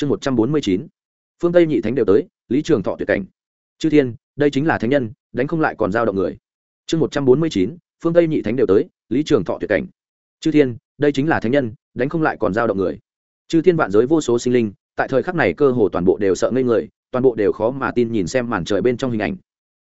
chương một trăm bốn mươi chín, phương tây nhị thánh đều tới, lý trường thọ tuyệt cảnh. Chư thiên, đây chính là thánh nhân, đánh không lại còn giao động người. Chương một trăm bốn mươi chín, phương tây nhị thánh đều tới, lý trường thọ tuyệt cảnh. Chư thiên, đây chính là thánh nhân, đánh không lại còn giao động người. Chư thiên vạn giới vô số sinh linh, tại thời khắc này cơ hồ toàn bộ đều sợ ngây người, toàn bộ đều khó mà tin nhìn xem màn trời bên trong hình ảnh.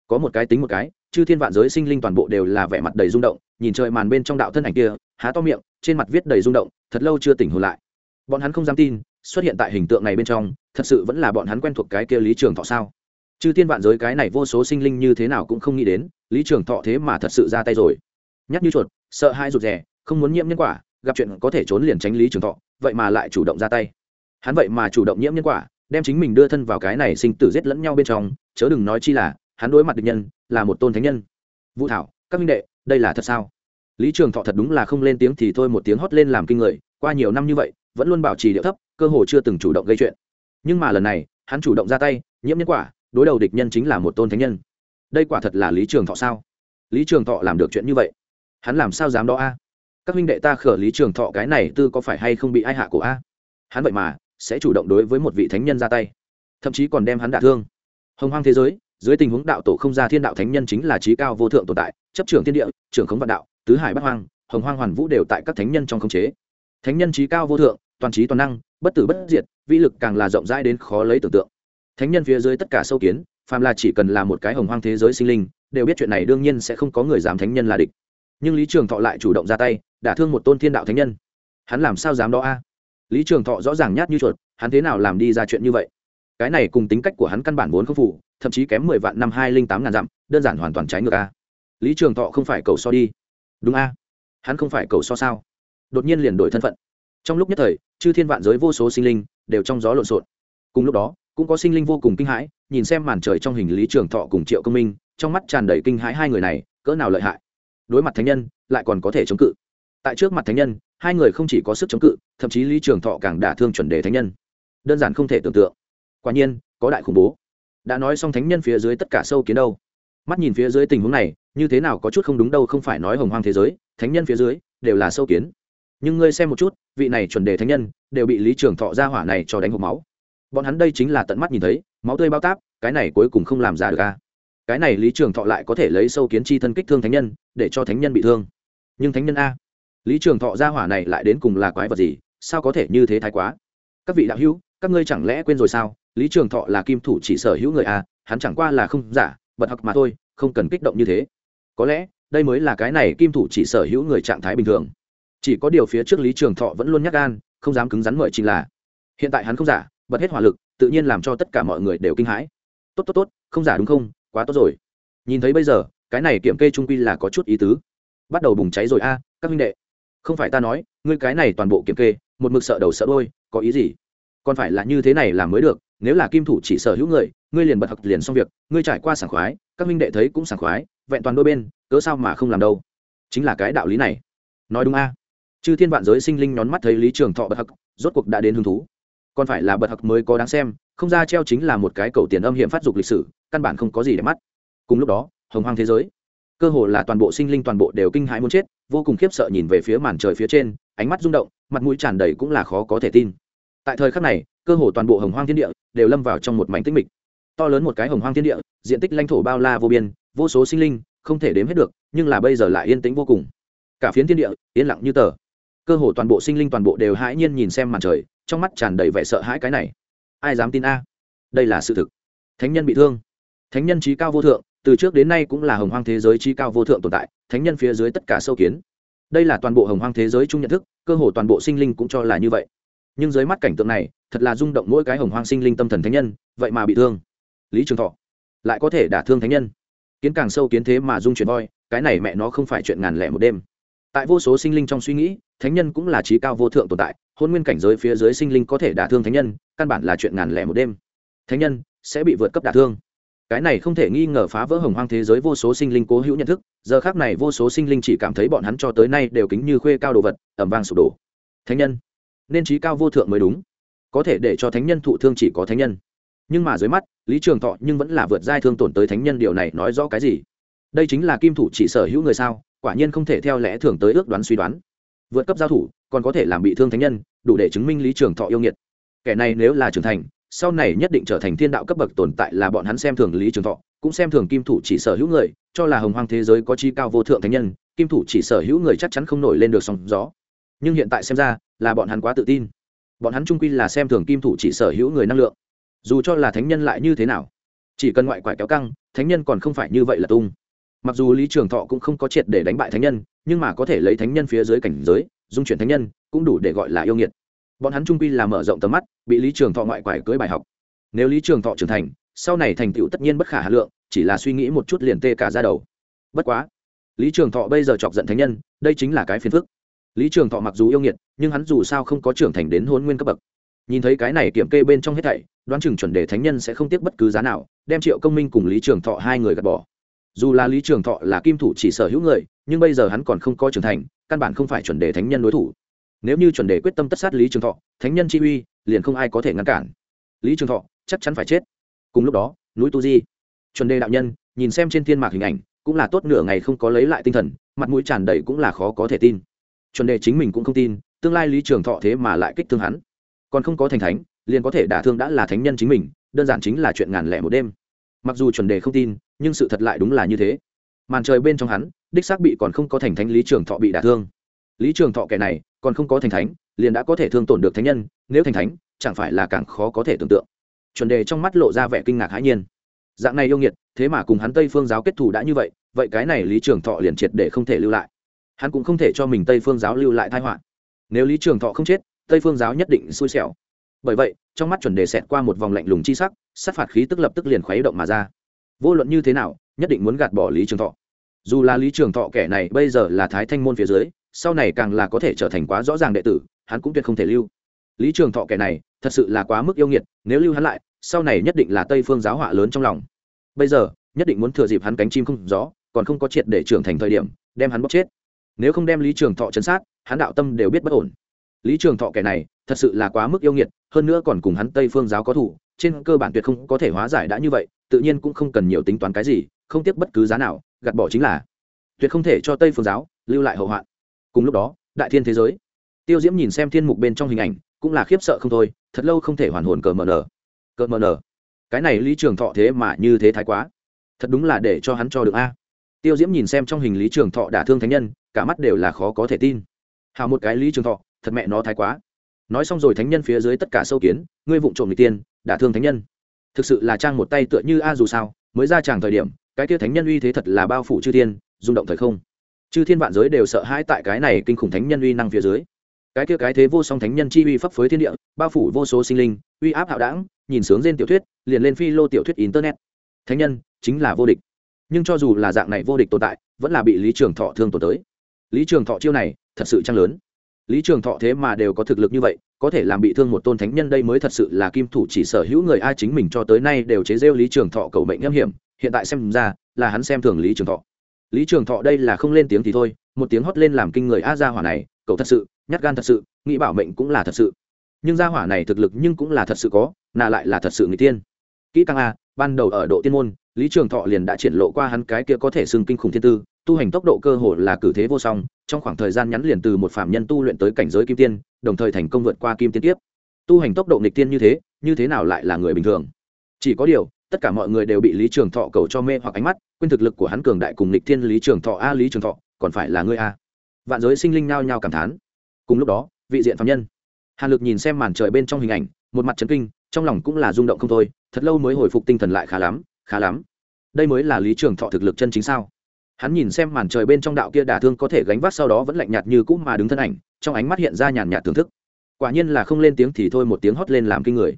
Có một cái tính một cái, chư thiên vạn giới sinh linh toàn bộ đều là vẻ mặt đầy rung động, nhìn trời màn bên trong đạo thân ảnh kia, há to miệng, trên mặt viết đầy rung động, thật lâu chưa tỉnh hồn lại. Bọn hắn không dám tin xuất hiện tại hình tượng này bên trong, thật sự vẫn là bọn hắn quen thuộc cái kia lý trường thọ sao? Chư tiên vạn giới cái này vô số sinh linh như thế nào cũng không nghĩ đến, lý trường thọ thế mà thật sự ra tay rồi. Nhắc như chuột, sợ hai rụt rè, không muốn nhiễm nhân quả, gặp chuyện có thể trốn liền tránh lý trường thọ, vậy mà lại chủ động ra tay. Hắn vậy mà chủ động nhiễm nhân quả, đem chính mình đưa thân vào cái này sinh tử giết lẫn nhau bên trong, chớ đừng nói chi là, hắn đối mặt địch nhân, là một tôn thánh nhân. Vũ thảo, các minh đệ, đây là thật sao? Lý trường thọ thật đúng là không lên tiếng thì thôi, một tiếng hót lên làm kinh người, qua nhiều năm như vậy, vẫn luôn bảo trì điệu thấp cơ hồ chưa từng chủ động gây chuyện. Nhưng mà lần này, hắn chủ động ra tay, nhiễm nhân quả, đối đầu địch nhân chính là một tôn thánh nhân. Đây quả thật là lý trường thọ sao? Lý trường thọ làm được chuyện như vậy? Hắn làm sao dám đó a? Các huynh đệ ta khở lý trường thọ cái này tư có phải hay không bị ai hạ của a? Hắn vậy mà sẽ chủ động đối với một vị thánh nhân ra tay, thậm chí còn đem hắn đả thương. Hồng hoang thế giới, dưới tình huống đạo tổ không ra thiên đạo thánh nhân chính là trí cao vô thượng tồn tại, chấp trưởng thiên địa, trưởng khống vạn đạo, tứ hải bắc hoang, hồng hoang hoàn vũ đều tại các thánh nhân trong khống chế. Thánh nhân trí cao vô thượng, toàn trí toàn năng bất tử bất diệt, vĩ lực càng là rộng rãi đến khó lấy tưởng tượng. Thánh nhân phía dưới tất cả sâu kiến, phàm là chỉ cần là một cái hồng hoang thế giới sinh linh, đều biết chuyện này đương nhiên sẽ không có người dám thánh nhân là địch. Nhưng lý trường thọ lại chủ động ra tay, đả thương một tôn thiên đạo thánh nhân. Hắn làm sao dám đó a? Lý trường thọ rõ ràng nhát như chuột, hắn thế nào làm đi ra chuyện như vậy? Cái này cùng tính cách của hắn căn bản vốn không phụ thậm chí kém mười vạn năm hai linh tám ngàn dặm, đơn giản hoàn toàn trái ngược a. Lý trường thọ không phải cầu so đi. Đúng a. Hắn không phải cầu so sao? Đột nhiên liền đổi thân phận trong lúc nhất thời, chư thiên vạn giới vô số sinh linh đều trong gió lộn xộn. Cùng lúc đó, cũng có sinh linh vô cùng kinh hãi, nhìn xem màn trời trong hình lý trường thọ cùng triệu công minh, trong mắt tràn đầy kinh hãi hai người này, cỡ nào lợi hại. Đối mặt thánh nhân, lại còn có thể chống cự. Tại trước mặt thánh nhân, hai người không chỉ có sức chống cự, thậm chí lý trường thọ càng đả thương chuẩn đề thánh nhân. Đơn giản không thể tưởng tượng. Quả nhiên, có đại khủng bố. Đã nói xong thánh nhân phía dưới tất cả sâu kiến đâu. Mắt nhìn phía dưới tình huống này, như thế nào có chút không đúng đâu không phải nói hồng hoang thế giới, thánh nhân phía dưới đều là sâu kiến nhưng ngươi xem một chút, vị này chuẩn đề thánh nhân đều bị lý trường thọ ra hỏa này cho đánh hộp máu. Bọn hắn đây chính là tận mắt nhìn thấy, máu tươi bao táp, cái này cuối cùng không làm ra được ca cái này lý trường thọ lại có thể lấy sâu kiến chi thân kích thương thánh nhân, để cho thánh nhân bị thương. Nhưng thánh nhân a? Lý trường thọ ra hỏa này lại đến cùng là quái vật gì? Sao có thể như thế thái quá? Các vị đạo hữu, các ngươi chẳng lẽ quên rồi sao? Lý trường thọ là kim thủ chỉ sở hữu người a hắn chẳng qua là không giả, bật học mà thôi, không cần kích động như thế. Có lẽ, đây mới là cái này kim thủ chỉ sở hữu người trạng thái bình thường chỉ có điều phía trước lý trường thọ vẫn luôn nhắc gan, không dám cứng rắn mời chính là. Hiện tại hắn không giả, bật hết hỏa lực, tự nhiên làm cho tất cả mọi người đều kinh hãi. Tốt tốt tốt, không giả đúng không? Quá tốt rồi. Nhìn thấy bây giờ, cái này kiểm kê trung quy là có chút ý tứ. Bắt đầu bùng cháy rồi a, các minh đệ. Không phải ta nói, ngươi cái này toàn bộ kiểm kê, một mực sợ đầu sợ đôi có ý gì? Còn phải là như thế này là mới được, nếu là kim thủ chỉ sở hữu người, ngươi liền bật học liền xong việc, ngươi trải qua sảng khoái, các minh đệ thấy cũng sảng khoái, vẹn toàn đôi bên, cớ sao mà không làm đâu? Chính là cái đạo lý này. Nói đúng a chư thiên vạn giới sinh linh nhón mắt thấy lý trường thọ bật hặc, rốt cuộc đã đến hứng thú. Còn phải là bật hặc mới có đáng xem, không ra treo chính là một cái cầu tiền âm hiểm phát dục lịch sử, căn bản không có gì để mắt. Cùng lúc đó, hồng hoang thế giới, cơ hồ là toàn bộ sinh linh toàn bộ đều kinh hãi muốn chết, vô cùng khiếp sợ nhìn về phía màn trời phía trên, ánh mắt rung động, mặt mũi tràn đầy cũng là khó có thể tin. Tại thời khắc này, cơ hồ toàn bộ hồng hoang thiên địa đều lâm vào trong một mảnh tích mịch. To lớn một cái hồng hoang thiên địa, diện tích lãnh thổ bao la vô biên, vô số sinh linh, không thể đếm hết được, nhưng là bây giờ lại yên tĩnh vô cùng. Cả phiến thiên địa yên lặng như tờ cơ hồ toàn bộ sinh linh toàn bộ đều hãi nhiên nhìn xem màn trời, trong mắt tràn đầy vẻ sợ hãi cái này. Ai dám tin a? Đây là sự thực. Thánh nhân bị thương. Thánh nhân trí cao vô thượng, từ trước đến nay cũng là hồng hoang thế giới trí cao vô thượng tồn tại, thánh nhân phía dưới tất cả sâu kiến. Đây là toàn bộ hồng hoang thế giới chung nhận thức, cơ hồ toàn bộ sinh linh cũng cho là như vậy. Nhưng dưới mắt cảnh tượng này, thật là rung động mỗi cái hồng hoang sinh linh tâm thần thánh nhân, vậy mà bị thương. Lý trường thọ, lại có thể đả thương thánh nhân. Kiến càng sâu kiến thế mà dung chuyển voi, cái này mẹ nó không phải chuyện ngàn lẻ một đêm tại vô số sinh linh trong suy nghĩ, thánh nhân cũng là trí cao vô thượng tồn tại, hôn nguyên cảnh giới phía dưới sinh linh có thể đả thương thánh nhân, căn bản là chuyện ngàn lẻ một đêm. Thánh nhân sẽ bị vượt cấp đả thương. Cái này không thể nghi ngờ phá vỡ hồng hoang thế giới vô số sinh linh cố hữu nhận thức, giờ khác này vô số sinh linh chỉ cảm thấy bọn hắn cho tới nay đều kính như khuê cao đồ vật, ẩm vang sụp đổ. Thánh nhân, nên trí cao vô thượng mới đúng. Có thể để cho thánh nhân thụ thương chỉ có thánh nhân. Nhưng mà dưới mắt, lý trường thọ nhưng vẫn là vượt giai thương tổn tới thánh nhân, điều này nói rõ cái gì? Đây chính là kim thủ chỉ sở hữu người sao? Quả nhiên không thể theo lẽ thường tới ước đoán suy đoán. Vượt cấp giao thủ, còn có thể làm bị thương thánh nhân, đủ để chứng minh lý trường thọ yêu nghiệt. Kẻ này nếu là trưởng thành, sau này nhất định trở thành thiên đạo cấp bậc tồn tại là bọn hắn xem thường lý trường thọ, cũng xem thường kim thủ chỉ sở hữu người, cho là hồng hoang thế giới có chi cao vô thượng thánh nhân, kim thủ chỉ sở hữu người chắc chắn không nổi lên được sóng gió. Nhưng hiện tại xem ra, là bọn hắn quá tự tin. Bọn hắn trung quy là xem thường kim thủ chỉ sở hữu người năng lượng. Dù cho là thánh nhân lại như thế nào, chỉ cần ngoại quả kéo căng, thánh nhân còn không phải như vậy là tung mặc dù lý trường thọ cũng không có triệt để đánh bại thánh nhân, nhưng mà có thể lấy thánh nhân phía dưới cảnh giới, dung chuyển thánh nhân, cũng đủ để gọi là yêu nghiệt. Bọn hắn trung quy là mở rộng tầm mắt, bị lý trường thọ ngoại quải cưới bài học. Nếu lý trường thọ trưởng thành, sau này thành tựu tất nhiên bất khả hà lượng, chỉ là suy nghĩ một chút liền tê cả ra đầu. Bất quá, lý trường thọ bây giờ chọc giận thánh nhân, đây chính là cái phiền phức. Lý trường thọ mặc dù yêu nghiệt, nhưng hắn dù sao không có trưởng thành đến hôn nguyên cấp bậc. Nhìn thấy cái này kiểm kê bên trong hết thảy, đoán chừng chuẩn đề thánh nhân sẽ không tiếc bất cứ giá nào, đem triệu công minh cùng lý trường thọ hai người gạt bỏ dù là lý trường thọ là kim thủ chỉ sở hữu người, nhưng bây giờ hắn còn không có trưởng thành, căn bản không phải chuẩn đề thánh nhân đối thủ. Nếu như chuẩn đề quyết tâm tất sát lý trường thọ, thánh nhân chi uy, liền không ai có thể ngăn cản. Lý trường thọ, chắc chắn phải chết. Cùng lúc đó, núi tu di, chuẩn đề đạo nhân, nhìn xem trên thiên mạc hình ảnh, cũng là tốt nửa ngày không có lấy lại tinh thần, mặt mũi tràn đầy cũng là khó có thể tin. Chuẩn đề chính mình cũng không tin, tương lai lý trường thọ thế mà lại kích thương hắn. Còn không có thành thánh, liền có thể đả thương đã là thánh nhân chính mình, đơn giản chính là chuyện ngàn lẻ một đêm mặc dù chuẩn đề không tin, nhưng sự thật lại đúng là như thế. Màn trời bên trong hắn, đích xác bị còn không có thành thánh lý trường thọ bị đả thương. Lý trường thọ kẻ này, còn không có thành thánh, liền đã có thể thương tổn được thánh nhân, nếu thành thánh, chẳng phải là càng khó có thể tưởng tượng. Chuẩn đề trong mắt lộ ra vẻ kinh ngạc hãi nhiên. Dạng này yêu nghiệt, thế mà cùng hắn tây phương giáo kết thù đã như vậy vậy cái này lý trường thọ liền triệt để không thể lưu lại. Hắn cũng không thể cho mình tây phương giáo lưu lại thai họa. Nếu lý trường thọ không chết, tây phương giáo nhất định xui xẻo. Bởi vậy trong mắt chuẩn đề xẹt qua một vòng lạnh lùng chi sắc, sát phạt khí tức lập tức liền khuấy động mà ra. Vô luận như thế nào, nhất định muốn gạt bỏ lý trường thọ. Dù là lý trường thọ kẻ này bây giờ là thái thanh môn phía dưới, sau này càng là có thể trở thành quá rõ ràng đệ tử, hắn cũng tuyệt không thể lưu. Lý trường thọ kẻ này, thật sự là quá mức yêu nghiệt, nếu lưu hắn lại, sau này nhất định là tây phương giáo họa lớn trong lòng. Bây giờ, nhất định muốn thừa dịp hắn cánh chim không gió, còn không có triệt để trưởng thành thời điểm, đem hắn bóc chết. Nếu không đem lý trường thọ chấn sát, hắn đạo tâm đều biết bất ổn lý trường thọ kẻ này, thật sự là quá mức yêu nghiệt, hơn nữa còn cùng hắn tây phương giáo có thủ, trên cơ bản tuyệt không có thể hóa giải đã như vậy, tự nhiên cũng không cần nhiều tính toán cái gì, không tiếc bất cứ giá nào, gạt bỏ chính là tuyệt không thể cho tây phương giáo lưu lại hậu hoạn. Cùng lúc đó, đại thiên thế giới. Tiêu diễm nhìn xem thiên mục bên trong hình ảnh, cũng là khiếp sợ không thôi, thật lâu không thể hoàn hồn cờ mờ nờ. Cờ mờ nờ. Cái này lý trường thọ thế mà như thế thái quá. Thật đúng là để cho hắn cho được a. Tiêu diễm nhìn xem trong hình lý trường thọ đả thương thánh nhân, cả mắt đều là khó có thể tin. Hào một cái lý trường thọ thật mẹ nó thái quá. Nói xong rồi thánh nhân phía dưới tất cả sâu kiến, ngươi vụng trộm người tiên, đả thương thánh nhân. Thực sự là trang một tay tựa như a dù sao, mới ra tràng thời điểm, cái kia thánh nhân uy thế thật là bao phủ chư thiên, rung động thời không. Chư thiên vạn giới đều sợ hãi tại cái này kinh khủng thánh nhân uy năng phía dưới. Cái kia cái thế vô song thánh nhân chi uy phấp phới thiên địa, bao phủ vô số sinh linh, uy áp hạo đảng, nhìn sướng trên tiểu thuyết, liền lên phi lô tiểu thuyết internet. Thánh nhân, chính là vô địch. Nhưng cho dù là dạng này vô địch tồn tại, vẫn là bị lý trường thọ thương tổn tới. Lý trường thọ chiêu này, thật sự trăng lớn lý trường thọ thế mà đều có thực lực như vậy, có thể làm bị thương một tôn thánh nhân đây mới thật sự là kim thủ chỉ sở hữu người ai chính mình cho tới nay đều chế rêu lý trường thọ cầu mệnh nghiêm hiểm, hiện tại xem ra là hắn xem thường lý trường thọ. Lý trường thọ đây là không lên tiếng thì thôi, một tiếng hót lên làm kinh người a gia hỏa này, cậu thật sự, nhát gan thật sự, nghĩ bảo mệnh cũng là thật sự. Nhưng gia hỏa này thực lực nhưng cũng là thật sự có, nà lại là thật sự người tiên. Kỹ càng a, ban đầu ở độ tiên môn, lý trường thọ liền đã triển lộ qua hắn cái kia có thể xưng kinh khủng thiên tư tu hành tốc độ cơ hồ là cử thế vô song, trong khoảng thời gian nhắn liền từ một phạm nhân tu luyện tới cảnh giới kim tiên, đồng thời thành công vượt qua kim tiên tiếp tu hành tốc độ nghịch tiên như thế như thế nào lại là người bình thường? Chỉ có điều, tất cả mọi người đều bị lý trường thọ cầu cho mê hoặc ánh mắt, quên thực lực của hắn cường đại cùng nghịch thiên lý trường thọ a, lý trường thọ, còn phải là ngươi a. Vạn giới sinh linh nao nhao cảm thán. Cùng lúc đó, vị diện phạm nhân. Hàn lực nhìn xem màn trời bên trong hình ảnh, một mặt trấn kinh, trong lòng cũng là rung động không thôi, thật lâu mới hồi phục tinh thần lại khá lắm khá lắm. Đây mới là lý trường thọ thực lực chân chính sao? Hắn nhìn xem màn trời bên trong đạo kia đả thương có thể gánh vác sau đó vẫn lạnh nhạt như cũ mà đứng thân ảnh, trong ánh mắt hiện ra nhàn nhạt thưởng thức. Quả nhiên là không lên tiếng thì thôi một tiếng hót lên làm kinh người.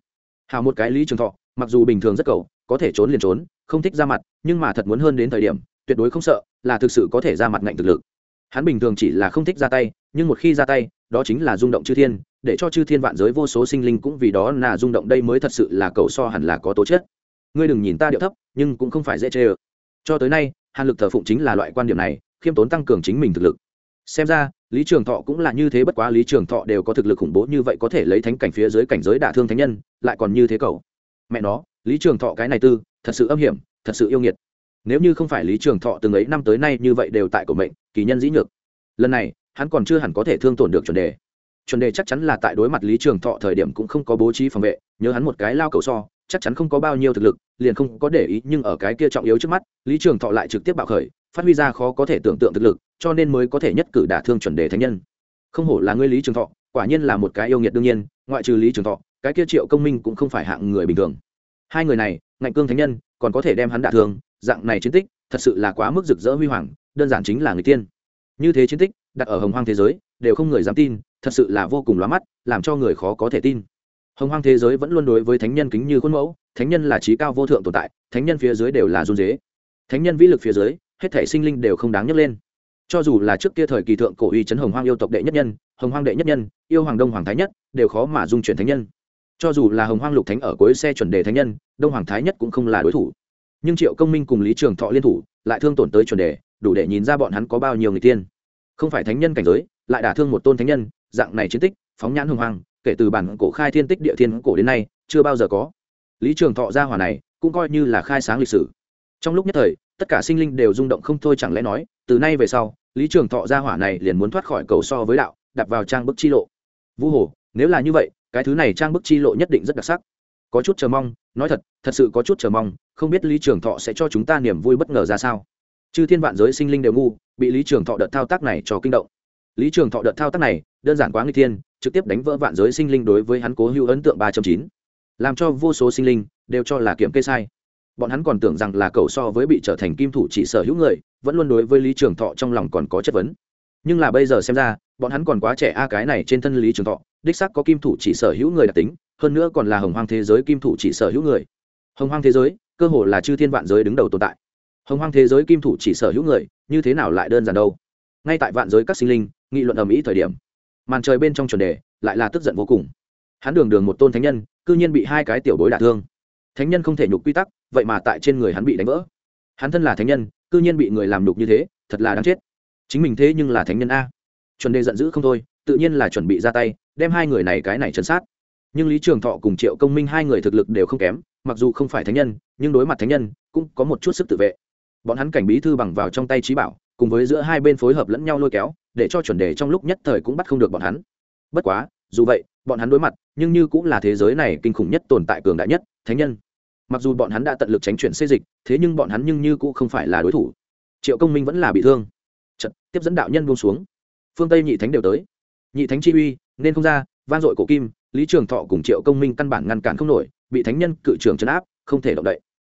Hào một cái lý trường thọ, mặc dù bình thường rất cầu, có thể trốn liền trốn, không thích ra mặt, nhưng mà thật muốn hơn đến thời điểm, tuyệt đối không sợ, là thực sự có thể ra mặt ngạnh thực lực. Hắn bình thường chỉ là không thích ra tay, nhưng một khi ra tay, đó chính là rung động chư thiên, để cho chư thiên vạn giới vô số sinh linh cũng vì đó là rung động đây mới thật sự là cầu so hẳn là có tố chất. Ngươi đừng nhìn ta điệu thấp, nhưng cũng không phải dễ chê ờ cho tới nay hàn lực thờ phụng chính là loại quan điểm này, khiêm tốn tăng cường chính mình thực lực. Xem ra, lý trường thọ cũng là như thế, bất quá lý trường thọ đều có thực lực khủng bố như vậy có thể lấy thánh cảnh phía dưới cảnh giới đả thương thánh nhân, lại còn như thế cầu mẹ nó, lý trường thọ cái này tư, thật sự âm hiểm, thật sự yêu nghiệt. Nếu như không phải lý trường thọ từng ấy năm tới nay như vậy đều tại của mệnh, kỳ nhân dĩ nhược. Lần này, hắn còn chưa hẳn có thể thương tổn được chuẩn đề. Chuẩn đề chắc chắn là tại đối mặt lý trường thọ thời điểm cũng không có bố trí phòng vệ, nhớ hắn một cái lao cầu so, chắc chắn không có bao nhiêu thực lực liền không có để ý, nhưng ở cái kia trọng yếu trước mắt, lý trường thọ lại trực tiếp bạo khởi, phát huy ra khó có thể tưởng tượng thực lực, cho nên mới có thể nhất cử đả thương chuẩn đề thánh nhân. Không hổ là ngươi lý trường thọ, quả nhiên là một cái yêu nghiệt đương nhiên, ngoại trừ lý trường thọ, cái kia triệu công minh cũng không phải hạng người bình thường. Hai người này, ngạnh cương thánh nhân, còn có thể đem hắn đả thương, dạng này chiến tích, thật sự là quá mức rực rỡ huy hoàng, đơn giản chính là người tiên. Như thế chiến tích, đặt ở hồng hoang thế giới, đều không người dám tin, thật sự là vô cùng lóa mắt, làm cho người khó có thể tin hồng hoang thế giới vẫn luôn đối với thánh nhân kính như khuôn mẫu, thánh nhân là trí cao vô thượng tồn tại, thánh nhân phía dưới đều là run dế thánh nhân vĩ lực phía dưới, hết thể sinh linh đều không đáng nhấc lên. Cho dù là trước kia thời kỳ thượng cổ uy chấn hồng hoang yêu tộc đệ nhất nhân, hồng hoang đệ nhất nhân, yêu hoàng đông hoàng thái nhất, đều khó mà dung chuyển thánh nhân. Cho dù là hồng hoang lục thánh ở cuối xe chuẩn đề thánh nhân, đông hoàng thái nhất cũng không là đối thủ. Nhưng triệu công minh cùng lý trường thọ liên thủ, lại thương tổn tới chuẩn đề, đủ để nhìn ra bọn hắn có bao nhiêu người tiên. Không phải thánh nhân cảnh giới, lại đả thương một tôn thánh nhân, dạng này chiến tích, phóng nhãn hồng hoang kể từ bản cổ khai thiên tích địa thiên cổ đến nay, chưa bao giờ có. Lý trường thọ gia hỏa này cũng coi như là khai sáng lịch sử. Trong lúc nhất thời, tất cả sinh linh đều rung động không thôi chẳng lẽ nói, từ nay về sau, lý trường thọ gia hỏa này liền muốn thoát khỏi cầu so với đạo đặt vào trang bức chi lộ. Vũ hồ, nếu là như vậy, cái thứ này trang bức chi lộ nhất định rất đặc sắc. Có chút chờ mong, nói thật thật sự có chút chờ mong, không biết lý trường thọ sẽ cho chúng ta niềm vui bất ngờ ra sao. Chư thiên vạn giới sinh linh đều ngu, bị lý trường thọ đợt thao tác này cho kinh động lý trường thọ đợt thao tác này, đơn giản quá nguy thiên, trực tiếp đánh vỡ vạn giới sinh linh đối với hắn cố hữu ấn tượng ba chín. Làm cho vô số sinh linh đều cho là kiểm kê sai. Bọn hắn còn tưởng rằng là cầu so với bị trở thành kim thủ chỉ sở hữu người, vẫn luôn đối với lý trường thọ trong lòng còn có chất vấn. Nhưng là bây giờ xem ra, bọn hắn còn quá trẻ a, cái này trên thân lý trường thọ, đích sắc có kim thủ chỉ sở hữu người đặc tính, hơn nữa còn là hồng hoang thế giới kim thủ chỉ sở hữu người. Hồng hoang thế giới, cơ hồ là chư thiên vạn giới đứng đầu tồn tại. Hồng hoang thế giới kim thủ chỉ sở hữu người, như thế nào lại đơn giản đâu? Ngay tại vạn giới các sinh linh nghị luận ầm ĩ thời điểm. Màn trời bên trong chuẩn đề lại là tức giận vô cùng. Hắn đường đường một tôn thánh nhân, cư nhiên bị hai cái tiểu bối đả thương. Thánh nhân không thể nhục quy tắc, vậy mà tại trên người hắn bị đánh vỡ. Hắn thân là thánh nhân, cư nhiên bị người làm nhục như thế, thật là đáng chết. Chính mình thế nhưng là thánh nhân a. Chuẩn đề giận dữ không thôi, tự nhiên là chuẩn bị ra tay, đem hai người này cái này chấn sát. Nhưng lý trường thọ cùng triệu công minh hai người thực lực đều không kém, mặc dù không phải thánh nhân, nhưng đối mặt thánh nhân, cũng có một chút sức tự vệ. Bọn hắn cảnh bí thư bằng vào trong tay trí bảo, cùng với giữa hai bên phối hợp lẫn nhau lôi kéo để cho chuẩn đề trong lúc nhất thời cũng bắt không được bọn hắn. Bất quá dù vậy bọn hắn đối mặt nhưng như cũng là thế giới này kinh khủng nhất tồn tại cường đại nhất thánh nhân. Mặc dù bọn hắn đã tận lực tránh chuyện xây dịch thế nhưng bọn hắn nhưng như cũng không phải là đối thủ. Triệu công minh vẫn là bị thương. Trận, tiếp dẫn đạo nhân buông xuống. Phương tây nhị thánh đều tới. Nhị thánh chi uy nên không ra van dội cổ kim lý trường thọ cùng triệu công minh căn bản ngăn cản không nổi bị thánh nhân cự trường chấn áp không thể động đậy.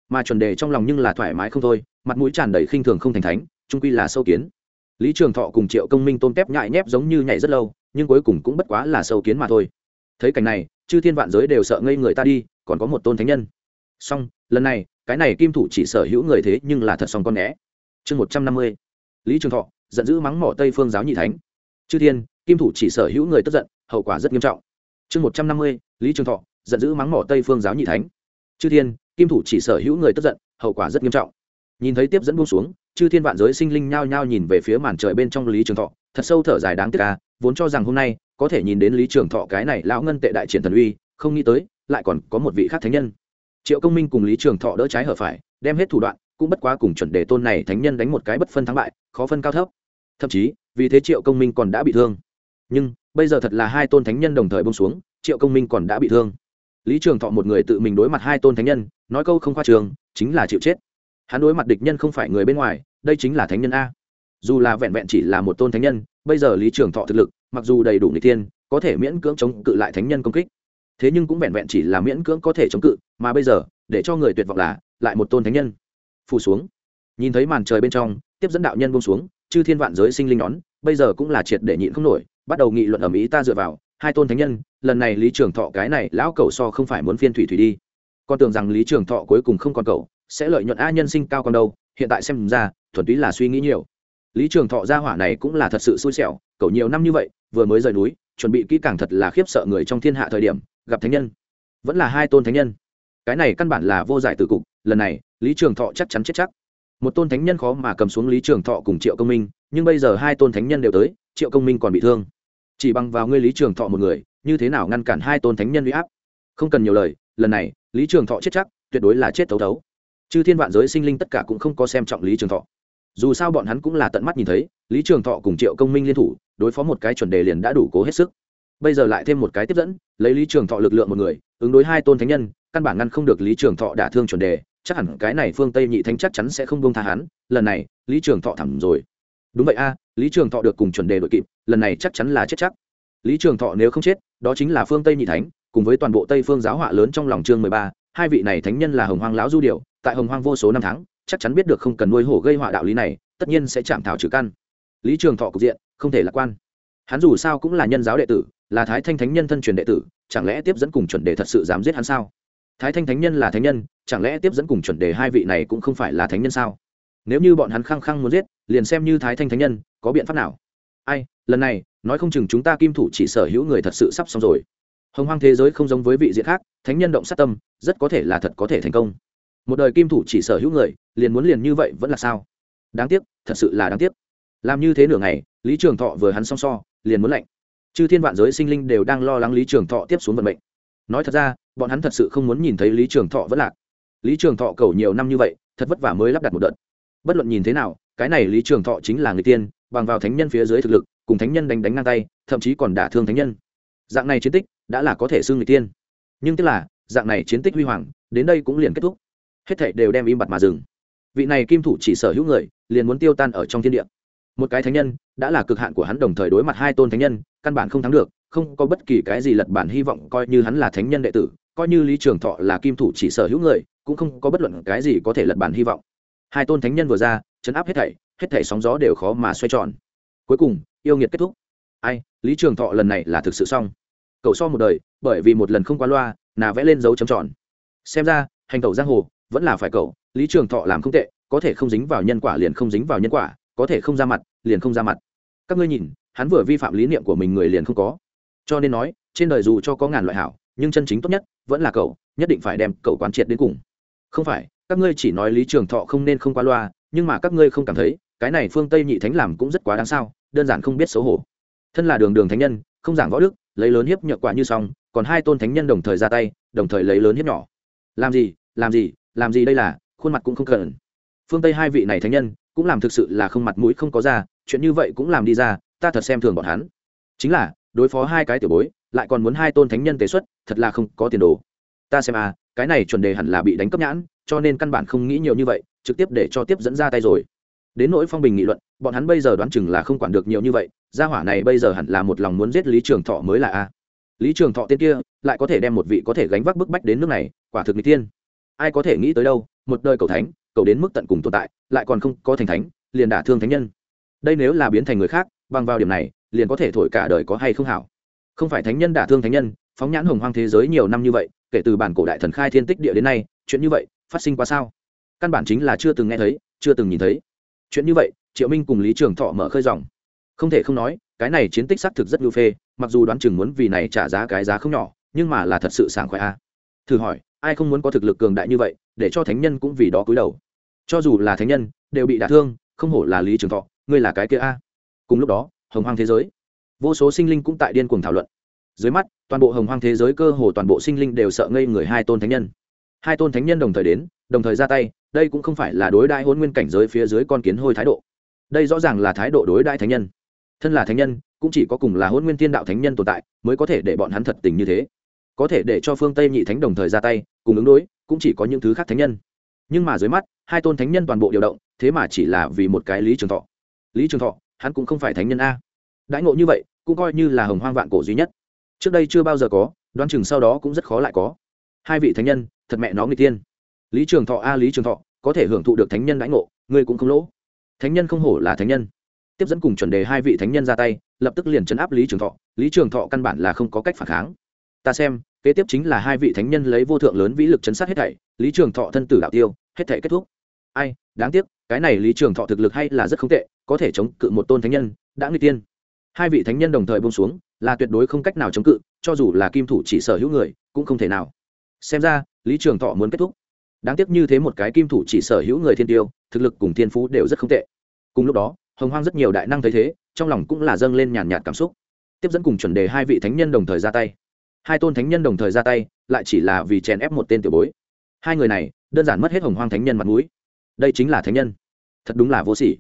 Mà chuẩn đề trong lòng nhưng là thoải mái không thôi mặt mũi tràn đầy khinh thường không thành thánh trung quy là sâu kiến lý trường thọ cùng triệu công minh tôm tép nhại nhép giống như nhảy rất lâu, nhưng cuối cùng cũng bất quá là sâu kiến mà thôi. Thấy cảnh này, chư thiên vạn giới đều sợ ngây người ta đi, còn có một tôn thánh nhân. Song lần này, cái này kim thủ chỉ sở hữu người thế nhưng là thật song con né chương một trăm năm mươi. Lý trường thọ, giận dữ mắng mỏ tây phương giáo nhị thánh. Chư thiên, kim thủ chỉ sở hữu người tức giận, hậu quả rất nghiêm trọng. Chương một trăm năm mươi, lý trường thọ, giận dữ mắng mỏ tây phương giáo nhị thánh. Chư thiên, kim thủ chỉ sở hữu người tức giận, hậu quả rất nghiêm trọng. Nhìn thấy tiếp dẫn buông xuống chư thiên vạn giới sinh linh nhao nhao nhìn về phía màn trời bên trong lý trường thọ, thật sâu thở dài đáng tiếc ca vốn cho rằng hôm nay có thể nhìn đến lý trường thọ cái này lão ngân tệ đại triển thần uy, không nghĩ tới, lại còn có một vị khác thánh nhân. Triệu công minh cùng lý trường thọ đỡ trái hở phải, đem hết thủ đoạn, cũng bất quá cùng chuẩn đề tôn này thánh nhân đánh một cái bất phân thắng bại, khó phân cao thấp. Thậm chí, vì thế triệu công minh còn đã bị thương. Nhưng, bây giờ thật là hai tôn thánh nhân đồng thời bông xuống, triệu công minh còn đã bị thương. Lý trường thọ một người tự mình đối mặt hai tôn thánh nhân, nói câu không khoa trường, chính là chịu chết hắn đối mặt địch nhân không phải người bên ngoài, đây chính là thánh nhân a. Dù là vẹn vẹn chỉ là một tôn thánh nhân, bây giờ lý trường thọ thực lực, mặc dù đầy đủ n tiên có thể miễn cưỡng chống cự lại thánh nhân công kích. Thế nhưng cũng vẹn vẹn chỉ là miễn cưỡng có thể chống cự, mà bây giờ, để cho người tuyệt vọng là, lại một tôn thánh nhân. Phủ xuống. Nhìn thấy màn trời bên trong, tiếp dẫn đạo nhân bông xuống, chư thiên vạn giới sinh linh nón, bây giờ cũng là triệt để nhịn không nổi, bắt đầu nghị luận ở mỹ ta dựa vào, hai tôn thánh nhân, lần này lý trường thọ cái này lão cầu so không phải muốn phiên thủy thủy đi. Con tưởng rằng lý trường thọ cuối cùng không còn cầu sẽ lợi nhuận a nhân sinh cao còn đâu, hiện tại xem ra, thuần túy là suy nghĩ nhiều. Lý trường thọ gia hỏa này cũng là thật sự xui xẻo, cậu nhiều năm như vậy, vừa mới rời núi, chuẩn bị kỹ càng thật là khiếp sợ người trong thiên hạ thời điểm, gặp thánh nhân. Vẫn là hai tôn thánh nhân. Cái này căn bản là vô giải từ cục, lần này, lý trường thọ chắc chắn chết chắc. Một tôn thánh nhân khó mà cầm xuống lý trường thọ cùng triệu công minh, nhưng bây giờ hai tôn thánh nhân đều tới, triệu công minh còn bị thương. Chỉ bằng vào ngươi lý trường thọ một người, như thế nào ngăn cản hai tôn thánh nhân huy áp? Không cần nhiều lời, lần này, lý trường thọ chết chắc, tuyệt đối là chết thấu thấu chư thiên vạn giới sinh linh tất cả cũng không có xem trọng lý trường thọ. Dù sao bọn hắn cũng là tận mắt nhìn thấy, lý trường thọ cùng triệu công minh liên thủ, đối phó một cái chuẩn đề liền đã đủ cố hết sức. Bây giờ lại thêm một cái tiếp dẫn, lấy lý trường thọ lực lượng một người, ứng đối hai tôn thánh nhân, căn bản ngăn không được lý trường thọ đả thương chuẩn đề, chắc hẳn cái này phương tây nhị thánh chắc chắn sẽ không bông tha hắn, lần này, lý trường thọ thẳng rồi. Đúng vậy a, lý trường thọ được cùng chuẩn đề đội kịp, lần này chắc chắn là chết chắc. Lý trường thọ nếu không chết, đó chính là phương tây nhị thánh, cùng với toàn bộ tây phương giáo họa lớn trong lòng chương mười ba, hai vị này thánh nhân là hồng hoang lão du điệu tại hồng hoang vô số năm tháng, chắc chắn biết được không cần nuôi hổ gây họa đạo lý này, tất nhiên sẽ chạm thảo trừ căn. Lý trường thọ cục diện, không thể lạc quan. Hắn dù sao cũng là nhân giáo đệ tử, là thái thanh thánh nhân thân truyền đệ tử, chẳng lẽ tiếp dẫn cùng chuẩn đề thật sự dám giết hắn sao? Thái thanh thánh nhân là thánh nhân, chẳng lẽ tiếp dẫn cùng chuẩn đề hai vị này cũng không phải là thánh nhân sao? Nếu như bọn hắn khăng khăng muốn giết, liền xem như thái thanh thánh nhân, có biện pháp nào? Ai, lần này, nói không chừng chúng ta kim thủ chỉ sở hữu người thật sự sắp xong rồi. Hồng hoang thế giới không giống với vị diện khác, thánh nhân động sát tâm, rất có thể là thật có thể thành công một đời kim thủ chỉ sở hữu người, liền muốn liền như vậy vẫn là sao? Đáng tiếc, thật sự là đáng tiếc. Làm như thế nửa ngày, lý trường thọ vừa hắn song so, liền muốn lạnh. Chư thiên vạn giới sinh linh đều đang lo lắng lý trường thọ tiếp xuống vận mệnh. Nói thật ra, bọn hắn thật sự không muốn nhìn thấy lý trường thọ vẫn lạc. Lý trường thọ cầu nhiều năm như vậy, thật vất vả mới lắp đặt một đợt. Bất luận nhìn thế nào, cái này lý trường thọ chính là người tiên, bằng vào thánh nhân phía dưới thực lực, cùng thánh nhân đánh đánh ngang tay, thậm chí còn đả thương thánh nhân. Dạng này chiến tích, đã là có thể xưng người tiên. Nhưng tức là, dạng này chiến tích huy hoàng, đến đây cũng liền kết thúc hết thảy đều đem im bặt mà dừng. Vị này kim thủ chỉ sở hữu người, liền muốn tiêu tan ở trong thiên địa. Một cái thánh nhân, đã là cực hạn của hắn đồng thời đối mặt hai tôn thánh nhân, căn bản không thắng được, không có bất kỳ cái gì lật bản hy vọng, coi như hắn là thánh nhân đệ tử, coi như lý trường thọ là kim thủ chỉ sở hữu người, cũng không có bất luận cái gì có thể lật bản hy vọng. Hai tôn thánh nhân vừa ra, chấn áp hết thảy hết thảy sóng gió đều khó mà xoay tròn. Cuối cùng, yêu nghiệt kết thúc. Ai, lý trường thọ lần này là thực sự xong. Cậu so một đời, bởi vì một lần không qua loa, nà vẽ lên dấu chấm tròn. Xem ra, hành tẩu giang hồ vẫn là phải cậu lý trường thọ làm không tệ, có thể không dính vào nhân quả liền không dính vào nhân quả, có thể không ra mặt liền không ra mặt. Các ngươi nhìn, hắn vừa vi phạm lý niệm của mình người liền không có. Cho nên nói, trên đời dù cho có ngàn loại hảo, nhưng chân chính tốt nhất vẫn là cậu nhất định phải đem cậu quán triệt đến cùng. Không phải, các ngươi chỉ nói lý trường thọ không nên không qua loa, nhưng mà các ngươi không cảm thấy, cái này phương tây nhị thánh làm cũng rất quá đáng sao, đơn giản không biết xấu hổ. Thân là đường đường thánh nhân, không giảng võ đức, lấy lớn hiếp nhược quả như xong, còn hai tôn thánh nhân đồng thời ra tay, đồng thời lấy lớn hiếp nhỏ. Làm gì làm gì làm gì đây là, khuôn mặt cũng không cần phương tây hai vị này thánh nhân, cũng làm thực sự là không mặt mũi không có ra, chuyện như vậy cũng làm đi ra, ta thật xem thường bọn hắn. Chính là, đối phó hai cái tiểu bối, lại còn muốn hai tôn thánh nhân tế xuất, thật là không có tiền đồ. Ta xem à cái này chuẩn đề hẳn là bị đánh cấp nhãn, cho nên căn bản không nghĩ nhiều như vậy, trực tiếp để cho tiếp dẫn ra tay rồi. Đến nỗi phong bình nghị luận, bọn hắn bây giờ đoán chừng là không quản được nhiều như vậy, gia hỏa này bây giờ hẳn là một lòng muốn giết lý trường thọ mới là a. Lý trường thọ tên kia, lại có thể đem một vị có thể gánh vác bức bách đến nước này, quả thực n tiên ai có thể nghĩ tới đâu, một đời cầu thánh, cầu đến mức tận cùng tồn tại, lại còn không có thành thánh, liền đả thương thánh nhân. Đây nếu là biến thành người khác, bằng vào điểm này, liền có thể thổi cả đời có hay không hảo. Không phải thánh nhân đả thương thánh nhân, phóng nhãn hồng hoang thế giới nhiều năm như vậy, kể từ bản cổ đại thần khai thiên tích địa đến nay, chuyện như vậy, phát sinh qua sao? Căn bản chính là chưa từng nghe thấy, chưa từng nhìn thấy. Chuyện như vậy, triệu minh cùng lý trường thọ mở khơi dòng. Không thể không nói, cái này chiến tích xác thực rất ngưu phê, mặc dù đoán chừng muốn vì này trả giá cái giá không nhỏ, nhưng mà là thật sự sảng khoái a. Thử hỏi ai không muốn có thực lực cường đại như vậy, để cho thánh nhân cũng vì đó cúi đầu. Cho dù là thánh nhân, đều bị đả thương, không hổ là lý trường thọ, ngươi là cái kia a. Cùng lúc đó, hồng hoang thế giới. Vô số sinh linh cũng tại điên cuồng thảo luận. Dưới mắt, toàn bộ hồng hoang thế giới cơ hồ toàn bộ sinh linh đều sợ ngây người hai tôn thánh nhân. Hai tôn thánh nhân đồng thời đến, đồng thời ra tay, đây cũng không phải là đối đại hôn nguyên cảnh giới phía dưới con kiến hôi thái độ. Đây rõ ràng là thái độ đối đại thánh nhân. Thân là thánh nhân, cũng chỉ có cùng là hôn nguyên tiên đạo thánh nhân tồn tại, mới có thể để bọn hắn thật tình như thế có thể để cho phương tây nhị thánh đồng thời ra tay cùng ứng đối cũng chỉ có những thứ khác thánh nhân nhưng mà dưới mắt hai tôn thánh nhân toàn bộ điều động thế mà chỉ là vì một cái lý trường thọ lý trường thọ hắn cũng không phải thánh nhân a đãi ngộ như vậy cũng coi như là hồng hoang vạn cổ duy nhất trước đây chưa bao giờ có đoán chừng sau đó cũng rất khó lại có hai vị thánh nhân thật mẹ nó người tiên lý trường thọ a lý trường thọ có thể hưởng thụ được thánh nhân đãi ngộ ngươi cũng không lỗ thánh nhân không hổ là thánh nhân tiếp dẫn cùng chuẩn đề hai vị thánh nhân ra tay lập tức liền chấn áp lý trường thọ lý trường thọ căn bản là không có cách phản kháng ta xem, kế tiếp chính là hai vị thánh nhân lấy vô thượng lớn vĩ lực chấn sát hết thảy, lý trường thọ thân tử đạo tiêu, hết thảy kết thúc. Ai, đáng tiếc, cái này lý trường thọ thực lực hay là rất không tệ, có thể chống cự một tôn thánh nhân, đã nguy tiên. Hai vị thánh nhân đồng thời bông xuống, là tuyệt đối không cách nào chống cự, cho dù là kim thủ chỉ sở hữu người, cũng không thể nào. Xem ra, lý trường thọ muốn kết thúc. Đáng tiếc như thế một cái kim thủ chỉ sở hữu người thiên tiêu, thực lực cùng thiên phú đều rất không tệ. Cùng lúc đó, hồng hoang rất nhiều đại năng thấy thế, trong lòng cũng là dâng lên nhàn nhạt cảm xúc. Tiếp dẫn cùng chuẩn đề hai vị thánh nhân đồng thời ra tay hai tôn thánh nhân đồng thời ra tay, lại chỉ là vì chèn ép một tên tiểu bối. Hai người này, đơn giản mất hết hồng hoang thánh nhân mặt mũi. Đây chính là thánh nhân. Thật đúng là vô sỉ.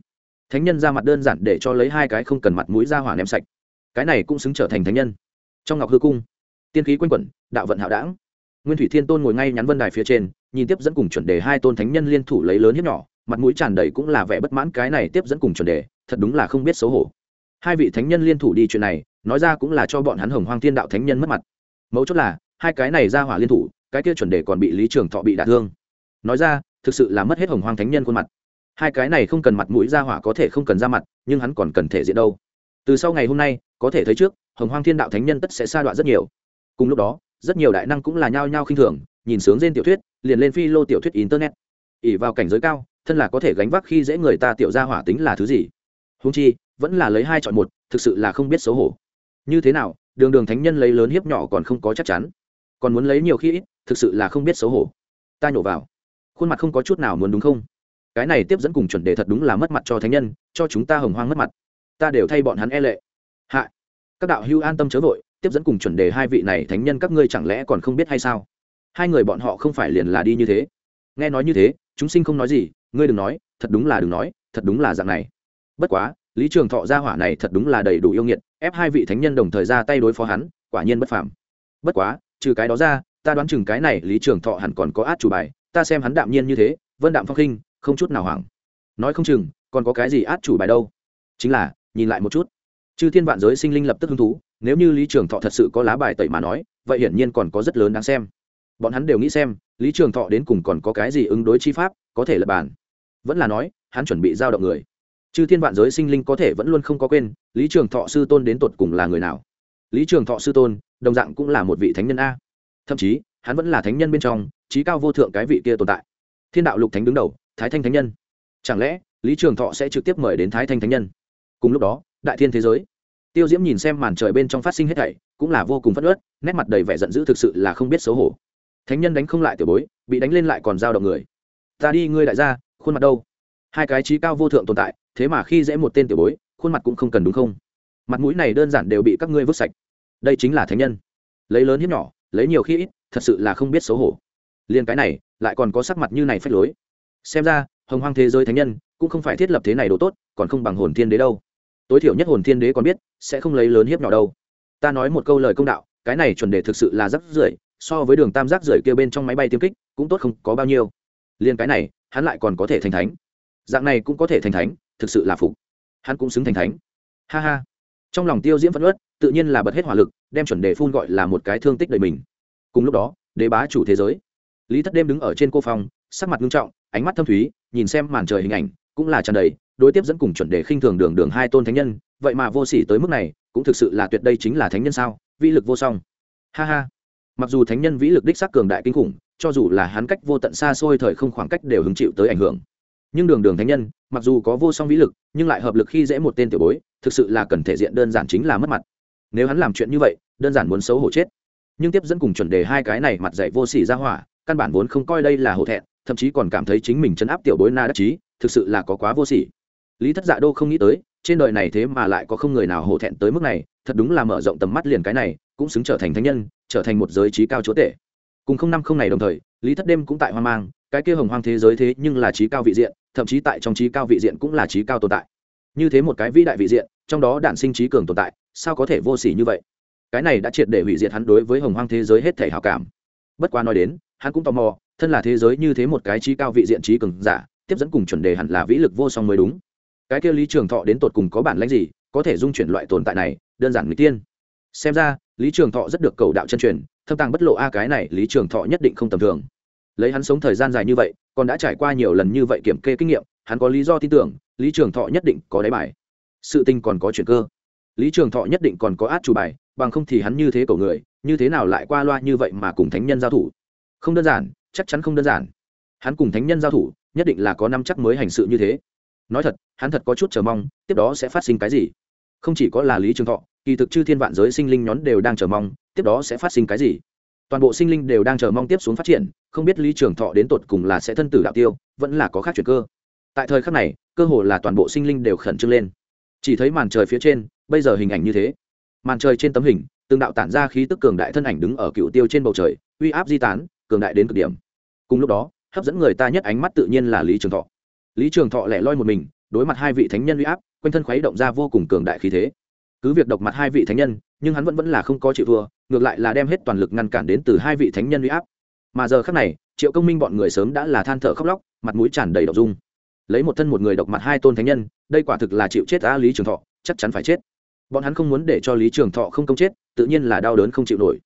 Thánh nhân ra mặt đơn giản để cho lấy hai cái không cần mặt mũi ra hỏa ném sạch. Cái này cũng xứng trở thành thánh nhân. Trong ngọc hư cung, tiên khí quanh quẩn, đạo vận hạo đảng. Nguyên thủy thiên tôn ngồi ngay nhắn vân đài phía trên, nhìn tiếp dẫn cùng chuẩn đề hai tôn thánh nhân liên thủ lấy lớn hiếp nhỏ, mặt mũi tràn đầy cũng là vẻ bất mãn cái này tiếp dẫn cùng chuẩn đề, thật đúng là không biết xấu hổ. Hai vị thánh nhân liên thủ đi chuyện này, nói ra cũng là cho bọn hắn hồng hoang thiên đạo thánh nhân mất mặt mấu chốt là, hai cái này ra hỏa liên thủ, cái kia chuẩn đề còn bị lý trường thọ bị đả thương. Nói ra, thực sự là mất hết hồng hoang thánh nhân khuôn mặt. Hai cái này không cần mặt mũi ra hỏa có thể không cần ra mặt, nhưng hắn còn cần thể diện đâu. Từ sau ngày hôm nay, có thể thấy trước, hồng hoang thiên đạo thánh nhân tất sẽ sa đoạn rất nhiều. Cùng lúc đó, rất nhiều đại năng cũng là nhao nhao khinh thường, nhìn sướng trên tiểu thuyết, liền lên phi lô tiểu thuyết internet. Ỉ vào cảnh giới cao, thân là có thể gánh vác khi dễ người ta tiểu ra hỏa tính là thứ gì? Húng chi, vẫn là lấy hai chọn một, thực sự là không biết xấu hổ như thế nào, đường đường thánh nhân lấy lớn hiếp nhỏ còn không có chắc chắn. Còn muốn lấy nhiều khi ít, thực sự là không biết xấu hổ. Ta nhổ vào. Khuôn mặt không có chút nào muốn đúng không? Cái này tiếp dẫn cùng chuẩn đề thật đúng là mất mặt cho thánh nhân, cho chúng ta hồng hoang mất mặt. Ta đều thay bọn hắn e lệ. Hạ. Các đạo hưu an tâm chớ vội, tiếp dẫn cùng chuẩn đề hai vị này thánh nhân các ngươi chẳng lẽ còn không biết hay sao? Hai người bọn họ không phải liền là đi như thế. Nghe nói như thế, chúng sinh không nói gì, ngươi đừng nói, thật đúng là đừng nói, thật đúng là dạng này. Bất quá, lý trường thọ gia hỏa này thật đúng là đầy đủ yêu nghiệt ép hai vị thánh nhân đồng thời ra tay đối phó hắn, quả nhiên bất phàm. Bất quá, trừ cái đó ra, ta đoán chừng cái này lý trường thọ hẳn còn có át chủ bài, ta xem hắn đạm nhiên như thế, vân đạm phong khinh không chút nào hoảng. Nói không chừng, còn có cái gì át chủ bài đâu. Chính là, nhìn lại một chút. Chư thiên vạn giới sinh linh lập tức hứng thú, nếu như lý trường thọ thật sự có lá bài tẩy mà nói, vậy hiển nhiên còn có rất lớn đáng xem. Bọn hắn đều nghĩ xem, lý trường thọ đến cùng còn có cái gì ứng đối chi pháp, có thể lập bàn. Vẫn là nói, hắn chuẩn bị giao động người chư thiên vạn giới sinh linh có thể vẫn luôn không có quên, lý trường thọ sư tôn đến tột cùng là người nào? Lý trường thọ sư tôn, đồng dạng cũng là một vị thánh nhân a. Thậm chí, hắn vẫn là thánh nhân bên trong trí cao vô thượng cái vị kia tồn tại. Thiên đạo lục thánh đứng đầu, thái thanh thánh nhân. Chẳng lẽ, lý trường thọ sẽ trực tiếp mời đến thái thanh thánh nhân? Cùng lúc đó, đại thiên thế giới. Tiêu diễm nhìn xem màn trời bên trong phát sinh hết thảy, cũng là vô cùng phất ớt nét mặt đầy vẻ giận dữ thực sự là không biết xấu hổ. Thánh nhân đánh không lại tiểu bối, bị đánh lên lại còn giao động người. Ta đi, ngươi đại gia, khuôn mặt đâu? Hai cái trí cao vô thượng tồn tại, thế mà khi dễ một tên tiểu bối, khuôn mặt cũng không cần đúng không? Mặt mũi này đơn giản đều bị các ngươi vứt sạch. Đây chính là thánh nhân. Lấy lớn hiếp nhỏ, lấy nhiều khi ít, thật sự là không biết xấu hổ. Liền cái này, lại còn có sắc mặt như này phách lối. Xem ra, hồng hoang thế giới thánh nhân, cũng không phải thiết lập thế này đồ tốt, còn không bằng hồn thiên đế đâu. Tối thiểu nhất hồn thiên đế còn biết, sẽ không lấy lớn hiếp nhỏ đâu. Ta nói một câu lời công đạo, cái này chuẩn đề thực sự là rắc rưởi, so với đường tam giác rưởi kia bên trong máy bay tiêm kích, cũng tốt không có bao nhiêu. Liền cái này, hắn lại còn có thể thành thánh dạng này cũng có thể thành thánh, thực sự là phục. Hắn cũng xứng thành thánh. Ha ha. Trong lòng tiêu diễm phẫn ớt tự nhiên là bật hết hỏa lực, đem chuẩn đề phun gọi là một cái thương tích đầy mình. Cùng lúc đó, đế bá chủ thế giới. Lý thất đêm đứng ở trên cô phòng, sắc mặt nghiêm trọng, ánh mắt thâm thúy, nhìn xem màn trời hình ảnh, cũng là tràn đầy, đối tiếp dẫn cùng chuẩn đề khinh thường đường đường hai tôn thánh nhân. Vậy mà vô sỉ tới mức này, cũng thực sự là tuyệt đây chính là thánh nhân sao? Vĩ lực vô song. Ha ha. Mặc dù thánh nhân vĩ lực đích xác cường đại kinh khủng, cho dù là hắn cách vô tận xa xôi thời không khoảng cách đều hứng chịu tới ảnh hưởng nhưng đường đường thánh nhân, mặc dù có vô song vĩ lực, nhưng lại hợp lực khi dễ một tên tiểu bối, thực sự là cần thể diện đơn giản chính là mất mặt. Nếu hắn làm chuyện như vậy, đơn giản muốn xấu hổ chết. Nhưng tiếp dẫn cùng chuẩn đề hai cái này mặt dạy vô sỉ ra hỏa, căn bản vốn không coi đây là hổ thẹn, thậm chí còn cảm thấy chính mình chấn áp tiểu bối na đắc chí, thực sự là có quá vô sỉ. Lý thất dạ đô không nghĩ tới, trên đời này thế mà lại có không người nào hổ thẹn tới mức này, thật đúng là mở rộng tầm mắt liền cái này, cũng xứng trở thành thánh nhân, trở thành một giới trí cao chúa tể. Cùng không năm không này đồng thời, lý thất đêm cũng tại hoang mang, cái kia hồng hoang thế giới thế nhưng là trí cao vị diện thậm chí tại trong trí cao vị diện cũng là trí cao tồn tại. Như thế một cái vĩ đại vị diện, trong đó đản sinh trí cường tồn tại, sao có thể vô s ỉ như vậy? Cái này đã triệt để hủy diệt hắn đối với hồng hoang thế giới hết thể hào cảm. Bất quá nói đến, hắn cũng tò mò, thân là thế giới như thế một cái trí cao vị diện trí cường giả, tiếp dẫn cùng chuẩn đề hẳn là vĩ lực vô song mới đúng. Cái kia lý trường thọ đến tột cùng có bản lãnh gì, có thể dung chuyển loại tồn tại này, đơn giản người tiên. Xem ra, lý trường thọ rất được cầu đạo chân truyền, thâm tàng bất lộ a cái này lý trường thọ nhất định không tầm thường. Lấy hắn sống thời gian dài như vậy còn đã trải qua nhiều lần như vậy kiểm kê kinh nghiệm, hắn có lý do tin tưởng, lý trường thọ nhất định có đáy bài. Sự tình còn có chuyện cơ. Lý trường thọ nhất định còn có át chủ bài, bằng không thì hắn như thế cầu người, như thế nào lại qua loa như vậy mà cùng thánh nhân giao thủ? Không đơn giản, chắc chắn không đơn giản. Hắn cùng thánh nhân giao thủ, nhất định là có năm chắc mới hành sự như thế. Nói thật, hắn thật có chút chờ mong, tiếp đó sẽ phát sinh cái gì? Không chỉ có là lý trường thọ, kỳ thực chư thiên vạn giới sinh linh nhón đều đang chờ mong, tiếp đó sẽ phát sinh cái gì? Toàn bộ sinh linh đều đang chờ mong tiếp xuống phát triển, không biết lý trường thọ đến tột cùng là sẽ thân tử đạo tiêu, vẫn là có khác chuyện cơ. Tại thời khắc này, cơ hồ là toàn bộ sinh linh đều khẩn trương lên. Chỉ thấy màn trời phía trên, bây giờ hình ảnh như thế. Màn trời trên tấm hình, từng đạo tản ra khí tức cường đại thân ảnh đứng ở cựu tiêu trên bầu trời, uy áp di tán, cường đại đến cực điểm. Cùng lúc đó, hấp dẫn người ta nhất ánh mắt tự nhiên là lý trường thọ. Lý trường thọ lẻ loi một mình, đối mặt hai vị thánh nhân uy áp, quanh thân khuấy động ra vô cùng cường đại khí thế. Cứ việc độc mặt hai vị thánh nhân nhưng hắn vẫn vẫn là không có chịu thua, ngược lại là đem hết toàn lực ngăn cản đến từ hai vị thánh nhân uy áp. Mà giờ khác này, triệu công minh bọn người sớm đã là than thở khóc lóc, mặt mũi tràn đầy độc dung. Lấy một thân một người độc mặt hai tôn thánh nhân, đây quả thực là chịu chết á lý trường thọ, chắc chắn phải chết. Bọn hắn không muốn để cho lý trường thọ không công chết, tự nhiên là đau đớn không chịu nổi.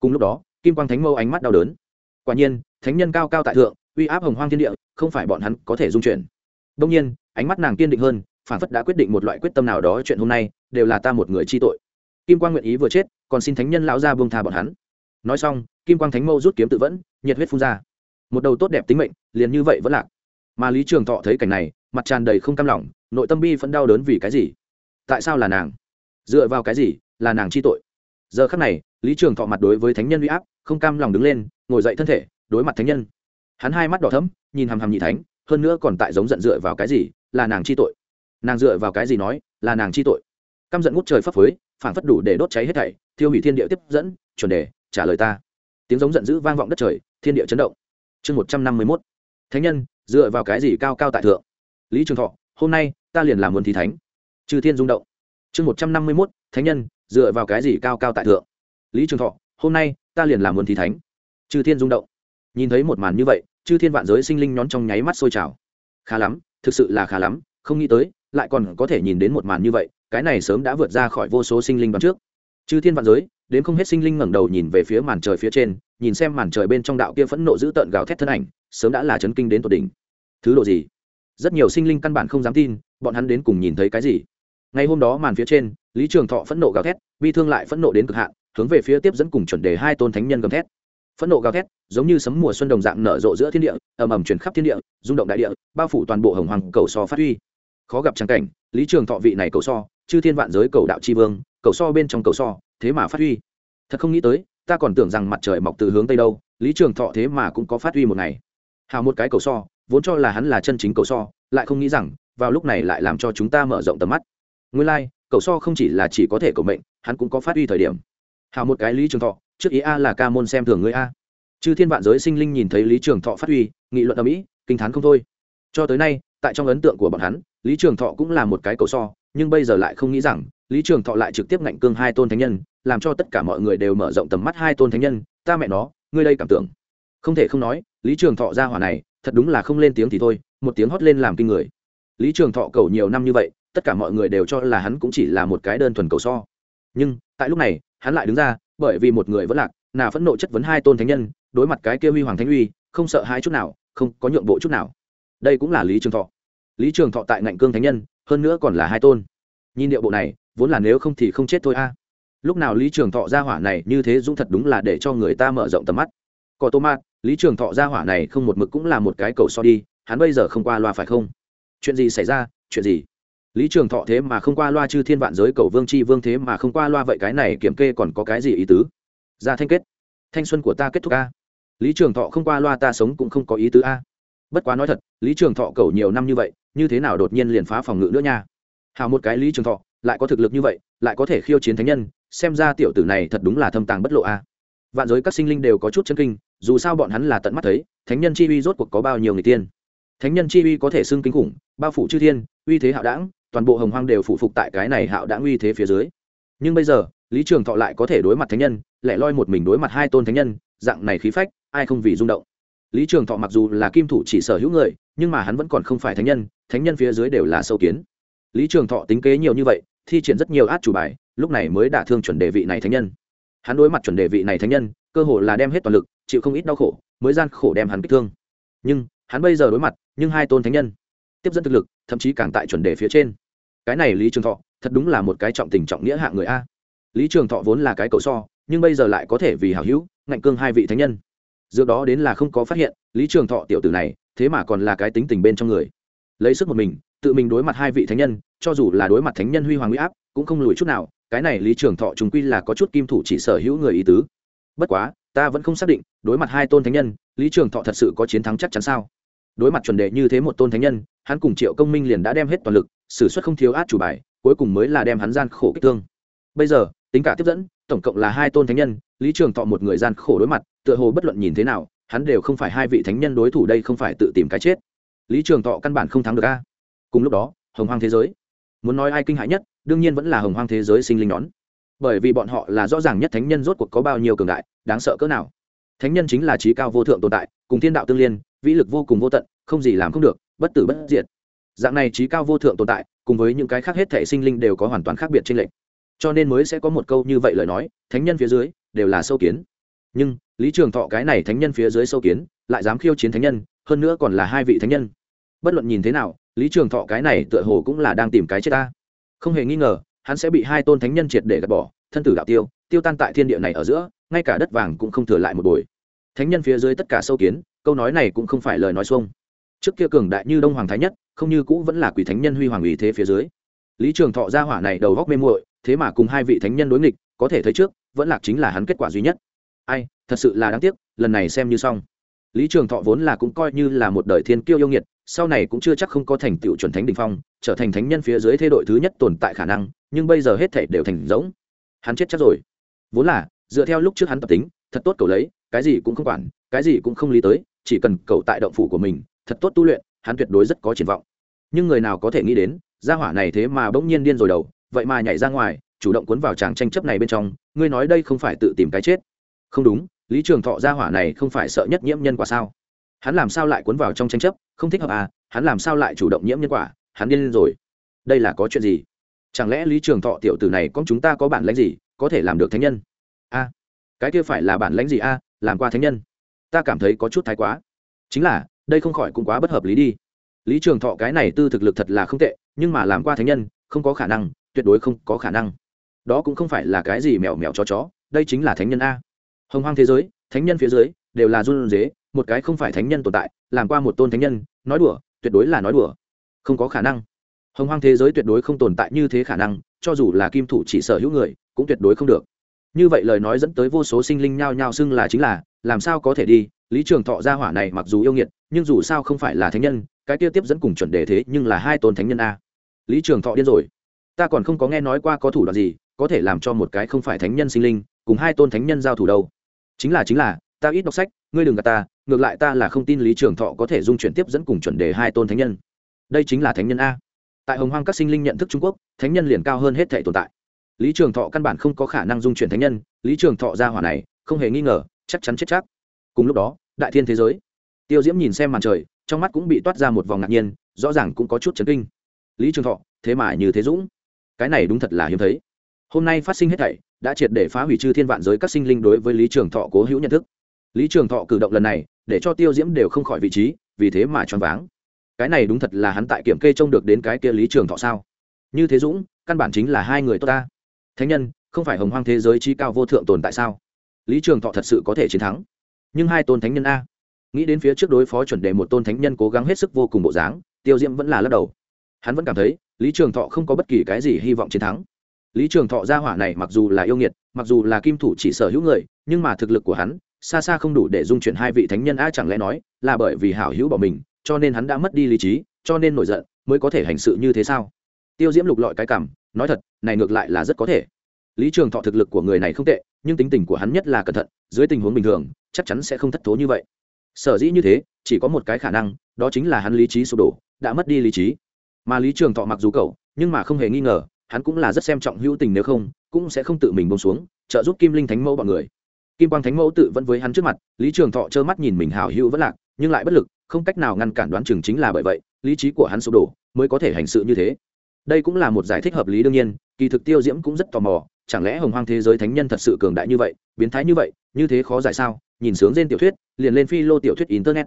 Cùng lúc đó, kim quang thánh mâu ánh mắt đau đớn. Quả nhiên, thánh nhân cao cao tại thượng, uy áp hồng hoang thiên địa, không phải bọn hắn có thể dung chuyển. Đông nhiên, ánh mắt nàng kiên định hơn, phản phất đã quyết định một loại quyết tâm nào đó chuyện hôm nay, đều là ta một người chi tội kim quang nguyện ý vừa chết, còn xin thánh nhân lão ra buông tha bọn hắn. Nói xong, kim quang thánh mâu rút kiếm tự vẫn, nhiệt huyết phun ra. Một đầu tốt đẹp tính mệnh, liền như vậy vẫn lạc. Mà lý trường thọ thấy cảnh này, mặt tràn đầy không cam lòng, nội tâm bi vẫn đau đớn vì cái gì? Tại sao là nàng? Dựa vào cái gì, là nàng chi tội? Giờ khắc này, lý trường thọ mặt đối với thánh nhân uy áp, không cam lòng đứng lên, ngồi dậy thân thể, đối mặt thánh nhân. Hắn hai mắt đỏ thấm nhìn hằm hằm nhị thánh, hơn nữa còn tại giống giận dựa vào cái gì, là nàng chi tội? Nàng dựa vào cái gì nói, là nàng chi tội? Căm giận ngút trời phấp phới phản phất đủ để đốt cháy hết thảy, thiêu hủy thiên địa tiếp dẫn, chuẩn đề, trả lời ta. Tiếng giống giận dữ vang vọng đất trời, thiên địa chấn động. Chương một trăm năm mươi mốt. Thánh nhân, dựa vào cái gì cao cao tại thượng? Lý trường thọ, hôm nay, ta liền làm muốn thí thánh. Trừ thiên rung động. Chương một trăm năm mươi mốt, thánh nhân, dựa vào cái gì cao cao tại thượng? Lý trường thọ, hôm nay, ta liền làm muốn thí thánh. Trừ thiên rung động. Nhìn thấy một màn như vậy, chư thiên vạn giới sinh linh nhón trong nháy mắt sôi trào. Khá lắm, thực sự là khá lắm, không nghĩ tới, lại còn có thể nhìn đến một màn như vậy cái này sớm đã vượt ra khỏi vô số sinh linh đoán trước. Chư thiên vạn giới, đến không hết sinh linh ngẩng đầu nhìn về phía màn trời phía trên, nhìn xem màn trời bên trong đạo kia phẫn nộ dữ tợn gào thét thân ảnh, sớm đã là chấn kinh đến tột đỉnh. Thứ độ gì? Rất nhiều sinh linh căn bản không dám tin, bọn hắn đến cùng nhìn thấy cái gì? Ngay hôm đó màn phía trên, lý trường thọ phẫn nộ gào thét, bi thương lại phẫn nộ đến cực hạn, hướng về phía tiếp dẫn cùng chuẩn đề hai tôn thánh nhân gầm thét. Phẫn nộ gào thét, giống như sấm mùa xuân đồng dạng nở rộ giữa thiên địa, ầm ầm chuyển khắp thiên địa, rung động đại địa, bao phủ toàn bộ hồng hoàng cầu so phát huy. Khó gặp trắng cảnh, lý trường thọ vị này cầu so chư thiên vạn giới cầu đạo chi vương cầu so bên trong cầu so thế mà phát huy. Thật không nghĩ tới ta còn tưởng rằng mặt trời mọc từ hướng tây đâu lý trường thọ thế mà cũng có phát huy một ngày. Hào một cái cầu so vốn cho là hắn là chân chính cầu so lại không nghĩ rằng vào lúc này lại làm cho chúng ta mở rộng tầm mắt. Nguyên lai、like, cầu so không chỉ là chỉ có thể cầu mệnh hắn cũng có phát huy thời điểm. Hào một cái lý trường thọ trước ý a là ca môn xem thường người a. Chư thiên vạn giới sinh linh nhìn thấy lý trường thọ phát huy nghị luận ở mỹ kinh t h á n không thôi. Cho tới nay tại trong ấn tượng của bọn hắn lý trường thọ cũng là một cái cầu so nhưng bây giờ lại không nghĩ rằng, lý trường thọ lại trực tiếp ngạnh cương hai tôn thánh nhân, làm cho tất cả mọi người đều mở rộng tầm mắt hai tôn thánh nhân, ta mẹ nó, ngươi đây cảm tưởng. Không thể không nói, lý trường thọ ra hỏa này, thật đúng là không lên tiếng thì thôi, một tiếng hót lên làm kinh người. Lý trường thọ cầu nhiều năm như vậy, tất cả mọi người đều cho là hắn cũng chỉ là một cái đơn thuần cầu so. Nhưng, tại lúc này, hắn lại đứng ra, bởi vì một người vẫn lạc nào phẫn nộ chất vấn hai tôn thánh nhân, đối mặt cái kia huy hoàng thánh uy, không sợ hai chút nào, không có nhượng bộ chút nào. Đây cũng là lý trường thọ. Lý trường thọ tại ngạnh cương thánh nhân hơn nữa còn là hai tôn. Nhìn điệu bộ này, vốn là nếu không thì không chết thôi a. Lúc nào lý trường thọ ra hỏa này như thế dũng thật đúng là để cho người ta mở rộng tầm mắt. Có tô mát, lý trường thọ ra hỏa này không một mực cũng là một cái cầu so đi, hắn bây giờ không qua loa phải không? Chuyện gì xảy ra? Chuyện gì? Lý trường thọ thế mà không qua loa chư thiên vạn giới cầu vương c h i vương thế mà không qua loa vậy cái này kiểm kê còn có cái gì ý tứ? Ra thanh kết. Thanh xuân của ta kết thúc a. Lý trường thọ không qua loa ta sống cũng không có ý tứ a bất quá nói thật, lý trường thọ cầu nhiều năm như vậy, như thế nào đột nhiên liền phá phòng ngự nữa nha? Hào một cái lý trường thọ, lại có thực lực như vậy, lại có thể khiêu chiến thánh nhân, xem ra tiểu tử này thật đúng là thâm tàng bất lộ a. Vạn giới các sinh linh đều có chút chân kinh, dù sao bọn hắn là tận mắt thấy, thánh nhân chi uy rốt cuộc có bao nhiêu người tiên. Thánh nhân chi uy có thể xưng kinh khủng, bao phủ chư thiên, uy thế hạo đảng toàn bộ hồng hoang đều phủ phục tại cái này hạo đảng uy thế phía dưới. Nhưng bây giờ, lý trường thọ lại có thể đối mặt thánh nhân lại loi một mình đối mặt hai tôn thánh nhân, dạng này khí phách, ai không vì rung động? Lý trường thọ mặc dù là kim thủ chỉ sở hữu người, nhưng mà hắn vẫn còn không phải thánh nhân thánh nhân phía dưới đều là sâu kiến. Lý trường thọ tính kế nhiều như vậy, thi triển rất nhiều át chủ bài, lúc này mới đả thương chuẩn đề vị này thánh nhân. Hắn đối mặt chuẩn đề vị này thánh nhân, cơ hồ là đem hết toàn lực, chịu không ít đau khổ, mới gian khổ đem hắn kích thương. Nhưng, hắn bây giờ đối mặt, nhưng hai tôn thánh nhân, tiếp dẫn thực lực, thậm chí càng tại chuẩn đề phía trên. Cái này lý trường thọ, thật đúng là một cái trọng tình trọng nghĩa hạng người a. Lý trường thọ vốn là cái cầu so, nhưng bây giờ lại có thể vì hảo hữu, ngạnh cương hai vị thánh nhân dược đó đến là không có phát hiện, lý trường thọ tiểu tử này, thế mà còn là cái tính tình bên trong người. Lấy sức một mình, tự mình đối mặt hai vị thánh nhân, cho dù là đối mặt thánh nhân huy hoàng huy áp, cũng không lùi chút nào, cái này lý trường thọ chúng quy là có chút kim thủ chỉ sở hữu người ý tứ. Bất quá, ta vẫn không xác định, đối mặt hai tôn thánh nhân, lý trường thọ thật sự có chiến thắng chắc chắn sao? Đối mặt chuẩn đệ như thế một tôn thánh nhân, hắn cùng triệu công minh liền đã đem hết toàn lực s ử suất không thiếu át chủ bài, cuối cùng mới là đem hắn gian khổ kích thương. Bây giờ, tính cả tiếp dẫn, tổng cộng là hai tôn thánh nhân, lý trường thọ một người gian khổ đối mặt tựa hồ bất luận nhìn thế nào, hắn đều không phải hai vị thánh nhân đối thủ đây không phải tự tìm cái chết. Lý trường thọ căn bản không thắng được a. Cùng lúc đó, hồng hoang thế giới. Muốn nói ai kinh hãi nhất, đương nhiên vẫn là hồng hoang thế giới sinh linh nón. Bởi vì bọn họ là rõ ràng nhất thánh nhân rốt cuộc có bao nhiêu cường đại, đáng sợ cỡ nào. Thánh nhân chính là trí cao vô thượng tồn tại, cùng thiên đạo tương liên, vĩ lực vô cùng vô tận, không gì làm không được, bất tử bất diệt. Dạng này trí cao vô thượng tồn tại, cùng với những cái khác hết thể sinh linh đều có hoàn toàn khác biệt trên lệnh cho nên mới sẽ có một câu như vậy lời nói, thánh nhân phía dưới, đều là sâu kiến. Nhưng lý trường thọ cái này thánh nhân phía dưới sâu kiến, lại dám khiêu chiến thánh nhân, hơn nữa còn là hai vị thánh nhân. Bất luận nhìn thế nào, lý trường thọ cái này tựa hồ cũng là đang tìm cái chết ta. Không hề nghi ngờ, hắn sẽ bị hai tôn thánh nhân triệt để gạt bỏ, thân tử đạo tiêu tiêu tan tại thiên địa này ở giữa, ngay cả đất vàng cũng không thừa lại một bồi. Thánh nhân phía dưới tất cả sâu kiến, câu nói này cũng không phải lời nói xuông. Trước kia cường đại như đông hoàng thái nhất, không như cũ vẫn là quỷ thánh nhân huy hoàng ủy thế phía dưới. Lý trường thọ gia hỏa này đầu góc mê muội, thế mà cùng hai vị thánh nhân đối nghịch, có thể thấy trước, vẫn lạc chính là hắn kết quả duy nhất. Ai thật sự là đáng tiếc, lần này xem như xong. Lý trường thọ vốn là cũng coi như là một đời thiên kiêu yêu nghiệt, sau này cũng chưa chắc không có thành tựu chuẩn thánh đình phong, trở thành thánh nhân phía dưới thế đội thứ nhất tồn tại khả năng, nhưng bây giờ hết thể đều thành rỗng. Hắn chết chắc rồi. Vốn là, dựa theo lúc trước hắn tập tính, thật tốt cầu lấy, cái gì cũng không quản, cái gì cũng không lý tới, chỉ cần cầu tại động phủ của mình, thật tốt tu luyện, hắn tuyệt đối rất có triển vọng. Nhưng người nào có thể nghĩ đến, gia hỏa này thế mà bỗng nhiên điên rồi đầu, vậy mà nhảy ra ngoài, chủ động cuốn vào tràng tranh chấp này bên trong, ngươi nói đây không phải tự tìm cái chết. Không đúng lý trường thọ gia hỏa này không phải sợ nhất nhiễm nhân quả sao? Hắn làm sao lại cuốn vào trong tranh chấp? Không thích hợp à? Hắn làm sao lại chủ động nhiễm nhân quả? Hắn điên lên rồi. Đây là có chuyện gì? Chẳng lẽ lý trường thọ tiểu tử này con chúng ta có bản lãnh gì, có thể làm được thánh nhân? A, cái kia phải là bản lãnh gì a? Làm qua thánh nhân? Ta cảm thấy có chút thái quá. Chính là, đây không khỏi cũng quá bất hợp lý đi. Lý trường thọ cái này tư thực lực thật là không tệ, nhưng mà làm qua thánh nhân, không có khả năng, tuyệt đối không có khả năng. Đó cũng không phải là cái gì mèo mèo cho chó, đây chính là thánh nhân a hồng hoang thế giới, thánh nhân phía dưới, đều là run dế một cái không phải thánh nhân tồn tại, làm qua một tôn thánh nhân, nói đùa, tuyệt đối là nói đùa. Không có khả năng. Hồng hoang thế giới tuyệt đối không tồn tại như thế khả năng, cho dù là kim thủ chỉ sở hữu người, cũng tuyệt đối không được. Như vậy lời nói dẫn tới vô số sinh linh nhao nhao xưng là chính là, làm sao có thể đi? Lý trường thọ gia hỏa này mặc dù yêu nghiệt, nhưng dù sao không phải là thánh nhân, cái tiêu tiếp dẫn cùng chuẩn đề thế nhưng là hai tôn thánh nhân a. Lý trường thọ điên rồi. Ta còn không có nghe nói qua có thủ đoạn gì, có thể làm cho một cái không phải thánh nhân sinh linh, cùng hai tôn thánh nhân giao thủ đâu chính là chính là, ta ít đọc sách, ngươi đừng gạt ta, ngược lại ta là không tin lý trường thọ có thể dung chuyển tiếp dẫn cùng chuẩn đề hai tôn thánh nhân. Đây chính là thánh nhân a. Tại hồng hoang các sinh linh nhận thức trung quốc, thánh nhân liền cao hơn hết thể tồn tại. Lý trường thọ căn bản không có khả năng dung chuyển thánh nhân, lý trường thọ ra hỏa này, không hề nghi ngờ, chắc chắn chết chắc. Cùng lúc đó, đại thiên thế giới. Tiêu diễm nhìn xem màn trời, trong mắt cũng bị toát ra một vòng ngạc nhiên, rõ ràng cũng có chút chấn kinh. Lý trường thọ, thế mà như thế dũng. Cái này đúng thật là hiếm thấy. Hôm nay phát sinh hết thảy đã triệt để phá hủy chư thiên vạn giới các sinh linh đối với lý trường thọ cố hữu nhận thức. Lý trường thọ cử động lần này, để cho tiêu diễm đều không khỏi vị trí, vì thế mà choáng váng. Cái này đúng thật là hắn tại kiểm kê trông được đến cái kia lý trường thọ sao? Như thế dũng, căn bản chính là hai người tốt ta. Thánh nhân, không phải hồng hoang thế giới chi cao vô thượng tồn tại sao? Lý trường thọ thật sự có thể chiến thắng. Nhưng hai tôn thánh nhân a. Nghĩ đến phía trước đối phó chuẩn đề một tôn thánh nhân cố gắng hết sức vô cùng bộ dáng, tiêu diễm vẫn là lắc đầu. Hắn vẫn cảm thấy, lý trường thọ không có bất kỳ cái gì hy vọng chiến thắng lý trường thọ gia hỏa này mặc dù là yêu nghiệt, mặc dù là kim thủ chỉ sở hữu người, nhưng mà thực lực của hắn, xa xa không đủ để dung chuyển hai vị thánh nhân a chẳng lẽ nói là bởi vì hảo hữu bỏ mình, cho nên hắn đã mất đi lý trí, cho nên nổi giận, mới có thể hành sự như thế sao? Tiêu diễm lục lọi cái cảm, nói thật, này ngược lại là rất có thể. Lý trường thọ thực lực của người này không tệ, nhưng tính tình của hắn nhất là cẩn thận, dưới tình huống bình thường, chắc chắn sẽ không thất thố như vậy. Sở dĩ như thế, chỉ có một cái khả năng, đó chính là hắn lý trí sụp đổ, đã mất đi lý trí. Mà lý trường thọ mặc dù cậu, nhưng mà không hề nghi ngờ hắn cũng là rất xem trọng hữu tình nếu không, cũng sẽ không tự mình bông xuống, trợ giúp kim linh thánh mẫu bọn người. Kim quang thánh mẫu tự vẫn với hắn trước mặt, lý trường thọ trơ mắt nhìn mình hào hữu vẫn lạc, nhưng lại bất lực, không cách nào ngăn cản đoán chừng chính là bởi vậy, lý trí của hắn sụp đổ, mới có thể hành sự như thế. Đây cũng là một giải thích hợp lý đương nhiên, kỳ thực tiêu diễm cũng rất tò mò, chẳng lẽ hồng hoang thế giới thánh nhân thật sự cường đại như vậy, biến thái như vậy, như thế khó giải sao? Nhìn sướng trên tiểu thuyết, liền lên phi lô tiểu thuyết internet.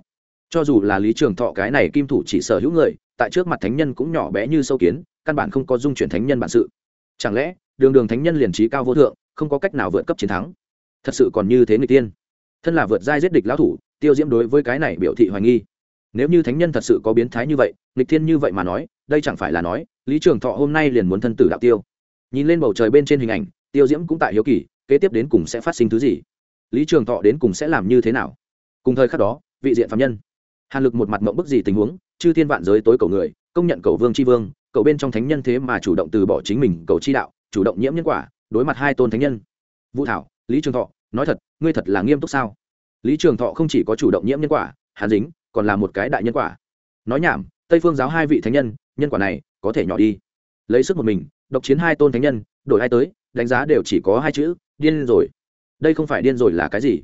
Cho dù là lý trường thọ cái này kim thủ chỉ sở hữu người, tại trước mặt thánh nhân cũng nhỏ bé như sâu kiến căn bản không có dung chuyển thánh nhân bản sự. Chẳng lẽ, đường đường thánh nhân liền trí cao vô thượng, không có cách nào vượt cấp chiến thắng? Thật sự còn như thế người tiên. Thân là vượt giai giết địch lão thủ, tiêu diễm đối với cái này biểu thị hoài nghi. Nếu như thánh nhân thật sự có biến thái như vậy, nghịch thiên như vậy mà nói, đây chẳng phải là nói, lý trường thọ hôm nay liền muốn thân tử đạo tiêu. Nhìn lên bầu trời bên trên hình ảnh, tiêu diễm cũng tại hiếu kỳ, kế tiếp đến cùng sẽ phát sinh thứ gì? Lý trường thọ đến cùng sẽ làm như thế nào? Cùng thời khắc đó, vị diện phạm nhân. Hàn lực một mặt mộng bức gì tình huống, chư thiên vạn giới tối cầu người, công nhận cầu vương chi vương cậu bên trong thánh nhân thế mà chủ động từ bỏ chính mình cầu chi đạo, chủ động nhiễm nhân quả, đối mặt hai tôn thánh nhân. Vũ thảo, lý trường thọ, nói thật, ngươi thật là nghiêm túc sao? Lý trường thọ không chỉ có chủ động nhiễm nhân quả hàn dính, còn là một cái đại nhân quả. Nói nhảm, tây phương giáo hai vị thánh nhân nhân quả này, có thể nhỏ đi. Lấy sức một mình, độc chiến hai tôn thánh nhân, đổi ai tới, đánh giá đều chỉ có hai chữ, điên rồi. Đây không phải điên rồi là cái gì?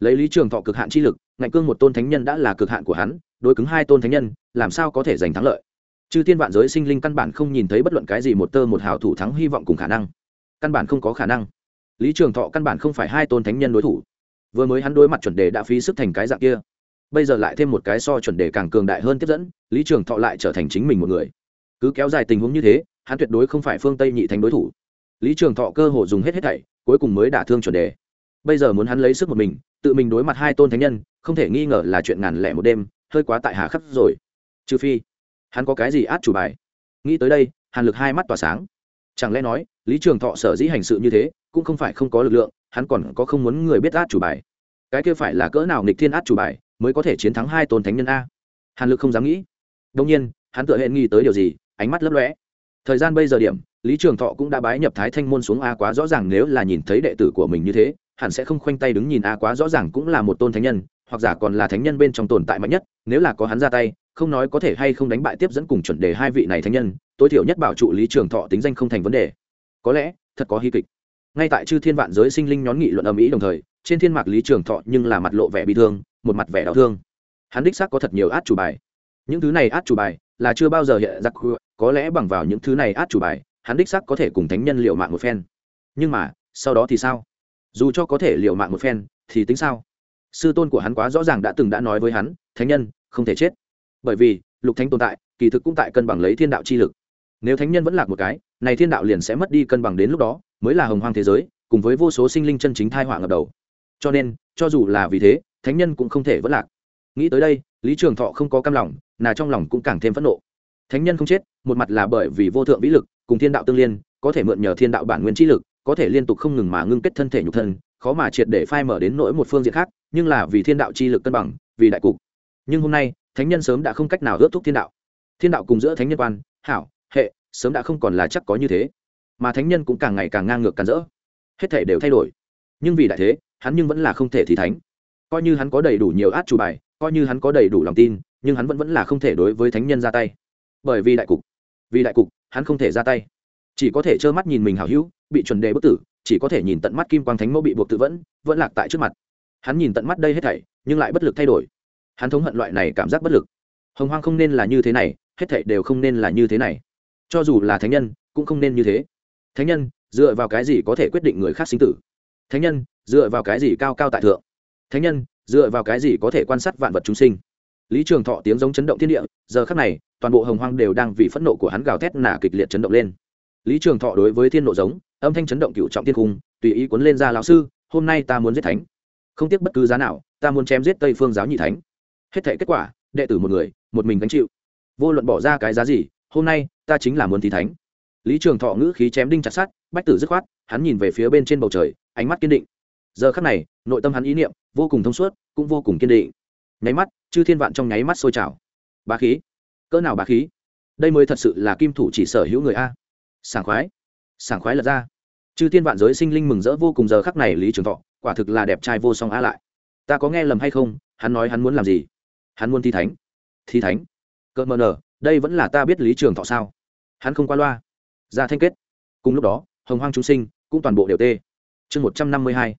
Lấy lý trường thọ cực hạn chi lực, ngạnh cương một tôn thánh nhân đã là cực hạn của hắn, đối cứng hai tôn thánh nhân, làm sao có thể giành thắng lợi? Chư tiên vạn giới sinh linh căn bản không nhìn thấy bất luận cái gì một tơ một hào thủ thắng hy vọng cùng khả năng. Căn bản không có khả năng. Lý trường thọ căn bản không phải hai tôn thánh nhân đối thủ. Vừa mới hắn đối mặt chuẩn đề đã phí sức thành cái dạng kia. Bây giờ lại thêm một cái so chuẩn đề càng cường đại hơn tiếp dẫn, lý trường thọ lại trở thành chính mình một người. Cứ kéo dài tình huống như thế, hắn tuyệt đối không phải phương tây nhị thành đối thủ. Lý trường thọ cơ hồ dùng hết hết thảy, cuối cùng mới đả thương chuẩn đề. Bây giờ muốn hắn lấy sức một mình, tự mình đối mặt hai tôn thánh nhân, không thể nghi ngờ là chuyện ngàn lẻ một đêm, hơi quá tại hà khắc rồi. Trừ phi hắn có cái gì át chủ bài? Nghĩ tới đây, hàn lực hai mắt tỏa sáng. Chẳng lẽ nói, lý trường thọ sở dĩ hành sự như thế, cũng không phải không có lực lượng, hắn còn có không muốn người biết át chủ bài? Cái kia phải là cỡ nào nghịch thiên át chủ bài mới có thể chiến thắng hai tôn thánh nhân a? Hàn lực không dám nghĩ. Đông nhiên, hắn tự hệ nghĩ tới điều gì, ánh mắt lấp lóe. Thời gian bây giờ điểm, lý trường thọ cũng đã bái nhập thái thanh môn xuống a quá rõ ràng nếu là nhìn thấy đệ tử của mình như thế, hẳn sẽ không khoanh tay đứng nhìn a quá rõ ràng cũng là một tôn thánh nhân hoặc giả còn là thánh nhân bên trong tồn tại mạnh nhất, nếu là có hắn ra tay, không nói có thể hay không đánh bại tiếp dẫn cùng chuẩn đề hai vị này thánh nhân, tối thiểu nhất bảo trụ lý trường thọ tính danh không thành vấn đề. Có lẽ, thật có hy kịch. Ngay tại chư thiên vạn giới sinh linh nhón nghị luận âm ý đồng thời, trên thiên mạc lý trường thọ nhưng là mặt lộ vẻ bị thương, một mặt vẻ đau thương. Hắn đích xác có thật nhiều át chủ bài. Những thứ này át chủ bài là chưa bao giờ hiện giặc có lẽ bằng vào những thứ này át chủ bài, hắn đích xác có thể cùng thánh nhân liệu mạng một phen. Nhưng mà, sau đó thì sao? Dù cho có thể liệu mạng một phen, thì tính sao? Sư tôn của hắn quá rõ ràng đã từng đã nói với hắn, thánh nhân, không thể chết. Bởi vì, lục thánh tồn tại, kỳ thực cũng tại cân bằng lấy thiên đạo chi lực. Nếu thánh nhân vẫn lạc một cái, này thiên đạo liền sẽ mất đi cân bằng đến lúc đó, mới là hồng hoang thế giới, cùng với vô số sinh linh chân chính thai họa ngập đầu. Cho nên, cho dù là vì thế, thánh nhân cũng không thể vẫn lạc. Nghĩ tới đây, lý trường thọ không có cam lòng, nà trong lòng cũng càng thêm phẫn nộ. Thánh nhân không chết, một mặt là bởi vì vô thượng vĩ lực, cùng thiên đạo tương liên, có thể mượn nhờ thiên đạo bản nguyên trí lực, có thể liên tục không ngừng mà ngưng kết thân thể nhục thân khó mà triệt để phai mở đến nỗi một phương diện khác, nhưng là vì thiên đạo chi lực cân bằng, vì đại cục. Nhưng hôm nay, thánh nhân sớm đã không cách nào ước thúc thiên đạo. Thiên đạo cùng giữa thánh nhân quan, hảo, hệ, sớm đã không còn là chắc có như thế. Mà thánh nhân cũng càng ngày càng ngang ngược càn rỡ. Hết thể đều thay đổi. Nhưng vì đại thế, hắn nhưng vẫn là không thể thì thánh. Coi như hắn có đầy đủ nhiều át chủ bài, coi như hắn có đầy đủ lòng tin, nhưng hắn vẫn vẫn là không thể đối với thánh nhân ra tay. Bởi vì đại cục, vì đại cục, hắn không thể ra tay. Chỉ có thể trơ mắt nhìn mình hảo hữu, bị chuẩn đề bức tử chỉ có thể nhìn tận mắt kim quang thánh mẫu bị buộc tự vẫn vẫn lạc tại trước mặt. Hắn nhìn tận mắt đây hết thảy, nhưng lại bất lực thay đổi. Hắn thống hận loại này cảm giác bất lực. Hồng hoang không nên là như thế này, hết thảy đều không nên là như thế này. Cho dù là thánh nhân, cũng không nên như thế. Thánh nhân, dựa vào cái gì có thể quyết định người khác sinh tử? Thánh nhân, dựa vào cái gì cao cao tại thượng? Thánh nhân, dựa vào cái gì có thể quan sát vạn vật chúng sinh? Lý trường thọ tiếng giống chấn động thiên địa, giờ khắc này, toàn bộ hồng hoang đều đang vì phẫn nộ của hắn gào thét nả kịch liệt chấn động lên. Lý trường thọ đối với thiên nộ giống âm thanh chấn động cựu trọng thiên cung, tùy ý cuốn lên ra lão sư, hôm nay ta muốn giết thánh. Không tiếc bất cứ giá nào, ta muốn chém giết tây phương giáo nhị thánh. Hết thể kết quả, đệ tử một người, một mình gánh chịu. Vô luận bỏ ra cái giá gì, hôm nay, ta chính là muốn thi thánh. Lý trường thọ ngữ khí chém đinh chặt sát bách tử dứt khoát, hắn nhìn về phía bên trên bầu trời, ánh mắt kiên định. Giờ khắc này, nội tâm hắn ý niệm vô cùng thông suốt, cũng vô cùng kiên định. Nháy mắt, chư thiên vạn trong nháy mắt sôi trào. Bá khí. Cỡ nào bá khí? Đây mới thật sự là kim thủ chỉ sở hữu người a. Sảng khoái sảng khoái lật ra. Chư thiên vạn giới sinh linh mừng rỡ vô cùng giờ khắc này lý trường thọ, quả thực là đẹp trai vô song á lại. Ta có nghe lầm hay không? Hắn nói hắn muốn làm gì? Hắn muốn thi thánh. Thi thánh? Cỡ mờ nở, đây vẫn là ta biết lý trường thọ sao? Hắn không qua loa. Ra thanh kết. Cùng lúc đó, hồng hoang chúng sinh cũng toàn bộ đều tê. Chương một trăm năm mươi hai.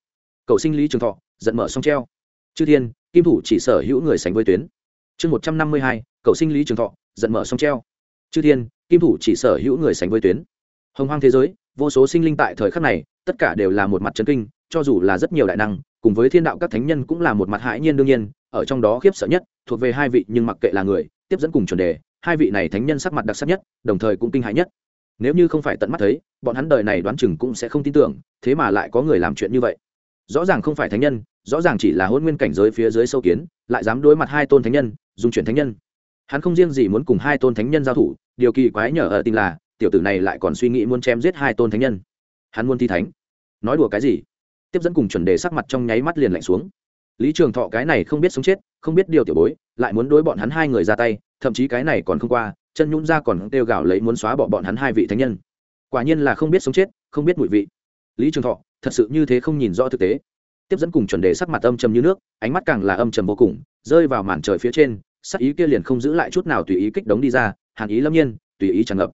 Cầu sinh lý trường thọ, giận mở song treo. Chư thiên, kim thủ chỉ sở hữu người sánh với tuyến. Chương một trăm năm mươi hai, cầu sinh lý trường thọ, giận mở song treo. Chư thiên, kim thủ chỉ sở hữu người sánh với tuyến hồng hoang thế giới, vô số sinh linh tại thời khắc này, tất cả đều là một mặt trấn kinh, cho dù là rất nhiều đại năng, cùng với thiên đạo các thánh nhân cũng là một mặt hãi nhiên đương nhiên, ở trong đó khiếp sợ nhất, thuộc về hai vị nhưng mặc kệ là người, tiếp dẫn cùng chuẩn đề, hai vị này thánh nhân sắc mặt đặc sắc nhất, đồng thời cũng kinh hãi nhất. Nếu như không phải tận mắt thấy, bọn hắn đời này đoán chừng cũng sẽ không tin tưởng, thế mà lại có người làm chuyện như vậy. Rõ ràng không phải thánh nhân, rõ ràng chỉ là hôn nguyên cảnh giới phía dưới sâu kiến, lại dám đối mặt hai tôn thánh nhân dùng chuyển thánh nhân. Hắn không riêng gì muốn cùng hai tôn thánh nhân giao thủ, điều kỳ quái nhở ở tình là tiểu tử này lại còn suy nghĩ muốn chém giết hai tôn thánh nhân. Hắn muốn thi thánh. Nói đùa cái gì? Tiếp dẫn cùng chuẩn đề sắc mặt trong nháy mắt liền lạnh xuống. Lý trường thọ cái này không biết sống chết, không biết điều tiểu bối, lại muốn đối bọn hắn hai người ra tay, thậm chí cái này còn không qua, chân nhún ra còn kêu gào lấy muốn xóa bỏ bọn hắn hai vị thánh nhân. Quả nhiên là không biết sống chết, không biết mùi vị. Lý trường thọ, thật sự như thế không nhìn rõ thực tế. Tiếp dẫn cùng chuẩn đề sắc mặt âm trầm như nước, ánh mắt càng là âm trầm vô cùng, rơi vào màn trời phía trên, sắc ý kia liền không giữ lại chút nào tùy ý kích đống đi ra, hàn ý lâm nhiên, tùy ý tràn ngập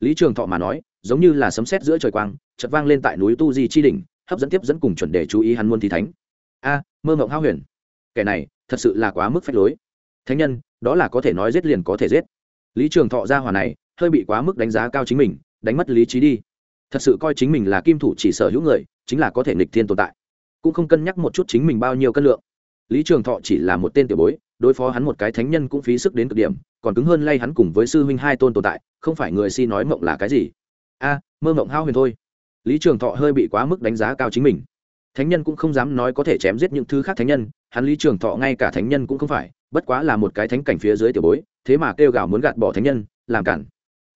lý trường thọ mà nói, giống như là sấm sét giữa trời quang, chợt vang lên tại núi tu di chi đỉnh, hấp dẫn tiếp dẫn cùng chuẩn đề chú ý hắn muôn thi thánh. A, mơ mộng hao huyền. Kẻ này, thật sự là quá mức phách lối. Thánh nhân, đó là có thể nói giết liền có thể giết. Lý trường thọ ra hỏa này, hơi bị quá mức đánh giá cao chính mình, đánh mất lý trí đi. Thật sự coi chính mình là kim thủ chỉ sở hữu người, chính là có thể nghịch thiên tồn tại. Cũng không cân nhắc một chút chính mình bao nhiêu cân lượng. Lý trường thọ chỉ là một tên tiểu bối, đối phó hắn một cái thánh nhân cũng phí sức đến cực điểm còn cứng hơn lay hắn cùng với sư huynh hai tôn tồn tại, không phải người si nói mộng là cái gì? A, mơ mộng hao huyền thôi. Lý trường thọ hơi bị quá mức đánh giá cao chính mình. Thánh nhân cũng không dám nói có thể chém giết những thứ khác thánh nhân, hắn lý trường thọ ngay cả thánh nhân cũng không phải, bất quá là một cái thánh cảnh phía dưới tiểu bối, thế mà kêu gào muốn gạt bỏ thánh nhân, làm cản.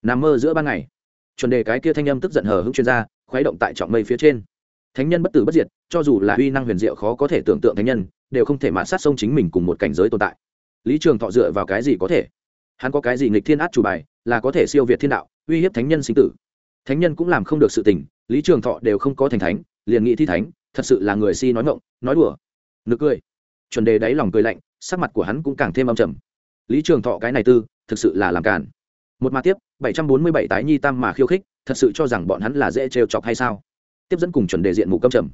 Nằm mơ giữa ban ngày. Chuẩn đề cái kia thanh âm tức giận hờ hững chuyên gia khuấy động tại trọng mây phía trên. Thánh nhân bất tử bất diệt, cho dù là uy năng huyền diệu khó có thể tưởng tượng thánh nhân, đều không thể mạn sát sông chính mình cùng một cảnh giới tồn tại. Lý trường thọ dựa vào cái gì có thể? Hắn có cái gì nghịch thiên át chủ bài, là có thể siêu việt thiên đạo, uy hiếp thánh nhân sinh tử. Thánh nhân cũng làm không được sự tình, lý trường thọ đều không có thành thánh, liền nghị thi thánh, thật sự là người si nói ngộng nói đùa. Nực cười. Chuẩn đề đáy lòng cười lạnh, sắc mặt của hắn cũng càng thêm âm trầm. Lý trường thọ cái này tư, thực sự là làm cản một mà tiếp, bảy trăm bốn mươi bảy tái nhi tam mà khiêu khích, thật sự cho rằng bọn hắn là dễ trêu chọc hay sao? Tiếp dẫn cùng chuẩn đề diện mục câm trầm.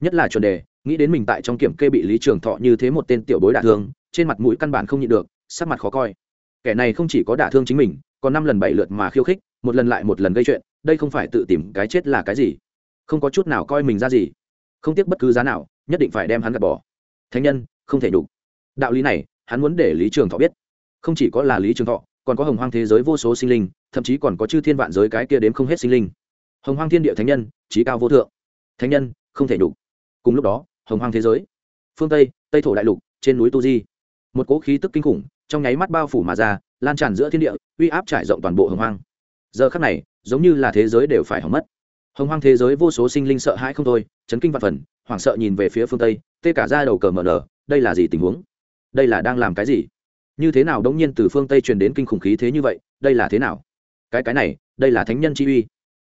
Nhất là chuẩn đề, nghĩ đến mình tại trong kiểm kê bị lý trường thọ như thế một tên tiểu bối đả thương, trên mặt mũi căn bản không nhịn được, sắc mặt khó coi kẻ này không chỉ có đả thương chính mình, còn năm lần bảy lượt mà khiêu khích, một lần lại một lần gây chuyện, đây không phải tự tìm cái chết là cái gì? Không có chút nào coi mình ra gì. Không tiếc bất cứ giá nào, nhất định phải đem hắn gạt bỏ. Thánh nhân, không thể đủ. Đạo lý này, hắn muốn để lý trường thọ biết. Không chỉ có là lý trường thọ, còn có hồng hoang thế giới vô số sinh linh, thậm chí còn có chư thiên vạn giới cái kia đếm không hết sinh linh. Hồng hoang thiên địa thánh nhân, trí cao vô thượng. Thánh nhân, không thể đủ. Cùng lúc đó, hồng hoang thế giới. Phương tây tây thổ đại lục, trên núi tu di. Một cỗ khí tức kinh khủng trong nháy mắt bao phủ mà ra, lan tràn giữa thiên địa, uy áp trải rộng toàn bộ hồng hoang. Giờ khắc này, giống như là thế giới đều phải hỏng mất. Hồng hoang thế giới vô số sinh linh sợ hãi không thôi, chấn kinh vạn phần, hoảng sợ nhìn về phía phương tây, tê cả ra đầu cờ mở nở, đây là gì tình huống? Đây là đang làm cái gì? Như thế nào đống nhiên từ phương tây truyền đến kinh khủng khí thế như vậy, đây là thế nào? Cái cái này, đây là thánh nhân chi uy.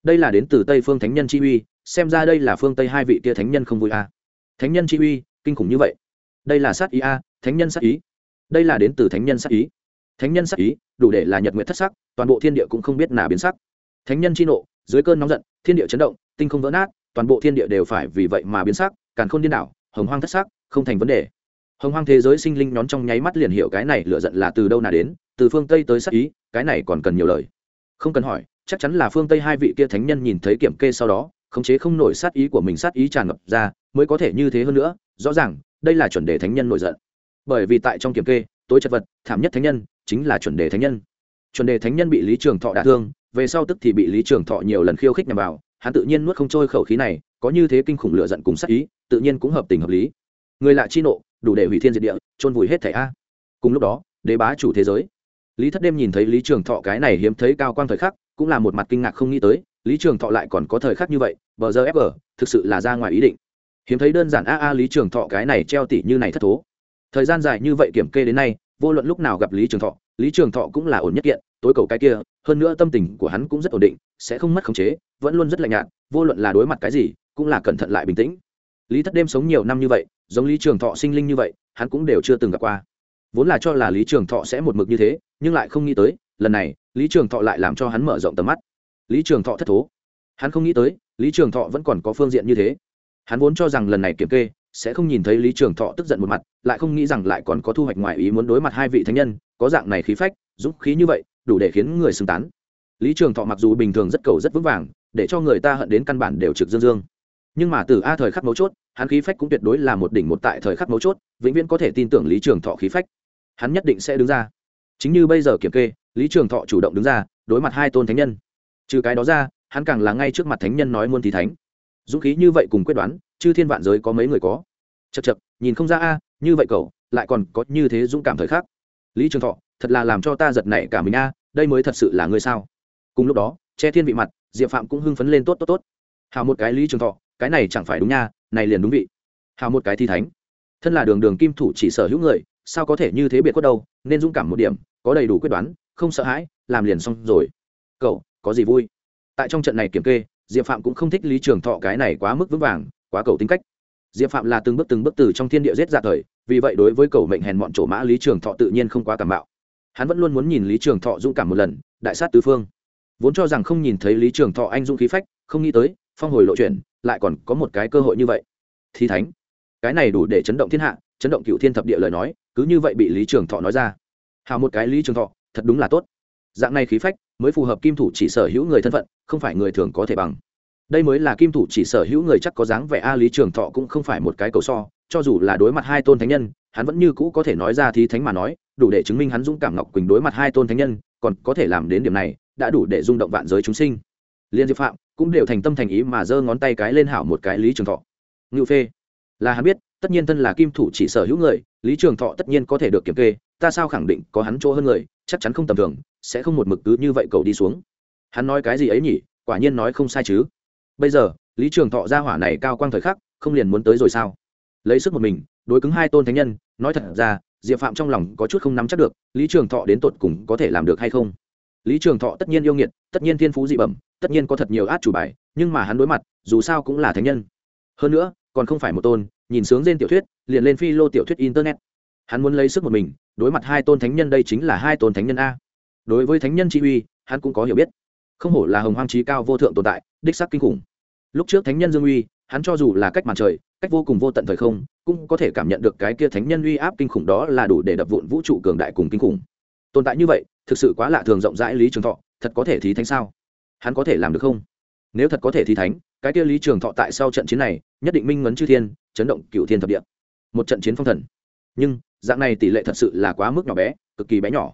Đây là đến từ tây phương thánh nhân chi uy, xem ra đây là phương tây hai vị kia thánh nhân không vui a thánh nhân chi uy, kinh khủng như vậy. Đây là sát ý a thánh nhân sát ý đây là đến từ thánh nhân sát ý. Thánh nhân sát ý, đủ để là nhật nguyện thất sắc, toàn bộ thiên địa cũng không biết là biến sắc. Thánh nhân chi nộ, dưới cơn nóng giận, thiên địa chấn động, tinh không vỡ nát, toàn bộ thiên địa đều phải vì vậy mà biến sắc, càn khôn điên đảo, hồng hoang thất sắc, không thành vấn đề. Hồng hoang thế giới sinh linh nhón trong nháy mắt liền hiểu cái này lựa giận là từ đâu nào đến, từ phương tây tới sát ý, cái này còn cần nhiều lời. Không cần hỏi, chắc chắn là phương tây hai vị kia thánh nhân nhìn thấy kiểm kê sau đó, khống chế không nổi sát ý của mình, sát ý tràn ngập ra, mới có thể như thế hơn nữa. Rõ ràng, đây là chuẩn đề thánh nhân nổi giận bởi vì tại trong kiểm kê, tối chất vật, thảm nhất thánh nhân chính là chuẩn đề thánh nhân. Chuẩn đề thánh nhân bị lý trường thọ đả thương, về sau tức thì bị lý trường thọ nhiều lần khiêu khích nhằm vào, hắn tự nhiên nuốt không trôi khẩu khí này, có như thế kinh khủng lựa giận cùng sát ý, tự nhiên cũng hợp tình hợp lý. Người lạ chi nộ, đủ để hủy thiên diệt địa trôn vùi hết thẻ a. Cùng lúc đó, đế bá chủ thế giới. Lý thất đêm nhìn thấy lý trường thọ cái này hiếm thấy cao quang thời khắc, cũng là một mặt kinh ngạc không nghĩ tới, lý trường thọ lại còn có thời khắc như vậy, bờ giờ fg thực sự là ra ngoài ý định. Hiếm thấy đơn giản a a lý trường thọ cái này treo tỉ như này thất thố thời gian dài như vậy kiểm kê đến nay, vô luận lúc nào gặp lý trường thọ, lý trường thọ cũng là ổn nhất kiện, tối cầu cái kia, hơn nữa tâm tình của hắn cũng rất ổn định, sẽ không mất khống chế, vẫn luôn rất lạnh nhạt, vô luận là đối mặt cái gì, cũng là cẩn thận lại bình tĩnh. Lý thất đêm sống nhiều năm như vậy, giống lý trường thọ sinh linh như vậy, hắn cũng đều chưa từng gặp qua. Vốn là cho là lý trường thọ sẽ một mực như thế, nhưng lại không nghĩ tới, lần này, lý trường thọ lại làm cho hắn mở rộng tầm mắt. Lý trường thọ thất thố. Hắn không nghĩ tới, lý trường thọ vẫn còn có phương diện như thế. Hắn vốn cho rằng lần này kiểm kê sẽ không nhìn thấy lý trường thọ tức giận một mặt, lại không nghĩ rằng lại còn có thu hoạch ngoài ý muốn đối mặt hai vị thánh nhân, có dạng này khí phách, dũng khí như vậy, đủ để khiến người xưng tán. Lý trường thọ mặc dù bình thường rất cầu rất vững vàng, để cho người ta hận đến căn bản đều trực dương dương. Nhưng mà từ a thời khắc mấu chốt, hắn khí phách cũng tuyệt đối là một đỉnh một tại thời khắc mấu chốt, vĩnh viễn có thể tin tưởng lý trường thọ khí phách. Hắn nhất định sẽ đứng ra. Chính như bây giờ kiểm kê, lý trường thọ chủ động đứng ra, đối mặt hai tôn thánh nhân. Trừ cái đó ra, hắn càng là ngay trước mặt thánh nhân nói muôn thì thánh. Dũng khí như vậy cùng quyết đoán chư thiên vạn giới có mấy người có? Chật chật nhìn không ra a, như vậy cậu, lại còn có như thế dũng cảm thời khắc. Lý trường thọ, thật là làm cho ta giật nảy cả mình a, đây mới thật sự là ngươi sao? Cùng lúc đó, che thiên vị mặt, diệp phạm cũng hưng phấn lên tốt tốt tốt. Hào một cái lý trường thọ, cái này chẳng phải đúng nha, này liền đúng vị. Hào một cái thi thánh. Thân là đường đường kim thủ chỉ sở hữu người, sao có thể như thế biệt có đâu, nên dũng cảm một điểm, có đầy đủ quyết đoán, không sợ hãi, làm liền xong rồi. Cậu, có gì vui? Tại trong trận này kiểm kê, diệp phạm cũng không thích lý trường thọ cái này quá mức vững vàng quá cầu tính cách. Diệp phạm là từng bước từng bước từ trong thiên địa giết ra thời, vì vậy đối với cầu mệnh hèn mọn chỗ mã lý trường thọ tự nhiên không quá cảm bạo hắn vẫn luôn muốn nhìn lý trường thọ dũng cảm một lần, đại sát tứ phương. Vốn cho rằng không nhìn thấy lý trường thọ anh dũng khí phách, không nghĩ tới, phong hồi lộ chuyển, lại còn có một cái cơ hội như vậy. Thi thánh. Cái này đủ để chấn động thiên hạ, chấn động cựu thiên thập địa lời nói, cứ như vậy bị lý trường thọ nói ra. Hào một cái lý trường thọ, thật đúng là tốt. Dạng này khí phách, mới phù hợp kim thủ chỉ sở hữu người thân phận, không phải người thường có thể bằng đây mới là kim thủ chỉ sở hữu người chắc có dáng vẻ a lý trường thọ cũng không phải một cái cầu so, cho dù là đối mặt hai tôn thánh nhân, hắn vẫn như cũ có thể nói ra thí thánh mà nói, đủ để chứng minh hắn dũng cảm ngọc quỳnh đối mặt hai tôn thánh nhân, còn có thể làm đến điểm này, đã đủ để rung động vạn giới chúng sinh. Liên diệp phạm cũng đều thành tâm thành ý mà giơ ngón tay cái lên hảo một cái lý trường thọ. Ngự phê, là hắn biết, tất nhiên thân là kim thủ chỉ sở hữu người, lý trường thọ tất nhiên có thể được kiểm kê, ta sao khẳng định có hắn chỗ hơn người, chắc chắn không tầm thường, sẽ không một mực cứ như vậy cầu đi xuống. Hắn nói cái gì ấy nhỉ? Quả nhiên nói không sai chứ bây giờ, lý trường thọ ra hỏa này cao quang thời khắc, không liền muốn tới rồi sao? Lấy sức một mình, đối cứng hai tôn thánh nhân, nói thật ra, diệp phạm trong lòng có chút không nắm chắc được, lý trường thọ đến tột cùng có thể làm được hay không? Lý trường thọ tất nhiên yêu nghiệt, tất nhiên thiên phú dị bẩm, tất nhiên có thật nhiều át chủ bài, nhưng mà hắn đối mặt, dù sao cũng là thánh nhân. Hơn nữa, còn không phải một tôn, nhìn sướng trên tiểu thuyết, liền lên phi lô tiểu thuyết internet. Hắn muốn lấy sức một mình, đối mặt hai tôn thánh nhân đây chính là hai tôn thánh nhân a. Đối với thánh nhân chi uy, hắn cũng có hiểu biết. Không hổ là hồng hoang trí cao vô thượng tồn tại, đích sắc kinh khủng lúc trước thánh nhân dương uy, hắn cho dù là cách màn trời, cách vô cùng vô tận thời không, cũng có thể cảm nhận được cái kia thánh nhân uy áp kinh khủng đó là đủ để đập vụn vũ trụ cường đại cùng kinh khủng. Tồn tại như vậy, thực sự quá lạ thường rộng rãi lý trường thọ, thật có thể thí thánh sao? Hắn có thể làm được không? Nếu thật có thể thí thánh, cái kia lý trường thọ tại sau trận chiến này, nhất định minh ngấn chư thiên, chấn động cựu thiên thập địa. Một trận chiến phong thần. Nhưng, dạng này tỷ lệ thật sự là quá mức nhỏ bé, cực kỳ bé nhỏ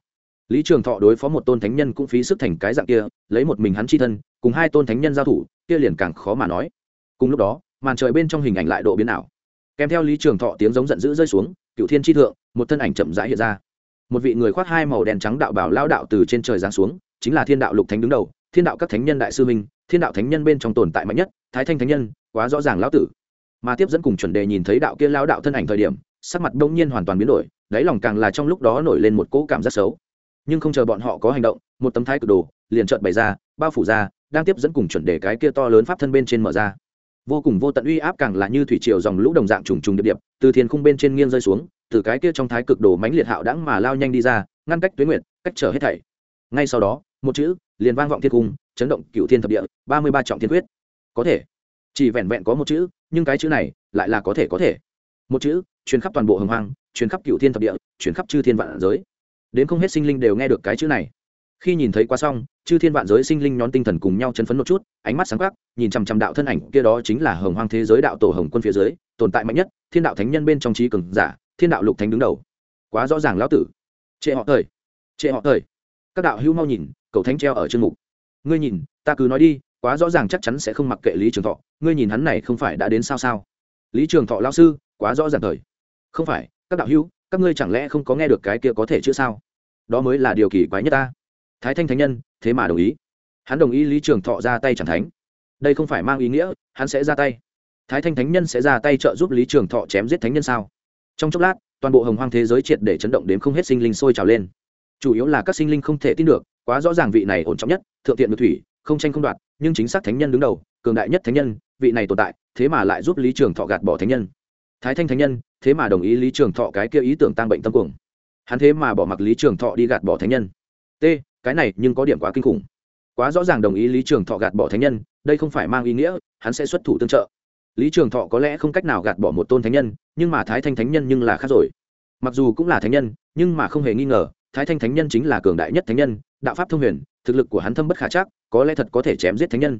lý trường thọ đối phó một tôn thánh nhân cũng phí sức thành cái dạng kia, lấy một mình hắn chi thân, cùng hai tôn thánh nhân giao thủ, kia liền càng khó mà nói. Cùng lúc đó, màn trời bên trong hình ảnh lại độ biến ảo. Kèm theo lý trường thọ tiếng giống giận dữ rơi xuống cựu thiên tri thượng, một thân ảnh chậm rãi hiện ra. Một vị người khoác hai màu đen trắng đạo bảo lao đạo từ trên trời giáng xuống, chính là thiên đạo lục thánh đứng đầu, thiên đạo các thánh nhân đại sư minh thiên đạo thánh nhân bên trong tồn tại mạnh nhất, thái thanh thánh nhân, quá rõ ràng lão tử. Mà tiếp dẫn cùng chuẩn đề nhìn thấy đạo kia lao đạo thân ảnh thời điểm, sắc mặt đông nhiên hoàn toàn biến đổi, đáy lòng càng là trong lúc đó nổi lên một cỗ cảm giác xấu nhưng không chờ bọn họ có hành động, một tấm thái cực đồ liền trợn bày ra, bao phủ ra, đang tiếp dẫn cùng chuẩn đề cái kia to lớn pháp thân bên trên mở ra. Vô cùng vô tận uy áp càng là như thủy triều dòng lũ đồng dạng trùng trùng điệp điệp, từ thiên khung bên trên nghiêng rơi xuống, từ cái kia trong thái cực đồ mánh liệt hạo đãng mà lao nhanh đi ra, ngăn cách tuyến nguyện cách trở hết thảy. Ngay sau đó, một chữ, liền vang vọng thiên cung chấn động cựu thiên thập địa, ba mươi ba trọng thiên quyết. Có thể. Chỉ vẹn vẹn có một chữ, nhưng cái chữ này lại là có thể có thể. Một chữ, truyền khắp toàn bộ hồng hoang, truyền khắp cựu thiên thập địa, truyền khắp chư thiên vạn giới đến không hết sinh linh đều nghe được cái chữ này. Khi nhìn thấy qua xong, chư thiên vạn giới sinh linh nhón tinh thần cùng nhau chấn phấn một chút, ánh mắt sáng khắc nhìn chằm chằm đạo thân ảnh kia đó chính là hồng hoang thế giới đạo tổ hồng quân phía dưới, tồn tại mạnh nhất, thiên đạo thánh nhân bên trong trí cường giả, thiên đạo lục thánh đứng đầu. Quá rõ ràng lão tử. Trệ họ thời. Trệ họ thời. Các đạo hữu mau nhìn, cầu thánh treo ở chân mục. Ngươi nhìn, ta cứ nói đi, quá rõ ràng chắc chắn sẽ không mặc kệ lý trường thọ, ngươi nhìn hắn này không phải đã đến sao sao? Lý trường thọ lao sư, quá rõ ràng thời. Không phải, các đạo hữu các ngươi chẳng lẽ không có nghe được cái kia có thể chữa sao? Đó mới là điều kỳ quái nhất ta. Thái thanh thánh nhân, thế mà đồng ý. Hắn đồng ý lý trường thọ ra tay chẳng thánh. Đây không phải mang ý nghĩa, hắn sẽ ra tay. Thái thanh thánh nhân sẽ ra tay trợ giúp lý trường thọ chém giết thánh nhân sao? Trong chốc lát, toàn bộ hồng hoang thế giới triệt để chấn động đến không hết sinh linh sôi trào lên. Chủ yếu là các sinh linh không thể tin được, quá rõ ràng vị này ổn trọng nhất, thượng tiện ngược thủy, không tranh không đoạt, nhưng chính xác thánh nhân đứng đầu, cường đại nhất thánh nhân, vị này tồn tại, thế mà lại giúp lý trường thọ gạt bỏ thánh nhân. Thái thanh thánh nhân thế mà đồng ý lý trường thọ cái kia ý tưởng tăng bệnh tâm cuồng. Hắn thế mà bỏ mặc lý trường thọ đi gạt bỏ thánh nhân. T, cái này nhưng có điểm quá kinh khủng. Quá rõ ràng đồng ý lý trường thọ gạt bỏ thánh nhân, đây không phải mang ý nghĩa, hắn sẽ xuất thủ tương trợ. Lý trường thọ có lẽ không cách nào gạt bỏ một tôn thánh nhân, nhưng mà thái thanh thánh nhân nhưng là khác rồi. Mặc dù cũng là thánh nhân, nhưng mà không hề nghi ngờ, thái thanh thánh nhân chính là cường đại nhất thánh nhân, đạo pháp thông huyền, thực lực của hắn thâm bất khả chắc, có lẽ thật có thể chém giết thánh nhân.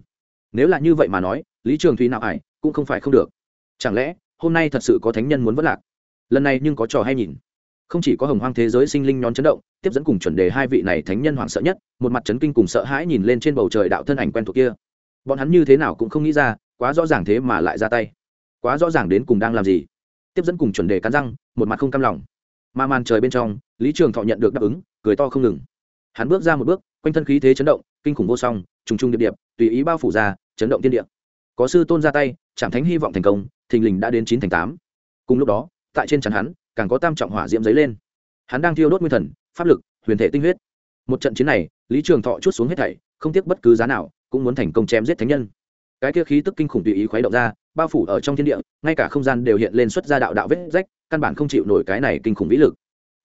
Nếu là như vậy mà nói, lý trường thùy nào ải, cũng không phải không được. Chẳng lẽ hôm nay thật sự có thánh nhân muốn vất lạc. Lần này nhưng có trò hay nhìn. Không chỉ có hồng hoang thế giới sinh linh nhón chấn động, tiếp dẫn cùng chuẩn đề hai vị này thánh nhân hoảng sợ nhất, một mặt chấn kinh cùng sợ hãi nhìn lên trên bầu trời đạo thân ảnh quen thuộc kia. Bọn hắn như thế nào cũng không nghĩ ra, quá rõ ràng thế mà lại ra tay. Quá rõ ràng đến cùng đang làm gì. Tiếp dẫn cùng chuẩn đề cắn răng, một mặt không cam lòng. Mà màn trời bên trong, lý trường thọ nhận được đáp ứng, cười to không ngừng. Hắn bước ra một bước, quanh thân khí thế chấn động, kinh khủng vô song, trùng trùng điệp điệp, tùy ý bao phủ ra, chấn động tiên điệp có sư tôn ra tay chẳng thánh hy vọng thành công thình lình đã đến chín thành tám. Cùng lúc đó, tại trên chắn hắn, càng có tam trọng hỏa diễm dấy lên. Hắn đang thiêu đốt nguyên thần, pháp lực, huyền thể tinh huyết. Một trận chiến này, lý trường thọ chút xuống hết thảy, không tiếc bất cứ giá nào, cũng muốn thành công chém giết thánh nhân. Cái kia khí tức kinh khủng tùy ý khuấy động ra, bao phủ ở trong thiên địa, ngay cả không gian đều hiện lên xuất ra đạo đạo vết rách, căn bản không chịu nổi cái này kinh khủng vĩ lực.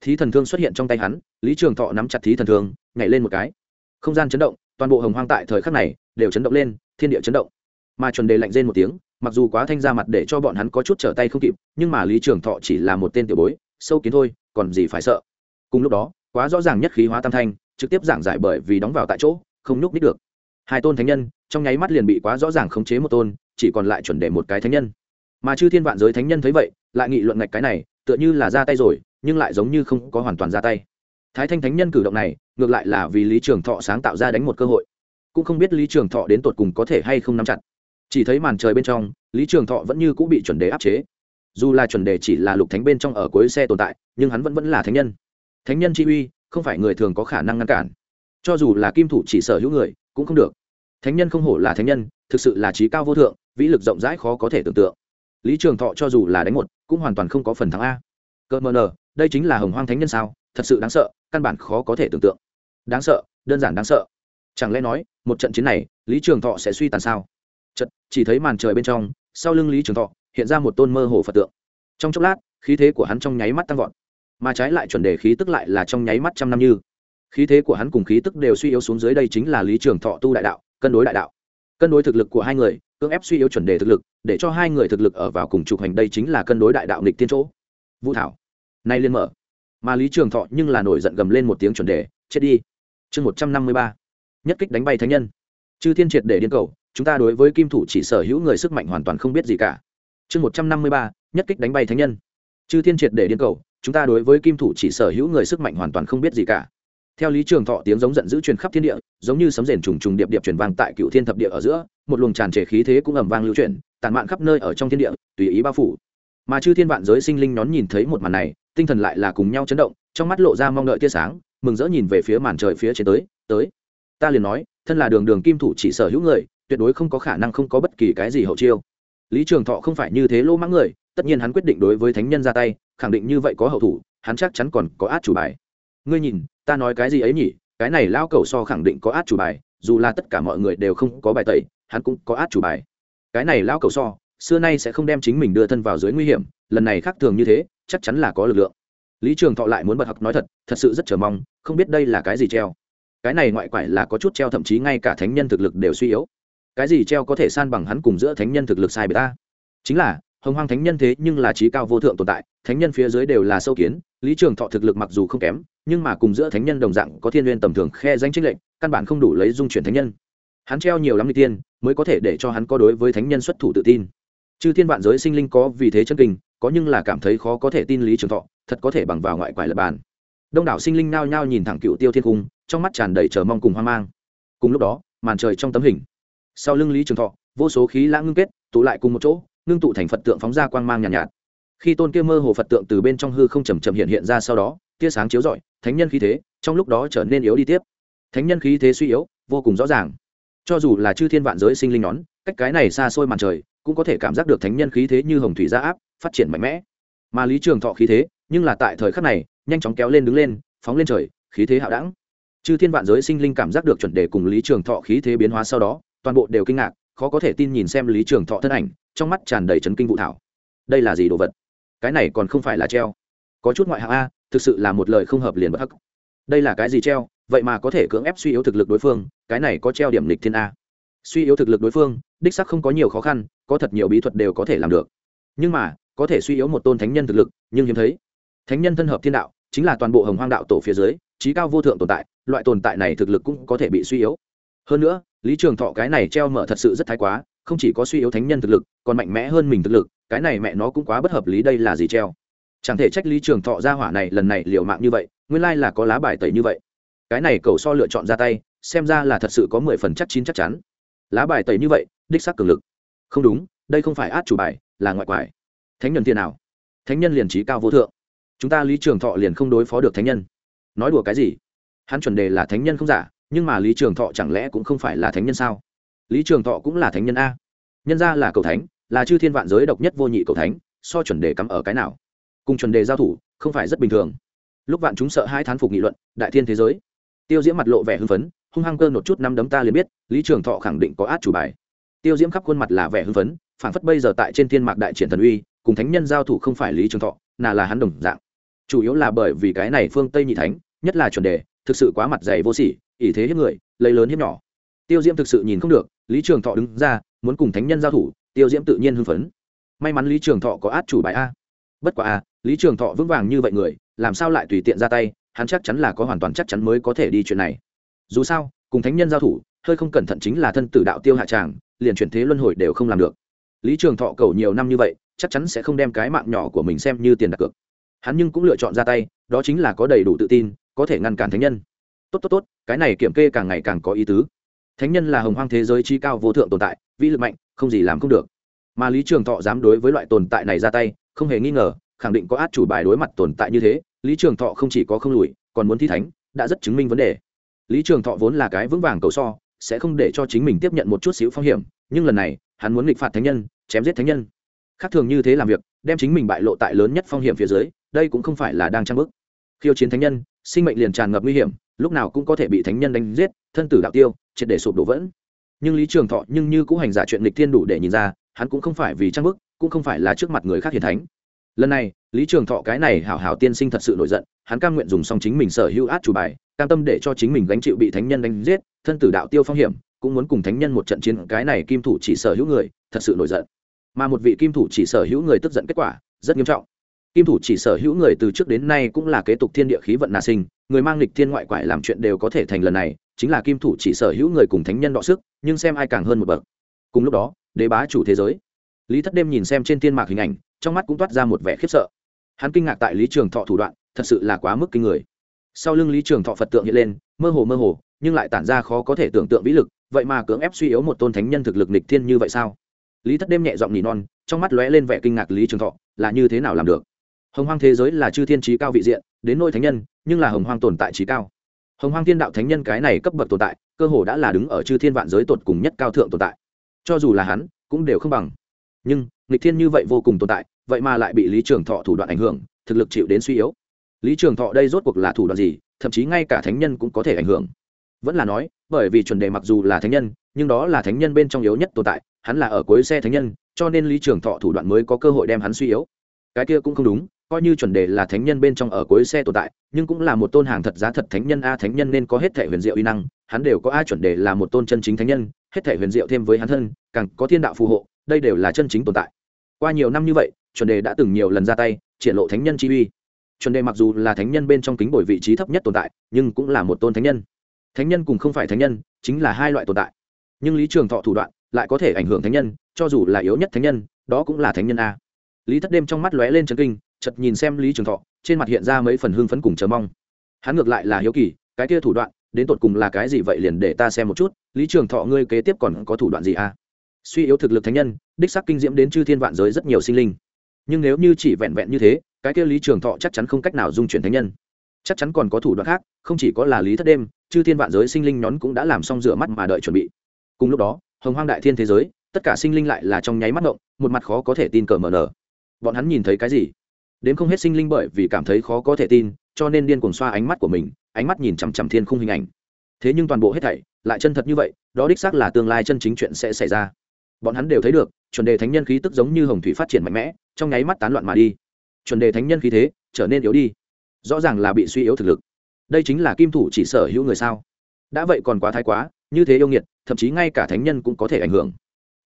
Thí thần thương xuất hiện trong tay hắn, lý trường thọ nắm chặt thí thần thương, nhảy lên một cái. Không gian chấn động, toàn bộ hồng hoang tại thời khắc này, đều chấn động lên, thiên địa chấn động. Mà chuẩn đề lạnh rên một tiếng mặc dù quá thanh ra mặt để cho bọn hắn có chút trở tay không kịp, nhưng mà lý trường thọ chỉ là một tên tiểu bối, sâu kiến thôi, còn gì phải sợ. Cùng lúc đó, quá rõ ràng nhất khí hóa tam thanh, trực tiếp giảng giải bởi vì đóng vào tại chỗ, không nhúc nít được. Hai tôn thánh nhân, trong nháy mắt liền bị quá rõ ràng khống chế một tôn, chỉ còn lại chuẩn đề một cái thánh nhân. Mà chư thiên vạn giới thánh nhân thấy vậy, lại nghị luận ngạch cái này, tựa như là ra tay rồi, nhưng lại giống như không có hoàn toàn ra tay. Thái thanh thánh nhân cử động này, ngược lại là vì lý trường thọ sáng tạo ra đánh một cơ hội. Cũng không biết lý trường thọ đến tột cùng có thể hay không nắm chặt chỉ thấy màn trời bên trong, lý trường thọ vẫn như cũng bị chuẩn đề áp chế. Dù là chuẩn đề chỉ là lục thánh bên trong ở cuối xe tồn tại, nhưng hắn vẫn vẫn là thánh nhân. Thánh nhân chi uy, không phải người thường có khả năng ngăn cản. Cho dù là kim thủ chỉ sở hữu người, cũng không được. Thánh nhân không hổ là thánh nhân, thực sự là trí cao vô thượng, vĩ lực rộng rãi khó có thể tưởng tượng. Lý trường thọ cho dù là đánh một, cũng hoàn toàn không có phần thắng a. Cơ mờ nờ, đây chính là hồng hoang thánh nhân sao, thật sự đáng sợ, căn bản khó có thể tưởng tượng. Đáng sợ, đơn giản đáng sợ. Chẳng lẽ nói, một trận chiến này, lý trường thọ sẽ suy tàn sao? Chật, chỉ thấy màn trời bên trong, sau lưng lý trường thọ, hiện ra một tôn mơ hồ phật tượng. Trong chốc lát, khí thế của hắn trong nháy mắt tăng vọt. Mà trái lại chuẩn đề khí tức lại là trong nháy mắt trăm năm như. Khí thế của hắn cùng khí tức đều suy yếu xuống dưới đây chính là lý trường thọ tu đại đạo, cân đối đại đạo. Cân đối thực lực của hai người, cưỡng ép suy yếu chuẩn đề thực lực, để cho hai người thực lực ở vào cùng trục hành đây chính là cân đối đại đạo nghịch tiên chỗ. Vũ thảo, nay liên mở. Mà lý trường thọ nhưng là nổi giận gầm lên một tiếng chuẩn đề, chết đi. Chương một trăm năm mươi ba, nhất kích đánh bay thánh nhân. Chư thiên triệt để điên cầu chúng ta đối với kim thủ chỉ sở hữu người sức mạnh hoàn toàn không biết gì cả. Chương một trăm năm mươi ba, nhất kích đánh bay thánh nhân. Chư thiên triệt để điên cầu, chúng ta đối với kim thủ chỉ sở hữu người sức mạnh hoàn toàn không biết gì cả. Theo lý trường thọ tiếng giống giận dữ truyền khắp thiên địa, giống như sấm rền trùng trùng điệp điệp truyền vang tại cựu thiên thập địa ở giữa, một luồng tràn trề khí thế cũng ầm vang lưu truyền tàn mạn khắp nơi ở trong thiên địa, tùy ý bao phủ. Mà chư thiên vạn giới sinh linh nón nhìn thấy một màn này, tinh thần lại là cùng nhau chấn động, trong mắt lộ ra mong đợi tia sáng, mừng rỡ nhìn về phía màn trời phía trên tới tới. Ta liền nói, thân là đường đường kim thủ chỉ sở hữu người tuyệt đối không có khả năng không có bất kỳ cái gì hậu chiêu. Lý trường thọ không phải như thế lỗ mãng người, tất nhiên hắn quyết định đối với thánh nhân ra tay, khẳng định như vậy có hậu thủ, hắn chắc chắn còn có át chủ bài. Ngươi nhìn, ta nói cái gì ấy nhỉ? Cái này lao cầu so khẳng định có át chủ bài, dù là tất cả mọi người đều không có bài tẩy, hắn cũng có át chủ bài. Cái này lao cầu so, xưa nay sẽ không đem chính mình đưa thân vào dưới nguy hiểm, lần này khác thường như thế, chắc chắn là có lực lượng. Lý trường thọ lại muốn bật học nói thật thật sự rất chờ mong, không biết đây là cái gì treo. Cái này ngoại quải là có chút treo, thậm chí ngay cả thánh nhân thực lực đều suy yếu cái gì treo có thể san bằng hắn cùng giữa thánh nhân thực lực sai bề ta? Chính là, hồng hoang thánh nhân thế nhưng là trí cao vô thượng tồn tại, thánh nhân phía dưới đều là sâu kiến, lý trường thọ thực lực mặc dù không kém, nhưng mà cùng giữa thánh nhân đồng dạng có thiên n tầm thường khe danh trích lệnh căn bản không đủ lấy dung chuyển thánh nhân. Hắn treo nhiều lắm đi tiên, mới có thể để cho hắn có đối với thánh nhân xuất thủ tự tin. Chư thiên vạn giới sinh linh có vì thế chân kinh, có nhưng là cảm thấy khó có thể tin lý trường thọ, thật có thể bằng vào ngoại quải lập bàn. Đông đảo sinh linh nao nhao nhìn thẳng cựu tiêu thiên cung, trong mắt tràn đầy chờ mong cùng hoang mang. Cùng lúc đó, màn trời trong tấm hình sau lưng lý trường thọ vô số khí lãng ngưng kết tụ lại cùng một chỗ ngưng tụ thành phật tượng phóng ra quang mang nhàn nhạt, nhạt. Khi tôn kia mơ hồ phật tượng từ bên trong hư không chầm chậm hiện hiện ra sau đó tia sáng chiếu rọi thánh nhân khí thế trong lúc đó trở nên yếu đi tiếp. Thánh nhân khí thế suy yếu vô cùng rõ ràng. Cho dù là chư thiên vạn giới sinh linh nón cách cái này xa xôi màn trời cũng có thể cảm giác được thánh nhân khí thế như hồng thủy gia áp phát triển mạnh mẽ. Mà lý trường thọ khí thế nhưng là tại thời khắc này nhanh chóng kéo lên đứng lên phóng lên trời khí thế hạo đẳng. Chư thiên vạn giới sinh linh cảm giác được chuẩn đề cùng lý trường thọ khí thế biến hóa sau đó toàn bộ đều kinh ngạc, khó có thể tin nhìn xem lý trường thọ thân ảnh, trong mắt tràn đầy chấn kinh vụ thảo. Đây là gì đồ vật? Cái này còn không phải là treo. Có chút ngoại hạng a, thực sự là một lời không hợp liền bất hắc. Đây là cái gì treo? Vậy mà có thể cưỡng ép suy yếu thực lực đối phương, cái này có treo điểm lịch thiên a. Suy yếu thực lực đối phương, đích sắc không có nhiều khó khăn, có thật nhiều bí thuật đều có thể làm được. Nhưng mà, có thể suy yếu một tôn thánh nhân thực lực, nhưng hiếm thấy. Thánh nhân thân hợp thiên đạo, chính là toàn bộ hồng hoang đạo tổ phía dưới trí cao vô thượng tồn tại, loại tồn tại này thực lực cũng có thể bị suy yếu hơn nữa, lý trường thọ cái này treo mở thật sự rất thái quá, không chỉ có suy yếu thánh nhân thực lực, còn mạnh mẽ hơn mình thực lực, cái này mẹ nó cũng quá bất hợp lý đây là gì treo. Chẳng thể trách lý trường thọ ra hỏa này lần này liều mạng như vậy, nguyên lai là có lá bài tẩy như vậy. Cái này cầu so lựa chọn ra tay, xem ra là thật sự có mười phần chắc chín chắc chắn. Lá bài tẩy như vậy, đích xác cường lực. Không đúng, đây không phải át chủ bài, là ngoại quải. Thánh nhân thiên nào? Thánh nhân liền trí cao vô thượng. Chúng ta lý trường thọ liền không đối phó được thánh nhân. Nói đùa cái gì? Hắn chuẩn đề là thánh nhân không giả nhưng mà lý trường thọ chẳng lẽ cũng không phải là thánh nhân sao? Lý trường thọ cũng là thánh nhân a. Nhân ra là cầu thánh, là chư thiên vạn giới độc nhất vô nhị cầu thánh, so chuẩn đề cắm ở cái nào? Cùng chuẩn đề giao thủ, không phải rất bình thường. Lúc vạn chúng sợ hai thán phục nghị luận, đại thiên thế giới. Tiêu diễm mặt lộ vẻ hưng phấn, hung hăng cơ một chút năm đấm ta liền biết, lý trường thọ khẳng định có át chủ bài. Tiêu diễm khắp khuôn mặt là vẻ hưng phấn phản phất bây giờ tại trên thiên mạc đại triển thần uy, cùng thánh nhân giao thủ không phải lý trường thọ nà là hắn đồng dạng. Chủ yếu là bởi vì cái này phương tây nhị thánh, nhất là chuẩn đề, thực sự quá mặt dày vô sỉ ỷ thế hiếp người, lấy lớn hiếp nhỏ. Tiêu diễm thực sự nhìn không được, lý trường thọ đứng ra, muốn cùng thánh nhân giao thủ, tiêu diễm tự nhiên hưng phấn. May mắn lý trường thọ có át chủ bài a. Bất quá a, lý trường thọ vững vàng như vậy người, làm sao lại tùy tiện ra tay, hắn chắc chắn là có hoàn toàn chắc chắn mới có thể đi chuyện này. Dù sao, cùng thánh nhân giao thủ, hơi không cẩn thận chính là thân tử đạo tiêu hạ tràng, liền chuyển thế luân hồi đều không làm được. Lý trường thọ cầu nhiều năm như vậy, chắc chắn sẽ không đem cái mạng nhỏ của mình xem như tiền đặt cược. Hắn nhưng cũng lựa chọn ra tay, đó chính là có đầy đủ tự tin, có thể ngăn cản thánh nhân tốt tốt tốt, cái này kiểm kê càng ngày càng có ý tứ. Thánh nhân là hồng hoang thế giới chi cao vô thượng tồn tại, vĩ lực mạnh, không gì làm không được. Mà lý trường thọ dám đối với loại tồn tại này ra tay, không hề nghi ngờ, khẳng định có át chủ bài đối mặt tồn tại như thế, lý trường thọ không chỉ có không lùi, còn muốn thi thánh, đã rất chứng minh vấn đề. Lý trường thọ vốn là cái vững vàng cầu so, sẽ không để cho chính mình tiếp nhận một chút xíu phong hiểm, nhưng lần này, hắn muốn nghịch phạt thánh nhân, chém giết thánh nhân. Khác thường như thế làm việc, đem chính mình bại lộ tại lớn nhất phong hiểm phía dưới, đây cũng không phải là đang trang bức khiêu chiến thánh nhân sinh mệnh liền tràn ngập nguy hiểm, lúc nào cũng có thể bị thánh nhân đánh giết, thân tử đạo tiêu, triệt để sụp đổ vẫn. Nhưng lý trường thọ nhưng như cũng hành giả chuyện lịch thiên đủ để nhìn ra, hắn cũng không phải vì trang bức, cũng không phải là trước mặt người khác hiền thánh. Lần này, lý trường thọ cái này hảo hảo tiên sinh thật sự nổi giận, hắn cam nguyện dùng xong chính mình sở hữu át chủ bài, cam tâm để cho chính mình gánh chịu bị thánh nhân đánh giết, thân tử đạo tiêu phong hiểm, cũng muốn cùng thánh nhân một trận chiến, cái này kim thủ chỉ sở hữu người, thật sự nổi giận. Mà một vị kim thủ chỉ sở hữu người tức giận kết quả, rất nghiêm trọng kim thủ chỉ sở hữu người từ trước đến nay cũng là kế tục thiên địa khí vận nà sinh, người mang lịch thiên ngoại quải làm chuyện đều có thể thành lần này, chính là kim thủ chỉ sở hữu người cùng thánh nhân đọ sức, nhưng xem ai càng hơn một bậc. Cùng lúc đó, đế bá chủ thế giới. Lý thất đêm nhìn xem trên thiên mạc hình ảnh, trong mắt cũng toát ra một vẻ khiếp sợ. Hắn kinh ngạc tại lý trường thọ thủ đoạn, thật sự là quá mức kinh người. Sau lưng lý trường thọ phật tượng hiện lên, mơ hồ mơ hồ, nhưng lại tản ra khó có thể tưởng tượng vĩ lực, vậy mà cưỡng ép suy yếu một tôn thánh nhân thực lực nịch thiên như vậy sao? Lý thất đêm nhẹ giọng nỉ non, trong mắt lóe lên vẻ kinh ngạc lý trường thọ, là như thế nào làm được? Hồng hoang thế giới là chư thiên trí cao vị diện, đến nôi thánh nhân, nhưng là hồng hoang tồn tại trí cao. Hồng hoang thiên đạo thánh nhân cái này cấp bậc tồn tại, cơ hồ đã là đứng ở chư thiên vạn giới tột cùng nhất cao thượng tồn tại. Cho dù là hắn, cũng đều không bằng. Nhưng, nghịch thiên như vậy vô cùng tồn tại, vậy mà lại bị lý trường thọ thủ đoạn ảnh hưởng, thực lực chịu đến suy yếu. Lý trường thọ đây rốt cuộc là thủ đoạn gì, thậm chí ngay cả thánh nhân cũng có thể ảnh hưởng. Vẫn là nói, bởi vì chuẩn đề mặc dù là thánh nhân, nhưng đó là thánh nhân bên trong yếu nhất tồn tại, hắn là ở cuối xe thánh nhân, cho nên lý trường thọ thủ đoạn mới có cơ hội đem hắn suy yếu. Cái kia cũng không đúng coi như chuẩn đề là thánh nhân bên trong ở cuối xe tồn tại, nhưng cũng là một tôn hàng thật giá thật thánh nhân, a thánh nhân nên có hết thể huyền diệu uy năng, hắn đều có a chuẩn đề là một tôn chân chính thánh nhân, hết thể huyền diệu thêm với hắn thân, càng có thiên đạo phù hộ, đây đều là chân chính tồn tại. Qua nhiều năm như vậy, chuẩn đề đã từng nhiều lần ra tay, triển lộ thánh nhân chi uy. Chuẩn đề mặc dù là thánh nhân bên trong kính bồi vị trí thấp nhất tồn tại, nhưng cũng là một tôn thánh nhân. Thánh nhân cùng không phải thánh nhân, chính là hai loại tồn tại. Nhưng lý trường thọ thủ đoạn lại có thể ảnh hưởng thánh nhân, cho dù là yếu nhất thánh nhân, đó cũng là thánh nhân a. Lý thất đêm trong mắt lóe lên trấn kinh chật nhìn xem lý trường thọ, trên mặt hiện ra mấy phần hưng phấn cùng chờ mong. Hắn ngược lại là hiếu kỳ, cái kia thủ đoạn, đến tột cùng là cái gì vậy liền để ta xem một chút, lý trường thọ ngươi kế tiếp còn có thủ đoạn gì à? Suy yếu thực lực thánh nhân, đích sắc kinh diễm đến chư thiên vạn giới rất nhiều sinh linh. Nhưng nếu như chỉ vẹn vẹn như thế, cái kia lý trường thọ chắc chắn không cách nào dung chuyển thánh nhân. Chắc chắn còn có thủ đoạn khác, không chỉ có là lý thất đêm, chư thiên vạn giới sinh linh nhón cũng đã làm xong rửa mắt mà đợi chuẩn bị. Cùng lúc đó, hồng hoang đại thiên thế giới, tất cả sinh linh lại là trong nháy mắt động, một mặt khó có thể tin cờ mờ nở bọn hắn nhìn thấy cái gì? Đến không hết sinh linh bởi vì cảm thấy khó có thể tin, cho nên điên cuồng xoa ánh mắt của mình, ánh mắt nhìn chằm chằm thiên khung hình ảnh. Thế nhưng toàn bộ hết thảy lại chân thật như vậy, đó đích xác là tương lai chân chính chuyện sẽ xảy ra. Bọn hắn đều thấy được, chuẩn đề thánh nhân khí tức giống như hồng thủy phát triển mạnh mẽ, trong nháy mắt tán loạn mà đi. Chuẩn đề thánh nhân khí thế trở nên yếu đi. Rõ ràng là bị suy yếu thực lực. Đây chính là kim thủ chỉ sở hữu người sao? Đã vậy còn quá thái quá, như thế yêu nghiệt, thậm chí ngay cả thánh nhân cũng có thể ảnh hưởng.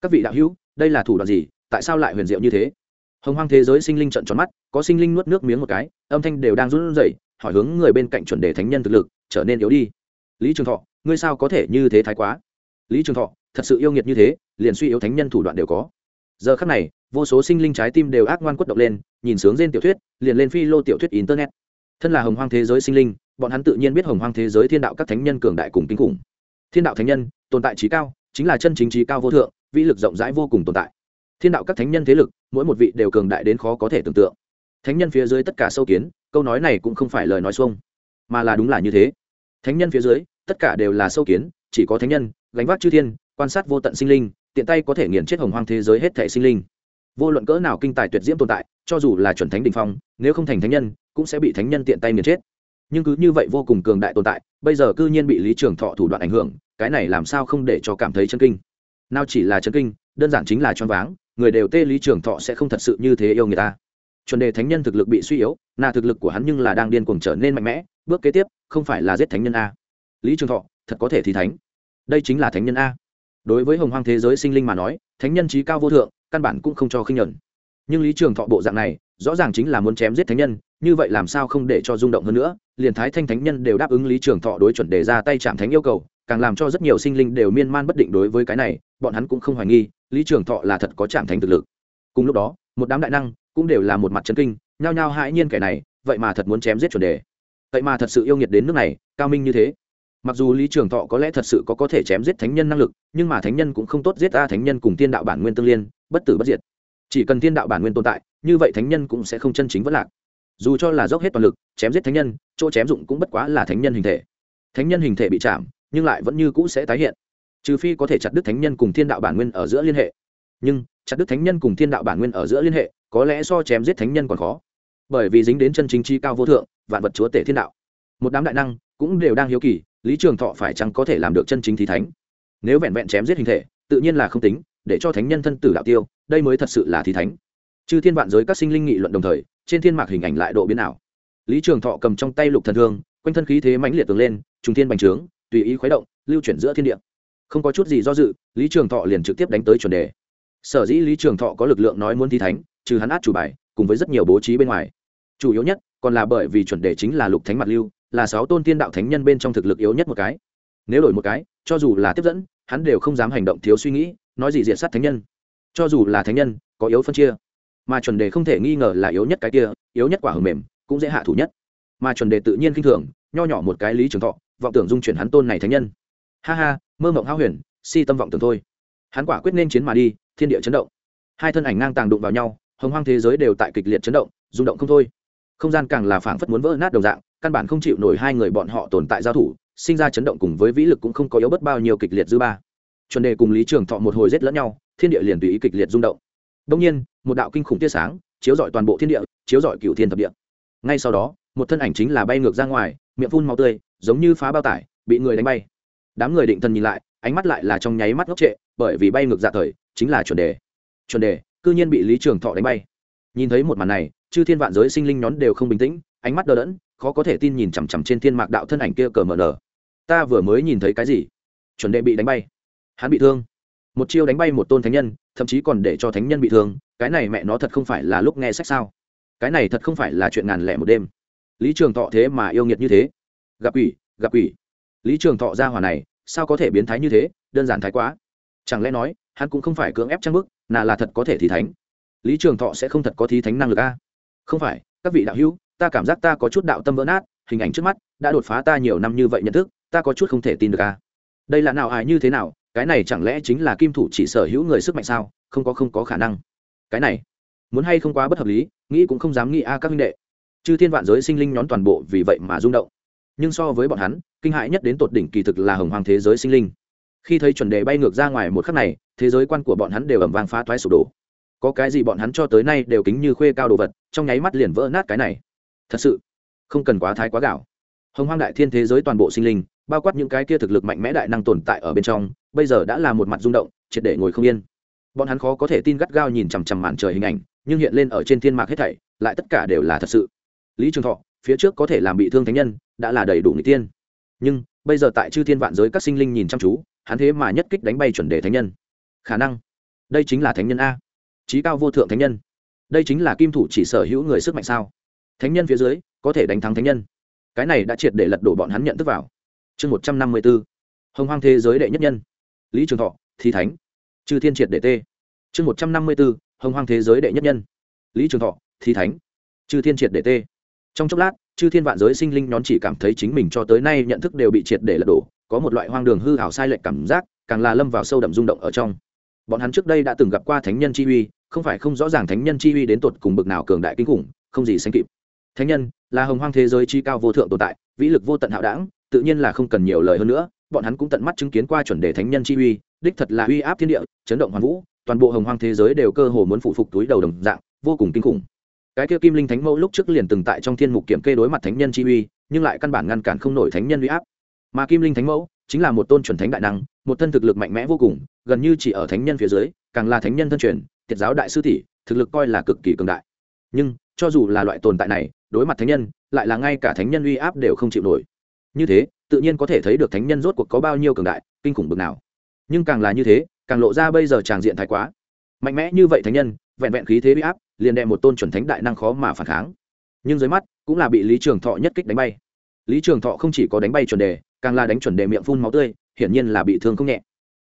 Các vị đạo hữu, đây là thủ đoạn gì? Tại sao lại huyền diệu như thế? Hồng hoang thế giới sinh linh trận tròn mắt, có sinh linh nuốt nước miếng một cái, âm thanh đều đang run rẩy, hỏi hướng người bên cạnh chuẩn đề thánh nhân thực lực, trở nên yếu đi. Lý trường thọ, ngươi sao có thể như thế thái quá? Lý trường thọ, thật sự yêu nghiệt như thế, liền suy yếu thánh nhân thủ đoạn đều có. Giờ khắc này, vô số sinh linh trái tim đều ác ngoan quất động lên, nhìn sướng trên tiểu thuyết, liền lên phi lô tiểu thuyết internet. Thân là hồng hoang thế giới sinh linh, bọn hắn tự nhiên biết hồng hoang thế giới thiên đạo các thánh nhân cường đại cùng kinh khủng. Thiên đạo thánh nhân, tồn tại trí cao, chính là chân chính trí cao vô thượng, vĩ lực rộng rãi vô cùng tồn tại thiên đạo các thánh nhân thế lực, mỗi một vị đều cường đại đến khó có thể tưởng tượng. Thánh nhân phía dưới tất cả sâu kiến, câu nói này cũng không phải lời nói xuông, mà là đúng là như thế. Thánh nhân phía dưới, tất cả đều là sâu kiến, chỉ có thánh nhân, gánh vác chư thiên, quan sát vô tận sinh linh, tiện tay có thể nghiền chết hồng hoang thế giới hết thể sinh linh. Vô luận cỡ nào kinh tài tuyệt diễm tồn tại, cho dù là chuẩn thánh đình phong, nếu không thành thánh nhân, cũng sẽ bị thánh nhân tiện tay nghiền chết. Nhưng cứ như vậy vô cùng cường đại tồn tại, bây giờ cư nhiên bị lý trường thọ thủ đoạn ảnh hưởng, cái này làm sao không để cho cảm thấy chân kinh? Nào chỉ là chân kinh, đơn giản chính là choáng váng người đều tê lý trường thọ sẽ không thật sự như thế yêu người ta. Chuẩn đề thánh nhân thực lực bị suy yếu, nà thực lực của hắn nhưng là đang điên cuồng trở nên mạnh mẽ, bước kế tiếp, không phải là giết thánh nhân a. Lý trường thọ, thật có thể thì thánh. Đây chính là thánh nhân a. Đối với hồng hoang thế giới sinh linh mà nói, thánh nhân trí cao vô thượng, căn bản cũng không cho khinh nhuận nhưng lý trường thọ bộ dạng này, rõ ràng chính là muốn chém giết thánh nhân, như vậy làm sao không để cho rung động hơn nữa, liền thái thanh thánh nhân đều đáp ứng lý trường thọ đối chuẩn đề ra tay chạm thánh yêu cầu càng làm cho rất nhiều sinh linh đều miên man bất định đối với cái này, bọn hắn cũng không hoài nghi, lý trường thọ là thật có chạm thành thực lực. Cùng lúc đó, một đám đại năng cũng đều là một mặt chân kinh, nhao nhao hãi nhiên kẻ này, vậy mà thật muốn chém giết chuẩn đề. Vậy mà thật sự yêu nghiệt đến nước này, cao minh như thế. Mặc dù lý trường thọ có lẽ thật sự có có thể chém giết thánh nhân năng lực, nhưng mà thánh nhân cũng không tốt giết ta thánh nhân cùng tiên đạo bản nguyên tương liên, bất tử bất diệt. Chỉ cần tiên đạo bản nguyên tồn tại, như vậy thánh nhân cũng sẽ không chân chính vất lạc. Dù cho là dốc hết toàn lực chém giết thánh nhân, chỗ chém dụng cũng bất quá là thánh nhân hình thể. Thánh nhân hình thể bị chạm nhưng lại vẫn như cũ sẽ tái hiện. Trừ phi có thể chặt đứt thánh nhân cùng thiên đạo bản nguyên ở giữa liên hệ. Nhưng, chặt đứt thánh nhân cùng thiên đạo bản nguyên ở giữa liên hệ, có lẽ so chém giết thánh nhân còn khó. Bởi vì dính đến chân chính chi cao vô thượng, vạn vật chúa tể thiên đạo. Một đám đại năng cũng đều đang hiếu kỳ, lý trường thọ phải chăng có thể làm được chân chính thí thánh? Nếu vẹn vẹn chém giết hình thể, tự nhiên là không tính, để cho thánh nhân thân tử đạo tiêu, đây mới thật sự là thí thánh. Chư thiên vạn giới các sinh linh nghị luận đồng thời, trên thiên mạc hình ảnh lại độ biến ảo. Lý trường thọ cầm trong tay lục thần thương, quanh thân khí thế mãnh liệt tường lên, trùng thiên bành trướng tùy ý khuấy động, lưu chuyển giữa thiên địa. Không có chút gì do dự, lý trường thọ liền trực tiếp đánh tới chuẩn đề. Sở dĩ lý trường thọ có lực lượng nói muốn thi thánh, trừ hắn át chủ bài, cùng với rất nhiều bố trí bên ngoài. Chủ yếu nhất, còn là bởi vì chuẩn đề chính là lục thánh mặt lưu, là sáu tôn tiên đạo thánh nhân bên trong thực lực yếu nhất một cái. Nếu đổi một cái, cho dù là tiếp dẫn, hắn đều không dám hành động thiếu suy nghĩ, nói gì diện sát thánh nhân. Cho dù là thánh nhân, có yếu phân chia, mà chuẩn đề không thể nghi ngờ là yếu nhất cái kia, yếu nhất quả hầm mềm, cũng dễ hạ thủ nhất. Mà chuẩn đề tự nhiên kinh thường nho nhỏ một cái lý trường thọ, vọng tưởng dung chuyển hắn tôn này thánh nhân. Ha ha, mơ mộng hao huyền, si tâm vọng tưởng thôi. Hắn quả quyết nên chiến mà đi, thiên địa chấn động. Hai thân ảnh ngang tàng đụng vào nhau, hồng hoang thế giới đều tại kịch liệt chấn động, rung động không thôi. Không gian càng là phảng phất muốn vỡ nát đồng dạng, căn bản không chịu nổi hai người bọn họ tồn tại giao thủ, sinh ra chấn động cùng với vĩ lực cũng không có yếu bất bao nhiêu kịch liệt dư ba. Chuẩn đề cùng lý trường thọ một hồi rết lẫn nhau, thiên địa liền tùy ý kịch liệt rung động. Đông nhiên, một đạo kinh khủng tia sáng, chiếu rọi toàn bộ thiên địa, chiếu rọi cựu thiên thập địa. Ngay sau đó, một thân ảnh chính là bay ngược ra ngoài miệng phun màu tươi, giống như phá bao tải, bị người đánh bay. Đám người định thần nhìn lại, ánh mắt lại là trong nháy mắt ngốc trệ, bởi vì bay ngược dạ thời, chính là chuẩn đề. Chuẩn đề, cư nhiên bị lý trường thọ đánh bay. Nhìn thấy một màn này, chư thiên vạn giới sinh linh nhón đều không bình tĩnh, ánh mắt đờ đẫn, khó có thể tin nhìn chằm chằm trên thiên mạc đạo thân ảnh kia cờ mờ nờ ta vừa mới nhìn thấy cái gì? Chuẩn đệ bị đánh bay. Hắn bị thương. Một chiêu đánh bay một tôn thánh nhân, thậm chí còn để cho thánh nhân bị thương, cái này mẹ nó thật không phải là lúc nghe sách sao? Cái này thật không phải là chuyện ngàn lẻ một đêm lý trường thọ thế mà yêu nghiệt như thế. Gặp quỷ gặp quỷ. Lý trường thọ ra hòa này, sao có thể biến thái như thế? Đơn giản thái quá. Chẳng lẽ nói, hắn cũng không phải cưỡng ép trang bức nà là thật có thể thì thánh? Lý trường thọ sẽ không thật có thí thánh năng lực a? Không phải, các vị đạo hữu, ta cảm giác ta có chút đạo tâm vỡ nát, hình ảnh trước mắt đã đột phá ta nhiều năm như vậy nhận thức, ta có chút không thể tin được a. Đây là nào ai như thế nào, cái này chẳng lẽ chính là kim thủ chỉ sở hữu người sức mạnh sao? Không có không có khả năng. Cái này, muốn hay không quá bất hợp lý, nghĩ cũng không dám nghĩ a các huynh đệ chư thiên vạn giới sinh linh nhón toàn bộ vì vậy mà rung động. Nhưng so với bọn hắn, kinh hại nhất đến tột đỉnh kỳ thực là hồng hoàng thế giới sinh linh. Khi thấy chuẩn đề bay ngược ra ngoài một khắc này, thế giới quan của bọn hắn đều ẩm vang phá thoái sụp đổ. Có cái gì bọn hắn cho tới nay đều kính như khuê cao đồ vật, trong nháy mắt liền vỡ nát cái này. Thật sự, không cần quá thái quá gạo. Hồng hoang đại thiên thế giới toàn bộ sinh linh, bao quát những cái kia thực lực mạnh mẽ đại năng tồn tại ở bên trong, bây giờ đã là một mặt rung động, triệt để ngồi không yên. Bọn hắn khó có thể tin gắt gao nhìn chằm chằm màn trời hình ảnh, nhưng hiện lên ở trên thiên mạc hết thảy, lại tất cả đều là thật sự lý trường thọ, phía trước có thể làm bị thương thánh nhân, đã là đầy đủ người tiên. Nhưng, bây giờ tại chư thiên vạn giới các sinh linh nhìn chăm chú, hắn thế mà nhất kích đánh bay chuẩn đề thánh nhân. Khả năng, đây chính là thánh nhân a. Trí cao vô thượng thánh nhân. Đây chính là kim thủ chỉ sở hữu người sức mạnh sao? Thánh nhân phía dưới, có thể đánh thắng thánh nhân. Cái này đã triệt để lật đổ bọn hắn nhận thức vào. Chương một trăm năm mươi b ố hồng hoang thế giới đệ nhất nhân. Lý trường thọ, thi thánh. Chư thiên triệt đệ tê. Chương một trăm năm mươi b ố hồng hoang thế giới đệ nhất nhân. Lý trường thọ, thi thánh. Chư thiên triệt đệ tê trong chốc lát, chư thiên vạn giới sinh linh nhón chỉ cảm thấy chính mình cho tới nay nhận thức đều bị triệt để lật đổ, có một loại hoang đường hư hảo sai lệch cảm giác, càng là lâm vào sâu đậm rung động ở trong. Bọn hắn trước đây đã từng gặp qua thánh nhân chi uy, không phải không rõ ràng thánh nhân chi uy đến tột cùng bực nào cường đại kinh khủng, không gì sánh kịp. Thánh nhân là hồng hoang thế giới chi cao vô thượng tồn tại, vĩ lực vô tận hạo đảng, tự nhiên là không cần nhiều lời hơn nữa, bọn hắn cũng tận mắt chứng kiến qua chuẩn đề thánh nhân chi uy, đích thật là uy áp thiên địa, chấn động hoàn vũ, toàn bộ hồng hoang thế giới đều cơ hồ muốn phụ phục túi đầu đồng dạng, vô cùng kinh khủng cái kia kim linh thánh mẫu lúc trước liền từng tại trong thiên mục kiểm kê đối mặt thánh nhân chi uy, nhưng lại căn bản ngăn cản không nổi thánh nhân uy áp. Mà kim linh thánh mẫu chính là một tôn chuẩn thánh đại năng, một thân thực lực mạnh mẽ vô cùng, gần như chỉ ở thánh nhân phía dưới, càng là thánh nhân thân truyền thiệt giáo đại sư tỷ, thực lực coi là cực kỳ cường đại. Nhưng, cho dù là loại tồn tại này, đối mặt thánh nhân, lại là ngay cả thánh nhân uy áp đều không chịu nổi. Như thế, tự nhiên có thể thấy được thánh nhân rốt cuộc có bao nhiêu cường đại, kinh khủng bực nào. Nhưng càng là như thế, càng lộ ra bây giờ tràng diện thái quá. Mạnh mẽ như vậy thánh nhân vẹn vẹn khí thế bị áp, liền đem một tôn chuẩn thánh đại năng khó mà phản kháng. Nhưng dưới mắt, cũng là bị lý trường thọ nhất kích đánh bay. Lý trường thọ không chỉ có đánh bay chuẩn đề, càng là đánh chuẩn đề miệng phun máu tươi, hiển nhiên là bị thương không nhẹ.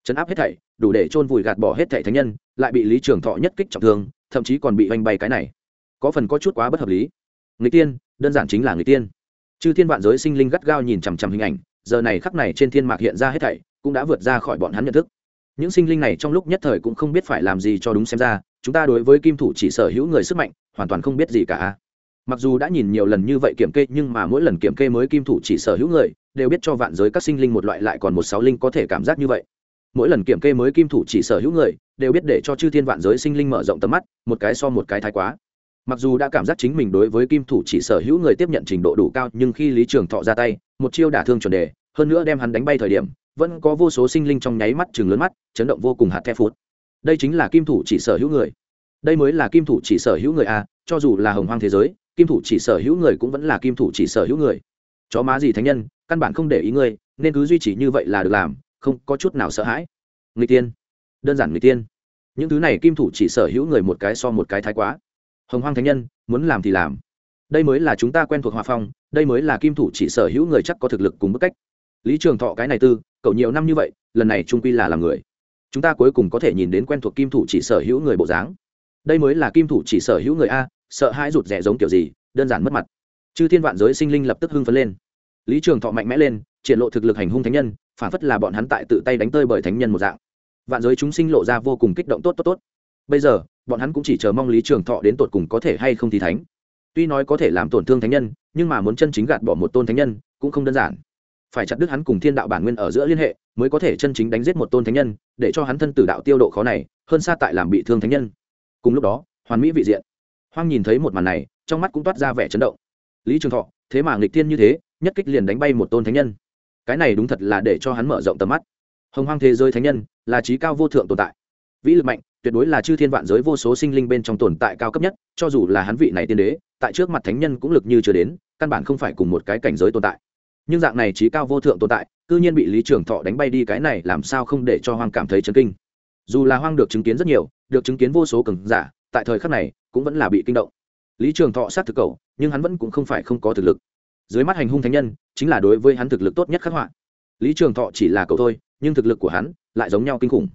Chấn áp hết thảy, đủ để chôn vùi gạt bỏ hết thảy thánh nhân, lại bị lý trường thọ nhất kích trọng thương, thậm chí còn bị oanh bay cái này. Có phần có chút quá bất hợp lý. Người tiên, đơn giản chính là người tiên. Chư thiên vạn giới sinh linh gắt gao nhìn chằm chằm hình ảnh, giờ này khắc này trên thiên mạc hiện ra hết thảy, cũng đã vượt ra khỏi bọn hắn nhận thức những sinh linh này trong lúc nhất thời cũng không biết phải làm gì cho đúng xem ra, chúng ta đối với kim thủ chỉ sở hữu người sức mạnh, hoàn toàn không biết gì cả. Mặc dù đã nhìn nhiều lần như vậy kiểm kê, nhưng mà mỗi lần kiểm kê mới kim thủ chỉ sở hữu người, đều biết cho vạn giới các sinh linh một loại lại còn một sáu linh có thể cảm giác như vậy. Mỗi lần kiểm kê mới kim thủ chỉ sở hữu người, đều biết để cho chư thiên vạn giới sinh linh mở rộng tầm mắt, một cái so một cái thái quá. Mặc dù đã cảm giác chính mình đối với kim thủ chỉ sở hữu người tiếp nhận trình độ đủ cao, nhưng khi lý trường thọ ra tay, một chiêu đả thương chuẩn đề, hơn nữa đem hắn đánh bay thời điểm vẫn có vô số sinh linh trong nháy mắt chừng lớn mắt, chấn động vô cùng hạt the phút. Đây chính là kim thủ chỉ sở hữu người. Đây mới là kim thủ chỉ sở hữu người a cho dù là hồng hoang thế giới, kim thủ chỉ sở hữu người cũng vẫn là kim thủ chỉ sở hữu người. Chó má gì thánh nhân, căn bản không để ý ngươi, nên cứ duy trì như vậy là được làm, không có chút nào sợ hãi. Người tiên. Đơn giản người tiên. Những thứ này kim thủ chỉ sở hữu người một cái so một cái thái quá. Hồng hoang thánh nhân, muốn làm thì làm. Đây mới là chúng ta quen thuộc hòa phong, đây mới là kim thủ chỉ sở hữu người chắc có thực lực cùng bức cách. Lý trường thọ cái này tư cậu nhiều năm như vậy, lần này trung quy là làm người. Chúng ta cuối cùng có thể nhìn đến quen thuộc kim thủ chỉ sở hữu người bộ dáng. Đây mới là kim thủ chỉ sở hữu người a, sợ hãi rụt rẻ giống kiểu gì, đơn giản mất mặt. Chư thiên vạn giới sinh linh lập tức hưng phấn lên. Lý trường thọ mạnh mẽ lên, triển lộ thực lực hành hung thánh nhân, phản phất là bọn hắn tại tự tay đánh tơi bởi thánh nhân một dạng. Vạn giới chúng sinh lộ ra vô cùng kích động tốt tốt tốt. Bây giờ, bọn hắn cũng chỉ chờ mong lý trường thọ đến tột cùng có thể hay không thì thánh. Tuy nói có thể làm tổn thương thánh nhân, nhưng mà muốn chân chính gạt bỏ một tôn thánh nhân, cũng không đơn giản phải chặt đứt hắn cùng thiên đạo bản nguyên ở giữa liên hệ, mới có thể chân chính đánh giết một tôn thánh nhân, để cho hắn thân tử đạo tiêu độ khó này, hơn xa tại làm bị thương thánh nhân. Cùng lúc đó, hoàn mỹ vị diện. Hoang nhìn thấy một màn này, trong mắt cũng toát ra vẻ chấn động. Lý trường thọ, thế mà nghịch thiên như thế, nhất kích liền đánh bay một tôn thánh nhân. Cái này đúng thật là để cho hắn mở rộng tầm mắt. Hồng hoang thế giới thánh nhân, là trí cao vô thượng tồn tại. Vĩ lực mạnh, tuyệt đối là chư thiên vạn giới vô số sinh linh bên trong tồn tại cao cấp nhất, cho dù là hắn vị này tiên đế, tại trước mặt thánh nhân cũng lực như chưa đến, căn bản không phải cùng một cái cảnh giới tồn tại nhưng dạng này trí cao vô thượng tồn tại, cư nhiên bị lý trường thọ đánh bay đi cái này làm sao không để cho hoang cảm thấy chấn kinh. Dù là hoang được chứng kiến rất nhiều, được chứng kiến vô số cường giả, tại thời khắc này, cũng vẫn là bị kinh động. Lý trường thọ sát thực cầu nhưng hắn vẫn cũng không phải không có thực lực. Dưới mắt hành hung thánh nhân, chính là đối với hắn thực lực tốt nhất khắc họa. Lý trường thọ chỉ là cầu thôi, nhưng thực lực của hắn lại giống nhau kinh khủng.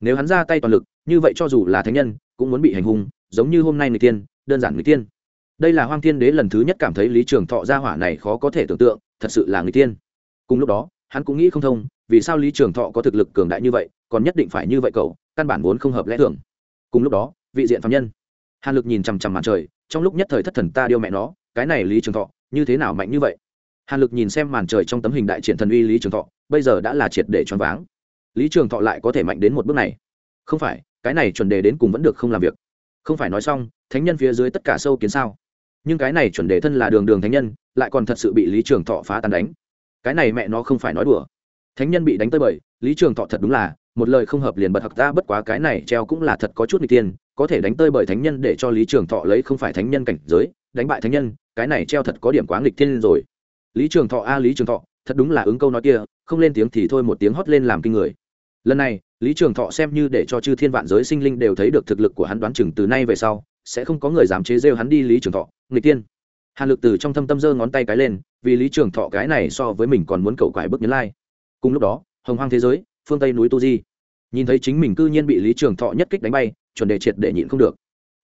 Nếu hắn ra tay toàn lực, như vậy cho dù là thánh nhân, cũng muốn bị hành hung, giống như hôm nay người tiên, đơn giản người tiên. Đây là hoang thiên đế lần thứ nhất cảm thấy lý trường thọ gia hỏa này khó có thể tưởng tượng thật sự là người tiên. Cùng lúc đó, hắn cũng nghĩ không thông, vì sao lý trường thọ có thực lực cường đại như vậy, còn nhất định phải như vậy cậu, căn bản vốn không hợp lẽ thường. Cùng lúc đó, vị diện phạm nhân. Hàn lực nhìn chằm chằm màn trời, trong lúc nhất thời thất thần ta điêu mẹ nó, cái này lý trường thọ, như thế nào mạnh như vậy? Hàn lực nhìn xem màn trời trong tấm hình đại triển thần uy lý trường thọ, bây giờ đã là triệt để choáng váng. Lý trường thọ lại có thể mạnh đến một bước này. Không phải, cái này chuẩn đề đến cùng vẫn được không làm việc. Không phải nói xong, thánh nhân phía dưới tất cả sâu kiến sao? Nhưng cái này chuẩn đề thân là đường đường thánh nhân, lại còn thật sự bị lý trường thọ phá tan đánh. Cái này mẹ nó không phải nói đùa. Thánh nhân bị đánh tới bởi lý trường thọ thật đúng là, một lời không hợp liền bật hặc ta bất quá cái này treo cũng là thật có chút n g tiên có thể đánh tơi bởi thánh nhân để cho lý trường thọ lấy không phải thánh nhân cảnh giới, đánh bại thánh nhân, cái này treo thật có điểm quá nghịch thiên rồi. Lý trường thọ a, lý trường thọ, thật đúng là ứng câu nói kia, không lên tiếng thì thôi một tiếng hót lên làm kinh người. Lần này, lý trường thọ xem như để cho chư thiên vạn giới sinh linh đều thấy được thực lực của hắn đoán chừng từ nay về sau sẽ không có người dám chế rêu hắn đi lý trường thọ người tiên hàn lực từ trong thâm tâm giơ ngón tay cái lên, vì lý trường thọ cái này so với mình còn muốn cầu quải bước nhấn lai、like. cùng lúc đó, hồng hoang thế giới, phương tây núi tu di. Nhìn thấy chính mình cư nhiên bị lý trường thọ nhất kích đánh bay, chuẩn đề triệt để nhịn không được.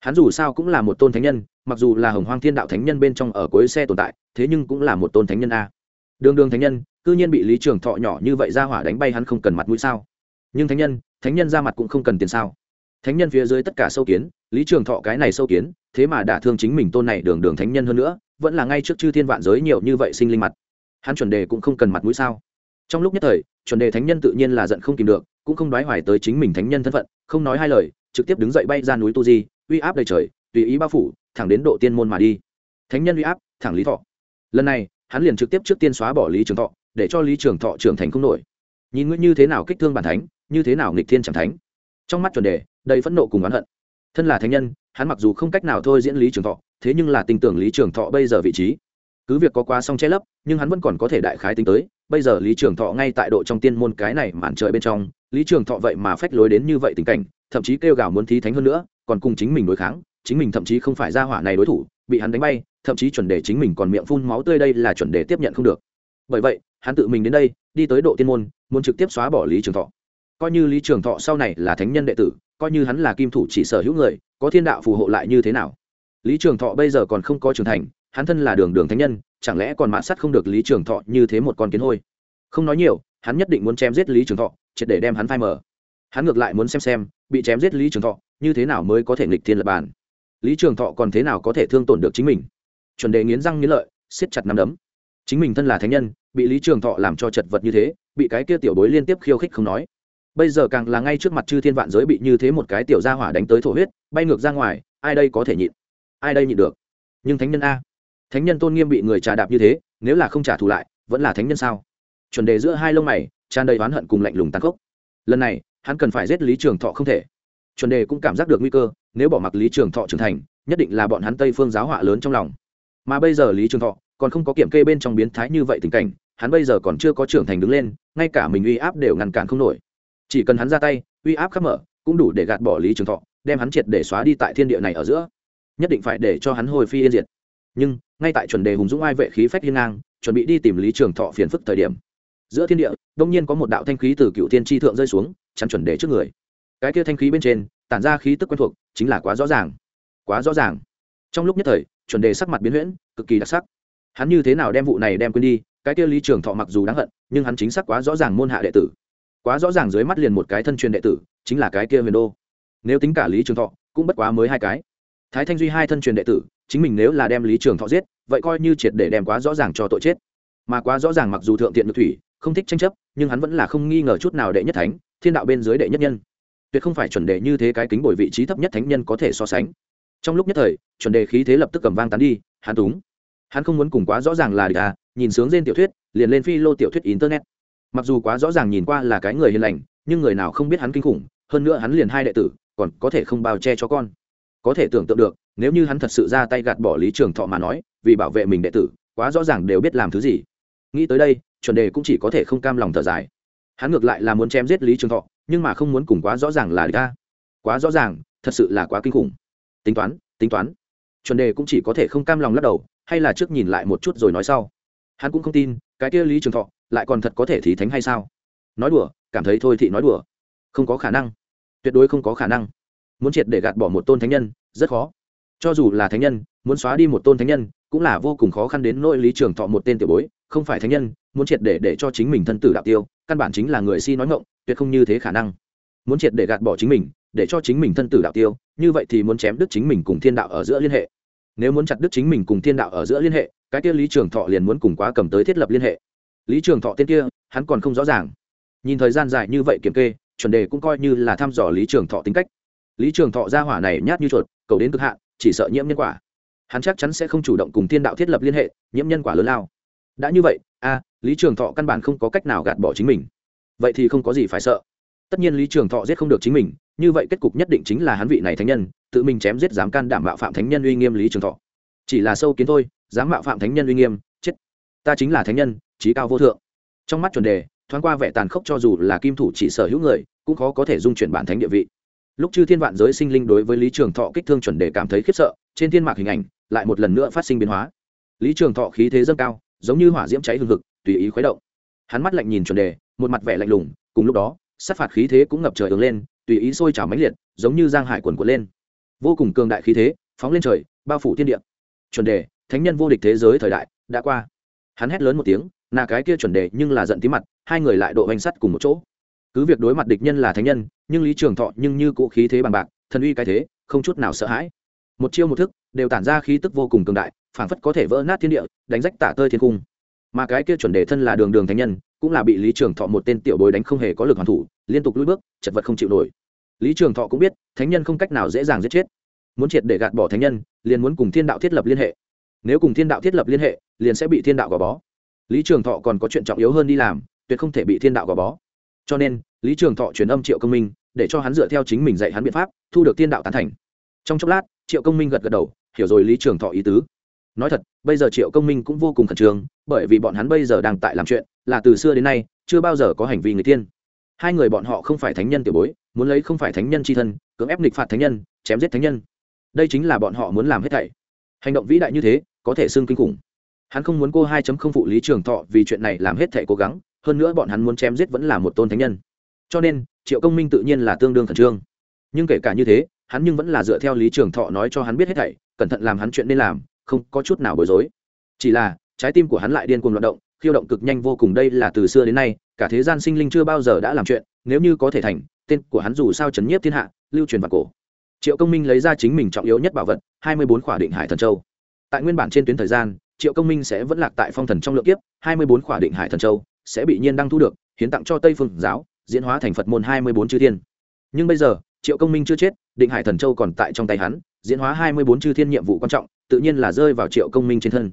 Hắn dù sao cũng là một tôn thánh nhân, mặc dù là hồng hoang thiên đạo thánh nhân bên trong ở cuối xe tồn tại, thế nhưng cũng là một tôn thánh nhân a. Đường đường thánh nhân, cư nhiên bị lý trường thọ nhỏ như vậy ra hỏa đánh bay hắn không cần mặt mũi sao? Nhưng thánh nhân thánh nhân ra mặt cũng không cần tiền sao? Thánh nhân phía dưới tất cả sâu kiến lý trường thọ cái này sâu kiến, thế mà đả thương chính mình tôn này đường đường thánh nhân hơn nữa, vẫn là ngay trước chư thiên vạn giới nhiều như vậy sinh linh mặt. Hắn chuẩn đề cũng không cần mặt mũi sao? Trong lúc nhất thời, chuẩn đề thánh nhân tự nhiên là giận không kìm được, cũng không đoái hoài tới chính mình thánh nhân thân phận, không nói hai lời, trực tiếp đứng dậy bay ra núi tu di, uy áp đầy trời, tùy ý bao phủ, thẳng đến độ tiên môn mà đi. Thánh nhân uy áp, thẳng lý thọ. Lần này, hắn liền trực tiếp trước tiên xóa bỏ lý trường thọ, để cho lý trường thọ trưởng thành không nổi. Nhìn ngươi như thế nào kích thương bản thánh, như thế nào nghịch thiên chẳng thánh. Trong mắt chuẩn đề, đầy phẫn nộ cùng oán hận thân là thánh nhân, hắn mặc dù không cách nào thôi diễn lý trường thọ, thế nhưng là tin tưởng lý trường thọ bây giờ vị trí. Cứ việc có quá song che lấp, nhưng hắn vẫn còn có thể đại khái tính tới, bây giờ lý trường thọ ngay tại độ trong tiên môn cái này màn trời bên trong, lý trường thọ vậy mà phách lối đến như vậy tình cảnh, thậm chí kêu gào muốn thí thánh hơn nữa, còn cùng chính mình đối kháng, chính mình thậm chí không phải ra hỏa này đối thủ, bị hắn đánh bay, thậm chí chuẩn đề chính mình còn miệng phun máu tươi đây là chuẩn đề tiếp nhận không được. Bởi vậy, hắn tự mình đến đây, đi tới độ tiên môn, muốn trực tiếp xóa bỏ lý trường thọ. Coi như lý trường thọ sau này là thánh nhân đệ tử coi như hắn là kim thủ chỉ sở hữu người, có thiên đạo phù hộ lại như thế nào? Lý trường thọ bây giờ còn không có trưởng thành, hắn thân là đường đường thánh nhân, chẳng lẽ còn mã sắt không được lý trường thọ như thế một con kiến hôi? Không nói nhiều, hắn nhất định muốn chém giết lý trường thọ, triệt để đem hắn phai mở hắn ngược lại muốn xem xem, bị chém giết lý trường thọ, như thế nào mới có thể nghịch thiên lập bàn? Lý trường thọ còn thế nào có thể thương tổn được chính mình? Chuẩn đề nghiến răng nghiến lợi, siết chặt nắm đấm. Chính mình thân là thánh nhân, bị lý trường thọ làm cho chật vật như thế, bị cái kia tiểu bối liên tiếp khiêu khích không nói bây giờ càng là ngay trước mặt chư thiên vạn giới bị như thế một cái tiểu gia hỏa đánh tới thổ huyết, bay ngược ra ngoài, ai đây có thể nhịn? Ai đây nhịn được? Nhưng thánh nhân a. Thánh nhân tôn nghiêm bị người trà đạp như thế, nếu là không trả thù lại, vẫn là thánh nhân sao? Chuẩn đề giữa hai lông mày, tràn đầy oán hận cùng lạnh lùng tàn khốc. Lần này, hắn cần phải giết lý trường thọ không thể. Chuẩn đề cũng cảm giác được nguy cơ, nếu bỏ mặc lý trường thọ trưởng thành, nhất định là bọn hắn tây phương giáo họa lớn trong lòng. Mà bây giờ lý trường thọ còn không có kiểm kê bên trong biến thái như vậy tình cảnh, hắn bây giờ còn chưa có trưởng thành đứng lên, ngay cả mình uy áp đều ngăn cản không nổi chỉ cần hắn ra tay, uy áp khắp mở, cũng đủ để gạt bỏ lý trường thọ, đem hắn triệt để xóa đi tại thiên địa này ở giữa. Nhất định phải để cho hắn hồi phi yên diệt. Nhưng, ngay tại chuẩn đề hùng dũng ai vệ khí phách hiên ngang, chuẩn bị đi tìm lý trường thọ phiền phức thời điểm. Giữa thiên địa, đông nhiên có một đạo thanh khí từ cựu thiên tri thượng rơi xuống, chắn chuẩn đề trước người. Cái kia thanh khí bên trên, tản ra khí tức quen thuộc, chính là quá rõ ràng. Quá rõ ràng. Trong lúc nhất thời, chuẩn đề sắc mặt biến huyễn, cực kỳ đặc sắc. Hắn như thế nào đem vụ này đem quên đi, cái kia lý trường thọ mặc dù đáng hận, nhưng hắn chính xác quá rõ ràng môn hạ đệ tử quá rõ ràng dưới mắt liền một cái thân truyền đệ tử, chính là cái kia huyền đô. Nếu tính cả lý trường thọ, cũng bất quá mới hai cái. Thái thanh duy hai thân truyền đệ tử, chính mình nếu là đem lý trường thọ giết, vậy coi như triệt để đem quá rõ ràng cho tội chết. Mà quá rõ ràng mặc dù thượng thiện nhược thủy, không thích tranh chấp, nhưng hắn vẫn là không nghi ngờ chút nào đệ nhất thánh, thiên đạo bên dưới đệ nhất nhân. Tuyệt không phải chuẩn đề như thế cái kính bồi vị trí thấp nhất thánh nhân có thể so sánh. Trong lúc nhất thời, chuẩn đề khí thế lập tức cầm vang tán đi, hắn túng. Hắn không muốn cùng quá rõ ràng là địch à nhìn sướng trên tiểu thuyết, liền lên phi lô tiểu thuyết internet mặc dù quá rõ ràng nhìn qua là cái người hiền lành, nhưng người nào không biết hắn kinh khủng, hơn nữa hắn liền hai đệ tử, còn có thể không bao che cho con. Có thể tưởng tượng được, nếu như hắn thật sự ra tay gạt bỏ lý trường thọ mà nói, vì bảo vệ mình đệ tử, quá rõ ràng đều biết làm thứ gì. Nghĩ tới đây, chuẩn đề cũng chỉ có thể không cam lòng thở dài. Hắn ngược lại là muốn chém giết lý trường thọ, nhưng mà không muốn cùng quá rõ ràng là địch quá rõ ràng, thật sự là quá kinh khủng. Tính toán tính toán. Chuẩn đề cũng chỉ có thể không cam lòng lắc đầu, hay là trước nhìn lại một chút rồi nói sau. Hắn cũng không tin, cái kia lý trường thọ lại còn thật có thể thì thánh hay sao? Nói đùa, cảm thấy thôi thị nói đùa. Không có khả năng. Tuyệt đối không có khả năng. Muốn triệt để gạt bỏ một tôn thánh nhân, rất khó. Cho dù là thánh nhân, muốn xóa đi một tôn thánh nhân, cũng là vô cùng khó khăn đến nỗi lý trường thọ một tên tiểu bối, không phải thánh nhân, muốn triệt để để cho chính mình thân tử đạo tiêu, căn bản chính là người si nói ngộng tuyệt không như thế khả năng. Muốn triệt để gạt bỏ chính mình, để cho chính mình thân tử đạo tiêu, như vậy thì muốn chém đứt chính mình cùng thiên đạo ở giữa liên hệ. Nếu muốn chặt đứt chính mình cùng thiên đạo ở giữa liên hệ, cái kia lý trường thọ liền muốn cùng quá cầm tới thiết lập liên hệ lý trường thọ tên kia, hắn còn không rõ ràng. Nhìn thời gian dài như vậy kiểm kê, chuẩn đề cũng coi như là thăm dò lý trường thọ tính cách. Lý trường thọ ra hỏa này nhát như chuột, cầu đến cực hạn, chỉ sợ nhiễm nhân quả. Hắn chắc chắn sẽ không chủ động cùng thiên đạo thiết lập liên hệ, nhiễm nhân quả lớn lao. Đã như vậy, a à, lý trường thọ căn bản không có cách nào gạt bỏ chính mình. Vậy thì không có gì phải sợ. Tất nhiên lý trường thọ giết không được chính mình, như vậy kết cục nhất định chính là hắn vị này thánh nhân, tự mình chém giết dám can đảm bạo phạm thánh nhân uy nghiêm lý trường thọ. Chỉ là sâu kiến thôi, dám bạo phạm thánh nhân uy nghiêm ta chính là thánh nhân trí cao vô thượng. Trong mắt chuẩn đề, thoáng qua vẻ tàn khốc cho dù là kim thủ chỉ sở hữu người, cũng khó có thể dung chuyển bản thánh địa vị. Lúc chư thiên vạn giới sinh linh đối với lý trường thọ kích thương chuẩn đề cảm thấy khiếp sợ, trên thiên mạc hình ảnh lại một lần nữa phát sinh biến hóa. Lý trường thọ khí thế dâng cao, giống như hỏa diễm cháy hương thực tùy ý khuấy động. Hắn mắt lạnh nhìn chuẩn đề, một mặt vẻ lạnh lùng, cùng lúc đó, sát phạt khí thế cũng ngập trời ứng lên, tùy ý sôi trào mãnh liệt, giống như giang hải quần quật lên. Vô cùng cường đại khí thế, phóng lên trời, bao phủ thiên địa. Chuẩn đề, thánh nhân vô địch thế giới thời đại, đã qua hắn hét lớn một tiếng, nà cái kia chuẩn đề nhưng là giận tí mặt, hai người lại độ hành sắt cùng một chỗ. Cứ việc đối mặt địch nhân là thánh nhân, nhưng lý trường thọ nhưng như cũ khí thế bằng bạc, thần uy cái thế, không chút nào sợ hãi. Một chiêu một thức, đều tản ra khí tức vô cùng cường đại, phảng phất có thể vỡ nát thiên địa, đánh rách tả tơi thiên cung. Mà cái kia chuẩn đề thân là đường đường thánh nhân, cũng là bị lý trường thọ một tên tiểu bối đánh không hề có lực hoàn thủ, liên tục lùi bước, chật vật không chịu nổi. Lý trường thọ cũng biết, thánh nhân không cách nào dễ dàng giết chết. Muốn triệt để gạt bỏ thánh nhân, liền muốn cùng thiên đạo thiết lập liên hệ. Nếu cùng thiên đạo thiết lập liên hệ liền sẽ bị thiên đạo gò bó. Lý trường thọ còn có chuyện trọng yếu hơn đi làm, tuyệt không thể bị thiên đạo gò bó. Cho nên, lý trường thọ truyền âm triệu công minh, để cho hắn dựa theo chính mình dạy hắn biện pháp, thu được thiên đạo tán thành. Trong chốc lát, triệu công minh gật gật đầu, hiểu rồi lý trường thọ ý tứ. Nói thật, bây giờ triệu công minh cũng vô cùng khẩn trương, bởi vì bọn hắn bây giờ đang tại làm chuyện, là từ xưa đến nay, chưa bao giờ có hành vi người tiên. Hai người bọn họ không phải thánh nhân tiểu bối, muốn lấy không phải thánh nhân c thân, cưỡng ép nghịch phạt thánh nhân, chém giết thánh nhân. Đây chính là bọn họ muốn làm hết thảy. Hành động vĩ đại như thế, có thể xưng kinh khủng hắn không muốn cô hai không phụ lý trường thọ vì chuyện này làm hết thảy cố gắng, hơn nữa bọn hắn muốn chém giết vẫn là một tôn thánh nhân. Cho nên, triệu công minh tự nhiên là tương đương khẩn trương. Nhưng kể cả như thế, hắn nhưng vẫn là dựa theo lý trường thọ nói cho hắn biết hết thảy, cẩn thận làm hắn chuyện nên làm, không có chút nào bối rối. Chỉ là, trái tim của hắn lại điên cuồng loạt động, khiêu động cực nhanh vô cùng đây là từ xưa đến nay, cả thế gian sinh linh chưa bao giờ đã làm chuyện, nếu như có thể thành, tên của hắn dù sao chấn nhiếp thiên hạ, lưu truyền vào cổ. Triệu công minh lấy ra chính mình trọng yếu nhất bảo vật, hai mươi bốn khỏa định hải thần châu. Tại nguyên bản trên tuyến thời gian triệu công minh sẽ vẫn lạc tại phong thần trong lượng kiếp, hai mươi bốn khỏa định hải thần châu sẽ bị nhiên đăng thu được, hiến tặng cho tây phương giáo, diễn hóa thành phật môn hai mươi bốn chư thiên. Nhưng bây giờ, triệu công minh chưa chết, định hải thần châu còn tại trong tay hắn, diễn hóa hai mươi bốn chư thiên nhiệm vụ quan trọng, tự nhiên là rơi vào triệu công minh trên thân.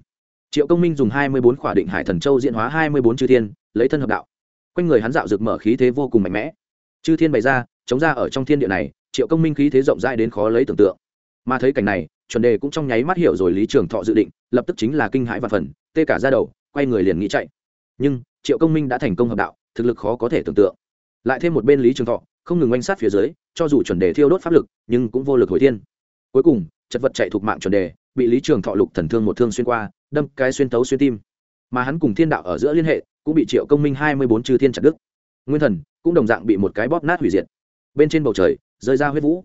Triệu công minh dùng hai mươi bốn khỏa định hải thần châu diễn hóa hai mươi bốn chư thiên, lấy thân hợp đạo. Quanh người hắn dạo rực mở khí thế vô cùng mạnh mẽ. Chư thiên bày ra, chống ra ở trong thiên địa này, triệu công minh khí thế rộng rãi đến khó lấy tưởng tượng. Mà thấy cảnh này chuẩn đề cũng trong nháy mắt hiểu rồi lý trường thọ dự định, lập tức chính là kinh hãi và phần, tê cả ra đầu, quay người liền nghĩ chạy. Nhưng, triệu công minh đã thành công hợp đạo, thực lực khó có thể tưởng tượng. Lại thêm một bên lý trường thọ, không ngừng oanh sát phía dưới, cho dù chuẩn đề thiêu đốt pháp lực, nhưng cũng vô lực hồi thiên. Cuối cùng, chật vật chạy thuộc mạng chuẩn đề, bị lý trường thọ lục thần thương một thương xuyên qua, đâm cái xuyên tấu xuyên tim. Mà hắn cùng thiên đạo ở giữa liên hệ, cũng bị triệu công minh hai mươi bốn chư thiên chặt đức nguyên thần, cũng đồng dạng bị một cái bóp nát hủy diệt. Bên trên bầu trời, rơi ra huyết vũ.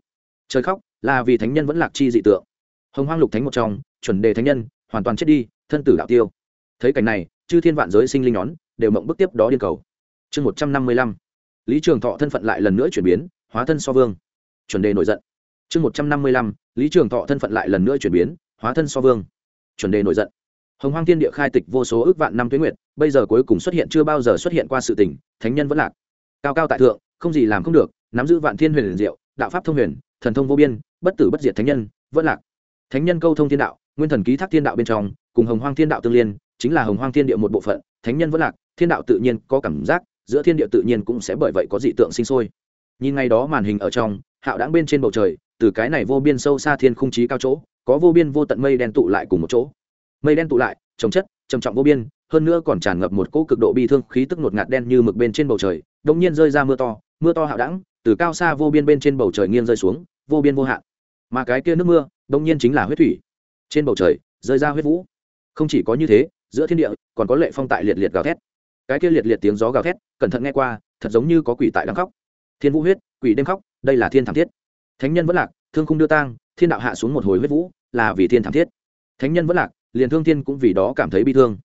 Trời khóc, là vì thánh nhân vẫn lạc chi dị tượng hồng hoang lục thánh một trong, chuẩn đề thánh nhân, hoàn toàn chết đi, thân tử đạo tiêu. Thấy cảnh này, chư thiên vạn giới sinh linh nhón, đều mộng bức tiếp đó điên cầu. Chương một trăm năm mươi lăm. Lý trường thọ thân phận lại lần nữa chuyển biến, hóa thân so vương. Chuẩn đề nổi giận. Chương một trăm năm mươi lăm. Lý trường thọ thân phận lại lần nữa chuyển biến, hóa thân so vương. Chuẩn đề nổi giận. Hồng hoang thiên địa khai tịch vô số ước vạn năm tuyến nguyệt, bây giờ cuối cùng xuất hiện chưa bao giờ xuất hiện qua sự tình, thánh nhân vẫn lạc. Cao cao tại thượng, không gì làm không được, nắm giữ vạn thiên huyền diệu, đạo pháp thông huyền, thần thông vô biên, bất tử bất diệt thánh nhân, vẫn lạc thánh nhân câu thông thiên đạo, nguyên thần ký thác thiên đạo bên trong, cùng hồng hoang thiên đạo tương liên, chính là hồng hoang thiên địa một bộ phận, thánh nhân vẫn lạc, thiên đạo tự nhiên có cảm giác, giữa thiên địa tự nhiên cũng sẽ bởi vậy có dị tượng sinh sôi. Nhìn ngay đó màn hình ở trong, hạo đáng bên trên bầu trời, từ cái này vô biên sâu xa thiên khung trí cao chỗ, có vô biên vô tận mây đen tụ lại cùng một chỗ. Mây đen tụ lại, trồng chất, trầm trọng vô biên, hơn nữa còn tràn ngập một cỗ cực độ bi thương khí tức ngột ngạt đen như mực bên trên bầu trời đông nhiên rơi ra mưa to mưa to hạo đẳng từ cao xa vô biên bên trên bầu trời nghiêng rơi xuống, vô biên vô hạn. Mà cái kia nước mưa đông nhiên chính là huyết thủy. Trên bầu trời, rơi ra huyết vũ. Không chỉ có như thế, giữa thiên địa, còn có lệ phong tại liệt liệt gào thét. Cái kia liệt liệt tiếng gió gào thét, cẩn thận nghe qua, thật giống như có quỷ tại đang khóc. Thiên vũ huyết, quỷ đêm khóc, đây là thiên thảm thiết. Thánh nhân vẫn lạc, thương không đưa tang, thiên đạo hạ xuống một hồi huyết vũ, là vì thiên thảm thiết. Thánh nhân vẫn lạc, liền thương thiên cũng vì đó cảm thấy bi thương.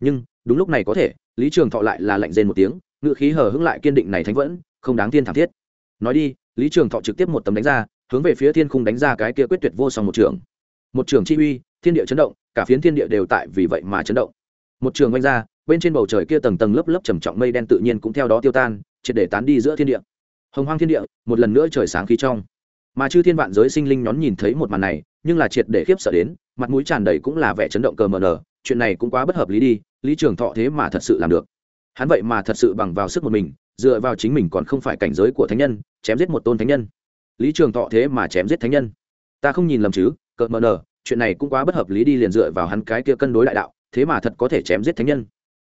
Nhưng, đúng lúc này có thể, lý trường thọ lại là lạnh rên một tiếng ngự khí hờ hững lại kiên định này thánh vẫn, không đáng thiên thảm thiết. Nói đi, lý trường thọ trực tiếp một tấm đánh ra hướng về phía thiên khung đánh ra cái kia quyết tuyệt vô song một trường. Một trường chi uy, thiên địa chấn động, cả phiến thiên địa đều tại vì vậy mà chấn động. Một trường oanh ra, bên trên bầu trời kia tầng tầng lớp lớp trầm trọng mây đen tự nhiên cũng theo đó tiêu tan, triệt để tán đi giữa thiên địa. Hồng hoang thiên địa, một lần nữa trời sáng khí trong. Mà chư thiên vạn giới sinh linh nhón nhìn thấy một màn này, nhưng là triệt để khiếp sợ đến, mặt mũi tràn đầy cũng là vẻ chấn động cờ mờ nờ, chuyện này cũng quá bất hợp lý đi, lý trường thọ thế mà thật sự làm được. Hắn vậy mà thật sự bằng vào sức một mình, dựa vào chính mình còn không phải cảnh giới của thánh nhân, chém giết một tôn thánh nhân lý trường thọ thế mà chém giết thánh nhân. Ta không nhìn lầm chứ, cợt mờ nờ, chuyện này cũng quá bất hợp lý đi liền dựa vào hắn cái kia cân đối đại đạo, thế mà thật có thể chém giết thánh nhân.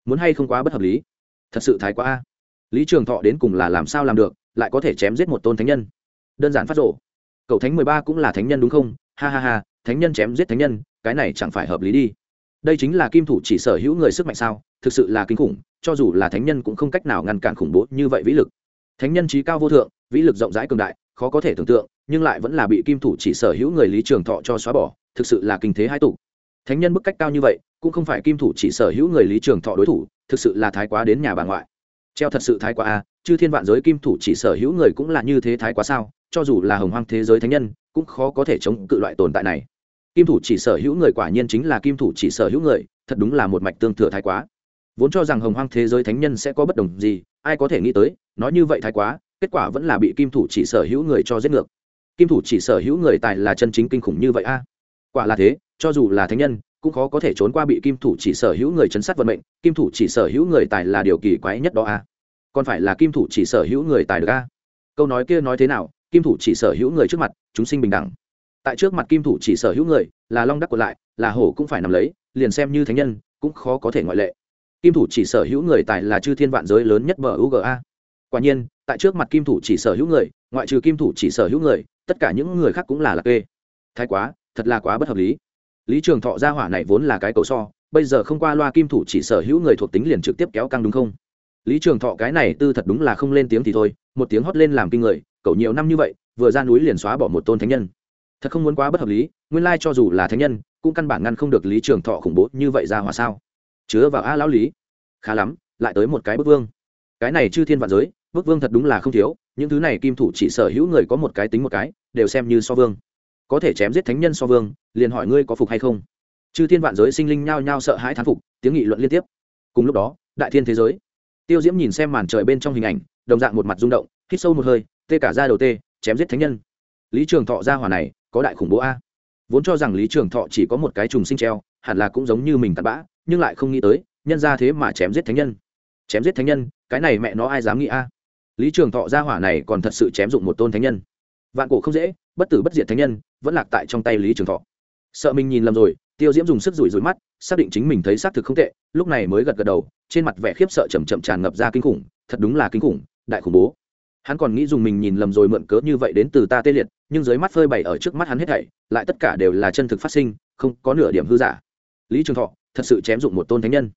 Muốn hay không quá bất hợp lý? Thật sự thái quá a. Lý trường thọ đến cùng là làm sao làm được, lại có thể chém giết một tôn thánh nhân? Đơn giản phát rộ. Cậu thánh mười ba cũng là thánh nhân đúng không? Ha ha ha, thánh nhân chém giết thánh nhân, cái này chẳng phải hợp lý đi. Đây chính là kim thủ chỉ sở hữu người sức mạnh sao, thực sự là kinh khủng, cho dù là thánh nhân cũng không cách nào ngăn cản khủng bố như vậy vĩ lực. Thánh nhân trí cao vô thượng, vĩ lực rộng rãi cường đại khó có thể tưởng tượng nhưng lại vẫn là bị kim thủ chỉ sở hữu người lý trường thọ cho xóa bỏ thực sự là kinh thế hai tụ. Thánh nhân bức cách cao như vậy cũng không phải kim thủ chỉ sở hữu người lý trường thọ đối thủ thực sự là thái quá đến nhà bà ngoại. Treo thật sự thái quá a à, chư thiên vạn giới kim thủ chỉ sở hữu người cũng là như thế thái quá sao cho dù là hồng hoang thế giới thánh nhân cũng khó có thể chống cự loại tồn tại này. Kim thủ chỉ sở hữu người quả nhiên chính là kim thủ chỉ sở hữu người thật đúng là một mạch tương thừa thái quá. Vốn cho rằng hồng hoang thế giới thánh nhân sẽ có bất đồng gì ai có thể nghĩ tới nói như vậy thái quá kết quả vẫn là bị kim thủ chỉ sở hữu người cho giết ngược. Kim thủ chỉ sở hữu người tài là chân chính kinh khủng như vậy a. Quả là thế, cho dù là thánh nhân, cũng khó có thể trốn qua bị kim thủ chỉ sở hữu người chấn sát vận mệnh, kim thủ chỉ sở hữu người tài là điều kỳ quái nhất đó a. Còn phải là kim thủ chỉ sở hữu người tài được a. Câu nói kia nói thế nào, kim thủ chỉ sở hữu người trước mặt, chúng sinh bình đẳng. Tại trước mặt kim thủ chỉ sở hữu người, là long đắc của lại, là hổ cũng phải nằm lấy, liền xem như thánh nhân, cũng khó có thể ngoại lệ. Kim thủ chỉ sở hữu người tài là chư thiên vạn giới lớn nhất bờ uga quả nhiên tại trước mặt kim thủ chỉ sở hữu người, ngoại trừ kim thủ chỉ sở hữu người, tất cả những người khác cũng là lạc kê. Thái quá, thật là quá bất hợp lý. Lý trường thọ gia hỏa này vốn là cái cầu so, bây giờ không qua loa kim thủ chỉ sở hữu người thuộc tính liền trực tiếp kéo căng đúng không? Lý trường thọ cái này tư thật đúng là không lên tiếng thì thôi, một tiếng hót lên làm kinh người, cậu nhiều năm như vậy, vừa ra núi liền xóa bỏ một tôn thánh nhân. Thật không muốn quá bất hợp lý, nguyên lai cho dù là thánh nhân, cũng căn bản ngăn không được lý trường thọ khủng bố như vậy ra hỏa sao? Chứa vào a lão lý. Khá lắm, lại tới một cái bức vương. Cái này chư thiên vạn giới bức vương thật đúng là không thiếu, những thứ này kim thủ chỉ sở hữu người có một cái tính một cái, đều xem như so vương. Có thể chém giết thánh nhân so vương, liền hỏi ngươi có phục hay không? Chư thiên vạn giới sinh linh nhao nhao sợ hãi thán phục, tiếng nghị luận liên tiếp. Cùng lúc đó, đại thiên thế giới. Tiêu diễm nhìn xem màn trời bên trong hình ảnh, đồng dạng một mặt rung động, hít sâu một hơi, tê cả ra đầu tê, chém giết thánh nhân. Lý trường thọ ra hỏa này, có đại khủng bố a. Vốn cho rằng lý trường thọ chỉ có một cái trùng sinh treo, hẳn là cũng giống như mình tạt bã, nhưng lại không nghĩ tới, nhân ra thế mà chém giết thánh nhân. Chém giết thánh nhân, cái này mẹ nó ai dám nghĩ a? Lý trường thọ gia hỏa này còn thật sự chém dụng một tôn thánh nhân. Vạn cổ không dễ, bất tử bất diệt thánh nhân, vẫn lạc tại trong tay lý trường thọ. Sợ mình nhìn lầm rồi, tiêu diễm dùng sức rủi rủi mắt, xác định chính mình thấy xác thực không tệ, lúc này mới gật gật đầu, trên mặt vẻ khiếp sợ chầm chậm tràn ngập ra kinh khủng, thật đúng là kinh khủng, đại khủng bố. Hắn còn nghĩ dùng mình nhìn lầm rồi mượn cớ như vậy đến từ ta tê liệt, nhưng dưới mắt phơi bày ở trước mắt hắn hết thảy, lại tất cả đều là chân thực phát sinh, không có nửa điểm hư giả. Lý trường thọ, thật sự chém dụng một tôn thánh nhân.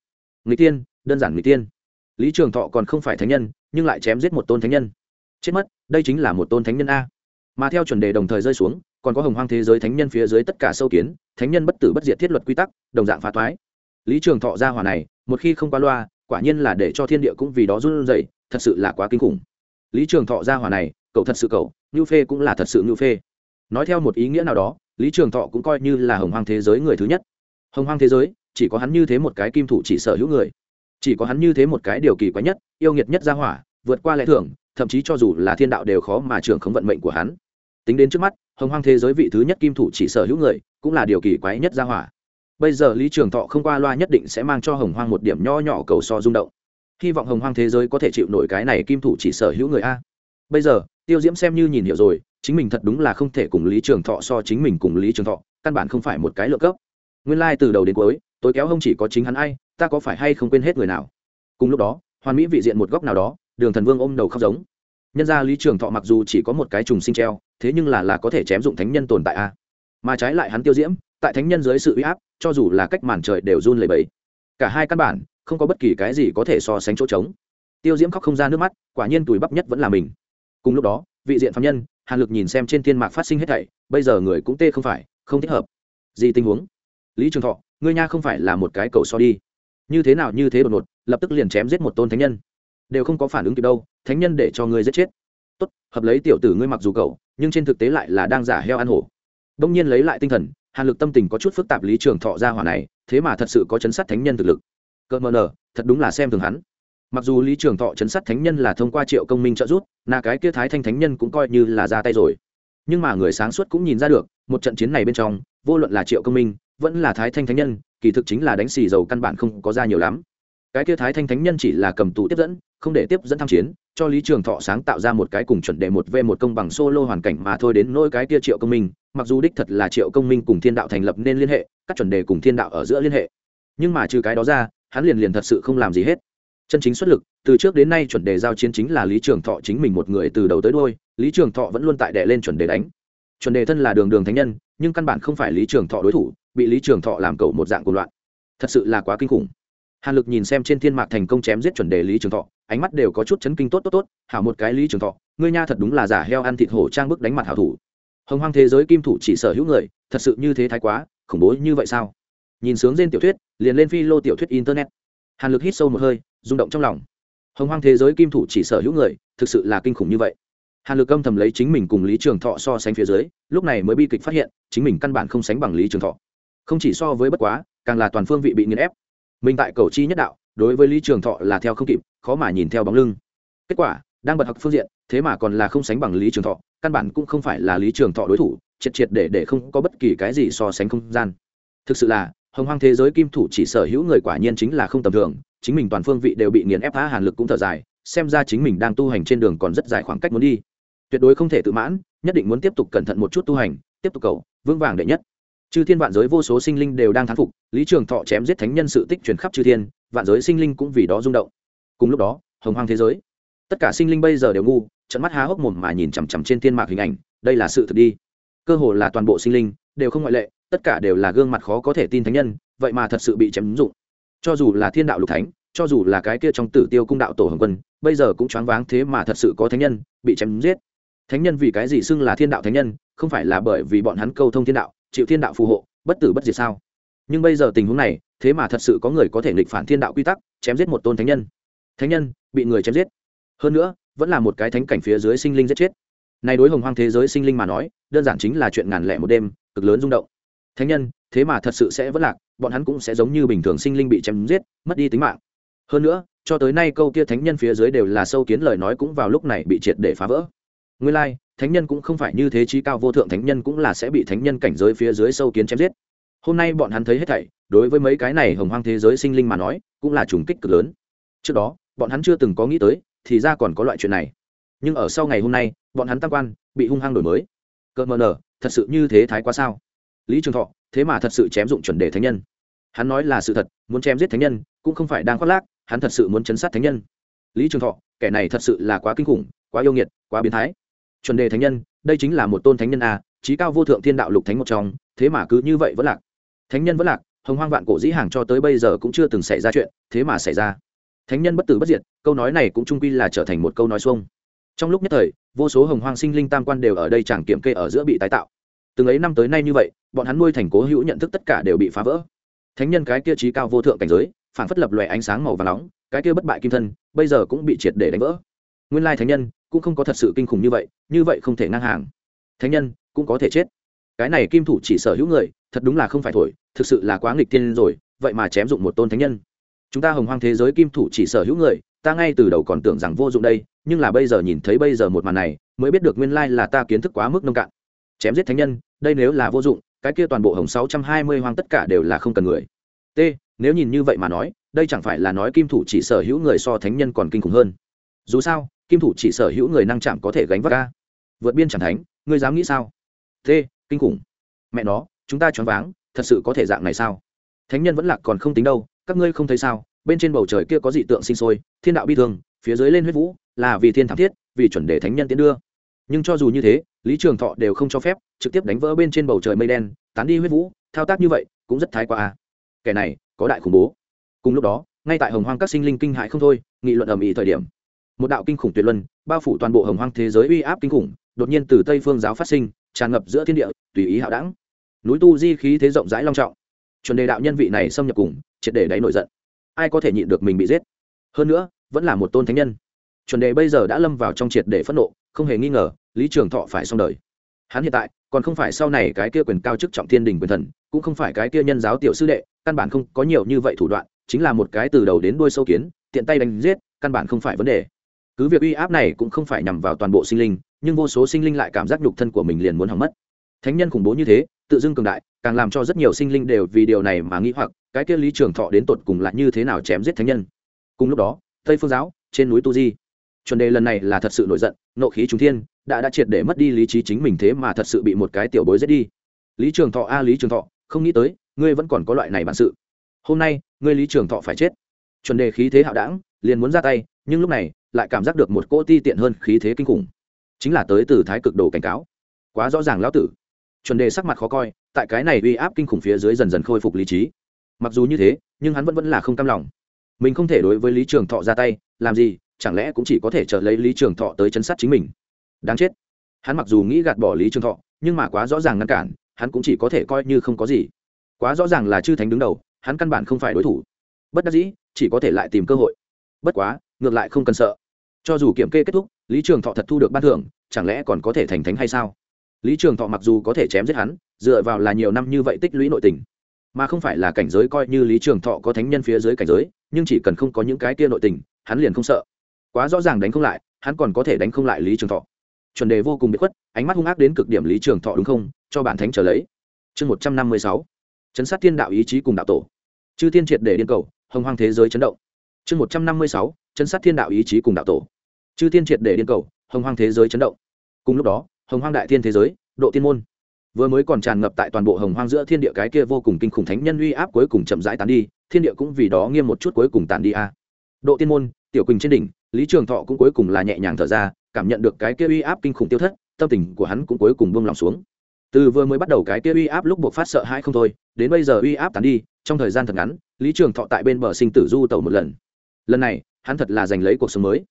Người tiên, đơn giản người tiên lý trường thọ còn không phải thánh nhân, nhưng lại chém giết một tôn thánh nhân. Chết mất, đây chính là một tôn thánh nhân a. Mà theo chuẩn đề đồng thời rơi xuống, còn có hồng hoang thế giới thánh nhân phía dưới tất cả sâu kiến, thánh nhân bất tử bất diệt thiết luật quy tắc, đồng dạng phá thoái lý trường thọ ra hỏa này, một khi không qua loa, quả nhiên là để cho thiên địa cũng vì đó run rẩy, thật sự là quá kinh khủng. Lý trường thọ ra hỏa này, cậu thật sự cậu, ngưu phê cũng là thật sự ngưu phê. Nói theo một ý nghĩa nào đó, lý trường thọ cũng coi như là hồng hoang thế giới người thứ nhất. Hồng hoang thế giới, chỉ có hắn như thế một cái kim thủ chỉ sở hữu người chỉ có hắn như thế một cái điều kỳ quái nhất, yêu nghiệt nhất ra hỏa, vượt qua lẽ thường, thậm chí cho dù là thiên đạo đều khó mà trường không vận mệnh của hắn. Tính đến trước mắt, hồng hoang thế giới vị thứ nhất kim thủ chỉ sở hữu người, cũng là điều kỳ quái nhất ra hỏa. Bây giờ lý trường thọ không qua loa nhất định sẽ mang cho hồng hoang một điểm nho nhỏ cầu so rung động. Hy vọng hồng hoang thế giới có thể chịu nổi cái này kim thủ chỉ sở hữu người a. Bây giờ, tiêu diễm xem như nhìn hiểu rồi, chính mình thật đúng là không thể cùng lý trường thọ so chính mình cùng lý trường thọ, căn bản không phải một cái lựa cấp. Nguyên lai、like、từ đầu đến cuối tối kéo không chỉ có chính hắn ai ta có phải hay không quên hết người nào? Cùng lúc đó, hoàn mỹ vị diện một góc nào đó, đường thần vương ôm đầu khóc giống. Nhân ra lý trường thọ mặc dù chỉ có một cái trùng sinh treo, thế nhưng là là có thể chém dụng thánh nhân tồn tại a. Mà trái lại hắn tiêu diễm, tại thánh nhân dưới sự uy áp, cho dù là cách màn trời đều run lẩy bẩy. Cả hai căn bản, không có bất kỳ cái gì có thể so sánh chỗ trống. Tiêu diễm khóc không ra nước mắt, quả nhiên tuổi bắp nhất vẫn là mình. Cùng lúc đó, vị diện phạm nhân, hàn lực nhìn xem trên thiên mạc phát sinh hết thảy, bây giờ người cũng tê không phải, không thích hợp. Gì tình huống? Lý trường thọ, ngươi nha không phải là một cái cầu so đi như thế nào như thế đột ngột, lập tức liền chém giết một tôn thánh nhân. Đều không có phản ứng kịp đâu, thánh nhân để cho ngươi giết chết. Tốt, hợp lấy tiểu tử ngươi mặc dù cậu, nhưng trên thực tế lại là đang giả heo ăn hổ. Đông nhiên lấy lại tinh thần, hàn lực tâm tình có chút phức tạp lý trường thọ ra hỏa này, thế mà thật sự có chấn sát thánh nhân thực lực. Cợt mờ nở thật đúng là xem thường hắn. Mặc dù lý trường thọ chấn sát thánh nhân là thông qua triệu công minh trợ giúp là cái kia thái thanh thánh nhân cũng coi như là ra tay rồi. Nhưng mà người sáng suốt cũng nhìn ra được, một trận chiến này bên trong, vô luận là triệu công minh, vẫn là thái thanh thánh nhân kỳ thực chính là đánh xì dầu căn bản không có ra nhiều lắm. Cái kia thái thanh thánh nhân chỉ là cầm tù tiếp dẫn, không để tiếp dẫn tham chiến, cho lý trường thọ sáng tạo ra một cái cùng chuẩn đề một v một công bằng solo hoàn cảnh mà thôi đến nỗi cái kia triệu công minh, mặc dù đích thật là triệu công minh cùng thiên đạo thành lập nên liên hệ, các chuẩn đề cùng thiên đạo ở giữa liên hệ. Nhưng mà trừ cái đó ra, hắn liền liền thật sự không làm gì hết. Chân chính xuất lực, từ trước đến nay chuẩn đề giao chiến chính là lý trường thọ chính mình một người từ đầu tới đôi lý trường thọ vẫn luôn tại đệ lên chuẩn đề đánh. Chuẩn đề thân là đường đường thánh nhân, nhưng căn bản không phải lý trường thọ đối thủ bị lý trường thọ làm cầu một dạng cuộc loạn. Thật sự là quá kinh khủng. Hàn lực nhìn xem trên thiên mạc thành công chém giết chuẩn đề lý trường thọ, ánh mắt đều có chút chấn kinh tốt tốt tốt, hảo một cái lý trường thọ, ngươi nha thật đúng là giả heo ăn thịt hổ trang bức đánh mặt hảo thủ. Hồng hoang thế giới kim thủ chỉ sở hữu người, thật sự như thế thái quá, khủng bố như vậy sao? Nhìn sướng trên tiểu thuyết, liền lên phi lô tiểu thuyết internet. Hàn lực hít sâu một hơi, rung động trong lòng. Hồng hoang thế giới kim thủ chỉ sở hữu người, thực sự là kinh khủng như vậy. Hàn lực âm thầm lấy chính mình cùng lý trường thọ so sánh phía dưới, lúc này mới bi kịch phát hiện, chính mình căn bản không sánh bằng lý trường thọ không chỉ so với bất quá, càng là toàn phương vị bị nghiền ép. Mình tại cầu chi nhất đạo, đối với lý trường thọ là theo không kịp, khó mà nhìn theo bóng lưng. Kết quả, đang bật học phương diện, thế mà còn là không sánh bằng lý trường thọ, căn bản cũng không phải là lý trường thọ đối thủ, triệt triệt để để không có bất kỳ cái gì so sánh không gian. Thực sự là, hồng hoang thế giới kim thủ chỉ sở hữu người quả nhiên chính là không tầm thường, chính mình toàn phương vị đều bị nghiền ép, phá hàn lực cũng thở dài, xem ra chính mình đang tu hành trên đường còn rất dài khoảng cách muốn đi. Tuyệt đối không thể tự mãn, nhất định muốn tiếp tục cẩn thận một chút tu hành, tiếp tục cầu, vững vàng đệ nhất chư thiên vạn giới vô số sinh linh đều đang thán phục, lý trường thọ chém giết thánh nhân sự tích truyền khắp chư thiên, vạn giới sinh linh cũng vì đó rung động. Cùng lúc đó, hồng hoang thế giới, tất cả sinh linh bây giờ đều ngu trận mắt há hốc mồm mà nhìn chằm chằm trên thiên mạc hình ảnh, đây là sự thực đi. Cơ hồ là toàn bộ sinh linh đều không ngoại lệ, tất cả đều là gương mặt khó có thể tin thánh nhân, vậy mà thật sự bị chém dụng. Cho dù là thiên đạo lục thánh, cho dù là cái kia trong tử tiêu cung đạo tổ hồng quân, bây giờ cũng choáng váng thế mà thật sự có thánh nhân bị chém giết. Thánh nhân vì cái gì xưng là thiên đạo thánh nhân, không phải là bởi vì bọn hắn câu thông thiên đạo chịu thiên đạo phù hộ, bất tử bất diệt sao? Nhưng bây giờ tình huống này, thế mà thật sự có người có thể nghịch phản thiên đạo quy tắc, chém giết một tôn thánh nhân. Thánh nhân, bị người chém giết. Hơn nữa, vẫn là một cái thánh cảnh phía dưới sinh linh giết chết. Này đối hồng hoang thế giới sinh linh mà nói, đơn giản chính là chuyện ngàn lẻ một đêm, cực lớn rung động. Thánh nhân, thế mà thật sự sẽ vẫn lạc, bọn hắn cũng sẽ giống như bình thường sinh linh bị chém giết, mất đi tính mạng. Hơn nữa, cho tới nay câu kia thánh nhân phía dưới đều là sâu kiến lời nói cũng vào lúc này bị triệt để phá vỡ. Nguyên lai thánh nhân cũng không phải như thế trí cao vô thượng thánh nhân cũng là sẽ bị thánh nhân cảnh giới phía dưới sâu kiến chém giết. Hôm nay bọn hắn thấy hết thảy, đối với mấy cái này hồng hoang thế giới sinh linh mà nói, cũng là trùng kích cực lớn. Trước đó, bọn hắn chưa từng có nghĩ tới, thì ra còn có loại chuyện này. Nhưng ở sau ngày hôm nay, bọn hắn tam quan, bị hung hăng đổi mới. Cợt mờ nở, thật sự như thế thái quá sao? Lý trường thọ, thế mà thật sự chém dụng chuẩn đề thánh nhân. Hắn nói là sự thật, muốn chém giết thánh nhân, cũng không phải đang khoác lác, hắn thật sự muốn chấn sát thánh nhân. Lý trường thọ, kẻ này thật sự là quá kinh khủng, quá yêu nghiệt, quá biến thái chuẩn đề thánh nhân, đây chính là một tôn thánh nhân a trí cao vô thượng thiên đạo lục thánh một trong, thế mà cứ như vậy vẫn lạc. Thánh nhân vẫn lạc, hồng hoang vạn cổ dĩ hàng cho tới bây giờ cũng chưa từng xảy ra chuyện, thế mà xảy ra. Thánh nhân bất tử bất diệt, câu nói này cũng trung quy là trở thành một câu nói xuông. Trong lúc nhất thời, vô số hồng hoang sinh linh tam quan đều ở đây chẳng kiểm kê ở giữa bị tái tạo. Từng ấy năm tới nay như vậy, bọn hắn nuôi thành cố hữu nhận thức tất cả đều bị phá vỡ. Thánh nhân cái kia trí cao vô thượng cảnh giới, phản phất lập lòe ánh sáng màu và nóng, cái kia bất bại kim thân, bây giờ cũng bị triệt để đánh vỡ. Nguyên lai thánh nhân cũng không có thật sự kinh khủng như vậy như vậy không thể ngang hàng. Thánh nhân, cũng có thể chết. Cái này kim thủ chỉ sở hữu người, thật đúng là không phải thổi, thực sự là quá nghịch tiên rồi, vậy mà chém dụng một tôn thánh nhân. Chúng ta hồng hoang thế giới kim thủ chỉ sở hữu người, ta ngay từ đầu còn tưởng rằng vô dụng đây, nhưng là bây giờ nhìn thấy bây giờ một màn này, mới biết được nguyên lai là ta kiến thức quá mức nông cạn. Chém giết thánh nhân, đây nếu là vô dụng, cái kia toàn bộ hồng sáu trăm hai mươi hoang tất cả đều là không cần người. T, nếu nhìn như vậy mà nói, đây chẳng phải là nói kim thủ chỉ sở hữu người so thánh nhân còn kinh khủng hơn. Dù sao kim thủ chỉ sở hữu người năng chạm có thể gánh vác ca. Vượt biên chẳng thánh, ngươi dám nghĩ sao? T, kinh khủng. Mẹ nó, chúng ta choáng váng, thật sự có thể dạng này sao? Thánh nhân vẫn lạc còn không tính đâu, các ngươi không thấy sao? Bên trên bầu trời kia có dị tượng sinh sôi, thiên đạo bi thương, phía dưới lên huyết vũ, là vì thiên thảm thiết, vì chuẩn đề thánh nhân tiến đưa. Nhưng cho dù như thế, lý trường thọ đều không cho phép, trực tiếp đánh vỡ bên trên bầu trời mây đen, tán đi huyết vũ, thao tác như vậy, cũng rất thái quá à. kẻ này, có đại khủng bố. Cùng lúc đó, ngay tại hồng hoang các sinh linh kinh hại không thôi, nghị luận ầm ĩ thời điểm một đạo kinh khủng tuyệt luân, bao phủ toàn bộ hồng hoang thế giới uy áp kinh khủng, đột nhiên từ tây phương giáo phát sinh, tràn ngập giữa thiên địa, tùy ý hạo đẳng. Núi tu di khí thế rộng rãi long trọng. Chuẩn đề đạo nhân vị này xâm nhập cùng, triệt để đáy nổi giận. Ai có thể nhịn được mình bị giết? Hơn nữa, vẫn là một tôn thánh nhân. Chuẩn đề bây giờ đã lâm vào trong triệt để phẫn nộ, không hề nghi ngờ, lý trường thọ phải xong đời. Hắn hiện tại, còn không phải sau này cái kia quyền cao chức trọng thiên đình quyền thần, cũng không phải cái kia nhân giáo tiểu sư đệ, căn bản không có nhiều như vậy thủ đoạn, chính là một cái từ đầu đến đuôi sâu kiến, tiện tay đánh giết, căn bản không phải vấn đề cứ việc uy áp này cũng không phải nhằm vào toàn bộ sinh linh, nhưng vô số sinh linh lại cảm giác nhục thân của mình liền muốn hỏng mất. Thánh nhân khủng bố như thế, tự dưng cường đại, càng làm cho rất nhiều sinh linh đều vì điều này mà nghĩ hoặc, cái kia lý trường thọ đến tột cùng là như thế nào chém giết thánh nhân? Cùng lúc đó, tây phương giáo, trên núi tu di. Chuẩn đề lần này là thật sự nổi giận, nộ khí trung thiên, đã đã triệt để mất đi lý trí chính mình thế mà thật sự bị một cái tiểu bối giết đi. Lý trường thọ a, lý trường thọ, không nghĩ tới, ngươi vẫn còn có loại này bản sự. Hôm nay, ngươi lý trường thọ phải chết. Chuẩn đề khí thế hạo đảng, liền muốn ra tay, nhưng lúc này lại cảm giác được một cỗ ti tiện hơn khí thế kinh khủng. Chính là tới từ thái cực đồ cảnh cáo. Quá rõ ràng lão tử. Chuẩn đề sắc mặt khó coi, tại cái này uy áp kinh khủng phía dưới dần dần khôi phục lý trí. Mặc dù như thế, nhưng hắn vẫn vẫn là không cam lòng. Mình không thể đối với lý trường thọ ra tay, làm gì, chẳng lẽ cũng chỉ có thể chờ lấy lý trường thọ tới chấn sát chính mình? Đáng chết. Hắn mặc dù nghĩ gạt bỏ lý trường thọ, nhưng mà quá rõ ràng ngăn cản, hắn cũng chỉ có thể coi như không có gì. Quá rõ ràng là chư thánh đứng đầu, hắn căn bản không phải đối thủ. Bất đắc dĩ, chỉ có thể lại tìm cơ hội. Bất quá, ngược lại không cần sợ cho dù kiểm kê kết thúc, lý trường thọ thật thu được ban thưởng, chẳng lẽ còn có thể thành thánh hay sao? Lý trường thọ mặc dù có thể chém giết hắn, dựa vào là nhiều năm như vậy tích lũy nội tình, mà không phải là cảnh giới coi như lý trường thọ có thánh nhân phía dưới cảnh giới, nhưng chỉ cần không có những cái kia nội tình, hắn liền không sợ. Quá rõ ràng đánh không lại, hắn còn có thể đánh không lại lý trường thọ. Chuẩn đề vô cùng bị khuất, ánh mắt hung ác đến cực điểm lý trường thọ đúng không? Cho bản thánh trở lấy. Chương một trăm năm mươi sáu. Chấn sát thiên đạo ý chí cùng đạo tổ. Chư tiên triệt để điên cầu, hồng hoang thế giới chấn động. Chương một trăm năm mươi sáu. Chấn sát thiên đạo ý chí cùng đạo tổ chư tiên triệt để điên cầu, hồng hoang thế giới chấn động. Cùng lúc đó, hồng hoang đại thiên thế giới, độ tiên môn. Vừa mới còn tràn ngập tại toàn bộ hồng hoang giữa thiên địa cái kia vô cùng kinh khủng thánh nhân uy áp cuối cùng chậm rãi tán đi, thiên địa cũng vì đó nghiêm một chút cuối cùng tàn đi a. Độ tiên môn, tiểu quỳnh trên đỉnh, lý trường thọ cũng cuối cùng là nhẹ nhàng thở ra, cảm nhận được cái kia uy áp kinh khủng tiêu thất, tâm tình của hắn cũng cuối cùng buông lòng xuống. Từ vừa mới bắt đầu cái kia uy áp lúc buộc phát sợ hãi không thôi, đến bây giờ uy áp tán đi, trong thời gian thật ngắn, lý trường thọ tại bên bờ sinh tử du tàu một lần. Lần này, hắn thật là giành lấy cuộc sống mới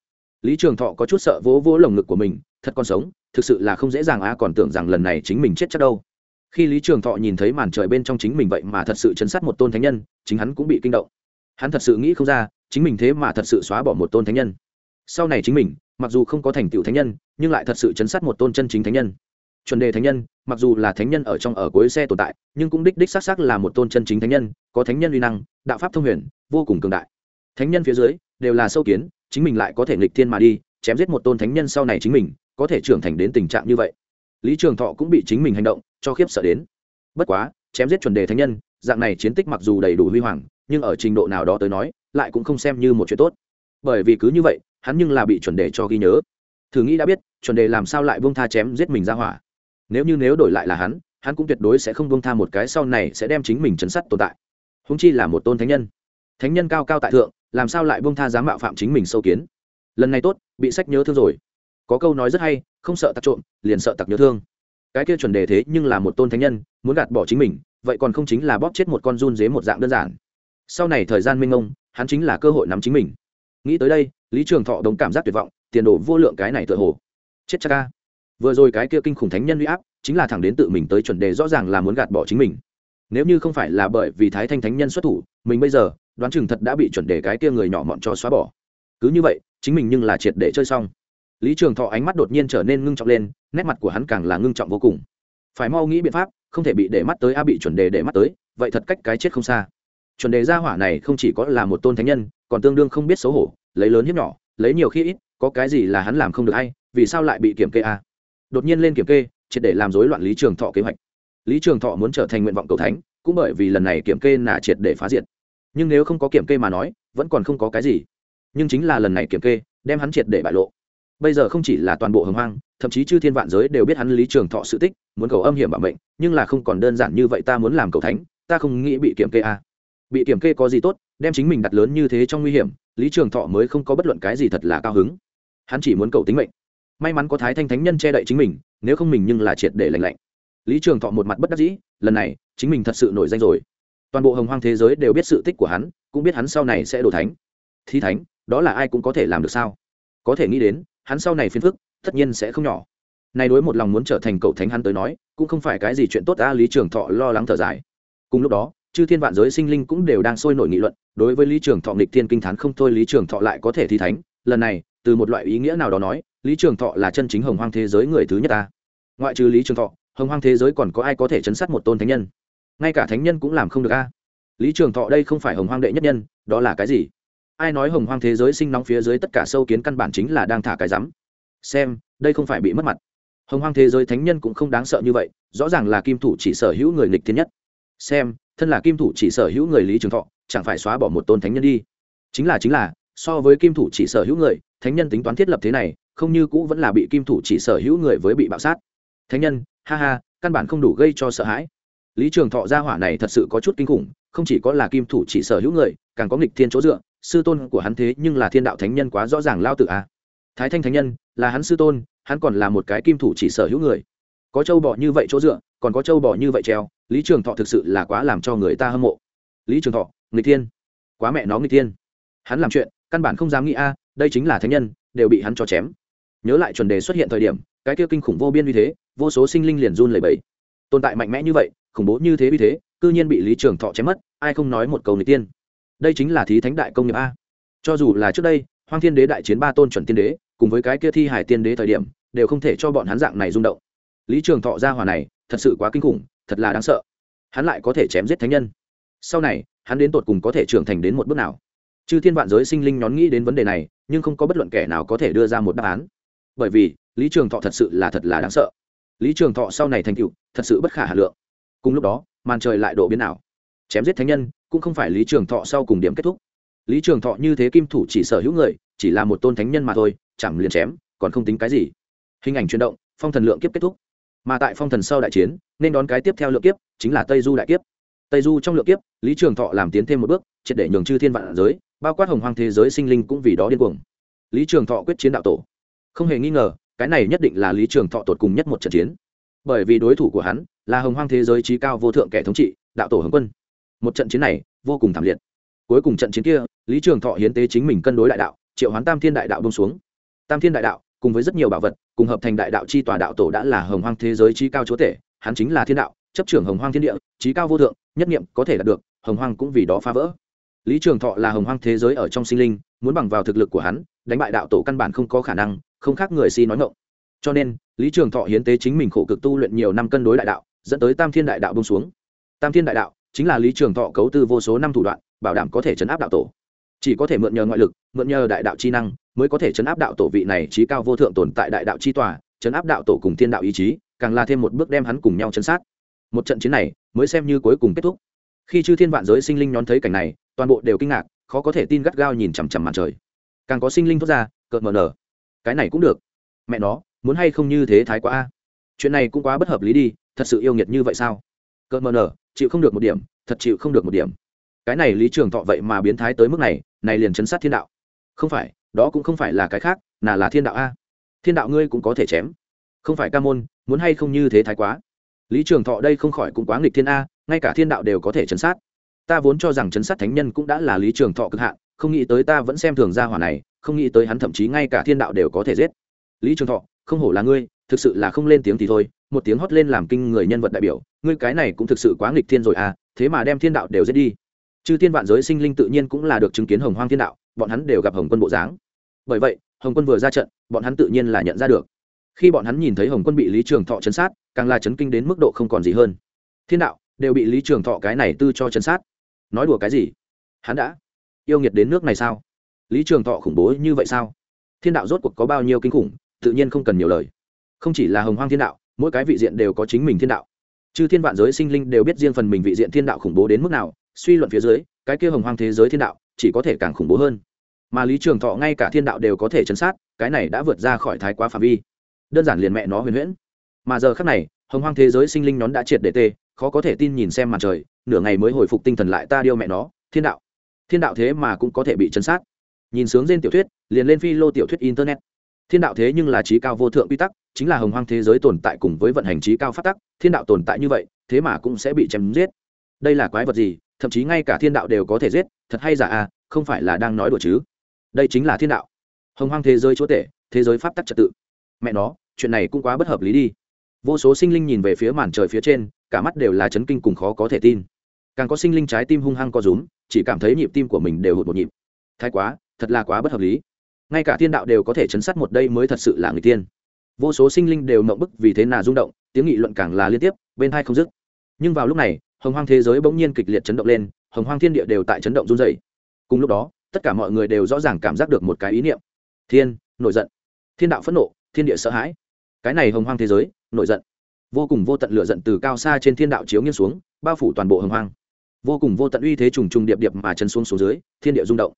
lý trường thọ có chút sợ vỗ vỗ lồng ngực của mình, thật còn sống, thực sự là không dễ dàng a, còn tưởng rằng lần này chính mình chết chắc đâu. Khi lý trường thọ nhìn thấy màn trời bên trong chính mình vậy mà thật sự chấn sát một tôn thánh nhân, chính hắn cũng bị kinh động. Hắn thật sự nghĩ không ra, chính mình thế mà thật sự xóa bỏ một tôn thánh nhân. Sau này chính mình, mặc dù không có thành tựu thánh nhân, nhưng lại thật sự chấn sát một tôn chân chính thánh nhân. Chuẩn đề thánh nhân, mặc dù là thánh nhân ở trong ở cuối xe tồn tại, nhưng cũng đích đích xác xác là một tôn chân chính thánh nhân, có thánh nhân uy năng, đạo pháp thông huyền, vô cùng cường đại. Thánh nhân phía dưới, đều là sâu kiến chính mình lại có thể nghịch thiên mà đi, chém giết một tôn thánh nhân sau này chính mình, có thể trưởng thành đến tình trạng như vậy. Lý trường thọ cũng bị chính mình hành động cho khiếp sợ đến. Bất quá, chém giết chuẩn đề thánh nhân, dạng này chiến tích mặc dù đầy đủ huy hoàng, nhưng ở trình độ nào đó tới nói, lại cũng không xem như một chuyện tốt. Bởi vì cứ như vậy, hắn nhưng là bị chuẩn đề cho ghi nhớ. Thử nghĩ đã biết, chuẩn đề làm sao lại buông tha chém giết mình ra hỏa. Nếu như nếu đổi lại là hắn hắn cũng tuyệt đối sẽ không buông tha một cái sau này sẽ đem chính mình chấn sát tồn tại. Húng chi là một tôn thánh nhân thánh nhân cao cao tại thượng, làm sao lại buông tha dám mạo phạm chính mình sâu kiến? Lần này tốt, bị sách nhớ thương rồi. Có câu nói rất hay, không sợ tặc trộm, liền sợ tặc nhớ thương. Cái kia chuẩn đề thế nhưng là một tôn thánh nhân, muốn gạt bỏ chính mình, vậy còn không chính là bóp chết một con run dế một dạng đơn giản. Sau này thời gian minh ông hắn chính là cơ hội nắm chính mình. Nghĩ tới đây, lý trường thọ đống cảm giác tuyệt vọng, tiền đồ vô lượng cái này tựa hồ. Chết cha ca vừa rồi cái kia kinh khủng thánh nhân uy áp, chính là thẳng đến tự mình tới chuẩn đề rõ ràng là muốn gạt bỏ chính mình. Nếu như không phải là bởi vì thái thanh thánh nhân xuất thủ, mình bây giờ đoán chừng thật đã bị chuẩn đề cái kia người nhỏ mọn cho xóa bỏ. Cứ như vậy, chính mình nhưng là triệt để chơi xong. Lý trường thọ ánh mắt đột nhiên trở nên ngưng trọng lên, nét mặt của hắn càng là ngưng trọng vô cùng. Phải mau nghĩ biện pháp, không thể bị để mắt tới a, bị chuẩn đề để mắt tới, vậy thật cách cái chết không xa. Chuẩn đề gia hỏa này không chỉ có là một tôn thánh nhân, còn tương đương không biết xấu hổ, lấy lớn hiếp nhỏ, lấy nhiều khi ít, có cái gì là hắn làm không được hay, vì sao lại bị kiểm kê a? Đột nhiên lên kiểm kê, triệt để làm rối loạn lý trường thọ kế hoạch. Lý trường thọ muốn trở thành nguyện vọng cầu thánh, cũng bởi vì lần này kiểm kê là triệt để phá diệt nhưng nếu không có kiểm kê mà nói, vẫn còn không có cái gì. Nhưng chính là lần này kiểm kê, đem hắn triệt để bại lộ. Bây giờ không chỉ là toàn bộ hồng hoang, thậm chí chư thiên vạn giới đều biết hắn lý trường thọ sự tích, muốn cầu âm hiểm bảo mệnh, nhưng là không còn đơn giản như vậy ta muốn làm cầu thánh, ta không nghĩ bị kiểm kê à. bị kiểm kê có gì tốt, đem chính mình đặt lớn như thế trong nguy hiểm, lý trường thọ mới không có bất luận cái gì thật là cao hứng. Hắn chỉ muốn cầu tính mệnh. May mắn có thái thanh thánh nhân che đậy chính mình, nếu không mình nhưng là triệt để lành lạnh. Lý trường thọ một mặt bất đắc dĩ, lần này, chính mình thật sự nổi danh rồi toàn bộ hồng hoang thế giới đều biết sự tích của hắn, cũng biết hắn sau này sẽ đổ thánh. Thi thánh, đó là ai cũng có thể làm được sao? Có thể nghĩ đến, hắn sau này phiền phức, tất nhiên sẽ không nhỏ. Này đối một lòng muốn trở thành cậu thánh hắn tới nói, cũng không phải cái gì chuyện tốt ta lý trường thọ lo lắng thở dài. Cùng lúc đó, chư thiên vạn giới sinh linh cũng đều đang sôi nổi nghị luận, đối với lý trường thọ nghịch thiên kinh thán không thôi, lý trường thọ lại có thể thi thánh. Lần này, từ một loại ý nghĩa nào đó nói, lý trường thọ là chân chính hồng hoang thế giới người thứ nhất ta ngoại trừ lý trường thọ, hồng hoang thế giới còn có ai có thể chấn sát một tôn thánh nhân? Ngay cả thánh nhân cũng làm không được a. Lý trường thọ đây không phải hồng hoang đệ nhất nhân, đó là cái gì? Ai nói hồng hoang thế giới sinh nóng phía dưới tất cả sâu kiến căn bản chính là đang thả cái rắm? Xem, đây không phải bị mất mặt. Hồng hoang thế giới thánh nhân cũng không đáng sợ như vậy, rõ ràng là kim thủ chỉ sở hữu người nghịch thiên nhất. Xem, thân là kim thủ chỉ sở hữu người lý trường thọ, chẳng phải xóa bỏ một tôn thánh nhân đi? Chính là chính là, so với kim thủ chỉ sở hữu người, thánh nhân tính toán thiết lập thế này, không như cũ vẫn là bị kim thủ chỉ sở hữu người với bị bạo sát. Thánh nhân, ha ha, căn bản không đủ gây cho sợ hãi lý trường thọ gia hỏa này thật sự có chút kinh khủng, không chỉ có là kim thủ chỉ sở hữu người, càng có nghịch thiên chỗ dựa, sư tôn của hắn thế nhưng là thiên đạo thánh nhân quá rõ ràng lao tự a. À. thái thanh thánh nhân, là hắn sư tôn, hắn còn là một cái kim thủ chỉ sở hữu người. Có châu bò như vậy chỗ dựa, còn có châu bò như vậy treo, lý trường thọ thực sự là quá làm cho người ta hâm mộ. Lý trường thọ người thiên. Quá mẹ nó người thiên. Hắn làm chuyện, căn bản không dám nghĩ a, đây chính là thánh nhân, đều bị hắn cho chém. Nhớ lại chuẩn đề xuất hiện thời điểm, cái kia kinh khủng vô biên như thế, vô số sinh linh liền run lẩy bẩy. Tồn tại mạnh mẽ như vậy khủng bố như thế vì thế, cư nhiên bị lý trường thọ chém mất, ai không nói một câu người tiên. Đây chính là thí thánh đại công nghiệp a. Cho dù là trước đây, hoang thiên đế đại chiến ba tôn chuẩn tiên đế, cùng với cái kia thi hải tiên đế thời điểm, đều không thể cho bọn hắn dạng này rung động. Lý trường thọ ra hỏa này, thật sự quá kinh khủng, thật là đáng sợ. Hắn lại có thể chém giết thánh nhân. Sau này, hắn đến tột cùng có thể trưởng thành đến một bước nào? Chư thiên vạn giới sinh linh nhón nghĩ đến vấn đề này, nhưng không có bất luận kẻ nào có thể đưa ra một đáp án. Bởi vì, lý trường thọ thật sự là thật là đáng sợ. Lý trường thọ sau này thành cựu thật sự bất khả hà lượng cùng lúc đó màn trời lại độ biến ảo, chém giết thánh nhân cũng không phải lý trường thọ sau cùng điểm kết thúc. Lý trường thọ như thế kim thủ chỉ sở hữu người chỉ là một tôn thánh nhân mà thôi chẳng liền chém còn không tính cái gì. Hình ảnh chuyển động phong thần lượng kiếp kết thúc. Mà tại phong thần sau đại chiến nên đón cái tiếp theo lượng kiếp chính là tây du đại kiếp. Tây du trong lượng kiếp lý trường thọ làm tiến thêm một bước triệt để nhường chư thiên vạn giới bao quát hồng hoang thế giới sinh linh cũng vì đó điên cuồng. Lý trường thọ quyết chiến đạo tổ. Không hề nghi ngờ cái này nhất định là lý trường thọ tột cùng nhất một trận chiến bởi vì đối thủ của hắn là hồng hoang thế giới trí cao vô thượng kẻ thống trị, đạo tổ hồng quân. Một trận chiến này vô cùng thảm liệt. Cuối cùng trận chiến kia, lý trường thọ hiến tế chính mình cân đối đại đạo, triệu hoán tam thiên đại đạo bông xuống. Tam thiên đại đạo cùng với rất nhiều bảo vật, cùng hợp thành đại đạo chi tòa đạo tổ đã là hồng hoang thế giới trí cao chúa tể, hắn chính là thiên đạo, chấp trưởng hồng hoang thiên địa, trí cao vô thượng, nhất niệm có thể đạt được, hồng hoang cũng vì đó phá vỡ. Lý trường thọ là hồng hoang thế giới ở trong sinh linh, muốn bằng vào thực lực của hắn, đánh bại đạo tổ căn bản không có khả năng, không khác người si nói ngộng cho nên, lý trường thọ hiến tế chính mình khổ cực tu luyện nhiều năm cân đối đại đạo, dẫn tới tam thiên đại đạo bông xuống. Tam thiên đại đạo chính là lý trường thọ cấu tư vô số năm thủ đoạn, bảo đảm có thể chấn áp đạo tổ. Chỉ có thể mượn nhờ ngoại lực, mượn nhờ đại đạo chi năng, mới có thể chấn áp đạo tổ vị này trí cao vô thượng tồn tại đại đạo chi tòa, chấn áp đạo tổ cùng thiên đạo ý chí, càng là thêm một bước đem hắn cùng nhau chấn sát. Một trận chiến này, mới xem như cuối cùng kết thúc. Khi chư thiên vạn giới sinh linh nhón thấy cảnh này, toàn bộ đều kinh ngạc, khó có thể tin gắt gao nhìn chằm chằm màn trời. Càng có sinh linh thốt ra, cợt mờ nở. Cái này cũng được. Mẹ nó muốn hay không như thế thái quá a? Chuyện này cũng quá bất hợp lý đi, thật sự yêu nghiệt như vậy sao? Cợt mờ nở, chịu không được một điểm, thật chịu không được một điểm. Cái này lý trường thọ vậy mà biến thái tới mức này này liền chấn sát thiên đạo. Không phải, đó cũng không phải là cái khác là là thiên đạo a. Thiên đạo ngươi cũng có thể chém. Không phải ca môn, muốn hay không như thế thái quá? Lý trường thọ đây không khỏi cũng quá nghịch thiên a, ngay cả thiên đạo đều có thể chấn sát. Ta vốn cho rằng chấn sát thánh nhân cũng đã là lý trường thọ cực hạn, không nghĩ tới ta vẫn xem thường gia hỏa này, không nghĩ tới hắn thậm chí ngay cả thiên đạo đều có thể giết. Lý trường thọ không hổ là ngươi, thực sự là không lên tiếng thì thôi, một tiếng hót lên làm kinh người nhân vật đại biểu, ngươi cái này cũng thực sự quá nghịch thiên rồi à thế mà đem thiên đạo đều giết đi. Chư thiên vạn giới sinh linh tự nhiên cũng là được chứng kiến hồng hoang thiên đạo, bọn hắn đều gặp hồng quân bộ dáng. Bởi vậy, hồng quân vừa ra trận, bọn hắn tự nhiên là nhận ra được. Khi bọn hắn nhìn thấy hồng quân bị lý trường thọ chấn sát, càng là chấn kinh đến mức độ không còn gì hơn. Thiên đạo, đều bị lý trường thọ cái này tư cho chấn sát. Nói đùa cái gì? Hắn đã yêu nghiệt đến nước này sao? Lý trường thọ khủng bố như vậy sao? Thiên đạo rốt cuộc có bao nhiêu kinh khủng? Tự nhiên không cần nhiều lời. Không chỉ là hồng hoang thiên đạo, mỗi cái vị diện đều có chính mình thiên đạo. Chư thiên vạn giới sinh linh đều biết riêng phần mình vị diện thiên đạo khủng bố đến mức nào, suy luận phía dưới, cái kia hồng hoang thế giới thiên đạo chỉ có thể càng khủng bố hơn. Mà lý trường thọ ngay cả thiên đạo đều có thể chấn sát, cái này đã vượt ra khỏi thái quá phạm vi. Đơn giản liền mẹ nó huyền huyễn. Mà giờ khác này, hồng hoang thế giới sinh linh nón đã triệt để tê, khó có thể tin nhìn xem mặt trời, nửa ngày mới hồi phục tinh thần lại ta điêu mẹ nó, thiên đạo. Thiên đạo thế mà cũng có thể bị chấn sát. Nhìn sướng trên tiểu thuyết, liền lên phi lô tiểu thuyết internet thiên đạo thế nhưng là trí cao vô thượng quy tắc, chính là hồng hoang thế giới tồn tại cùng với vận hành trí cao phát tắc, thiên đạo tồn tại như vậy, thế mà cũng sẽ bị chém giết. Đây là quái vật gì? Thậm chí ngay cả thiên đạo đều có thể giết, thật hay giả à không phải là đang nói đùa chứ? Đây chính là thiên đạo. Hồng hoang thế giới chúa tể, thế giới pháp tắc trật tự. Mẹ nó, chuyện này cũng quá bất hợp lý đi. Vô số sinh linh nhìn về phía màn trời phía trên, cả mắt đều là chấn kinh cùng khó có thể tin. Càng có sinh linh trái tim hung hăng co rúm, chỉ cảm thấy nhịp tim của mình đều hụt một nhịp. Thái quá, thật là quá bất hợp lý ngay cả thiên đạo đều có thể chấn sát một đây mới thật sự là người tiên. Vô số sinh linh đều mộng bức vì thế nào rung động, tiếng nghị luận càng là liên tiếp, bên hai không dứt. Nhưng vào lúc này, hồng hoang thế giới bỗng nhiên kịch liệt chấn động lên, hồng hoang thiên địa đều tại chấn động run dày cùng lúc đó, tất cả mọi người đều rõ ràng cảm giác được một cái ý niệm. Thiên, nổi giận. Thiên đạo phẫn nộ, thiên địa sợ hãi. Cái này hồng hoang thế giới, nổi giận. Vô cùng vô tận lửa giận từ cao xa trên thiên đạo chiếu nghiêng xuống, bao phủ toàn bộ hồng hoang. Vô cùng vô tận uy thế trùng trùng điệp điệp mà chân xuống xuống dưới, thiên địa rung động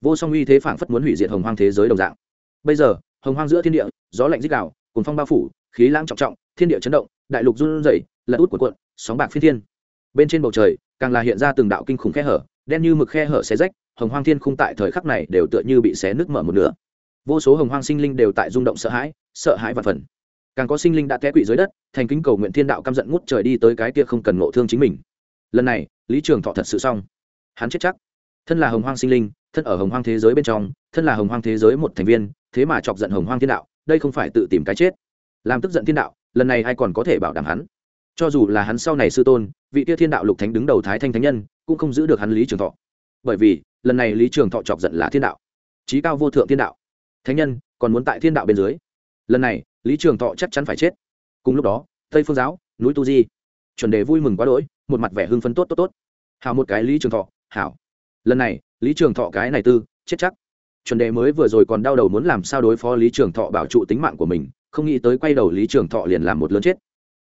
vô song uy thế phảng phất muốn hủy diệt hồng hoang thế giới đồng dạng. Bây giờ, hồng hoang giữa thiên địa, gió lạnh dích đạo cùng phong bao phủ, khí lãng trọng trọng, thiên địa chấn động, đại lục run rẩy, lật út của cuộn, sóng bạc phi thiên. Bên trên bầu trời, càng là hiện ra từng đạo kinh khủng khe hở, đen như mực khe hở xé rách, hồng hoang thiên khung tại thời khắc này đều tựa như bị xé nứt mở một nửa. Vô số hồng hoang sinh linh đều tại rung động sợ hãi sợ hãi và phần. Càng có sinh linh đã té quỵ dưới đất, thành kính cầu nguyện thiên đạo căm giận ngút trời đi tới cái kia không cần ngộ thương chính mình. Lần này, lý trường thọ thật sự xong. Hắn chết chắc. Thân là hồng hoang sinh linh thân ở hồng hoang thế giới bên trong, thân là hồng hoang thế giới một thành viên, thế mà chọc giận hồng hoang thiên đạo, đây không phải tự tìm cái chết. Làm tức giận thiên đạo, lần này ai còn có thể bảo đảm hắn? Cho dù là hắn sau này sư tôn, vị tia thiên đạo lục thánh đứng đầu thái thanh thánh nhân, cũng không giữ được hắn lý trường thọ. Bởi vì, lần này lý trường thọ chọc giận là thiên đạo. Trí cao vô thượng thiên đạo. Thánh nhân, còn muốn tại thiên đạo bên dưới. Lần này, lý trường thọ chắc chắn phải chết. Cùng lúc đó, tây phương giáo, núi tu di. Chuẩn đề vui mừng quá đỗi, một mặt vẻ hưng phấn tốt tốt tốt. Hảo một cái lý trường thọ, hảo lần này, lý trường thọ cái này tư, chết chắc. Chuẩn đề mới vừa rồi còn đau đầu muốn làm sao đối phó lý trường thọ bảo trụ tính mạng của mình, không nghĩ tới quay đầu lý trường thọ liền làm một lớn chết.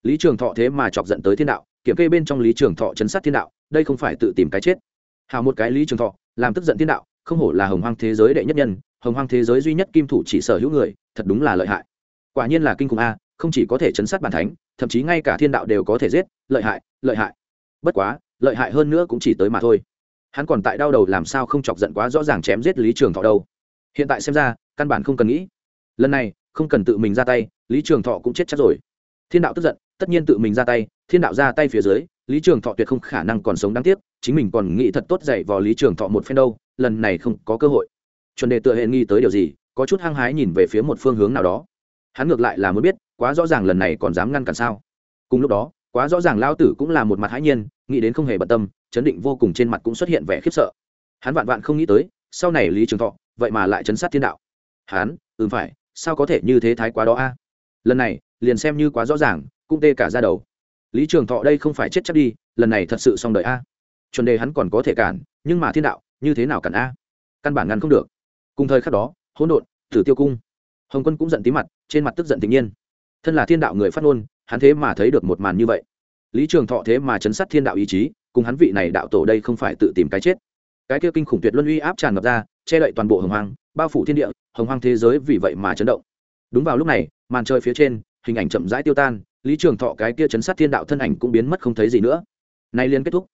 Lý trường thọ thế mà chọc giận tới thiên đạo, kiểm kê bên trong lý trường thọ chấn sát thiên đạo, đây không phải tự tìm cái chết. Hào một cái lý trường thọ, làm tức giận thiên đạo, không hổ là hồng hoang thế giới đệ nhất nhân, hồng hoang thế giới duy nhất kim thủ chỉ sở hữu người, thật đúng là lợi hại. Quả nhiên là kinh khủng a, không chỉ có thể chấn sát bản thánh, thậm chí ngay cả thiên đạo đều có thể giết, lợi hại lợi hại. Bất quá, lợi hại hơn nữa cũng chỉ tới mà thôi hắn còn tại đau đầu làm sao không chọc giận quá rõ ràng chém giết lý trường thọ đâu. Hiện tại xem ra, căn bản không cần nghĩ. Lần này, không cần tự mình ra tay, lý trường thọ cũng chết chắc rồi. Thiên đạo tức giận, tất nhiên tự mình ra tay, thiên đạo ra tay phía dưới, lý trường thọ tuyệt không khả năng còn sống đáng tiếc, chính mình còn nghĩ thật tốt dạy vào lý trường thọ một phen đâu, lần này không có cơ hội. Chuẩn đề tựa hệ nghi tới điều gì, có chút hăng hái nhìn về phía một phương hướng nào đó. Hắn ngược lại là muốn biết, quá rõ ràng lần này còn dám ngăn cản sao. Cùng lúc đó quá rõ ràng lao tử cũng là một mặt hãi nhiên, nghĩ đến không hề bận tâm, chấn định vô cùng trên mặt cũng xuất hiện vẻ khiếp sợ. Hắn vạn vạn không nghĩ tới, sau này lý trường thọ, vậy mà lại chấn sát thiên đạo. Hắn, ừm phải, sao có thể như thế thái quá đó a? Lần này, liền xem như quá rõ ràng, cũng tê cả ra đầu. Lý trường thọ đây không phải chết chắc đi, lần này thật sự xong đời a. Chuẩn đề hắn còn có thể cản, nhưng mà thiên đạo, như thế nào cản a? Căn bản ngăn không được. Cùng thời khắc đó, hỗn độn thử tiêu cung. Hồng quân cũng giận tí mặt, trên mặt tức giận tự nhiên. Thân là thiên đạo người phát ngôn hắn thế mà thấy được một màn như vậy. Lý trường thọ thế mà chấn sát thiên đạo ý chí, cùng hắn vị này đạo tổ đây không phải tự tìm cái chết. Cái kia kinh khủng tuyệt luân uy áp tràn ngập ra, che đậy toàn bộ hồng hoang, bao phủ thiên địa, hồng hoang thế giới vì vậy mà chấn động. Đúng vào lúc này, màn trời phía trên, hình ảnh chậm rãi tiêu tan, lý trường thọ cái kia chấn sát thiên đạo thân ảnh cũng biến mất không thấy gì nữa. Nay liên kết thúc.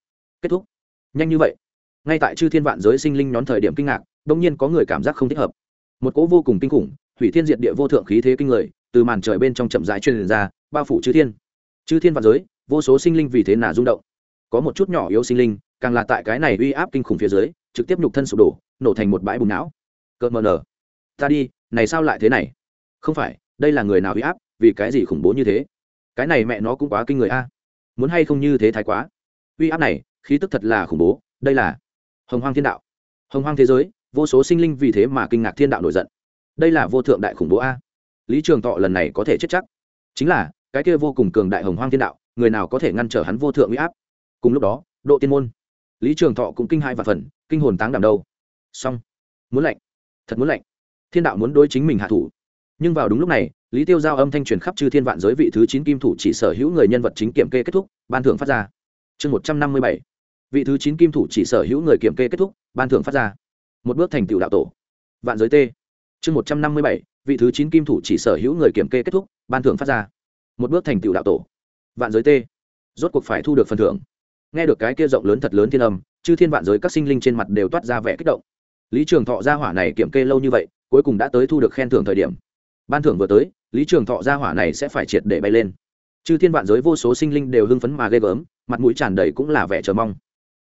Kết thúc. Nhanh như vậy. Ngay tại chư thiên vạn giới sinh linh nhón thời điểm kinh ngạc, đông nhiên có người cảm giác không thích hợp. Một cỗ vô cùng kinh khủng, hủy thiên diệt địa vô thượng khí thế kinh người, từ màn trời bên trong chậm rãi truyền ra bao phủ chư thiên. Chư thiên vạn giới, vô số sinh linh vì thế nà rung động. Có một chút nhỏ yếu sinh linh, càng là tại cái này uy áp kinh khủng phía dưới, trực tiếp nhục thân sụp đổ, nổ thành một bãi bùn não. Cợt mờ nở. Ta đi, này sao lại thế này? Không phải, đây là người nào uy áp, vì cái gì khủng bố như thế? Cái này mẹ nó cũng quá kinh người a. Muốn hay không như thế thái quá? Uy áp này, khí tức thật là khủng bố, đây là hồng hoang thiên đạo. Hồng hoang thế giới, vô số sinh linh vì thế mà kinh ngạc thiên đạo nổi giận. Đây là vô thượng đại khủng bố a. Lý trường thọ lần này có thể chết chắc. Chính là cái kia vô cùng cường đại hồng hoang thiên đạo, người nào có thể ngăn trở hắn vô thượng uy áp? Cùng lúc đó, độ tiên môn, lý trường thọ cũng kinh hai và phần kinh hồn táng đảm đâu? Xong. Muốn lạnh. Thật muốn lạnh. Thiên đạo muốn đối chính mình hạ thủ. Nhưng vào đúng lúc này, lý tiêu giao âm thanh truyền khắp chư thiên vạn giới vị thứ chín kim thủ chỉ sở hữu người nhân vật chính kiểm kê kết thúc, ban thưởng phát ra. Chương một trăm năm mươi bảy. Vị thứ chín kim thủ chỉ sở hữu người kiểm kê kết thúc, ban thưởng phát ra. Một bước thành tựu đạo tổ. Vạn giới t. Chương một trăm năm mươi bảy. Vị thứ chín kim thủ chỉ sở hữu người kiểm kê kết thúc, ban thưởng phát ra một bước thành tựu đạo tổ. Vạn giới t rốt cuộc phải thu được phần thưởng. Nghe được cái kia rộng lớn thật lớn thiên âm, chư thiên vạn giới các sinh linh trên mặt đều toát ra vẻ kích động. Lý trường thọ gia hỏa này kiểm kê lâu như vậy, cuối cùng đã tới thu được khen thưởng thời điểm. Ban thưởng vừa tới, lý trường thọ gia hỏa này sẽ phải triệt để bay lên. Chư thiên vạn giới vô số sinh linh đều hưng phấn mà ghê gớm, mặt mũi tràn đầy cũng là vẻ chờ mong.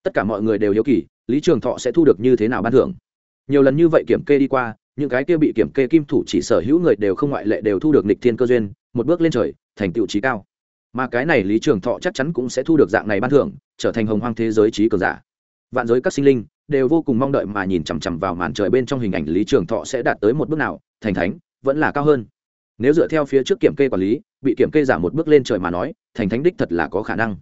Tất cả mọi người đều hiếu kỳ, lý trường thọ sẽ thu được như thế nào ban thưởng. Nhiều lần như vậy kiểm kê đi qua những cái kia bị kiểm kê kim thủ chỉ sở hữu người đều không ngoại lệ đều thu được nịch thiên cơ duyên, một bước lên trời, thành tựu trí cao. Mà cái này lý trường thọ chắc chắn cũng sẽ thu được dạng này ban thưởng, trở thành hồng hoang thế giới trí cường giả. Vạn giới các sinh linh đều vô cùng mong đợi mà nhìn chằm chằm vào màn trời bên trong hình ảnh lý trường thọ sẽ đạt tới một bước nào, thành thánh, vẫn là cao hơn. Nếu dựa theo phía trước kiểm kê quản lý, bị kiểm kê giảm một bước lên trời mà nói, thành thánh đích thật là có khả năng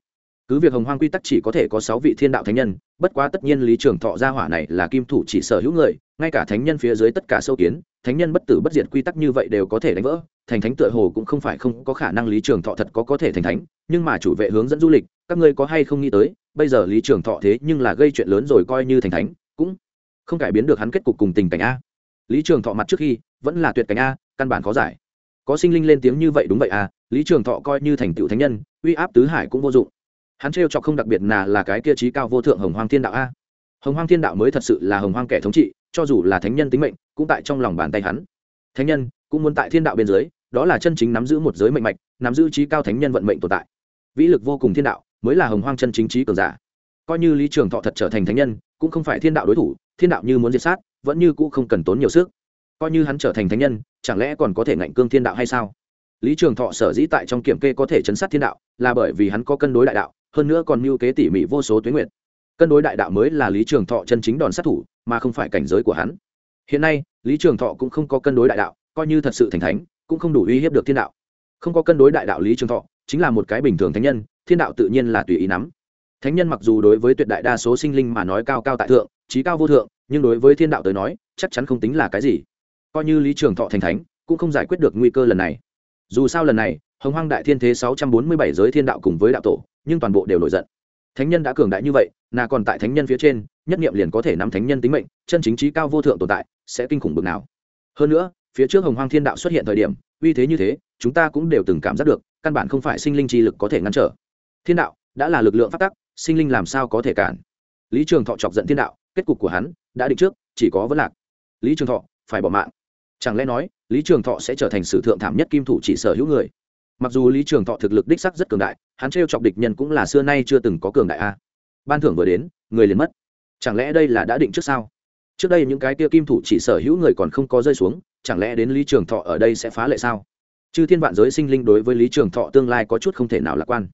cứ việc hồng hoang quy tắc chỉ có thể có sáu vị thiên đạo thánh nhân, bất quá tất nhiên lý trường thọ gia hỏa này là kim thủ chỉ sở hữu người, ngay cả thánh nhân phía dưới tất cả sâu kiến, thánh nhân bất tử bất diệt quy tắc như vậy đều có thể đánh vỡ, thành thánh tựa hồ cũng không phải không có khả năng lý trường thọ thật có có thể thành thánh, nhưng mà chủ vệ hướng dẫn du lịch, các ngươi có hay không nghĩ tới, bây giờ lý trường thọ thế nhưng là gây chuyện lớn rồi coi như thành thánh, cũng không cải biến được hắn kết cục cùng tình cảnh a. Lý trường thọ mặt trước khi, vẫn là tuyệt cảnh a, căn bản khó giải. Có sinh linh lên tiếng như vậy đúng vậy a, lý trường thọ coi như thành tựu thánh nhân, uy áp tứ hải cũng vô dụng hắn trêu chọc không đặc biệt nà, là cái kia trí cao vô thượng hồng hoang thiên đạo a. Hồng hoang thiên đạo mới thật sự là hồng hoang kẻ thống trị cho dù là thánh nhân tính mệnh cũng tại trong lòng bàn tay hắn. Thánh nhân cũng muốn tại thiên đạo bên dưới đó là chân chính nắm giữ một giới mệnh mạch nắm giữ trí cao thánh nhân vận mệnh tồn tại. Vĩ lực vô cùng thiên đạo mới là hồng hoang chân chính trí cường giả. Coi như lý trường thọ thật trở thành thánh nhân cũng không phải thiên đạo đối thủ thiên đạo như muốn diệt sát vẫn như cũ không cần tốn nhiều sức. Coi như hắn trở thành thánh nhân chẳng lẽ còn có thể ngạnh cương thiên đạo hay sao? Lý trường thọ sở dĩ tại trong kiểm kê có thể chấn sát thiên đạo là bởi vì hắn có cân đối đại đạo hơn nữa còn mưu kế tỉ mỉ vô số tuyến nguyện cân đối đại đạo mới là lý trường thọ chân chính đòn sát thủ, mà không phải cảnh giới của hắn. Hiện nay, lý trường thọ cũng không có cân đối đại đạo, coi như thật sự thành thánh, cũng không đủ uy hiếp được thiên đạo. Không có cân đối đại đạo lý trường thọ, chính là một cái bình thường thánh nhân, thiên đạo tự nhiên là tùy ý nắm. Thánh nhân mặc dù đối với tuyệt đại đa số sinh linh mà nói cao cao tại thượng trí cao vô thượng, nhưng đối với thiên đạo tới nói, chắc chắn không tính là cái gì. Coi như lý trường thọ thành thánh, cũng không giải quyết được nguy cơ lần này. Dù sao lần này, hồng hoang đại thiên thế sáu trăm bốn mươi bảy giới thiên đạo cùng với đạo tổ nhưng toàn bộ đều nổi giận. Thánh nhân đã cường đại như vậy, nà còn tại thánh nhân phía trên, nhất nghiệm liền có thể nắm thánh nhân tính mệnh, chân chính trí cao vô thượng tồn tại, sẽ kinh khủng bực nào. Hơn nữa, phía trước hồng hoang thiên đạo xuất hiện thời điểm, uy thế như thế, chúng ta cũng đều từng cảm giác được, căn bản không phải sinh linh chi lực có thể ngăn trở. Thiên đạo đã là lực lượng phát tắc, sinh linh làm sao có thể cản? Lý trường thọ chọc giận thiên đạo, kết cục của hắn đã định trước, chỉ có vấn lạc. Lý trường thọ, phải bỏ mạng. Chẳng lẽ nói, lý trường thọ sẽ trở thành sử thượng thảm nhất kim thủ chỉ sở hữu người? Mặc dù lý trường thọ thực lực đích sắc rất cường đại, hắn t chọc địch nhân cũng là xưa nay chưa từng có cường đại a. Ban thưởng vừa đến, người liền mất. Chẳng lẽ đây là đã định trước sao? Trước đây những cái tia kim thủ chỉ sở hữu người còn không có rơi xuống, chẳng lẽ đến lý trường thọ ở đây sẽ phá lệ sao? Chư thiên vạn giới sinh linh đối với lý trường thọ tương lai có chút không thể nào lạc quan.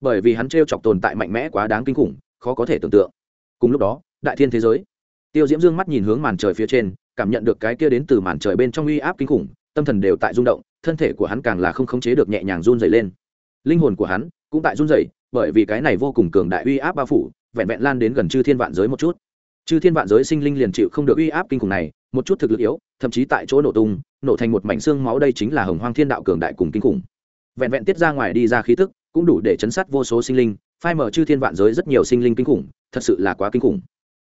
Bởi vì hắn t chọc tồn tại mạnh mẽ quá đáng kinh khủng, khó có thể tưởng tượng. Cùng lúc đó, đại thiên thế giới. Tiêu diễm dương mắt nhìn hướng màn trời phía trên, cảm nhận được cái kia đến từ màn trời bên trong uy áp kinh khủng, tâm thần đều tại rung động thân thể của hắn càng là không khống chế được nhẹ nhàng run dày lên. Linh hồn của hắn cũng tại run dày bởi vì cái này vô cùng cường đại uy áp bao phủ vẹn vẹn lan đến gần chư thiên vạn giới một chút. Chư thiên vạn giới sinh linh liền chịu không được uy áp kinh khủng này một chút thực lực yếu thậm chí tại chỗ nổ tung nổ thành một mảnh xương máu đây chính là hồng hoang thiên đạo cường đại cùng kinh khủng. Vẹn vẹn tiết ra ngoài đi ra khí tức cũng đủ để chấn sát vô số sinh linh phai mở chư thiên vạn giới rất nhiều sinh linh kinh khủng thật sự là quá kinh khủng.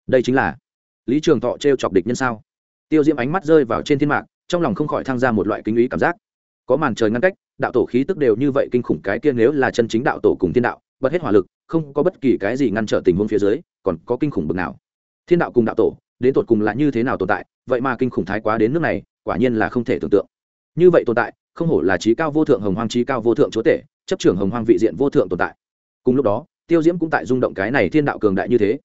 Đây chính là lý trường thọ t r e o chọc địch nhân sao? Tiêu diễm ánh mắt rơi vào trên thiên mạc, trong lòng không khỏi thăng ra một loại kinh ý cảm giác có màn trời ngăn cách, đạo tổ khí tức đều như vậy kinh khủng, cái kia nếu là chân chính đạo tổ cùng thiên đạo bật hết hỏa lực, không có bất kỳ cái gì ngăn trở tình huống phía dưới, còn có kinh khủng bực nào? Thiên đạo cùng đạo tổ, đến tột cùng là như thế nào tồn tại? Vậy mà kinh khủng thái quá đến nước này, quả nhiên là không thể tưởng tượng. Như vậy tồn tại, không hổ là trí cao vô thượng hồng hoang, trí cao vô thượng chúa tể, chấp trưởng hồng hoang vị diện vô thượng tồn tại. Cùng lúc đó, tiêu diễm cũng tại rung động cái này thiên đạo cường đại như thế.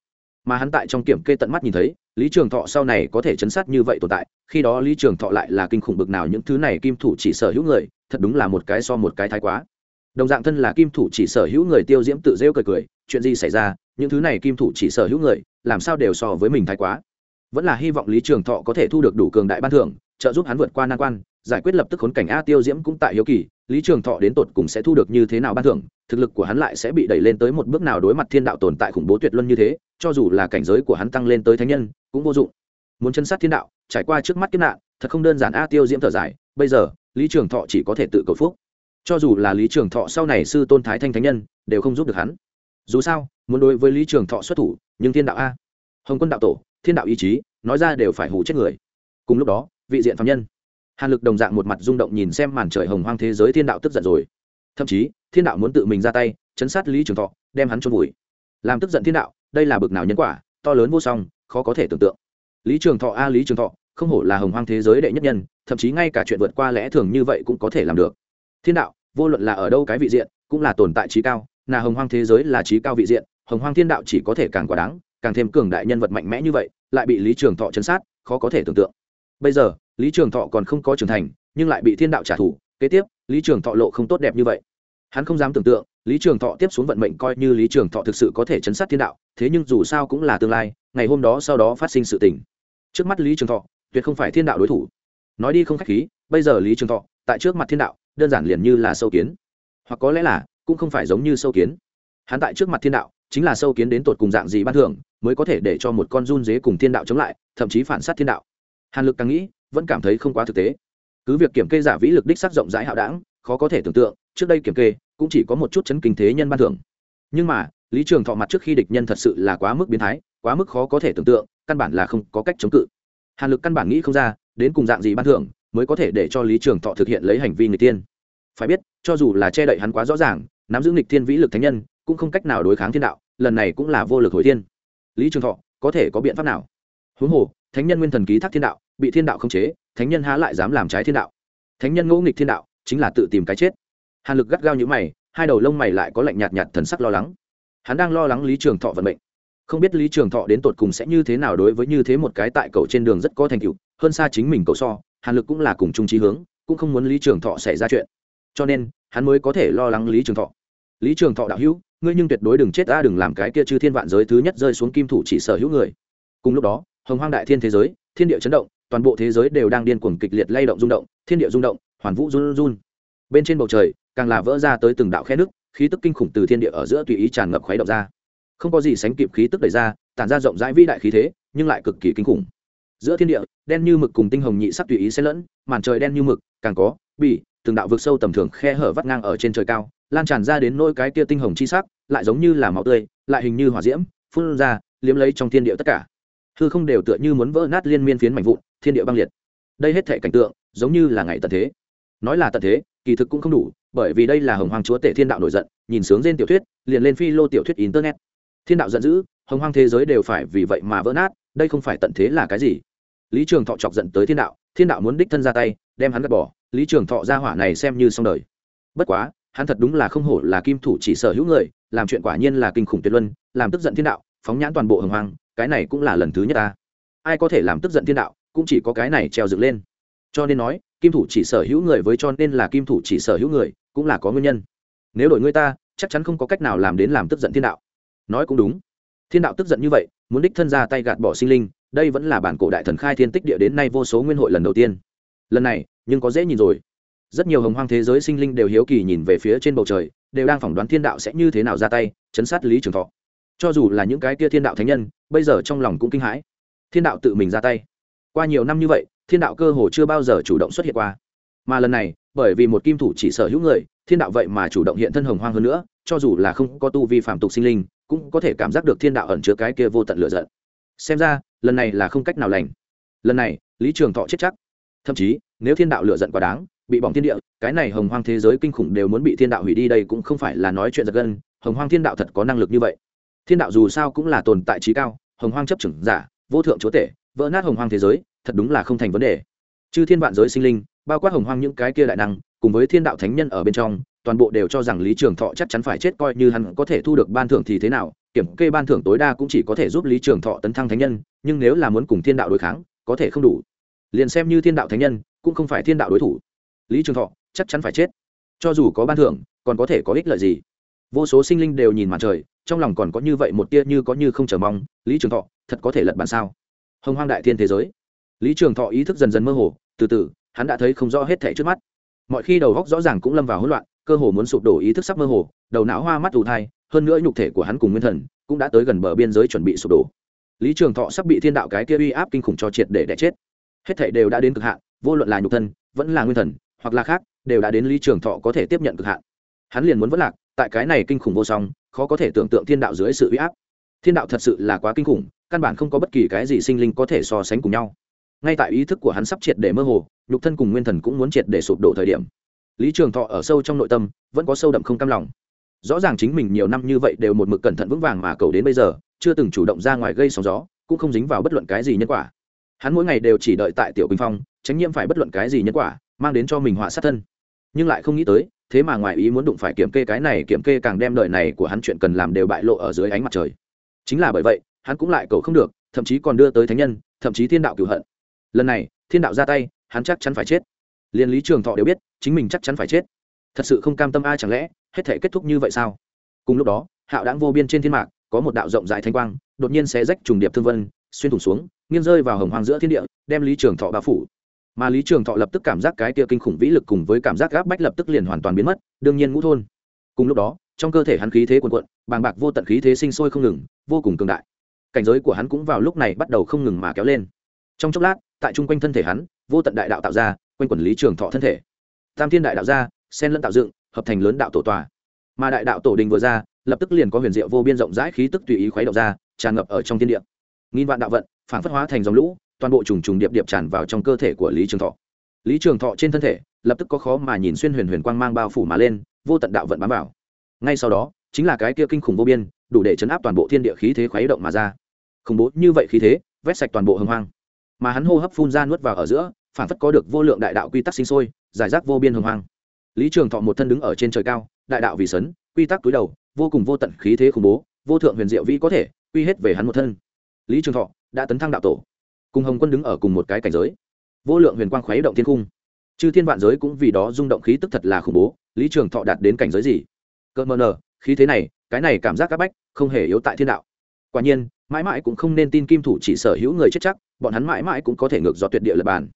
Mà hắn tại trong kiểm kê tận mắt nhìn thấy lý trường thọ sau này có thể chấn sát như vậy tồn tại, khi đó lý trường thọ lại là kinh khủng bực nào những thứ này kim thủ chỉ sở hữu người, thật đúng là một cái so một cái thái quá. Đồng dạng thân là kim thủ chỉ sở hữu người tiêu diễm tự rêu cười cười, chuyện gì xảy ra, những thứ này kim thủ chỉ sở hữu người, làm sao đều so với mình thái quá. Vẫn là hy vọng lý trường thọ có thể thu được đủ cường đại ban thưởng, trợ giúp hắn vượt qua nan quan, giải quyết lập tức khốn cảnh a tiêu diễm cũng tại hiếu kỳ, lý trường thọ đến tột cùng sẽ thu được như thế nào ban thưởng, thực lực của hắn lại sẽ bị đẩy lên tới một bước nào đối mặt thiên đạo tồn tại khủng bố tuyệt luân như thế, cho dù là cảnh giới của hắn tăng lên tới thánh nhân cũng vô dụng. Muốn chân sát thiên đạo, trải qua trước mắt kiếp nạn, thật không đơn giản a tiêu diễm thở dài, bây giờ, lý trường thọ chỉ có thể tự cầu phúc. Cho dù là lý trường thọ sau này sư tôn thái thanh thánh nhân, đều không giúp được hắn. Dù sao, muốn đối với lý trường thọ xuất thủ, nhưng thiên đạo a. Hồng quân đạo tổ, thiên đạo ý chí, nói ra đều phải hủ chết người. Cùng lúc đó, vị diện phạm nhân. Hàn lực đồng dạng một mặt rung động nhìn xem màn trời hồng hoang thế giới thiên đạo tức giận rồi. Thậm chí, thiên đạo muốn tự mình ra tay, chấn sát lý trường thọ, đem hắn trôn vùi. Làm tức giận thiên đạo, đây là bực nào nhân quả, to lớn vô song khó có thể tưởng tượng. Lý trường thọ a, lý trường thọ, không hổ là hồng hoang thế giới đệ nhất nhân, thậm chí ngay cả chuyện vượt qua lẽ thường như vậy cũng có thể làm được. Thiên đạo, vô luận là ở đâu cái vị diện, cũng là tồn tại trí cao, là hồng hoang thế giới là trí cao vị diện, hồng hoang thiên đạo chỉ có thể càng quá đáng, càng thêm cường đại nhân vật mạnh mẽ như vậy, lại bị lý trường thọ chấn sát, khó có thể tưởng tượng. Bây giờ, lý trường thọ còn không có trưởng thành, nhưng lại bị thiên đạo trả thù, kế tiếp, lý trường thọ lộ không tốt đẹp như vậy. Hắn không dám tưởng tượng lý trường thọ tiếp xuống vận mệnh coi như lý trường thọ thực sự có thể chấn sát thiên đạo, thế nhưng dù sao cũng là tương lai, ngày hôm đó sau đó phát sinh sự tình. Trước mắt lý trường thọ, tuyệt không phải thiên đạo đối thủ. Nói đi không khách khí, bây giờ lý trường thọ, tại trước mặt thiên đạo, đơn giản liền như là sâu kiến. Hoặc có lẽ là, cũng không phải giống như sâu kiến. Hắn tại trước mặt thiên đạo, chính là sâu kiến đến tột cùng dạng gì ban thường mới có thể để cho một con run dế cùng thiên đạo chống lại, thậm chí phản sát thiên đạo. Hàn lực càng nghĩ, vẫn cảm thấy không quá thực tế. Cứ việc kiểm kê giả vĩ lực đích sắc rộng rãi hạo đảng khó có thể tưởng tượng, trước đây kiểm kê, cũng chỉ có một chút chấn kinh thế nhân ban thưởng. Nhưng mà, lý trường thọ mặt trước khi địch nhân thật sự là quá mức biến thái, quá mức khó có thể tưởng tượng, căn bản là không có cách chống cự. Hàn lực căn bản nghĩ không ra, đến cùng dạng gì ban thưởng mới có thể để cho lý trường thọ thực hiện lấy hành vi người tiên phải biết, cho dù là che đậy hắn quá rõ ràng, nắm giữ nghịch thiên vĩ lực thánh nhân, cũng không cách nào đối kháng thiên đạo, lần này cũng là vô lực hồi thiên. Lý trường thọ, có thể có biện pháp nào? Huống hồ, thánh nhân nguyên thần ký thác thiên đạo, bị thiên đạo khống chế, thánh nhân há lại dám làm trái thiên đạo? Thánh nhân ngỗ nghịch thiên đạo chính là tự tìm cái chết. Hàn lực gắt gao như mày, hai đầu lông mày lại có lạnh nhạt nhạt thần sắc lo lắng. Hắn đang lo lắng lý trường thọ vận mệnh. Không biết lý trường thọ đến tột cùng sẽ như thế nào đối với như thế một cái tại cầu trên đường rất có thành tựu, hơn xa chính mình cầu so, hàn lực cũng là cùng chung trí hướng, cũng không muốn lý trường thọ xảy ra chuyện. Cho nên, hắn mới có thể lo lắng lý trường thọ. Lý trường thọ đạo hữu, ngươi nhưng tuyệt đối đừng chết ta đừng làm cái kia chư thiên vạn giới thứ nhất rơi xuống kim thủ chỉ sở hữu người. Cùng lúc đó, hồng hoang đại thiên thế giới, thiên địa chấn động, toàn bộ thế giới đều đang điên cuồng kịch liệt lay động rung động, thiên địa rung động hoàn vũ run run. Bên trên bầu trời, càng là vỡ ra tới từng đạo khe nước, khí tức kinh khủng từ thiên địa ở giữa tùy ý tràn ngập khuấy động ra. Không có gì sánh kịp khí tức đẩy ra, tản ra rộng rãi vĩ đại khí thế, nhưng lại cực kỳ kinh khủng. Giữa thiên địa, đen như mực cùng tinh hồng nhị sắc tùy ý xen lẫn, màn trời đen như mực, càng có bị từng đạo vực sâu tầm thường khe hở vắt ngang ở trên trời cao, lan tràn ra đến nỗi cái kia tinh hồng chi sắc, lại giống như là máu tươi, lại hình như hỏa diễm, phun ra, liếm lấy trong thiên địa tất cả. Hư không đều tựa như muốn vỡ nát liên miên phiến mảnh vụn, thiên địa băng liệt. Đây hết thể cảnh tượng, giống như là ngày tận thế nói là tận thế, kỳ thực cũng không đủ, bởi vì đây là hồng hoàng chúa tể thiên đạo nổi giận, nhìn sướng trên tiểu thuyết, liền lên phi lô tiểu thuyết internet. Thiên đạo giận dữ, hồng hoàng thế giới đều phải vì vậy mà vỡ nát, đây không phải tận thế là cái gì? Lý trường thọ chọc giận tới thiên đạo thiên đạo muốn đích thân ra tay, đem hắn gạt bỏ, lý trường thọ ra hỏa này xem như xong đời. Bất quá, hắn thật đúng là không hổ là kim thủ chỉ sở hữu người, làm chuyện quả nhiên là kinh khủng tuyệt luân, làm tức giận thiên đạo, phóng nhãn toàn bộ hồng hoàng cái này cũng là lần thứ nhất ta. Ai có thể làm tức giận thiên đạo, cũng chỉ có cái này treo dựng lên. Cho nên nói kim thủ chỉ sở hữu người với cho nên là kim thủ chỉ sở hữu người, cũng là có nguyên nhân. Nếu đổi người ta, chắc chắn không có cách nào làm đến làm tức giận thiên đạo. Nói cũng đúng. Thiên đạo tức giận như vậy, muốn đích thân ra tay gạt bỏ sinh linh, đây vẫn là bản cổ đại thần khai thiên tích địa đến nay vô số nguyên hội lần đầu tiên. Lần này, nhưng có dễ nhìn rồi. Rất nhiều hồng hoang thế giới sinh linh đều hiếu kỳ nhìn về phía trên bầu trời, đều đang phỏng đoán thiên đạo sẽ như thế nào ra tay, chấn sát lý trường thọ. Cho dù là những cái kia thiên đạo thánh nhân, bây giờ trong lòng cũng kinh hãi. Thiên đạo tự mình ra tay. Qua nhiều năm như vậy thiên đạo cơ hồ chưa bao giờ chủ động xuất hiện qua. Mà lần này, bởi vì một kim thủ chỉ sở hữu người, thiên đạo vậy mà chủ động hiện thân hồng hoang hơn nữa, cho dù là không có tu vi phạm tục sinh linh, cũng có thể cảm giác được thiên đạo ẩn chứa cái kia vô tận lựa giận. Xem ra, lần này là không cách nào lành. Lần này, lý trường thọ chết chắc. Thậm chí, nếu thiên đạo lựa giận quá đáng, bị bỏng thiên địa, cái này hồng hoang thế giới kinh khủng đều muốn bị thiên đạo hủy đi đây cũng không phải là nói chuyện giật gân, hồng hoang thiên đạo thật có năng lực như vậy. Thiên đạo dù sao cũng là tồn tại trí cao, hồng hoang chấp chừng giả, vô thượng chúa tể, vỡ nát hồng hoang thế giới thật đúng là không thành vấn đề. Chư thiên vạn giới sinh linh, bao quát hồng hoang những cái kia đại năng, cùng với thiên đạo thánh nhân ở bên trong, toàn bộ đều cho rằng lý trường thọ chắc chắn phải chết coi như hắn có thể thu được ban thưởng thì thế nào, kiểm kê ban thưởng tối đa cũng chỉ có thể giúp lý trường thọ tấn thăng thánh nhân, nhưng nếu là muốn cùng thiên đạo đối kháng, có thể không đủ. Liền xem như thiên đạo thánh nhân, cũng không phải thiên đạo đối thủ. Lý trường thọ chắc chắn phải chết. Cho dù có ban thưởng, còn có thể có ích lợi gì? Vô số sinh linh đều nhìn mặt trời, trong lòng còn có như vậy một tia như có như không chờ mong, lý trường thọ thật có thể lật bàn sao? Hồng hoang đại thiên thế giới lý trường thọ ý thức dần dần mơ hồ, từ từ, hắn đã thấy không rõ hết thẻ trước mắt. Mọi khi đầu góc rõ ràng cũng lâm vào hỗn loạn, cơ hồ muốn sụp đổ ý thức sắp mơ hồ, đầu não hoa mắt ù thai, hơn nữa nhục thể của hắn cùng nguyên thần cũng đã tới gần bờ biên giới chuẩn bị sụp đổ. Lý trường thọ sắp bị thiên đạo cái kia uy áp kinh khủng cho triệt để đẻ chết. Hết thảy đều đã đến cực hạn, vô luận là nhục thân, vẫn là nguyên thần, hoặc là khác, đều đã đến lý trường thọ có thể tiếp nhận cực hạn. Hắn liền muốn vất lạc, tại cái này kinh khủng vô song, khó có thể tưởng tượng thiên đạo dưới sự uy áp. Thiên đạo thật sự là quá kinh khủng, căn bản không có bất kỳ cái gì sinh linh có thể so sánh cùng nhau ngay tại ý thức của hắn sắp triệt để mơ hồ, nhục thân cùng nguyên thần cũng muốn triệt để sụp đổ thời điểm. Lý trường thọ ở sâu trong nội tâm, vẫn có sâu đậm không cam lòng. Rõ ràng chính mình nhiều năm như vậy đều một mực cẩn thận vững vàng mà cầu đến bây giờ, chưa từng chủ động ra ngoài gây sóng gió, cũng không dính vào bất luận cái gì nhân quả. Hắn mỗi ngày đều chỉ đợi tại tiểu bình phong, tránh nhiễm phải bất luận cái gì nhân quả, mang đến cho mình họa sát thân. Nhưng lại không nghĩ tới, thế mà ngoài ý muốn đụng phải kiểm kê cái này, kiểm kê càng đem đời này của hắn chuyện cần làm đều bại lộ ở dưới ánh mặt trời. Chính là bởi vậy, hắn cũng lại cầu không được, thậm chí còn đưa tới thánh nhân, thậm chí thiên đạo cửu hận lần này, thiên đạo ra tay, hắn chắc chắn phải chết. Liên lý trường thọ đều biết, chính mình chắc chắn phải chết. Thật sự không cam tâm ai chẳng lẽ, hết thể kết thúc như vậy sao? Cùng lúc đó, hạo đáng vô biên trên thiên mạc, có một đạo rộng rãi thanh quang, đột nhiên sẽ rách trùng điệp thương vân, xuyên thủng xuống, nghiêng rơi vào hồng hoàng giữa thiên địa, đem lý trường thọ bao phủ. Mà lý trường thọ lập tức cảm giác cái tia kinh khủng vĩ lực cùng với cảm giác gáp bách lập tức liền hoàn toàn biến mất, đương nhiên ngũ thôn. Cùng lúc đó, trong cơ thể hắn khí thế quần quận bàng bạc vô tận khí thế sinh sôi không ngừng, vô cùng cường đại. Cảnh giới của hắn cũng vào lúc này bắt đầu không ngừng mà kéo lên trong chốc lát, tại chung quanh thân thể hắn, vô tận đại đạo tạo ra, quanh quản lý trường thọ thân thể. Tam thiên đại đạo ra sen lẫn tạo dựng, hợp thành lớn đạo tổ tòa. Mà đại đạo tổ đình vừa ra, lập tức liền có huyền diệu vô biên rộng rãi khí tức tùy ý khuấy động ra, tràn ngập ở trong thiên địa. Nghìn vạn đạo vận, phản phất hóa thành dòng lũ, toàn bộ trùng trùng điệp điệp tràn vào trong cơ thể của lý trường thọ. Lý trường thọ trên thân thể, lập tức có khó mà nhìn xuyên huyền huyền quang mang bao phủ mà lên, vô tận đạo vận bám vào. Ngay sau đó, chính là cái kia kinh khủng vô biên, đủ để chấn áp toàn bộ thiên địa khí thế khuấy động mà ra. Khủng bố như vậy khí thế, vét sạch toàn bộ hưng hoang mà hắn hô hấp phun ra nuốt vào ở giữa phản phất có được vô lượng đại đạo quy tắc sinh sôi, giải rác vô biên hồng hoang. Lý trường thọ một thân đứng ở trên trời cao, đại đạo vì sấn, quy tắc túi đầu, vô cùng vô tận khí thế khủng bố, vô thượng huyền diệu vĩ có thể, quy hết về hắn một thân. Lý trường thọ đã tấn thăng đạo tổ, cùng hồng quân đứng ở cùng một cái cảnh giới. Vô lượng huyền quang khuấy động thiên cung chư thiên vạn giới cũng vì đó rung động khí tức thật là khủng bố, lý trường thọ đạt đến cảnh giới gì? Cơ mờ nờ, khí thế này, cái này cảm giác áp bách, không hề yếu tại thiên đạo quả nhiên, mãi mãi cũng không nên tin kim thủ chỉ sở hữu người chết chắc, bọn hắn mãi mãi cũng có thể ngược do tuyệt địa lập bản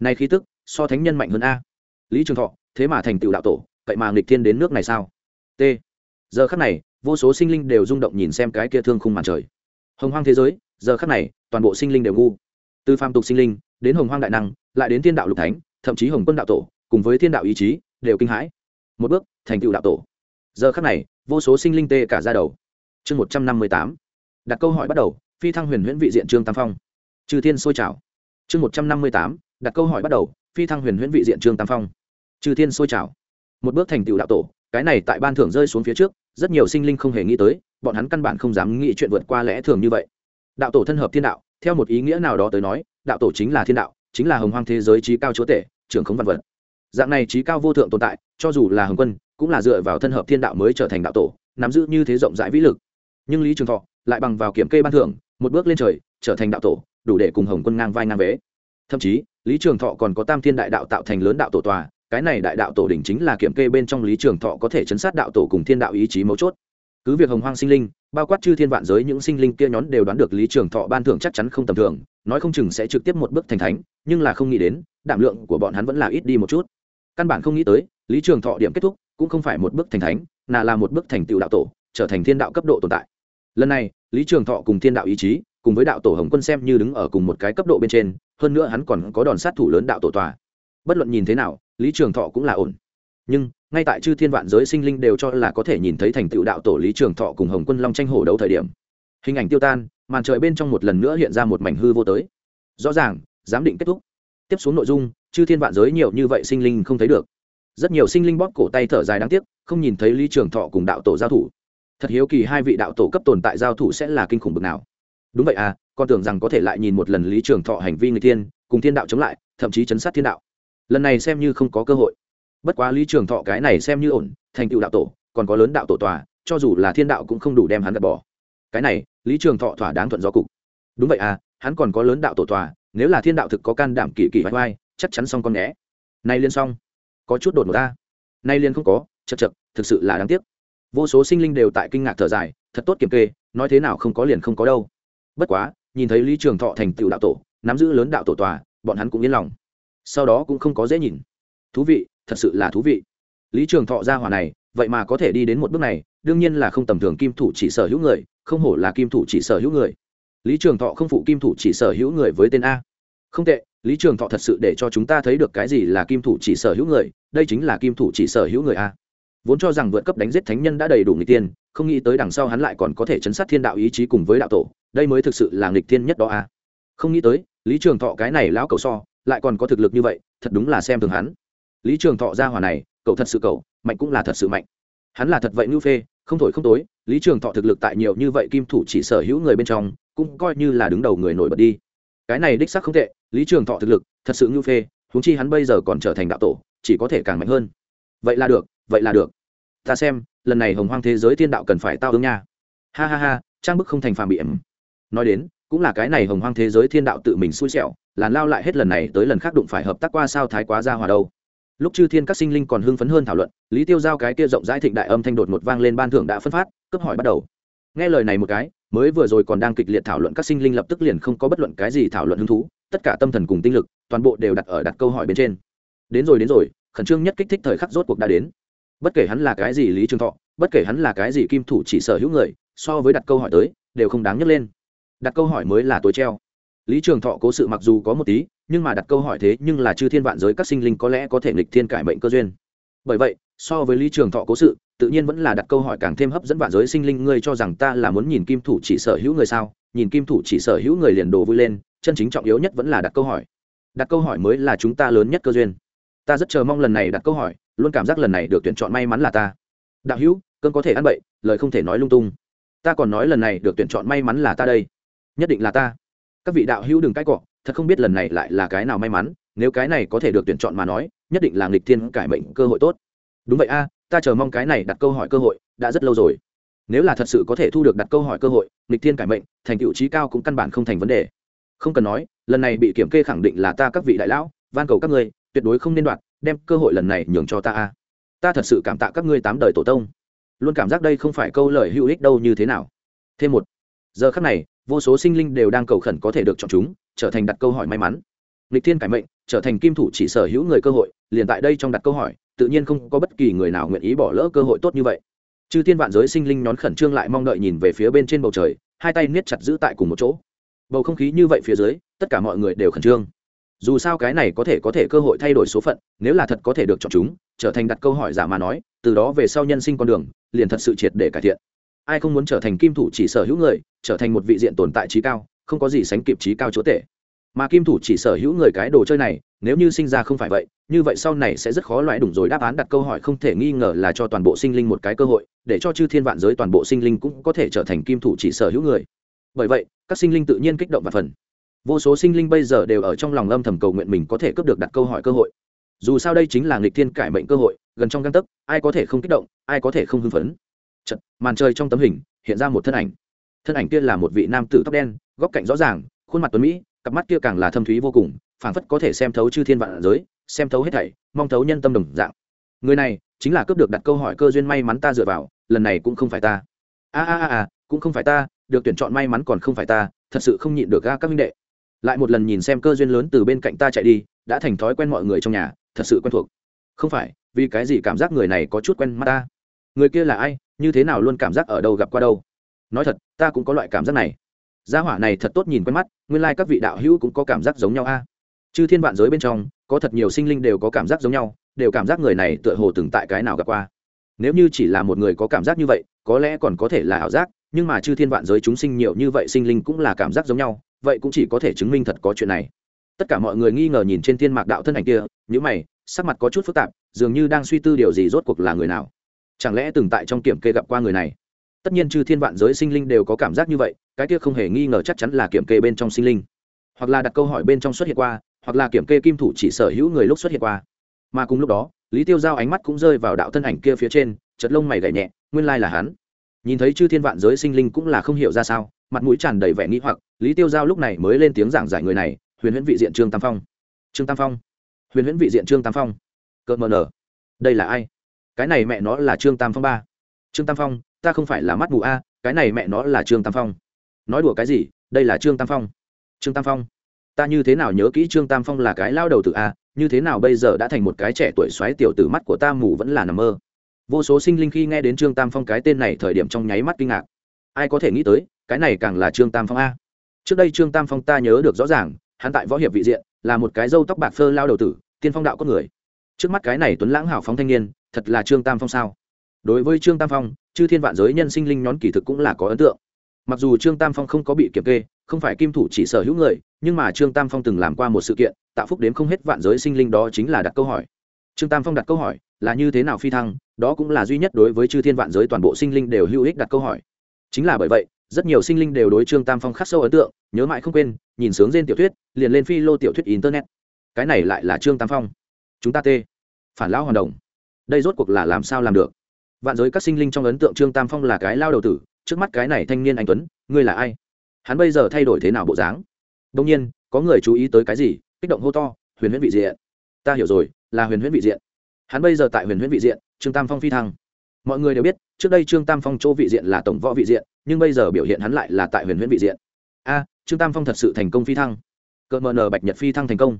nay khí tức, so thánh nhân mạnh hơn a. Lý trường thọ, thế mà thành tựu đạo tổ, vậy mà nghịch thiên đến nước này sao? T. Giờ khắc này, vô số sinh linh đều rung động nhìn xem cái kia thương khung màn trời. Hồng hoang thế giới, giờ khắc này, toàn bộ sinh linh đều ngu. Từ phàm tục sinh linh, đến hồng hoang đại năng, lại đến thiên đạo lục thánh, thậm chí hồng quân đạo tổ, cùng với thiên đạo ý chí, đều kinh hãi. Một bước, thành tựu đạo tổ. Giờ khắc này, vô số sinh linh tê cả ra đầu. Chương một trăm năm mươi tám đặt câu hỏi bắt đầu, phi thăng huyền huyễn vị diện trương tam phong. Trừ thiên sôi trào chương một trăm năm mươi tám, đặt câu hỏi bắt đầu, phi thăng huyền huyễn vị diện trương tam phong. Trừ thiên sôi trào một bước thành tựu đạo tổ, cái này tại ban thưởng rơi xuống phía trước, rất nhiều sinh linh không hề nghĩ tới, bọn hắn căn bản không dám nghĩ chuyện vượt qua lẽ thường như vậy. Đạo tổ thân hợp thiên đạo, theo một ý nghĩa nào đó tới nói, đạo tổ chính là thiên đạo, chính là hồng hoang thế giới trí cao chúa tể, trưởng khống văn vật. Dạng này trí cao vô thượng tồn tại, cho dù là hồng quân, cũng là dựa vào thân hợp thiên đạo mới trở thành đạo tổ, nắm giữ như thế rộng rãi vĩ lực nhưng lý trường thọ lại bằng vào kiểm kê ban thưởng, một bước lên trời, trở thành đạo tổ, đủ để cùng hồng quân ngang vai ngang vế. Thậm chí, lý trường thọ còn có tam thiên đại đạo tạo thành lớn đạo tổ tòa, cái này đại đạo tổ đỉnh chính là kiểm kê bên trong lý trường thọ có thể chấn sát đạo tổ cùng thiên đạo ý chí mấu chốt. Cứ việc hồng hoang sinh linh, bao quát chư thiên vạn giới những sinh linh kia nhón đều đoán được lý trường thọ ban thưởng chắc chắn không tầm thường, nói không chừng sẽ trực tiếp một bước thành thánh, nhưng là không nghĩ đến, đảm lượng của bọn hắn vẫn là ít đi một chút. Căn bản không nghĩ tới, lý trường thọ điểm kết thúc cũng không phải một bước thành thánh là là một bước thành tựu đạo tổ, trở thành thiên đạo cấp độ tồn tại lần này, lý trường thọ cùng thiên đạo ý chí, cùng với đạo tổ hồng quân xem như đứng ở cùng một cái cấp độ bên trên, hơn nữa hắn còn có đòn sát thủ lớn đạo tổ tòa. Bất luận nhìn thế nào, lý trường thọ cũng là ổn. Nhưng, ngay tại chư thiên vạn giới sinh linh đều cho là có thể nhìn thấy thành tựu đạo tổ lý trường thọ cùng hồng quân long tranh hổ đấu thời điểm. Hình ảnh tiêu tan, màn trời bên trong một lần nữa hiện ra một mảnh hư vô tới. Rõ ràng, giám định kết thúc. Tiếp xuống nội dung, chư thiên vạn giới nhiều như vậy sinh linh không thấy được. Rất nhiều sinh linh bóp cổ tay thở dài đáng tiếc, không nhìn thấy lý trường thọ cùng đạo tổ giao thủ thật hiếu kỳ hai vị đạo tổ cấp tồn tại giao thủ sẽ là kinh khủng bực nào. Đúng vậy à con tưởng rằng có thể lại nhìn một lần lý trường thọ hành vi người tiên, cùng thiên đạo chống lại, thậm chí chấn sát thiên đạo. Lần này xem như không có cơ hội. Bất quá lý trường thọ cái này xem như ổn, thành tựu đạo tổ, còn có lớn đạo tổ tòa, cho dù là thiên đạo cũng không đủ đem hắn gạt bỏ. Cái này, lý trường thọ thỏa đáng thuận do cục. Đúng vậy à hắn còn có lớn đạo tổ tòa, nếu là thiên đạo thực có can đảm kỳ kỳ vai vai chắc chắn xong con né nay liên xong. Có chút đột một ta. Nay liên không có chật chật thực sự là đáng tiếc vô số sinh linh đều tại kinh ngạc thở dài, thật tốt kiểm kê, nói thế nào không có liền không có đâu. Bất quá, nhìn thấy lý trường thọ thành tựu đạo tổ, nắm giữ lớn đạo tổ tòa, bọn hắn cũng yên lòng. Sau đó cũng không có dễ nhìn. Thú vị, thật sự là thú vị. Lý trường thọ ra hỏa này, vậy mà có thể đi đến một bước này, đương nhiên là không tầm thường kim thủ chỉ sở hữu người, không hổ là kim thủ chỉ sở hữu người. Lý trường thọ không phụ kim thủ chỉ sở hữu người với tên a. Không tệ, lý trường thọ thật sự để cho chúng ta thấy được cái gì là kim thủ chỉ sở hữu người, đây chính là kim thủ chỉ sở hữu người a vốn cho rằng vượt cấp đánh giết thánh nhân đã đầy đủ nghịch tiên, không nghĩ tới đằng sau hắn lại còn có thể chấn sát thiên đạo ý chí cùng với đạo tổ, đây mới thực sự là nghịch tiên nhất đó a không nghĩ tới, lý trường thọ cái này lão cầu so, lại còn có thực lực như vậy, thật đúng là xem thường hắn. Lý trường thọ ra hòa này, cậu thật sự cậu, mạnh cũng là thật sự mạnh. Hắn là thật vậy ngưu phê, không thổi không tối, lý trường thọ thực lực tại nhiều như vậy kim thủ chỉ sở hữu người bên trong, cũng coi như là đứng đầu người nổi bật đi. Cái này đích sắc không tệ, lý trường thọ thực lực, thật sự ngưu phê húng chi hắn bây giờ còn trở thành đạo tổ, chỉ có thể càng mạnh hơn. Vậy là được, vậy là được ta xem, lần này hồng hoang thế giới thiên đạo cần phải tao ứng nha. Ha ha ha, trang bức không thành phàm bị ẩm. Nói đến, cũng là cái này hồng hoang thế giới thiên đạo tự mình xui xẻo, làn lao lại hết lần này tới lần khác đụng phải hợp tác qua sao thái quá ra hòa đâu. Lúc chư thiên các sinh linh còn hưng phấn hơn thảo luận, lý tiêu giao cái kia rộng rãi thịnh đại âm thanh đột một vang lên ban thưởng đã phân phát cấp hỏi bắt đầu. Nghe lời này một cái, mới vừa rồi còn đang kịch liệt thảo luận các sinh linh lập tức liền không có bất luận cái gì thảo luận hứng thú, tất cả tâm thần cùng tinh lực, toàn bộ đều đặt ở đặt câu hỏi bên trên. Đến rồi đến rồi, khẩn trương nhất kích thích thời khắc rốt cuộc đã đến bất kể hắn là cái gì lý trường thọ, bất kể hắn là cái gì kim thủ chỉ sở hữu người, so với đặt câu hỏi tới, đều không đáng nhắc lên. Đặt câu hỏi mới là tối treo. Lý trường thọ cố sự mặc dù có một tí, nhưng mà đặt câu hỏi thế nhưng là chư thiên vạn giới các sinh linh có lẽ có thể nghịch thiên cải mệnh cơ duyên. Bởi vậy, so với lý trường thọ cố sự, tự nhiên vẫn là đặt câu hỏi càng thêm hấp dẫn vạn giới sinh linh, ngươi cho rằng ta là muốn nhìn kim thủ chỉ sở hữu người sao? Nhìn kim thủ chỉ sở hữu người liền đồ vui lên, chân chính trọng yếu nhất vẫn là đặt câu hỏi. Đặt câu hỏi mới là chúng ta lớn nhất cơ duyên ta rất chờ mong lần này đặt câu hỏi, luôn cảm giác lần này được tuyển chọn may mắn là ta. Đạo hữu, cơn có thể ăn bậy, lời không thể nói lung tung. Ta còn nói lần này được tuyển chọn may mắn là ta đây. Nhất định là ta. Các vị đạo hữu đừng cãi cọ, thật không biết lần này lại là cái nào may mắn, nếu cái này có thể được tuyển chọn mà nói, nhất định là nghịch thiên cải mệnh cơ hội tốt. Đúng vậy a, ta chờ mong cái này đặt câu hỏi cơ hội, đã rất lâu rồi. Nếu là thật sự có thể thu được đặt câu hỏi cơ hội, nghịch thiên cải mệnh, thành tựu trí cao cũng căn bản không thành vấn đề. Không cần nói, lần này bị kiểm kê khẳng định là ta các vị đại lão, van cầu các ngươi tuyệt đối không nên đoạt đem cơ hội lần này nhường cho ta a. Ta thật sự cảm tạ các ngươi tám đời tổ tông. Luôn cảm giác đây không phải câu lời hữu ích đâu như thế nào. Thêm một, giờ khắc này, vô số sinh linh đều đang cầu khẩn có thể được chọn chúng, trở thành đặt câu hỏi may mắn. Lịch thiên cải mệnh, trở thành kim thủ chỉ sở hữu người cơ hội, liền tại đây trong đặt câu hỏi, tự nhiên không có bất kỳ người nào nguyện ý bỏ lỡ cơ hội tốt như vậy. Chư thiên vạn giới sinh linh nhón khẩn trương lại mong đợi nhìn về phía bên trên bầu trời, hai tay niết chặt giữ tại cùng một chỗ. Bầu không khí như vậy phía dưới, tất cả mọi người đều khẩn trương dù sao cái này có thể có thể cơ hội thay đổi số phận, nếu là thật có thể được chọn chúng, trở thành đặt câu hỏi giả mà nói, từ đó về sau nhân sinh con đường, liền thật sự triệt để cải thiện. Ai không muốn trở thành kim thủ chỉ sở hữu người, trở thành một vị diện tồn tại trí cao, không có gì sánh kịp trí cao chúa tể. Mà kim thủ chỉ sở hữu người cái đồ chơi này, nếu như sinh ra không phải vậy, như vậy sau này sẽ rất khó loại đủng rồi đáp án đặt câu hỏi không thể nghi ngờ là cho toàn bộ sinh linh một cái cơ hội, để cho chư thiên vạn giới toàn bộ sinh linh cũng có thể trở thành kim thủ chỉ sở hữu người. Bởi vậy, các sinh linh tự nhiên kích động và phần vô số sinh linh bây giờ đều ở trong lòng âm thầm cầu nguyện mình có thể cướp được đặt câu hỏi cơ hội. Dù sao đây chính là nghịch thiên cải mệnh cơ hội gần trong găng tấc ai có thể không kích động ai có thể không hưng phấn. Chật, màn trời trong tấm hình hiện ra một thân ảnh. Thân ảnh kia là một vị nam tử tóc đen góc cạnh rõ ràng khuôn mặt tuấn mỹ cặp mắt kia càng là thâm thúy vô cùng phảng phất có thể xem thấu chư thiên vạn giới xem thấu hết thảy mong thấu nhân tâm đồng dạng. Người này chính là cướp được đặt câu hỏi cơ duyên may mắn ta dựa vào lần này cũng không phải ta. A a a a cũng không phải ta được tuyển chọn may mắn còn không phải ta thật sự không nhịn được ga các minh đệ lại một lần nhìn xem cơ duyên lớn từ bên cạnh ta chạy đi, đã thành thói quen mọi người trong nhà, thật sự quen thuộc. Không phải, vì cái gì cảm giác người này có chút quen mắt ta? Người kia là ai, như thế nào luôn cảm giác ở đâu gặp qua đâu? Nói thật, ta cũng có loại cảm giác này. Gia hỏa này thật tốt nhìn quen mắt, nguyên lai、like、các vị đạo hữu cũng có cảm giác giống nhau a. À? chư thiên vạn giới bên trong, có thật nhiều sinh linh đều có cảm giác giống nhau, đều cảm giác người này tựa hồ từng tại cái nào gặp qua. Nếu như chỉ là một người có cảm giác như vậy, có lẽ còn có thể là ảo giác, nhưng mà chư thiên vạn giới chúng sinh nhiều như vậy sinh linh cũng là cảm giác giống nhau vậy cũng chỉ có thể chứng minh thật có chuyện này. Tất cả mọi người nghi ngờ nhìn trên thiên mạc đạo thân ảnh kia những mày, sắc mặt có chút phức tạp, dường như đang suy tư điều gì rốt cuộc là người nào. Chẳng lẽ từng tại trong kiểm kê gặp qua người này? Tất nhiên chư thiên vạn giới sinh linh đều có cảm giác như vậy, cái kia không hề nghi ngờ chắc chắn là kiểm kê bên trong sinh linh. Hoặc là đặt câu hỏi bên trong xuất hiện qua, hoặc là kiểm kê kim thủ chỉ sở hữu người lúc xuất hiện qua. Mà cùng lúc đó, lý tiêu giao ánh mắt cũng rơi vào đạo thân ảnh kia phía trên chật lông mày gảy nhẹ, nguyên lai là hắn nhìn thấy chư thiên vạn giới sinh linh cũng là không hiểu ra sao, mặt mũi tràn đầy vẻ nghĩ hoặc, lý tiêu giao lúc này mới lên tiếng giảng giải người này, huyền huyễn vị diện trương tam phong. Trương tam phong? Huyền huyễn vị diện trương tam phong? Cợt mờ nở. Đây là ai? Cái này mẹ nó là trương tam phong ba. Trương tam phong, ta không phải là mắt mù a, cái này mẹ nó là trương tam phong. Nói đùa cái gì? Đây là trương tam phong. Trương tam phong? Ta như thế nào nhớ kỹ trương tam phong là cái lao đầu tự a, như thế nào bây giờ đã thành một cái trẻ tuổi xoáy tiểu tử mắt của ta mù vẫn là nằm mơ vô số sinh linh khi nghe đến trương tam phong cái tên này thời điểm trong nháy mắt kinh ngạc. Ai có thể nghĩ tới, cái này càng là trương tam phong a. Trước đây trương tam phong ta nhớ được rõ ràng, hắn tại võ hiệp vị diện, là một cái dâu tóc bạc phơ lao đầu tử, tiên phong đạo con người. Trước mắt cái này tuấn lãng hảo phóng thanh niên, thật là trương tam phong sao? Đối với trương tam phong, chư thiên vạn giới nhân sinh linh nhón kỳ thực cũng là có ấn tượng. Mặc dù trương tam phong không có bị kiểm kê, không phải kim thủ chỉ sở hữu người, nhưng mà trương tam phong từng làm qua một sự kiện, tạo phúc đếm không hết vạn giới sinh linh đó chính là đặt câu hỏi trương tam phong đặt câu hỏi, là như thế nào phi thăng, đó cũng là duy nhất đối với chư thiên vạn giới toàn bộ sinh linh đều hữu ích đặt câu hỏi. Chính là bởi vậy, rất nhiều sinh linh đều đối trương tam phong khắc sâu ấn tượng, nhớ mãi không quên, nhìn sướng trên tiểu thuyết, liền lên phi lô tiểu thuyết internet. Cái này lại là trương tam phong. Chúng ta tê. Phản lão hoàn đồng. Đây rốt cuộc là làm sao làm được? Vạn giới các sinh linh trong ấn tượng trương tam phong là cái lao đầu tử, trước mắt cái này thanh niên anh tuấn, ngươi là ai? Hắn bây giờ thay đổi thế nào bộ dáng? Đông nhiên, có người chú ý tới cái gì? Kích động hô to, huyền huyễn vị diện ta hiểu rồi, là huyền huyễn vị diện. Hắn bây giờ tại huyền huyễn vị diện, trương tam phong phi thăng. Mọi người đều biết, trước đây trương tam phong chỗ vị diện là tổng võ vị diện, nhưng bây giờ biểu hiện hắn lại là tại huyền huyễn vị diện. A, trương tam phong thật sự thành công phi thăng. Cợt mờ nờ bạch nhật phi thăng thành công.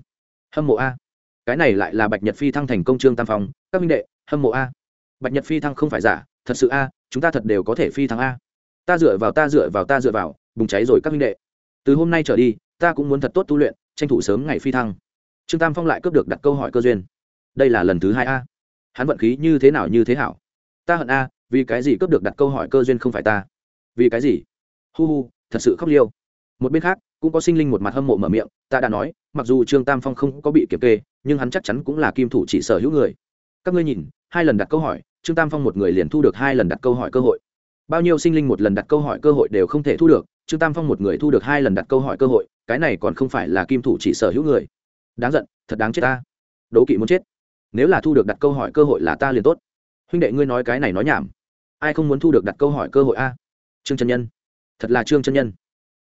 Hâm mộ a. Cái này lại là bạch nhật phi thăng thành công trương tam phong. Các minh đệ, hâm mộ a. Bạch nhật phi thăng không phải giả, thật sự a, chúng ta thật đều có thể phi thăng a. Ta dựa vào, ta dựa vào, ta dựa vào, bùng cháy rồi các minh đệ. Từ hôm nay trở đi, ta cũng muốn thật tốt tu luyện, tranh thủ sớm ngày phi thăng trương tam phong lại cướp được đặt câu hỏi cơ duyên. Đây là lần thứ hai a. Hắn vận khí như thế nào như thế hảo? Ta hận a, vì cái gì cướp được đặt câu hỏi cơ duyên không phải ta? Vì cái gì? Hu hu, thật sự khóc liêu. Một bên khác, cũng có sinh linh một mặt hâm mộ mở miệng, ta đã nói, mặc dù trương tam phong không có bị kiểm kê, nhưng hắn chắc chắn cũng là kim thủ chỉ sở hữu người. Các ngươi nhìn, hai lần đặt câu hỏi, trương tam phong một người liền thu được hai lần đặt câu hỏi cơ hội. Bao nhiêu sinh linh một lần đặt câu hỏi cơ hội đều không thể thu được, trương tam phong một người thu được hai lần đặt câu hỏi cơ hội, cái này còn không phải là kim thủ chỉ sở hữu người đáng giận, thật đáng chết ta. Đố kỵ muốn chết. Nếu là thu được đặt câu hỏi cơ hội là ta liền tốt. Huynh đệ ngươi nói cái này nói nhảm. Ai không muốn thu được đặt câu hỏi cơ hội a? Trương Trân nhân. Thật là trương Trân nhân.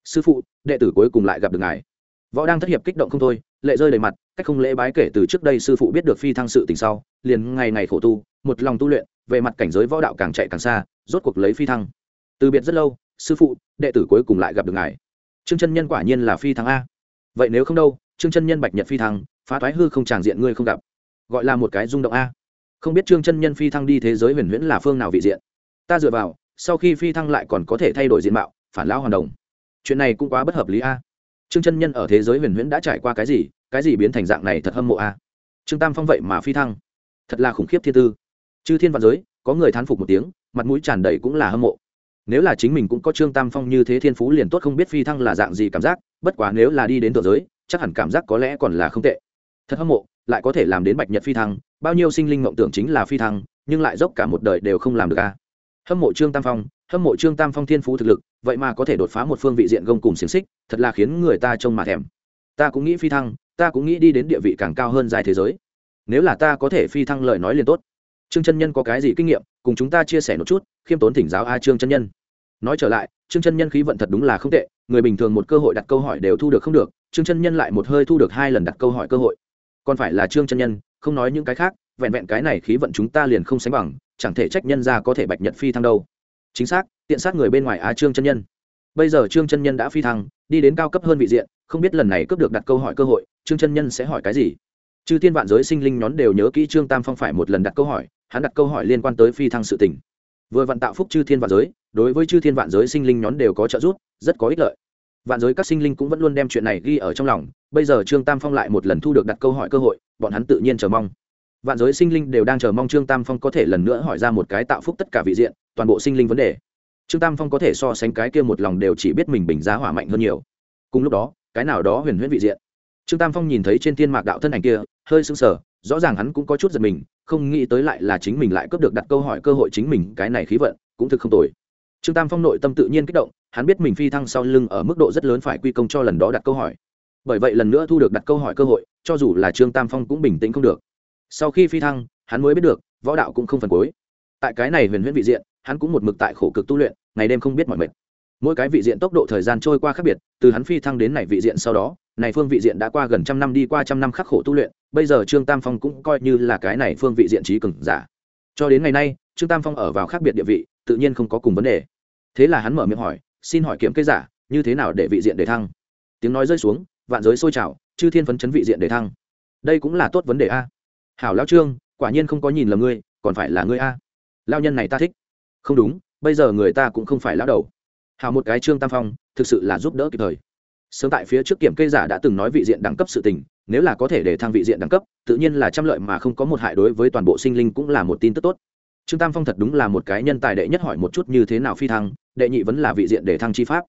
Sư phụ, đệ tử cuối cùng lại gặp được ngài. Võ đang thất hiệp kích động không thôi, lệ rơi đầy mặt, cách không lễ bái kể từ trước đây sư phụ biết được phi thăng sự tình sau, liền ngày ngày khổ tu, một lòng tu luyện, về mặt cảnh giới võ đạo càng chạy càng xa, rốt cuộc lấy phi thăng. Từ biệt rất lâu, sư phụ, đệ tử cuối cùng lại gặp được ngài. Trương chân nhân quả nhiên là phi thăng a. Vậy nếu không đâu trương chân nhân bạch nhật phi thăng, phá thoái hư không tràng diện ngươi không gặp. Gọi là một cái rung động a. Không biết trương chân nhân phi thăng đi thế giới huyền huyễn là phương nào vị diện. Ta dựa vào, sau khi phi thăng lại còn có thể thay đổi diện mạo, phản lão hoàn đồng. Chuyện này cũng quá bất hợp lý a. Trương chân nhân ở thế giới huyền huyễn đã trải qua cái gì cái gì biến thành dạng này thật hâm mộ a. Trương tam phong vậy mà phi thăng. Thật là khủng khiếp thiên tư. Chư thiên vạn giới, có người thán phục một tiếng, mặt mũi tràn đầy cũng là hâm mộ. Nếu là chính mình cũng có trương tam phong như thế thiên phú liền tốt, không biết phi thăng là dạng gì cảm giác, bất quá nếu là đi đến thượng giới chắc hẳn cảm giác có lẽ còn là không tệ. Thật hâm mộ, lại có thể làm đến bạch nhật phi thăng, bao nhiêu sinh linh mộng tưởng chính là phi thăng, nhưng lại dốc cả một đời đều không làm được a hâm mộ trương tam phong, hâm mộ trương tam phong thiên phú thực lực, vậy mà có thể đột phá một phương vị diện gông cùng xiềng xích, thật là khiến người ta trông mà thèm. Ta cũng nghĩ phi thăng, ta cũng nghĩ đi đến địa vị càng cao hơn dài thế giới. Nếu là ta có thể phi thăng lời nói liền tốt. Trương chân nhân có cái gì kinh nghiệm, cùng chúng ta chia sẻ một chút, khiêm tốn thỉnh giáo a trương chân nhân. Nói trở lại, trương chân nhân khí vận thật đúng là không tệ, người bình thường một cơ hội đặt câu hỏi đều thu được không được trương chân nhân lại một hơi thu được hai lần đặt câu hỏi cơ hội. Còn phải là trương chân nhân, không nói những cái khác, vẹn vẹn cái này khí vận chúng ta liền không sánh bằng, chẳng thể trách nhân ra có thể bạch nhật phi thăng đâu. Chính xác, tiện sát người bên ngoài á trương chân nhân. Bây giờ trương chân nhân đã phi thăng, đi đến cao cấp hơn vị diện, không biết lần này cướp được đặt câu hỏi cơ hội, trương chân nhân sẽ hỏi cái gì? Chư thiên vạn giới sinh linh nhón đều nhớ kỹ trương tam phong phải một lần đặt câu hỏi, hắn đặt câu hỏi liên quan tới phi thăng sự tình. Vừa vạn tạo phúc chư thiên vạn giới, đối với chư thiên vạn giới sinh linh nhón đều có trợ giúp, rất có ích lợi vạn giới các sinh linh cũng vẫn luôn đem chuyện này ghi ở trong lòng, bây giờ trương tam phong lại một lần thu được đặt câu hỏi cơ hội, bọn hắn tự nhiên chờ mong. Vạn giới sinh linh đều đang chờ mong trương tam phong có thể lần nữa hỏi ra một cái tạo phúc tất cả vị diện, toàn bộ sinh linh vấn đề. Trương tam phong có thể so sánh cái kia một lòng đều chỉ biết mình bình giá hỏa mạnh hơn nhiều. Cùng lúc đó, cái nào đó huyền huyễn vị diện. Trương tam phong nhìn thấy trên thiên mạc đạo thân ảnh kia, hơi sững sờ, rõ ràng hắn cũng có chút giật mình, không nghĩ tới lại là chính mình lại cướp được đặt câu hỏi cơ hội chính mình, cái này khí vận, cũng thực không tồi trương tam phong nội tâm tự nhiên kích động, hắn biết mình phi thăng sau lưng ở mức độ rất lớn phải quy công cho lần đó đặt câu hỏi. Bởi vậy lần nữa thu được đặt câu hỏi cơ hội, cho dù là trương tam phong cũng bình tĩnh không được. Sau khi phi thăng, hắn mới biết được, võ đạo cũng không phần cuối. Tại cái này huyền huyễn vị diện, hắn cũng một mực tại khổ cực tu luyện, ngày đêm không biết mọi mệt. Mỗi cái vị diện tốc độ thời gian trôi qua khác biệt, từ hắn phi thăng đến này vị diện sau đó, này phương vị diện đã qua gần trăm năm đi qua trăm năm khắc khổ tu luyện, bây giờ trương tam phong cũng coi như là cái này phương vị diện trí cường giả. Cho đến ngày nay, trương tam phong ở vào khác biệt địa vị, tự nhiên không có cùng vấn đề thế là hắn mở miệng hỏi, xin hỏi kiểm kê giả, như thế nào để vị diện để thăng? Tiếng nói rơi xuống, vạn giới sôi trào, chư thiên phấn chấn vị diện để thăng. Đây cũng là tốt vấn đề a. Hảo lão trương, quả nhiên không có nhìn lầm ngươi, còn phải là ngươi a. Lao nhân này ta thích. Không đúng, bây giờ người ta cũng không phải lão đầu. Hảo một cái trương tam phong, thực sự là giúp đỡ kịp thời. Sớm tại phía trước kiểm kê giả đã từng nói vị diện đẳng cấp sự tình, nếu là có thể để thăng vị diện đẳng cấp, tự nhiên là trăm lợi mà không có một hại đối với toàn bộ sinh linh cũng là một tin tức tốt. Trương tam phong thật đúng là một cái nhân tài đệ nhất hỏi một chút như thế nào phi thăng đệ nhị vẫn là vị diện để thăng chi pháp.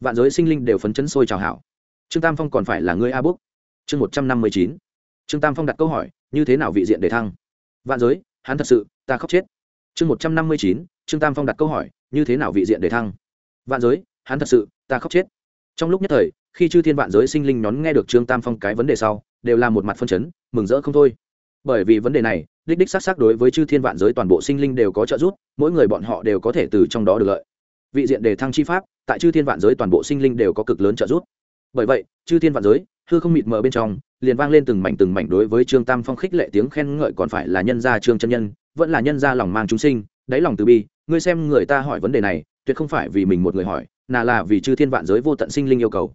Vạn giới sinh linh đều phấn chấn sôi trào hảo. Trương tam phong còn phải là ngươi a búc. Chương một trăm năm mươi chín. Trương tam phong đặt câu hỏi, như thế nào vị diện để thăng? Vạn giới, hắn thật sự, ta khóc chết. Chương một trăm năm mươi chín. Trương tam phong đặt câu hỏi, như thế nào vị diện để thăng? Vạn giới, hắn thật sự, ta khóc chết. Trong lúc nhất thời, khi chư thiên vạn giới sinh linh nhón nghe được trương tam phong cái vấn đề sau, đều là một mặt phân chấn, mừng rỡ không thôi. Bởi vì vấn đề này, đích đích xác xác đối với chư thiên vạn giới toàn bộ sinh linh đều có trợ giúp, mỗi người bọn họ đều có thể từ trong đó được lợi vị diện đề thăng chi pháp, tại chư thiên vạn giới toàn bộ sinh linh đều có cực lớn trợ giúp. Bởi vậy, chư thiên vạn giới, hư không mịt mờ bên trong, liền vang lên từng mảnh từng mảnh đối với trương tam phong khích lệ tiếng khen ngợi còn phải là nhân gia trương chân nhân, vẫn là nhân gia lòng mang chúng sinh, đáy lòng từ bi, ngươi xem người ta hỏi vấn đề này, tuyệt không phải vì mình một người hỏi là là vì chư thiên vạn giới vô tận sinh linh yêu cầu.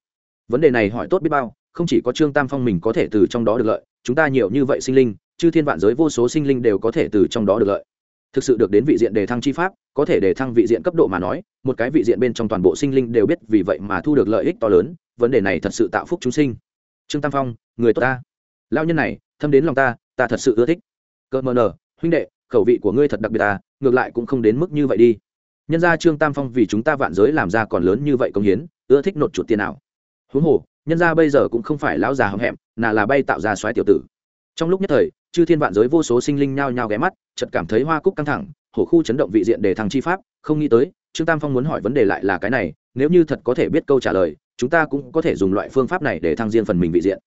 Vấn đề này hỏi tốt biết bao, không chỉ có trương tam phong mình có thể từ trong đó được lợi, chúng ta nhiều như vậy sinh linh, chư thiên vạn giới vô số sinh linh đều có thể từ trong đó được lợi thực sự được đến vị diện đề thăng chi pháp, có thể đề thăng vị diện cấp độ mà nói, một cái vị diện bên trong toàn bộ sinh linh đều biết vì vậy mà thu được lợi ích to lớn, vấn đề này thật sự tạo phúc chúng sinh. Trương tam phong, người tốt ta. Lao nhân này, thâm đến lòng ta ta thật sự ưa thích. Cợt mờ nở, huynh đệ, khẩu vị của ngươi thật đặc biệt ta ngược lại cũng không đến mức như vậy đi. Nhân ra trương tam phong vì chúng ta vạn giới làm ra còn lớn như vậy công hiến, ưa thích nột chuột tiền nào. Huống hồ, nhân ra bây giờ cũng không phải lão già hậm hẹm, nà là bay tạo ra xoáy tiểu tử. Trong lúc nhất thời chư thiên vạn giới vô số sinh linh nhao nhao ghé mắt, chợt cảm thấy hoa cúc căng thẳng, hổ khu chấn động vị diện để thăng chi pháp, không nghĩ tới, trương tam phong muốn hỏi vấn đề lại là cái này, nếu như thật có thể biết câu trả lời, chúng ta cũng có thể dùng loại phương pháp này để thăng riêng phần mình vị diện.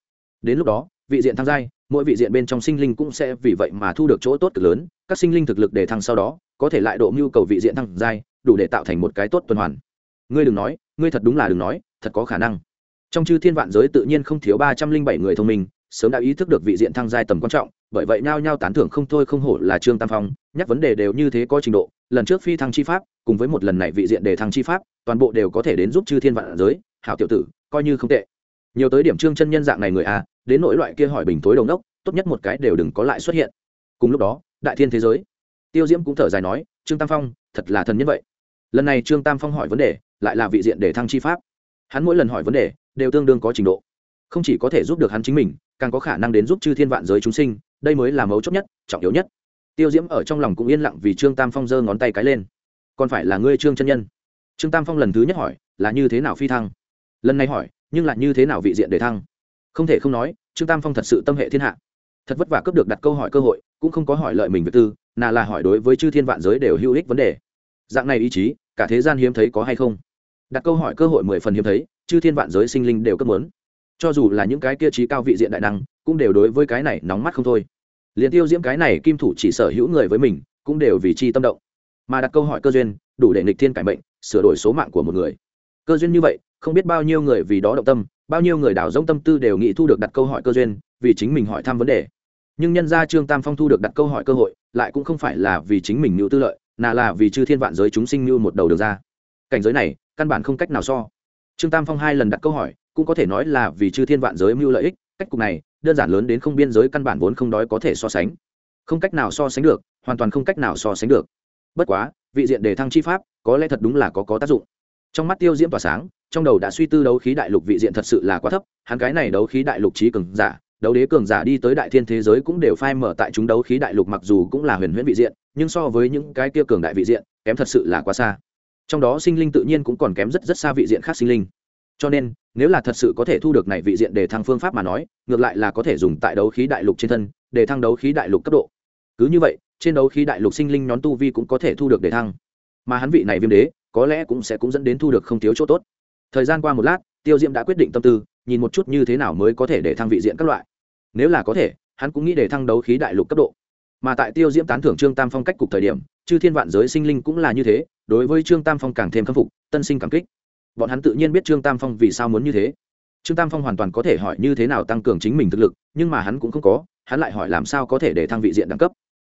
Đến lúc đó, vị diện thăng giai, mỗi vị diện bên trong sinh linh cũng sẽ vì vậy mà thu được chỗ tốt cực lớn, các sinh linh thực lực để thăng sau đó, có thể lại độ nhu cầu vị diện thăng giai, đủ để tạo thành một cái tốt tuần hoàn. Ngươi đừng nói, ngươi thật đúng là đừng nói, thật có khả năng. Trong chư thiên vạn giới tự nhiên không thiếu ba trăm linh bảy người thông minh sớm đã ý thức được vị diện thăng giai tầm quan trọng, bởi vậy nhao nhao tán thưởng không thôi không hổ là trương tam phong, nhắc vấn đề đều như thế có trình độ, lần trước phi thăng chi pháp, cùng với một lần này vị diện đề thăng chi pháp, toàn bộ đều có thể đến giúp chư thiên vạn giới, hảo tiểu tử, coi như không tệ. Nhiều tới điểm trương chân nhân dạng này người a, đến nỗi loại kia hỏi bình tối đầu nốc, tốt nhất một cái đều đừng có lại xuất hiện. Cùng lúc đó, đại thiên thế giới. Tiêu diễm cũng thở dài nói, trương tam phong, thật là thần nhân vậy. Lần này trương tam phong hỏi vấn đề, lại là vị diện để thăng chi pháp. Hắn mỗi lần hỏi vấn đề, đều tương đương có trình độ. Không chỉ có thể giúp được hắn chính mình càng có khả năng đến giúp chư thiên vạn giới chúng sinh, đây mới là mấu chốt nhất, trọng yếu nhất. Tiêu diễm ở trong lòng cũng yên lặng vì trương tam phong giơ ngón tay cái lên. Còn phải là ngươi trương chân nhân? Trương tam phong lần thứ nhất hỏi, là như thế nào phi thăng? Lần này hỏi, nhưng lại như thế nào vị diện để thăng? Không thể không nói, trương tam phong thật sự tâm hệ thiên hạ. Thật vất vả cướp được đặt câu hỏi cơ hội, cũng không có hỏi lợi mình về tư nà là hỏi đối với chư thiên vạn giới đều hữu ích vấn đề. Dạng này ý chí, cả thế gian hiếm thấy có hay không? Đặt câu hỏi cơ hội mười phần hiếm thấy, chư thiên vạn giới sinh linh đều cấp muốn cho dù là những cái kia trí cao vị diện đại năng, cũng đều đối với cái này nóng mắt không thôi. Liền tiêu diễm cái này kim thủ chỉ sở hữu người với mình, cũng đều vì chi tâm động. Mà đặt câu hỏi cơ duyên, đủ để nghịch thiên cải mệnh, sửa đổi số mạng của một người. Cơ duyên như vậy, không biết bao nhiêu người vì đó động tâm, bao nhiêu người đảo rông tâm tư đều nghĩ thu được đặt câu hỏi cơ duyên, vì chính mình hỏi thăm vấn đề. Nhưng nhân ra trương tam phong thu được đặt câu hỏi cơ hội, lại cũng không phải là vì chính mình mưu tư lợi nà là vì chư thiên vạn giới chúng sinh mưu một đầu đường ra. Cảnh giới này, căn bản không cách nào so. Trương tam phong hai lần đặt câu hỏi cũng có thể nói là vì chư thiên vạn giới mưu lợi ích, cách cục này, đơn giản lớn đến không biên giới căn bản vốn không đói có thể so sánh. Không cách nào so sánh được, hoàn toàn không cách nào so sánh được. Bất quá, vị diện đề thăng chi pháp, có lẽ thật đúng là có có tác dụng. Trong mắt tiêu diễm tỏa sáng, trong đầu đã suy tư đấu khí đại lục vị diện thật sự là quá thấp, hắn cái này đấu khí đại lục trí cường giả, đấu đế cường giả đi tới đại thiên thế giới cũng đều phai mở tại chúng đấu khí đại lục mặc dù cũng là huyền huyễn vị diện, nhưng so với những cái kia cường đại vị diện, kém thật sự là quá xa. Trong đó sinh linh tự nhiên cũng còn kém rất rất xa vị diện khác sinh linh. Cho nên nếu là thật sự có thể thu được này vị diện để thăng phương pháp mà nói, ngược lại là có thể dùng tại đấu khí đại lục trên thân, để thăng đấu khí đại lục cấp độ. Cứ như vậy, trên đấu khí đại lục sinh linh nhón tu vi cũng có thể thu được để thăng. Mà hắn vị này viêm đế, có lẽ cũng sẽ cũng dẫn đến thu được không thiếu chỗ tốt. Thời gian qua một lát, tiêu diễm đã quyết định tâm tư, nhìn một chút như thế nào mới có thể để thăng vị diện các loại. Nếu là có thể, hắn cũng nghĩ để thăng đấu khí đại lục cấp độ. Mà tại tiêu diễm tán thưởng trương tam phong cách cục thời điểm, chư thiên vạn giới sinh linh cũng là như thế, đối với trương tam phong càng thêm khâm phục, tân sinh cảm kích bọn hắn tự nhiên biết trương tam phong vì sao muốn như thế. Trương tam phong hoàn toàn có thể hỏi như thế nào tăng cường chính mình thực lực, nhưng mà hắn cũng không có, hắn lại hỏi làm sao có thể để thăng vị diện đẳng cấp.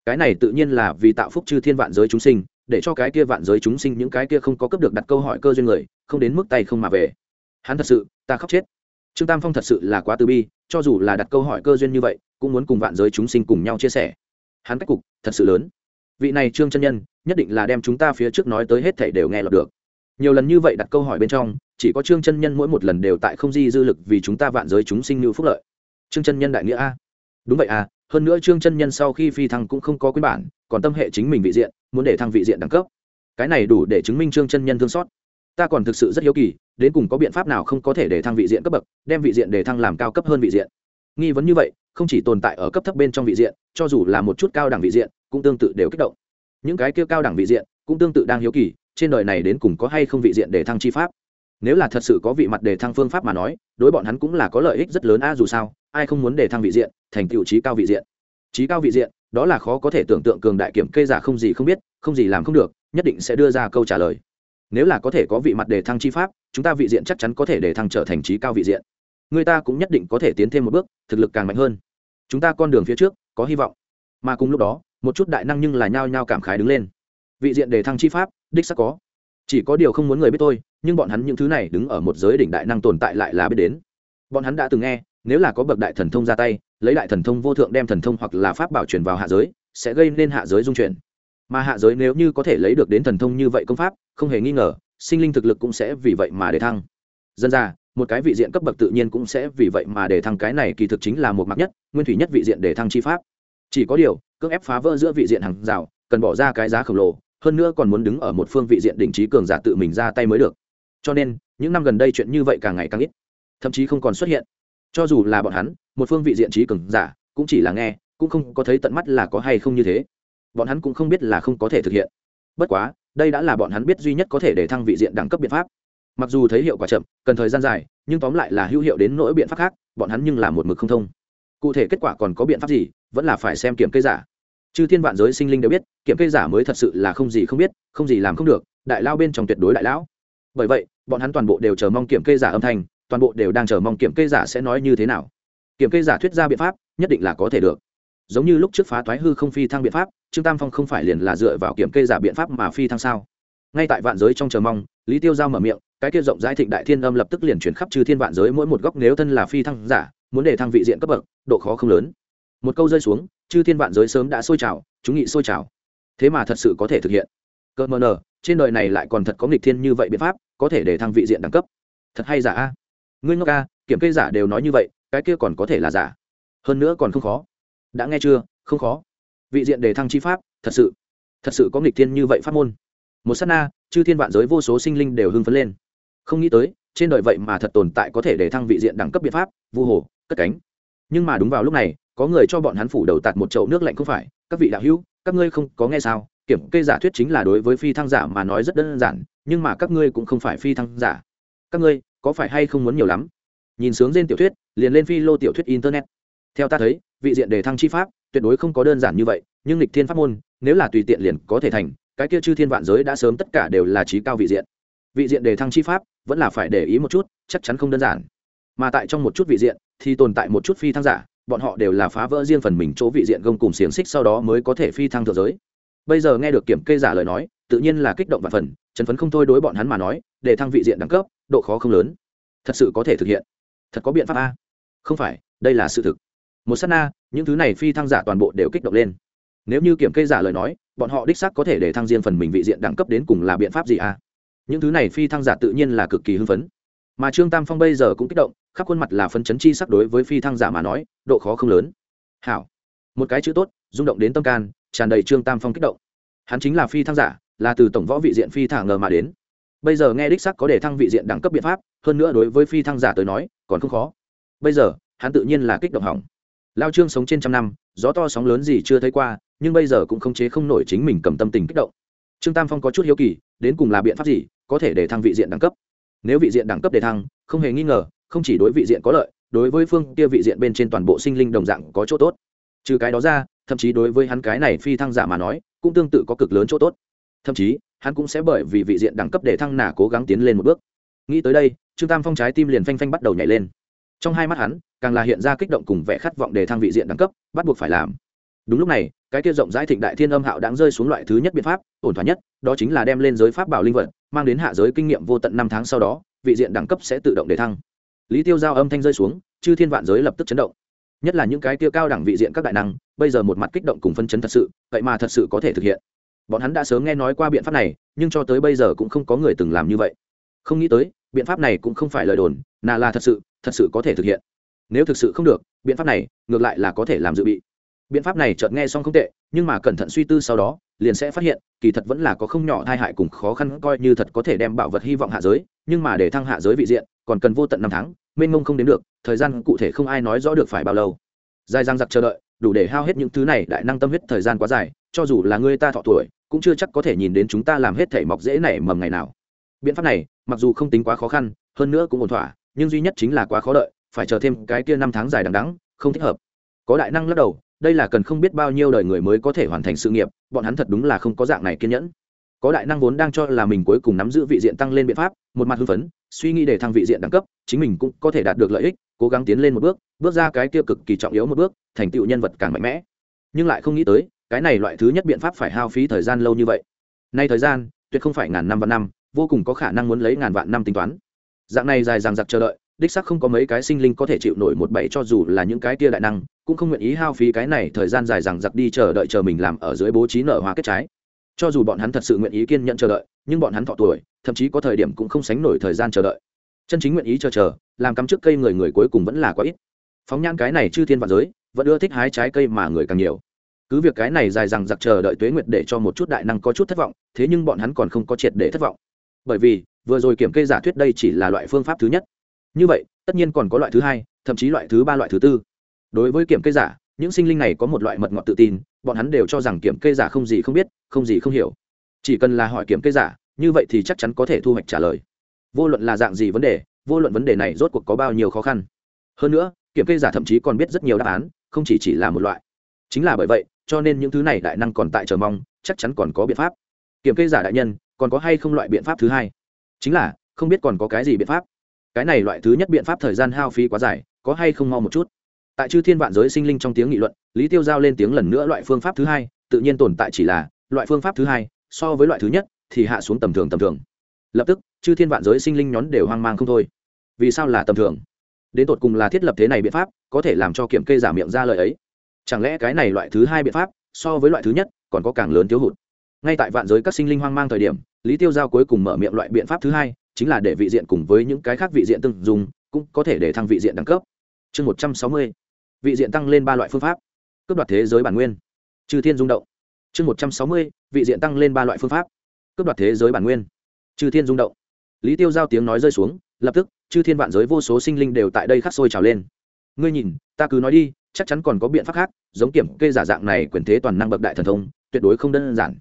Cái này tự nhiên là vì tạo phúc chư thiên vạn giới chúng sinh, để cho cái kia vạn giới chúng sinh những cái kia không có cấp được đặt câu hỏi cơ duyên người, không đến mức tay không mà về. Hắn thật sự, ta khóc chết. Trương tam phong thật sự là quá từ bi, cho dù là đặt câu hỏi cơ duyên như vậy, cũng muốn cùng vạn giới chúng sinh cùng nhau chia sẻ. Hắn cách cục thật sự lớn. Vị này trương chân nhân, nhất định là đem chúng ta phía trước nói tới hết thảy đều nghe lọt được nhiều lần như vậy đặt câu hỏi bên trong, chỉ có trương chân nhân mỗi một lần đều tại không di dư lực vì chúng ta vạn giới chúng sinh như phúc lợi. Trương chân nhân đại nghĩa a. Đúng vậy à hơn nữa trương chân nhân sau khi phi thăng cũng không có quyên bản, còn tâm hệ chính mình vị diện, muốn để thăng vị diện đẳng cấp. Cái này đủ để chứng minh trương chân nhân thương xót. Ta còn thực sự rất hiếu kỳ, đến cùng có biện pháp nào không có thể để thăng vị diện cấp bậc, đem vị diện để thăng làm cao cấp hơn vị diện. Nghi vấn như vậy, không chỉ tồn tại ở cấp thấp bên trong vị diện, cho dù là một chút cao đẳng vị diện, cũng tương tự đều kích động. Những cái kia cao đẳng vị diện, cũng tương tự đang hiếu kỳ trên đời này đến cùng có hay không vị diện để thăng chi pháp? Nếu là thật sự có vị mặt để thăng phương pháp mà nói, đối bọn hắn cũng là có lợi ích rất lớn a dù sao, ai không muốn để thăng vị diện, thành tựu trí cao vị diện? Trí cao vị diện, đó là khó có thể tưởng tượng cường đại kiểm kê giả không gì không biết, không gì làm không được, nhất định sẽ đưa ra câu trả lời. Nếu là có thể có vị mặt để thăng chi pháp, chúng ta vị diện chắc chắn có thể để thăng trở thành trí cao vị diện. Người ta cũng nhất định có thể tiến thêm một bước, thực lực càng mạnh hơn. Chúng ta con đường phía trước, có hy vọng. Mà cùng lúc đó, một chút đại năng nhưng là nhao nhao cảm khái đứng lên. Vị diện đề thăng chi pháp đích sắc có. Chỉ có điều không muốn người biết tôi, nhưng bọn hắn những thứ này đứng ở một giới đỉnh đại năng tồn tại lại là biết đến. Bọn hắn đã từng nghe, nếu là có bậc đại thần thông ra tay, lấy đại thần thông vô thượng đem thần thông hoặc là pháp bảo truyền vào hạ giới, sẽ gây nên hạ giới dung chuyển. Mà hạ giới nếu như có thể lấy được đến thần thông như vậy công pháp, không hề nghi ngờ, sinh linh thực lực cũng sẽ vì vậy mà để thăng. Dân ra, một cái vị diện cấp bậc tự nhiên cũng sẽ vì vậy mà để thăng cái này kỳ thực chính là một mặt nhất, nguyên thủy nhất vị diện để thăng chi pháp. Chỉ có điều, cưỡng ép phá vỡ giữa vị diện hàng rào, cần bỏ ra cái giá khổng lồ hơn nữa còn muốn đứng ở một phương vị diện đỉnh trí cường giả tự mình ra tay mới được. Cho nên, những năm gần đây chuyện như vậy càng ngày càng ít, thậm chí không còn xuất hiện. Cho dù là bọn hắn, một phương vị diện trí cường giả, cũng chỉ là nghe, cũng không có thấy tận mắt là có hay không như thế. Bọn hắn cũng không biết là không có thể thực hiện. Bất quá, đây đã là bọn hắn biết duy nhất có thể để thăng vị diện đẳng cấp biện pháp. Mặc dù thấy hiệu quả chậm, cần thời gian dài, nhưng tóm lại là hữu hiệu đến nỗi biện pháp khác, bọn hắn nhưng là một mực không thông. Cụ thể kết quả còn có biện pháp gì, vẫn là phải xem kiểm kê giả chư thiên vạn giới sinh linh đều biết, kiểm kê giả mới thật sự là không gì không biết, không gì làm không được, đại lao bên trong tuyệt đối đại lão. Bởi vậy, bọn hắn toàn bộ đều chờ mong kiểm kê giả âm thanh, toàn bộ đều đang chờ mong kiểm kê giả sẽ nói như thế nào. Kiểm kê giả thuyết ra biện pháp, nhất định là có thể được. Giống như lúc trước phá toái hư không phi thăng biện pháp, trương tam phong không phải liền là dựa vào kiểm kê giả biện pháp mà phi thăng sao? Ngay tại vạn giới trong chờ mong, lý tiêu giao mở miệng, cái kia rộng rãi thịnh đại thiên âm lập tức liền chuyển khắp trừ thiên vạn giới mỗi một góc nếu thân là phi thăng giả, muốn để thăng vị diện cấp bậc, độ khó không lớn một câu rơi xuống, chư thiên vạn giới sớm đã sôi trào, chúng nghị sôi trào. Thế mà thật sự có thể thực hiện. Cơ mờ nờ, trên đời này lại còn thật có nghịch thiên như vậy biện pháp, có thể để thăng vị diện đẳng cấp. Thật hay giả a? Ngươi ngốc a, kiểm kê giả đều nói như vậy, cái kia còn có thể là giả? Hơn nữa còn không khó. Đã nghe chưa? Không khó. Vị diện đề thăng chi pháp, thật sự thật sự có nghịch thiên như vậy pháp môn. Một s á t na, chư thiên vạn giới vô số sinh linh đều hưng phấn lên. Không nghĩ tới, trên đời vậy mà thật tồn tại có thể để thăng vị diện đẳng cấp biện pháp, vu hồ, cất cánh. Nhưng mà đúng vào lúc này có người cho bọn hắn phủ đầu tạt một chậu nước lạnh không phải? Các vị đạo hữu, các ngươi không có nghe sao? Kiểm kê giả thuyết chính là đối với phi thăng giả mà nói rất đơn giản, nhưng mà các ngươi cũng không phải phi thăng giả. Các ngươi, có phải hay không muốn nhiều lắm? Nhìn sướng trên tiểu thuyết, liền lên phi lô tiểu thuyết internet. Theo ta thấy, vị diện đề thăng chi pháp, tuyệt đối không có đơn giản như vậy, nhưng lịch thiên pháp môn, nếu là tùy tiện liền có thể thành, cái kia chư thiên vạn giới đã sớm tất cả đều là trí cao vị diện. Vị diện đề thăng chi pháp, vẫn là phải để ý một chút, chắc chắn không đơn giản. Mà tại trong một chút vị diện, thì tồn tại một chút phi thăng giả bọn họ đều là phá vỡ riêng phần mình chỗ vị diện gông cùng xiềng xích sau đó mới có thể phi thăng thượng giới. Bây giờ nghe được kiểm kê giả lời nói, tự nhiên là kích động và phần, chấn phấn không thôi đối bọn hắn mà nói, để thăng vị diện đẳng cấp, độ khó không lớn. Thật sự có thể thực hiện. Thật có biện pháp a. Không phải, đây là sự thực. Một s á t na, những thứ này phi thăng giả toàn bộ đều kích động lên. Nếu như kiểm kê giả lời nói, bọn họ đích xác có thể để thăng riêng phần mình vị diện đẳng cấp đến cùng là biện pháp gì a? Những thứ này phi thăng giả tự nhiên là cực kỳ hưng phấn mà trương tam phong bây giờ cũng kích động, khắp khuôn mặt là phấn chấn chi sắc đối với phi thăng giả mà nói, độ khó không lớn. Hảo. Một cái chữ tốt, rung động đến tâm can, tràn đầy trương tam phong kích động. Hắn chính là phi thăng giả, là từ tổng võ vị diện phi thả ngờ mà đến. Bây giờ nghe đích sắc có để thăng vị diện đẳng cấp biện pháp, hơn nữa đối với phi thăng giả tới nói, còn không khó. Bây giờ, hắn tự nhiên là kích động hỏng. Lao trương sống trên trăm năm, gió to sóng lớn gì chưa thấy qua, nhưng bây giờ cũng không chế không nổi chính mình cầm tâm tình kích động. Trương tam phong có chút hiếu kỳ, đến cùng là biện pháp gì có thể để thăng vị diện đẳng cấp? Nếu vị diện đẳng cấp đề thăng, không hề nghi ngờ, không chỉ đối vị diện có lợi, đối với phương kia vị diện bên trên toàn bộ sinh linh đồng dạng có chỗ tốt. Trừ cái đó ra, thậm chí đối với hắn cái này phi thăng giả mà nói, cũng tương tự có cực lớn chỗ tốt. Thậm chí, hắn cũng sẽ bởi vì vị diện đẳng cấp để thăng nà cố gắng tiến lên một bước. Nghĩ tới đây, trương tam phong trái tim liền phanh phanh bắt đầu nhảy lên. Trong hai mắt hắn, càng là hiện ra kích động cùng vẻ khát vọng để thăng vị diện đẳng cấp, bắt buộc phải làm đúng lúc này, cái kia rộng rãi thịnh đại thiên âm hạo đáng rơi xuống loại thứ nhất biện pháp, ổn thỏa nhất, đó chính là đem lên giới pháp bảo linh vật, mang đến hạ giới kinh nghiệm vô tận năm tháng sau đó, vị diện đẳng cấp sẽ tự động để thăng. Lý tiêu giao âm thanh rơi xuống, chư thiên vạn giới lập tức chấn động. Nhất là những cái tiêu cao đẳng vị diện các đại năng, bây giờ một mặt kích động cùng phân chấn thật sự, vậy mà thật sự có thể thực hiện. Bọn hắn đã sớm nghe nói qua biện pháp này, nhưng cho tới bây giờ cũng không có người từng làm như vậy. Không nghĩ tới, biện pháp này cũng không phải lời đồn, nà là thật sự thật sự có thể thực hiện. Nếu thực sự không được, biện pháp này, ngược lại là có thể làm dự bị biện pháp này chợt nghe xong không tệ, nhưng mà cẩn thận suy tư sau đó, liền sẽ phát hiện, kỳ thật vẫn là có không nhỏ tai hại cùng khó khăn coi như thật có thể đem bảo vật hy vọng hạ giới, nhưng mà để thăng hạ giới vị diện, còn cần vô tận năm tháng, mênh mông không đến được, thời gian cụ thể không ai nói rõ được phải bao lâu. Dài răng giặc chờ đợi, đủ để hao hết những thứ này, đại năng tâm huyết thời gian quá dài, cho dù là người ta thọ tuổi, cũng chưa chắc có thể nhìn đến chúng ta làm hết thể mọc dễ nảy mầm ngày nào. Biện pháp này, mặc dù không tính quá khó khăn, hơn nữa cũng ổn thỏa, nhưng duy nhất chính là quá khó đợi, phải chờ thêm cái kia năm tháng dài đằng đắng không thích hợp. Có đại năng lắc đầu đây là cần không biết bao nhiêu đời người mới có thể hoàn thành sự nghiệp, bọn hắn thật đúng là không có dạng này kiên nhẫn. Có đại năng vốn đang cho là mình cuối cùng nắm giữ vị diện tăng lên biện pháp, một mặt hưng phấn, suy nghĩ để thăng vị diện đẳng cấp, chính mình cũng có thể đạt được lợi ích, cố gắng tiến lên một bước bước ra cái kia cực kỳ trọng yếu một bước, thành tựu nhân vật càng mạnh mẽ. Nhưng lại không nghĩ tới, cái này loại thứ nhất biện pháp phải hao phí thời gian lâu như vậy. Nay thời gian, tuyệt không phải ngàn năm và năm, vô cùng có khả năng muốn lấy ngàn vạn năm tính toán. Dạng này dài dằng dặc chờ đợi đích sắc không có mấy cái sinh linh có thể chịu nổi một bảy cho dù là những cái tia đại năng, cũng không nguyện ý hao phí cái này thời gian dài dằng dặc đi chờ đợi chờ mình làm ở dưới bố trí nở hoa kết trái. Cho dù bọn hắn thật sự nguyện ý kiên nhận chờ đợi, nhưng bọn hắn thọ tuổi, thậm chí có thời điểm cũng không sánh nổi thời gian chờ đợi. Chân chính nguyện ý chờ chờ, làm cắm trước cây người người cuối cùng vẫn là quá ít. Phóng nhan cái này chư thiên vạn giới, vẫn ưa thích hái trái cây mà người càng nhiều. Cứ việc cái này dài dằng dặc chờ đợi tuế nguyệt để cho một chút đại năng có chút thất vọng, thế nhưng bọn hắn còn không có triệt để thất vọng. Bởi vì, vừa rồi kiểm kê giả thuyết đây chỉ là loại phương pháp thứ nhất như vậy, tất nhiên còn có loại thứ hai, thậm chí loại thứ ba, loại thứ tư. Đối với kiểm kê giả, những sinh linh này có một loại mật ngọt tự tin, bọn hắn đều cho rằng kiểm kê giả không gì không biết, không gì không hiểu. Chỉ cần là hỏi kiểm kê giả, như vậy thì chắc chắn có thể thu hoạch trả lời. Vô luận là dạng gì vấn đề, vô luận vấn đề này rốt cuộc có bao nhiêu khó khăn. Hơn nữa, kiểm kê giả thậm chí còn biết rất nhiều đáp án, không chỉ chỉ là một loại. Chính là bởi vậy, cho nên những thứ này đại năng còn tại chờ mong, chắc chắn còn có biện pháp. Kiểm kê giả đại nhân, còn có hay không loại biện pháp thứ hai? Chính là, không biết còn có cái gì biện pháp cái này loại thứ nhất biện pháp thời gian hao phí quá dài, có hay không mau một chút? Tại chư thiên vạn giới sinh linh trong tiếng nghị luận, lý tiêu giao lên tiếng lần nữa loại phương pháp thứ hai, tự nhiên tồn tại chỉ là, loại phương pháp thứ hai, so với loại thứ nhất, thì hạ xuống tầm thường tầm thường. Lập tức, chư thiên vạn giới sinh linh nhón đều hoang mang không thôi. Vì sao là tầm thường? Đến tột cùng là thiết lập thế này biện pháp, có thể làm cho kiểm kê giả miệng ra lời ấy. Chẳng lẽ cái này loại thứ hai biện pháp, so với loại thứ nhất, còn có càng lớn thiếu hụt? Ngay tại vạn giới các sinh linh hoang mang thời điểm, lý tiêu giao cuối cùng mở miệng loại biện pháp thứ hai chính là để vị diện cùng với những cái khác vị diện tương dùng, cũng có thể để thăng vị diện đẳng cấp. Chương một trăm sáu mươi, vị diện tăng lên ba loại phương pháp. Cướp đoạt thế giới bản nguyên. Chư thiên rung động. Chương một trăm sáu mươi, vị diện tăng lên ba loại phương pháp. Cướp đoạt thế giới bản nguyên. Chư thiên rung động. Lý tiêu giao tiếng nói rơi xuống, lập tức, chư thiên vạn giới vô số sinh linh đều tại đây khắc sôi trào lên. Ngươi nhìn, ta cứ nói đi, chắc chắn còn có biện pháp khác, giống kiểm kê giả dạng này quyền thế toàn năng bậc đại thần thông, tuyệt đối không đơn giản.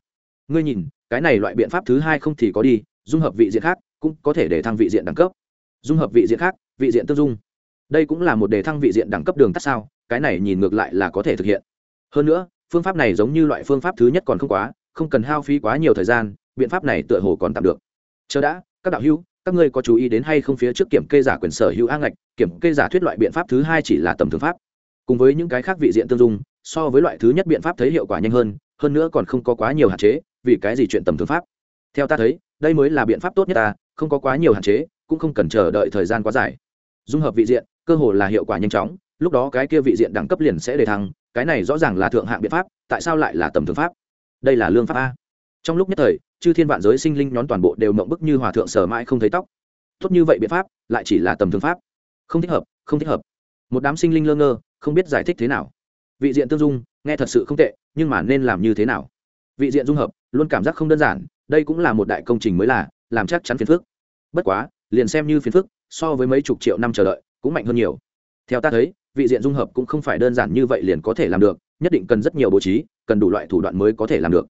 Ngươi nhìn, cái này loại biện pháp thứ hai không thì có đi, dung hợp vị diện khác cũng có thể để thăng vị diện đẳng cấp. Dung hợp vị diện khác, vị diện tương dung. Đây cũng là một đề thăng vị diện đẳng cấp đường tắt sao, cái này nhìn ngược lại là có thể thực hiện. Hơn nữa, phương pháp này giống như loại phương pháp thứ nhất còn không quá, không cần hao phí quá nhiều thời gian, biện pháp này tựa hồ còn tạm được. Chờ đã, các đạo hữu, các ngươi có chú ý đến hay không phía trước kiểm kê giả quyền sở hữu a ngạch, kiểm kê giả thuyết loại biện pháp thứ hai chỉ là tầm thường pháp. Cùng với những cái khác vị diện tương dung, so với loại thứ nhất biện pháp thấy hiệu quả nhanh hơn hơn nữa còn không có quá nhiều hạn chế, vì cái gì chuyện tầm thường pháp? Theo ta thấy đây mới là biện pháp tốt nhất ta, không có quá nhiều hạn chế, cũng không cần chờ đợi thời gian quá dài. Dung hợp vị diện, cơ hồ là hiệu quả nhanh chóng, lúc đó cái kia vị diện đẳng cấp liền sẽ đề thăng, cái này rõ ràng là thượng hạng biện pháp, tại sao lại là tầm thường pháp? Đây là lương pháp a. Trong lúc nhất thời, chư thiên vạn giới sinh linh nhón toàn bộ đều mộng bức như hòa thượng sở mãi không thấy tóc. Tốt như vậy biện pháp, lại chỉ là tầm thường pháp. Không thích hợp, không thích hợp. Một đám sinh linh lơ ngơ, không biết giải thích thế nào. Vị diện tương dung, nghe thật sự không tệ, nhưng mà nên làm như thế nào? Vị diện dung hợp, luôn cảm giác không đơn giản đây cũng là một đại công trình mới là, làm chắc chắn phiền phức. Bất quá, liền xem như phiền phức, so với mấy chục triệu năm chờ đợi, cũng mạnh hơn nhiều. Theo ta thấy, vị diện dung hợp cũng không phải đơn giản như vậy liền có thể làm được, nhất định cần rất nhiều bố trí, cần đủ loại thủ đoạn mới có thể làm được.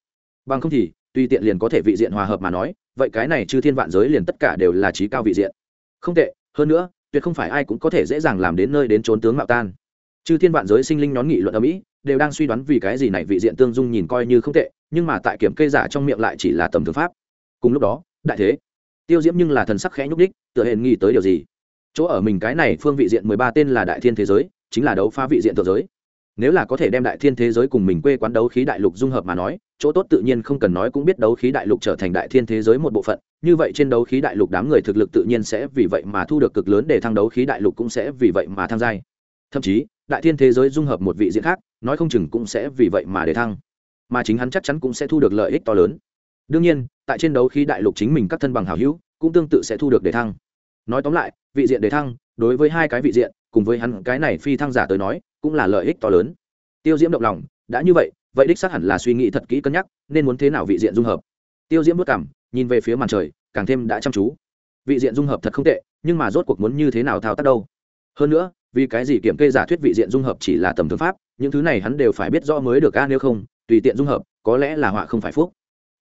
Bằng không thì tuy tiện liền có thể vị diện hòa hợp mà nói, vậy cái này chư thiên vạn giới liền tất cả đều là trí cao vị diện. Không tệ, hơn nữa, tuyệt không phải ai cũng có thể dễ dàng làm đến nơi đến trốn tướng mạo tan. Chư thiên vạn giới sinh linh nhón nghị luận ở mỹ, đều đang suy đoán vì cái gì này vị diện tương dung nhìn coi như không tệ nhưng mà tại kiểm kê giả trong miệng lại chỉ là tầm thường pháp. Cùng lúc đó, đại thế, tiêu diễm nhưng là thần sắc khẽ nhúc đích tựa hển nghi tới điều gì? Chỗ ở mình cái này phương vị diện mười ba tên là đại thiên thế giới, chính là đấu phá vị diện thượng giới. Nếu là có thể đem đại thiên thế giới cùng mình quê quán đấu khí đại lục dung hợp mà nói, chỗ tốt tự nhiên không cần nói cũng biết đấu khí đại lục trở thành đại thiên thế giới một bộ phận, như vậy trên đấu khí đại lục đám người thực lực tự nhiên sẽ vì vậy mà thu được cực lớn để thăng đấu khí đại lục cũng sẽ vì vậy mà tham gia thậm chí, đại thiên thế giới dung hợp một vị diện khác, nói không chừng cũng sẽ vì vậy mà để thăng mà chính hắn chắc chắn cũng sẽ thu được lợi ích to lớn. Đương nhiên, tại trên đấu khí đại lục chính mình các thân bằng hào hữu, cũng tương tự sẽ thu được đề thăng. Nói tóm lại, vị diện đề thăng, đối với hai cái vị diện, cùng với hắn cái này phi thăng giả tới nói, cũng là lợi ích to lớn. Tiêu diễm động lòng, đã như vậy vậy đích xác hẳn là suy nghĩ thật kỹ cân nhắc, nên muốn thế nào vị diện dung hợp. Tiêu diễm vất cảm, nhìn về phía màn trời, càng thêm đã chăm chú. Vị diện dung hợp thật không tệ, nhưng mà rốt cuộc muốn như thế nào thao tác đâu? Hơn nữa, vì cái gì kiểm kê giả thuyết vị diện dung hợp chỉ là tầm thường pháp, những thứ này hắn đều phải biết rõ mới được a nếu không tùy tiện dung hợp có lẽ là họa không phải phúc.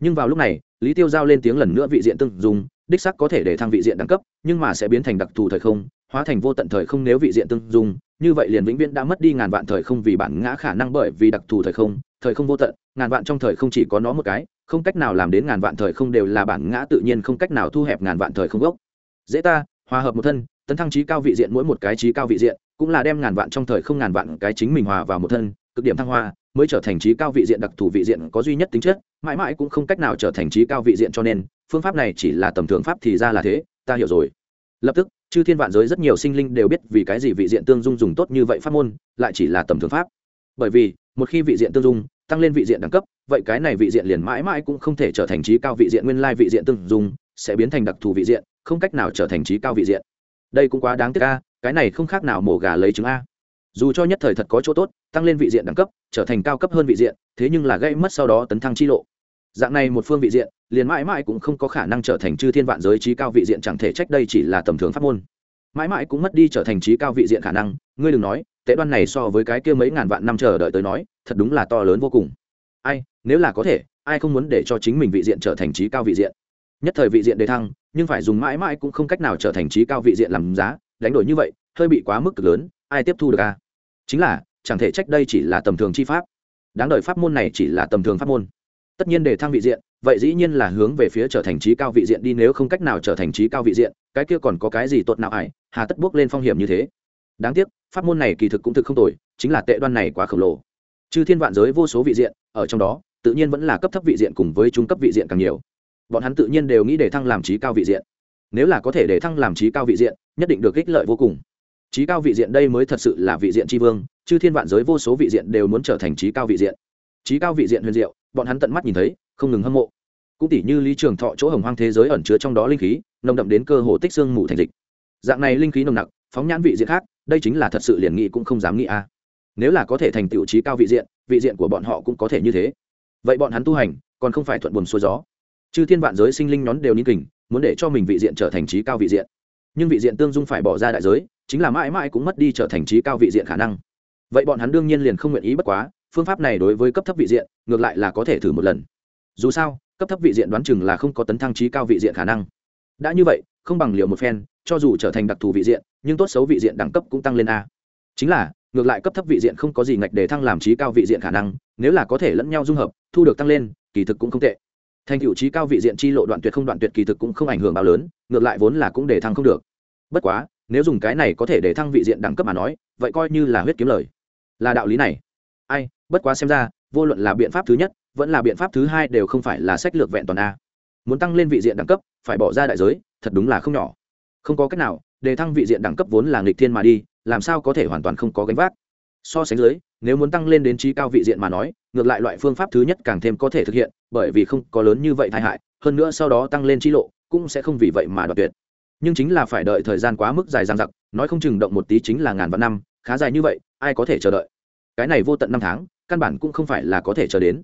Nhưng vào lúc này lý tiêu giao lên tiếng lần nữa vị diện tương dung, đích sắc có thể để thăng vị diện đẳng cấp nhưng mà sẽ biến thành đặc thù thời không hóa thành vô tận thời không nếu vị diện tương dung như vậy liền vĩnh viễn đã mất đi ngàn vạn thời không vì bản ngã khả năng bởi vì đặc thù thời không thời không vô tận ngàn vạn trong thời không chỉ có nó một cái không cách nào làm đến ngàn vạn thời không đều là bản ngã tự nhiên không cách nào thu hẹp ngàn vạn thời không gốc. Dễ ta hòa hợp một thân tấn thăng trí cao vị diện mỗi một cái trí cao vị diện cũng là đem ngàn vạn trong thời không ngàn vạn cái chính mình hòa vào một thân cực điểm thăng hoa mới trở thành trí cao vị diện đặc thù vị diện có duy nhất tính chất, mãi mãi cũng không cách nào trở thành trí cao vị diện cho nên, phương pháp này chỉ là tầm thường pháp thì ra là thế, ta hiểu rồi. Lập tức, chư thiên vạn giới rất nhiều sinh linh đều biết vì cái gì vị diện tương dung dùng tốt như vậy pháp môn, lại chỉ là tầm thường pháp. Bởi vì, một khi vị diện tương dung, tăng lên vị diện đẳng cấp, vậy cái này vị diện liền mãi mãi cũng không thể trở thành trí cao vị diện nguyên lai vị diện tương dung, sẽ biến thành đặc thù vị diện, không cách nào trở thành trí cao vị diện. Đây cũng quá đáng tiếc a, cái này không khác nào mổ gà lấy trứng a. Dù cho nhất thời thật có chỗ tốt tăng lên vị diện đẳng cấp, trở thành cao cấp hơn vị diện, thế nhưng là gây mất sau đó tấn thăng chi lộ. Dạng này một phương vị diện, liền mãi mãi cũng không có khả năng trở thành chư thiên vạn giới trí cao vị diện chẳng thể trách đây chỉ là tầm thường pháp môn. Mãi mãi cũng mất đi trở thành trí cao vị diện khả năng, ngươi đừng nói tệ đoan này so với cái kia mấy ngàn vạn năm chờ đợi tới nói, thật đúng là to lớn vô cùng. Ai, nếu là có thể, ai không muốn để cho chính mình vị diện trở thành trí cao vị diện? Nhất thời vị diện đề thăng, nhưng phải dùng mãi mãi cũng không cách nào trở thành trí cao vị diện làm giá, đánh đổi như vậy, hơi bị quá mức cực lớn, ai tiếp thu được à? chính là chẳng thể trách đây chỉ là tầm thường chi pháp. Đáng đợi pháp môn này chỉ là tầm thường pháp môn. Tất nhiên để thăng vị diện, vậy dĩ nhiên là hướng về phía trở thành trí cao vị diện đi, nếu không cách nào trở thành trí cao vị diện, cái kia còn có cái gì tốt nào ải hà tất bước lên phong hiểm như thế. Đáng tiếc, pháp môn này kỳ thực cũng thực không tồi, chính là tệ đoan này quá khổng lồ. Chư thiên vạn giới vô số vị diện, ở trong đó, tự nhiên vẫn là cấp thấp vị diện cùng với trung cấp vị diện càng nhiều. Bọn hắn tự nhiên đều nghĩ để thăng làm trí cao vị diện. Nếu là có thể để thăng làm trí cao vị diện, nhất định được ích lợi vô cùng trí cao vị diện đây mới thật sự là vị diện tri vương, chư thiên vạn giới vô số vị diện đều muốn trở thành trí cao vị diện. Trí cao vị diện huyền diệu, bọn hắn tận mắt nhìn thấy, không ngừng hâm mộ. Cũng tỷ như lý trường thọ chỗ hồng hoang thế giới ẩn chứa trong đó linh khí, nồng đậm đến cơ hồ tích xương mù thành dịch. Dạng này linh khí nồng nặc, phóng nhãn vị diện khác, đây chính là thật sự liền nghĩ cũng không dám nghĩ a. Nếu là có thể thành tựu trí cao vị diện vị diện của bọn họ cũng có thể như thế. Vậy bọn hắn tu hành, còn không phải thuận buồm xuôi gió. Chư thiên vạn giới sinh linh nhón đều nín kình, muốn để cho mình vị diện trở thành trí cao vị diện nhưng vị diện tương dung phải bỏ ra đại giới, chính là mãi mãi cũng mất đi trở thành trí cao vị diện khả năng. Vậy bọn hắn đương nhiên liền không nguyện ý bất quá, phương pháp này đối với cấp thấp vị diện, ngược lại là có thể thử một lần. Dù sao, cấp thấp vị diện đoán chừng là không có tấn thăng trí cao vị diện khả năng. Đã như vậy, không bằng liều một phen, cho dù trở thành đặc thù vị diện, nhưng tốt xấu vị diện đẳng cấp cũng tăng lên a. Chính là, ngược lại cấp thấp vị diện không có gì ngạch để thăng làm trí cao vị diện khả năng, nếu là có thể lẫn nhau dung hợp, thu được tăng lên, kỳ thực cũng không tệ. Thành cựu trí cao vị diện chi lộ đoạn tuyệt không đoạn tuyệt kỳ thực cũng không ảnh hưởng bao lớn, ngược lại vốn là cũng để thăng không được bất quá, nếu dùng cái này có thể để thăng vị diện đẳng cấp mà nói, vậy coi như là huyết kiếm lời. Là đạo lý này. Ai, bất quá xem ra, vô luận là biện pháp thứ nhất, vẫn là biện pháp thứ hai đều không phải là sách lược vẹn toàn a. Muốn tăng lên vị diện đẳng cấp, phải bỏ ra đại giới, thật đúng là không nhỏ. Không có cách nào, để thăng vị diện đẳng cấp vốn là nghịch thiên mà đi, làm sao có thể hoàn toàn không có gánh vác? So sánh dưới, nếu muốn tăng lên đến trí cao vị diện mà nói, ngược lại loại phương pháp thứ nhất càng thêm có thể thực hiện, bởi vì không có lớn như vậy tai hại, hơn nữa sau đó tăng lên trí lộ, cũng sẽ không vì vậy mà đoạt tuyệt nhưng chính là phải đợi thời gian quá mức dài dằng dặc, nói không chừng động một tí chính là ngàn vạn năm, khá dài như vậy, ai có thể chờ đợi? Cái này vô tận năm tháng, căn bản cũng không phải là có thể chờ đến.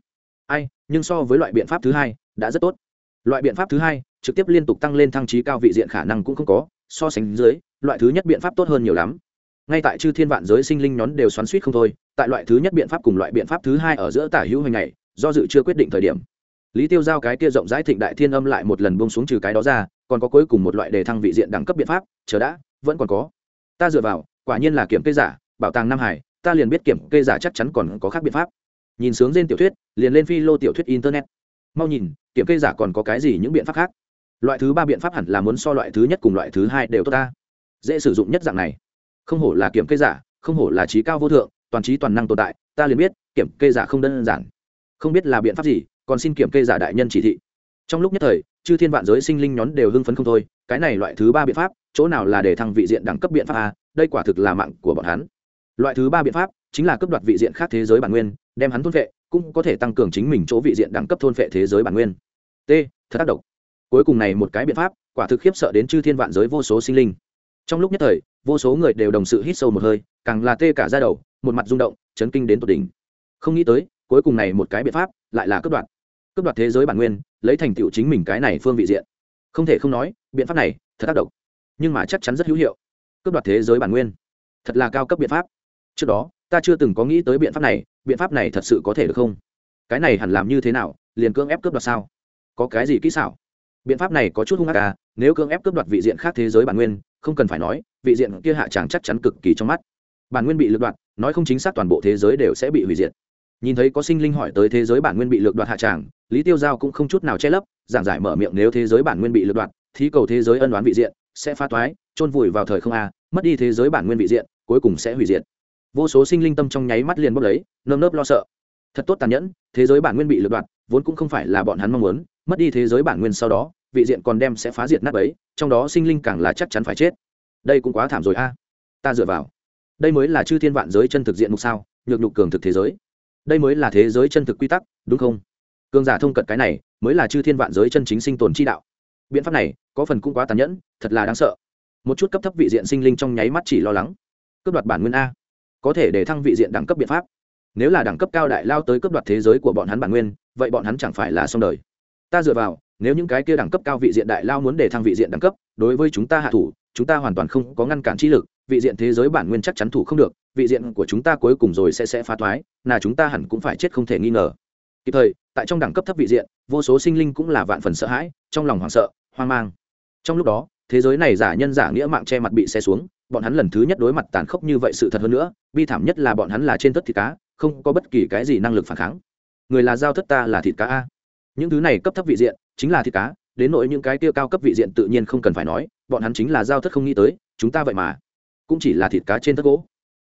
Ai, nhưng so với loại biện pháp thứ hai, đã rất tốt. Loại biện pháp thứ hai, trực tiếp liên tục tăng lên thăng trí cao vị diện khả năng cũng không có, so sánh dưới, loại thứ nhất biện pháp tốt hơn nhiều lắm. Ngay tại chư thiên vạn giới sinh linh nhón đều xoắn suýt không thôi, tại loại thứ nhất biện pháp cùng loại biện pháp thứ hai ở giữa tả hữu hình này do dự chưa quyết định thời điểm. Lý tiêu giao cái kia rộng rãi thịnh đại thiên âm lại một lần bông xuống trừ cái đó ra còn có cuối cùng một loại đề thăng vị diện đẳng cấp biện pháp, chờ đã, vẫn còn có. Ta dựa vào, quả nhiên là kiểm kê giả, bảo tàng nam hải, ta liền biết kiểm kê giả chắc chắn còn có khác biện pháp. Nhìn sướng trên tiểu thuyết, liền lên phi lô tiểu thuyết internet. Mau nhìn, kiểm kê giả còn có cái gì những biện pháp khác? Loại thứ ba biện pháp hẳn là muốn so loại thứ nhất cùng loại thứ hai đều tốt ta. Dễ sử dụng nhất dạng này. Không hổ là kiểm kê giả, không hổ là trí cao vô thượng, toàn trí toàn năng tồn tại, ta liền biết, kiểm kê giả không đơn giản. Không biết là biện pháp gì, còn xin kiểm kê giả đại nhân chỉ thị. Trong lúc nhất thời chư thiên vạn giới sinh linh nhón đều hưng phấn không thôi, cái này loại thứ ba biện pháp, chỗ nào là để thăng vị diện đẳng cấp biện pháp a? Đây quả thực là mạng của bọn hắn. Loại thứ ba biện pháp chính là cấp đoạt vị diện khác thế giới bản nguyên, đem hắn thôn vệ cũng có thể tăng cường chính mình chỗ vị diện đẳng cấp thôn vệ thế giới bản nguyên. T, thật tác động cuối cùng này một cái biện pháp, quả thực khiếp sợ đến chư thiên vạn giới vô số sinh linh. Trong lúc nhất thời, vô số người đều đồng sự hít sâu một hơi, càng là tê cả ra đầu, một mặt rung động, chấn kinh đến tột đỉnh. Không nghĩ tới, cuối cùng này một cái biện pháp lại là cấp đoạt cướp đoạt thế giới bản nguyên, lấy thành tựu chính mình cái này phương vị diện. Không thể không nói, biện pháp này thật tác động nhưng mà chắc chắn rất hữu hiệu. Cướp đoạt thế giới bản nguyên, thật là cao cấp biện pháp. Trước đó, ta chưa từng có nghĩ tới biện pháp này, biện pháp này thật sự có thể được không? Cái này hẳn làm như thế nào, liền cưỡng ép cướp đoạt sao? Có cái gì kỹ xảo? Biện pháp này có chút hung ác à nếu cưỡng ép cướp đoạt vị diện khác thế giới bản nguyên, không cần phải nói, vị diện kia hạ tràng chắc chắn cực kỳ trong mắt. Bản nguyên bị lựa đoạt, nói không chính xác toàn bộ thế giới đều sẽ bị hủy diệt nhìn thấy có sinh linh hỏi tới thế giới bản nguyên bị lược đoạt hạ tràng, lý tiêu giao cũng không chút nào che lấp, giảng giải mở miệng nếu thế giới bản nguyên bị lược đoạt thì cầu thế giới ân đoán vị diện, sẽ phá toái, chôn vùi vào thời không a, mất đi thế giới bản nguyên vị diện, cuối cùng sẽ hủy diệt. Vô số sinh linh tâm trong nháy mắt liền bốc lấy, nơm nớp lo sợ. Thật tốt tàn nhẫn, thế giới bản nguyên bị lược đoạt, vốn cũng không phải là bọn hắn mong muốn, mất đi thế giới bản nguyên sau đó, vị diện còn đem sẽ phá diệt nát ấy trong đó sinh linh càng là chắc chắn phải chết. Đây cũng quá thảm rồi a. Ta dựa vào. Đây mới là chư thiên vạn giới chân thực diện mục sao, nhược nhục cường thực thế giới đây mới là thế giới chân thực quy tắc, đúng không? Cường giả thông cận cái này mới là chư thiên vạn giới chân chính sinh tồn chi đạo. Biện pháp này có phần cũng quá tàn nhẫn, thật là đáng sợ. Một chút cấp thấp vị diện sinh linh trong nháy mắt chỉ lo lắng. Cướp đoạt bản nguyên a. Có thể để thăng vị diện đẳng cấp biện pháp. Nếu là đẳng cấp cao đại lao tới cướp đoạt thế giới của bọn hắn bản nguyên, vậy bọn hắn chẳng phải là xong đời. Ta dựa vào, nếu những cái kia đẳng cấp cao vị diện đại lao muốn để thăng vị diện đẳng cấp, đối với chúng ta hạ thủ, chúng ta hoàn toàn không có ngăn cản trí lực, vị diện thế giới bản nguyên chắc chắn thủ không được vị diện của chúng ta cuối cùng rồi sẽ sẽ phá thoái, là chúng ta hẳn cũng phải chết không thể nghi ngờ. Kịp thời, tại trong đẳng cấp thấp vị diện, vô số sinh linh cũng là vạn phần sợ hãi, trong lòng hoảng sợ, hoang mang. Trong lúc đó, thế giới này giả nhân giả nghĩa mạng che mặt bị xe xuống, bọn hắn lần thứ nhất đối mặt tàn khốc như vậy sự thật hơn nữa, bi thảm nhất là bọn hắn là trên tất thịt cá, không có bất kỳ cái gì năng lực phản kháng. Người là giao thất ta là thịt cá a. Những thứ này cấp thấp vị diện, chính là thịt cá, đến nỗi những cái tiêu cao cấp vị diện tự nhiên không cần phải nói, bọn hắn chính là giao thất không nghĩ tới, chúng ta vậy mà. Cũng chỉ là thịt cá trên thất gỗ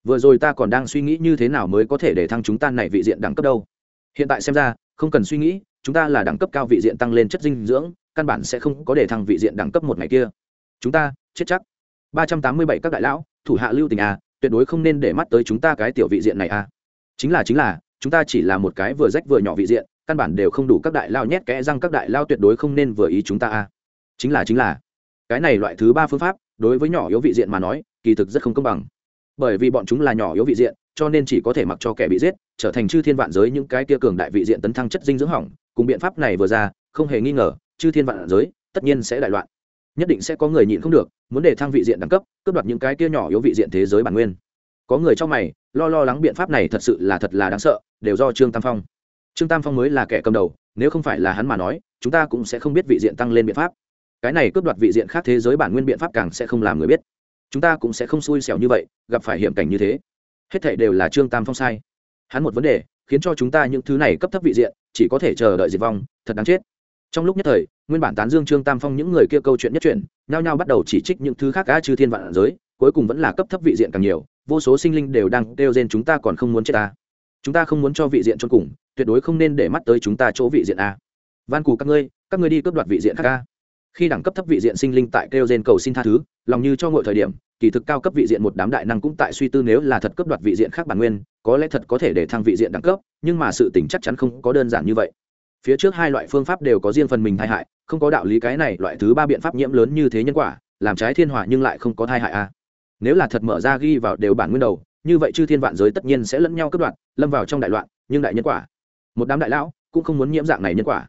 vừa rồi ta còn đang suy nghĩ như thế nào mới có thể để thăng chúng ta này vị diện đẳng cấp đâu. Hiện tại xem ra, không cần suy nghĩ, chúng ta là đẳng cấp cao vị diện tăng lên chất dinh dưỡng, căn bản sẽ không có để thăng vị diện đẳng cấp một ngày kia. Chúng ta, chết chắc. Ba trăm tám mươi bảy các đại lão, thủ hạ lưu tình à tuyệt đối không nên để mắt tới chúng ta cái tiểu vị diện này à. Chính là chính là, chúng ta chỉ là một cái vừa rách vừa nhỏ vị diện, căn bản đều không đủ các đại lao nhét kẽ răng các đại lao tuyệt đối không nên vừa ý chúng ta à. Chính là chính là. Cái này loại thứ ba phương pháp, đối với nhỏ yếu vị diện mà nói, kỳ thực rất không công bằng bởi vì bọn chúng là nhỏ yếu vị diện, cho nên chỉ có thể mặc cho kẻ bị giết, trở thành chư thiên vạn giới những cái kia cường đại vị diện tấn thăng chất dinh dưỡng hỏng. Cùng biện pháp này vừa ra, không hề nghi ngờ, chư thiên vạn giới tất nhiên sẽ đại loạn. Nhất định sẽ có người nhịn không được, muốn để thăng vị diện đẳng cấp, cướp đoạt những cái kia nhỏ yếu vị diện thế giới bản nguyên. Có người trong mày, lo lo lắng biện pháp này thật sự là thật là đáng sợ, đều do trương tam phong. Trương tam phong mới là kẻ cầm đầu, nếu không phải là hắn mà nói, chúng ta cũng sẽ không biết vị diện tăng lên biện pháp. Cái này cướp đoạt vị diện khác thế giới bản nguyên biện pháp càng sẽ không làm người biết chúng ta cũng sẽ không xui xẻo như vậy, gặp phải hiểm cảnh như thế. Hết thảy đều là trương tam phong sai. Hắn một vấn đề, khiến cho chúng ta những thứ này cấp thấp vị diện, chỉ có thể chờ đợi diệt vong, thật đáng chết. Trong lúc nhất thời, nguyên bản tán dương trương tam phong những người kia câu chuyện nhất chuyện nhao nhao bắt đầu chỉ trích những thứ khác cá chư thiên vạn giới, cuối cùng vẫn là cấp thấp vị diện càng nhiều, vô số sinh linh đều đang kêu rên chúng ta còn không muốn chết ta. Chúng ta không muốn cho vị diện cho cùng, tuyệt đối không nên để mắt tới chúng ta chỗ vị diện a. Van cù các ngươi các ngươi đi cướp đoạt vị diện khác a khi đẳng cấp thấp vị diện sinh linh tại kêu gen cầu xin tha thứ, lòng như cho ngội thời điểm, kỳ thực cao cấp vị diện một đám đại năng cũng tại suy tư nếu là thật cấp đoạt vị diện khác bản nguyên, có lẽ thật có thể để thăng vị diện đẳng cấp, nhưng mà sự tình chắc chắn không có đơn giản như vậy. Phía trước hai loại phương pháp đều có riêng phần mình tai hại, không có đạo lý cái này loại thứ ba biện pháp nhiễm lớn như thế nhân quả, làm trái thiên hòa nhưng lại không có thai hại a nếu là thật mở ra ghi vào đều bản nguyên đầu, như vậy chư thiên vạn giới tất nhiên sẽ lẫn nhau cướp đoạt, lâm vào trong đại loạn, nhưng đại nhân quả. Một đám đại lão cũng không muốn nhiễm dạng này nhân quả.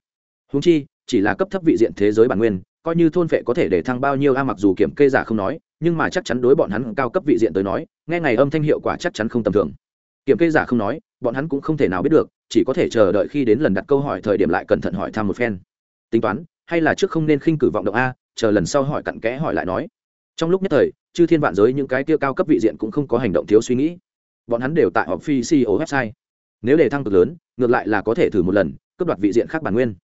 Húng chi, chỉ là cấp thấp vị diện thế giới bản nguyên coi như thôn phệ có thể để thăng bao nhiêu a, mặc dù kiểm kê giả không nói, nhưng mà chắc chắn đối bọn hắn cao cấp vị diện tới nói, nghe ngày âm thanh hiệu quả chắc chắn không tầm thường. Kiểm kê giả không nói, bọn hắn cũng không thể nào biết được, chỉ có thể chờ đợi khi đến lần đặt câu hỏi thời điểm lại cẩn thận hỏi thăm một phen. Tính toán, hay là trước không nên khinh cử vọng động a, chờ lần sau hỏi cặn kẽ hỏi lại nói. Trong lúc nhất thời, chư thiên vạn giới những cái kia cao cấp vị diện cũng không có hành động thiếu suy nghĩ. Bọn hắn đều tại họp phi ceo website. Nếu để thăng cực lớn, ngược lại là có thể thử một lần cấp đoạt vị diện khác bản nguyên.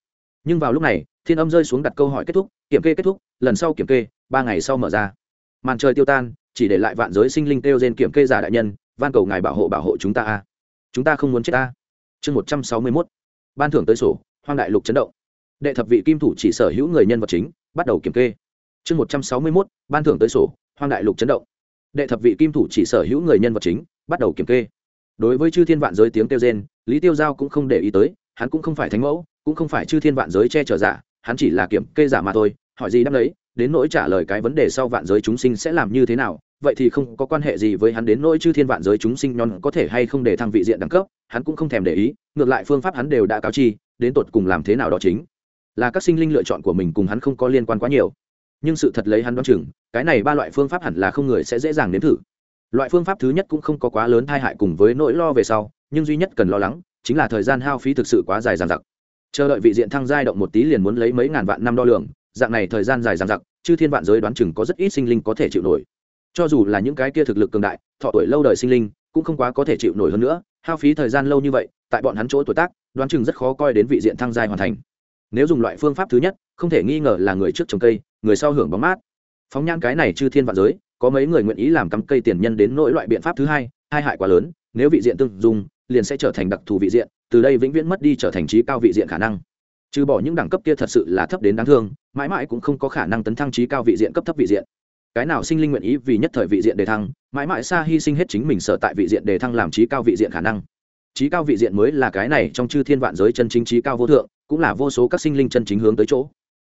Nhưng vào lúc này thiên âm rơi xuống đặt câu hỏi kết thúc, kiểm kê kết thúc, lần sau kiểm kê, ba ngày sau mở ra. Màn trời tiêu tan, chỉ để lại vạn giới sinh linh kêu trên kiểm kê giả đại nhân, van cầu ngài bảo hộ bảo hộ chúng ta a. Chúng ta không muốn chết ta chương một trăm sáu mươi mốt. Ban thưởng tới sổ, hoang đại lục chấn động. Đệ thập vị kim thủ chỉ sở hữu người nhân vật chính, bắt đầu kiểm kê. Chương một trăm sáu mươi mốt, ban thưởng tới sổ, hoang đại lục chấn động. Đệ thập vị kim thủ chỉ sở hữu người nhân vật chính, bắt đầu kiểm kê. Đối với chư thiên vạn giới tiếng kêu gen lý tiêu giao cũng không để ý tới, hắn cũng không phải thánh mẫu, cũng không phải chư thiên vạn giới che chở giả hắn chỉ là kiểm kê giả mà thôi, hỏi gì đáp đấy đến nỗi trả lời cái vấn đề sau vạn giới chúng sinh sẽ làm như thế nào, vậy thì không có quan hệ gì với hắn đến nỗi chư thiên vạn giới chúng sinh nhon có thể hay không để thăng vị diện đẳng cấp, hắn cũng không thèm để ý, ngược lại phương pháp hắn đều đã cáo chi, đến tột cùng làm thế nào đó chính là các sinh linh lựa chọn của mình cùng hắn không có liên quan quá nhiều. Nhưng sự thật lấy hắn đoán chừng, cái này ba loại phương pháp hẳn là không người sẽ dễ dàng nếm thử. Loại phương pháp thứ nhất cũng không có quá lớn tai hại cùng với nỗi lo về sau, nhưng duy nhất cần lo lắng chính là thời gian hao phí thực sự quá dài dằng dặc chờ đợi vị diện thăng giai động một tí liền muốn lấy mấy ngàn vạn năm đo lường, dạng này thời gian dài dằng dặc, chư thiên vạn giới đoán chừng có rất ít sinh linh có thể chịu nổi. Cho dù là những cái kia thực lực cường đại, thọ tuổi lâu đời sinh linh, cũng không quá có thể chịu nổi hơn nữa, hao phí thời gian lâu như vậy, tại bọn hắn chỗ tuổi tác, đoán chừng rất khó coi đến vị diện thăng giai hoàn thành. Nếu dùng loại phương pháp thứ nhất, không thể nghi ngờ là người trước trồng cây, người sau hưởng bóng mát. Phóng nhan cái này chư thiên vạn giới, có mấy người nguyện ý làm cắm cây tiền nhân đến nỗi loại biện pháp thứ hai hai hại quá lớn, nếu vị diện tương dùng, liền sẽ trở thành đặc thù vị diện từ đây vĩnh viễn mất đi trở thành trí cao vị diện khả năng. Trừ bỏ những đẳng cấp kia thật sự là thấp đến đáng thương, mãi mãi cũng không có khả năng tấn thăng trí cao vị diện cấp thấp vị diện. Cái nào sinh linh nguyện ý vì nhất thời vị diện đề thăng, mãi mãi xa hy sinh hết chính mình sở tại vị diện đề thăng làm trí cao vị diện khả năng. Trí cao vị diện mới là cái này trong chư thiên vạn giới chân chính trí cao vô thượng, cũng là vô số các sinh linh chân chính hướng tới chỗ.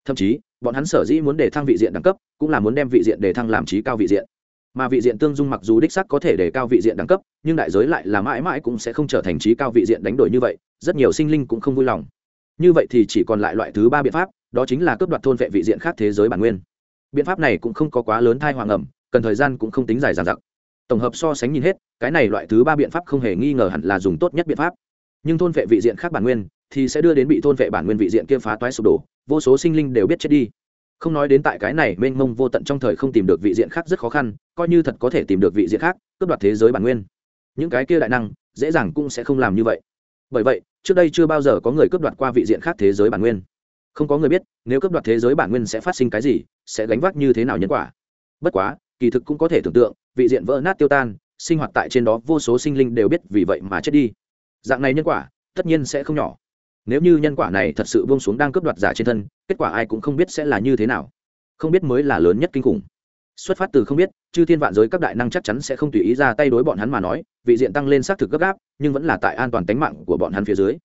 Thậm chí, bọn hắn sở dĩ muốn đề thăng vị diện đẳng cấp, cũng là muốn đem vị diện đề thăng làm trí cao vị diện mà vị diện tương dung mặc dù đích sắc có thể để cao vị diện đẳng cấp, nhưng đại giới lại là mãi mãi cũng sẽ không trở thành trí cao vị diện đánh đổi như vậy, rất nhiều sinh linh cũng không vui lòng. Như vậy thì chỉ còn lại loại thứ ba biện pháp, đó chính là cướp đoạt thôn vệ vị diện khác thế giới bản nguyên. Biện pháp này cũng không có quá lớn thai hoàng ẩm, cần thời gian cũng không tính dài dàn dặc. Tổng hợp so sánh nhìn hết, cái này loại thứ ba biện pháp không hề nghi ngờ hẳn là dùng tốt nhất biện pháp. Nhưng thôn vệ vị diện khác bản nguyên thì sẽ đưa đến bị thôn vệ bản nguyên vị diện kia phá toái sụp đổ, vô số sinh linh đều biết chết đi không nói đến tại cái này mênh mông vô tận trong thời không tìm được vị diện khác rất khó khăn, coi như thật có thể tìm được vị diện khác, cướp đoạt thế giới bản nguyên. Những cái kia đại năng, dễ dàng cũng sẽ không làm như vậy. Bởi vậy, trước đây chưa bao giờ có người cướp đoạt qua vị diện khác thế giới bản nguyên. Không có người biết, nếu cướp đoạt thế giới bản nguyên sẽ phát sinh cái gì, sẽ gánh vác như thế nào nhân quả. Bất quá, kỳ thực cũng có thể tưởng tượng, vị diện vỡ nát tiêu tan, sinh hoạt tại trên đó vô số sinh linh đều biết vì vậy mà chết đi. Dạng này nhân quả, tất nhiên sẽ không nhỏ nếu như nhân quả này thật sự buông xuống đang cướp đoạt giả trên thân, kết quả ai cũng không biết sẽ là như thế nào. Không biết mới là lớn nhất kinh khủng. Xuất phát từ không biết, chư thiên vạn giới các đại năng chắc chắn sẽ không tùy ý ra tay đối bọn hắn mà nói, vị diện tăng lên xác thực gấp gáp, nhưng vẫn là tại an toàn tính mạng của bọn hắn phía dưới.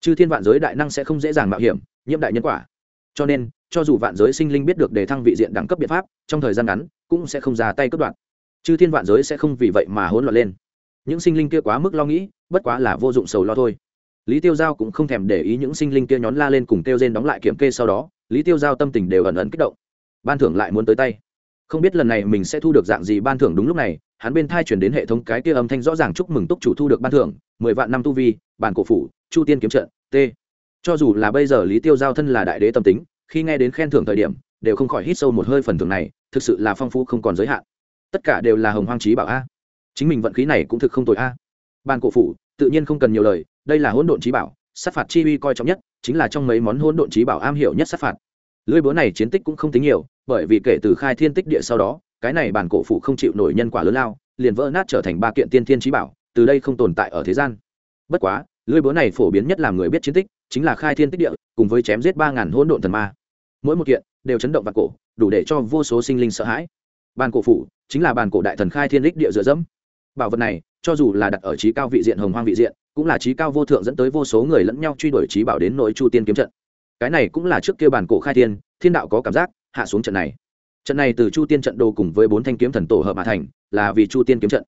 Chư thiên vạn giới đại năng sẽ không dễ dàng mạo hiểm, nhiễm đại nhân quả. Cho nên, cho dù vạn giới sinh linh biết được đề thăng vị diện đẳng cấp biện pháp, trong thời gian ngắn, cũng sẽ không ra tay cướp đoạt. Chư thiên vạn giới sẽ không vì vậy mà hỗn loạn lên. Những sinh linh kia quá mức lo nghĩ, bất quá là vô dụng sầu lo thôi lý tiêu giao cũng không thèm để ý những sinh linh kia nhón la lên cùng kêu rên đóng lại kiểm kê sau đó, lý tiêu giao tâm tình đều ẩn ẩn kích động. Ban thưởng lại muốn tới tay. Không biết lần này mình sẽ thu được dạng gì ban thưởng đúng lúc này, hắn bên thai chuyển đến hệ thống cái kia âm thanh rõ ràng chúc mừng túc chủ thu được ban thưởng, mười vạn năm tu vi, bản cổ phủ, chu tiên kiếm trận, t. Cho dù là bây giờ lý tiêu giao thân là đại đế tâm tính, khi nghe đến khen thưởng thời điểm, đều không khỏi hít sâu một hơi phần thưởng này, thực sự là phong phú không còn giới hạn. Tất cả đều là hồng hoang trí bảo a. Chính mình vận khí này cũng thực không tội a. Ban cổ phủ, tự nhiên không cần nhiều lời đây là hỗn độn trí bảo, sát phạt chi uy coi trọng nhất, chính là trong mấy món hỗn độn trí bảo am hiểu nhất sát phạt. Lưỡi búa này chiến tích cũng không tính nhiều, bởi vì kể từ khai thiên tích địa sau đó, cái này bản cổ phủ không chịu nổi nhân quả lớn lao, liền vỡ nát trở thành ba kiện tiên thiên trí bảo, từ đây không tồn tại ở thế gian. Bất quá, lưỡi búa này phổ biến nhất làm người biết chiến tích, chính là khai thiên tích địa, cùng với chém giết ba ngàn hỗn độn thần ma. Mỗi một kiện đều chấn động vạn cổ, đủ để cho vô số sinh linh sợ hãi. Bàn cổ phủ chính là bàn cổ đại thần khai thiên đích địa dựa dẫm. Bảo vật này, cho dù là đặt ở trí cao vị diện, hồng hoang vị diện cũng là trí cao vô thượng dẫn tới vô số người lẫn nhau truy đuổi trí bảo đến nội chu tiên kiếm trận. Cái này cũng là trước kia bàn cổ khai thiên thiên đạo có cảm giác, hạ xuống trận này. Trận này từ chu tiên trận đồ cùng với bốn thanh kiếm thần tổ hợp hạ thành, là vì chu tiên kiếm trận.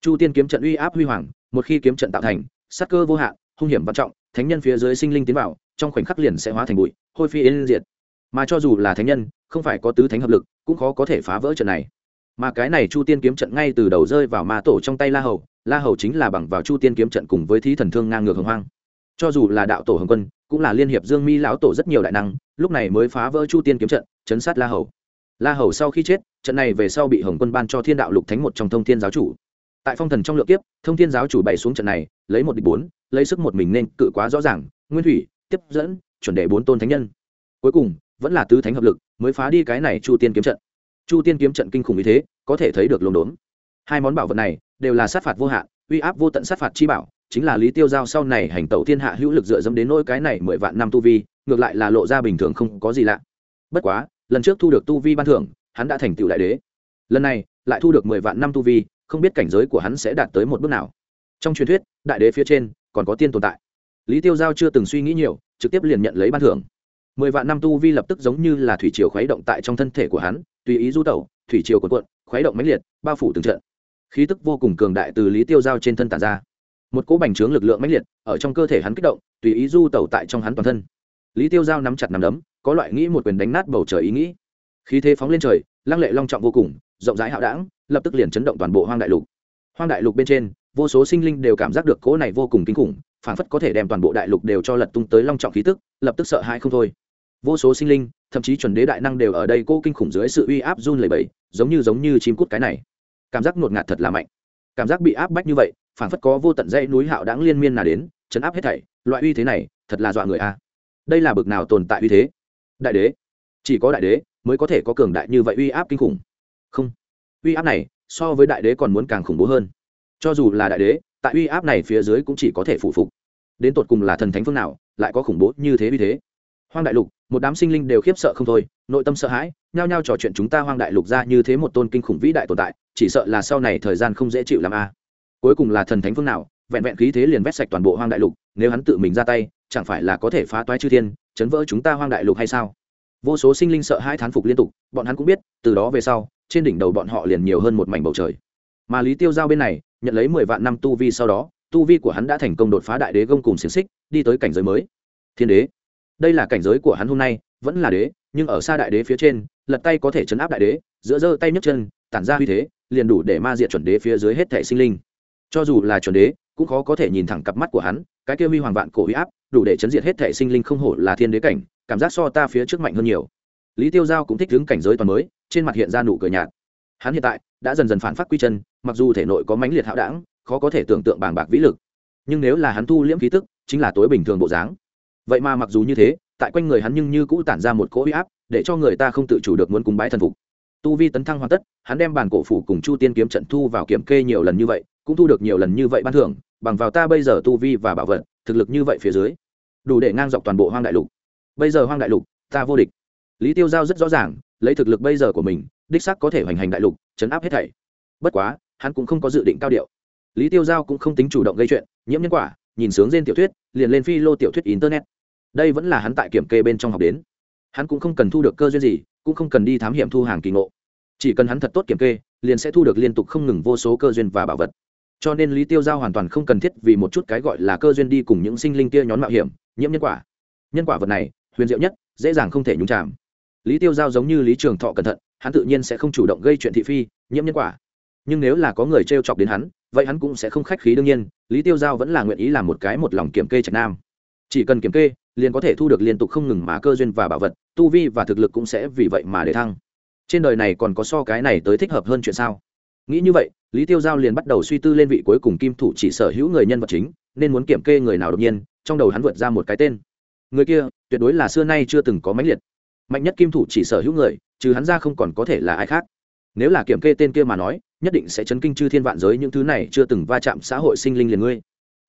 Chu tiên kiếm trận uy áp huy hoàng, một khi kiếm trận tạo thành, sát cơ vô hạn, hung hiểm văn trọng, thánh nhân phía dưới sinh linh tiến vào, trong khoảnh khắc liền sẽ hóa thành bụi, hôi phi yên diệt. Mà cho dù là thánh nhân, không phải có tứ thánh hợp lực, cũng khó có thể phá vỡ trận này. Mà cái này chu tiên kiếm trận ngay từ đầu rơi vào ma tổ trong tay la hầu la hầu chính là bằng vào chu tiên kiếm trận cùng với thí thần thương ngang ngược hồng hoang. Cho dù là đạo tổ hồng quân, cũng là liên hiệp dương mi lão tổ rất nhiều đại năng, lúc này mới phá vỡ chu tiên kiếm trận, chấn sát la hầu. La hầu sau khi chết, trận này về sau bị hồng quân ban cho thiên đạo lục thánh một trong thông thiên giáo chủ. Tại phong thần trong lượng kiếp, thông thiên giáo chủ bày xuống trận này, lấy một địch bốn, lấy sức một mình nên cự quá rõ ràng, nguyên thủy, tiếp dẫn, chuẩn đề bốn tôn thánh nhân. Cuối cùng, vẫn là tứ thánh hợp lực, mới phá đi cái này chu tiên kiếm trận. Chu tiên kiếm trận kinh khủng như thế, có thể thấy được lồn đốn. Hai món bảo vật này đều là sát phạt vô hạn, uy áp vô tận sát phạt chi bảo, chính là lý tiêu giao sau này hành tẩu thiên hạ hữu lực dựa dẫm đến nỗi cái này mười vạn năm tu vi, ngược lại là lộ ra bình thường không có gì lạ. Bất quá, lần trước thu được tu vi ban thưởng, hắn đã thành tựu đại đế. Lần này, lại thu được mười vạn năm tu vi, không biết cảnh giới của hắn sẽ đạt tới một bước nào. Trong truyền thuyết, đại đế phía trên còn có tiên tồn tại. Lý tiêu giao chưa từng suy nghĩ nhiều, trực tiếp liền nhận lấy ban thưởng. Mười vạn năm tu vi lập tức giống như là thủy triều khuấy động tại trong thân thể của hắn, tùy ý du tẩu, thủy triều cuộn cuộn, khuấy động mãnh liệt, bao phủ từng trận khí tức vô cùng cường đại từ lý tiêu giao trên thân tàn ra. Một cỗ bành trướng lực lượng mãnh liệt ở trong cơ thể hắn kích động, tùy ý du tẩu tại trong hắn toàn thân. Lý tiêu giao nắm chặt nắm đấm, có loại nghĩ một quyền đánh nát bầu trời ý nghĩ. Khí thế phóng lên trời, lăng lệ long trọng vô cùng, rộng rãi hạo đảng lập tức liền chấn động toàn bộ hoang đại lục. Hoang đại lục bên trên, vô số sinh linh đều cảm giác được cỗ này vô cùng kinh khủng, phảng phất có thể đem toàn bộ đại lục đều cho lật tung tới long trọng khí tức, lập tức sợ hãi không thôi. Vô số sinh linh, thậm chí chuẩn đế đại năng đều ở đây cô kinh khủng dưới sự uy áp run lẩy bẩy, giống như giống như chim cút cái này cảm giác ngột ngạt thật là mạnh. Cảm giác bị áp bách như vậy, phảng phất có vô tận dây núi hạo đáng liên miên nào đến, chấn áp hết thảy, loại uy thế này, thật là dọa người a. Đây là bực nào tồn tại uy thế? Đại đế, chỉ có đại đế mới có thể có cường đại như vậy uy áp kinh khủng. Không, uy áp này so với đại đế còn muốn càng khủng bố hơn. Cho dù là đại đế, tại uy áp này phía dưới cũng chỉ có thể phụ phục. Đến tột cùng là thần thánh phương nào, lại có khủng bố như thế uy thế? Hoang đại lục, một đám sinh linh đều khiếp sợ không thôi, nội tâm sợ hãi, nhao nhao trò chuyện chúng ta hoang đại lục ra như thế một tôn kinh khủng vĩ đại tồn tại chỉ sợ là sau này thời gian không dễ chịu làm a. Cuối cùng là thần thánh phương nào, vẹn vẹn khí thế liền vét sạch toàn bộ hoang đại lục, nếu hắn tự mình ra tay, chẳng phải là có thể phá toái chư thiên, chấn vỡ chúng ta hoang đại lục hay sao? Vô số sinh linh sợ hai thán phục liên tục, bọn hắn cũng biết, từ đó về sau, trên đỉnh đầu bọn họ liền nhiều hơn một mảnh bầu trời. Mà lý tiêu giao bên này, nhận lấy mười vạn năm tu vi sau đó, tu vi của hắn đã thành công đột phá đại đế gông cùng xiềng xích, đi tới cảnh giới mới. Thiên đế. Đây là cảnh giới của hắn hôm nay, vẫn là đế, nhưng ở xa đại đế phía trên, lật tay có thể chấn áp đại đế, giữa giơ tay nhấc chân, tản ra uy thế liền đủ để ma diệt chuẩn đế phía dưới hết thể sinh linh. Cho dù là chuẩn đế, cũng khó có thể nhìn thẳng cặp mắt của hắn, cái kia huy hoàng vạn cổ huy áp, đủ để chấn diệt hết thể sinh linh không hổ là thiên đế cảnh, cảm giác so ta phía trước mạnh hơn nhiều. Lý tiêu giao cũng thích đứng cảnh giới toàn mới, trên mặt hiện ra nụ cười nhạt. Hắn hiện tại đã dần dần phản phát quy chân, mặc dù thể nội có mãnh liệt hạo đảng, khó có thể tưởng tượng bàng bạc vĩ lực. Nhưng nếu là hắn thu liễm khí tức, chính là tối bình thường bộ dáng. Vậy mà mặc dù như thế, tại quanh người hắn nhưng như cũ tản ra một cỗ huy áp, để cho người ta không tự chủ được muốn cúng bái thần phục tu vi tấn thăng hoàn tất, hắn đem bản cổ phủ cùng chu tiên kiếm trận thu vào kiểm kê nhiều lần như vậy, cũng thu được nhiều lần như vậy ban thưởng, bằng vào ta bây giờ tu vi và bảo vật, thực lực như vậy phía dưới, đủ để ngang dọc toàn bộ hoang đại lục. Bây giờ hoang đại lục, ta vô địch. Lý tiêu giao rất rõ ràng, lấy thực lực bây giờ của mình, đích sắc có thể hoành hành đại lục, chấn áp hết thảy. Bất quá, hắn cũng không có dự định cao điệu. Lý tiêu giao cũng không tính chủ động gây chuyện, nhiễm nhân quả, nhìn sướng trên tiểu thuyết, liền lên phi lô tiểu thuyết internet. Đây vẫn là hắn tại kiểm kê bên trong học đến hắn cũng không cần thu được cơ duyên gì, cũng không cần đi thám hiểm thu hàng kỳ ngộ. Chỉ cần hắn thật tốt kiểm kê, liền sẽ thu được liên tục không ngừng vô số cơ duyên và bảo vật. Cho nên lý tiêu giao hoàn toàn không cần thiết vì một chút cái gọi là cơ duyên đi cùng những sinh linh kia nhón mạo hiểm, nhiễm nhân quả. Nhân quả vật này, huyền diệu nhất, dễ dàng không thể nhúng chạm lý tiêu giao giống như lý trường thọ cẩn thận, hắn tự nhiên sẽ không chủ động gây chuyện thị phi, nhiễm nhân quả. Nhưng nếu là có người t r e o chọc đến hắn, vậy hắn cũng sẽ không khách khí đương nhiên, lý tiêu giao vẫn là nguyện ý làm một cái một lòng kiểm kê trạch nam chỉ cần kiểm kê, liền có thể thu được liên tục không ngừng mà cơ duyên và bảo vật, tu vi và thực lực cũng sẽ vì vậy mà để thăng. Trên đời này còn có so cái này tới thích hợp hơn chuyện sao? Nghĩ như vậy, lý tiêu giao liền bắt đầu suy tư lên vị cuối cùng kim thủ chỉ sở hữu người nhân vật chính, nên muốn kiểm kê người nào đột nhiên, trong đầu hắn vượt ra một cái tên. Người kia, tuyệt đối là xưa nay chưa từng có mãnh liệt. Mạnh nhất kim thủ chỉ sở hữu người, trừ hắn ra không còn có thể là ai khác. Nếu là kiểm kê tên kia mà nói, nhất định sẽ chấn kinh chư thiên vạn giới những thứ này chưa từng va chạm xã hội sinh linh liền ngươi.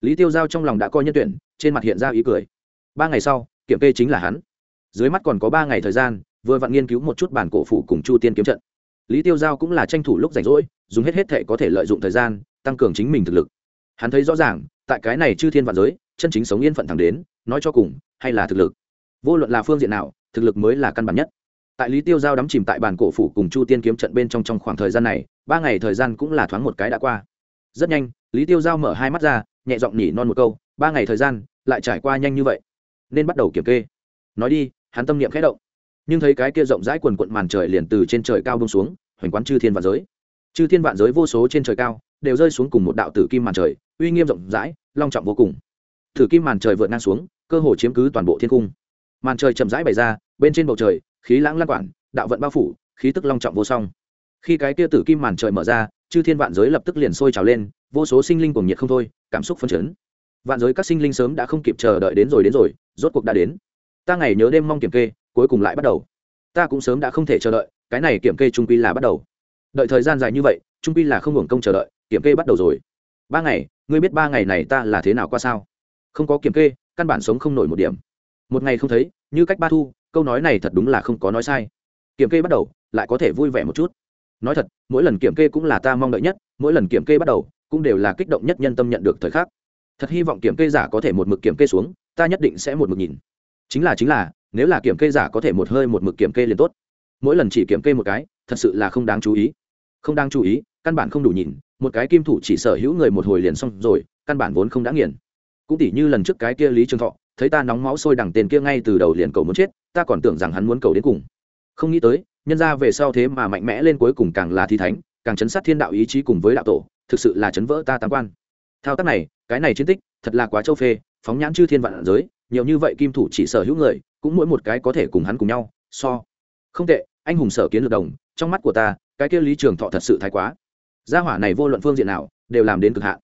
Lý tiêu giao trong lòng đã coi nhân tuyển trên mặt hiện ra ý cười. Ba ngày sau, kiểm kê chính là hắn. Dưới mắt còn có ba ngày thời gian, vừa vặn nghiên cứu một chút bản cổ phủ cùng chu tiên kiếm trận. Lý tiêu giao cũng là tranh thủ lúc rảnh rỗi, dùng hết hết thể có thể lợi dụng thời gian, tăng cường chính mình thực lực. Hắn thấy rõ ràng, tại cái này chư thiên vạn giới, chân chính sống yên phận thẳng đến, nói cho cùng, hay là thực lực. Vô luận là phương diện nào, thực lực mới là căn bản nhất. Tại lý tiêu giao đắm chìm tại bản cổ phủ cùng chu tiên kiếm trận bên trong trong khoảng thời gian này, ba ngày thời gian cũng là thoáng một cái đã qua. Rất nhanh, lý tiêu giao mở hai mắt ra, nhẹ giọng nhỉ non một câu ba ngày thời gian lại trải qua nhanh như vậy, nên bắt đầu kiểm kê. Nói đi, hắn tâm niệm khẽ động, nhưng thấy cái kia rộng rãi quần quận màn trời liền từ trên trời cao bông xuống, hoành quán chư thiên vạn giới. Chư thiên vạn giới vô số trên trời cao đều rơi xuống cùng một đạo tử kim màn trời, uy nghiêm rộng rãi, long trọng vô cùng. Tử kim màn trời vượt ngang xuống, cơ hồ chiếm cứ toàn bộ thiên cung. Màn trời chậm rãi bày ra, bên trên bầu trời, khí lãng lan quản, đạo vận bao phủ, khí tức long trọng vô song. Khi cái kia tử kim màn trời mở ra, chư thiên vạn giới lập tức liền sôi trào lên, vô số sinh linh cùng nhiệt không thôi, cảm xúc phấn chấn vạn giới các sinh linh sớm đã không kịp chờ đợi đến rồi đến rồi, rốt cuộc đã đến. Ta ngày nhớ đêm mong kiểm kê, cuối cùng lại bắt đầu. Ta cũng sớm đã không thể chờ đợi, cái này kiểm kê trung quy là bắt đầu. Đợi thời gian dài như vậy, trung quy là không hưởng công chờ đợi, kiểm kê bắt đầu rồi. Ba ngày, ngươi biết ba ngày này ta là thế nào qua sao? Không có kiểm kê, căn bản sống không nổi một điểm. Một ngày không thấy, như cách ba thu, câu nói này thật đúng là không có nói sai. Kiểm kê bắt đầu, lại có thể vui vẻ một chút. Nói thật, mỗi lần kiểm kê cũng là ta mong đợi nhất, mỗi lần kiểm kê bắt đầu, cũng đều là kích động nhất nhân tâm nhận được thời khắc thật hy vọng kiểm kê giả có thể một mực kiểm kê xuống, ta nhất định sẽ một mực nhìn. Chính là chính là, nếu là kiểm kê giả có thể một hơi một mực kiểm kê liền tốt. Mỗi lần chỉ kiểm kê một cái, thật sự là không đáng chú ý. Không đáng chú ý, căn bản không đủ nhìn, một cái kim thủ chỉ sở hữu người một hồi liền xong rồi, căn bản vốn không đã nghiền. Cũng tỉ như lần trước cái kia lý trường thọ, thấy ta nóng máu sôi đằng tên kia ngay từ đầu liền cầu muốn chết, ta còn tưởng rằng hắn muốn cầu đến cùng. Không nghĩ tới, nhân ra về sau thế mà mạnh mẽ lên cuối cùng càng là thi thánh, càng chấn sát thiên đạo ý chí cùng với đạo tổ, thực sự là chấn vỡ ta tam quan. Thao tác này cái này chiến tích thật là quá châu phê, phóng nhãn chư thiên vạn giới, nhiều như vậy kim thủ chỉ sở hữu người, cũng mỗi một cái có thể cùng hắn cùng nhau, so. Không tệ, anh hùng sở kiến lược đồng, trong mắt của ta, cái kia lý trường thọ thật sự thái quá. Gia hỏa này vô luận phương diện nào, đều làm đến cực hạn.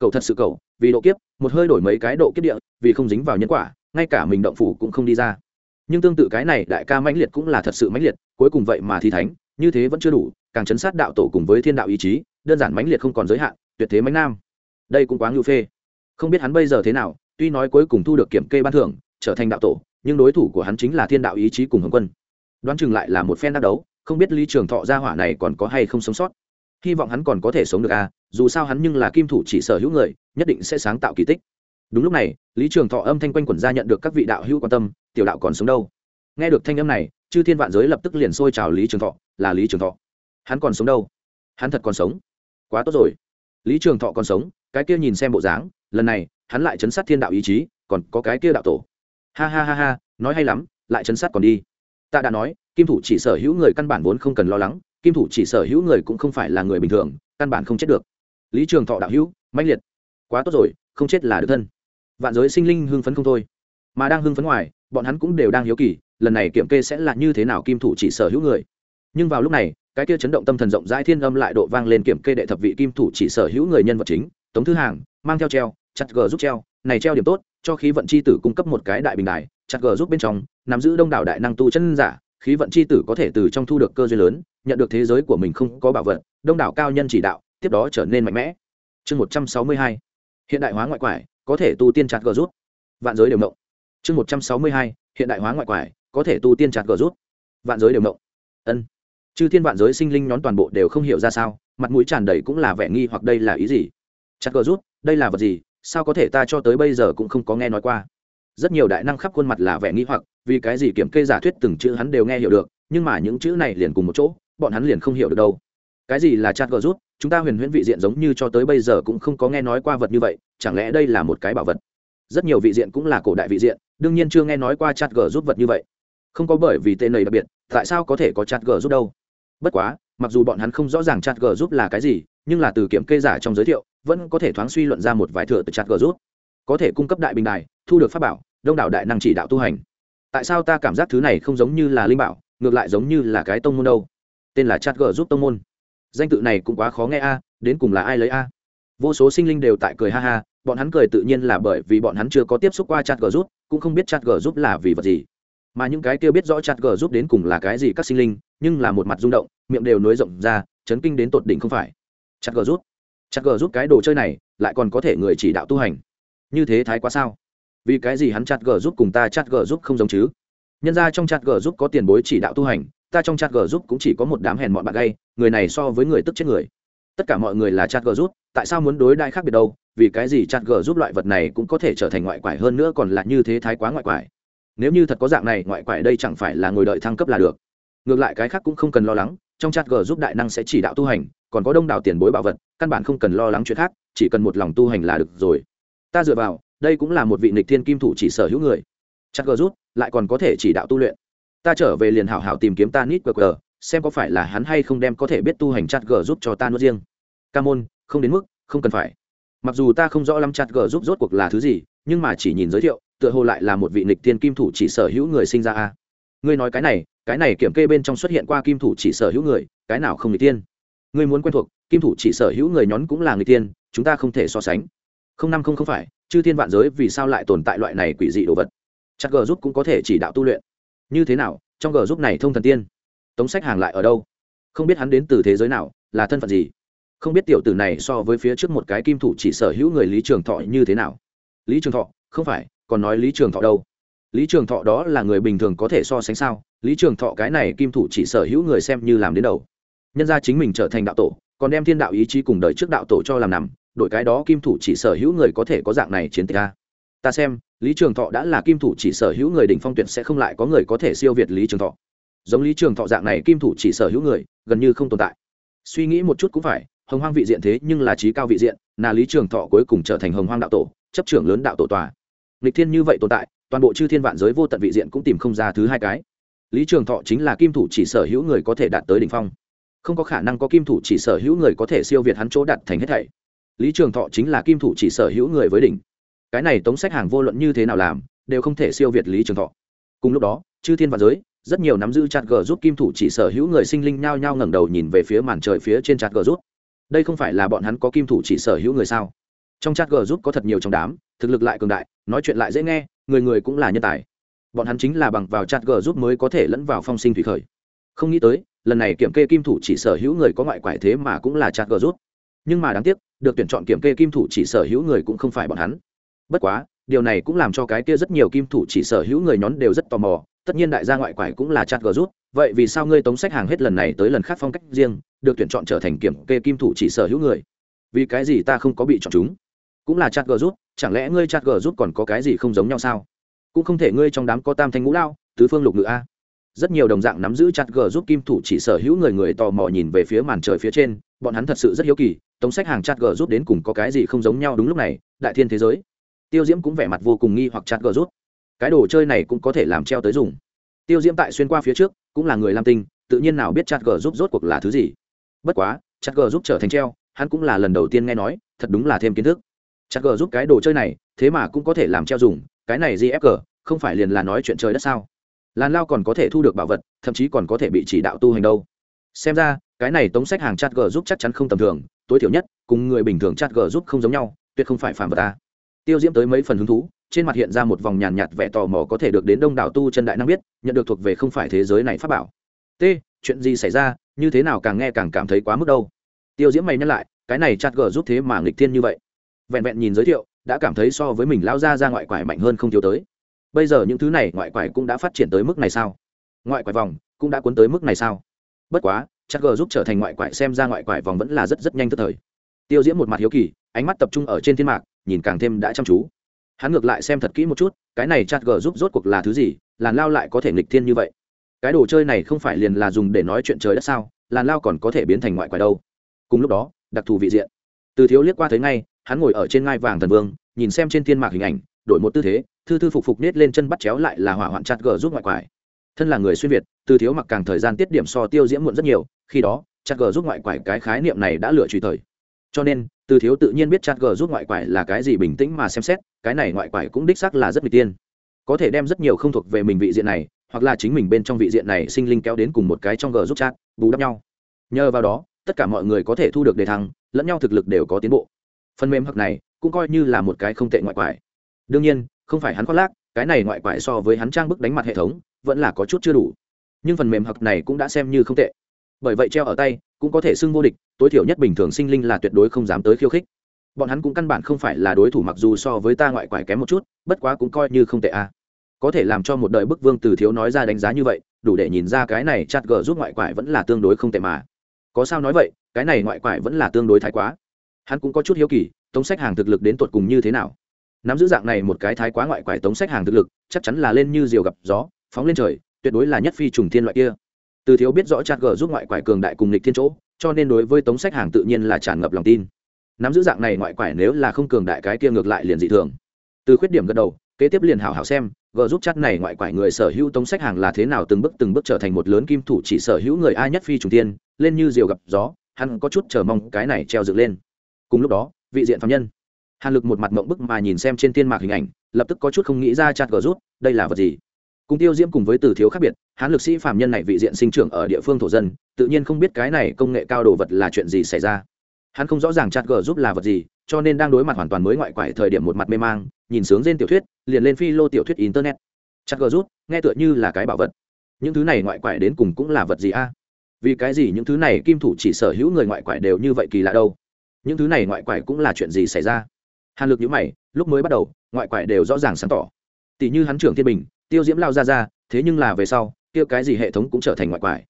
Cậu thật sự cậu, vì độ kiếp, một hơi đổi mấy cái độ kiếp địa, vì không dính vào nhân quả, ngay cả mình động phủ cũng không đi ra. Nhưng tương tự cái này đại ca mãnh liệt cũng là thật sự mãnh liệt, cuối cùng vậy mà thi thánh, như thế vẫn chưa đủ, càng chấn sát đạo tổ cùng với thiên đạo ý chí, đơn giản mãnh liệt không còn giới hạn, tuyệt thế mãnh nam đây cũng quá ngưu phê. Không biết hắn bây giờ thế nào, tuy nói cuối cùng thu được kiểm kê ban thưởng, trở thành đạo tổ, nhưng đối thủ của hắn chính là thiên đạo ý chí cùng hồng quân. Đoán chừng lại là một phen đắc đấu, không biết lý trường thọ gia hỏa này còn có hay không sống sót. Hy vọng hắn còn có thể sống được à dù sao hắn nhưng là kim thủ chỉ sở hữu người, nhất định sẽ sáng tạo kỳ tích. Đúng lúc này, lý trường thọ âm thanh quanh quẩn ra nhận được các vị đạo hữu quan tâm, tiểu đạo còn sống đâu? Nghe được thanh âm này, chư thiên vạn giới lập tức liền xôi chào lý trường thọ, là lý trường thọ. Hắn còn sống đâu? Hắn thật còn sống. Quá tốt rồi. Lý trường thọ còn sống cái kia nhìn xem bộ dáng, lần này, hắn lại chấn sát thiên đạo ý chí, còn có cái kia đạo tổ. Ha ha ha ha, nói hay lắm, lại chấn sát còn đi. Ta đã nói, kim thủ chỉ sở hữu người căn bản vốn không cần lo lắng, kim thủ chỉ sở hữu người cũng không phải là người bình thường, căn bản không chết được. Lý trường thọ đạo hữu, mãnh liệt. Quá tốt rồi, không chết là được thân. Vạn giới sinh linh hưng phấn không thôi. Mà đang hưng phấn ngoài, bọn hắn cũng đều đang hiếu kỳ, lần này kiểm kê sẽ là như thế nào kim thủ chỉ sở hữu người. Nhưng vào lúc này, cái kia chấn động tâm thần rộng rãi thiên âm lại độ vang lên kiểm kê đệ thập vị kim thủ chỉ sở hữu người nhân vật chính tống thư hàng, mang theo treo, chặt gờ giúp treo, này treo điểm tốt, cho khí vận c h i tử cung cấp một cái đại bình đài, chặt gờ giúp bên trong, nắm giữ đông đảo đại năng tu chân giả, khí vận c h i tử có thể từ trong thu được cơ duyên lớn, nhận được thế giới của mình không có bảo vật, đông đảo cao nhân chỉ đạo, tiếp đó trở nên mạnh mẽ. Chương một trăm sáu mươi hai, hiện đại hóa ngoại quải, có thể tu tiên chặt gờ rút vạn giới đều mộng. Chương một trăm sáu mươi hai, hiện đại hóa ngoại quải, có thể tu tiên chặt gờ rút vạn giới đều mộng. Ân. Chư thiên vạn giới sinh linh nhón toàn bộ đều không hiểu ra sao, mặt mũi tràn đầy cũng là vẻ nghi hoặc đây là ý gì? Chặt gờ rút, đây là vật gì? Sao có thể ta cho tới bây giờ cũng không có nghe nói qua? Rất nhiều đại năng khắp khuôn mặt là vẻ nghi hoặc, vì cái gì kiểm kê giả thuyết từng chữ hắn đều nghe hiểu được, nhưng mà những chữ này liền cùng một chỗ, bọn hắn liền không hiểu được đâu. Cái gì là chặt gờ rút? Chúng ta huyền huyễn vị diện giống như cho tới bây giờ cũng không có nghe nói qua vật như vậy, chẳng lẽ đây là một cái bảo vật? Rất nhiều vị diện cũng là cổ đại vị diện, đương nhiên chưa nghe nói qua chặt gờ rút vật như vậy. Không có bởi vì tên này đặc biệt, tại sao có thể có chặt gờ rút đâu? Bất quá, mặc dù bọn hắn không rõ ràng chặt gờ rút là cái gì, nhưng là từ kiểm kê giả trong giới thiệu vẫn có thể thoáng suy luận ra một vài thừa từ chặt gờ rút. Có thể cung cấp đại bình đài, thu được pháp bảo, đông đảo đại năng chỉ đạo tu hành. Tại sao ta cảm giác thứ này không giống như là linh bảo, ngược lại giống như là cái tông môn đâu? Tên là chặt gờ giúp tông môn. Danh tự này cũng quá khó nghe a, đến cùng là ai lấy a? Vô số sinh linh đều tại cười ha ha, bọn hắn cười tự nhiên là bởi vì bọn hắn chưa có tiếp xúc qua chặt gờ rút, cũng không biết chặt gờ giúp là vì vật gì. Mà những cái kia biết rõ chặt gờ giúp đến cùng là cái gì các sinh linh, nhưng là một mặt rung động, miệng đều nối rộng ra, chấn kinh đến tột đỉnh không phải. Chặt gờ rút chắc gờ giúp cái đồ chơi này, lại còn có thể người chỉ đạo tu hành. Như thế thái quá sao? Vì cái gì hắn chặt gờ giúp cùng ta chặt gờ giúp không giống chứ? Nhân ra trong chặt gờ giúp có tiền bối chỉ đạo tu hành, ta trong chặt gờ giúp cũng chỉ có một đám hèn mọn bạn gay, người này so với người tức chết người. Tất cả mọi người là chặt gờ giúp, tại sao muốn đối đại khác biệt đâu? Vì cái gì chặt gờ giúp loại vật này cũng có thể trở thành ngoại quải hơn nữa còn là như thế thái quá ngoại quải? Nếu như thật có dạng này, ngoại quải đây chẳng phải là ngồi đợi thăng cấp là được. Ngược lại cái khác cũng không cần lo lắng trong chat g giúp đại năng sẽ chỉ đạo tu hành, còn có đông đảo tiền bối bảo vật, căn bản không cần lo lắng chuyện khác, chỉ cần một lòng tu hành là được rồi. Ta dựa vào, đây cũng là một vị nịch thiên kim thủ chỉ sở hữu người. Chat g giúp, lại còn có thể chỉ đạo tu luyện. Ta trở về liền hảo hảo tìm kiếm ta nít qr xem có phải là hắn hay không đem có thể biết tu hành chat g giúp cho ta nuốt riêng. Ca môn, không đến mức, không cần phải. Mặc dù ta không rõ lắm chat g giúp rốt cuộc là thứ gì, nhưng mà chỉ nhìn giới thiệu, tựa hồ lại là một vị nịch thiên kim thủ chỉ sở hữu người sinh ra a. Ngươi nói cái này cái này kiểm kê bên trong xuất hiện qua kim thủ chỉ sở hữu người, cái nào không người tiên? Ngươi muốn quen thuộc, kim thủ chỉ sở hữu người nhón cũng là người tiên, chúng ta không thể so sánh. Không năm không không phải, chư thiên vạn giới vì sao lại tồn tại loại này quỷ dị đồ vật? Chắc g giúp cũng có thể chỉ đạo tu luyện. Như thế nào, trong g giúp này thông thần tiên? Tống sách hàng lại ở đâu? Không biết hắn đến từ thế giới nào, là thân phận gì? Không biết tiểu tử này so với phía trước một cái kim thủ chỉ sở hữu người lý trường thọ như thế nào? Lý trường thọ, không phải, còn nói lý trường thọ đâu? Lý trường thọ đó là người bình thường có thể so sánh sao? Lý trường thọ cái này kim thủ chỉ sở hữu người xem như làm đến đầu. Nhân ra chính mình trở thành đạo tổ, còn đem thiên đạo ý chí cùng đời trước đạo tổ cho làm nằm đội cái đó kim thủ chỉ sở hữu người có thể có dạng này chiến tích ta ta xem, lý trường thọ đã là kim thủ chỉ sở hữu người đỉnh phong tuyệt sẽ không lại có người có thể siêu việt lý trường thọ. Giống lý trường thọ dạng này kim thủ chỉ sở hữu người, gần như không tồn tại. Suy nghĩ một chút cũng phải, hồng hoang vị diện thế nhưng là trí cao vị diện, là lý trường thọ cuối cùng trở thành hồng hoang đạo tổ, chấp trưởng lớn đạo tổ tòa. Lịch thiên như vậy tồn tại, toàn bộ chư thiên vạn giới vô tận vị diện cũng tìm không ra thứ hai cái lý trường thọ chính là kim thủ chỉ sở hữu người có thể đạt tới đỉnh phong. Không có khả năng có kim thủ chỉ sở hữu người có thể siêu việt hắn chỗ đặt thành hết thảy. Lý trường thọ chính là kim thủ chỉ sở hữu người với đỉnh. Cái này tống sách hàng vô luận như thế nào làm, đều không thể siêu việt lý trường thọ. Cùng lúc đó, chư thiên và giới, rất nhiều nắm giữ chặt gờ giúp kim thủ chỉ sở hữu người sinh linh nhao nhao ngẩng đầu nhìn về phía màn trời phía trên chặt gờ rút. Đây không phải là bọn hắn có kim thủ chỉ sở hữu người sao? Trong chặt gờ giúp có thật nhiều trong đám, thực lực lại cường đại, nói chuyện lại dễ nghe, người người cũng là nhân tài bọn hắn chính là bằng vào chặt g giúp mới có thể lẫn vào phong sinh thủy khởi. Không nghĩ tới, lần này kiểm kê kim thủ chỉ sở hữu người có ngoại quải thế mà cũng là chặt g giúp. Nhưng mà đáng tiếc, được tuyển chọn kiểm kê kim thủ chỉ sở hữu người cũng không phải bọn hắn. Bất quá, điều này cũng làm cho cái kia rất nhiều kim thủ chỉ sở hữu người nhón đều rất tò mò. Tất nhiên đại gia ngoại quải cũng là chặt g rút vậy vì sao ngươi tống sách hàng hết lần này tới lần khác phong cách riêng, được tuyển chọn trở thành kiểm kê kim thủ chỉ sở hữu người? Vì cái gì ta không có bị chọn chúng? Cũng là chặt g rút chẳng lẽ ngươi chặt g rút còn có cái gì không giống nhau sao? Cũng không thể ngươi trong đám có tam thanh ngũ lao, tứ phương lục ngự a. Rất nhiều đồng dạng nắm giữ chặt g giúp kim thủ chỉ sở hữu người người tò mò nhìn về phía màn trời phía trên, bọn hắn thật sự rất hiếu kỳ, tống sách hàng chặt g giúp đến cùng có cái gì không giống nhau đúng lúc này, đại thiên thế giới. Tiêu diễm cũng vẻ mặt vô cùng nghi hoặc chặt g rút cái đồ chơi này cũng có thể làm treo tới dùng. Tiêu diễm tại xuyên qua phía trước, cũng là người lam tinh tự nhiên nào biết chặt g giúp rốt cuộc là thứ gì. Bất quá, chặt g giúp trở thành treo, hắn cũng là lần đầu tiên nghe nói, thật đúng là thêm kiến thức. Chặt g giúp cái đồ chơi này, thế mà cũng có thể làm treo dùng cái này gfg không phải liền là nói chuyện trời đất sao? Làn lao còn có thể thu được bảo vật, thậm chí còn có thể bị chỉ đạo tu hành đâu. Xem ra, cái này tống sách hàng chat g giúp chắc chắn không tầm thường, tối thiểu nhất, cùng người bình thường chat g giúp không giống nhau, tuyệt không phải phàm vật ta. Tiêu diễm tới mấy phần hứng thú, trên mặt hiện ra một vòng nhàn nhạt vẻ tò mò có thể được đến đông đảo tu chân đại năng biết, nhận được thuộc về không phải thế giới này pháp bảo. T, chuyện gì xảy ra, như thế nào càng nghe càng cảm thấy quá mức đâu. Tiêu diễm mày nhắc lại, cái này chát g giúp thế mà nghịch thiên như vậy. Vẹn vẹn nhìn giới thiệu đã cảm thấy so với mình lao ra ra ngoại quải mạnh hơn không thiếu tới. Bây giờ những thứ này ngoại quải cũng đã phát triển tới mức này sao? Ngoại quải vòng cũng đã cuốn tới mức này sao? Bất quá, chắc g giúp trở thành ngoại quải xem ra ngoại quải vòng vẫn là rất rất nhanh tức thời. Tiêu diễm một mặt hiếu kỳ, ánh mắt tập trung ở trên thiên mạc, nhìn càng thêm đã chăm chú. Hắn ngược lại xem thật kỹ một chút, cái này chặt g giúp rốt cuộc là thứ gì, làn lao lại có thể nghịch thiên như vậy? Cái đồ chơi này không phải liền là dùng để nói chuyện trời đất sao? Làn lao còn có thể biến thành ngoại quải đâu? Cùng lúc đó, đặc thù vị diện. Từ thiếu liếc qua thấy ngay hắn ngồi ở trên ngai vàng thần vương, nhìn xem trên thiên mạc hình ảnh, đổi một tư thế, thư thư phục phục nết lên chân bắt chéo lại là hỏa hoạn chặt gờ giúp ngoại quải. Thân là người xuyên việt, từ thiếu mặc càng thời gian tiết điểm so tiêu diễm muộn rất nhiều, khi đó, chặt gờ giúp ngoại quải cái khái niệm này đã lựa truy thời. Cho nên, từ thiếu tự nhiên biết chặt gờ giúp ngoại quải là cái gì bình tĩnh mà xem xét, cái này ngoại quải cũng đích xác là rất n tiên. Có thể đem rất nhiều không thuộc về mình vị diện này, hoặc là chính mình bên trong vị diện này sinh linh kéo đến cùng một cái trong gờ giúp chat bù đắp nhau. Nhờ vào đó, tất cả mọi người có thể thu được đề thăng, lẫn nhau thực lực đều có tiến bộ phần mềm hoặc này cũng coi như là một cái không tệ ngoại quải. Đương nhiên, không phải hắn khoác lác, cái này ngoại quải so với hắn trang bức đánh mặt hệ thống, vẫn là có chút chưa đủ. Nhưng phần mềm hoặc này cũng đã xem như không tệ. Bởi vậy treo ở tay, cũng có thể xưng vô địch, tối thiểu nhất bình thường sinh linh là tuyệt đối không dám tới khiêu khích. Bọn hắn cũng căn bản không phải là đối thủ mặc dù so với ta ngoại quải kém một chút, bất quá cũng coi như không tệ a à. có thể làm cho một đời bức vương từ thiếu nói ra đánh giá như vậy, đủ để nhìn ra cái này chặt gờ giúp ngoại quải vẫn là tương đối không tệ mà. Có sao nói vậy, cái này ngoại quải vẫn là tương đối thái quá hắn cũng có chút hiếu kỳ, tống sách hàng thực lực đến tột cùng như thế nào. Nắm giữ dạng này một cái thái quá ngoại quải tống sách hàng thực lực, chắc chắn là lên như diều gặp gió, phóng lên trời, tuyệt đối là nhất phi trùng thiên loại kia. Từ thiếu biết rõ chặt gờ giúp ngoại quải cường đại cùng lịch thiên chỗ, cho nên đối với tống sách hàng tự nhiên là tràn ngập lòng tin. Nắm giữ dạng này ngoại quải nếu là không cường đại cái kia ngược lại liền dị thường. Từ khuyết điểm gật đầu, kế tiếp liền hảo hảo xem, gờ giúp chắt này ngoại quải người sở hữu tống sách hàng là thế nào từng bước từng bước trở thành một lớn kim thủ chỉ sở hữu người ai nhất phi trùng tiên lên như diều gặp gió, hắn có chút chờ mong cái này treo dựng lên cùng lúc đó, vị diện phạm nhân. Hàn lực một mặt mộng bức mà nhìn xem trên thiên mạc hình ảnh, lập tức có chút không nghĩ ra chặt gờ rút, đây là vật gì? Cùng tiêu diễm cùng với từ thiếu khác biệt, hán lực sĩ phạm nhân này vị diện sinh trưởng ở địa phương thổ dân, tự nhiên không biết cái này công nghệ cao đồ vật là chuyện gì xảy ra. Hắn không rõ ràng chặt gờ giúp là vật gì, cho nên đang đối mặt hoàn toàn mới ngoại quải thời điểm một mặt mê mang, nhìn sướng trên tiểu thuyết, liền lên phi lô tiểu thuyết internet. Chặt gờ rút, nghe tựa như là cái bảo vật. Những thứ này ngoại quải đến cùng cũng là vật gì a? Vì cái gì những thứ này kim thủ chỉ sở hữu người ngoại quải đều như vậy kỳ lạ đâu? Những thứ này ngoại quải cũng là chuyện gì xảy ra? Hàn lực nhữ mày, lúc mới bắt đầu, ngoại quải đều rõ ràng sáng tỏ. Tỷ như hắn trưởng thiên bình, tiêu diễm lao ra ra thế nhưng là về sau, kia cái gì hệ thống cũng trở thành ngoại quải.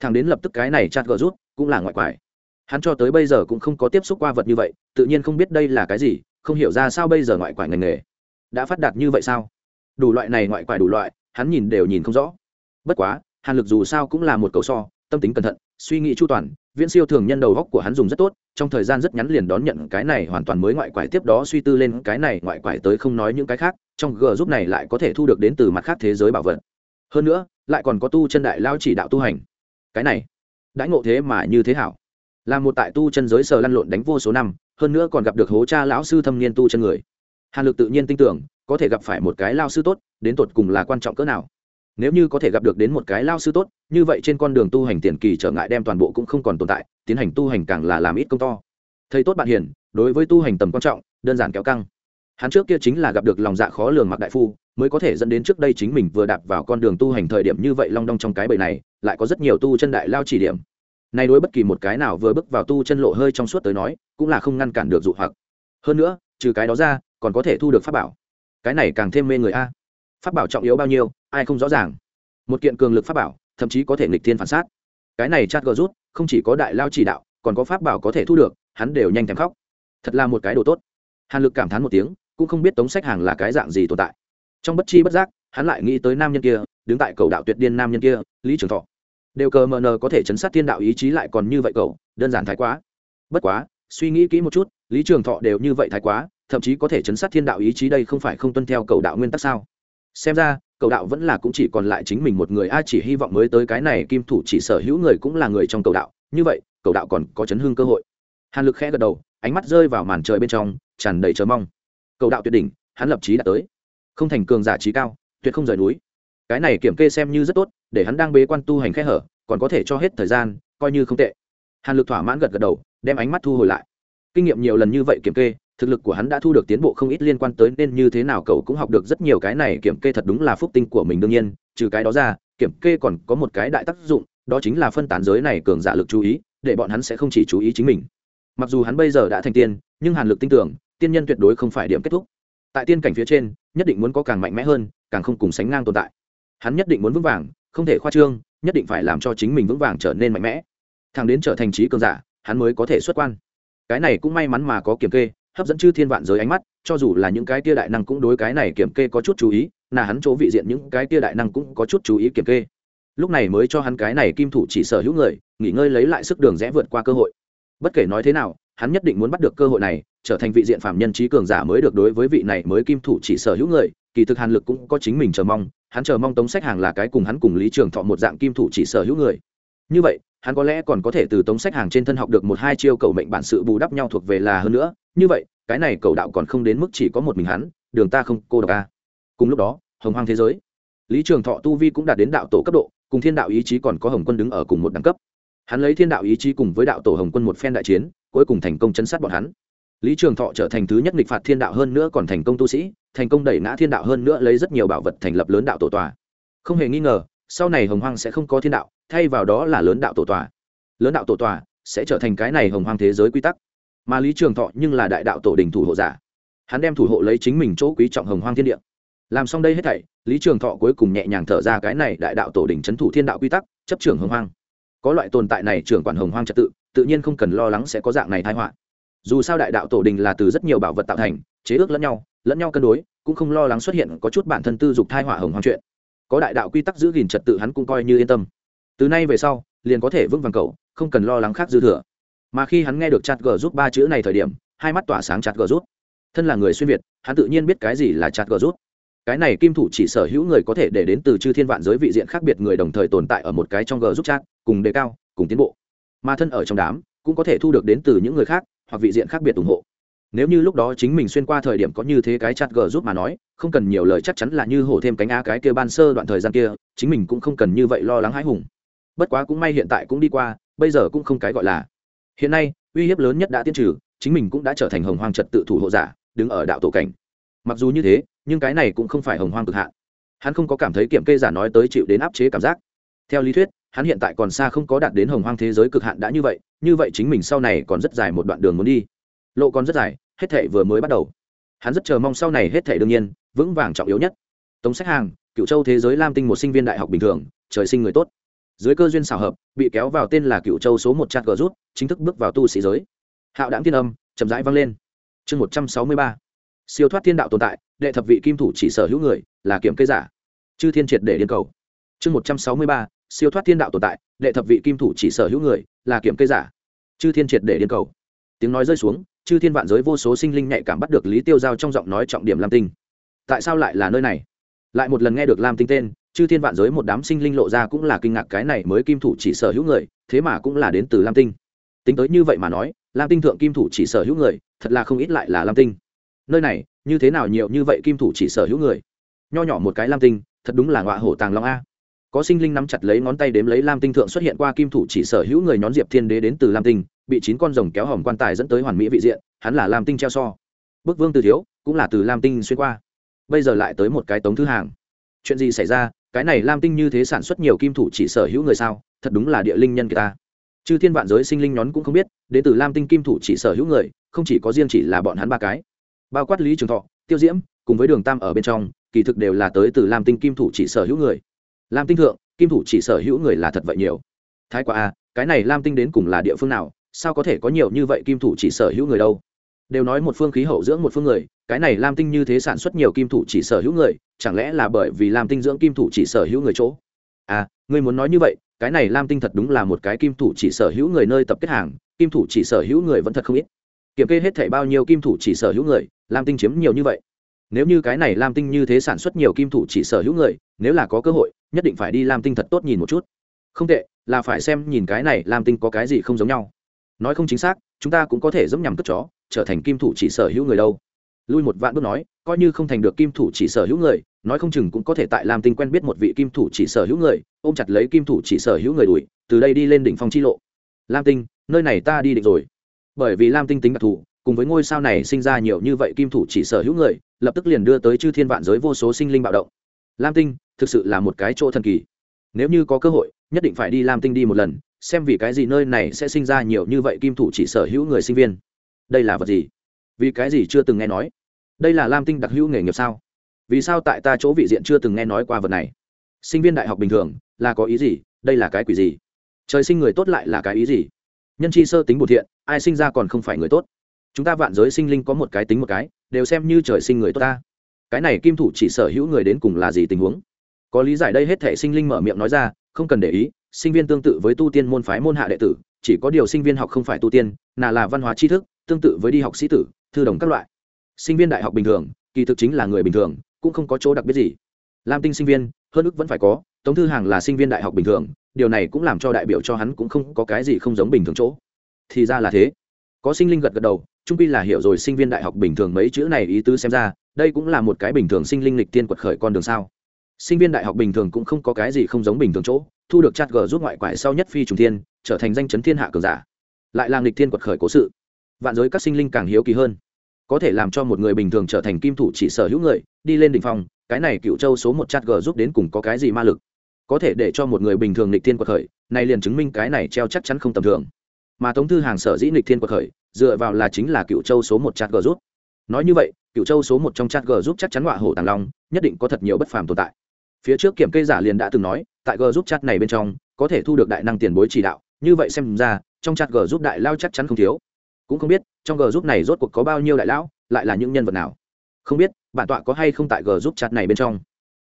Thằng đến lập tức cái này chặt gờ rút, cũng là ngoại quải. Hắn cho tới bây giờ cũng không có tiếp xúc qua vật như vậy, tự nhiên không biết đây là cái gì, không hiểu ra sao bây giờ ngoại quải ngành nghề. Đã phát đạt như vậy sao? Đủ loại này ngoại quải đủ loại, hắn nhìn đều nhìn không rõ. Bất quá, hàn lực dù sao cũng là một cầu so, tâm tính cẩn thận, suy nghĩ chu toàn viễn siêu thường nhân đầu góc của hắn dùng rất tốt, trong thời gian rất ngắn liền đón nhận cái này hoàn toàn mới ngoại quải tiếp đó suy tư lên cái này ngoại quải tới không nói những cái khác, trong g giúp này lại có thể thu được đến từ mặt khác thế giới bảo vật. Hơn nữa, lại còn có tu chân đại lao chỉ đạo tu hành. Cái này, đãi ngộ thế mà như thế hảo. Là một tại tu chân giới sờ lăn lộn đánh vô số năm, hơn nữa còn gặp được hố cha lão sư thâm niên tu chân người. Hàn lực tự nhiên tin tưởng, có thể gặp phải một cái lao sư tốt, đến tột cùng là quan trọng cỡ nào nếu như có thể gặp được đến một cái lao sư tốt, như vậy trên con đường tu hành tiền kỳ trở ngại đem toàn bộ cũng không còn tồn tại, tiến hành tu hành càng là làm ít công to. Thầy tốt bạn hiền, đối với tu hành tầm quan trọng, đơn giản kéo căng. Hắn trước kia chính là gặp được lòng dạ khó lường mặc đại phu, mới có thể dẫn đến trước đây chính mình vừa đạp vào con đường tu hành thời điểm như vậy long đong trong cái bầy này, lại có rất nhiều tu chân đại lao chỉ điểm. Nay đối bất kỳ một cái nào vừa bước vào tu chân lộ hơi trong suốt tới nói, cũng là không ngăn cản được dụ hoặc. Hơn nữa, trừ cái đó ra, còn có thể thu được pháp bảo. Cái này càng thêm mê người a. Pháp bảo trọng yếu bao nhiêu ai không rõ ràng. Một kiện cường lực pháp bảo, thậm chí có thể nghịch thiên phản sát. Cái này chát gờ rút không chỉ có đại lao chỉ đạo, còn có pháp bảo có thể thu được, hắn đều nhanh thèm khóc. Thật là một cái đồ tốt. Hàn lực cảm thán một tiếng, cũng không biết tống sách hàng là cái dạng gì tồn tại. Trong bất chi bất giác, hắn lại nghĩ tới nam nhân kia, đứng tại cầu đạo tuyệt điên nam nhân kia, lý trường thọ. Đều cờ mờ nờ có thể chấn sát thiên đạo ý chí lại còn như vậy cầu đơn giản thái quá. Bất quá, suy nghĩ kỹ một chút, lý trường thọ đều như vậy thái quá, thậm chí có thể chấn sát thiên đạo ý chí đây không phải không tuân theo cầu đạo nguyên tắc sao? Xem ra cầu đạo vẫn là cũng chỉ còn lại chính mình một người. A, chỉ hy vọng mới tới cái này, kim thủ chỉ sở hữu người cũng là người trong cầu đạo. Như vậy cầu đạo còn có chấn hương cơ hội. Hàn lực khẽ gật đầu, ánh mắt rơi vào màn trời bên trong, tràn đầy chờ mong. Cầu đạo tuyệt đỉnh, hắn lập trí đã tới. Không thành cường giả trí cao, tuyệt không rời núi. Cái này kiểm kê xem như rất tốt, để hắn đang bế quan tu hành khẽ hở, còn có thể cho hết thời gian, coi như không tệ. Hàn lực thỏa mãn gật gật đầu, đem ánh mắt thu hồi lại. Kinh nghiệm nhiều lần như vậy kiểm kê thực lực của hắn đã thu được tiến bộ không ít liên quan tới nên như thế nào cậu cũng học được rất nhiều cái này kiểm kê thật đúng là phúc tinh của mình đương nhiên, trừ cái đó ra, kiểm kê còn có một cái đại tác dụng, đó chính là phân tán giới này cường giả lực chú ý, để bọn hắn sẽ không chỉ chú ý chính mình. Mặc dù hắn bây giờ đã thành tiên, nhưng hàn lực tin tưởng, tiên nhân tuyệt đối không phải điểm kết thúc. Tại tiên cảnh phía trên, nhất định muốn có càng mạnh mẽ hơn, càng không cùng sánh ngang tồn tại. Hắn nhất định muốn vững vàng, không thể khoa trương, nhất định phải làm cho chính mình vững vàng trở nên mạnh mẽ. Thằng đến trở thành trí cường giả, hắn mới có thể xuất quan. Cái này cũng may mắn mà có kiểm kê hấp dẫn chư thiên vạn giới ánh mắt, cho dù là những cái tia đại năng cũng đối cái này kiểm kê có chút chú ý là hắn chỗ vị diện những cái tia đại năng cũng có chút chú ý kiểm kê. Lúc này mới cho hắn cái này kim thủ chỉ sở hữu người, nghỉ ngơi lấy lại sức đường rẽ vượt qua cơ hội. Bất kể nói thế nào, hắn nhất định muốn bắt được cơ hội này, trở thành vị diện phạm nhân trí cường giả mới được đối với vị này mới kim thủ chỉ sở hữu người, kỳ thực hàn lực cũng có chính mình chờ mong, hắn chờ mong tống sách hàng là cái cùng hắn cùng lý trường thọ một dạng kim thủ chỉ sở hữu người. Như vậy hắn có lẽ còn có thể từ tống sách hàng trên thân học được một hai chiêu cầu mệnh bản sự bù đắp nhau thuộc về là hơn nữa. Như vậy, cái này cầu đạo còn không đến mức chỉ có một mình hắn, đường ta không, cô độc ca cùng lúc đó, hồng hoang thế giới. Lý trường thọ tu vi cũng đạt đến đạo tổ cấp độ, cùng thiên đạo ý chí còn có hồng quân đứng ở cùng một đẳng cấp. Hắn lấy thiên đạo ý chí cùng với đạo tổ hồng quân một phen đại chiến, cuối cùng thành công chấn sát bọn hắn. Lý trường thọ trở thành thứ nhất nghịch phạt thiên đạo hơn nữa còn thành công tu sĩ, thành công đẩy ngã thiên đạo hơn nữa lấy rất nhiều bảo vật thành lập lớn đạo tổ tòa. Không hề nghi ngờ, sau này hồng hoang sẽ không có thiên đạo thay vào đó là lớn đạo tổ tòa. Lớn đạo tổ tòa sẽ trở thành cái này hồng hoang thế giới quy tắc. Mà lý trường thọ nhưng là đại đạo tổ đình thủ hộ giả. Hắn đem thủ hộ lấy chính mình chỗ quý trọng hồng hoang thiên địa. Làm xong đây hết thảy, lý trường thọ cuối cùng nhẹ nhàng thở ra cái này đại đạo tổ đình c h ấ n thủ thiên đạo quy tắc, chấp trưởng hồng hoang. Có loại tồn tại này trưởng quản hồng hoang trật tự tự nhiên không cần lo lắng sẽ có dạng này thái họa. Dù sao đại đạo tổ đình là từ rất nhiều bảo vật tạo thành, chế ước lẫn nhau lẫn nhau cân đối, cũng không lo lắng xuất hiện có chút bản thân tư dục thai họa hồng hoang chuyện. Có đại đạo quy tắc giữ gìn trật tự hắn cũng coi như yên tâm từ nay về sau, liền có thể vững vàng cậu, không cần lo lắng khác dư thừa. Mà khi hắn nghe được chặt g rút ba chữ này thời điểm, hai mắt tỏa sáng chặt g rút thân là người xuyên việt, hắn tự nhiên biết cái gì là chặt g rút cái này kim thủ chỉ sở hữu người có thể để đến từ chư thiên vạn giới vị diện khác biệt người đồng thời tồn tại ở một cái trong g giúp chat, cùng đề cao, cùng tiến bộ. Mà thân ở trong đám, cũng có thể thu được đến từ những người khác, hoặc vị diện khác biệt ủng hộ. Nếu như lúc đó chính mình xuyên qua thời điểm có như thế cái chat g giúp mà nói, không cần nhiều lời chắc chắn là như hổ thêm cánh a cái kia ban sơ đoạn thời gian kia, chính mình cũng không cần như vậy lo lắng hãi hùng bất quá cũng may hiện tại cũng đi qua, bây giờ cũng không cái gọi là. Hiện nay, uy hiếp lớn nhất đã tiến trừ, chính mình cũng đã trở thành hồng hoang trật tự thủ hộ giả, đứng ở đạo tổ cảnh. Mặc dù như thế, nhưng cái này cũng không phải hồng hoang cực hạn. Hắn không có cảm thấy kiểm kê giả nói tới chịu đến áp chế cảm giác. Theo lý thuyết, hắn hiện tại còn xa không có đạt đến hồng hoang thế giới cực hạn đã như vậy như vậy chính mình sau này còn rất dài một đoạn đường muốn đi. Lộ còn rất dài, hết thể vừa mới bắt đầu. Hắn rất chờ mong sau này hết thể đương nhiên, vững vàng trọng yếu nhất. Tống sách hàng, cựu châu thế giới lam tinh một sinh viên đại học bình thường, trời sinh người tốt dưới cơ duyên xảo hợp, bị kéo vào tên là cựu châu số một chặt gờ rút, chính thức bước vào tu sĩ giới. Hạo đáng thiên âm, chậm rãi vang lên. Chương một trăm sáu mươi ba. Siêu thoát thiên đạo tồn tại, đệ thập vị kim thủ chỉ sở hữu người, là kiểm kê giả. Chư thiên triệt để điên cầu. Chương một trăm sáu mươi ba. Siêu thoát thiên đạo tồn tại, đệ thập vị kim thủ chỉ sở hữu người, là kiểm kê giả. Chư thiên triệt để điên cầu. Tiếng nói rơi xuống, chư thiên vạn giới vô số sinh linh nhạy cảm bắt được lý tiêu giao trong giọng nói trọng điểm lam tinh. Tại sao lại là nơi này? Lại một lần nghe được lam tinh tên, chư thiên vạn giới một đám sinh linh lộ ra cũng là kinh ngạc cái này mới kim thủ chỉ sở hữu người, thế mà cũng là đến từ lam tinh. Tính tới như vậy mà nói, lam tinh thượng kim thủ chỉ sở hữu người, thật là không ít lại là lam tinh. Nơi này, như thế nào nhiều như vậy kim thủ chỉ sở hữu người? Nho nhỏ một cái lam tinh, thật đúng là ngọa hổ tàng long a. Có sinh linh nắm chặt lấy ngón tay đếm lấy lam tinh thượng xuất hiện qua kim thủ chỉ sở hữu người nhón diệp thiên đế đến từ lam tinh, bị chín con rồng kéo hỏng quan tài dẫn tới hoàn mỹ vị diện, hắn là lam tinh treo so. Bức vương từ thiếu, cũng là từ lam tinh xuyên qua bây giờ lại tới một cái tống thứ hàng. Chuyện gì xảy ra? Cái này lam tinh như thế sản xuất nhiều kim thủ chỉ sở hữu người sao? Thật đúng là địa linh nhân kia ta. Chư thiên vạn giới sinh linh nhón cũng không biết, đến từ lam tinh kim thủ chỉ sở hữu người, không chỉ có riêng chỉ là bọn hắn ba cái. Bao quát lý trường thọ, tiêu diễm, cùng với đường tam ở bên trong, kỳ thực đều là tới từ lam tinh kim thủ chỉ sở hữu người. Lam tinh thượng, kim thủ chỉ sở hữu người là thật vậy nhiều. Thái quả a cái này lam tinh đến cùng là địa phương nào? Sao có thể có nhiều như vậy kim thủ chỉ sở hữu người đâu? Đều nói một phương khí hậu dưỡng một phương người, cái này lam tinh như thế sản xuất nhiều kim thủ chỉ sở hữu người, chẳng lẽ là bởi vì lam tinh dưỡng kim thủ chỉ sở hữu người chỗ? À ngươi muốn nói như vậy, cái này lam tinh thật đúng là một cái kim thủ chỉ sở hữu người nơi tập kết hàng, kim thủ chỉ sở hữu người vẫn thật không ít. Kiểm kê hết thảy bao nhiêu kim thủ chỉ sở hữu người, lam tinh chiếm nhiều như vậy. Nếu như cái này lam tinh như thế sản xuất nhiều kim thủ chỉ sở hữu người, nếu là có cơ hội, nhất định phải đi lam tinh thật tốt nhìn một chút. Không tệ, là phải xem nhìn cái này lam tinh có cái gì không giống nhau. Nói không chính xác, chúng ta cũng có thể dẫm nhằm cất chó trở thành kim thủ chỉ sở hữu người đâu. Lui một vạn bước nói, coi như không thành được kim thủ chỉ sở hữu người, nói không chừng cũng có thể tại lam tinh quen biết một vị kim thủ chỉ sở hữu người, ôm chặt lấy kim thủ chỉ sở hữu người đuổi, từ đây đi lên đỉnh phong chi lộ. Lam tinh, nơi này ta đi định rồi. Bởi vì lam tinh tính đặc thù, cùng với ngôi sao này sinh ra nhiều như vậy kim thủ chỉ sở hữu người, lập tức liền đưa tới chư thiên vạn giới vô số sinh linh bạo động. Lam tinh, thực sự là một cái chỗ thần kỳ. Nếu như có cơ hội, nhất định phải đi lam tinh đi một lần, xem vì cái gì nơi này sẽ sinh ra nhiều như vậy kim thủ chỉ sở hữu người sinh viên đây là vật gì? Vì cái gì chưa từng nghe nói? Đây là lam tinh đặc hữu nghề nghiệp sao? Vì sao tại ta chỗ vị diện chưa từng nghe nói qua vật này? Sinh viên đại học bình thường, là có ý gì? Đây là cái quỷ gì? Trời sinh người tốt lại là cái ý gì? Nhân chi sơ tính bột thiện, ai sinh ra còn không phải người tốt. Chúng ta vạn giới sinh linh có một cái tính một cái, đều xem như trời sinh người tốt ta. Cái này kim thủ chỉ sở hữu người đến cùng là gì tình huống? Có lý giải đây hết thể sinh linh mở miệng nói ra, không cần để ý, sinh viên tương tự với tu tiên môn phái môn hạ đệ tử, chỉ có điều sinh viên học không phải tu tiên là là văn hóa tri thức tương tự với đi học sĩ tử, thư đồng các loại. Sinh viên đại học bình thường, kỳ thực chính là người bình thường, cũng không có chỗ đặc biệt gì. Lam tinh sinh viên, hơn ức vẫn phải có, tống thư hàng là sinh viên đại học bình thường, điều này cũng làm cho đại biểu cho hắn cũng không có cái gì không giống bình thường chỗ. Thì ra là thế. Có sinh linh gật gật đầu trung pi là hiểu rồi sinh viên đại học bình thường mấy chữ này ý tứ xem ra, đây cũng là một cái bình thường sinh linh lịch tiên quật khởi con đường sao. Sinh viên đại học bình thường cũng không có cái gì không giống bình thường chỗ, thu được chat g rút ngoại quải sau nhất phi trùng thiên, trở thành danh chấn thiên hạ cường giả. Lại là lịch tiên quật khởi cố sự vạn giới các sinh linh càng hiếu kỳ hơn. Có thể làm cho một người bình thường trở thành kim thủ chỉ sở hữu người, đi lên đỉnh phong, cái này cựu châu số một chát g giúp đến cùng có cái gì ma lực? Có thể để cho một người bình thường nịch thiên quật khởi, này liền chứng minh cái này treo chắc chắn không tầm thường. Mà tống thư hàng sở dĩ nịch thiên quật khởi, dựa vào là chính là cựu châu số một chát g giúp. Nói như vậy cựu châu số một trong chát g giúp chắc chắn họa hổ tàng long, nhất định có thật nhiều bất phàm tồn tại. Phía trước kiểm kê giả liền đã từng nói, tại g giúp chat này bên trong, có thể thu được đại năng tiền bối chỉ đạo, như vậy xem ra, trong chat g giúp đại lao chắc chắn không thiếu cũng không biết trong g giúp này rốt cuộc có bao nhiêu đại lão, lại là những nhân vật nào. Không biết, bản tọa có hay không tại g giúp chặt này bên trong.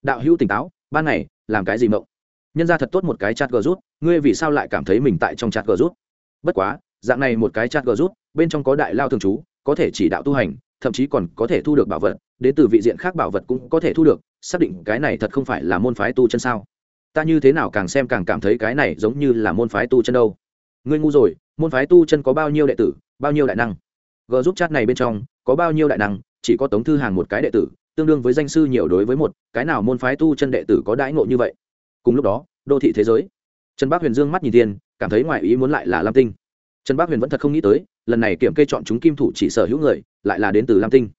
Đạo hữu tỉnh táo, ban này làm cái gì mộng? Nhân ra thật tốt một cái chat g rút ngươi vì sao lại cảm thấy mình tại trong chat g rút bất quá, dạng này một cái chat g rút bên trong có đại lao thường trú, có thể chỉ đạo tu hành, thậm chí còn có thể thu được bảo vật, đến từ vị diện khác bảo vật cũng có thể thu được, xác định cái này thật không phải là môn phái tu chân sao? Ta như thế nào càng xem càng cảm thấy cái này giống như là môn phái tu chân đâu? Ngươi ngu rồi, môn phái tu chân có bao nhiêu đệ tử bao nhiêu đại năng? G giúp chat này bên trong, có bao nhiêu đại năng, chỉ có tống thư hàng một cái đệ tử, tương đương với danh sư nhiều đối với một, cái nào môn phái tu chân đệ tử có đãi ngộ như vậy. Cùng lúc đó, đô thị thế giới. Trần bác huyền dương mắt nhìn tiên cảm thấy ngoài ý muốn lại là lam tinh. Trần bác huyền vẫn thật không nghĩ tới, lần này kiểm kê chọn chúng kim thủ chỉ sở hữu người, lại là đến từ lam tinh.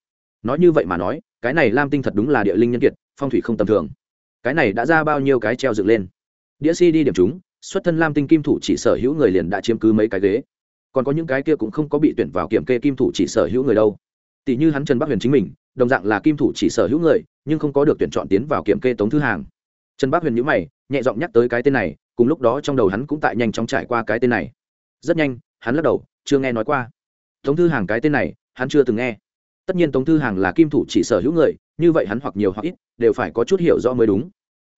Nói như vậy mà nói, cái này lam tinh thật đúng là địa linh nhân kiệt, phong thủy không tầm thường. Cái này đã ra bao nhiêu cái treo dựng lên. Đĩa si đi điểm chúng, xuất thân lam tinh kim thủ chỉ sở hữu người liền đã chiếm cứ mấy cái ghế còn có những cái kia cũng không có bị tuyển vào kiểm kê kim thủ chỉ sở hữu người đâu. Tỷ như hắn trần bắc huyền chính mình, đồng dạng là kim thủ chỉ sở hữu người, nhưng không có được tuyển chọn tiến vào kiểm kê tống thư hàng. Trần bắc huyền nhữ mày, nhẹ giọng nhắc tới cái tên này, cùng lúc đó trong đầu hắn cũng tại nhanh chóng trải qua cái tên này. Rất nhanh, hắn lắc đầu, chưa nghe nói qua. Tống thư hàng cái tên này, hắn chưa từng nghe. Tất nhiên tống thư hàng là kim thủ chỉ sở hữu người, như vậy hắn hoặc nhiều hoặc ít, đều phải có chút hiểu rõ mới đúng.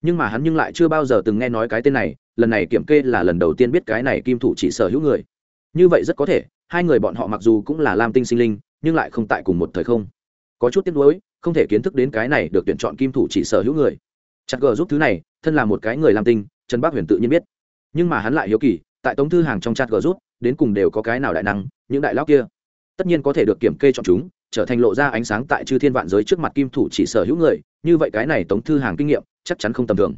Nhưng mà hắn nhưng lại chưa bao giờ từng nghe nói cái tên này, lần này kiểm kê là lần đầu tiên biết cái này kim thủ chỉ sở hữu người như vậy rất có thể, hai người bọn họ mặc dù cũng là lam tinh sinh linh, nhưng lại không tại cùng một thời không. Có chút tiếc nuối, không thể kiến thức đến cái này được tuyển chọn kim thủ chỉ sở hữu người. Chặt gờ giúp thứ này, thân là một cái người lam tinh, trần bác huyền tự nhiên biết. Nhưng mà hắn lại hiếu kỳ, tại tống thư hàng trong chặt gờ rút đến cùng đều có cái nào đại năng, những đại lão kia. Tất nhiên có thể được kiểm kê chọn chúng, trở thành lộ ra ánh sáng tại chư thiên vạn giới trước mặt kim thủ chỉ sở hữu người, như vậy cái này tống thư hàng kinh nghiệm, chắc chắn không tầm thường.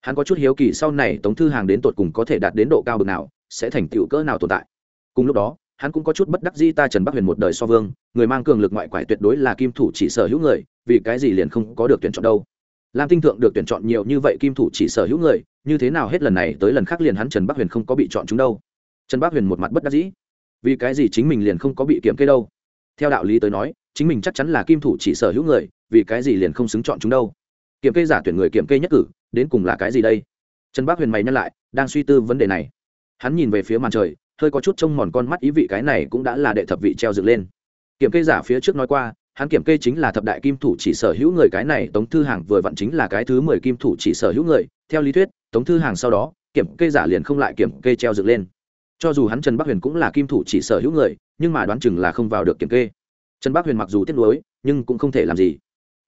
Hắn có chút hiếu kỳ sau này tống thư hàng đến tột cùng có thể đạt đến độ cao bực nào, sẽ thành tựu cỡ nào tồn tại cùng lúc đó, hắn cũng có chút bất đắc dĩ ta trần bắc huyền một đời so vương, người mang cường lực ngoại quải tuyệt đối là kim thủ chỉ sở hữu người, vì cái gì liền không có được tuyển chọn đâu. Lam tinh thượng được tuyển chọn nhiều như vậy kim thủ chỉ sở hữu người, như thế nào hết lần này tới lần khác liền hắn trần bắc huyền không có bị chọn chúng đâu. Trần bắc huyền một mặt bất đắc dĩ. Vì cái gì chính mình liền không có bị kiểm kê đâu? Theo đạo lý tới nói, chính mình chắc chắn là kim thủ chỉ sở hữu người, vì cái gì liền không xứng chọn chúng đâu? Kiểm kê giả tuyển người kiểm kê nhất cử, đến cùng là cái gì đây? Trần bắc huyền mày nhắc lại, đang suy tư vấn đề này. Hắn nhìn về phía màn trời hơi có chút trông mòn con mắt ý vị cái này cũng đã là đệ thập vị treo dựng lên. Kiểm kê giả phía trước nói qua, hắn kiểm kê chính là thập đại kim thủ chỉ sở hữu người, cái này tống thư hàng vừa vặn chính là cái thứ mười kim thủ chỉ sở hữu người. Theo lý thuyết, tống thư hàng sau đó, kiểm kê giả liền không lại kiểm kê treo dựng lên. Cho dù hắn trần bắc huyền cũng là kim thủ chỉ sở hữu người, nhưng mà đoán chừng là không vào được kiểm kê. Trần bắc huyền mặc dù tiếc nuối, nhưng cũng không thể làm gì.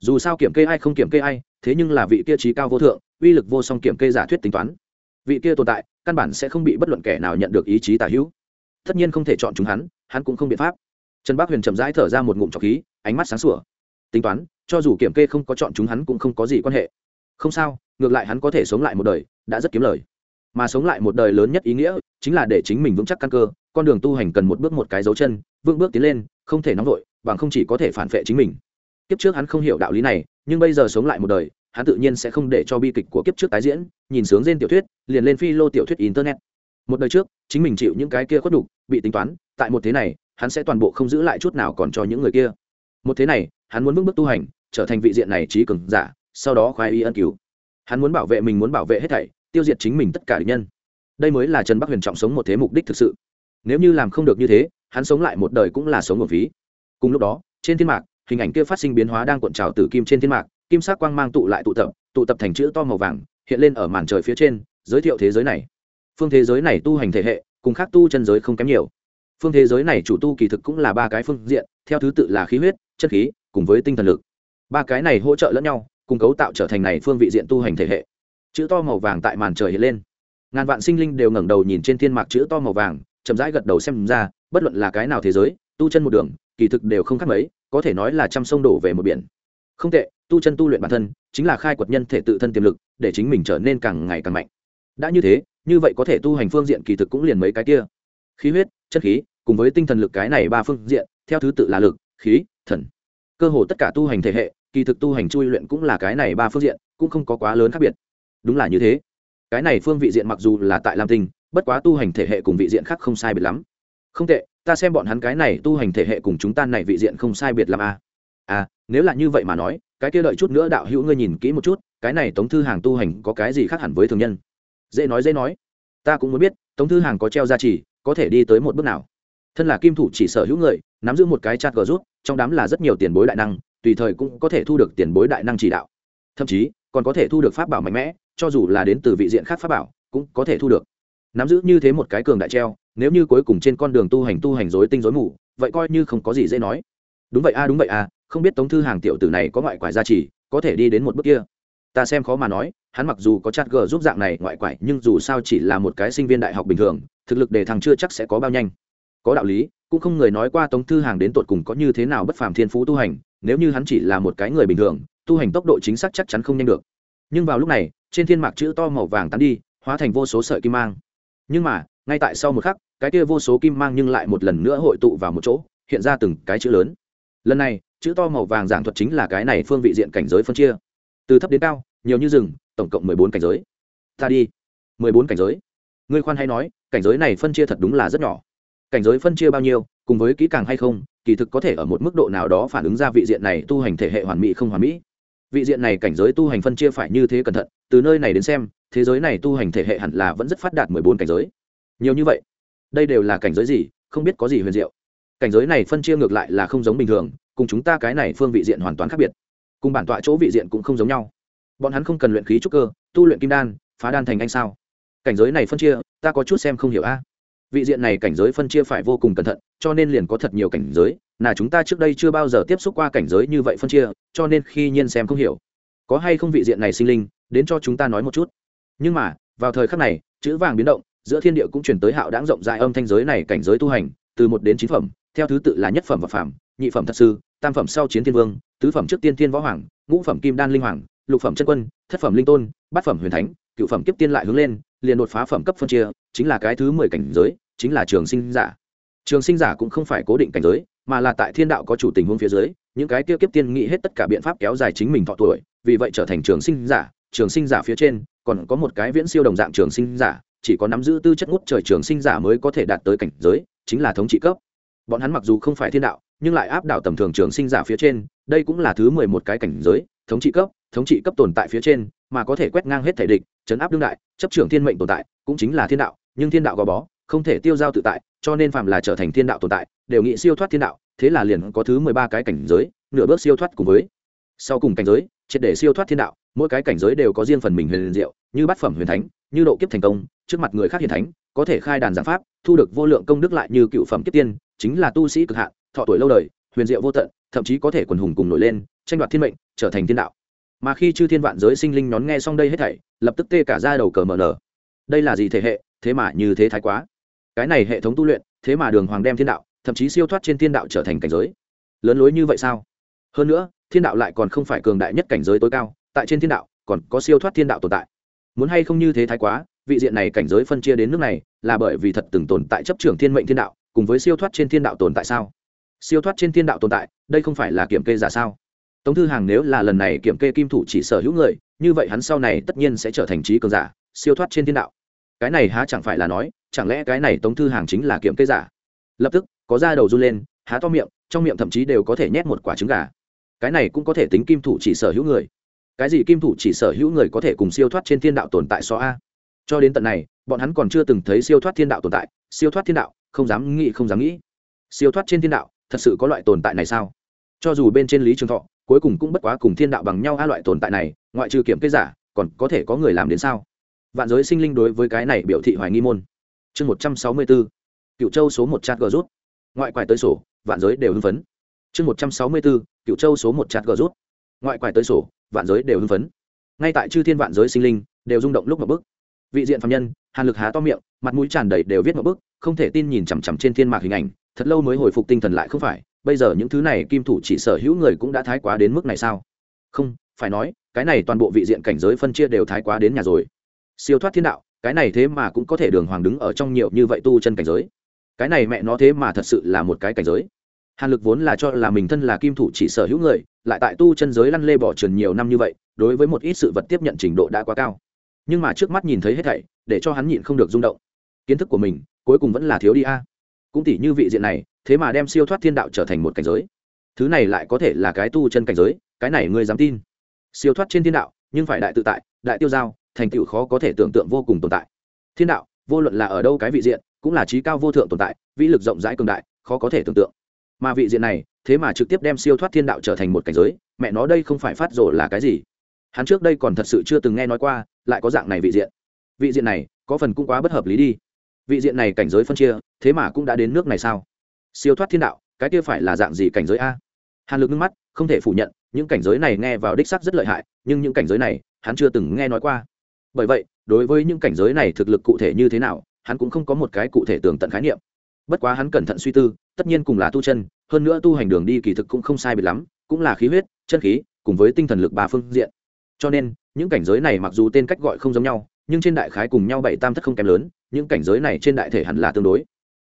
Dù sao kiểm kê ai không kiểm kê ai, thế nhưng là vị kia trí cao vô thượng, uy lực vô song kiểm kê giả thuyết tính toán. Vị kia tồn tại căn bản sẽ không bị bất luận kẻ nào nhận được ý chí tả hữu. Tất nhiên không thể chọn chúng hắn hắn cũng không biện pháp. Trần bác huyền chậm rãi thở ra một ngụm trọc khí, ánh mắt sáng sủa. Tính toán, cho dù kiểm kê không có chọn chúng hắn cũng không có gì quan hệ. Không sao, ngược lại hắn có thể sống lại một đời, đã rất kiếm lời. Mà sống lại một đời lớn nhất ý nghĩa, chính là để chính mình vững chắc căn cơ, con đường tu hành cần một bước một cái dấu chân, vững bước tiến lên, không thể nóng vội, bằng không chỉ có thể phản vệ chính mình. Kiếp trước hắn không hiểu đạo lý này, nhưng bây giờ sống lại một đời hắn tự nhiên sẽ không để cho bi kịch của kiếp trước tái diễn, nhìn sướng trên tiểu thuyết, liền lên phi lô tiểu thuyết internet. Một đời trước, chính mình chịu những cái kia khuất đục bị tính toán, tại một thế này, hắn sẽ toàn bộ không giữ lại chút nào còn cho những người kia. Một thế này, hắn muốn bước bước tu hành, trở thành vị diện này trí cường giả, sau đó khoái y ân cứu. Hắn muốn bảo vệ mình muốn bảo vệ hết thảy, tiêu diệt chính mình tất cả địch nhân. Đây mới là trần bắc huyền trọng sống một thế mục đích thực sự. Nếu như làm không được như thế, hắn sống lại một đời cũng là sống một phí cùng lúc đó, trên thiên mạc, hình ảnh kia phát sinh biến hóa đang cuộn trào từ kim trên thiên mạc kim sắc quang mang tụ lại tụ tập tụ tập thành chữ to màu vàng, hiện lên ở màn trời phía trên, giới thiệu thế giới này. Phương thế giới này tu hành thể hệ, cùng khác tu chân giới không kém nhiều. Phương thế giới này chủ tu kỳ thực cũng là ba cái phương diện, theo thứ tự là khí huyết chất khí, cùng với tinh thần lực. Ba cái này hỗ trợ lẫn nhau, cùng cấu tạo trở thành này phương vị diện tu hành thể hệ. Chữ to màu vàng tại màn trời hiện lên. Ngàn vạn sinh linh đều ngẩng đầu nhìn trên thiên mạc chữ to màu vàng, chậm rãi gật đầu xem ra, bất luận là cái nào thế giới, tu chân một đường, kỳ thực đều không khác mấy, có thể nói là trăm sông đổ về một biển không tệ, tu chân tu luyện bản thân chính là khai quật nhân thể tự thân tiềm lực, để chính mình trở nên càng ngày càng mạnh. Đã như thế, như vậy có thể tu hành phương diện kỳ thực cũng liền mấy cái kia. Khí huyết chất khí, cùng với tinh thần lực cái này ba phương diện, theo thứ tự là lực, khí, thần. Cơ hồ tất cả tu hành thể hệ, kỳ thực tu hành chui luyện cũng là cái này ba phương diện, cũng không có quá lớn khác biệt. Đúng là như thế. Cái này phương vị diện mặc dù là tại lam tinh, bất quá tu hành thể hệ cùng vị diện khác không sai biệt lắm. Không tệ, ta xem bọn hắn cái này tu hành thể hệ cùng chúng ta này vị diện không sai biệt lắm a à. à nếu là như vậy mà nói, cái kia đợi chút nữa đạo hữu ngươi nhìn kỹ một chút, cái này tống thư hàng tu hành có cái gì khác hẳn với thường nhân? Dễ nói dễ nói. Ta cũng muốn biết, tống thư hàng có treo gia trì, có thể đi tới một bước nào? Thân là kim thủ chỉ sở hữu người, nắm giữ một cái chat gờ rút, trong đám là rất nhiều tiền bối đại năng, tùy thời cũng có thể thu được tiền bối đại năng chỉ đạo. Thậm chí, còn có thể thu được pháp bảo mạnh mẽ, cho dù là đến từ vị diện khác pháp bảo, cũng có thể thu được. Nắm giữ như thế một cái cường đại treo, nếu như cuối cùng trên con đường tu hành tu hành dối tinh dối mù, vậy coi như không có gì dễ nói. Đúng vậy a, đúng vậy a không biết tống thư hàng tiểu tử này có ngoại quải gia trì, có thể đi đến một bước kia. Ta xem khó mà nói, hắn mặc dù có chát g giúp dạng này ngoại quải, nhưng dù sao chỉ là một cái sinh viên đại học bình thường, thực lực để thằng chưa chắc sẽ có bao nhanh. Có đạo lý, cũng không người nói qua tống thư hàng đến tột cùng có như thế nào bất phàm thiên phú tu hành, nếu như hắn chỉ là một cái người bình thường, tu hành tốc độ chính xác chắc chắn không nhanh được. Nhưng vào lúc này, trên thiên mạc chữ to màu vàng tán đi, hóa thành vô số sợi kim mang. Nhưng mà, ngay tại sau một khắc, cái kia vô số kim mang nhưng lại một lần nữa hội tụ vào một chỗ, hiện ra từng cái chữ lớn. Lần này chữ to màu vàng giảng thuật chính là cái này phương vị diện cảnh giới phân chia. Từ thấp đến cao, nhiều như rừng, tổng cộng mười bốn cảnh giới. Ta đi. Mười bốn cảnh giới. Ngươi khoan hay nói, cảnh giới này phân chia thật đúng là rất nhỏ. Cảnh giới phân chia bao nhiêu, cùng với kỹ càng hay không, kỳ thực có thể ở một mức độ nào đó phản ứng ra vị diện này tu hành thể hệ hoàn mỹ không hoàn mỹ. Vị diện này cảnh giới tu hành phân chia phải như thế cẩn thận, từ nơi này đến xem, thế giới này tu hành thể hệ hẳn là vẫn rất phát đạt mười bốn cảnh giới. Nhiều như vậy. Đây đều là cảnh giới gì, không biết có gì huyền diệu cảnh giới này phân chia ngược lại là không giống bình thường, cùng chúng ta cái này phương vị diện hoàn toàn khác biệt. Cùng bản tọa chỗ vị diện cũng không giống nhau. Bọn hắn không cần luyện khí trúc cơ, tu luyện kim đan, phá đan thành anh sao? Cảnh giới này phân chia, ta có chút xem không hiểu a. Vị diện này cảnh giới phân chia phải vô cùng cẩn thận, cho nên liền có thật nhiều cảnh giới là chúng ta trước đây chưa bao giờ tiếp xúc qua cảnh giới như vậy phân chia, cho nên khi nhiên xem không hiểu. Có hay không vị diện này sinh linh, đến cho chúng ta nói một chút. Nhưng mà, vào thời khắc này, chữ vàng biến động, giữa thiên địa cũng chuyển tới hạo đáng rộng rãi âm thanh giới này cảnh giới tu hành, từ một đến chín phẩm theo thứ tự là nhất phẩm và phẩm nhị phẩm thật sư, tam phẩm sau chiến thiên vương, tứ phẩm trước tiên thiên võ hoàng, ngũ phẩm kim đan linh hoàng, lục phẩm chân quân, thất phẩm linh tôn, bát phẩm huyền thánh, cựu phẩm kiếp tiên lại hướng lên, liền đột phá phẩm cấp phân chia, chính là cái thứ mười cảnh giới, chính là trường sinh giả. Trường sinh giả cũng không phải cố định cảnh giới, mà là tại thiên đạo có chủ tình huống phía dưới, những cái tiêu kiếp tiên nghĩ hết tất cả biện pháp kéo dài chính mình thọ tuổi, vì vậy trở thành trường sinh giả, trường sinh giả phía trên, còn có một cái viễn siêu đồng dạng trường sinh giả, chỉ có nắm giữ tư chất ngút trời trường sinh giả mới có thể đạt tới cảnh giới, chính là thống trị cấp bọn hắn mặc dù không phải thiên đạo, nhưng lại áp đảo tầm thường trường sinh giả phía trên, đây cũng là thứ mười một cái cảnh giới, thống trị cấp, thống trị cấp tồn tại phía trên, mà có thể quét ngang hết thể địch, chấn áp đương đại, chấp trưởng thiên mệnh tồn tại, cũng chính là thiên đạo, nhưng thiên đạo gò bó, không thể tiêu giao tự tại, cho nên phạm là trở thành thiên đạo tồn tại, đều nghị siêu thoát thiên đạo, thế là liền có thứ mười ba cái cảnh giới, nửa bước siêu thoát cùng với. Sau cùng cảnh giới, triệt để siêu thoát thiên đạo, mỗi cái cảnh giới đều có riêng phần mình huyền liền diệu, như bát phẩm huyền thánh, như độ kiếp thành công, trước mặt người khác hiền thánh, có thể khai đàn giảng pháp, thu được vô lượng công đức lại như cựu phẩm kiếp tiên chính là tu sĩ cực hạn, thọ tuổi lâu đời, huyền diệu vô tận, thậm chí có thể quần hùng cùng nổi lên, tranh đoạt thiên mệnh, trở thành thiên đạo. Mà khi chư thiên vạn giới sinh linh nhón nghe xong đây hết thảy, lập tức tê cả ra đầu cờ mở nở. Đây là gì thể hệ, thế mà như thế thái quá. Cái này hệ thống tu luyện, thế mà đường hoàng đem thiên đạo, thậm chí siêu thoát trên thiên đạo trở thành cảnh giới. Lớn lối như vậy sao? Hơn nữa, thiên đạo lại còn không phải cường đại nhất cảnh giới tối cao, tại trên thiên đạo, còn có siêu thoát thiên đạo tồn tại. Muốn hay không như thế thái quá, vị diện này cảnh giới phân chia đến nước này, là bởi vì thật từng tồn tại chấp trưởng thiên mệnh thiên đạo cùng với siêu thoát trên thiên đạo tồn tại sao? Siêu thoát trên thiên đạo tồn tại, đây không phải là kiểm kê giả sao? Tống thư hàng nếu là lần này kiểm kê kim thủ chỉ sở hữu người, như vậy hắn sau này tất nhiên sẽ trở thành trí cường giả, siêu thoát trên thiên đạo. Cái này há chẳng phải là nói, chẳng lẽ cái này tống thư hàng chính là kiểm kê giả? Lập tức, có da đầu run lên, há to miệng, trong miệng thậm chí đều có thể nhét một quả trứng gà. Cái này cũng có thể tính kim thủ chỉ sở hữu người. Cái gì kim thủ chỉ sở hữu người có thể cùng siêu thoát trên thiên đạo tồn tại so a? Cho đến tận này, bọn hắn còn chưa từng thấy siêu thoát thiên đạo tồn tại, siêu thoát thiên đạo không dám nghĩ, không dám nghĩ. Siêu thoát trên thiên đạo, thật sự có loại tồn tại này sao? Cho dù bên trên lý trường thọ, cuối cùng cũng bất quá cùng thiên đạo bằng nhau a loại tồn tại này, ngoại trừ kiểm kê giả, còn có thể có người làm đến sao? Vạn giới sinh linh đối với cái này biểu thị hoài nghi môn. Chương một trăm sáu mươi bốn, cựu châu số một chát gờ rút. Ngoại quải tới sổ, vạn giới đều hưng phấn. Chương một trăm sáu mươi bốn, cựu châu số một chát gờ rút. Ngoại quải tới sổ, vạn giới đều hưng phấn. Ngay tại chư thiên vạn giới sinh linh đều rung động lúc một bức vị diện phạm nhân, hàn lực há to miệng, mặt mũi tràn đầy đều viết một bức, không thể tin nhìn chằm chằm trên thiên mạc hình ảnh, thật lâu mới hồi phục tinh thần lại không phải, bây giờ những thứ này kim thủ chỉ sở hữu người cũng đã thái quá đến mức này sao? Không, phải nói, cái này toàn bộ vị diện cảnh giới phân chia đều thái quá đến nhà rồi. Siêu thoát thiên đạo, cái này thế mà cũng có thể đường hoàng đứng ở trong nhiều như vậy tu chân cảnh giới. Cái này mẹ nó thế mà thật sự là một cái cảnh giới. Hàn lực vốn là cho là mình thân là kim thủ chỉ sở hữu người, lại tại tu chân giới lăn lê bỏ trườn nhiều năm như vậy, đối với một ít sự vật tiếp nhận trình độ đã quá cao nhưng mà trước mắt nhìn thấy hết thảy, để cho hắn nhịn không được rung động. Kiến thức của mình, cuối cùng vẫn là thiếu đi a. Cũng tỉ như vị diện này, thế mà đem siêu thoát thiên đạo trở thành một cảnh giới. Thứ này lại có thể là cái tu chân cảnh giới, cái này ngươi dám tin. Siêu thoát trên thiên đạo, nhưng phải đại tự tại, đại tiêu giao, thành tựu khó có thể tưởng tượng vô cùng tồn tại. Thiên đạo, vô luận là ở đâu cái vị diện, cũng là trí cao vô thượng tồn tại, vĩ lực rộng rãi cường đại, khó có thể tưởng tượng. Mà vị diện này, thế mà trực tiếp đem siêu thoát thiên đạo trở thành một cảnh giới, mẹ nó đây không phải phát rồ là cái gì. Hắn trước đây còn thật sự chưa từng nghe nói qua lại có dạng này vị diện. Vị diện này, có phần cũng quá bất hợp lý đi. Vị diện này cảnh giới phân chia, thế mà cũng đã đến nước này sao? Siêu thoát thiên đạo, cái kia phải là dạng gì cảnh giới a? Hàn lực nước mắt, không thể phủ nhận, những cảnh giới này nghe vào đích sắc rất lợi hại, nhưng những cảnh giới này, hắn chưa từng nghe nói qua. Bởi vậy, đối với những cảnh giới này thực lực cụ thể như thế nào, hắn cũng không có một cái cụ thể tường tận khái niệm. Bất quá hắn cẩn thận suy tư, tất nhiên cùng là tu chân, hơn nữa tu hành đường đi kỳ thực cũng không sai biệt lắm, cũng là khí huyết, chân khí, cùng với tinh thần lực ba phương diện. Cho nên những cảnh giới này mặc dù tên cách gọi không giống nhau, nhưng trên đại khái cùng nhau bảy tam thất không kém lớn, những cảnh giới này trên đại thể hẳn là tương đối.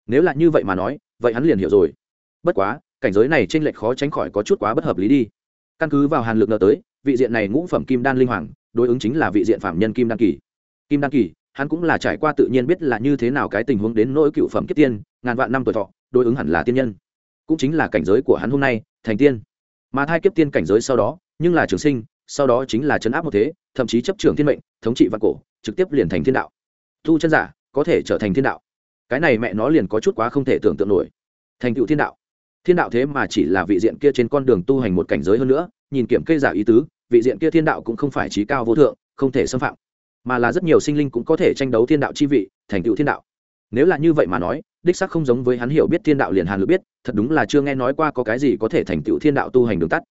Nếu là như vậy mà nói, vậy hắn liền hiểu rồi. Bất quá, cảnh giới này trên lệch khó tránh khỏi có chút quá bất hợp lý đi. Căn cứ vào hàn lực ngờ tới, vị diện này ngũ phẩm kim đan linh hoàng, đối ứng chính là vị diện phạm nhân kim đan kỳ. Kim đan kỳ, hắn cũng là trải qua tự nhiên biết là như thế nào cái tình huống đến nỗi cựu phẩm kiếp tiên, ngàn vạn năm tuổi thọ, đối ứng hẳn là tiên nhân. Cũng chính là cảnh giới của hắn hôm nay, thành tiên. Mà thai kiếp tiên cảnh giới sau đó, nhưng là trường sinh sau đó chính là chấn áp một thế, thậm chí chấp trưởng thiên mệnh, thống trị vạn cổ, trực tiếp liền thành thiên đạo. Tu chân giả có thể trở thành thiên đạo. Cái này mẹ nó liền có chút quá không thể tưởng tượng nổi. Thành tựu thiên đạo. Thiên đạo thế mà chỉ là vị diện kia trên con đường tu hành một cảnh giới hơn nữa, nhìn kiểm kê giả ý tứ, vị diện kia thiên đạo cũng không phải trí cao vô thượng, không thể xâm phạm, mà là rất nhiều sinh linh cũng có thể tranh đấu thiên đạo chi vị, thành tựu thiên đạo. Nếu là như vậy mà nói, đích sắc không giống với hắn hiểu biết thiên đạo liền hàn lực biết, thật đúng là chưa nghe nói qua có cái gì có thể thành tựu thiên đạo tu hành đường tắt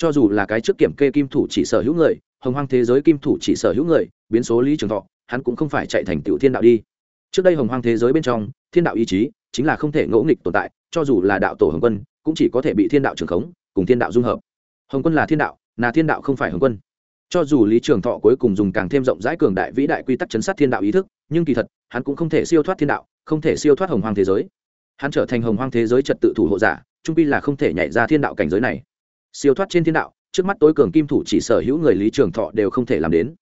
cho dù là cái trước kiểm kê kim thủ chỉ sở hữu người, hồng hoang thế giới kim thủ chỉ sở hữu người, biến số lý trường thọ, hắn cũng không phải chạy thành tựu thiên đạo đi. Trước đây hồng hoang thế giới bên trong, thiên đạo ý chí chính là không thể ngẫu nghịch tồn tại, cho dù là đạo tổ hồng quân, cũng chỉ có thể bị thiên đạo trường khống, cùng thiên đạo dung hợp. Hồng quân là thiên đạo, là thiên đạo không phải hồng quân. Cho dù lý trường thọ cuối cùng dùng càng thêm rộng rãi cường đại vĩ đại quy tắc chấn sát thiên đạo ý thức, nhưng kỳ thật, hắn cũng không thể siêu thoát thiên đạo, không thể siêu thoát hồng hoang thế giới. Hắn trở thành hồng hoang thế giới trật tự thủ hộ giả, trung pi là không thể nhảy ra thiên đạo cảnh giới này siêu thoát trên thiên đạo, trước mắt tối cường kim thủ chỉ sở hữu người lý trường thọ đều không thể làm đến.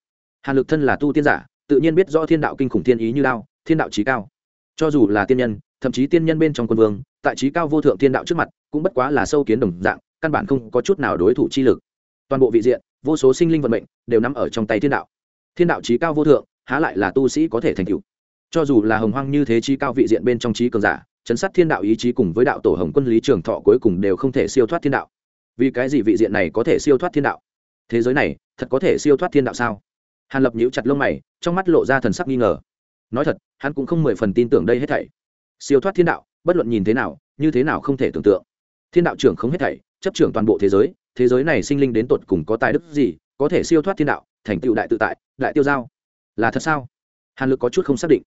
Hàn lực thân là tu tiên giả, tự nhiên biết rõ thiên đạo kinh khủng thiên ý như lao thiên đạo trí cao. Cho dù là tiên nhân, thậm chí tiên nhân bên trong quân vương, tại trí cao vô thượng thiên đạo trước mặt, cũng bất quá là sâu kiến đồng dạng, căn bản không có chút nào đối thủ chi lực. Toàn bộ vị diện, vô số sinh linh vận mệnh, đều nằm ở trong tay thiên đạo. Thiên đạo trí cao vô thượng, há lại là tu sĩ có thể thành tựu. Cho dù là hồng hoang như thế trí cao vị diện bên trong trí cường giả, chấn sát thiên đạo ý chí cùng với đạo tổ hồng quân lý trường thọ cuối cùng đều không thể siêu thoát thiên đạo vì cái gì vị diện này có thể siêu thoát thiên đạo? Thế giới này, thật có thể siêu thoát thiên đạo sao? Hàn lập nhíu chặt lông mày, trong mắt lộ ra thần sắc nghi ngờ. Nói thật, hắn cũng không mười phần tin tưởng đây hết thảy. Siêu thoát thiên đạo, bất luận nhìn thế nào, như thế nào không thể tưởng tượng. Thiên đạo trưởng không hết thảy, chấp trưởng toàn bộ thế giới thế giới này sinh linh đến tột cùng có tài đức gì, có thể siêu thoát thiên đạo, thành tựu đại tự tại, đại tiêu giao? Là thật sao? Hàn lực có chút không xác định.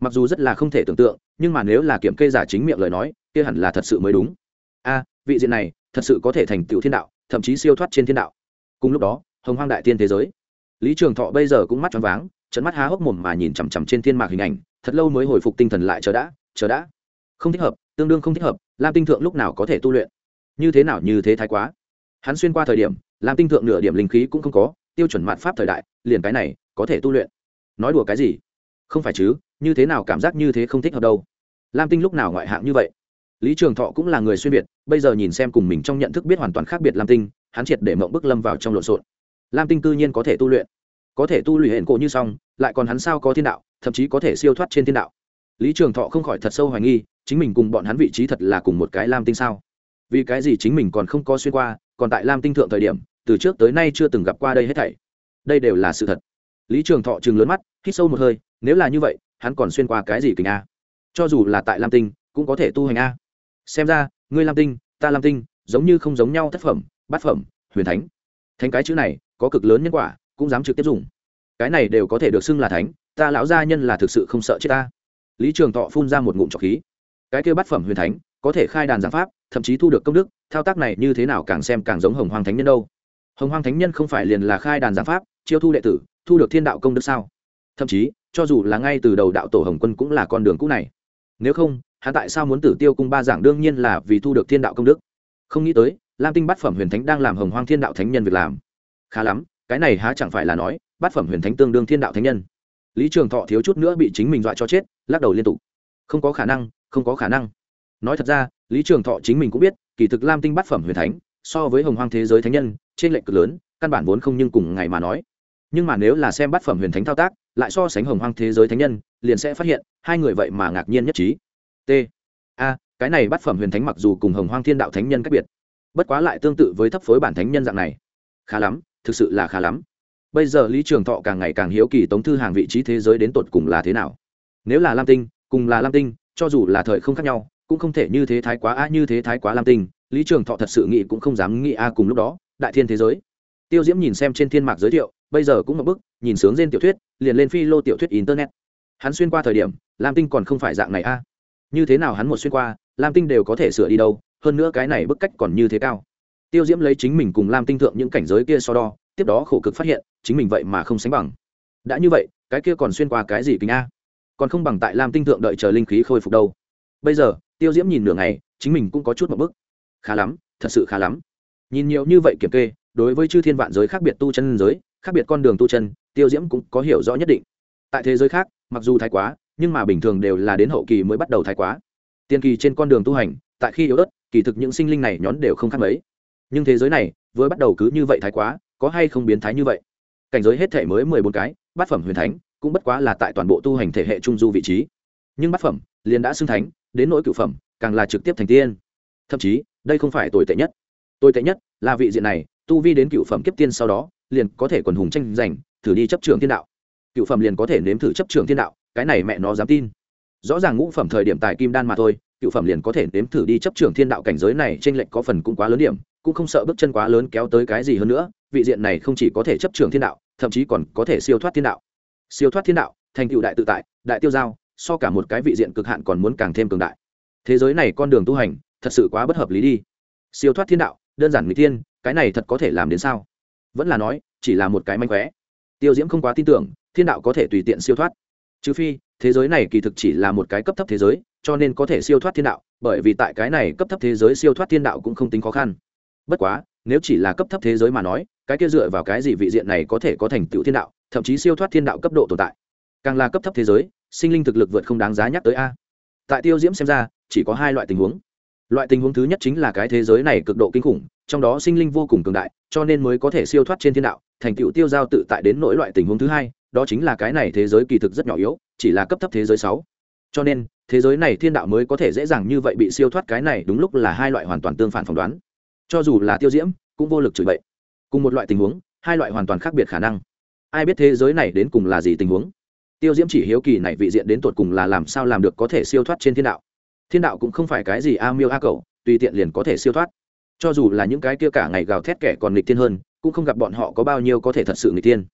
Mặc dù rất là không thể tưởng tượng, nhưng mà nếu là kiểm kê giả chính miệng lời nói, kia hẳn là thật sự mới đúng. A, vị diện này thật sự có thể thành tựu thiên đạo, thậm chí siêu thoát trên thiên đạo. Cùng lúc đó, hồng hoang đại tiên thế giới. Lý trường thọ bây giờ cũng mắt choáng váng trận mắt há hốc mồm mà nhìn chằm chằm trên thiên mạc hình ảnh, thật lâu mới hồi phục tinh thần lại, chờ đã chờ đã. Không thích hợp, tương đương không thích hợp, lam tinh thượng lúc nào có thể tu luyện? Như thế nào, như thế thái quá? Hắn xuyên qua thời điểm, lam tinh thượng nửa điểm linh khí cũng không có, tiêu chuẩn mạn pháp thời đại, liền cái này, có thể tu luyện. Nói đùa cái gì? Không phải chứ, như thế nào cảm giác như thế không thích hợp đâu? Lam tinh lúc nào ngoại hạng như vậy? Lý trường thọ cũng là người xuyên việt, bây giờ nhìn xem cùng mình trong nhận thức biết hoàn toàn khác biệt lam tinh, hắn triệt để mộng bức lâm vào trong lộn xộn. Lam tinh cư nhiên có thể tu luyện. Có thể tu luyện hệ cổ như xong lại còn hắn sao có thiên đạo, thậm chí có thể siêu thoát trên thiên đạo. Lý trường thọ không khỏi thật sâu hoài nghi, chính mình cùng bọn hắn vị trí thật là cùng một cái lam tinh sao? Vì cái gì chính mình còn không có xuyên qua, còn tại lam tinh thượng thời điểm, từ trước tới nay chưa từng gặp qua đây hết thảy. Đây đều là sự thật. Lý trường thọ chừng lớn mắt, hít sâu một hơi, nếu là như vậy, hắn còn xuyên qua cái gì kình a? Cho dù là tại lam tinh, cũng có thể tu hành a xem ra, ngươi lam tinh, ta lam tinh, giống như không giống nhau thất phẩm, bát phẩm, huyền thánh. Thánh cái chữ này, có cực lớn nhân quả, cũng dám trực tiếp dùng. Cái này đều có thể được xưng là thánh, ta lão gia nhân là thực sự không sợ chết ta. Lý trường thọ phun ra một ngụm trọc khí. Cái kêu bát phẩm huyền thánh, có thể khai đàn giảng pháp, thậm chí thu được công đức, thao tác này như thế nào càng xem càng giống hồng hoàng thánh nhân đâu. Hồng hoàng thánh nhân không phải liền là khai đàn giảng pháp, chiêu thu đệ tử, thu được thiên đạo công đức sao? Thậm chí, cho dù là ngay từ đầu đạo tổ hồng quân cũng là con đường cũ này. Nếu không hắn tại sao muốn tử tiêu cung ba giảng đương nhiên là vì thu được thiên đạo công đức. Không nghĩ tới, lam tinh bát phẩm huyền thánh đang làm hồng hoang thiên đạo thánh nhân việc làm. Khá lắm, cái này há chẳng phải là nói, bát phẩm huyền thánh tương đương thiên đạo thánh nhân. Lý trường thọ thiếu chút nữa bị chính mình dọa cho chết, lắc đầu liên tục. Không có khả năng, không có khả năng. Nói thật ra, lý trường thọ chính mình cũng biết, kỳ thực lam tinh bát phẩm huyền thánh, so với hồng hoang thế giới thánh nhân, trên lệnh cực lớn, căn bản vốn không nhưng cùng ngày mà nói. Nhưng mà nếu là xem bát phẩm huyền thánh thao tác, lại so sánh hồng hoang thế giới thánh nhân, liền sẽ phát hiện, hai người vậy mà ngạc nhiên nhất trí t. A, cái này bát phẩm huyền thánh mặc dù cùng hồng hoang thiên đạo thánh nhân cách biệt, bất quá lại tương tự với thấp phối bản thánh nhân dạng này. Khá lắm, thực sự là khá lắm. Bây giờ lý trường thọ càng ngày càng hiếu kỳ tống thư hàng vị trí thế giới đến tột cùng là thế nào. Nếu là lam tinh, cùng là lam tinh, cho dù là thời không khác nhau, cũng không thể như thế thái quá a, như thế thái quá lam tinh, lý trường thọ thật sự nghĩ cũng không dám nghĩ a cùng lúc đó, đại thiên thế giới. Tiêu diễm nhìn xem trên thiên mạc giới thiệu, bây giờ cũng một bức nhìn sướng trên tiểu thuyết, liền lên phi lô tiểu thuyết internet. Hắn xuyên qua thời điểm, lam tinh còn không phải dạng này a như thế nào hắn một xuyên qua, lam tinh đều có thể sửa đi đâu, hơn nữa cái này bức cách còn như thế cao. Tiêu diễm lấy chính mình cùng lam tinh thượng những cảnh giới kia so đo, tiếp đó khổ cực phát hiện, chính mình vậy mà không sánh bằng. Đã như vậy, cái kia còn xuyên qua cái gì kính a? Còn không bằng tại lam tinh thượng đợi chờ linh khí khôi phục đâu. Bây giờ, tiêu diễm nhìn nửa ngày, chính mình cũng có chút một bức. Khá lắm, thật sự khá lắm. Nhìn nhiều như vậy kiểm kê, đối với chư thiên vạn giới khác biệt tu chân giới, khác biệt con đường tu chân, tiêu diễm cũng có hiểu rõ nhất định. Tại thế giới khác, mặc dù thái quá nhưng mà bình thường đều là đến hậu kỳ mới bắt đầu thái quá. Tiên kỳ trên con đường tu hành, tại khi yếu ớt, kỳ thực những sinh linh này nhón đều không khác mấy. Nhưng thế giới này, vừa bắt đầu cứ như vậy thái quá, có hay không biến thái như vậy? Cảnh giới hết thể mới mười bốn cái, bát phẩm huyền thánh, cũng bất quá là tại toàn bộ tu hành thể hệ trung du vị trí. Nhưng bát phẩm, liền đã xưng thánh, đến nỗi cựu phẩm, càng là trực tiếp thành tiên. Thậm chí, đây không phải tồi tệ nhất. Tồi tệ nhất là vị diện này, tu vi đến cựu phẩm kiếp tiên sau đó, liền có thể quần hùng tranh giành, thử đi chấp trường thiên đạo. Cựu phẩm liền có thể nếm thử chấp trường thiên đạo cái này mẹ nó dám tin. Rõ ràng ngũ phẩm thời điểm tài kim đan mà thôi, cựu phẩm liền có thể nếm thử đi chấp trường thiên đạo cảnh giới này trên lệnh có phần cũng quá lớn điểm, cũng không sợ bước chân quá lớn kéo tới cái gì hơn nữa, vị diện này không chỉ có thể chấp trường thiên đạo, thậm chí còn có thể siêu thoát thiên đạo. Siêu thoát thiên đạo, thành cựu đại tự tại, đại tiêu giao, so cả một cái vị diện cực hạn còn muốn càng thêm cường đại. Thế giới này con đường tu hành, thật sự quá bất hợp lý đi. Siêu thoát thiên đạo, đơn giản người tiên cái này thật có thể làm đến sao? Vẫn là nói, chỉ là một cái manh khóe. Tiêu diễm không quá tin tưởng, thiên đạo có thể tùy tiện siêu thoát trừ phi, thế giới này kỳ thực chỉ là một cái cấp thấp thế giới, cho nên có thể siêu thoát thiên đạo, bởi vì tại cái này cấp thấp thế giới siêu thoát thiên đạo cũng không tính khó khăn. Bất quá, nếu chỉ là cấp thấp thế giới mà nói, cái kia dựa vào cái gì vị diện này có thể có thành tựu thiên đạo, thậm chí siêu thoát thiên đạo cấp độ tồn tại? Càng là cấp thấp thế giới, sinh linh thực lực vượt không đáng giá nhắc tới a. Tại tiêu diễm xem ra, chỉ có hai loại tình huống. Loại tình huống thứ nhất chính là cái thế giới này cực độ kinh khủng, trong đó sinh linh vô cùng cường đại, cho nên mới có thể siêu thoát trên thiên đạo, thành tựu tiêu giao tự tại đến nỗi loại tình huống thứ hai đó chính là cái này thế giới kỳ thực rất nhỏ yếu, chỉ là cấp thấp thế giới sáu. Cho nên, thế giới này thiên đạo mới có thể dễ dàng như vậy bị siêu thoát cái này đúng lúc là hai loại hoàn toàn tương phản phỏng đoán. Cho dù là tiêu diễm, cũng vô lực chửi bậy. Cùng một loại tình huống, hai loại hoàn toàn khác biệt khả năng. Ai biết thế giới này đến cùng là gì tình huống? Tiêu diễm chỉ hiếu kỳ này vị diện đến tột cùng là làm sao làm được có thể siêu thoát trên thiên đạo. Thiên đạo cũng không phải cái gì a miêu a cầu tùy tiện liền có thể siêu thoát. Cho dù là những cái kia cả ngày gào thét kẻ còn nghịch thiên hơn, cũng không gặp bọn họ có bao nhiêu có thể thật sự nghịch thiên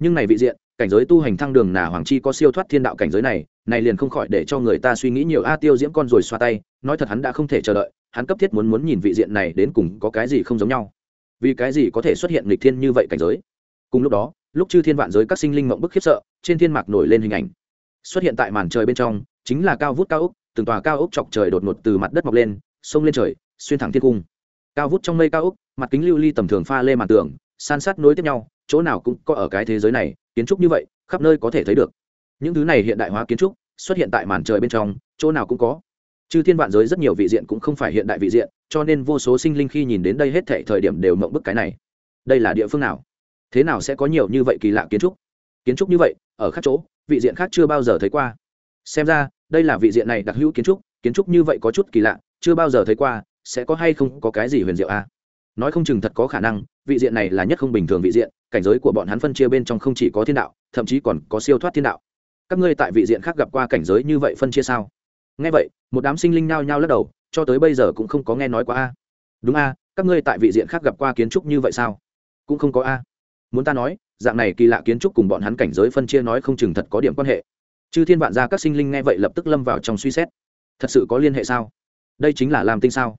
nhưng này vị diện, cảnh giới tu hành thăng đường nà hoàng chi có siêu thoát thiên đạo cảnh giới này này liền không khỏi để cho người ta suy nghĩ nhiều. A tiêu diễm con rồi xoa tay, nói thật hắn đã không thể chờ đợi, hắn cấp thiết muốn muốn nhìn vị diện này đến cùng có cái gì không giống nhau. Vì cái gì có thể xuất hiện lịch thiên như vậy cảnh giới? Cùng lúc đó, lúc chư thiên vạn giới các sinh linh mộng bức khiếp sợ, trên thiên mạc nổi lên hình ảnh. Xuất hiện tại màn trời bên trong, chính là cao vút cao ốc, từng tòa cao ốc chọc trời đột ngột từ mặt đất mọc lên, sông lên trời, xuyên thẳng thiên cung. Cao vút trong mây cao ốc, mặt kính lưu ly tầm thường pha lê màn tường, san sát nối tiếp nhau chỗ nào cũng có ở cái thế giới này, kiến trúc như vậy, khắp nơi có thể thấy được. Những thứ này hiện đại hóa kiến trúc, xuất hiện tại màn trời bên trong, chỗ nào cũng có. Chư thiên vạn giới rất nhiều vị diện cũng không phải hiện đại vị diện, cho nên vô số sinh linh khi nhìn đến đây hết thể thời điểm đều mộng bức cái này. Đây là địa phương nào? Thế nào sẽ có nhiều như vậy kỳ lạ kiến trúc? Kiến trúc như vậy, ở các chỗ, vị diện khác chưa bao giờ thấy qua. Xem ra, đây là vị diện này đặc hữu kiến trúc kiến trúc như vậy có chút kỳ lạ, chưa bao giờ thấy qua, sẽ có hay không có cái gì huyền diệu a à? nói không chừng thật có khả năng, vị diện này là nhất không bình thường vị diện cảnh giới của bọn hắn phân chia bên trong không chỉ có thiên đạo, thậm chí còn có siêu thoát thiên đạo. Các ngươi tại vị diện khác gặp qua cảnh giới như vậy phân chia sao? Nghe vậy, một đám sinh linh nhao nhao lắc đầu, cho tới bây giờ cũng không có nghe nói qua a. Đúng a, các ngươi tại vị diện khác gặp qua kiến trúc như vậy sao? Cũng không có a. Muốn ta nói, dạng này kỳ lạ kiến trúc cùng bọn hắn cảnh giới phân chia nói không chừng thật có điểm quan hệ. Chư thiên vạn gia các sinh linh nghe vậy lập tức lâm vào trong suy xét. Thật sự có liên hệ sao? Đây chính là làm tinh sao?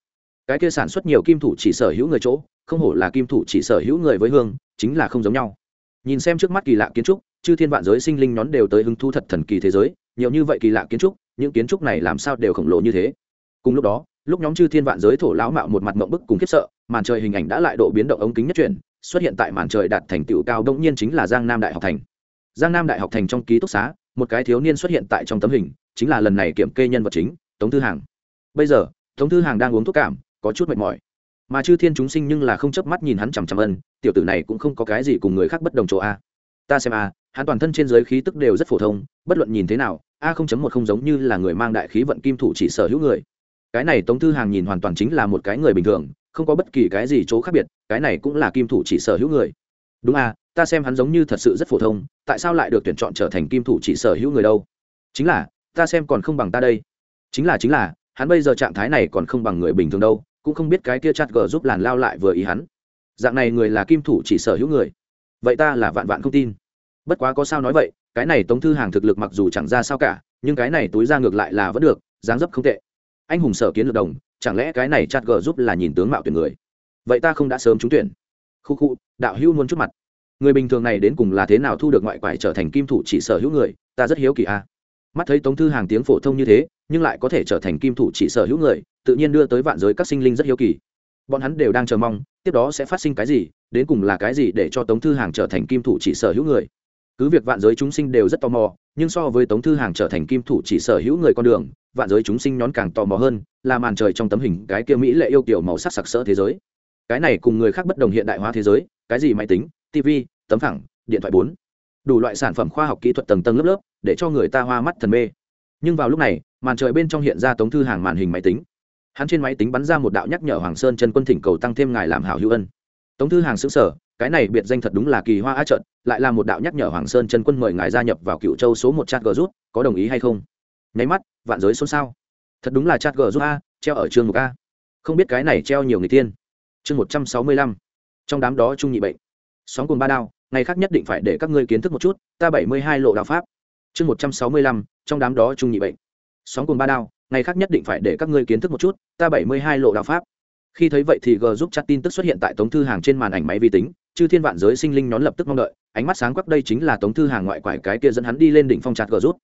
Cái kia sản xuất nhiều kim thủ chỉ sở hữu người chỗ không hổ là kim thủ chỉ sở hữu người với hương, chính là không giống nhau. Nhìn xem trước mắt kỳ lạ kiến trúc, chư thiên vạn giới sinh linh nhón đều tới hứng thu thật thần kỳ thế giới, nhiều như vậy kỳ lạ kiến trúc, những kiến trúc này làm sao đều khổng lồ như thế. Cùng lúc đó, lúc nhóm chư thiên vạn giới thổ lão mạo một mặt mộng bức cùng khiếp sợ, màn trời hình ảnh đã lại độ biến động ống kính nhất chuyển, xuất hiện tại màn trời đạt thành tựu cao đông nhiên chính là giang nam đại học thành. Giang nam đại học thành trong ký túc xá, một cái thiếu niên xuất hiện tại trong tấm hình, chính là lần này kiểm kê nhân vật chính, tống thư hàng. Bây giờ, tống thư hàng đang uống thuốc cảm, có chút mệt mỏi mà chư thiên chúng sinh nhưng là không chớp mắt nhìn hắn chằm chằm ân, tiểu tử này cũng không có cái gì cùng người khác bất đồng chỗ a. Ta xem a, hắn toàn thân trên giới khí tức đều rất phổ thông, bất luận nhìn thế nào, a không chấm một không giống như là người mang đại khí vận kim thủ chỉ sở hữu người. Cái này tống thư hàng nhìn hoàn toàn chính là một cái người bình thường, không có bất kỳ cái gì chỗ khác biệt, cái này cũng là kim thủ chỉ sở hữu người. Đúng a, ta xem hắn giống như thật sự rất phổ thông, tại sao lại được tuyển chọn trở thành kim thủ chỉ sở hữu người đâu? Chính là, ta xem còn không bằng ta đây. Chính là chính là, hắn bây giờ trạng thái này còn không bằng người bình thường đâu cũng không biết cái kia chặt gờ giúp làn lao lại vừa ý hắn. Dạng này người là kim thủ chỉ sở hữu người. Vậy ta là vạn vạn không tin. Bất quá có sao nói vậy, cái này tống thư hàng thực lực mặc dù chẳng ra sao cả, nhưng cái này túi ra ngược lại là vẫn được, dáng dấp không tệ. Anh hùng sở kiến lược đồng, chẳng lẽ cái này chặt gờ giúp là nhìn tướng mạo tuyển người? Vậy ta không đã sớm trúng tuyển. Khu khu, đạo hữu muốn chút mặt. Người bình thường này đến cùng là thế nào thu được ngoại quải trở thành kim thủ chỉ sở hữu người, ta rất hiếu kỳ a mắt thấy tống thư hàng tiếng phổ thông như thế nhưng lại có thể trở thành kim thủ chỉ sở hữu người, tự nhiên đưa tới vạn giới các sinh linh rất hiếu kỳ. Bọn hắn đều đang chờ mong, tiếp đó sẽ phát sinh cái gì, đến cùng là cái gì để cho tống thư hàng trở thành kim thủ chỉ sở hữu người. Cứ việc vạn giới chúng sinh đều rất tò mò, nhưng so với tống thư hàng trở thành kim thủ chỉ sở hữu người con đường, vạn giới chúng sinh nhón càng tò mò hơn, là màn trời trong tấm hình, cái kia mỹ lệ yêu kiểu màu sắc sặc sỡ thế giới. Cái này cùng người khác bất đồng hiện đại hóa thế giới, cái gì máy tính tv tấm phẳng, điện thoại bốn, đủ loại sản phẩm khoa học kỹ thuật tầng tầng lớp lớp, để cho người ta hoa mắt thần mê. Nhưng vào lúc này màn trời bên trong hiện ra tống thư hàng màn hình máy tính. Hắn trên máy tính bắn ra một đạo nhắc nhở hoàng sơn chân quân thỉnh cầu tăng thêm ngài làm hảo hữu ân. Tống thư hàng xứng sở cái này biệt danh thật đúng là kỳ hoa á trận, lại là một đạo nhắc nhở hoàng sơn chân quân mời ngài gia nhập vào cựu châu số một chat g rút, có đồng ý hay không? Nháy mắt, vạn giới xôn xao. Thật đúng là chat g rút a, treo ở trường mục a. Không biết cái này treo nhiều người tiên. Chương một trăm sáu mươi lăm. Trong đám đó trung nhị bệnh. Sóng cùng ba đao, ngày khác nhất định phải để các ngươi kiến thức một chút, ta bảy mươi hai lộ đạo pháp. Chương một trăm sáu mươi lăm, trong đám đó trung nhị bệnh sóng cùng ba đao, ngày khác nhất định phải để các ngươi kiến thức một chút, ta bảy mươi hai lộ đạo pháp. Khi thấy vậy thì g giúp chặt tin tức xuất hiện tại tống thư hàng trên màn ảnh máy vi tính, chư thiên vạn giới sinh linh nhón lập tức mong đợi, ánh mắt sáng quắc đây chính là tống thư hàng ngoại quải cái kia dẫn hắn đi lên đỉnh phong chặt g rút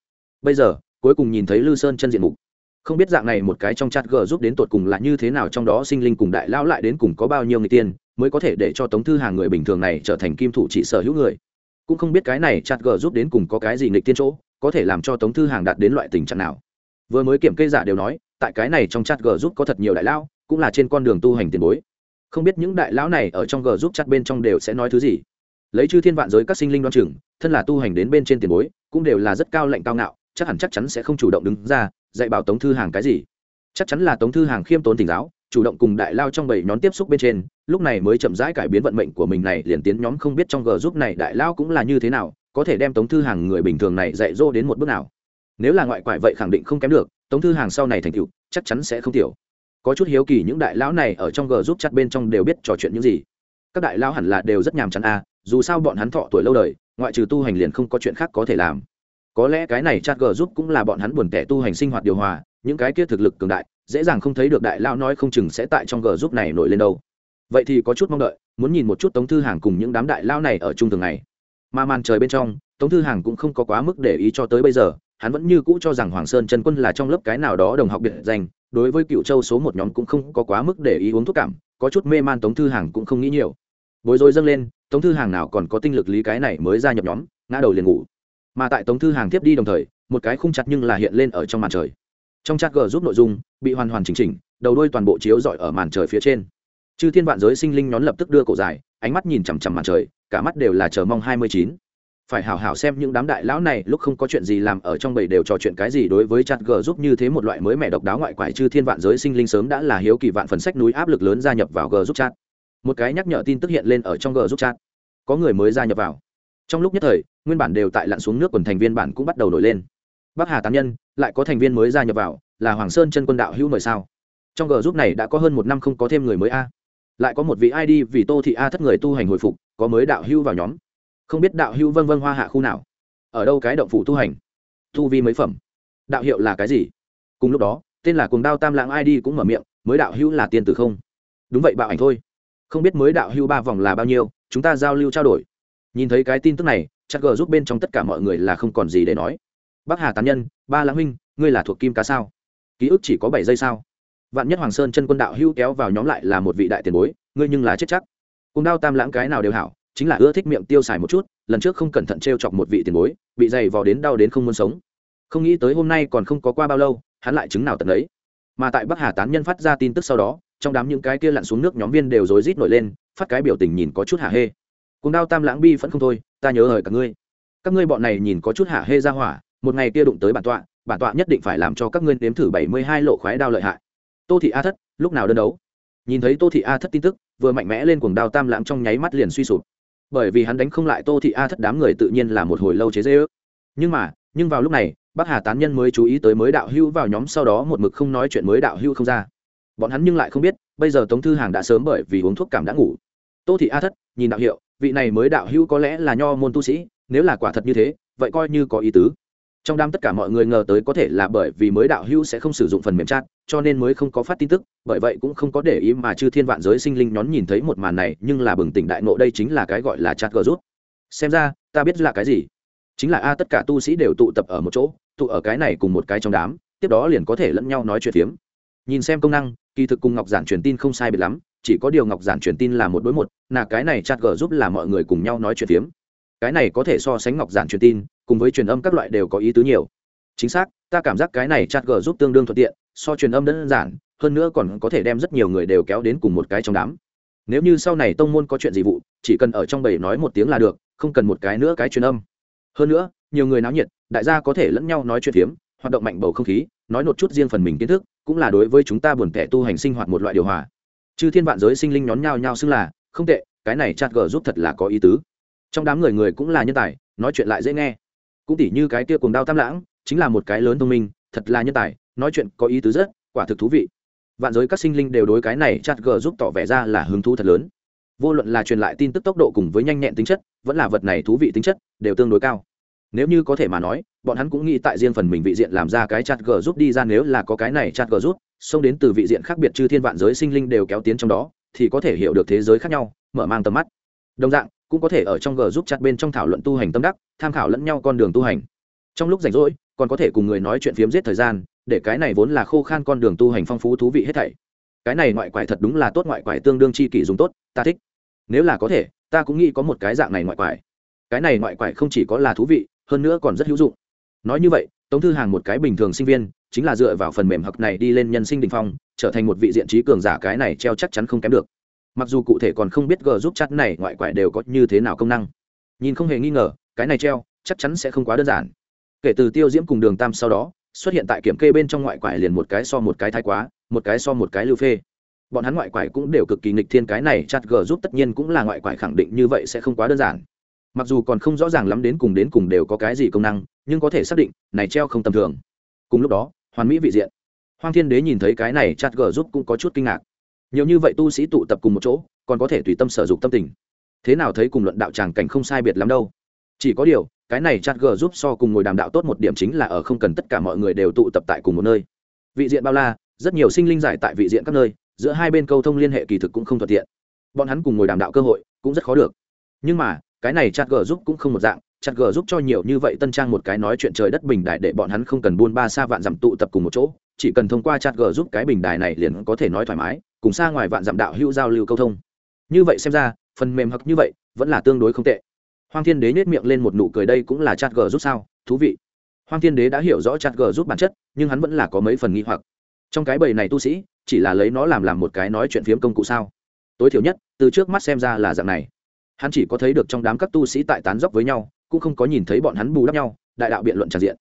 bây giờ, cuối cùng nhìn thấy lư sơn chân diện mục. Không biết dạng này một cái trong chat g giúp đến tột cùng là như thế nào trong đó sinh linh cùng đại lão lại đến cùng có bao nhiêu người tiên, mới có thể để cho tống thư hàng người bình thường này trở thành kim thủ chỉ sở hữu người. Cũng không biết cái này chat g giúp đến cùng có cái gì nghịch tiên chỗ, có thể làm cho tống thư hàng đạt đến loại tình trạng nào vừa mới kiểm kê giả đều nói, tại cái này trong chat g giúp có thật nhiều đại lão, cũng là trên con đường tu hành tiền bối. Không biết những đại lão này ở trong g giúp chat bên trong đều sẽ nói thứ gì. Lấy chư thiên vạn giới các sinh linh đoan chừng, thân là tu hành đến bên trên tiền bối, cũng đều là rất cao lạnh cao ngạo, chắc hẳn chắc chắn sẽ không chủ động đứng ra, dạy bảo tống thư hàng cái gì. Chắc chắn là tống thư hàng khiêm tốn tỉnh giáo, chủ động cùng đại lao trong bảy nhóm tiếp xúc bên trên, lúc này mới chậm rãi cải biến vận mệnh của mình này, liền tiến nhóm không biết trong g giúp này đại lao cũng là như thế nào, có thể đem tống thư hàng người bình thường này dạy dỗ đến một bước nào nếu là ngoại quải vậy khẳng định không kém được, tống thư hàng sau này thành tựu, chắc chắn sẽ không tiểu. Có chút hiếu kỳ những đại lão này ở trong g giúp chặt bên trong đều biết trò chuyện những gì. Các đại lão hẳn là đều rất nhàm chán a dù sao bọn hắn thọ tuổi lâu đời, ngoại trừ tu hành liền không có chuyện khác có thể làm. Có lẽ cái này chat g giúp cũng là bọn hắn buồn tẻ tu hành sinh hoạt điều hòa, những cái kia thực lực cường đại, dễ dàng không thấy được đại lão nói không chừng sẽ tại trong g giúp này nổi lên đâu. Vậy thì có chút mong đợi, muốn nhìn một chút tống thư hàng cùng những đám đại lão này ở chung thường ngày. Mà màn trời bên trong, tống thư hàng cũng không có quá mức để ý cho tới bây giờ hắn vẫn như cũ cho rằng hoàng sơn trần quân là trong lớp cái nào đó đồng học biệt danh, đối với cựu châu số một nhóm cũng không có quá mức để ý uống thuốc cảm, có chút mê man tống thư hàng cũng không nghĩ nhiều. Bối rối dâng lên, tống thư hàng nào còn có tinh lực lý cái này mới ra nhập nhóm, ngã đầu liền ngủ. Mà tại tống thư hàng tiếp đi đồng thời, một cái khung chặt nhưng là hiện lên ở trong màn trời. Trong chat g giúp nội dung, bị hoàn hoàn chỉnh chỉnh, đầu đuôi toàn bộ chiếu rọi ở màn trời phía trên. Chư thiên vạn giới sinh linh nhón lập tức đưa cổ dài, ánh mắt nhìn chằm chằm màn trời, cả mắt đều là chờ mong hai mươi chín phải hảo hảo xem những đám đại lão này, lúc không có chuyện gì làm, ở trong bầy đều trò chuyện cái gì đối với chặt g giúp như thế một loại mới mẹ độc đáo ngoại quải chư thiên vạn giới sinh linh sớm đã là hiếu kỳ vạn phần sách núi áp lực lớn gia nhập vào g giúp chat. Một cái nhắc nhở tin tức hiện lên ở trong g giúp chat. Có người mới gia nhập vào. Trong lúc nhất thời, nguyên bản đều tại lặn xuống nước quần thành viên bản cũng bắt đầu nổi lên. Bắc hà tán nhân, lại có thành viên mới gia nhập vào, là hoàng sơn chân quân đạo hữu mời sao? Trong g giúp này đã có hơn một năm không có thêm người mới a. Lại có một vị id vì tô thị a thất người tu hành hồi phục, có mới đạo hữu vào nhóm không biết đạo hữu vân vân hoa hạ khu nào. Ở đâu cái động phủ tu hành? Tu vi mấy phẩm? Đạo hiệu là cái gì? Cùng lúc đó, tên là cuồng đao tam lãng id cũng mở miệng, mới đạo hữu là tiên tử không? Đúng vậy bạo ảnh thôi. Không biết mới đạo hữu ba vòng là bao nhiêu, chúng ta giao lưu trao đổi. Nhìn thấy cái tin tức này, chắc gờ giúp bên trong tất cả mọi người là không còn gì để nói. Bắc hà tán nhân, ba lãng huynh, ngươi là thuộc kim cá sao? Ký ức chỉ có bảy giây sao? Vạn nhất hoàng sơn chân quân đạo hữu kéo vào nhóm lại là một vị đại tiền bối, ngươi nhưng là chết chắc. Cùng đao tam lãng cái nào đều hảo chính là ưa thích miệng tiêu xài một chút, lần trước không cẩn thận t r e o chọc một vị tiền bối, bị dày vò đến đau đến không muốn sống. Không nghĩ tới hôm nay còn không có qua bao lâu, hắn lại chứng nào tận ấy mà tại bắc hà tán nhân phát ra tin tức sau đó, trong đám những cái kia lặn xuống nước nhóm viên đều rối rít nổi lên, phát cái biểu tình nhìn có chút hạ hê. Cùng đao tam lãng bi vẫn không thôi, ta nhớ hời cả ngươi. Các ngươi bọn này nhìn có chút hạ hê ra hỏa, một ngày kia đụng tới bản tọa bản tọa nhất định phải làm cho các ngươi nếm thử bảy mươi hai lộ khoái đao lợi hại. Tô thị a thất, lúc nào đơn đấu? Nhìn thấy tô thị a thất tin tức, vừa mạnh mẽ lên cuồng đao tam lãng trong nháy mắt liền suy sụp bởi vì hắn đánh không lại tô thị a thất đám người tự nhiên là một hồi lâu chế dễ ước. Nhưng mà, nhưng vào lúc này, bác hà tán nhân mới chú ý tới mới đạo hưu vào nhóm sau đó một mực không nói chuyện mới đạo hưu không ra. Bọn hắn nhưng lại không biết, bây giờ tống thư hàng đã sớm bởi vì uống thuốc cảm đã ngủ. Tô thị a thất, nhìn đạo hiệu, vị này mới đạo hưu có lẽ là nho môn tu sĩ, nếu là quả thật như thế, vậy coi như có ý tứ trong đám tất cả mọi người ngờ tới có thể là bởi vì mới đạo hữu sẽ không sử dụng phần mềm chat, cho nên mới không có phát tin tức, bởi vậy cũng không có để ý mà chư thiên vạn giới sinh linh nhón nhìn thấy một màn này, nhưng là bừng tỉnh đại nộ đây chính là cái gọi là chat gờ rút. Xem ra, ta biết là cái gì. Chính là a, tất cả tu sĩ đều tụ tập ở một chỗ, tụ ở cái này cùng một cái trong đám, tiếp đó liền có thể lẫn nhau nói chuyện phiếm. Nhìn xem công năng, kỳ thực cùng ngọc giản truyền tin không sai biệt lắm, chỉ có điều ngọc giản truyền tin là một đối một, là cái này chat gờ giúp là mọi người cùng nhau nói chuyện phiếm cái này có thể so sánh ngọc giản truyền tin, cùng với truyền âm các loại đều có ý tứ nhiều. Chính xác, ta cảm giác cái này chat g giúp tương đương thuận tiện, so truyền âm đơn giản, hơn nữa còn có thể đem rất nhiều người đều kéo đến cùng một cái trong đám. Nếu như sau này tông môn có chuyện gì vụ, chỉ cần ở trong bầy nói một tiếng là được, không cần một cái nữa cái truyền âm. Hơn nữa, nhiều người náo nhiệt, đại gia có thể lẫn nhau nói chuyện phiếm, hoạt động mạnh bầu không khí, nói một chút riêng phần mình kiến thức, cũng là đối với chúng ta buồn tẻ tu hành sinh hoạt một loại điều hòa. Chư thiên vạn giới sinh linh nhón nhau nhau xưng là, không tệ, cái này chat g giúp thật là có ý tứ trong đám người người cũng là nhân tài, nói chuyện lại dễ nghe. Cũng tỉ như cái kia cùng đao tam lãng, chính là một cái lớn thông minh, thật là nhân tài, nói chuyện có ý tứ rất, quả thực thú vị. Vạn giới các sinh linh đều đối cái này chat g giúp tỏ vẻ ra là hứng thú thật lớn. Vô luận là truyền lại tin tức tốc độ cùng với nhanh nhẹn tính chất, vẫn là vật này thú vị tính chất, đều tương đối cao. Nếu như có thể mà nói, bọn hắn cũng nghĩ tại riêng phần mình vị diện làm ra cái chat g giúp đi ra nếu là có cái này chat g giúp, xông đến từ vị diện khác biệt chư thiên vạn giới sinh linh đều kéo tiến trong đó, thì có thể hiểu được thế giới khác nhau, mở mang tầm mắt. Đồng dạng cũng có thể ở trong g giúp chặt bên trong thảo luận tu hành tâm đắc, tham khảo lẫn nhau con đường tu hành. Trong lúc rảnh rỗi, còn có thể cùng người nói chuyện phiếm giết thời gian, để cái này vốn là khô khan con đường tu hành phong phú thú vị hết thảy. Cái này ngoại quải thật đúng là tốt ngoại quải tương đương chi kỷ dùng tốt, ta thích. Nếu là có thể, ta cũng nghĩ có một cái dạng này ngoại quải. Cái này ngoại quải không chỉ có là thú vị, hơn nữa còn rất hữu dụng. Nói như vậy, tống thư hàng một cái bình thường sinh viên, chính là dựa vào phần mềm học này đi lên nhân sinh đình phong, trở thành một vị diện trí cường giả cái này treo chắc chắn không kém được mặc dù cụ thể còn không biết g giúp chặt này ngoại quải đều có như thế nào công năng. Nhìn không hề nghi ngờ, cái này treo, chắc chắn sẽ không quá đơn giản. Kể từ tiêu diễm cùng đường tam sau đó, xuất hiện tại kiểm kê bên trong ngoại quải liền một cái so một cái thái quá, một cái so một cái lưu phê. Bọn hắn ngoại quải cũng đều cực kỳ nghịch thiên cái này chặt g giúp tất nhiên cũng là ngoại quải khẳng định như vậy sẽ không quá đơn giản. Mặc dù còn không rõ ràng lắm đến cùng đến cùng đều có cái gì công năng, nhưng có thể xác định, này treo không tầm thường. Cùng lúc đó, hoàn mỹ vị diện. Hoang thiên đế nhìn thấy cái này chặt g giúp cũng có chút kinh ngạc nhiều như vậy tu sĩ tụ tập cùng một chỗ, còn có thể tùy tâm sở dụng tâm tình. Thế nào thấy cùng luận đạo tràng cảnh không sai biệt lắm đâu. Chỉ có điều, cái này chat g giúp so cùng ngồi đàm đạo tốt một điểm chính là ở không cần tất cả mọi người đều tụ tập tại cùng một nơi. Vị diện bao la, rất nhiều sinh linh giải tại vị diện các nơi, giữa hai bên câu thông liên hệ kỳ thực cũng không thuận tiện. Bọn hắn cùng ngồi đàm đạo cơ hội cũng rất khó được. Nhưng mà, cái này chat g giúp cũng không một dạng, chat g giúp cho nhiều như vậy tân trang một cái nói chuyện trời đất bình đại để bọn hắn không cần buôn ba xa vạn dặm tụ tập cùng một chỗ, chỉ cần thông qua chat g giúp cái bình đài này liền có thể nói thoải mái cùng xa ngoài vạn dặm đạo hữu giao lưu câu thông. Như vậy xem ra, phần mềm hặc như vậy vẫn là tương đối không tệ. Hoàng thiên đế nhét miệng lên một nụ cười đây cũng là chat g giúp sao, thú vị. Hoàng thiên đế đã hiểu rõ chat g giúp bản chất, nhưng hắn vẫn là có mấy phần nghi hoặc. Trong cái bầy này tu sĩ, chỉ là lấy nó làm làm một cái nói chuyện phiếm công cụ sao? Tối thiểu nhất, từ trước mắt xem ra là dạng này. Hắn chỉ có thấy được trong đám các tu sĩ tại tán dốc với nhau, cũng không có nhìn thấy bọn hắn bù đắp nhau, đại đạo biện luận tràn diện.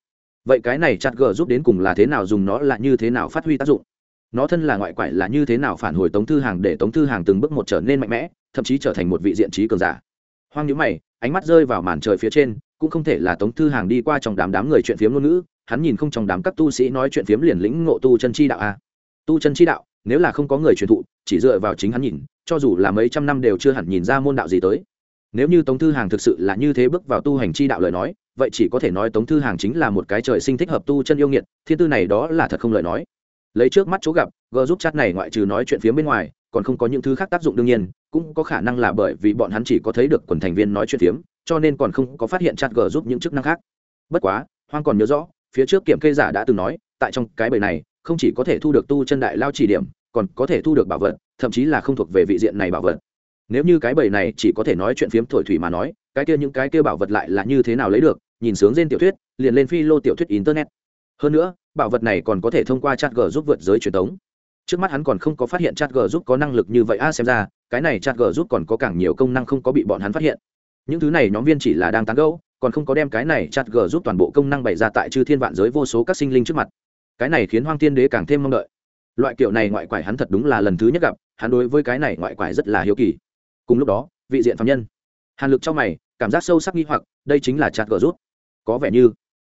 Vậy cái này chặt gờ giúp đến cùng là thế nào dùng nó là như thế nào phát huy tác dụng? Nó thân là ngoại quại là như thế nào phản hồi tống thư hàng để tống thư hàng từng bước một trở nên mạnh mẽ, thậm chí trở thành một vị diện trí cường giả. Hoang nhữ mày, ánh mắt rơi vào màn trời phía trên, cũng không thể là tống thư hàng đi qua trong đám đám người chuyện phiếm ngôn ngữ, hắn nhìn không trong đám các tu sĩ nói chuyện phiếm liền lĩnh ngộ tu chân chi đạo a. À. tu chân chi đạo, nếu là không có người truyền thụ, chỉ dựa vào chính hắn nhìn, cho dù là mấy trăm năm đều chưa hẳn nhìn ra môn đạo gì tới. Nếu như tống thư hàng thực sự là như thế bước vào tu hành chi đạo lời nói, vậy chỉ có thể nói tống thư hàng chính là một cái trời sinh thích hợp tu chân yêu nghiệt, thiên tư này đó là thật không lời nói lấy trước mắt chỗ gặp g giúp chat này ngoại trừ nói chuyện phía bên ngoài, còn không có những thứ khác tác dụng đương nhiên, cũng có khả năng là bởi vì bọn hắn chỉ có thấy được quần thành viên nói chuyện phiếm, cho nên còn không có phát hiện chat g giúp những chức năng khác. Bất quá, hoang còn nhớ rõ, phía trước kiểm kê giả đã từng nói, tại trong cái bầy này, không chỉ có thể thu được tu chân đại lao chỉ điểm, còn có thể thu được bảo vật, thậm chí là không thuộc về vị diện này bảo vật. Nếu như cái bầy này chỉ có thể nói chuyện phiếm thổi thủy mà nói, cái kia những cái kia bảo vật lại là như thế nào lấy được, nhìn sướng trên tiểu thuyết, liền lên phi lô tiểu thuyết internet. Hơn nữa bảo vật này còn có thể thông qua chat g giúp vượt giới truyền thống. Trước mắt hắn còn không có phát hiện chat g giúp có năng lực như vậy. A, xem ra, cái này chat g giúp còn có càng nhiều công năng không có bị bọn hắn phát hiện. Những thứ này nhóm viên chỉ là đang tán gẫu, còn không có đem cái này chat g giúp toàn bộ công năng bày ra tại chư thiên vạn giới vô số các sinh linh trước mặt. Cái này khiến hoang thiên đế càng thêm mong đợi. Loại kiểu này ngoại quải hắn thật đúng là lần thứ nhất gặp, hắn đối với cái này ngoại quải rất là hiếu kỳ. Cùng lúc đó, vị diện phạm nhân. Hàn lực trong mày, cảm giác sâu sắc nghi hoặc, đây chính là chặt gờ rút có vẻ như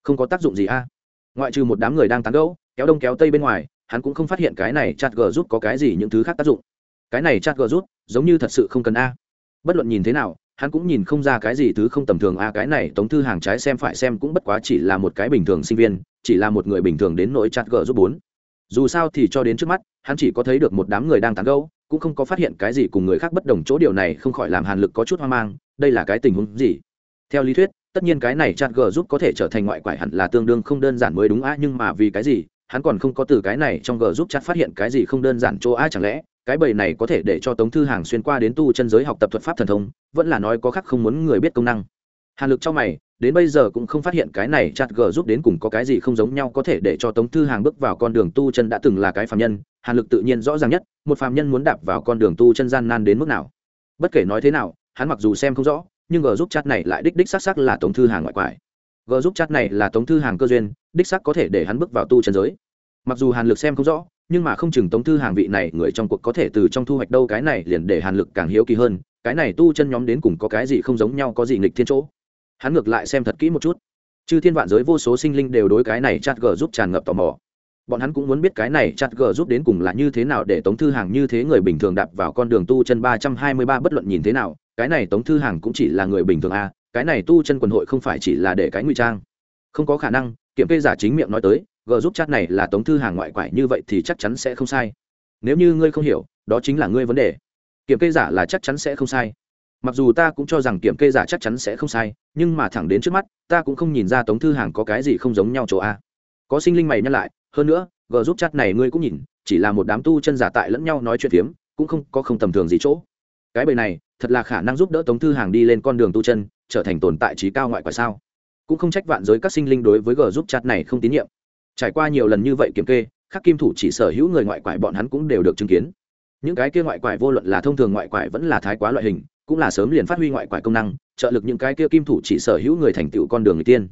không có tác dụng gì, a ngoại trừ một đám người đang tán gẫu, kéo đông kéo tây bên ngoài, hắn cũng không phát hiện cái này chặt gờ rút có cái gì những thứ khác tác dụng. Cái này chặt gờ rút, giống như thật sự không cần a. Bất luận nhìn thế nào, hắn cũng nhìn không ra cái gì thứ không tầm thường a. Cái này tống thư hàng trái xem phải xem cũng bất quá chỉ là một cái bình thường sinh viên, chỉ là một người bình thường đến nỗi chặt gờ rút bốn. Dù sao thì cho đến trước mắt, hắn chỉ có thấy được một đám người đang tán gẫu, cũng không có phát hiện cái gì cùng người khác bất đồng chỗ điều này không khỏi làm hàn lực có chút hoang mang, đây là cái tình huống gì? Theo lý thuyết tất nhiên cái này chặt g giúp có thể trở thành ngoại quải hẳn là tương đương không đơn giản mới đúng á, nhưng mà vì cái gì? Hắn còn không có từ cái này trong g giúp chặt phát hiện cái gì không đơn giản chỗ a chẳng lẽ? Cái bầy này có thể để cho tống thư hàng xuyên qua đến tu chân giới học tập thuật pháp thần thông, vẫn là nói có khác không muốn người biết công năng. Hàn lực cho mày, đến bây giờ cũng không phát hiện cái này chặt g giúp đến cùng có cái gì không giống nhau có thể để cho tống thư hàng bước vào con đường tu chân đã từng là cái phạm nhân. Hàn lực tự nhiên rõ ràng nhất, một phạm nhân muốn đạp vào con đường tu chân gian nan đến mức nào. Bất kể nói thế nào, hắn mặc dù xem không rõ nhưng g giúp chat này lại đích đích xác xác là tống thư hàng ngoại quải. G giúp chat này là tống thư hàng cơ duyên, đích xác có thể để hắn bước vào tu chân giới. Mặc dù hàn lực xem không rõ, nhưng mà không chừng tống thư hàng vị này người trong cuộc có thể từ trong thu hoạch đâu cái này liền để hàn lực càng hiếu kỳ hơn, cái này tu chân nhóm đến cùng có cái gì không giống nhau, có gì nghịch thiên chỗ. Hắn ngược lại xem thật kỹ một chút. Chư thiên vạn giới vô số sinh linh đều đối cái này chat g giúp tràn ngập tò mò. Bọn hắn cũng muốn biết cái này chat g giúp đến cùng là như thế nào để tống thư hàng như thế người bình thường đạp vào con đường tu chân ba trăm hai mươi ba bất luận nhìn thế nào cái này tống thư hàng cũng chỉ là người bình thường a, cái này tu chân quần hội không phải chỉ là để cái ngụy trang. Không có khả năng, kiểm kê giả chính miệng nói tới, g giúp chat này là tống thư hàng ngoại quải như vậy thì chắc chắn sẽ không sai. Nếu như ngươi không hiểu, đó chính là ngươi vấn đề. Kiểm kê giả là chắc chắn sẽ không sai. Mặc dù ta cũng cho rằng kiểm kê giả chắc chắn sẽ không sai, nhưng mà thẳng đến trước mắt, ta cũng không nhìn ra tống thư hàng có cái gì không giống nhau chỗ a. Có sinh linh mày nhắc lại, hơn nữa, g giúp chat này ngươi cũng nhìn, chỉ là một đám tu chân giả tại lẫn nhau nói chuyện phiếm, cũng không có không tầm thường gì chỗ cái bầy này thật là khả năng giúp đỡ tống thư hàng đi lên con đường tu chân, trở thành tồn tại trí cao ngoại quả sao? Cũng không trách vạn giới các sinh linh đối với g giúp chat này không tín nhiệm. Trải qua nhiều lần như vậy kiểm kê, các kim thủ chỉ sở hữu người ngoại quải bọn hắn cũng đều được chứng kiến. Những cái kia ngoại quải vô luận là thông thường ngoại quải vẫn là thái quá loại hình, cũng là sớm liền phát huy ngoại quải công năng, trợ lực những cái kia kim thủ chỉ sở hữu người thành tựu con đường người tiên.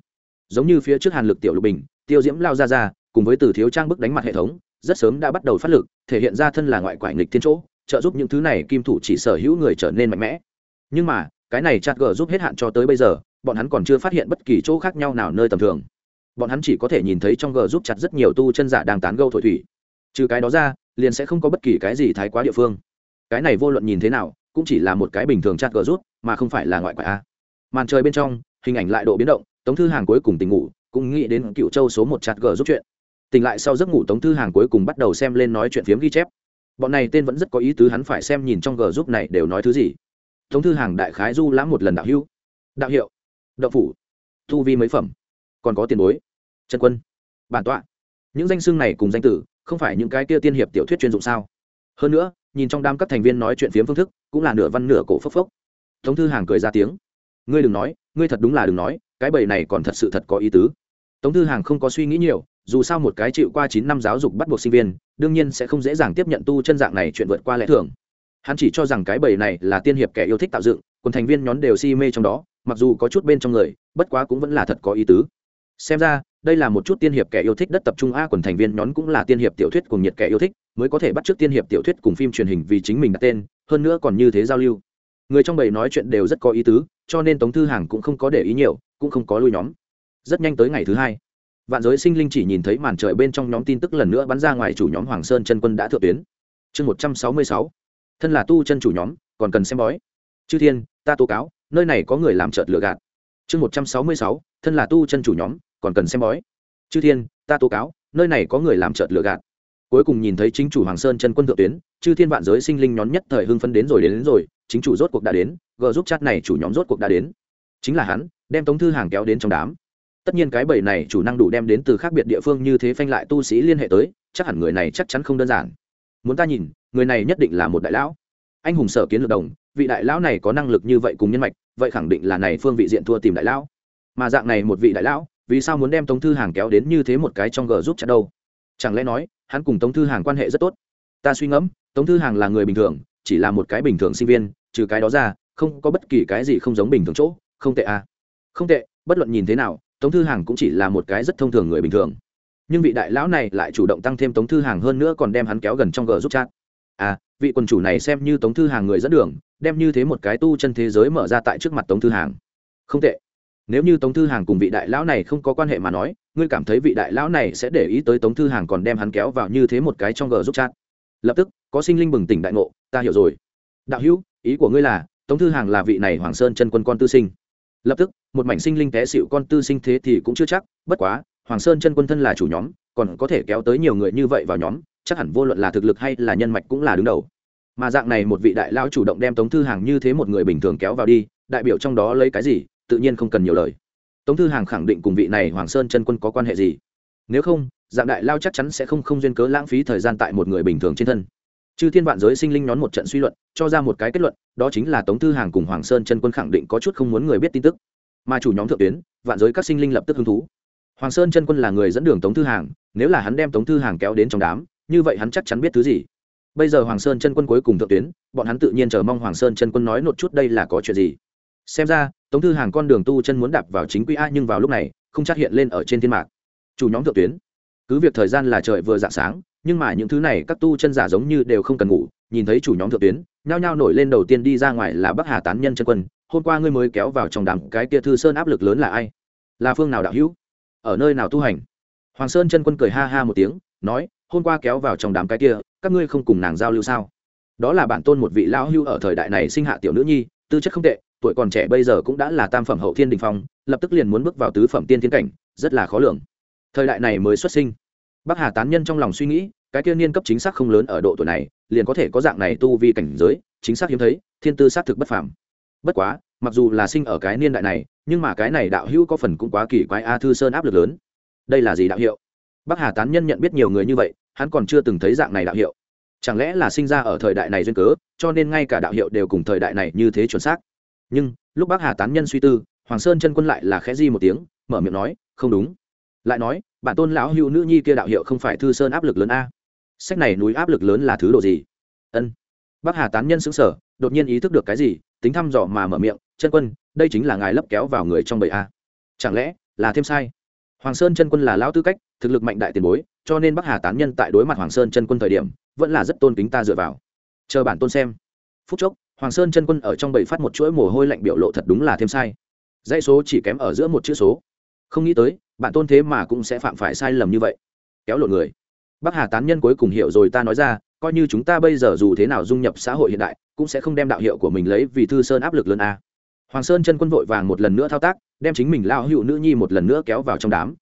Giống như phía trước hàn lực tiểu lục bình, tiêu diễm lao ra ra cùng với từ thiếu trang bức đánh mặt hệ thống, rất sớm đã bắt đầu phát lực, thể hiện ra thân là ngoại quải nghịch thiên chỗ trợ giúp những thứ này kim thủ chỉ sở hữu người trở nên mạnh mẽ. Nhưng mà, cái này chặt gờ giúp hết hạn cho tới bây giờ, bọn hắn còn chưa phát hiện bất kỳ chỗ khác nhau nào nơi tầm thường. Bọn hắn chỉ có thể nhìn thấy trong gờ giúp chặt rất nhiều tu chân giả đang tán gâu thổi thủy. Trừ cái đó ra, liền sẽ không có bất kỳ cái gì thái quá địa phương. Cái này vô luận nhìn thế nào, cũng chỉ là một cái bình thường chặt gờ rút mà không phải là ngoại quả a. Màn trời bên trong, hình ảnh lại độ biến động, tống thư hàng cuối cùng tỉnh ngủ, cũng nghĩ đến cựu châu số một chặt gờ rút chuyện. Tỉnh lại sau giấc ngủ tống thư hàng cuối cùng bắt đầu xem lên nói chuyện phiếm ghi chép bọn này tên vẫn rất có ý tứ, hắn phải xem nhìn trong gờ giúp này đều nói thứ gì. Tống thư hàng đại khái du lãm một lần đạo hữu. Đạo hiệu, đậu phủ. Thu vi mấy phẩm, còn có tiền bối, trần quân, bản tọa. Những danh xưng này cùng danh tử, không phải những cái kia tiên hiệp tiểu thuyết chuyên dụng sao? Hơn nữa, nhìn trong đám các thành viên nói chuyện phiếm phương thức, cũng là nửa văn nửa cổ phốc phốc. Tống thư hàng cười ra tiếng. Ngươi đừng nói, ngươi thật đúng là đừng nói, cái bầy này còn thật sự thật có ý tứ. Tống thư hàng không có suy nghĩ nhiều dù sao một cái chịu qua chín năm giáo dục bắt buộc sinh viên, đương nhiên sẽ không dễ dàng tiếp nhận tu chân dạng này chuyện vượt qua lẽ thường. Hắn chỉ cho rằng cái bầy này là tiên hiệp kẻ yêu thích tạo dựng còn thành viên nhón đều si mê trong đó, mặc dù có chút bên trong người, bất quá cũng vẫn là thật có ý tứ. Xem ra, đây là một chút tiên hiệp kẻ yêu thích đất tập trung a, quần thành viên nhón cũng là tiên hiệp tiểu thuyết cùng nhiệt kẻ yêu thích, mới có thể bắt chước tiên hiệp tiểu thuyết cùng phim truyền hình vì chính mình đặt tên, hơn nữa còn như thế giao lưu. Người trong bầy nói chuyện đều rất có ý tứ, cho nên tống thư hàng cũng không có để ý nhiều, cũng không có lui nhóm. Rất nhanh tới ngày thứ hai vạn giới sinh linh chỉ nhìn thấy màn trời bên trong nhóm tin tức lần nữa bắn ra ngoài chủ nhóm hoàng sơn chân quân đã thượng tuyến. Chương một trăm sáu mươi sáu. Thân là tu chân chủ nhóm còn cần xem bói. Chư thiên ta tố cáo nơi này có người làm trợt lựa gạt. Chương một trăm sáu mươi sáu. Thân là tu chân chủ nhóm còn cần xem bói. Chư thiên ta tố cáo nơi này có người làm trợt lựa gạt. Cuối cùng nhìn thấy chính chủ hoàng sơn chân quân thượng tuyến chư thiên vạn giới sinh linh nhón nhất thời hưng phấn đến rồi đến, đến rồi chính chủ rốt cuộc đã đến gờ giúp chat này chủ nhóm rốt cuộc đã đến. Chính là hắn đem tống thư hàng kéo đến trong đám tất nhiên cái bầy này chủ năng đủ đem đến từ khác biệt địa phương như thế phanh lại tu sĩ liên hệ tới, chắc hẳn người này chắc chắn không đơn giản. Muốn ta nhìn, người này nhất định là một đại lão. Anh hùng sở kiến lược đồng, vị đại lão này có năng lực như vậy cùng nhân mạch, vậy khẳng định là này phương vị diện thua tìm đại lão. Mà dạng này một vị đại lão, vì sao muốn đem tống thư hàng kéo đến như thế một cái trong gờ giúp chặt đâu? Chẳng lẽ nói, hắn cùng tống thư hàng quan hệ rất tốt? Ta suy ngẫm, tống thư hàng là người bình thường, chỉ là một cái bình thường sinh viên, trừ cái đó ra, không có bất kỳ cái gì không giống bình thường chỗ, không tệ à? Không tệ, bất luận nhìn thế nào tống thư hàng cũng chỉ là một cái rất thông thường người bình thường. Nhưng vị đại lão này lại chủ động tăng thêm tống thư hàng hơn nữa còn đem hắn kéo gần trong g giúp chat. À vị quần chủ này xem như tống thư hàng người dẫn đường, đem như thế một cái tu chân thế giới mở ra tại trước mặt tống thư hàng. Không tệ. Nếu như tống thư hàng cùng vị đại lão này không có quan hệ mà nói, ngươi cảm thấy vị đại lão này sẽ để ý tới tống thư hàng còn đem hắn kéo vào như thế một cái trong g giúp chat. Lập tức, có sinh linh bừng tỉnh đại ngộ, ta hiểu rồi. Đạo hữu, ý của ngươi là, tống thư hàng là vị này hoàng sơn chân quân con tư sinh lập tức, một mảnh sinh linh té xịu con tư sinh thế thì cũng chưa chắc, bất quá, hoàng sơn chân quân thân là chủ nhóm, còn có thể kéo tới nhiều người như vậy vào nhóm, chắc hẳn vô luận là thực lực hay là nhân mạch cũng là đứng đầu. Mà dạng này một vị đại lao chủ động đem tống thư hàng như thế một người bình thường kéo vào đi, đại biểu trong đó lấy cái gì, tự nhiên không cần nhiều lời. Tống thư hàng khẳng định cùng vị này hoàng sơn chân quân có quan hệ gì. Nếu không, dạng đại lao chắc chắn sẽ không không duyên cớ lãng phí thời gian tại một người bình thường trên thân chư thiên vạn giới sinh linh nhón một trận suy luận, cho ra một cái kết luận, đó chính là tống thư hàng cùng hoàng sơn chân quân khẳng định có chút không muốn người biết tin tức. Mà chủ nhóm thượng tuyến, vạn giới các sinh linh lập tức hứng thú. Hoàng sơn chân quân là người dẫn đường tống thư hàng, nếu là hắn đem tống thư hàng kéo đến trong đám, như vậy hắn chắc chắn biết thứ gì. Bây giờ hoàng sơn chân quân cuối cùng thượng tuyến, bọn hắn tự nhiên chờ mong hoàng sơn chân quân nói một chút đây là có chuyện gì. Xem ra, tống thư hàng con đường tu chân muốn đạp vào chính quy a, nhưng vào lúc này, không chắc hiện lên ở trên thiên mạc. Chủ nhóm thượng tuyến, cứ việc thời gian là trời vừa dạng sáng nhưng mà những thứ này các tu chân giả giống như đều không cần ngủ, nhìn thấy chủ nhóm thượng tuyến, nhao nhao nổi lên đầu tiên đi ra ngoài là bắc hà tán nhân chân quân, hôm qua ngươi mới kéo vào trong đám, cái kia thư sơn áp lực lớn là ai? Là phương nào đạo hữu? Ở nơi nào tu hành? Hoàng sơn chân quân cười ha ha một tiếng, nói, hôm qua kéo vào trong đám cái kia, các ngươi không cùng nàng giao lưu sao? Đó là bản tôn một vị lão hưu ở thời đại này sinh hạ tiểu nữ nhi, tư chất không tệ, tuổi còn trẻ bây giờ cũng đã là tam phẩm hậu thiên đình phong, lập tức liền muốn bước vào tứ phẩm tiên tiến cảnh, rất là khó lường. Thời đại này mới xuất sinh bắc hà tán nhân trong lòng suy nghĩ, cái kia niên cấp chính xác không lớn ở độ tuổi này, liền có thể có dạng này tu vi cảnh giới, chính xác hiếm thấy, thiên tư xác thực bất phàm. Bất quá, mặc dù là sinh ở cái niên đại này, nhưng mà cái này đạo hữu có phần cũng quá kỳ quái a thư sơn áp lực lớn. Đây là gì đạo hiệu? Bắc hà tán nhân nhận biết nhiều người như vậy, hắn còn chưa từng thấy dạng này đạo hiệu. Chẳng lẽ là sinh ra ở thời đại này duyên cớ, cho nên ngay cả đạo hiệu đều cùng thời đại này như thế chuẩn xác? Nhưng, lúc bắc hà tán nhân suy tư, hoàng sơn chân quân lại là khẽ di một tiếng, mở miệng nói, không đúng lại nói, bản tôn lão hữu nữ nhi kia đạo hiệu không phải thư sơn áp lực lớn a. Sách này núi áp lực lớn là thứ đồ gì? Ân. Bắc hà tán nhân xứng sở đột nhiên ý thức được cái gì, tính thăm dò mà mở miệng, chân quân, đây chính là ngài lấp kéo vào người trong bầy a. Chẳng lẽ là thêm sai? Hoàng sơn chân quân là lão tư cách, thực lực mạnh đại tiền bối, cho nên bắc hà tán nhân tại đối mặt hoàng sơn chân quân thời điểm, vẫn là rất tôn kính ta dựa vào. Chờ bản tôn xem. Phút chốc, hoàng sơn chân quân ở trong bầy phát một chuỗi mồ hôi lạnh biểu lộ thật đúng là thêm sai. Dãy số chỉ kém ở giữa một chữ số. Không nghĩ tới bạn tôn thế mà cũng sẽ phạm phải sai lầm như vậy. Kéo lộn người. Bắc hà tán nhân cuối cùng hiểu rồi ta nói ra, coi như chúng ta bây giờ dù thế nào dung nhập xã hội hiện đại, cũng sẽ không đem đạo hiệu của mình lấy vì thư sơn áp lực lớn a. Hoàng sơn chân quân vội vàng một lần nữa thao tác, đem chính mình lao hữu nữ nhi một lần nữa kéo vào trong đám.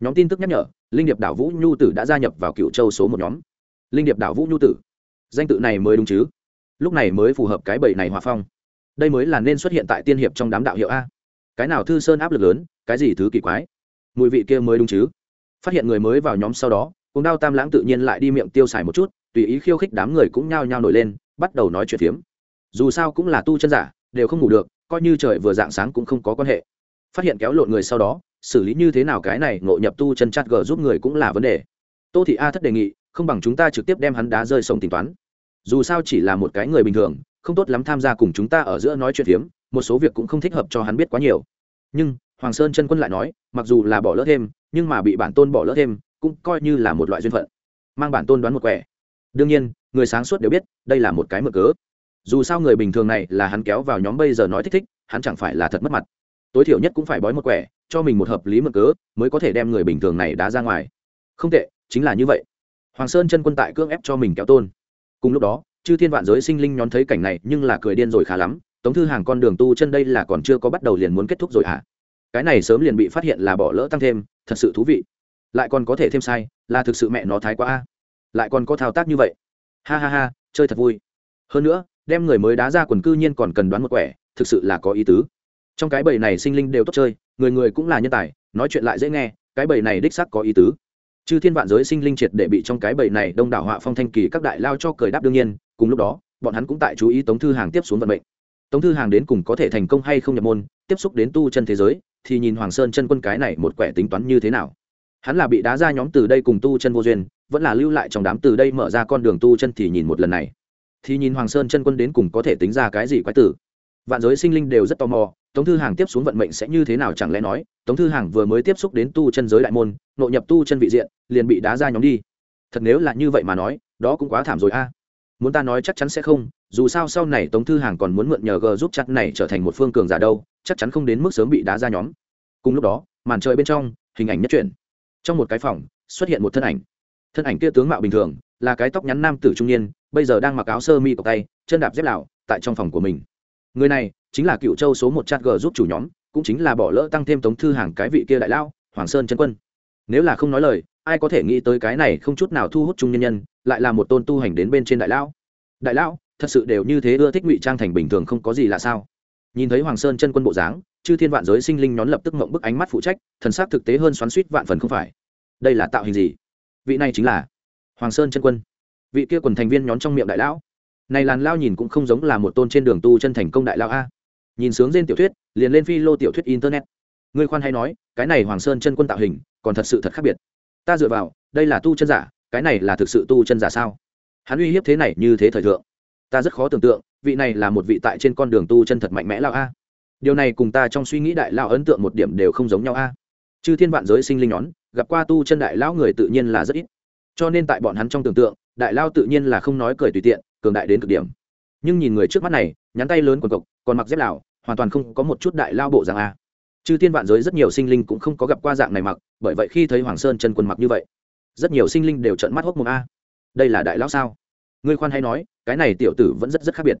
Nhóm tin tức nhắc nhở, linh điệp đảo vũ nhu tử đã gia nhập vào cựu châu số một nhóm. Linh điệp đảo vũ nhu tử. Danh tự này mới đúng chứ? Lúc này mới phù hợp cái bầy này hòa phong. Đây mới là nên xuất hiện tại tiên hiệp trong đám đạo hiệu a. Cái nào thư sơn áp lực lớn, cái gì thứ kỳ quái? Mùi vị kia mới đúng chứ? Phát hiện người mới vào nhóm sau đó cùng đao tam lãng tự nhiên lại đi miệng tiêu xài một chút, tùy ý khiêu khích đám người cũng nhao nhao nổi lên, bắt đầu nói chuyện phiếm. Dù sao cũng là tu chân giả, đều không ngủ được, coi như trời vừa dạng sáng cũng không có quan hệ. Phát hiện kéo lộn người sau đó, xử lý như thế nào cái này ngộ nhập tu chân chát g giúp người cũng là vấn đề. Tô thị a thất đề nghị, không bằng chúng ta trực tiếp đem hắn đá rơi sông tính toán. Dù sao chỉ là một cái người bình thường, không tốt lắm tham gia cùng chúng ta ở giữa nói chuyện phiếm, một số việc cũng không thích hợp cho hắn biết quá nhiều. Nhưng hoàng sơn chân quân lại nói, mặc dù là bỏ lỡ thêm, nhưng mà bị bản tôn bỏ lỡ thêm, cũng coi như là một loại duyên phận. Mang bản tôn đoán một quẻ. Đương nhiên, người sáng suốt đều biết, đây là một cái mở cớ. Dù sao người bình thường này là hắn kéo vào nhóm bây giờ nói thích thích, hắn chẳng phải là thật mất mặt. Tối thiểu nhất cũng phải bói một quẻ, cho mình một hợp lý mở cớ, mới có thể đem người bình thường này đá ra ngoài. Không tệ, chính là như vậy. Hoàng sơn chân quân tại cưỡng ép cho mình kéo tôn. Cùng lúc đó, chư thiên vạn giới sinh linh nhón thấy cảnh này, nhưng là cười điên rồi khá lắm. Tống thư hàng con đường tu chân đây là còn chưa có bắt đầu liền muốn kết thúc rồi hả? à? Cái này sớm liền bị phát hiện là bỏ lỡ tăng thêm, thật sự thú vị. Lại còn có thể thêm sai, là thực sự mẹ nó thái quá a. Lại còn có thao tác như vậy. Ha ha ha, chơi thật vui. Hơn nữa, đem người mới đá ra quần cư nhiên còn cần đoán một quẻ, thực sự là có ý tứ. Trong cái bầy này sinh linh đều tốt chơi, người người cũng là nhân tài, nói chuyện lại dễ nghe, cái bầy này đích sắc có ý tứ. Chư thiên vạn giới sinh linh triệt để bị trong cái bầy này đông đảo họa phong thanh kỳ các đại lao cho cười đáp đương nhiên, cùng lúc đó, bọn hắn cũng tại chú ý tống thư hàng tiếp xuống vận mệnh. Tống thư hàng đến cùng có thể thành công hay không nhập môn, tiếp xúc đến tu chân thế giới thì nhìn hoàng sơn chân quân cái này một quẻ tính toán như thế nào. Hắn là bị đá ra nhóm từ đây cùng tu chân vô duyên, vẫn là lưu lại trong đám từ đây mở ra con đường tu chân thì nhìn một lần này. Thì nhìn hoàng sơn chân quân đến cùng có thể tính ra cái gì quái tử. Vạn giới sinh linh đều rất tò mò, tống thư hàng tiếp xuống vận mệnh sẽ như thế nào chẳng lẽ nói, tống thư hàng vừa mới tiếp xúc đến tu chân giới đại môn, nội nhập tu chân vị diện, liền bị đá ra nhóm đi. Thật nếu là như vậy mà nói, đó cũng quá thảm rồi a muốn ta nói chắc chắn sẽ không, dù sao sau này tống thư hàng còn muốn mượn nhờ g giúp chặt này trở thành một phương cường giả đâu, chắc chắn không đến mức sớm bị đá ra nhóm. Cùng lúc đó, màn trời bên trong, hình ảnh nhất chuyển. Trong một cái phòng, xuất hiện một thân ảnh. Thân ảnh kia tướng mạo bình thường, là cái tóc nhắn nam tử trung niên, bây giờ đang mặc áo sơ mi cọc tay, chân đạp dép lạo tại trong phòng của mình. Người này, chính là cựu châu số một chat g giúp chủ nhóm, cũng chính là bỏ lỡ tăng thêm tống thư hàng cái vị kia đại lao, hoàng sơn chân quân. Nếu là không nói lời ai có thể nghĩ tới cái này không chút nào thu hút trung nhân nhân, lại là một tôn tu hành đến bên trên đại lão. Đại lão, thật sự đều như thế ưa thích ngụy trang thành bình thường không có gì là sao? Nhìn thấy hoàng sơn chân quân bộ dáng, chư thiên vạn giới sinh linh nhón lập tức mộng bức ánh mắt phụ trách, thần sắc thực tế hơn xoắn suýt vạn phần không phải. Đây là tạo hình gì? Vị này chính là hoàng sơn chân quân. Vị kia quần thành viên nhón trong miệng đại lão. Này làn lao nhìn cũng không giống là một tôn trên đường tu chân thành công đại lao a. Nhìn sướng trên tiểu thuyết, liền lên phi lô tiểu thuyết internet. Ngươi khoan hay nói, cái này hoàng sơn chân quân tạo hình, còn thật sự thật khác biệt ta dựa vào, đây là tu chân giả, cái này là thực sự tu chân giả sao? Hắn uy hiếp thế này như thế thời thượng. Ta rất khó tưởng tượng, vị này là một vị tại trên con đường tu chân thật mạnh mẽ lao a. Điều này cùng ta trong suy nghĩ đại lao ấn tượng một điểm đều không giống nhau a. Chư thiên vạn giới sinh linh nhón, gặp qua tu chân đại lão người tự nhiên là rất ít. Cho nên tại bọn hắn trong tưởng tượng, đại lao tự nhiên là không nói cười tùy tiện, cường đại đến cực điểm. Nhưng nhìn người trước mắt này, nhắn tay lớn quần cộc, còn mặc dép lào, hoàn toàn không có một chút đại lao bộ dạng a chư thiên vạn giới rất nhiều sinh linh cũng không có gặp qua dạng này mặc, bởi vậy khi thấy hoàng sơn chân quân mặc như vậy, rất nhiều sinh linh đều trợn mắt hốc mồm a. Đây là đại lão sao? Ngươi khoan hay nói, cái này tiểu tử vẫn rất rất khác biệt.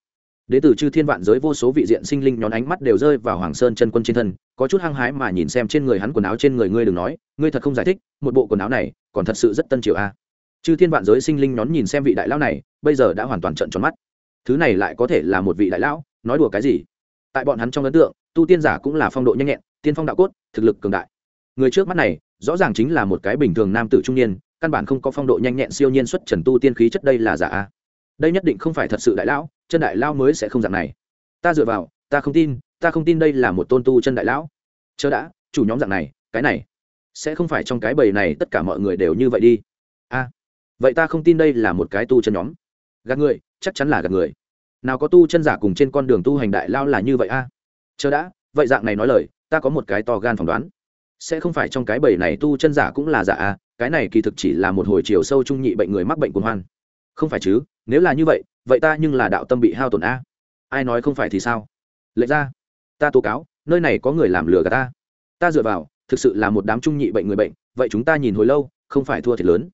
Đế tử chư thiên vạn giới vô số vị diện sinh linh nhón ánh mắt đều rơi vào hoàng sơn chân quân trên thân, có chút hăng hái mà nhìn xem trên người hắn quần áo trên người ngươi đừng nói, ngươi thật không giải thích, một bộ quần áo này còn thật sự rất tân triều a. Chư thiên vạn giới sinh linh nhón nhìn xem vị đại lão này, bây giờ đã hoàn toàn trận tròn mắt. Thứ này lại có thể là một vị đại lão, nói đùa cái gì? Tại bọn hắn trong ấn tượng, tu tiên giả cũng là phong độ nhanh nhẹn tiên phong đạo cốt, thực lực cường đại. Người trước mắt này, rõ ràng chính là một cái bình thường nam tử trung niên, căn bản không có phong độ nhanh nhẹn siêu nhiên xuất trần tu tiên khí chất đây là giả a. Đây nhất định không phải thật sự đại lão, chân đại lão mới sẽ không dạng này. Ta dựa vào, ta không tin, ta không tin đây là một tôn tu chân đại lão. Chớ đã, chủ nhóm dạng này, cái này, sẽ không phải trong cái bầy này tất cả mọi người đều như vậy đi. A, vậy ta không tin đây là một cái tu chân nhóm. Gạt người, chắc chắn là gạt người. Nào có tu chân giả cùng trên con đường tu hành đại lao là như vậy a. À? chờ đã, vậy dạng này nói lời ta có một cái to gan phỏng đoán. Sẽ không phải trong cái bầy này tu chân giả cũng là giả à? cái này kỳ thực chỉ là một hồi chiều sâu trung nhị bệnh người mắc bệnh cuồng hoan. Không phải chứ, nếu là như vậy vậy ta nhưng là đạo tâm bị hao tổn a. Ai nói không phải thì sao? Lệ ra, ta tố cáo, nơi này có người làm lừa gạt ta. Ta dựa vào, thực sự là một đám trung nhị bệnh người bệnh, vậy chúng ta nhìn hồi lâu, không phải thua thiệt lớn.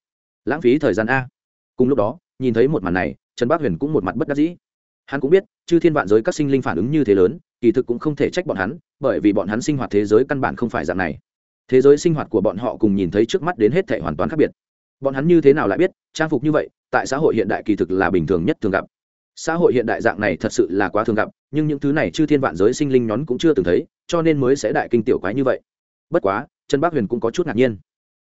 Lãng phí thời gian a. Cùng lúc đó, nhìn thấy một màn này, trần bác huyền cũng một mặt bất đắc dĩ hắn cũng biết, chư thiên vạn giới các sinh linh phản ứng như thế lớn, kỳ thực cũng không thể trách bọn hắn, bởi vì bọn hắn sinh hoạt thế giới căn bản không phải dạng này. Thế giới sinh hoạt của bọn họ cùng nhìn thấy trước mắt đến hết thể hoàn toàn khác biệt. Bọn hắn như thế nào lại biết, trang phục như vậy, tại xã hội hiện đại kỳ thực là bình thường nhất thường gặp. Xã hội hiện đại dạng này thật sự là quá thường gặp, nhưng những thứ này chư thiên vạn giới sinh linh nhón cũng chưa từng thấy, cho nên mới sẽ đại kinh tiểu quái như vậy. Bất quá, trần bác huyền cũng có chút ngạc nhiên.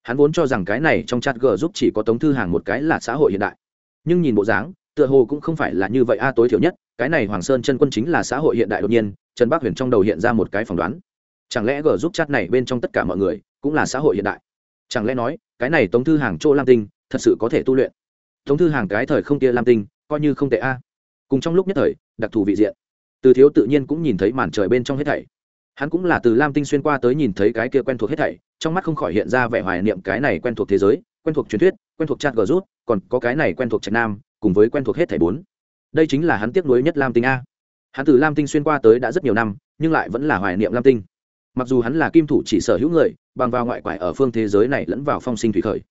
Hắn vốn cho rằng cái này trong chat g giúp chỉ có tống thư hàng một cái là xã hội hiện đại. Nhưng nhìn bộ dáng tựa hồ cũng không phải là như vậy a, tối thiểu nhất, cái này hoàng sơn chân quân chính là xã hội hiện đại đột nhiên, trần bác huyền trong đầu hiện ra một cái phỏng đoán. Chẳng lẽ g giúp chat này bên trong tất cả mọi người cũng là xã hội hiện đại? Chẳng lẽ nói, cái này tống thư hàng chỗ lam tinh thật sự có thể tu luyện? Tống thư hàng cái thời không kia lam tinh, coi như không tệ a. Cùng trong lúc nhất thời, đặc thù vị diện. Từ thiếu tự nhiên cũng nhìn thấy màn trời bên trong hết thảy. Hắn cũng là từ lam tinh xuyên qua tới nhìn thấy cái kia quen thuộc hết thảy, trong mắt không khỏi hiện ra vẻ hoài niệm cái này quen thuộc thế giới, quen thuộc truyền thuyết, quen thuộc chat gờ rút còn có cái này quen thuộc trạch nam cùng với quen thuộc hết thẻ bốn. Đây chính là hắn tiếc nuối nhất lam tinh a. Hắn từ lam tinh xuyên qua tới đã rất nhiều năm, nhưng lại vẫn là hoài niệm lam tinh. Mặc dù hắn là kim thủ chỉ sở hữu người, bằng vào ngoại quải ở phương thế giới này lẫn vào phong sinh thủy khởi.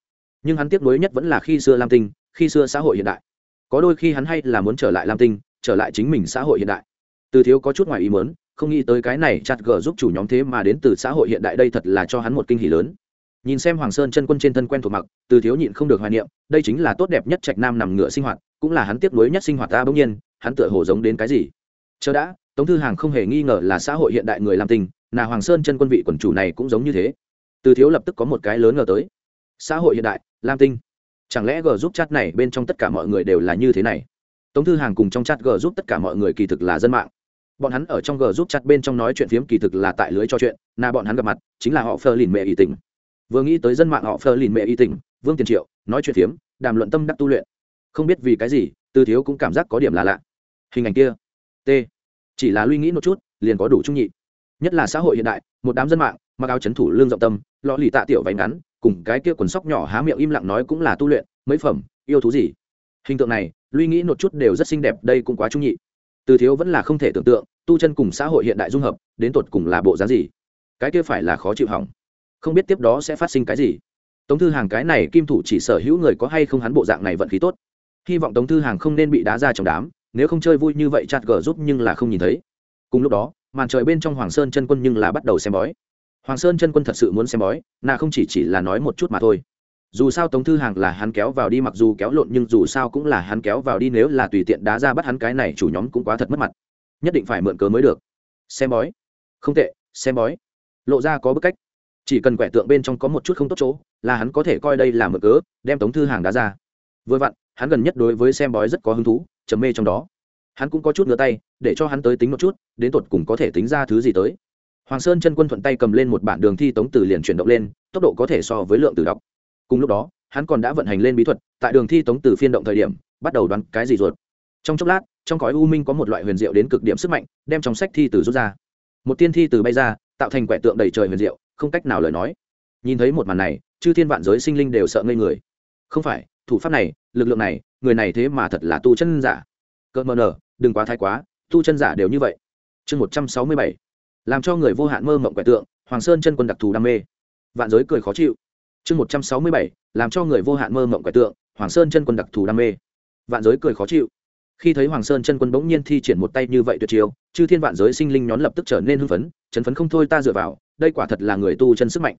Nhưng hắn tiếc nuối nhất vẫn là khi xưa lam tinh, khi xưa xã hội hiện đại. Có đôi khi hắn hay là muốn trở lại lam tinh, trở lại chính mình xã hội hiện đại. Từ thiếu có chút ngoài ý mớn không nghĩ tới cái này chặt gờ giúp chủ nhóm thế mà đến từ xã hội hiện đại đây thật là cho hắn một kinh hỉ lớn. Nhìn xem hoàng sơn chân quân trên thân quen thuộc mặc, từ thiếu nhịn không được hoài niệm đây chính là tốt đẹp nhất trạch nam nằm ngựa sinh hoạt, cũng là hắn tiếp nối nhất sinh hoạt ta bỗng nhiên, hắn tựa hồ giống đến cái gì? Chờ đã, tống thư hàng không hề nghi ngờ là xã hội hiện đại người làm tình, là hoàng sơn chân quân vị quần chủ này cũng giống như thế. Từ thiếu lập tức có một cái lớn ngờ tới. Xã hội hiện đại lam tinh chẳng lẽ g giúp chat này bên trong tất cả mọi người đều là như thế này? Tống thư hàng cùng trong chat g giúp tất cả mọi người kỳ thực là dân mạng. Bọn hắn ở trong g giúp chat bên trong nói chuyện phiếm kỳ thực là tại lưới cho chuyện nà bọn hắn gặp mặt, chính là họ phơ lìn mẹ ý tình vừa nghĩ tới dân mạng họ phờ lìn mẹ y tình vương tiền triệu, nói chuyện phiếm, đàm luận tâm đắc tu luyện. Không biết vì cái gì, từ thiếu cũng cảm giác có điểm là lạ. Hình ảnh kia, t. Chỉ là luy nghĩ một chút, liền có đủ trung nhị. Nhất là xã hội hiện đại, một đám dân mạng, mặc áo c h ấ n thủ lương rộng tâm, lọ lì tạ tiểu váy ngắn, cùng cái kia quần sóc nhỏ há miệng im lặng nói cũng là tu luyện, mấy phẩm, yêu thú gì. Hình tượng này luy nghĩ một chút đều rất xinh đẹp, đây cũng quá trung nhị. Từ thiếu vẫn là không thể tưởng tượng, tu chân cùng xã hội hiện đại dung hợp, đến tột cùng là bộ dáng gì? Cái kia phải là khó chịu hỏng không biết tiếp đó sẽ phát sinh cái gì. Tống thư hàng cái này kim thủ chỉ sở hữu người có hay không hắn bộ dạng này vận khí tốt. Hy vọng tống thư hàng không nên bị đá ra trong đám, nếu không chơi vui như vậy chặt gờ giúp nhưng là không nhìn thấy. Cùng lúc đó, màn trời bên trong hoàng sơn chân quân nhưng là bắt đầu xem bói. Hoàng sơn chân quân thật sự muốn xem bói, nà không chỉ chỉ là nói một chút mà thôi. Dù sao tống thư hàng là hắn kéo vào đi mặc dù kéo lộn nhưng dù sao cũng là hắn kéo vào đi nếu là tùy tiện đá ra bắt hắn cái này chủ nhóm cũng quá thật mất mặt. Nhất định phải mượn cớ mới được. Xem bói. Không tệ, xem bói. Lộ ra có bức cách chỉ cần quẻ tượng bên trong có một chút không tốt chỗ, là hắn có thể coi đây là mở cớ, đem tống thư hàng đá ra. Vừa vặn, hắn gần nhất đối với xem bói rất có hứng thú chấm mê trong đó. Hắn cũng có chút ngửa tay, để cho hắn tới tính một chút, đến tột cùng có thể tính ra thứ gì tới. Hoàng sơn chân quân thuận tay cầm lên một bản đường thi tống từ liền chuyển động lên, tốc độ có thể so với lượng từ đọc. Cùng lúc đó, hắn còn đã vận hành lên bí thuật, tại đường thi tống từ phiên động thời điểm, bắt đầu đoán cái gì ruột. Trong chốc lát, trong cõi u minh có một loại huyền diệu đến cực điểm sức mạnh, đem trong sách thi từ rút ra. Một tiên thi từ bay ra, tạo thành quẻ tượng đầy trời huyền diệu không cách nào lời nói. Nhìn thấy một màn này, chư thiên vạn giới sinh linh đều sợ ngây người. Không phải, thủ pháp này, lực lượng này, người này thế mà thật là tu chân giả. Cỡ mờ nở, đừng quá thái quá, tu chân giả đều như vậy. Chương một trăm sáu mươi bảy. Làm cho người vô hạn mơ mộng quẻ tượng, hoàng sơn chân quân đặc thù đam mê. Vạn giới cười khó chịu. Chương một trăm sáu mươi bảy. Làm cho người vô hạn mơ mộng quẻ tượng, hoàng sơn chân quân đặc thù đam mê. Vạn giới cười khó chịu. Khi thấy hoàng sơn chân quân bỗng nhiên thi triển một tay như vậy tuyệt chiêu, chư thiên vạn giới sinh linh nhón lập tức trở nên hưng phấn, chấn phấn không thôi ta dựa vào đây quả thật là người tu chân sức mạnh.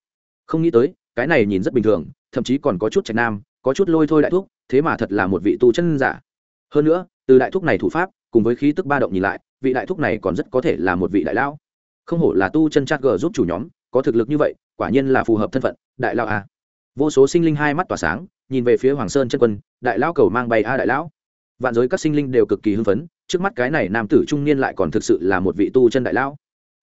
Không nghĩ tới, cái này nhìn rất bình thường, thậm chí còn có chút trạch nam, có chút lôi thôi đại thúc, thế mà thật là một vị tu chân giả. Hơn nữa, từ đại thúc này thủ pháp, cùng với khí tức ba động nhìn lại, vị đại thúc này còn rất có thể là một vị đại lão. Không hổ là tu chân chat g giúp chủ nhóm, có thực lực như vậy, quả nhiên là phù hợp thân phận, đại lão a. Vô số sinh linh hai mắt tỏa sáng, nhìn về phía hoàng sơn chân quân, đại lão cầu mang bay a đại lão. Vạn giới các sinh linh đều cực kỳ hưng phấn, trước mắt cái này nam tử trung niên lại còn thực sự là một vị tu chân đại lão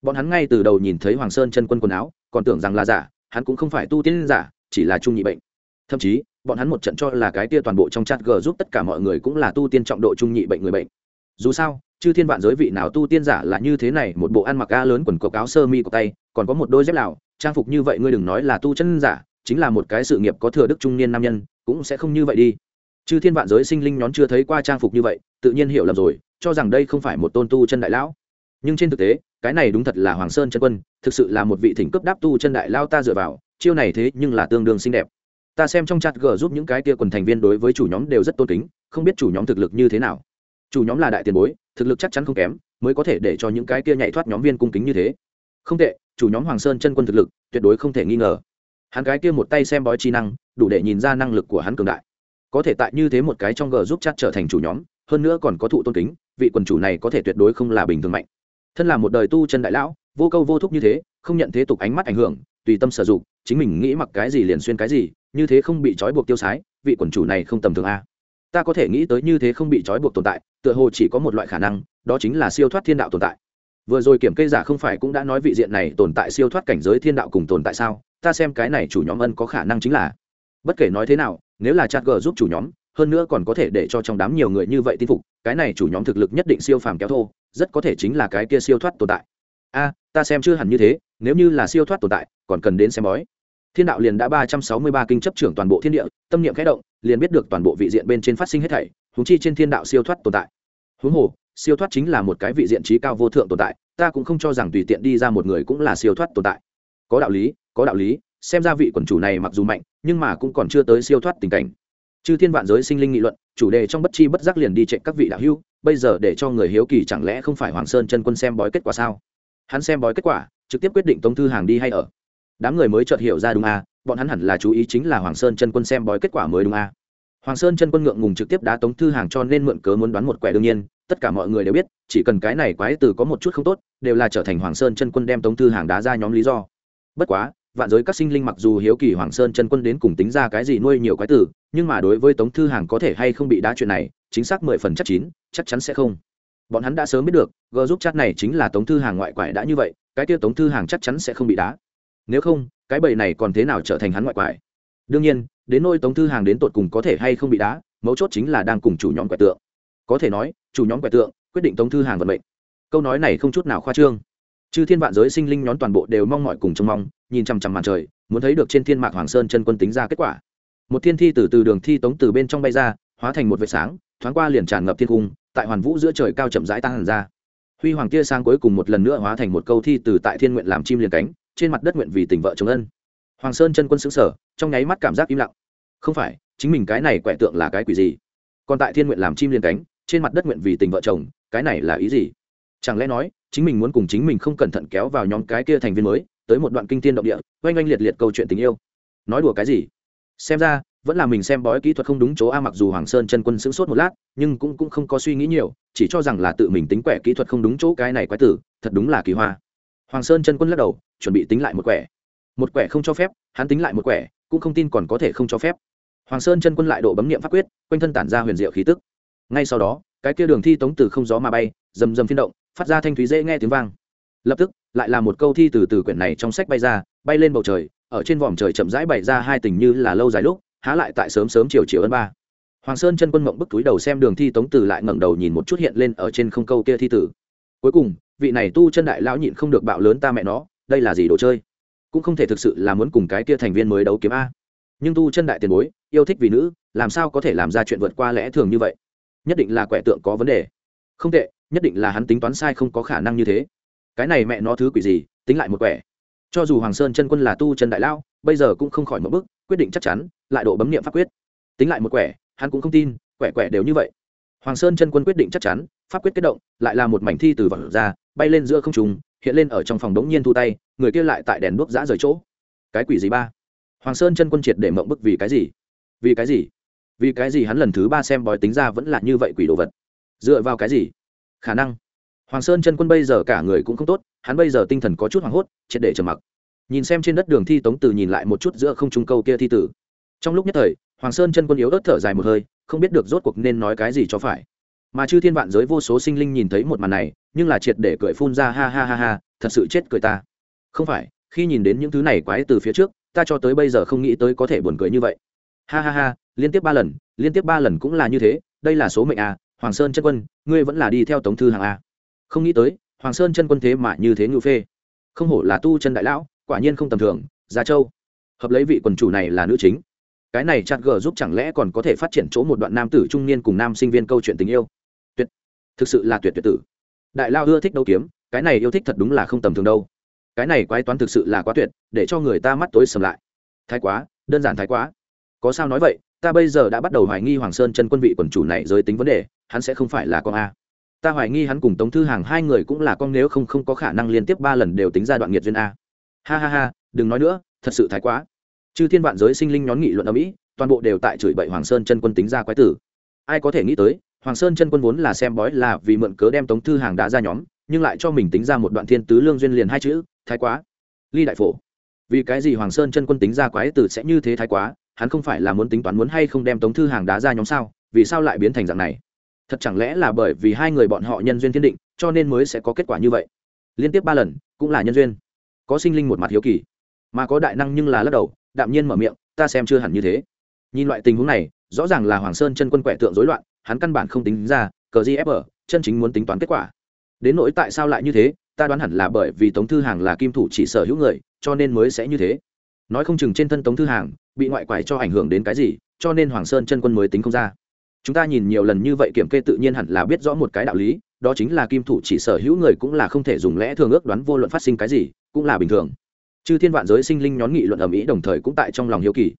bọn hắn ngay từ đầu nhìn thấy hoàng sơn chân quân quần áo, còn tưởng rằng là giả, hắn cũng không phải tu tiên giả, chỉ là trung nhị bệnh. Thậm chí, bọn hắn một trận cho là cái tia toàn bộ trong chat g giúp tất cả mọi người cũng là tu tiên trọng độ trung nhị bệnh người bệnh. Dù sao, chư thiên vạn giới vị nào tu tiên giả là như thế này, một bộ ăn mặc a lớn quần cộc áo sơ mi của tay, còn có một đôi dép lào, trang phục như vậy ngươi đừng nói là tu chân giả, chính là một cái sự nghiệp có thừa đức trung niên nam nhân, cũng sẽ không như vậy đi. Chư thiên vạn giới sinh linh nhón chưa thấy qua trang phục như vậy, tự nhiên hiểu lầm rồi, cho rằng đây không phải một tôn tu chân đại lão nhưng trên thực tế, cái này đúng thật là hoàng sơn chân quân, thực sự là một vị thỉnh cấp đáp tu chân đại lao ta dựa vào, chiêu này thế nhưng là tương đương xinh đẹp. Ta xem trong chat g giúp những cái kia quần thành viên đối với chủ nhóm đều rất tôn kính, không biết chủ nhóm thực lực như thế nào. Chủ nhóm là đại tiền bối, thực lực chắc chắn không kém, mới có thể để cho những cái kia nhảy thoát nhóm viên cung kính như thế. Không tệ, chủ nhóm hoàng sơn chân quân thực lực, tuyệt đối không thể nghi ngờ. Hắn cái kia một tay xem bói chi năng, đủ để nhìn ra năng lực của hắn cường đại. Có thể tại như thế một cái trong g giúp chat trở thành chủ nhóm, hơn nữa còn có thụ tôn kính, vị quần chủ này có thể tuyệt đối không là bình thường mạnh thân là một đời tu chân đại lão, vô câu vô thúc như thế, không nhận thế tục ánh mắt ảnh hưởng, tùy tâm sử dụng, chính mình nghĩ mặc cái gì liền xuyên cái gì, như thế không bị trói buộc tiêu sái, vị quần chủ này không tầm thường a. À. Ta có thể nghĩ tới như thế không bị trói buộc tồn tại, tựa hồ chỉ có một loại khả năng, đó chính là siêu thoát thiên đạo tồn tại. Vừa rồi kiểm kê giả không phải cũng đã nói vị diện này tồn tại siêu thoát cảnh giới thiên đạo cùng tồn tại sao? Ta xem cái này chủ nhóm ân có khả năng chính là. Bất kể nói thế nào, nếu là chặt g giúp chủ nhóm hơn nữa còn có thể để cho trong đám nhiều người như vậy tin phục, cái này chủ nhóm thực lực nhất định siêu phàm kéo thô, rất có thể chính là cái kia siêu thoát tồn tại. A, ta xem chưa hẳn như thế, nếu như là siêu thoát tồn tại, còn cần đến xem bói. Thiên đạo liền đã ba trăm sáu mươi ba kinh chấp trưởng toàn bộ thiên địa, tâm niệm khẽ động, liền biết được toàn bộ vị diện bên trên phát sinh hết thảy húng chi trên thiên đạo siêu thoát tồn tại. Huống hồ, siêu thoát chính là một cái vị diện trí cao vô thượng tồn tại, ta cũng không cho rằng tùy tiện đi ra một người cũng là siêu thoát tồn tại. Có đạo lý, có đạo lý, xem ra vị quần chủ này mặc dù mạnh, nhưng mà cũng còn chưa tới siêu thoát tình cảnh chư thiên vạn giới sinh linh nghị luận, chủ đề trong bất chi bất giác liền đi chạy các vị đạo hữu, bây giờ để cho người hiếu kỳ chẳng lẽ không phải hoàng sơn chân quân xem bói kết quả sao? Hắn xem bói kết quả, trực tiếp quyết định tống thư hàng đi hay ở? Đám người mới chợt hiểu ra đúng à bọn hắn hẳn là chú ý chính là hoàng sơn chân quân xem bói kết quả mới đúng à. Hoàng sơn chân quân ngượng ngùng trực tiếp đá tống thư hàng cho nên mượn cớ muốn đoán một quẻ đương nhiên, tất cả mọi người đều biết, chỉ cần cái này quái từ có một chút không tốt, đều là trở thành hoàng sơn chân quân đem tống thư hàng đá ra nhóm lý do. Bất quá, vạn giới các sinh linh mặc dù hiếu kỳ hoàng sơn chân quân đến cùng tính ra cái gì nuôi nhiều quái tử nhưng mà đối với tống thư hàng có thể hay không bị đá chuyện này, chính xác mười phần chắc chín, chắc chắn sẽ không. Bọn hắn đã sớm biết được g giúp chat này chính là tống thư hàng ngoại quải đã như vậy, cái tiêu tống thư hàng chắc chắn sẽ không bị đá. Nếu không, cái bầy này còn thế nào trở thành hắn ngoại quải? Đương nhiên, đến nôi tống thư hàng đến tột cùng có thể hay không bị đá, mấu chốt chính là đang cùng chủ nhóm quẻ tượng. Có thể nói, chủ nhóm quẻ tượng quyết định tống thư hàng vận mệnh. Câu nói này không chút nào khoa trương. Chư thiên vạn giới sinh linh nhón toàn bộ đều mong mọi cùng trông mong, nhìn chằm chằm màn trời, muốn thấy được trên thiên mạc hoàng sơn chân quân tính ra kết quả một thiên thi từ từ đường thi tống từ bên trong bay ra, hóa thành một vệt sáng, thoáng qua liền tràn ngập thiên cung, tại hoàn vũ giữa trời cao chậm rãi tăng hẳn ra. Huy hoàng tia sang cuối cùng một lần nữa hóa thành một câu thi từ tại thiên nguyện làm chim liền cánh, trên mặt đất nguyện vì tình vợ chồng ân. Hoàng sơn chân quân xứng sở trong nháy mắt cảm giác im lặng. Không phải, chính mình cái này quẻ tượng là cái quỷ gì? Còn tại thiên nguyện làm chim liền cánh, trên mặt đất nguyện vì tình vợ chồng, cái này là ý gì? Chẳng lẽ nói, chính mình muốn cùng chính mình không cẩn thận kéo vào nhóm cái kia thành viên mới, tới một đoạn kinh thiên động địa, oanh oanh liệt liệt câu chuyện tình yêu. Nói đùa cái gì? Xem ra, vẫn là mình xem bói kỹ thuật không đúng chỗ a, mặc dù hoàng sơn chân quân sững sốt một lát, nhưng cũng cũng không có suy nghĩ nhiều, chỉ cho rằng là tự mình tính quẻ kỹ thuật không đúng chỗ cái này quái tử, thật đúng là kỳ hoa. Hoàng sơn chân quân lắc đầu, chuẩn bị tính lại một quẻ. Một quẻ không cho phép, hắn tính lại một quẻ, cũng không tin còn có thể không cho phép. Hoàng sơn chân quân lại độ bấm nghiệm pháp quyết, quanh thân tản ra huyền diệu khí tức. Ngay sau đó, cái kia đường thi tống từ không gió mà bay, rầm rầm phiên động, phát ra thanh thúy dễ nghe tiếng vang. Lập tức, lại là một câu thi từ từ quyển này trong sách bay ra, bay lên bầu trời ở trên vòm trời chậm rãi bày ra hai tình như là lâu dài lúc, há lại tại sớm sớm chiều chiều ân ba. Hoàng sơn chân quân mộng bức túi đầu xem đường thi tống từ lại ngẩng đầu nhìn một chút hiện lên ở trên không câu kia thi tử. Cuối cùng, vị này tu chân đại lão nhịn không được bạo lớn ta mẹ nó, đây là gì đồ chơi? Cũng không thể thực sự là muốn cùng cái kia thành viên mới đấu kiếm a. Nhưng tu chân đại tiền bối, yêu thích vì nữ, làm sao có thể làm ra chuyện vượt qua lẽ thường như vậy? Nhất định là quẻ tượng có vấn đề. Không tệ, nhất định là hắn tính toán sai không có khả năng như thế. Cái này mẹ nó thứ quỷ gì, tính lại một quẻ cho dù hoàng sơn chân quân là tu chân đại lao bây giờ cũng không khỏi một bước, quyết định chắc chắn, lại độ bấm niệm pháp quyết. Tính lại một quẻ, hắn cũng không tin, quẻ quẻ đều như vậy. Hoàng sơn chân quân quyết định chắc chắn, pháp quyết kết động, lại là một mảnh thi từ vật ra, bay lên giữa không trùng hiện lên ở trong phòng đống nhiên thu tay, người kia lại tại đèn đuốc giã rời chỗ. Cái quỷ gì ba? Hoàng sơn chân quân triệt để mộng bức vì cái gì? Vì cái gì? Vì cái gì hắn lần thứ ba xem bói tính ra vẫn là như vậy quỷ đồ vật? Dựa vào cái gì? Khả năng. Hoàng sơn chân quân bây giờ cả người cũng không tốt hắn bây giờ tinh thần có chút hoảng hốt, triệt để trầm mặc. Nhìn xem trên đất đường thi tống từ nhìn lại một chút giữa không trung câu kia thi tử. Trong lúc nhất thời, hoàng sơn chân quân yếu ớt thở dài một hơi, không biết được rốt cuộc nên nói cái gì cho phải. Mà chư thiên vạn giới vô số sinh linh nhìn thấy một màn này, nhưng là triệt để cười phun ra ha ha ha ha, thật sự chết cười ta. Không phải, khi nhìn đến những thứ này quái từ phía trước, ta cho tới bây giờ không nghĩ tới có thể buồn cười như vậy. Ha ha ha, liên tiếp ba lần, liên tiếp ba lần cũng là như thế, đây là số mệnh à hoàng sơn chân quân, ngươi vẫn là đi theo tống thư hàng a à. không nghĩ tới hoàng sơn chân quân thế mà như thế ngự phê. Không hổ là tu chân đại lão, quả nhiên không tầm thường, gia châu. Hợp lấy vị quần chủ này là nữ chính. Cái này chặt gờ giúp chẳng lẽ còn có thể phát triển chỗ một đoạn nam tử trung niên cùng nam sinh viên câu chuyện tình yêu? Tuyệt. Thực sự là tuyệt tuyệt tử. Đại lao ưa thích đấu kiếm, cái này yêu thích thật đúng là không tầm thường đâu. Cái này quái toán thực sự là quá tuyệt, để cho người ta mắt tối sầm lại. Thái quá, đơn giản thái quá. Có sao nói vậy, ta bây giờ đã bắt đầu hoài nghi hoàng sơn chân quân vị quần chủ này giới tính vấn đề, hắn sẽ không phải là con a ta hoài nghi hắn cùng tống thư hàng hai người cũng là con nếu không không có khả năng liên tiếp ba lần đều tính ra đoạn nghiệt duyên a. Ha ha ha, đừng nói nữa, thật sự thái quá. Chư thiên vạn giới sinh linh nhón nghị luận ở mỹ toàn bộ đều tại chửi bậy hoàng sơn chân quân tính ra quái tử. Ai có thể nghĩ tới, hoàng sơn chân quân vốn là xem bói là vì mượn cớ đem tống thư hàng đã ra nhóm, nhưng lại cho mình tính ra một đoạn thiên tứ lương duyên liền hai chữ, thái quá. Ly đại phổ. Vì cái gì hoàng sơn chân quân tính ra quái tử sẽ như thế thái quá, hắn không phải là muốn tính toán muốn hay không đem tống thư hàng đá ra nhóm sao, vì sao lại biến thành dạng này? Thật chẳng lẽ là bởi vì hai người bọn họ nhân duyên thiên định, cho nên mới sẽ có kết quả như vậy? Liên tiếp ba lần, cũng là nhân duyên. Có sinh linh một mặt hiếu kỳ. Mà có đại năng nhưng là lắc đầu, đạm nhiên mở miệng, ta xem chưa hẳn như thế. Nhìn loại tình huống này, rõ ràng là hoàng sơn chân quân quẻ tượng rối loạn, hắn căn bản không tính ra, cờ gfr chân chính muốn tính toán kết quả. Đến nỗi tại sao lại như thế, ta đoán hẳn là bởi vì tống thư hàng là kim thủ chỉ sở hữu người, cho nên mới sẽ như thế. Nói không chừng trên thân tống thư hàng, bị ngoại quải cho ảnh hưởng đến cái gì, cho nên hoàng sơn chân quân mới tính không ra chúng ta nhìn nhiều lần như vậy kiểm kê tự nhiên hẳn là biết rõ một cái đạo lý, đó chính là kim thủ chỉ sở hữu người cũng là không thể dùng lẽ thường ước đoán vô luận phát sinh cái gì, cũng là bình thường. Chư thiên vạn giới sinh linh nhón nghị luận ầm ĩ đồng thời cũng tại trong lòng hiếu kỳ.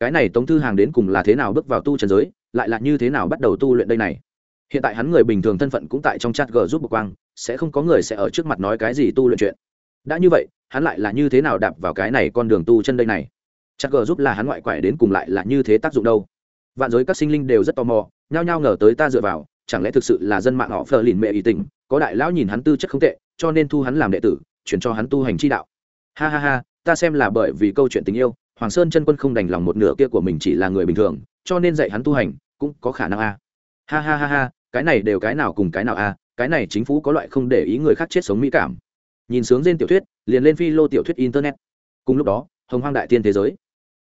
Cái này tống thư hàng đến cùng là thế nào bước vào tu trần giới, lại là như thế nào bắt đầu tu luyện đây này? Hiện tại hắn người bình thường thân phận cũng tại trong chat g giúp bực quang, sẽ không có người sẽ ở trước mặt nói cái gì tu luyện chuyện. Đã như vậy, hắn lại là như thế nào đạp vào cái này con đường tu chân đây này? Chắc gờ giúp là hắn ngoại quải đến cùng lại là như thế tác dụng đâu? Vạn giới các sinh linh đều rất tò mò, nhao nhao ngờ tới ta dựa vào, chẳng lẽ thực sự là dân mạng họ phờ lìn mẹ ý tình, có đại lão nhìn hắn tư chất không tệ, cho nên thu hắn làm đệ tử, chuyển cho hắn tu hành chi đạo. Ha ha ha, ta xem là bởi vì câu chuyện tình yêu, hoàng sơn chân quân không đành lòng một nửa kia của mình chỉ là người bình thường, cho nên dạy hắn tu hành, cũng có khả năng a. Ha ha ha ha, cái này đều cái nào cùng cái nào a, cái này chính phủ có loại không để ý người khác chết sống mỹ cảm. Nhìn sướng trên tiểu thuyết, liền lên phi lô tiểu thuyết internet. Cùng lúc đó, hồng hoang đại tiên thế giới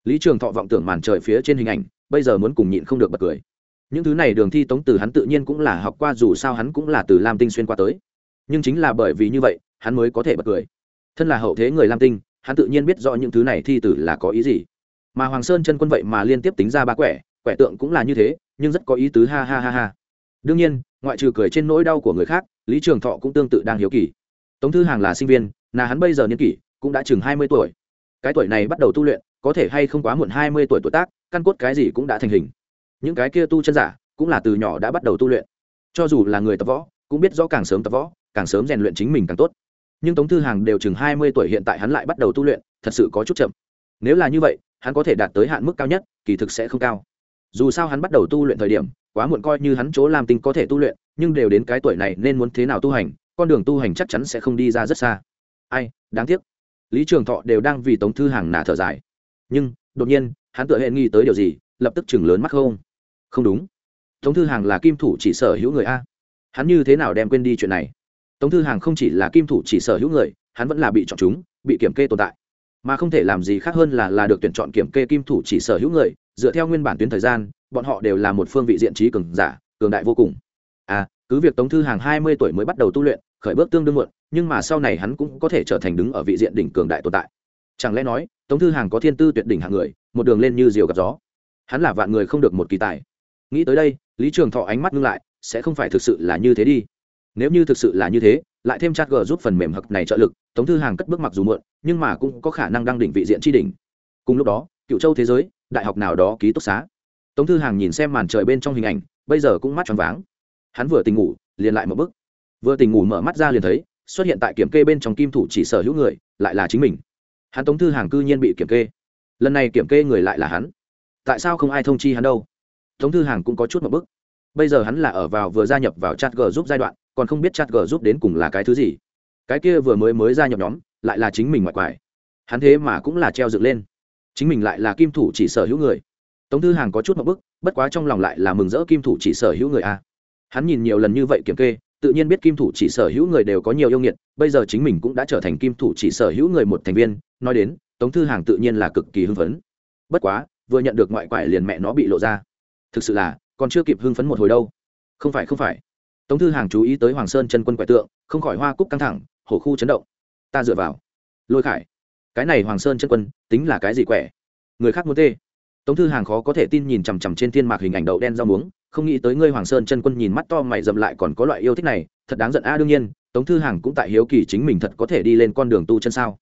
lý trường thọ vọng tưởng màn trời phía trên hình ảnh, bây giờ muốn cùng nhịn không được bật cười. Những thứ này đường thi tống từ hắn tự nhiên cũng là học qua, dù sao hắn cũng là từ lam tinh xuyên qua tới. Nhưng chính là bởi vì như vậy, hắn mới có thể bật cười. Thân là hậu thế người lam tinh, hắn tự nhiên biết rõ những thứ này thi tử là có ý gì. Mà hoàng sơn chân quân vậy mà liên tiếp tính ra ba quẻ quẻ tượng cũng là như thế, nhưng rất có ý tứ, ha ha ha ha. Đương nhiên, ngoại trừ cười trên nỗi đau của người khác, lý trường thọ cũng tương tự đang hiếu kỳ. Tống thư hàng là sinh viên, là hắn bây giờ niên kỷ, cũng đã chừng hai mươi tuổi. Cái tuổi này bắt đầu tu luyện có thể hay không quá muộn hai mươi tuổi tuổi tác, căn cốt cái gì cũng đã thành hình. Những cái kia tu chân giả, cũng là từ nhỏ đã bắt đầu tu luyện. Cho dù là người tập võ, cũng biết rõ càng sớm tập võ, càng sớm rèn luyện chính mình càng tốt. Nhưng tống thư hàng đều chừng hai mươi tuổi hiện tại hắn lại bắt đầu tu luyện, thật sự có chút chậm. Nếu là như vậy, hắn có thể đạt tới hạn mức cao nhất, kỳ thực sẽ không cao. Dù sao hắn bắt đầu tu luyện thời điểm, quá muộn coi như hắn chỗ làm tinh có thể tu luyện, nhưng đều đến cái tuổi này nên muốn thế nào tu hành, con đường tu hành chắc chắn sẽ không đi ra rất xa. Ai, đáng tiếc. Lý trường thọ đều đang vì tống thư hàng nả thở dài nhưng, đột nhiên, hắn tự hệ nghi tới điều gì, lập tức chừng lớn mắt không? Không đúng. Tống thư hàng là kim thủ chỉ sở hữu người a. Hắn như thế nào đem quên đi chuyện này? Tống thư hàng không chỉ là kim thủ chỉ sở hữu người, hắn vẫn là bị chọn chúng, bị kiểm kê tồn tại. Mà không thể làm gì khác hơn là là được tuyển chọn kiểm kê kim thủ chỉ sở hữu người, dựa theo nguyên bản tuyến thời gian, bọn họ đều là một phương vị diện trí cường giả, cường đại vô cùng. À cứ việc tống thư hàng hai mươi tuổi mới bắt đầu tu luyện, khởi bước tương đương muộn, nhưng mà sau này hắn cũng có thể trở thành đứng ở vị diện đỉnh cường đại tồn tại. Chẳng lẽ nói tống thư hàng có thiên tư tuyệt đỉnh hạng người, một đường lên như diều gặp gió. Hắn là vạn người không được một kỳ tài. Nghĩ tới đây, lý trường thọ ánh mắt ngưng lại, sẽ không phải thực sự là như thế đi. Nếu như thực sự là như thế, lại thêm chat g giúp phần mềm hặc này trợ lực, tống thư hàng cất bước mặc dù muộn, nhưng mà cũng có khả năng đăng đỉnh vị diện tri đỉnh. Cùng lúc đó, cựu châu thế giới, đại học nào đó ký túc xá. Tống thư hàng nhìn xem màn trời bên trong hình ảnh, bây giờ cũng mắt tròn váng. Hắn vừa tỉnh ngủ, liền lại một bức vừa tỉnh ngủ mở mắt ra liền thấy, xuất hiện tại kiểm kê bên trong kim thủ chỉ sở hữu người, lại là chính mình hắn tống thư hàng cư nhiên bị kiểm kê. Lần này kiểm kê người lại là hắn. Tại sao không ai thông chi hắn đâu? Tống thư hàng cũng có chút một bức. Bây giờ hắn là ở vào vừa gia nhập vào chat g giúp giai đoạn, còn không biết chat g giúp đến cùng là cái thứ gì. Cái kia vừa mới mới gia nhập nhóm, lại là chính mình ngoại quải. Hắn thế mà cũng là treo dựng lên. Chính mình lại là kim thủ chỉ sở hữu người. Tống thư hàng có chút một bức, bất quá trong lòng lại là mừng rỡ kim thủ chỉ sở hữu người a. Hắn nhìn nhiều lần như vậy kiểm kê, tự nhiên biết kim thủ chỉ sở hữu người đều có nhiều yêu nghiệt, bây giờ chính mình cũng đã trở thành kim thủ chỉ sở hữu người một thành viên nói đến, tống thư hàng tự nhiên là cực kỳ hưng phấn. Bất quá, vừa nhận được ngoại quải liền mẹ nó bị lộ ra. Thực sự là, còn chưa kịp hưng phấn một hồi đâu. Không phải không phải. Tống thư hàng chú ý tới hoàng sơn chân quân quẻ tượng, không khỏi hoa cúc căng thẳng, hổ khu chấn động. Ta dựa vào. Lôi khải. Cái này hoàng sơn chân quân, tính là cái gì quẻ? Người khác muốn tê. Tống thư hàng khó có thể tin nhìn chằm chằm trên thiên mạc hình ảnh đậu đen rau muống, không nghĩ tới ngươi hoàng sơn chân quân nhìn mắt to mày dậm lại còn có loại yêu thích này, thật đáng giận. A đương nhiên, tống thư hàng cũng tại hiếu kỳ chính mình thật có thể đi lên con đường tu chân sao?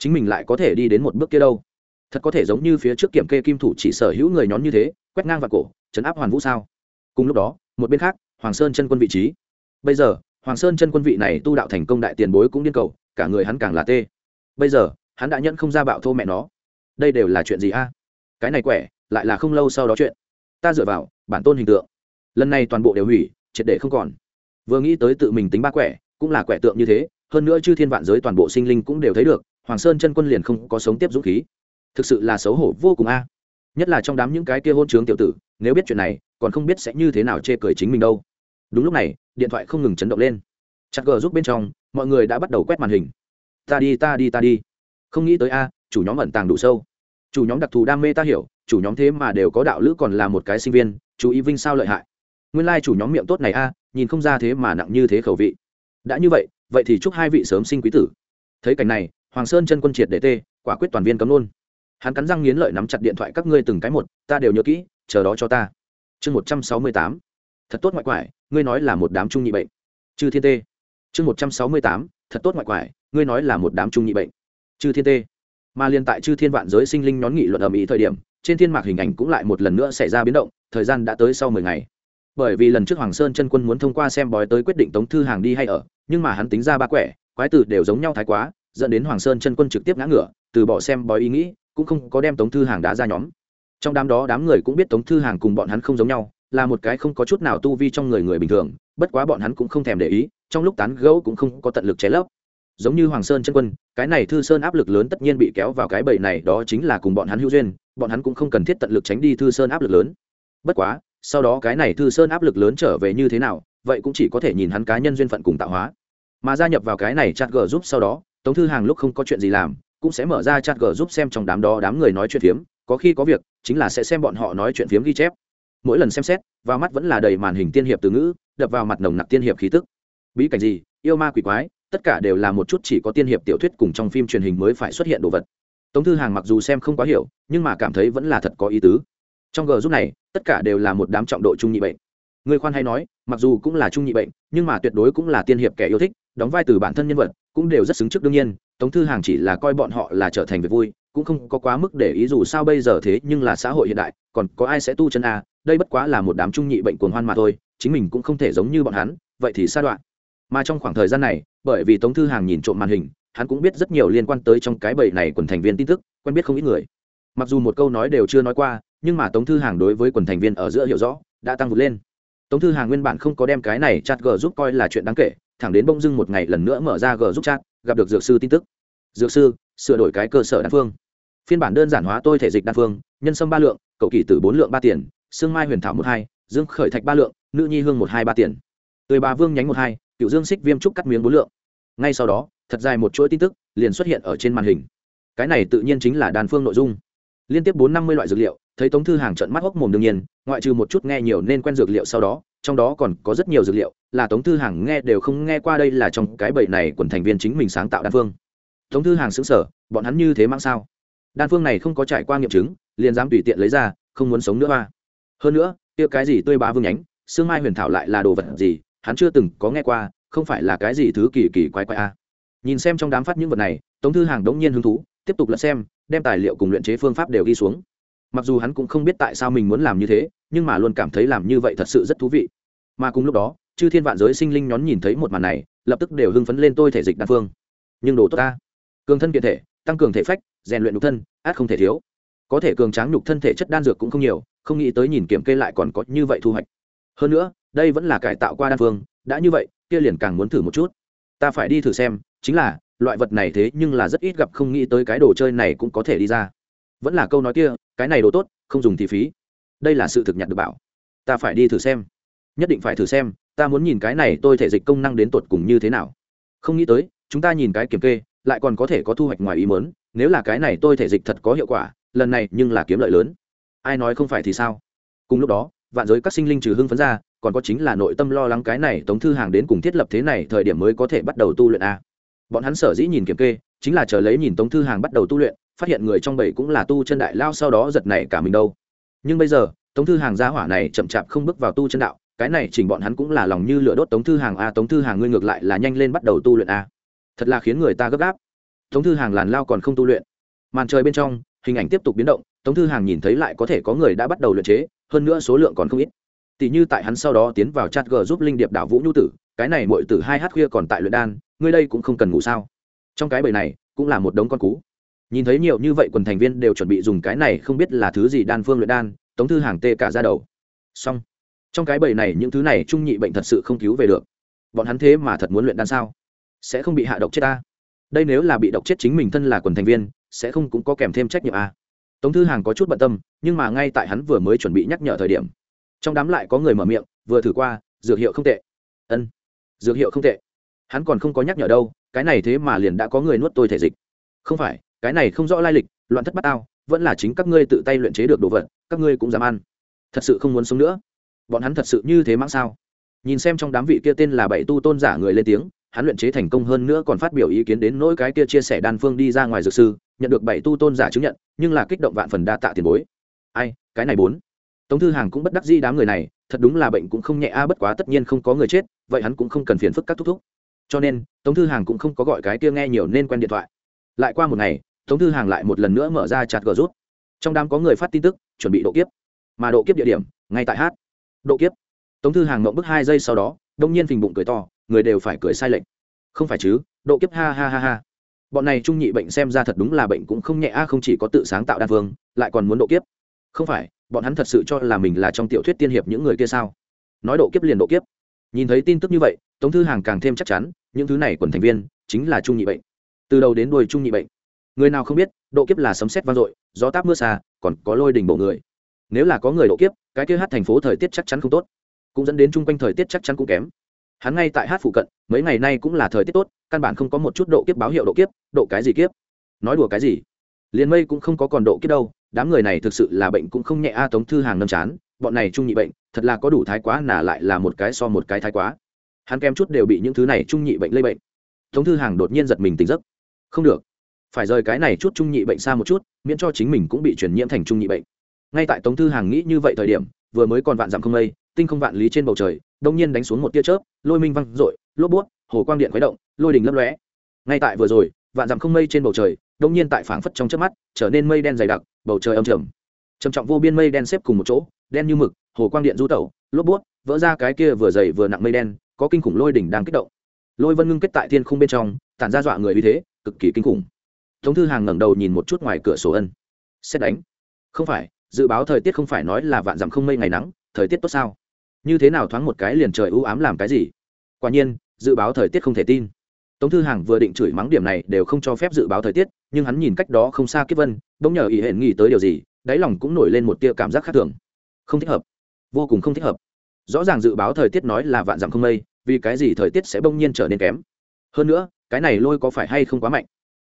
Chính mình lại có thể đi đến một bước kia đâu. Thật có thể giống như phía trước kiểm kê kim thủ chỉ sở hữu người nhón như thế, quét ngang vào cổ chấn áp hoàn vũ sao? Cùng lúc đó, một bên khác, hoàng sơn chân quân vị trí. Bây giờ, hoàng sơn chân quân vị này tu đạo thành công đại tiền bối cũng điên cầu, cả người hắn càng là tê. Bây giờ, hắn đã nhận không ra bạo thô mẹ nó. Đây đều là chuyện gì a? Cái này quẻ, lại là không lâu sau đó chuyện. Ta dựa vào, bản tôn hình tượng. Lần này toàn bộ đều hủy, triệt để không còn. Vừa nghĩ tới tự mình tính ba quẻ, cũng là quẻ tượng như thế, hơn nữa chư thiên vạn giới toàn bộ sinh linh cũng đều thấy được hoàng sơn chân quân liền không có sống tiếp dũng khí. Thực sự là xấu hổ vô cùng a. Nhất là trong đám những cái kia hôn trướng tiểu tử, nếu biết chuyện này, còn không biết sẽ như thế nào chê cười chính mình đâu. Đúng lúc này, điện thoại không ngừng chấn động lên. Chặt gờ giúp bên trong, mọi người đã bắt đầu quét màn hình. Ta đi ta đi ta đi. Không nghĩ tới a, chủ nhóm ẩn tàng đủ sâu. Chủ nhóm đặc thù đam mê ta hiểu, chủ nhóm thế mà đều có đạo lữ còn là một cái sinh viên, chú ý vinh sao lợi hại. Nguyên lai、like、chủ nhóm miệng tốt này a, nhìn không ra thế mà nặng như thế khẩu vị. Đã như vậy vậy thì chúc hai vị sớm sinh quý tử. Thấy cảnh này hoàng sơn chân quân triệt để tê, quả quyết toàn viên cấm luôn. Hắn cắn răng nghiến lợi nắm chặt điện thoại các ngươi từng cái một, ta đều nhớ kỹ, chờ đó cho ta. Chương một trăm sáu mươi tám. Thật tốt ngoại quải, ngươi nói là một đám trung nhị bệnh. Chư thiên tê. Chương một trăm sáu mươi tám. Thật tốt ngoại quải, ngươi nói là một đám trung nhị bệnh. Chư thiên tê. Mà liên tại chư thiên vạn giới sinh linh nhón nghị luận ầm ĩ thời điểm, trên thiên mạc hình ảnh cũng lại một lần nữa xảy ra biến động, thời gian đã tới sau mười ngày. Bởi vì lần trước hoàng sơn chân quân muốn thông qua xem bói tới quyết định tống thư hàng đi hay ở, nhưng mà hắn tính ra ba quẻ, quái tử đều giống nhau thái quá dẫn đến hoàng sơn chân quân trực tiếp ngã ngửa, từ bỏ xem bói ý nghĩ, cũng không có đem tống thư hàng đá ra nhóm. Trong đám đó đám người cũng biết tống thư hàng cùng bọn hắn không giống nhau, là một cái không có chút nào tu vi trong người người bình thường, bất quá bọn hắn cũng không thèm để ý, trong lúc tán gẫu cũng không có tận lực chế lấp. Giống như hoàng sơn chân quân, cái này thư sơn áp lực lớn tất nhiên bị kéo vào cái bẫy này, đó chính là cùng bọn hắn hữu duyên, bọn hắn cũng không cần thiết tận lực tránh đi thư sơn áp lực lớn. Bất quá, sau đó cái này thư sơn áp lực lớn trở về như thế nào, vậy cũng chỉ có thể nhìn hắn cá nhân duyên phận cùng tạo hóa. Mà gia nhập vào cái này chặt gờ giúp sau đó tống thư hàng lúc không có chuyện gì làm, cũng sẽ mở ra chat g giúp xem trong đám đó đám người nói chuyện phiếm, có khi có việc, chính là sẽ xem bọn họ nói chuyện phiếm ghi chép. Mỗi lần xem xét, vào mắt vẫn là đầy màn hình tiên hiệp từ ngữ, đập vào mặt nồng nặc tiên hiệp khí tức. Bí cảnh gì, yêu ma quỷ quái, tất cả đều là một chút chỉ có tiên hiệp tiểu thuyết cùng trong phim truyền hình mới phải xuất hiện đồ vật. Tống thư hàng mặc dù xem không quá hiểu, nhưng mà cảm thấy vẫn là thật có ý tứ. Trong g giúp này, tất cả đều là một đám trọng độ trung nhị bệnh. Người khoan hay nói, mặc dù cũng là trung nhị bệnh, nhưng mà tuyệt đối cũng là tiên hiệp kẻ yêu thích, đóng vai từ bản thân nhân vật cũng đều rất xứng trước đương nhiên, tống thư hàng chỉ là coi bọn họ là trở thành việc vui, cũng không có quá mức để ý dù sao bây giờ thế nhưng là xã hội hiện đại, còn có ai sẽ tu chân a đây bất quá là một đám trung nhị bệnh cuồng hoan mà thôi, chính mình cũng không thể giống như bọn hắn, vậy thì sa đoạn. Mà trong khoảng thời gian này, bởi vì tống thư hàng nhìn trộm màn hình, hắn cũng biết rất nhiều liên quan tới trong cái bầy này quần thành viên tin tức, quen biết không ít người. Mặc dù một câu nói đều chưa nói qua, nhưng mà tống thư hàng đối với quần thành viên ở giữa hiểu rõ, đã tăng vượt lên. Tống thư hàng nguyên bản không có đem cái này chặt gờ giúp coi là chuyện đáng kể thẳng đến bông dưng một ngày lần nữa mở ra g giúp chat, gặp được dược sư tin tức. Dược sư, sửa đổi cái cơ sở đan phương. Phiên bản đơn giản hóa tôi thể dịch đan phương, nhân sâm ba lượng, cậu kỷ tử bốn lượng ba tiền sương mai huyền thảo một hai, dương khởi thạch ba lượng, nữ nhi hương một hai ba tiền. Tươi bà vương nhánh một hai, cựu dương xích viêm trúc cắt miếng bốn lượng. Ngay sau đó, thật dài một chuỗi tin tức liền xuất hiện ở trên màn hình. Cái này tự nhiên chính là đan phương nội dung liên tiếp bốn năm mươi loại dược liệu, thấy tống thư hàng trận mắt hốc mồm đương nhiên, ngoại trừ một chút nghe nhiều nên quen dược liệu sau đó, trong đó còn có rất nhiều dược liệu, là tống thư hàng nghe đều không nghe qua đây là trong cái bậy này quần thành viên chính mình sáng tạo đan phương. Tống thư hàng xứng sở bọn hắn như thế mang sao? Đan phương này không có trải qua nghiệm chứng, liền dám tùy tiện lấy ra, không muốn sống nữa hoa. Hơn nữa, kia cái gì tươi bá vương nhánh, xương mai huyền thảo lại là đồ vật gì, hắn chưa từng có nghe qua, không phải là cái gì thứ kỳ kỳ quái quái a. À. nhìn xem trong đám phát những vật này, tống thư hàng đống nhiên hứng thú, tiếp tục lật xem đem tài liệu cùng luyện chế phương pháp đều ghi xuống. Mặc dù hắn cũng không biết tại sao mình muốn làm như thế, nhưng mà luôn cảm thấy làm như vậy thật sự rất thú vị. Mà cùng lúc đó, chư thiên vạn giới sinh linh nhón nhìn thấy một màn này, lập tức đều hưng phấn lên tôi thể dịch đan phương. Nhưng đồ tốt ta. Cường thân kiện thể, tăng cường thể phách, rèn luyện nhục thân, át không thể thiếu. Có thể cường tráng nhục thân thể chất đan dược cũng không nhiều, không nghĩ tới nhìn kiểm kê lại còn có như vậy thu hoạch. Hơn nữa, đây vẫn là cải tạo qua đan phương, đã như vậy, kia liền càng muốn thử một chút. Ta phải đi thử xem, chính là loại vật này thế nhưng là rất ít gặp, không nghĩ tới cái đồ chơi này cũng có thể đi ra. Vẫn là câu nói kia, cái này đồ tốt, không dùng thì phí. Đây là sự thực nhận được bảo. Ta phải đi thử xem. Nhất định phải thử xem, ta muốn nhìn cái này tôi thể dịch công năng đến tột cùng như thế nào. Không nghĩ tới, chúng ta nhìn cái kiểm kê, lại còn có thể có thu hoạch ngoài ý mớn nếu là cái này tôi thể dịch thật có hiệu quả, lần này nhưng là kiếm lợi lớn. Ai nói không phải thì sao? Cùng lúc đó, vạn giới các sinh linh trừ hưng phấn ra, còn có chính là nội tâm lo lắng cái này tống thư hàng đến cùng thiết lập thế này thời điểm mới có thể bắt đầu tu luyện a bọn hắn sở dĩ nhìn kiểm kê, chính là chờ lấy nhìn tống thư hàng bắt đầu tu luyện, phát hiện người trong bảy cũng là tu chân đại lao sau đó giật này cả mình đâu. Nhưng bây giờ, tống thư hàng gia hỏa này chậm chạp không bước vào tu chân đạo, cái này chỉnh bọn hắn cũng là lòng như lửa đốt tống thư hàng a, tống thư hàng ngươi ngược lại là nhanh lên bắt đầu tu luyện a. Thật là khiến người ta gấp gáp. Tống thư hàng làn lao còn không tu luyện. Màn trời bên trong, hình ảnh tiếp tục biến động, tống thư hàng nhìn thấy lại có thể có người đã bắt đầu luyện chế, hơn nữa số lượng còn không ít. Tỷ như tại hắn sau đó tiến vào chat g giúp linh điệp đảo vũ nhu tử, cái này muội tử hai h khuya còn tại luyện đan ngươi đây cũng không cần ngủ sao? Trong cái bầy này, cũng là một đống con cú. Nhìn thấy nhiều như vậy quần thành viên đều chuẩn bị dùng cái này không biết là thứ gì đan phương luyện đan, tống thư hàng tê cả ra đầu. Xong. Trong cái bầy này những thứ này trung nhị bệnh thật sự không cứu về được. Bọn hắn thế mà thật muốn luyện đan sao? Sẽ không bị hạ độc chết ta? Đây nếu là bị độc chết chính mình thân là quần thành viên, sẽ không cũng có kèm thêm trách nhiệm à? tống thư hàng có chút bận tâm, nhưng mà ngay tại hắn vừa mới chuẩn bị nhắc nhở thời điểm, trong đám lại có người mở miệng, vừa thử qua, dược hiệu không tệ. Ân, dược hiệu không tệ hắn còn không có nhắc nhở đâu, cái này thế mà liền đã có người nuốt tôi thể dịch. Không phải, cái này không rõ lai lịch, loạn thất bát ao vẫn là chính các ngươi tự tay luyện chế được đồ vật, các ngươi cũng dám ăn. Thật sự không muốn sống nữa. Bọn hắn thật sự như thế mãng sao? Nhìn xem trong đám vị kia tên là bảy tu tôn giả người lên tiếng, hắn luyện chế thành công hơn nữa còn phát biểu ý kiến đến nỗi cái kia chia sẻ đan phương đi ra ngoài dược sư, nhận được bảy tu tôn giả chứng nhận, nhưng là kích động vạn phần đa tạ tiền bối. Ai, cái này bốn. Tống thư hàng cũng bất đắc di đám người này, thật đúng là bệnh cũng không nhẹ a, bất quá tất nhiên không có người chết, vậy hắn cũng không cần phiền phức các thúc thúc cho nên, tống thư hàng cũng không có gọi cái kia nghe nhiều nên quen điện thoại. Lại qua một ngày, tống thư hàng lại một lần nữa mở ra chặt gờ rút. Trong đám có người phát tin tức, chuẩn bị độ kiếp. Mà độ kiếp địa điểm, ngay tại hát. Độ kiếp. Tống thư hàng mộng bức hai giây sau đó, đông nhiên phình bụng cười to, người đều phải cười sai lệch. Không phải chứ, độ kiếp ha ha ha ha. Bọn này trung nhị bệnh xem ra thật đúng là bệnh cũng không nhẹ, a, không chỉ có tự sáng tạo đa phương lại còn muốn độ kiếp. Không phải, bọn hắn thật sự cho là mình là trong tiểu thuyết tiên hiệp những người kia sao? Nói độ kiếp liền độ kiếp. Nhìn thấy tin tức như vậy, tống thư hàng càng thêm chắc chắn những thứ này quần thành viên chính là trung nhị bệnh. Từ đầu đến đuôi trung nhị bệnh. Người nào không biết, độ kiếp là sấm sét vang dội, gió táp mưa xa, còn có lôi đình bộ người. Nếu là có người độ kiếp, cái kia hát thành phố thời tiết chắc chắn không tốt. Cũng dẫn đến chung quanh thời tiết chắc chắn cũng kém. Hắn ngay tại hát phụ cận, mấy ngày nay cũng là thời tiết tốt, căn bản không có một chút độ kiếp báo hiệu độ kiếp, độ cái gì kiếp? Nói đùa cái gì? Liền mây cũng không có còn độ kiếp đâu, đám người này thực sự là bệnh cũng không nhẹ a, tống thư hàng nâm chán, bọn này trung nhị bệnh, thật là có đủ thái quá, nà lại là một cái so một cái thái quá hắn kém chút đều bị những thứ này trung nhị bệnh lây bệnh. Tống thư hàng đột nhiên giật mình tỉnh giấc. Không được. Phải rời cái này chút trung nhị bệnh xa một chút, miễn cho chính mình cũng bị truyền nhiễm thành trung nhị bệnh. Ngay tại tống thư hàng nghĩ như vậy thời điểm, vừa mới còn vạn dặm không mây, tinh không vạn lý trên bầu trời đông nhiên đánh xuống một tia chớp, lôi minh văng r ộ i lốp bút, hồ quang điện khuấy động, lôi đình lấp lóe. Ngay tại vừa rồi, vạn dặm không mây trên bầu trời đông nhiên tại phảng phất trong chớp mắt, trở nên mây đen dày đặc, bầu trời âm trầm. Trầm trọng vô biên mây đen xếp cùng một chỗ, đen như mực, hồ quang điện du tẩu, lốp bút, vỡ ra cái kia vừa dày vừa nặng mây đen có kinh khủng lôi đỉnh đang kích động. Lôi vân ngưng kết tại thiên không bên trong, tản ra dọa người uy thế, cực kỳ kinh khủng. Tống thư hàng ngẩng đầu nhìn một chút ngoài cửa sổ ân. Xét đánh. Không phải, dự báo thời tiết không phải nói là vạn dặm không mây ngày nắng, thời tiết tốt sao? Như thế nào thoáng một cái liền trời ưu ám làm cái gì? Quả nhiên, dự báo thời tiết không thể tin. Tống thư hàng vừa định chửi mắng điểm này đều không cho phép dự báo thời tiết, nhưng hắn nhìn cách đó không xa kiếp vân, bỗng nhờ ý hển nghĩ tới điều gì, đáy lòng cũng nổi lên một tia cảm giác khác thường. Không thích hợp. Vô cùng không thích hợp rõ ràng dự báo thời tiết nói là vạn dặm không mây, vì cái gì thời tiết sẽ bỗng nhiên trở nên kém? Hơn nữa, cái này lôi có phải hay không quá mạnh?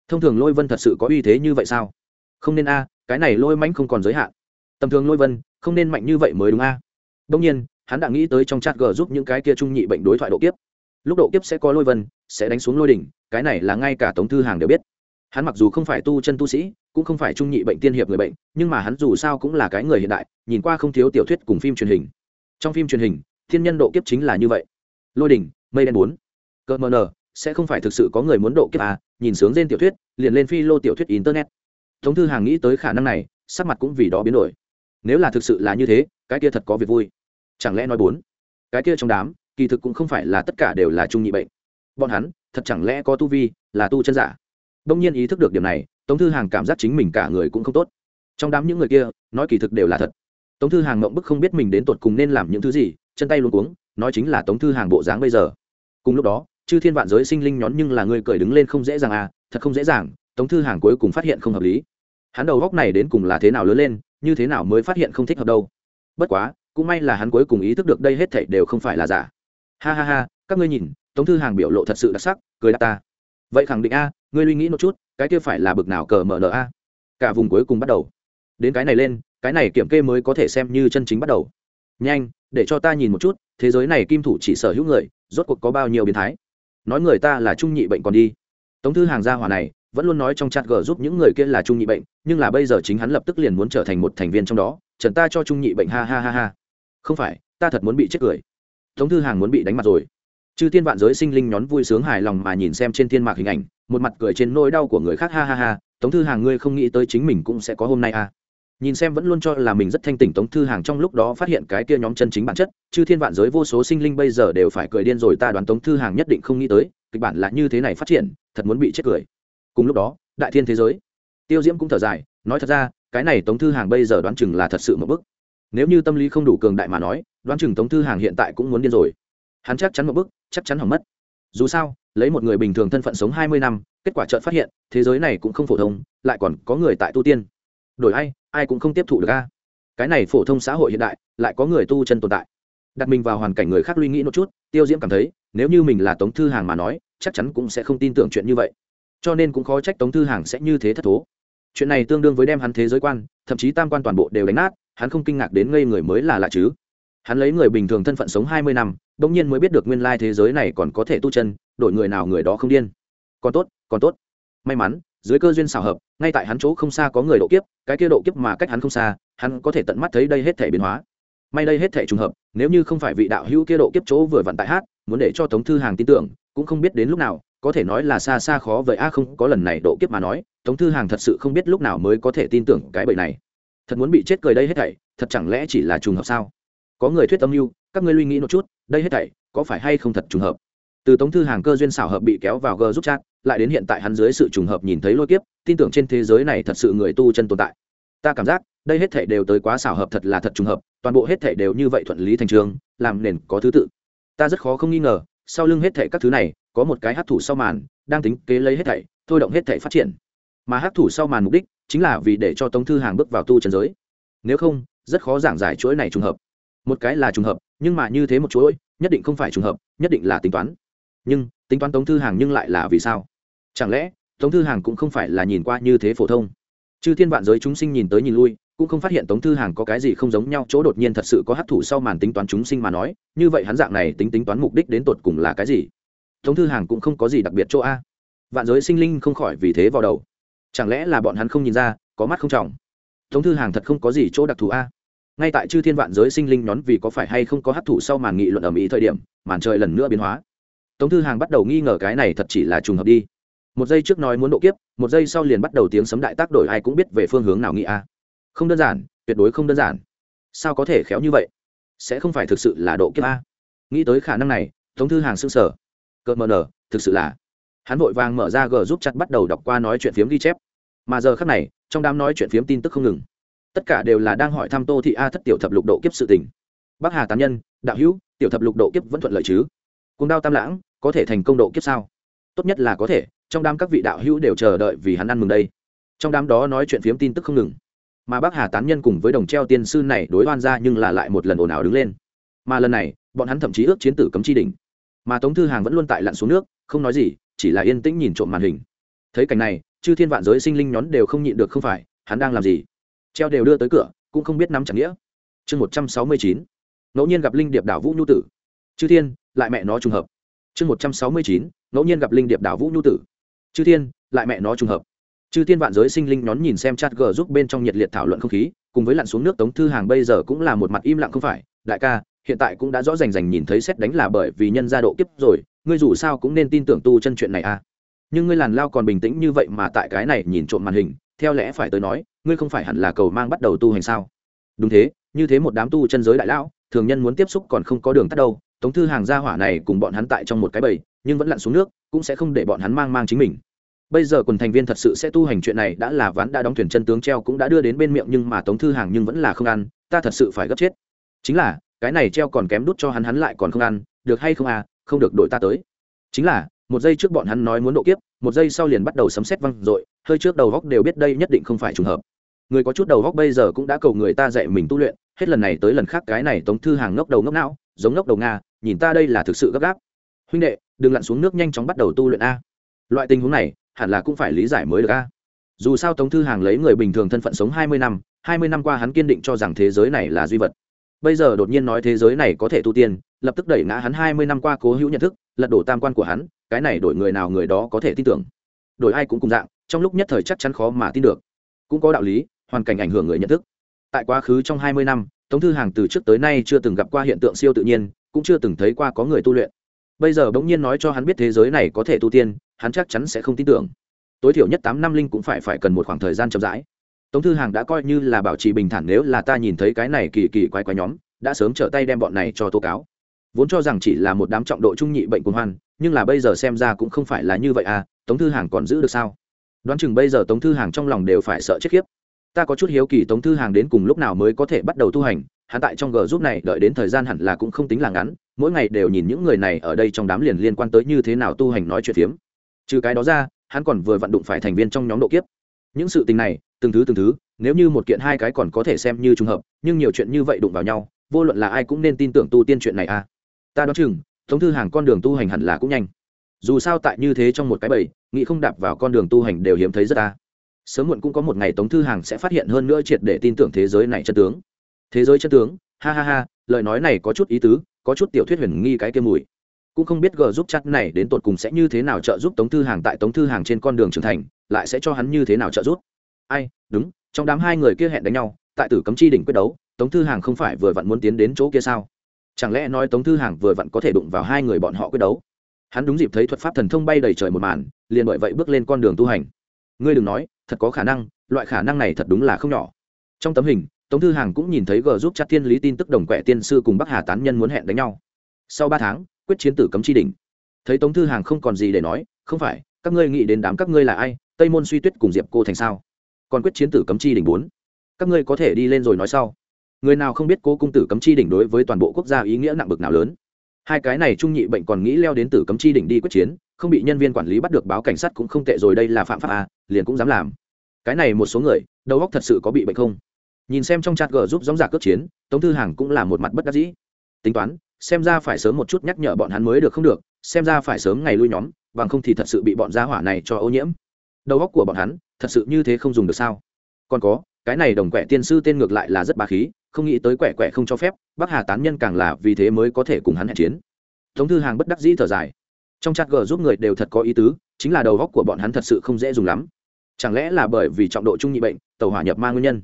Thông thường lôi vân thật sự có uy thế như vậy sao? Không nên a, cái này lôi mãnh không còn giới hạn. Tầm thường lôi vân, không nên mạnh như vậy mới đúng a. Đông nhiên, hắn đã nghĩ tới trong chat g giúp những cái kia trung nhị bệnh đối thoại độ kiếp. Lúc độ kiếp sẽ có lôi vân, sẽ đánh xuống lôi đỉnh, cái này là ngay cả tống thư hàng đều biết. Hắn mặc dù không phải tu chân tu sĩ, cũng không phải trung nhị bệnh tiên hiệp người bệnh, nhưng mà hắn dù sao cũng là cái người hiện đại, nhìn qua không thiếu tiểu thuyết cùng phim truyền hình trong phim truyền hình, thiên nhân độ kiếp chính là như vậy. Lôi đỉnh, mây đen bốn. Cờ mờ nờ, sẽ không phải thực sự có người muốn độ kiếp à? Nhìn sướng trên tiểu thuyết, liền lên phi lô tiểu thuyết internet. Tống thư hàng nghĩ tới khả năng này, sắc mặt cũng vì đó biến đổi. Nếu là thực sự là như thế, cái kia thật có việc vui. Chẳng lẽ nói bốn? Cái kia trong đám, kỳ thực cũng không phải là tất cả đều là trung nhị bệnh. Bọn hắn, thật chẳng lẽ có tu vi, là tu chân giả? Đông nhiên ý thức được điểm này, tống thư hàng cảm giác chính mình cả người cũng không tốt. Trong đám những người kia, nói kỳ thực đều là thật tống thư hàng mộng bức không biết mình đến tột cùng nên làm những thứ gì, chân tay luôn cuống, nói chính là tống thư hàng bộ dáng bây giờ. Cùng lúc đó, chư thiên vạn giới sinh linh nhón nhưng là người cởi đứng lên không dễ dàng à thật không dễ dàng, tống thư hàng cuối cùng phát hiện không hợp lý. Hắn đầu góc này đến cùng là thế nào lớn lên, như thế nào mới phát hiện không thích hợp đâu. Bất quá, cũng may là hắn cuối cùng ý thức được đây hết thảy đều không phải là giả. Ha ha ha, các ngươi nhìn, tống thư hàng biểu lộ thật sự đặc sắc, cười đáp ta. Vậy khẳng định a, ngươi suy nghĩ một chút, cái kia phải là bực nào cờ mở nở a? Cả vùng cuối cùng bắt đầu. Đến cái này lên cái này kiểm kê mới có thể xem như chân chính bắt đầu. Nhanh, để cho ta nhìn một chút, thế giới này kim thủ chỉ sở hữu người, rốt cuộc có bao nhiêu biến thái? Nói người ta là trung nhị bệnh còn đi. Tống thư hàng gia hỏa này, vẫn luôn nói trong chat g giúp những người kia là trung nhị bệnh, nhưng là bây giờ chính hắn lập tức liền muốn trở thành một thành viên trong đó, trần ta cho trung nhị bệnh ha ha ha ha. Không phải, ta thật muốn bị chết cười. Tống thư hàng muốn bị đánh mặt rồi. Chư tiên vạn giới sinh linh nhón vui sướng hài lòng mà nhìn xem trên thiên mạc hình ảnh, một mặt cười trên nỗi đau của người khác ha ha ha. Tống thư hàng, ngươi không nghĩ tới chính mình cũng sẽ có hôm nay à? Nhìn xem vẫn luôn cho là mình rất thanh tỉnh tống thư hàng trong lúc đó phát hiện cái kia nhóm chân chính bản chất, chư thiên vạn giới vô số sinh linh bây giờ đều phải cười điên rồi, ta đoán tống thư hàng nhất định không nghĩ tới, kịch bản là như thế này phát triển, thật muốn bị chết cười. Cùng lúc đó, đại thiên thế giới. Tiêu diễm cũng thở dài, nói thật ra, cái này tống thư hàng bây giờ đoán chừng là thật sự một bức nếu như tâm lý không đủ cường đại mà nói, đoán chừng tống thư hàng hiện tại cũng muốn điên rồi. Hắn chắc chắn một bức chắc chắn hỏng mất. Dù sao, lấy một người bình thường thân phận sống hai mươi năm, kết quả chợt phát hiện, thế giới này cũng không phổ thông, lại còn có người tại tu tiên. Đổi ai ai cũng không tiếp thụ được a. Cái này phổ thông xã hội hiện đại, lại có người tu chân tồn tại. Đặt mình vào hoàn cảnh người khác suy nghĩ một chút, tiêu diễm cảm thấy, nếu như mình là tống thư hàng mà nói, chắc chắn cũng sẽ không tin tưởng chuyện như vậy. Cho nên cũng khó trách tống thư hàng sẽ như thế thất thố. Chuyện này tương đương với đem hắn thế giới quan, thậm chí tam quan toàn bộ đều đánh nát, hắn không kinh ngạc đến ngây người mới là lạ chứ. Hắn lấy người bình thường thân phận sống hai mươi năm đ ỗ n g nhiên mới biết được nguyên lai thế giới này còn có thể tu chân, đổi người nào người đó không điên. Còn tốt còn tốt. May mắn dưới cơ duyên xảo hợp, ngay tại hắn chỗ không xa có người độ kiếp, cái kia độ kiếp mà cách hắn không xa, hắn có thể tận mắt thấy đây hết thể biến hóa. May đây hết thể trùng hợp, nếu như không phải vị đạo hữu kia độ kiếp chỗ vừa vặn tại hát, muốn để cho tống thư hàng tin tưởng, cũng không biết đến lúc nào, có thể nói là xa xa khó vậy a, không có lần này độ kiếp mà nói, tống thư hàng thật sự không biết lúc nào mới có thể tin tưởng cái bậy này. Thật muốn bị chết cười đây hết thảy, thật chẳng lẽ chỉ là trùng hợp sao? Có người thuyết âm mưu, các ngươi suy nghĩ một chút, đây hết thảy có phải hay không thật trùng hợp? Từ tống thư hàng cơ duyên xảo hợp bị kéo vào g giúp chat lại đến hiện tại hắn dưới sự trùng hợp nhìn thấy lôi kiếp, tin tưởng trên thế giới này thật sự người tu chân tồn tại. Ta cảm giác, đây hết thảy đều tới quá xảo hợp thật là thật trùng hợp, toàn bộ hết thảy đều như vậy thuận lý thành trường, làm nền có thứ tự. Ta rất khó không nghi ngờ, sau lưng hết thảy các thứ này, có một cái hấp thủ sau màn, đang tính kế lấy hết thảy, thôi động hết thảy phát triển. Mà hấp thủ sau màn mục đích, chính là vì để cho tống thư hàng bước vào tu trần giới. Nếu không, rất khó giảng giải chuỗi này trùng hợp. Một cái là trùng hợp, nhưng mà như thế một chuỗi, nhất định không phải trùng hợp, nhất định là tính toán. Nhưng, tính toán tống thư hàng nhưng lại là vì sao? Chẳng lẽ, tống thư hàng cũng không phải là nhìn qua như thế phổ thông? Chư thiên vạn giới chúng sinh nhìn tới nhìn lui, cũng không phát hiện tống thư hàng có cái gì không giống nhau, chỗ đột nhiên thật sự có hấp thụ sau màn tính toán chúng sinh mà nói, như vậy hắn dạng này tính tính toán mục đích đến tột cùng là cái gì? Tống thư hàng cũng không có gì đặc biệt chỗ a. Vạn giới sinh linh không khỏi vì thế vào đầu. Chẳng lẽ là bọn hắn không nhìn ra, có mắt không trọng? Tống thư hàng thật không có gì chỗ đặc thù a. Ngay tại chư thiên vạn giới sinh linh nhón vì có phải hay không có hấp thụ sau màn nghị luận ở mỹ thời điểm, màn trời lần nữa biến hóa. Tống thư hàng bắt đầu nghi ngờ cái này thật chỉ là trùng hợp đi một giây trước nói muốn độ kiếp, một giây sau liền bắt đầu tiếng sấm đại tác đổi ai cũng biết về phương hướng nào nghĩ a. Không đơn giản, tuyệt đối không đơn giản. Sao có thể khéo như vậy? Sẽ không phải thực sự là độ kiếp a. Nghĩ tới khả năng này thống thư hàng xương sở cợt mờ nở, thực sự là. Hắn vội vàng mở ra g giúp chặt bắt đầu đọc qua nói chuyện phiếm ghi chép. Mà giờ khác này, trong đám nói chuyện phiếm tin tức không ngừng. Tất cả đều là đang hỏi thăm tô thị a thất tiểu thập lục độ kiếp sự tình. Bắc hà tán nhân, đạo hữu, tiểu thập lục độ kiếp vẫn thuận lợi chứ? Cùng đao tam lãng, có thể thành công độ kiếp sao? Tốt nhất là có thể, trong đám các vị đạo hữu đều chờ đợi vì hắn ăn mừng đây. Trong đám đó nói chuyện phiếm tin tức không ngừng. Mà bác hà tán nhân cùng với đồng treo tiên sư này đối oan ra nhưng là lại một lần ồn ào đứng lên. Mà lần này, bọn hắn thậm chí ước chiến tử cấm chi đỉnh. Mà tống thư hàng vẫn luôn tại lặn xuống nước, không nói gì, chỉ là yên tĩnh nhìn trộm màn hình. Thấy cảnh này, chư thiên vạn giới sinh linh nhón đều không nhịn được không phải, hắn đang làm gì? Treo đều đưa tới cửa, cũng không biết nắm chẳng nghĩa. Chương một trăm sáu mươi chín. Ngẫu nhiên gặp linh điệp đảo vũ nhu tử. Chư thiên, lại mẹ nó trùng hợp chương một trăm sáu mươi chín, ngẫu nhiên gặp linh điệp đảo vũ nhu tử. Chư thiên, lại mẹ nó trùng hợp. Chư thiên vạn giới sinh linh nhón nhìn xem chat g giúp bên trong nhiệt liệt thảo luận không khí, cùng với lặn xuống nước tống thư hàng bây giờ cũng là một mặt im lặng không phải. Đại ca, hiện tại cũng đã rõ rành rành nhìn thấy xét đánh là bởi vì nhân gia độ kiếp rồi, ngươi dù sao cũng nên tin tưởng tu chân chuyện này à. Nhưng ngươi làn lao còn bình tĩnh như vậy mà tại cái này nhìn trộm màn hình, theo lẽ phải tới nói, ngươi không phải hẳn là cầu mang bắt đầu tu hành sao? Đúng thế, như thế một đám tu chân giới đại lão, thường nhân muốn tiếp xúc còn không có đường tắt đâu tống thư hàng gia hỏa này cùng bọn hắn tại trong một cái bầy, nhưng vẫn lặn xuống nước, cũng sẽ không để bọn hắn mang mang chính mình. Bây giờ quần thành viên thật sự sẽ tu hành chuyện này đã là ván đã đóng thuyền chân tướng treo cũng đã đưa đến bên miệng nhưng mà tống thư hàng nhưng vẫn là không ăn, ta thật sự phải gấp chết. Chính là, cái này treo còn kém đút cho hắn hắn lại còn không ăn, được hay không à không được đổi ta tới. Chính là, một giây trước bọn hắn nói muốn độ kiếp, một giây sau liền bắt đầu sấm xét văng r ộ i hơi trước đầu góc đều biết đây nhất định không phải trùng hợp. Người có chút đầu góc bây giờ cũng đã cầu người ta dạy mình tu luyện, hết lần này tới lần khác cái này tống thư hàng ngốc đầu ngốc não giống ngốc đầu nga, nhìn ta đây là thực sự gấp gáp. Huynh đệ, đừng lặn xuống nước nhanh chóng bắt đầu tu luyện a. Loại tình huống này, hẳn là cũng phải lý giải mới được a. Dù sao tống thư hàng lấy người bình thường thân phận sống hai mươi năm, hai mươi năm qua hắn kiên định cho rằng thế giới này là duy vật. Bây giờ đột nhiên nói thế giới này có thể tu tiên, lập tức đẩy ngã hắn hai mươi năm qua cố hữu nhận thức, lật đổ tam quan của hắn, cái này đổi người nào người đó có thể tin tưởng. Đổi ai cũng cùng dạng, trong lúc nhất thời chắc chắn khó mà tin được. Cũng có đạo lý, hoàn cảnh ảnh hưởng người nhận thức. Tại quá khứ trong hai mươi năm tống thư hàng từ trước tới nay chưa từng gặp qua hiện tượng siêu tự nhiên, cũng chưa từng thấy qua có người tu luyện. Bây giờ bỗng nhiên nói cho hắn biết thế giới này có thể tu tiên, hắn chắc chắn sẽ không tin tưởng. Tối thiểu nhất tám năm linh cũng phải phải cần một khoảng thời gian chậm rãi. Tống thư hàng đã coi như là bảo trì bình thản nếu là ta nhìn thấy cái này kỳ kỳ quái quái nhóm, đã sớm trở tay đem bọn này cho tố cáo. Vốn cho rằng chỉ là một đám trọng độ trung nhị bệnh cuồng hoan, nhưng là bây giờ xem ra cũng không phải là như vậy à tống thư hàng còn giữ được sao? Đoán chừng bây giờ tống thư hàng trong lòng đều phải sợ chết khiếp ta có chút hiếu kỳ tống thư hàng đến cùng lúc nào mới có thể bắt đầu tu hành, hắn tại trong g giúp này đợi đến thời gian hẳn là cũng không tính là ngắn, mỗi ngày đều nhìn những người này ở đây trong đám liền liên quan tới như thế nào tu hành nói chuyện phiếm. Trừ cái đó ra, hắn còn vừa vận đụng phải thành viên trong nhóm độ kiếp. Những sự tình này, từng thứ từng thứ, nếu như một kiện hai cái còn có thể xem như trùng hợp, nhưng nhiều chuyện như vậy đụng vào nhau, vô luận là ai cũng nên tin tưởng tu tiên chuyện này à. Ta đoán chừng, tống thư hàng con đường tu hành hẳn là cũng nhanh. Dù sao tại như thế trong một cái bầy, nghĩ không đạp vào con đường tu hành đều hiếm thấy rất ta sớm muộn cũng có một ngày tống thư hàng sẽ phát hiện hơn nữa triệt để tin tưởng thế giới này chân tướng. Thế giới chân tướng? Ha ha ha, lời nói này có chút ý tứ, có chút tiểu thuyết huyền nghi cái kia mùi. Cũng không biết g giúp chắc này đến tột cùng sẽ như thế nào trợ giúp tống thư hàng tại tống thư hàng trên con đường trưởng thành, lại sẽ cho hắn như thế nào trợ giúp? Ai, đúng, trong đám hai người kia hẹn đánh nhau, tại tử cấm chi đỉnh quyết đấu, tống thư hàng không phải vừa vặn muốn tiến đến chỗ kia sao? Chẳng lẽ nói tống thư hàng vừa vặn có thể đụng vào hai người bọn họ quyết đấu? Hắn đúng dịp thấy thuật pháp thần thông bay đầy trời một màn, liền bởi vậy bước lên con đường tu hành ngươi đừng nói, thật có khả năng, loại khả năng này thật đúng là không nhỏ. Trong tấm hình, tống thư hàng cũng nhìn thấy g giúp chắc thiên lý tin tức đồng quẹ tiên sư cùng bắc hà tán nhân muốn hẹn đánh nhau. Sau ba tháng, quyết chiến tử cấm chi đỉnh. Thấy tống thư hàng không còn gì để nói, không phải, các ngươi nghĩ đến đám các ngươi là ai, tây môn suy tuyết cùng diệp cô thành sao? Còn quyết chiến tử cấm chi đỉnh bốn. Các ngươi có thể đi lên rồi nói sau. Người nào không biết cô cung tử cấm chi đỉnh đối với toàn bộ quốc gia ý nghĩa nặng bực nào lớn. Hai cái này trung nhị bệnh còn nghĩ leo đến tử cấm chi đỉnh đi quyết chiến không bị nhân viên quản lý bắt được báo cảnh sát cũng không tệ rồi, đây là phạm pháp à liền cũng dám làm. Cái này một số người, đầu óc thật sự có bị bệnh không? Nhìn xem trong chat gờ giúp gióng giả cướp chiến, tống thư hàng cũng là một mặt bất đắc dĩ. Tính toán, xem ra phải sớm một chút nhắc nhở bọn hắn mới được không được, xem ra phải sớm ngày lui nhóm, bằng không thì thật sự bị bọn gia hỏa này cho ô nhiễm. Đầu óc của bọn hắn, thật sự như thế không dùng được sao? Còn có, cái này đồng quẻ tiên sư tên ngược lại là rất bá khí, không nghĩ tới quẻ quẻ không cho phép, bắc hà tán nhân càng là vì thế mới có thể cùng hắn hẹn chiến. Tống thư hàng bất đắc dĩ thở dài trong chat g giúp người đều thật có ý tứ, chính là đầu góc của bọn hắn thật sự không dễ dùng lắm. Chẳng lẽ là bởi vì trọng độ trung nhị bệnh, tàu hỏa nhập ma nguyên nhân?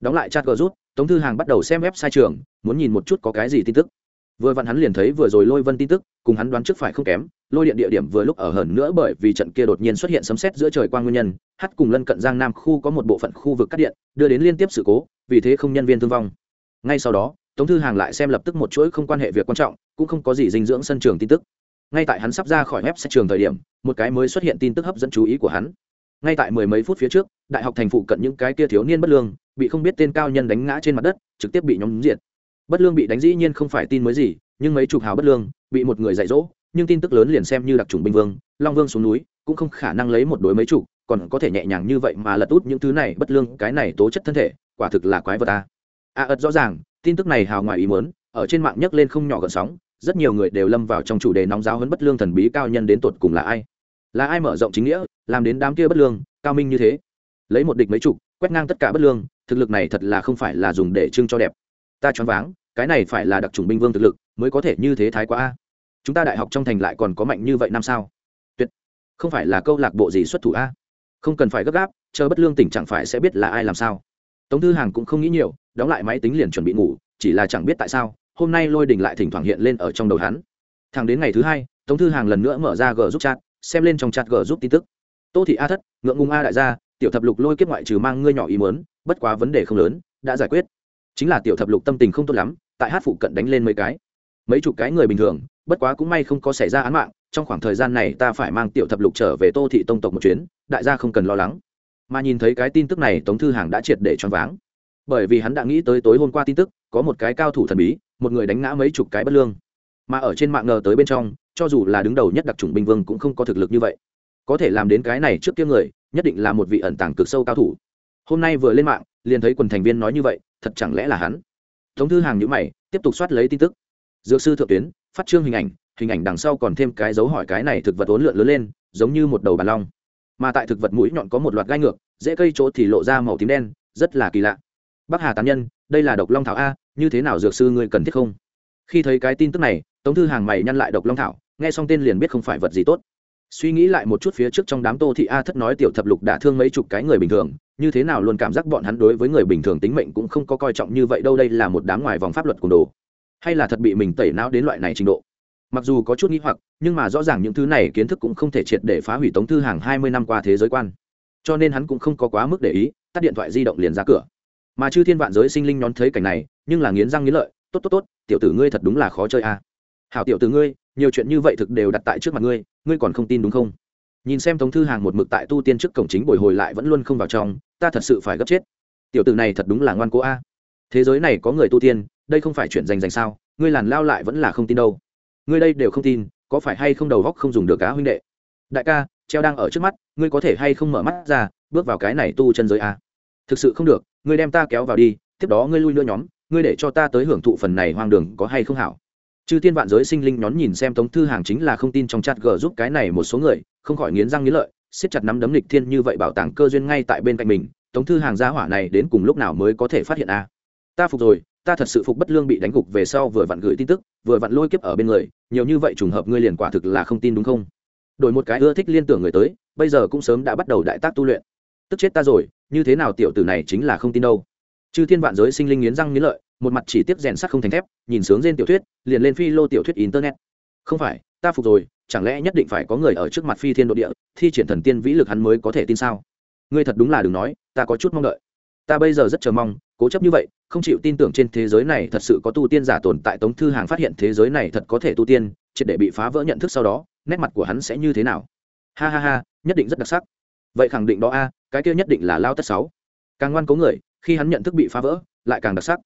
Đóng lại chat g giúp, tống thư hàng bắt đầu xem web sai trường, muốn nhìn một chút có cái gì tin tức. Vừa vặn hắn liền thấy vừa rồi lôi vân tin tức, cùng hắn đoán trước phải không kém, lôi điện địa điểm vừa lúc ở hởn nữa bởi vì trận kia đột nhiên xuất hiện sấm sét giữa trời quang nguyên nhân hát cùng lân cận giang nam khu có một bộ phận khu vực cắt điện, đưa đến liên tiếp sự cố, vì thế không nhân viên thương vong. Ngay sau đó, tống thư hàng lại xem lập tức một chuỗi không quan hệ việc quan trọng, cũng không có gì dinh dưỡng sân trường tin tức ngay tại hắn sắp ra khỏi web sẽ trường thời điểm một cái mới xuất hiện tin tức hấp dẫn chú ý của hắn. Ngay tại mười mấy phút phía trước đại học thành phụ cận những cái kia thiếu niên bất lương bị không biết tên cao nhân đánh ngã trên mặt đất trực tiếp bị nhóm diệt. Bất lương bị đánh dĩ nhiên không phải tin mới gì nhưng mấy chục hào bất lương bị một người dạy dỗ nhưng tin tức lớn liền xem như đặc trùng binh vương long vương xuống núi cũng không khả năng lấy một đối mấy chục còn có thể nhẹ nhàng như vậy mà lật út những thứ này bất lương cái này tố chất thân thể quả thực là quái vật ta. A à, ật rõ ràng tin tức này hào ngoài ý muốn ở trên mạng nhấc lên không nhỏ gần sóng rất nhiều người đều lâm vào trong chủ đề nóng giáo hơn bất lương thần bí cao nhân đến tột cùng là ai. Là ai mở rộng chính nghĩa, làm đến đám kia bất lương, cao minh như thế? Lấy một địch mấy chục, quét ngang tất cả bất lương, thực lực này thật là không phải là dùng để trưng cho đẹp. Ta choáng váng, cái này phải là đặc trùng binh vương thực lực, mới có thể như thế thái quá a. Chúng ta đại học trong thành lại còn có mạnh như vậy năm sao? Tuyệt. Không phải là câu lạc bộ gì xuất thủ a? Không cần phải gấp gáp, chờ bất lương tỉnh chẳng phải sẽ biết là ai làm sao. Tống thư hàng cũng không nghĩ nhiều, đóng lại máy tính liền chuẩn bị ngủ, chỉ là chẳng biết tại sao hôm nay lôi đình lại thỉnh thoảng hiện lên ở trong đầu hắn. Thẳng đến ngày thứ hai, tống thư hàng lần nữa mở ra g giúp chat, xem lên trong chat g giúp tin tức. Tô thị a thất, ngượng ngùng a đại gia, tiểu thập lục lôi kiếp ngoại trừ mang ngươi nhỏ ý muốn, bất quá vấn đề không lớn, đã giải quyết. Chính là tiểu thập lục tâm tình không tốt lắm, tại hát phụ cận đánh lên mấy cái. Mấy chục cái người bình thường, bất quá cũng may không có xảy ra án mạng, trong khoảng thời gian này ta phải mang tiểu thập lục trở về tô thị tông tộc một chuyến, đại gia không cần lo lắng. Mà nhìn thấy cái tin tức này, tống thư hàng đã triệt để choáng váng. Bởi vì hắn đã nghĩ tới tối hôm qua tin tức, có một cái cao thủ thần bí một người đánh ngã mấy chục cái bất lương. Mà ở trên mạng ngờ tới bên trong, cho dù là đứng đầu nhất đặc trùng binh vương cũng không có thực lực như vậy. Có thể làm đến cái này trước kia người, nhất định là một vị ẩn tàng cực sâu cao thủ. Hôm nay vừa lên mạng, liền thấy quần thành viên nói như vậy, thật chẳng lẽ là hắn? Thống thư hàng nhữ mày, tiếp tục soát lấy tin tức. Dược sư thượng tuyến, phát trương hình ảnh hình ảnh đằng sau còn thêm cái dấu hỏi cái này thực vật ốn lượn lớn lên, giống như một đầu bàn long. Mà tại thực vật mũi nhọn có một loạt gai ngược dễ cây chỗ thì lộ ra màu tím đen, rất là kỳ lạ. Bắc hà tán nhân, đây là độc long thảo a như thế nào dược sư ngươi cần thiết không? Khi thấy cái tin tức này, tống thư hàng mày nhăn lại độc long thảo, nghe xong tên liền biết không phải vật gì tốt. Suy nghĩ lại một chút phía trước trong đám tô thị a thất nói tiểu thập lục đã thương mấy chục cái người bình thường, như thế nào luôn cảm giác bọn hắn đối với người bình thường tính mệnh cũng không có coi trọng như vậy đâu, đây là một đám ngoài vòng pháp luật cùng đồ. Hay là thật bị mình tẩy não đến loại này trình độ? Mặc dù có chút nghĩ hoặc, nhưng mà rõ ràng những thứ này kiến thức cũng không thể triệt để phá hủy tống thư hàng hai mươi năm qua thế giới quan. Cho nên hắn cũng không có quá mức để ý, tắt điện thoại di động liền ra cửa mà chư thiên vạn giới sinh linh nhón thấy cảnh này, nhưng là nghiến răng nghiến lợi, tốt tốt tốt, tiểu tử ngươi thật đúng là khó chơi a. À. hảo tiểu tử ngươi, nhiều chuyện như vậy thực đều đặt tại trước mặt ngươi ngươi còn không tin đúng không? Nhìn xem thống thư hàng một mực tại tu tiên trước cổng chính bồi hồi lại vẫn luôn không vào trong, ta thật sự phải gấp chết. Tiểu tử này thật đúng là ngoan cố a. Thế giới này có người tu tiên, đây không phải chuyện dành dành sao, ngươi làn lao lại vẫn là không tin đâu. Ngươi đây đều không tin, có phải hay không đầu góc không dùng được cá huynh đệ? Đại ca, treo đang ở trước mắt, ngươi có thể hay không mở mắt ra, bước vào cái này tu chân giới a? Thực sự không được ngươi đem ta kéo vào đi, tiếp đó ngươi lui nữa nhóm, ngươi để cho ta tới hưởng thụ phần này hoang đường có hay không hảo. Chư thiên vạn giới sinh linh nhón nhìn xem tống thư hàng chính là không tin trong chat g giúp cái này một số người, không khỏi nghiến răng nghiến lợi, siết chặt nắm đấm lịch thiên như vậy bảo tàng cơ duyên ngay tại bên cạnh mình, tống thư hàng gia hỏa này đến cùng lúc nào mới có thể phát hiện a? Ta phục rồi, ta thật sự phục bất lương bị đánh gục về sau vừa vặn gửi tin tức, vừa vặn lôi kiếp ở bên người, nhiều như vậy trùng hợp ngươi liền quả thực là không tin đúng không? Đổi một cái ưa thích liên tưởng người tới, bây giờ cũng sớm đã bắt đầu đại tác tu luyện tức chết ta rồi, như thế nào tiểu tử này chính là không tin đâu. Chư thiên vạn giới sinh linh nghiến răng nghiến lợi, một mặt chỉ tiếp rèn sắt không thành thép, nhìn sướng trên tiểu thuyết, liền lên phi lô tiểu thuyết internet. Không phải, ta phục rồi, chẳng lẽ nhất định phải có người ở trước mặt phi thiên nội địa, thi triển thần tiên vĩ lực hắn mới có thể tin sao? Ngươi thật đúng là đừng nói, ta có chút mong đợi. Ta bây giờ rất chờ mong, cố chấp như vậy, không chịu tin tưởng trên thế giới này thật sự có tu tiên giả tồn tại tống thư hàng phát hiện thế giới này thật có thể tu tiên, triệt để bị phá vỡ nhận thức sau đó, nét mặt của hắn sẽ như thế nào? Ha ha ha, nhất định rất đặc sắc. Vậy khẳng định đó a cái kia nhất định là lao tất sáu. Càng ngoan cố người, khi hắn nhận thức bị phá vỡ, lại càng đặc sắc.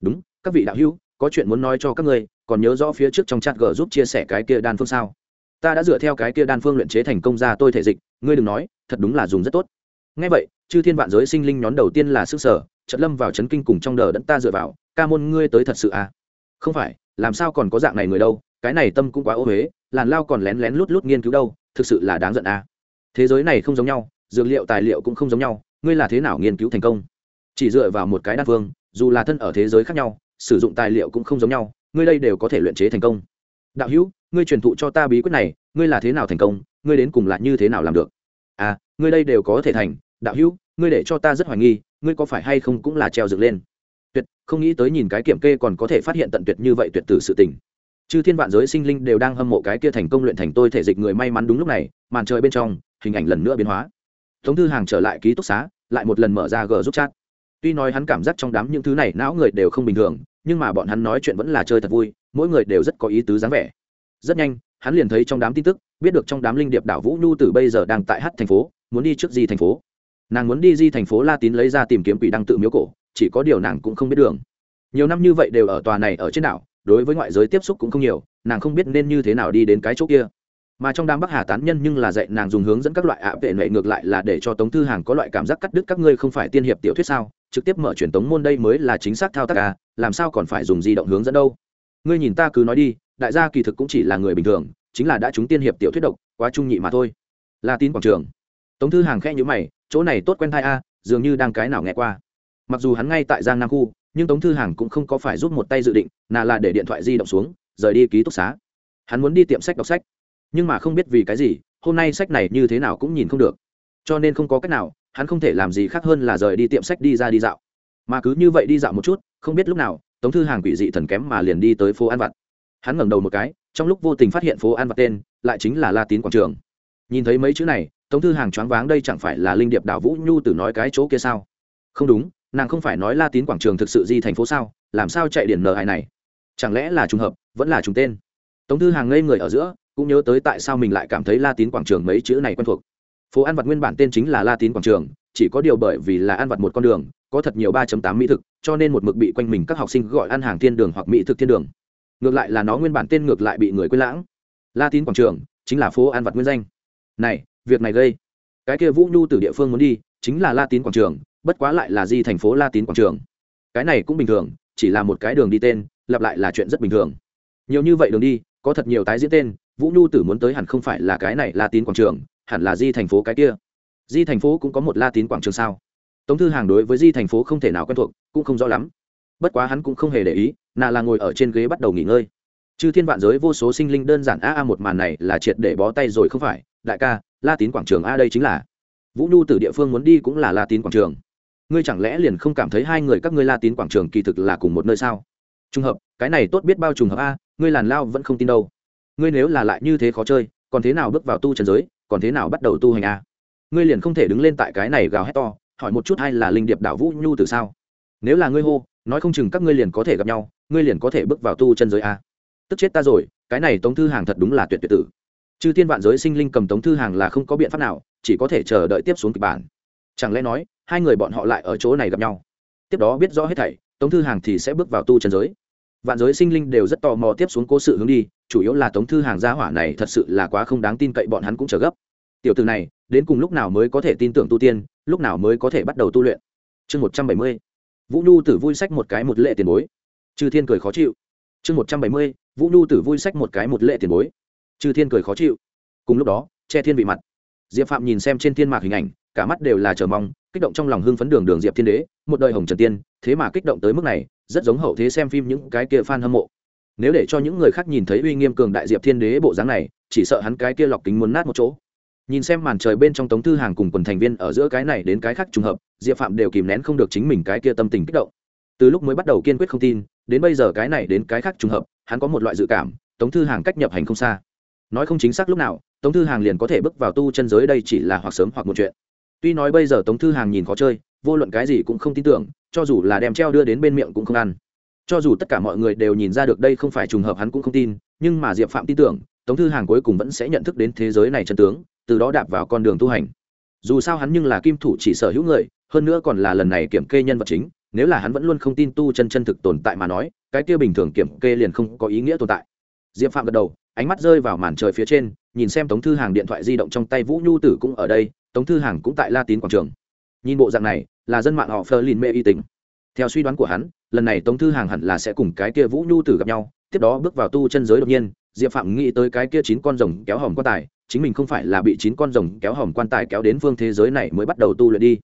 Đúng, các vị đạo hữu, có chuyện muốn nói cho các ngươi, còn nhớ rõ phía trước trong chat g giúp chia sẻ cái kia đan phương sao? Ta đã dựa theo cái kia đan phương luyện chế thành công ra tôi thể dịch, ngươi đừng nói, thật đúng là dùng rất tốt. Ngay vậy, chư thiên vạn giới sinh linh nhón đầu tiên là sức sở trận lâm vào chấn kinh cùng trong đờ đẫn ta dựa vào, ca môn ngươi tới thật sự à? Không phải, làm sao còn có dạng này người đâu, cái này tâm cũng quá ô huế làn lao còn lén lén lút lút nghiên cứu đâu, thực sự là đáng giận à? Thế giới này không giống nhau dược liệu tài liệu cũng không giống nhau, ngươi là thế nào nghiên cứu thành công? Chỉ dựa vào một cái đan phương, dù là thân ở thế giới khác nhau, sử dụng tài liệu cũng không giống nhau, ngươi đây đều có thể luyện chế thành công. Đạo hữu, ngươi truyền thụ cho ta bí quyết này, ngươi là thế nào thành công, ngươi đến cùng là như thế nào làm được? À ngươi đây đều có thể thành. Đạo hữu, ngươi để cho ta rất hoài nghi, ngươi có phải hay không cũng là treo dựng lên? Tuyệt, không nghĩ tới nhìn cái kiểm kê còn có thể phát hiện tận tuyệt như vậy tuyệt tử sự tình. Chư thiên vạn giới sinh linh đều đang hâm mộ cái kia thành công luyện thành tôi thể dịch người may mắn đúng lúc này, màn trời bên trong, hình ảnh lần nữa biến hóa tống thư hàng trở lại ký túc xá, lại một lần mở ra g giúp chat. Tuy nói hắn cảm giác trong đám những thứ này não người đều không bình thường, nhưng mà bọn hắn nói chuyện vẫn là chơi thật vui, mỗi người đều rất có ý tứ dáng vẻ. Rất nhanh, hắn liền thấy trong đám tin tức, biết được trong đám linh điệp đảo vũ nhu từ bây giờ đang tại hát thành phố, muốn đi trước di thành phố. Nàng muốn đi di thành phố la tín lấy ra tìm kiếm quỷ đăng tự miếu cổ, chỉ có điều nàng cũng không biết đường. Nhiều năm như vậy đều ở tòa này ở trên đảo, đối với ngoại giới tiếp xúc cũng không nhiều, nàng không biết nên như thế nào đi đến cái chỗ kia mà trong đám bắc hà tán nhân nhưng là dạy nàng dùng hướng dẫn các loại ạ vệ nệ ngược lại là để cho tống thư hàng có loại cảm giác cắt đứt các ngươi không phải tiên hiệp tiểu thuyết sao? Trực tiếp mở truyền tống môn đây mới là chính xác thao tác à làm sao còn phải dùng di động hướng dẫn đâu? Ngươi nhìn ta cứ nói đi, đại gia kỳ thực cũng chỉ là người bình thường, chính là đã chúng tiên hiệp tiểu thuyết độc, quá trung nhị mà thôi. Là tín quảng trường. Tống thư hàng khẽ nhữ mày, chỗ này tốt quen thai a, dường như đang cái nào nghe qua. Mặc dù hắn ngay tại giang nam khu, nhưng tống thư hàng cũng không có phải giúp một tay dự định nà là để điện thoại di động xuống, rời đi ký túc xá. Hắn muốn đi tiệm sách đọc sách nhưng mà không biết vì cái gì, hôm nay sách này như thế nào cũng nhìn không được. Cho nên không có cách nào, hắn không thể làm gì khác hơn là rời đi tiệm sách đi ra đi dạo. Mà cứ như vậy đi dạo một chút, không biết lúc nào, tống thư hàng quỷ dị thần kém mà liền đi tới phố an vặt. Hắn ngẩng đầu một cái, trong lúc vô tình phát hiện phố an vặt tên, lại chính là la tín quảng trường. Nhìn thấy mấy chữ này, tống thư hàng choáng váng, đây chẳng phải là linh điệp đảo vũ nhu từ nói cái chỗ kia sao? Không đúng, nàng không phải nói la tín quảng trường thực sự di thành phố sao, làm sao chạy điển nờ hài này? Chẳng lẽ là trùng hợp, vẫn là trùng tên? Tống thư hàng ngây người ở giữa cũng nhớ tới tại sao mình lại cảm thấy la tín quảng trường mấy chữ này quen thuộc. Phố ăn vặt nguyên bản tên chính là la tín quảng trường, chỉ có điều bởi vì là ăn vặt một con đường, có thật nhiều ba tám mỹ thực, cho nên một mực bị quanh mình các học sinh gọi ăn hàng thiên đường hoặc mỹ thực thiên đường. Ngược lại là nó nguyên bản tên ngược lại bị người quên lãng. La tín quảng trường chính là phố ăn vặt nguyên danh. Này, việc này gây. Cái kia vũ nhu từ địa phương muốn đi, chính là la tín quảng trường, bất quá lại là di thành phố la tín quảng trường. Cái này cũng bình thường, chỉ là một cái đường đi tên, lặp lại là chuyện rất bình thường. Nhiều như vậy đường đi, có thật nhiều tái diễn tên vũ nhu tử muốn tới hẳn không phải là cái này la tín quảng trường, hẳn là di thành phố cái kia. Di thành phố cũng có một la tín quảng trường sao? Tống thư hàng đối với di thành phố không thể nào quen thuộc, cũng không rõ lắm. Bất quá hắn cũng không hề để ý, nà là ngồi ở trên ghế bắt đầu nghỉ ngơi. Chư thiên vạn giới vô số sinh linh đơn giản a a một màn này là triệt để bó tay rồi không phải, đại ca la tín quảng trường a đây chính là. Vũ nhu từ địa phương muốn đi cũng là la tín quảng trường. Ngươi chẳng lẽ liền không cảm thấy hai người các ngươi la tín quảng trường kỳ thực là cùng một nơi sao? Trùng hợp, cái này tốt biết bao trùng hợp a, ngươi làn lao vẫn không tin đâu ngươi nếu là lại như thế khó chơi, còn thế nào bước vào tu trần giới, còn thế nào bắt đầu tu hành a ngươi liền không thể đứng lên tại cái này gào hét to, hỏi một chút hay là linh điệp đảo vũ nhu từ sao? Nếu là ngươi hô, nói không chừng các ngươi liền có thể gặp nhau, ngươi liền có thể bước vào tu chân giới a tức chết ta rồi, cái này tống thư hàng thật đúng là tuyệt tuyệt tử. Chư thiên vạn giới sinh linh cầm tống thư hàng là không có biện pháp nào, chỉ có thể chờ đợi tiếp xuống kịch bản. Chẳng lẽ nói, hai người bọn họ lại ở chỗ này gặp nhau? Tiếp đó biết rõ hết thảy, tống thư hàng thì sẽ bước vào tu chân giới. Vạn giới sinh linh đều rất tò mò tiếp xuống cố sự hướng đi chủ yếu là tống thư hàng gia hỏa này thật sự là quá không đáng tin cậy, bọn hắn cũng chờ gấp. Tiểu từ này, đến cùng lúc nào mới có thể tin tưởng tu tiên, lúc nào mới có thể bắt đầu tu luyện? Chương một trăm bảy mươi, vũ nhu tử vui sách một cái một lệ tiền bối. Chư thiên cười khó chịu. Chương một trăm bảy mươi, vũ nhu tử vui sách một cái một lệ tiền bối. Chư thiên cười khó chịu. Cùng lúc đó, che thiên vị mặt. Diệp phạm nhìn xem trên thiên mạc hình ảnh, cả mắt đều là chờ mong, kích động trong lòng hưng phấn đường đường diệp thiên đế, một đời hồng trần tiên, thế mà kích động tới mức này, rất giống hậu thế xem phim những cái kia fan hâm mộ nếu để cho những người khác nhìn thấy uy nghiêm cường đại diệp thiên đế bộ dáng này, chỉ sợ hắn cái kia lọc kính muốn nát một chỗ. Nhìn xem màn trời bên trong tống thư hàng cùng quần thành viên ở giữa cái này đến cái khác trùng hợp, diệp phạm đều kìm nén không được chính mình cái kia tâm tình kích động. Từ lúc mới bắt đầu kiên quyết không tin, đến bây giờ cái này đến cái khác trùng hợp, hắn có một loại dự cảm, tống thư hàng cách nhập hành không xa. Nói không chính xác lúc nào, tống thư hàng liền có thể bước vào tu chân giới đây chỉ là hoặc sớm hoặc một chuyện. Tuy nói bây giờ tống thư hàng nhìn khó chơi, vô luận cái gì cũng không tin tưởng, cho dù là đem treo đưa đến bên miệng cũng không ăn cho dù tất cả mọi người đều nhìn ra được đây không phải trùng hợp hắn cũng không tin, nhưng mà diệp phạm tin tưởng, tống thư hàng cuối cùng vẫn sẽ nhận thức đến thế giới này chân tướng, từ đó đạp vào con đường tu hành. Dù sao hắn nhưng là kim thủ chỉ sở hữu người, hơn nữa còn là lần này kiểm kê nhân vật chính, nếu là hắn vẫn luôn không tin tu chân chân thực tồn tại mà nói, cái kia bình thường kiểm kê liền không có ý nghĩa tồn tại. Diệp phạm gật đầu, ánh mắt rơi vào màn trời phía trên, nhìn xem tống thư hàng điện thoại di động trong tay vũ nhu tử cũng ở đây, tống thư hàng cũng tại la tín quảng trường. Nhìn bộ dạng này, là dân mạng họ phơ lìn mê y tình theo suy đoán của hắn, lần này tống thư hàng hẳn là sẽ cùng cái kia vũ nhu tử gặp nhau, tiếp đó bước vào tu chân giới đột nhiên, diệp phạm nghĩ tới cái kia chín con rồng kéo hòm quan tài, chính mình không phải là bị chín con rồng kéo hòm quan tài kéo đến phương thế giới này mới bắt đầu tu luyện đi.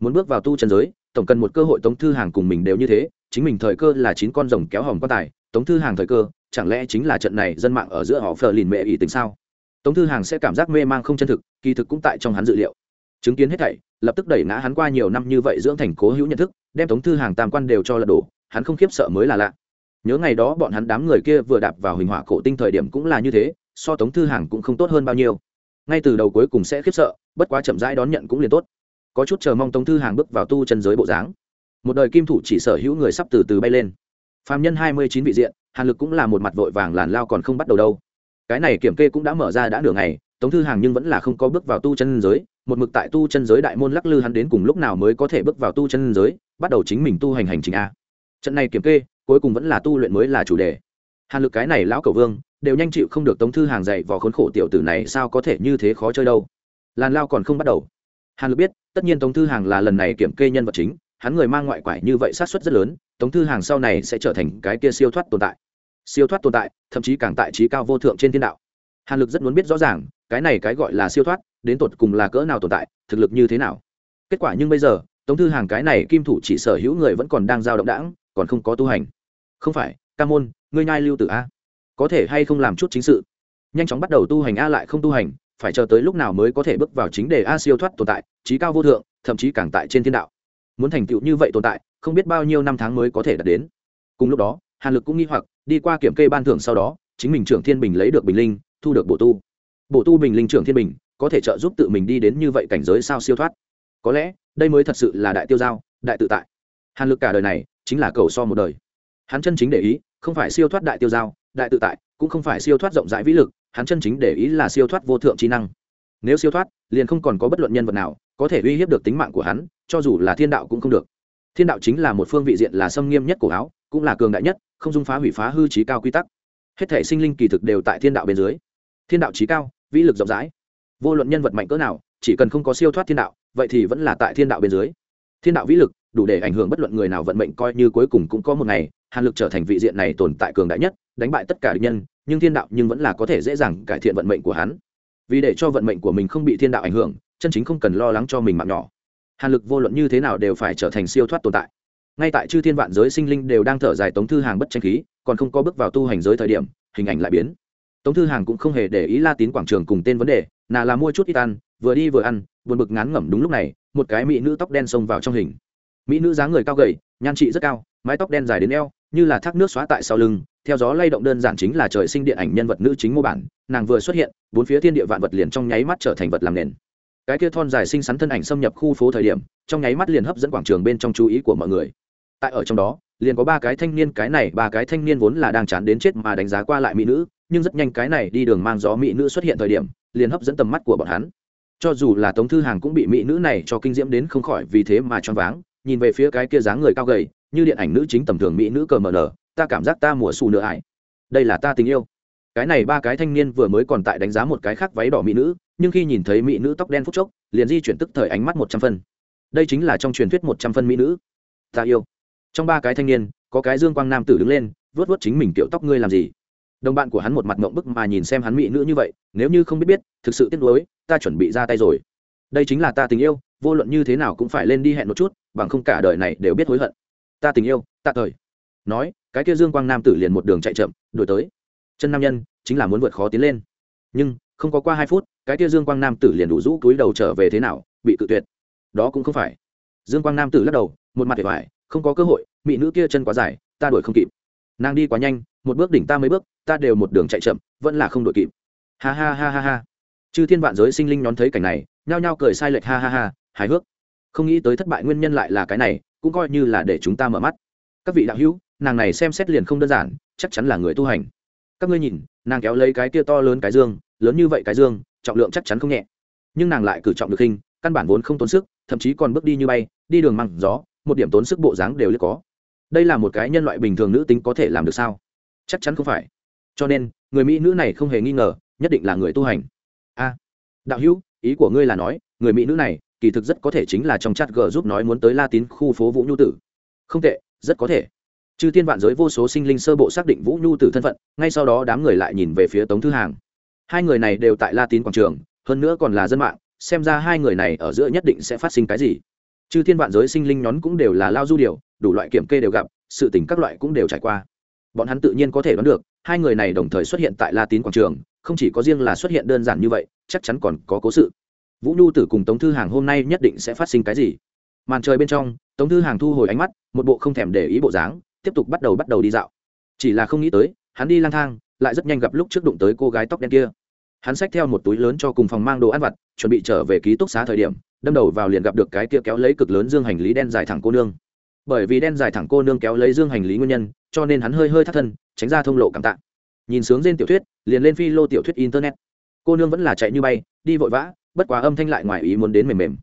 Muốn bước vào tu chân giới, tổng cần một cơ hội tống thư hàng cùng mình đều như thế, chính mình thời cơ là chín con rồng kéo hòm quan tài, tống thư hàng thời cơ, chẳng lẽ chính là trận này dân mạng ở giữa họ phờ lìn mệ ỷ tính sao? Tống thư hàng sẽ cảm giác mê mang không chân thực, kỳ thực cũng tại trong hắn dự liệu chứng kiến hết thảy, lập tức đẩy ngã hắn qua nhiều năm như vậy dưỡng thành cố hữu nhận thức, đem tống thư hàng tam quan đều cho lật đổ, hắn không khiếp sợ mới là lạ. Nhớ ngày đó bọn hắn đám người kia vừa đạp vào hình hỏa cổ tinh thời điểm cũng là như thế, so tống thư hàng cũng không tốt hơn bao nhiêu. Ngay từ đầu cuối cùng sẽ khiếp sợ, bất quá chậm rãi đón nhận cũng liền tốt. Có chút chờ mong tống thư hàng bước vào tu chân giới bộ dáng. Một đời kim thủ chỉ sở hữu người sắp từ từ bay lên. Phạm nhân hai mươi chín vị diện, hàn lực cũng là một mặt vội vàng làn lao còn không bắt đầu đâu. Cái này kiểm kê cũng đã mở ra đã nửa ngày, tống thư hàng nhưng vẫn là không có bước vào tu chân giới một mực tại tu chân giới đại môn lắc lư hắn đến cùng lúc nào mới có thể bước vào tu chân giới, bắt đầu chính mình tu hành hành trình a. Trận này kiểm kê, cuối cùng vẫn là tu luyện mới là chủ đề. Hàn lực cái này lão cầu vương, đều nhanh chịu không được tống thư hàng dạy vò khốn khổ tiểu tử này sao có thể như thế khó chơi đâu. Làn lao còn không bắt đầu. Hàn lực biết, tất nhiên tống thư hàng là lần này kiểm kê nhân vật chính, hắn người mang ngoại quải như vậy sát xuất rất lớn, tống thư hàng sau này sẽ trở thành cái kia siêu thoát tồn tại. Siêu thoát tồn tại, thậm chí càng tại trí cao vô thượng trên thiên đạo. Hàn lực rất muốn biết rõ ràng, cái này cái gọi là siêu thoát đến tột cùng là cỡ nào tồn tại, thực lực như thế nào? Kết quả nhưng bây giờ, tống thư hàng cái này kim thủ chỉ sở hữu người vẫn còn đang giao động đãng, còn không có tu hành. Không phải, ca môn, ngươi nhai lưu tử a. Có thể hay không làm chút chính sự? Nhanh chóng bắt đầu tu hành a lại không tu hành, phải chờ tới lúc nào mới có thể bước vào chính đề a siêu thoát tồn tại trí cao vô thượng, thậm chí càng tại trên thiên đạo. Muốn thành tựu như vậy tồn tại, không biết bao nhiêu năm tháng mới có thể đạt đến. Cùng lúc đó, hàn lực cũng nghi hoặc, đi qua kiểm kê ban thưởng sau đó, chính mình trưởng thiên bình lấy được bình linh, thu được bộ tu. Bộ tu bình linh trưởng thiên bình có thể trợ giúp tự mình đi đến như vậy cảnh giới sao siêu thoát? Có lẽ, đây mới thật sự là đại tiêu giao, đại tự tại. Hàn lực cả đời này, chính là cầu so một đời. Hắn chân chính để ý, không phải siêu thoát đại tiêu giao, đại tự tại, cũng không phải siêu thoát rộng rãi vĩ lực, hắn chân chính để ý là siêu thoát vô thượng trí năng. Nếu siêu thoát, liền không còn có bất luận nhân vật nào có thể uy hiếp được tính mạng của hắn, cho dù là thiên đạo cũng không được. Thiên đạo chính là một phương vị diện là xâm nghiêm nhất cổ áo, cũng là cường đại nhất, không dung phá hủy phá hư trí cao quy tắc. Hết thể sinh linh kỳ thực đều tại thiên đạo bên dưới. Thiên đạo trí cao, vĩ lực rộng rãi vô luận nhân vật mạnh cỡ nào, chỉ cần không có siêu thoát thiên đạo, vậy thì vẫn là tại thiên đạo bên dưới. Thiên đạo vĩ lực, đủ để ảnh hưởng bất luận người nào vận mệnh coi như cuối cùng cũng có một ngày, hàn lực trở thành vị diện này tồn tại cường đại nhất, đánh bại tất cả địch nhân, nhưng thiên đạo nhưng vẫn là có thể dễ dàng cải thiện vận mệnh của hắn. Vì để cho vận mệnh của mình không bị thiên đạo ảnh hưởng, chân chính không cần lo lắng cho mình mạng nhỏ. Hàn lực vô luận như thế nào đều phải trở thành siêu thoát tồn tại. Ngay tại chư thiên vạn giới sinh linh đều đang thở dài tống thư hàng bất tranh khí, còn không có bước vào tu hành giới thời điểm, hình ảnh lại biến. Tống thư hàng cũng không hề để ý la tín quảng trường cùng tên vấn đề nà là mua chút ít ăn, vừa đi vừa ăn, buồn bực ngán ngẩm đúng lúc này, một cái mỹ nữ tóc đen xông vào trong hình. Mỹ nữ dáng người cao gầy, nhan trị rất cao, mái tóc đen dài đến eo, như là thác nước xóa tại sau lưng, theo gió lay động đơn giản chính là trời sinh điện ảnh nhân vật nữ chính mô bản, nàng vừa xuất hiện, bốn phía thiên địa vạn vật liền trong nháy mắt trở thành vật làm nền. Cái kia thon dài xinh xắn thân ảnh xâm nhập khu phố thời điểm, trong nháy mắt liền hấp dẫn quảng trường bên trong chú ý của mọi người. Tại ở trong đó, liền có ba cái thanh niên, cái này ba cái thanh niên vốn là đang chán đến chết mà đánh giá qua lại mỹ nữ nhưng rất nhanh cái này đi đường mang gió mỹ nữ xuất hiện thời điểm, liền hấp dẫn tầm mắt của bọn hắn. Cho dù là tống thư hàng cũng bị mỹ nữ này cho kinh diễm đến không khỏi vì thế mà choáng váng, nhìn về phía cái kia dáng người cao gầy, như điện ảnh nữ chính tầm thường mỹ nữ cờ mờ nở, ta cảm giác ta mùa xù nửa ải. Đây là ta tình yêu. Cái này ba cái thanh niên vừa mới còn tại đánh giá một cái khác váy đỏ mỹ nữ, nhưng khi nhìn thấy mỹ nữ tóc đen phúc chốc, liền di chuyển tức thời ánh mắt một trăm phân. Đây chính là trong truyền thuyết một trăm phân mỹ nữ. Ta yêu. Trong ba cái thanh niên, có cái dương quang nam tử đứng lên vớt vớt chính mình kiểu tóc ngươi làm gì? Đồng bạn của hắn một mặt mộng bức mà nhìn xem hắn mỹ nữ như vậy, nếu như không biết biết, thực sự tiếc nuối, ta chuẩn bị ra tay rồi. Đây chính là ta tình yêu, vô luận như thế nào cũng phải lên đi hẹn một chút, bằng không cả đời này đều biết hối hận. Ta tình yêu, tạ thời. Nói, cái kia dương quang nam tử liền một đường chạy chậm, đuổi tới. Chân nam nhân, chính là muốn vượt khó tiến lên. Nhưng, không có qua hai phút, cái kia dương quang nam tử liền đủ rũ túi đầu trở về thế nào, bị cự tuyệt. Đó cũng không phải. Dương quang nam tử lắc đầu, một mặt để vải, không có cơ hội, mỹ nữ kia chân quá dài, ta đuổi không kịp. Nàng đi quá nhanh một bước đỉnh ta mấy bước, ta đều một đường chạy chậm, vẫn là không đuổi kịp. Ha ha ha ha ha. Chư thiên vạn giới sinh linh nhón thấy cảnh này, nhao nhao cười sai lệch, ha ha ha, hài hước. Không nghĩ tới thất bại nguyên nhân lại là cái này, cũng coi như là để chúng ta mở mắt. Các vị đạo hữu, nàng này xem xét liền không đơn giản, chắc chắn là người tu hành. Các ngươi nhìn, nàng kéo lấy cái kia to lớn cái dương, lớn như vậy cái dương, trọng lượng chắc chắn không nhẹ. Nhưng nàng lại cử trọng được hình, căn bản vốn không tốn sức, thậm chí còn bước đi như bay, đi đường măng gió, một điểm tốn sức bộ dáng đều có. Đây là một cái nhân loại bình thường nữ tính có thể làm được sao? Chắc chắn không phải. Cho nên, người mỹ nữ này không hề nghi ngờ, nhất định là người tu hành. A, đạo hữu, ý của ngươi là nói, người mỹ nữ này, kỳ thực rất có thể chính là trong chat g giúp nói muốn tới la tín khu phố vũ nhu tử. Không tệ, rất có thể. Chư thiên vạn giới vô số sinh linh sơ bộ xác định vũ nhu tử thân phận, ngay sau đó đám người lại nhìn về phía tống thư hàng. Hai người này đều tại la tín quảng trường, hơn nữa còn là dân mạng, xem ra hai người này ở giữa nhất định sẽ phát sinh cái gì. Chư thiên vạn giới sinh linh nhón cũng đều là lao du điều, đủ loại kiểm kê đều gặp, sự tình các loại cũng đều trải qua bọn hắn tự nhiên có thể đoán được, hai người này đồng thời xuất hiện tại la tín quảng trường, không chỉ có riêng là xuất hiện đơn giản như vậy, chắc chắn còn có cố sự. Vũ nhu tử cùng tống thư hàng hôm nay nhất định sẽ phát sinh cái gì? Màn trời bên trong, tống thư hàng thu hồi ánh mắt, một bộ không thèm để ý bộ dáng, tiếp tục bắt đầu bắt đầu đi dạo. Chỉ là không nghĩ tới, hắn đi lang thang, lại rất nhanh gặp lúc trước đụng tới cô gái tóc đen kia. Hắn xách theo một túi lớn cho cùng phòng mang đồ ăn vặt, chuẩn bị trở về ký túc xá thời điểm, đâm đầu vào liền gặp được cái kia kéo lấy cực lớn dương hành lý đen dài thẳng cô nương bởi vì đen dài thẳng cô nương kéo lấy dương hành lý nguyên nhân, cho nên hắn hơi hơi thắt thân, tránh ra thông lộ cảm tạ. Nhìn sướng trên tiểu thuyết, liền lên phi lô tiểu thuyết internet. Cô nương vẫn là chạy như bay, đi vội vã, bất quá âm thanh lại ngoài ý muốn đến mềm mềm.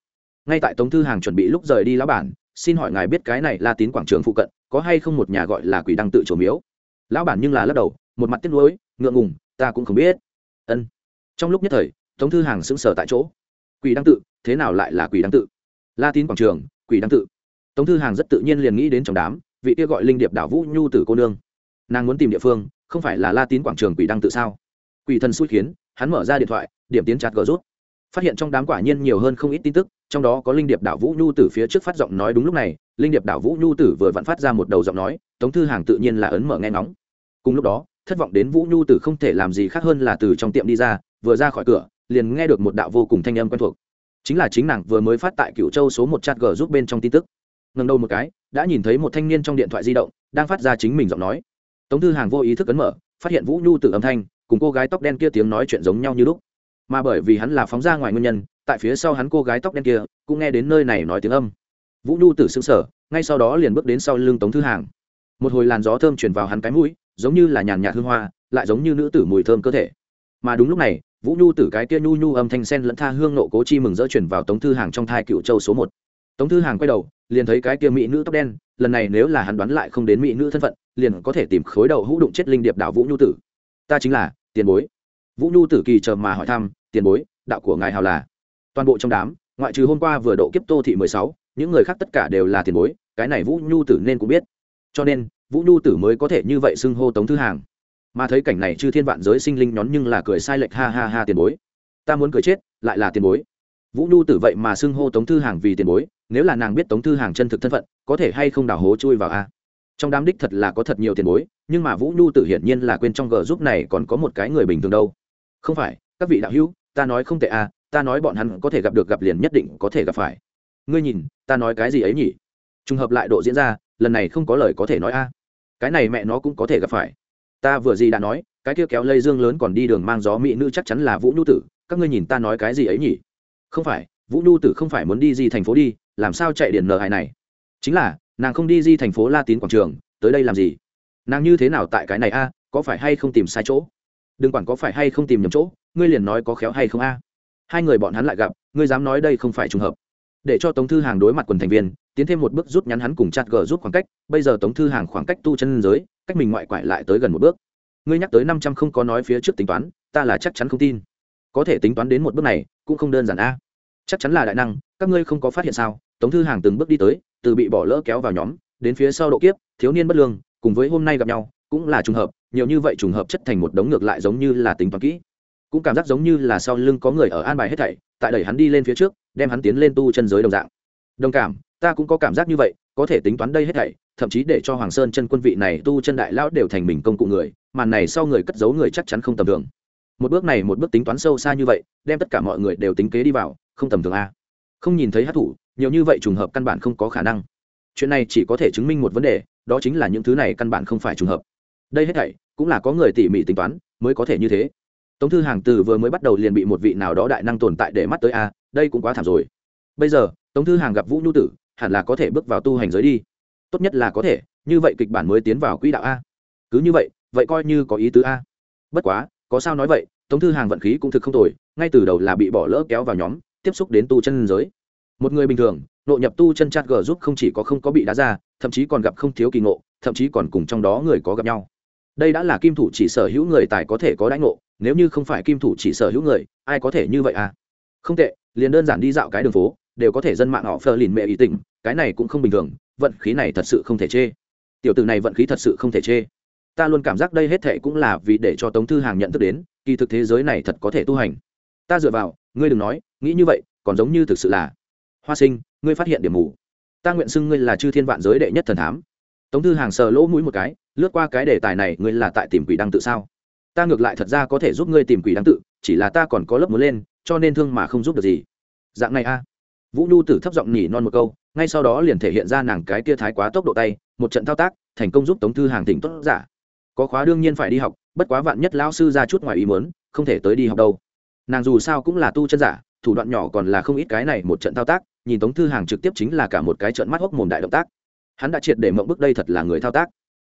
Ngay tại tống thư hàng chuẩn bị lúc rời đi lão bản, xin hỏi ngài biết cái này là tín quảng trường phụ cận, có hay không một nhà gọi là quỷ đăng tự trổ miếu? Lão bản nhưng là lắc đầu, một mặt tiếc nuối, ngượng ngùng, ta cũng không biết. Ân. Trong lúc nhất thời, tống thư hàng sững sờ tại chỗ. Quỷ đăng tự, thế nào lại là quỷ đăng tự? La tín quảng trường, quỷ đăng tự tống thư hàng rất tự nhiên liền nghĩ đến trong đám, vị kia gọi linh điệp đảo vũ nhu tử cô nương. Nàng muốn tìm địa phương, không phải là la tín quảng trường quỷ đăng tự sao? Quỷ thần xui khiến, hắn mở ra điện thoại, điểm tiến chặt gờ rút. Phát hiện trong đám quả nhiên nhiều hơn không ít tin tức, trong đó có linh điệp đảo vũ nhu tử phía trước phát giọng nói đúng lúc này, linh điệp đảo vũ nhu tử vừa vặn phát ra một đầu giọng nói, tống thư hàng tự nhiên là ấn mở nghe nóng cùng lúc đó, thất vọng đến vũ nhu tử không thể làm gì khác hơn là từ trong tiệm đi ra, vừa ra khỏi cửa, liền nghe được một đạo vô cùng thanh âm quen thuộc. Chính là chính nàng vừa mới phát tại cựu châu số một chat g giúp bên trong tin tức ngần đầu một cái, đã nhìn thấy một thanh niên trong điện thoại di động, đang phát ra chính mình giọng nói. Tống thư hàng vô ý thức ấn mở, phát hiện vũ nhu tử âm thanh, cùng cô gái tóc đen kia tiếng nói chuyện giống nhau như lúc. Mà bởi vì hắn là phóng ra ngoài nguyên nhân, tại phía sau hắn cô gái tóc đen kia cũng nghe đến nơi này nói tiếng âm. Vũ nhu tử xứng sở ngay sau đó liền bước đến sau lưng tống thư hàng. Một hồi làn gió thơm chuyển vào hắn cái mũi, giống như là nhàn nhạt hương hoa, lại giống như nữ tử mùi thơm cơ thể. Mà đúng lúc này, vũ nhu tử cái kia nhu nhu âm thanh sen lẫn tha hương nộ cố chi mừng dỡ chuyển vào tống thư hàng trong thai cựu châu số một. Tống thư hàng quay đầu liền thấy cái kia mỹ nữ tóc đen, lần này nếu là hắn đoán lại không đến mỹ nữ thân phận, liền có thể tìm khối đầu hũ đụng chết linh điệp đạo vũ nhu tử. Ta chính là, tiền bối. Vũ nhu tử kỳ chờ mà hỏi thăm, tiền bối, đạo của ngài hào là? Toàn bộ trong đám, ngoại trừ hôm qua vừa độ kiếp tô thị mười sáu, những người khác tất cả đều là tiền bối, cái này vũ nhu tử nên cũng biết. Cho nên, vũ nhu tử mới có thể như vậy xưng hô tống thư hàng. Mà thấy cảnh này chư thiên vạn giới sinh linh nhón nhưng là cười sai lệch, ha ha ha, tiền bối. Ta muốn cười chết, lại là tiền bối vũ nhu tử vậy mà xưng hô tống thư hàng vì tiền bối, nếu là nàng biết tống thư hàng chân thực thân phận, có thể hay không đào hố chui vào a? Trong đám đích thật là có thật nhiều tiền bối, nhưng mà vũ nhu tử hiển nhiên là quên trong g giúp này còn có một cái người bình thường đâu. Không phải, các vị đạo hữu, ta nói không tệ a, ta nói bọn hắn có thể gặp được gặp liền nhất định có thể gặp phải. Ngươi nhìn, ta nói cái gì ấy nhỉ? Trùng hợp lại độ diễn ra, lần này không có lời có thể nói a. Cái này mẹ nó cũng có thể gặp phải. Ta vừa gì đã nói, cái kia kéo lây dương lớn còn đi đường mang gió mỹ nữ chắc chắn là vũ nhu tử, các ngươi nhìn ta nói cái gì ấy nhỉ? Không phải, vũ nhu tử không phải muốn đi Di thành phố đi, làm sao chạy điện nở hài này? Chính là, nàng không đi di thành phố la tín quảng trường, tới đây làm gì? Nàng như thế nào tại cái này a, có phải hay không tìm sai chỗ? Đừng quản có phải hay không tìm nhầm chỗ, ngươi liền nói có khéo hay không a. Hai người bọn hắn lại gặp, ngươi dám nói đây không phải trùng hợp. Để cho tống thư hàng đối mặt quần thành viên, tiến thêm một bước rút nhắn hắn cùng chặt gờ rút khoảng cách, bây giờ tống thư hàng khoảng cách tu chân giới, cách mình ngoại quải lại tới gần một bước. Ngươi nhắc tới năm trăm không có nói phía trước tính toán, ta là chắc chắn không tin. Có thể tính toán đến một bước này cũng không đơn giản a. Chắc chắn là đại năng, các ngươi không có phát hiện sao? Tống thư hàng từng bước đi tới, từ bị bỏ lỡ kéo vào nhóm, đến phía sau độ kiếp, thiếu niên bất lương, cùng với hôm nay gặp nhau, cũng là trùng hợp, nhiều như vậy trùng hợp chất thành một đống ngược lại giống như là tính toán kỹ. Cũng cảm giác giống như là sau lưng có người ở an bài hết thảy, tại đẩy hắn đi lên phía trước, đem hắn tiến lên tu chân giới đồng dạng. Đồng cảm, ta cũng có cảm giác như vậy, có thể tính toán đây hết thảy, thậm chí để cho hoàng sơn chân quân vị này tu chân đại lão đều thành mình công cụ người, màn này sau người cất giấu người chắc chắn không tầm thường một bước này một bước tính toán sâu xa như vậy, đem tất cả mọi người đều tính kế đi vào, không tầm thường a. Không nhìn thấy hát thủ, nhiều như vậy trùng hợp căn bản không có khả năng. Chuyện này chỉ có thể chứng minh một vấn đề, đó chính là những thứ này căn bản không phải trùng hợp. Đây hết thảy, cũng là có người tỉ mỉ tính toán, mới có thể như thế. Tống thư hàng từ vừa mới bắt đầu liền bị một vị nào đó đại năng tồn tại để mắt tới a, đây cũng quá thảm rồi. Bây giờ, tống thư hàng gặp vũ nhu tử, hẳn là có thể bước vào tu hành giới đi. Tốt nhất là có thể, như vậy kịch bản mới tiến vào quỹ đạo a. Cứ như vậy vậy coi như có ý tứ a. Bất quá có sao nói vậy, tống thư hàng vận khí cũng thực không tồi, ngay từ đầu là bị bỏ lỡ kéo vào nhóm, tiếp xúc đến tu chân giới. Một người bình thường nội nhập tu chân chat g giúp không chỉ có không có bị đá ra, thậm chí còn gặp không thiếu kỳ ngộ, thậm chí còn cùng trong đó người có gặp nhau. Đây đã là kim thủ chỉ sở hữu người tài có thể có đãi ngộ, nếu như không phải kim thủ chỉ sở hữu người, ai có thể như vậy à? Không tệ, liền đơn giản đi dạo cái đường phố, đều có thể dân mạng họ phờ lìn mẹ ý tình cái này cũng không bình thường, vận khí này thật sự không thể chê. Tiểu từ này vận khí thật sự không thể chê ta luôn cảm giác đây hết thệ cũng là vì để cho tống thư hàng nhận thức đến, kỳ thực thế giới này thật có thể tu hành. Ta dựa vào, ngươi đừng nói, nghĩ như vậy, còn giống như thực sự là hoa sinh, ngươi phát hiện điểm mù. Ta nguyện xưng ngươi là chư thiên vạn giới đệ nhất thần thám. Tống thư hàng sờ lỗ mũi một cái, lướt qua cái đề tài này, ngươi là tại tìm quỷ đăng tự sao? Ta ngược lại thật ra có thể giúp ngươi tìm quỷ đăng tự, chỉ là ta còn có lớp muốn lên, cho nên thương mà không giúp được gì. Dạng này a. Vũ nhu tử thấp giọng nhỉ non một câu, ngay sau đó liền thể hiện ra nàng cái tia thái quá tốc độ tay, một trận thao tác, thành công giúp tống thư hàng tỉnh tốt giả có khóa đương nhiên phải đi học, bất quá vạn nhất lão sư ra chút ngoài ý muốn, không thể tới đi học đâu. Nàng dù sao cũng là tu chân giả, thủ đoạn nhỏ còn là không ít cái này một trận thao tác, nhìn tống thư hàng trực tiếp chính là cả một cái trận mắt hốc mồm đại động tác. Hắn đã triệt để mộng bức đây thật là người thao tác.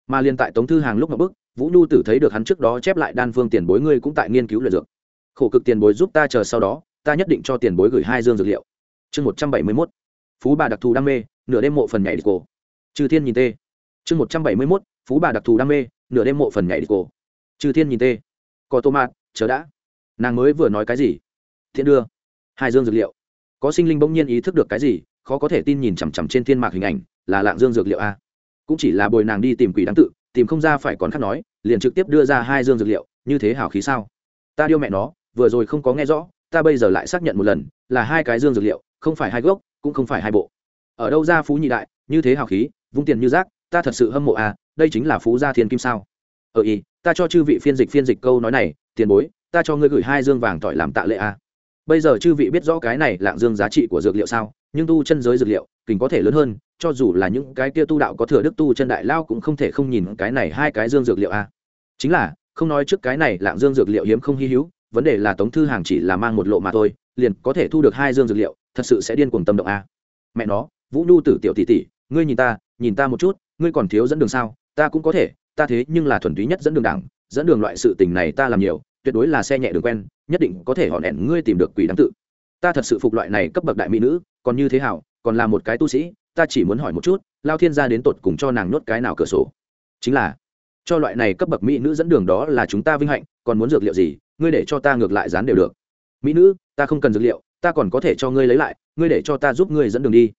Mà liên tại tống thư hàng lúc mộng bức, vũ nhu tử thấy được hắn trước đó chép lại đan phương tiền bối ngươi cũng tại nghiên cứu luyện dược. Khổ cực tiền bối giúp ta chờ sau đó, ta nhất định cho tiền bối gửi hai dương dược liệu. Chương một trăm bảy mươi mốt. Phú bà đặc thù đam mê, nửa đêm mộ phần nhảy đi cổ. Trừ thiên nhìn tê. Chương một trăm bảy mươi mốt. Phú bà đặc thù đam mê nửa đêm mộ phần nhảy đi cổ trừ thiên nhìn tê. Có tô mạt, chờ đã. Nàng mới vừa nói cái gì? Thiện đưa. Hai dương dược liệu. Có sinh linh bỗng nhiên ý thức được cái gì, khó có thể tin nhìn chằm chằm trên thiên mạc hình ảnh, là lạng dương dược liệu a. Cũng chỉ là bồi nàng đi tìm quỷ đáng tự, tìm không ra phải còn khác nói, liền trực tiếp đưa ra hai dương dược liệu, như thế hảo khí sao? Ta điêu mẹ nó, vừa rồi không có nghe rõ, ta bây giờ lại xác nhận một lần, là hai cái dương dược liệu, không phải hai gốc, cũng không phải hai bộ. Ở đâu ra phú nhị đại, như thế hào khí, vung tiền như rác, ta thật sự hâm mộ à đây chính là phú gia thiên kim sao ờ y ta cho chư vị phiên dịch phiên dịch câu nói này, tiền bối, ta cho ngươi gửi hai dương vàng tỏi làm tạ lệ à. bây giờ chư vị biết rõ cái này lạng dương giá trị của dược liệu sao, nhưng tu chân giới dược liệu kình có thể lớn hơn, cho dù là những cái kia tu đạo có thừa đức tu chân đại lao cũng không thể không nhìn cái này hai cái dương dược liệu à. chính là, không nói trước cái này lạng dương dược liệu hiếm không hy hữu, vấn đề là tống thư hàng chỉ là mang một lộ mà thôi, liền có thể thu được hai dương dược liệu, thật sự sẽ điên cuồng tâm động a à. mẹ nó, vũ nhu tử tiểu tỷ tỷ, ngươi nhìn ta nhìn ta một chút, ngươi còn thiếu dẫn đường sao ta cũng có thể, ta thế nhưng là thuần túy nhất dẫn đường đảng, dẫn đường loại sự tình này ta làm nhiều, tuyệt đối là xe nhẹ đường quen, nhất định có thể họ nẹn ngươi tìm được quỷ đáng tự. Ta thật sự phục loại này cấp bậc đại mỹ nữ, còn như thế hảo, còn là một cái tu sĩ, ta chỉ muốn hỏi một chút, lao thiên gia đến tột cùng cho nàng nhốt cái nào cửa sổ? Chính là, cho loại này cấp bậc mỹ nữ dẫn đường đó là chúng ta vinh hạnh, còn muốn dược liệu gì, ngươi để cho ta ngược lại dán đều được. Mỹ nữ, ta không cần dược liệu, ta còn có thể cho ngươi lấy lại, ngươi để cho ta giúp ngươi dẫn đường đi.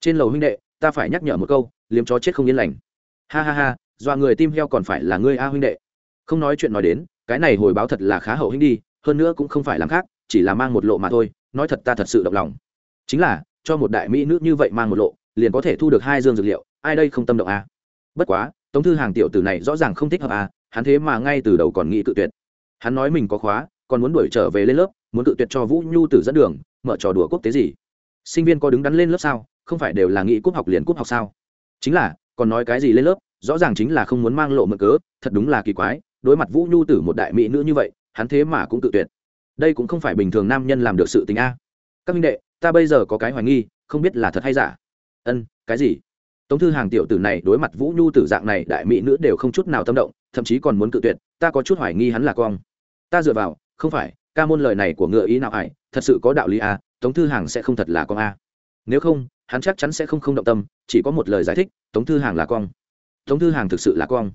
Trên lầu huynh đệ, ta phải nhắc nhở một câu, liếm chó chết không yên lành. Ha ha ha dọa người tim heo còn phải là ngươi a huynh đệ. Không nói chuyện nói đến, cái này hồi báo thật là khá hậu hĩnh đi, hơn nữa cũng không phải làm khác, chỉ là mang một lộ mà thôi, nói thật ta thật sự động lòng. Chính là, cho một đại mỹ nữ như vậy mang một lộ, liền có thể thu được hai dương dược liệu, ai đây không tâm động a? Bất quá, tống thư hàng tiểu tử này rõ ràng không thích hợp a, hắn thế mà ngay từ đầu còn nghĩ cự tuyệt. Hắn nói mình có khóa, còn muốn đuổi trở về lên lớp, muốn cự tuyệt cho vũ nhu tử dẫn đường, mở trò đùa quốc tế gì? Sinh viên có đứng đắn lên lớp sao? Không phải đều là nghĩ cúp học liền cúp học sao? Chính là, còn nói cái gì lên lớp? Rõ ràng chính là không muốn mang lộ mực cớ, thật đúng là kỳ quái, đối mặt vũ nhu tử một đại mỹ nữ như vậy, hắn thế mà cũng tự tuyệt. Đây cũng không phải bình thường nam nhân làm được sự tình a. Các minh đệ, ta bây giờ có cái hoài nghi, không biết là thật hay giả. Ân, cái gì? Tống thư hàng tiểu tử này đối mặt vũ nhu tử dạng này, đại mỹ nữ đều không chút nào tâm động, thậm chí còn muốn cự tuyệt, ta có chút hoài nghi hắn là con. Ta dựa vào, không phải, ca môn lời này của ngựa ý nào ải thật sự có đạo lý a, tống thư hàng sẽ không thật là con a. Nếu không, hắn chắc chắn sẽ không không động tâm, chỉ có một lời giải thích, tống thư hàng là con tống thư hàng thực sự là con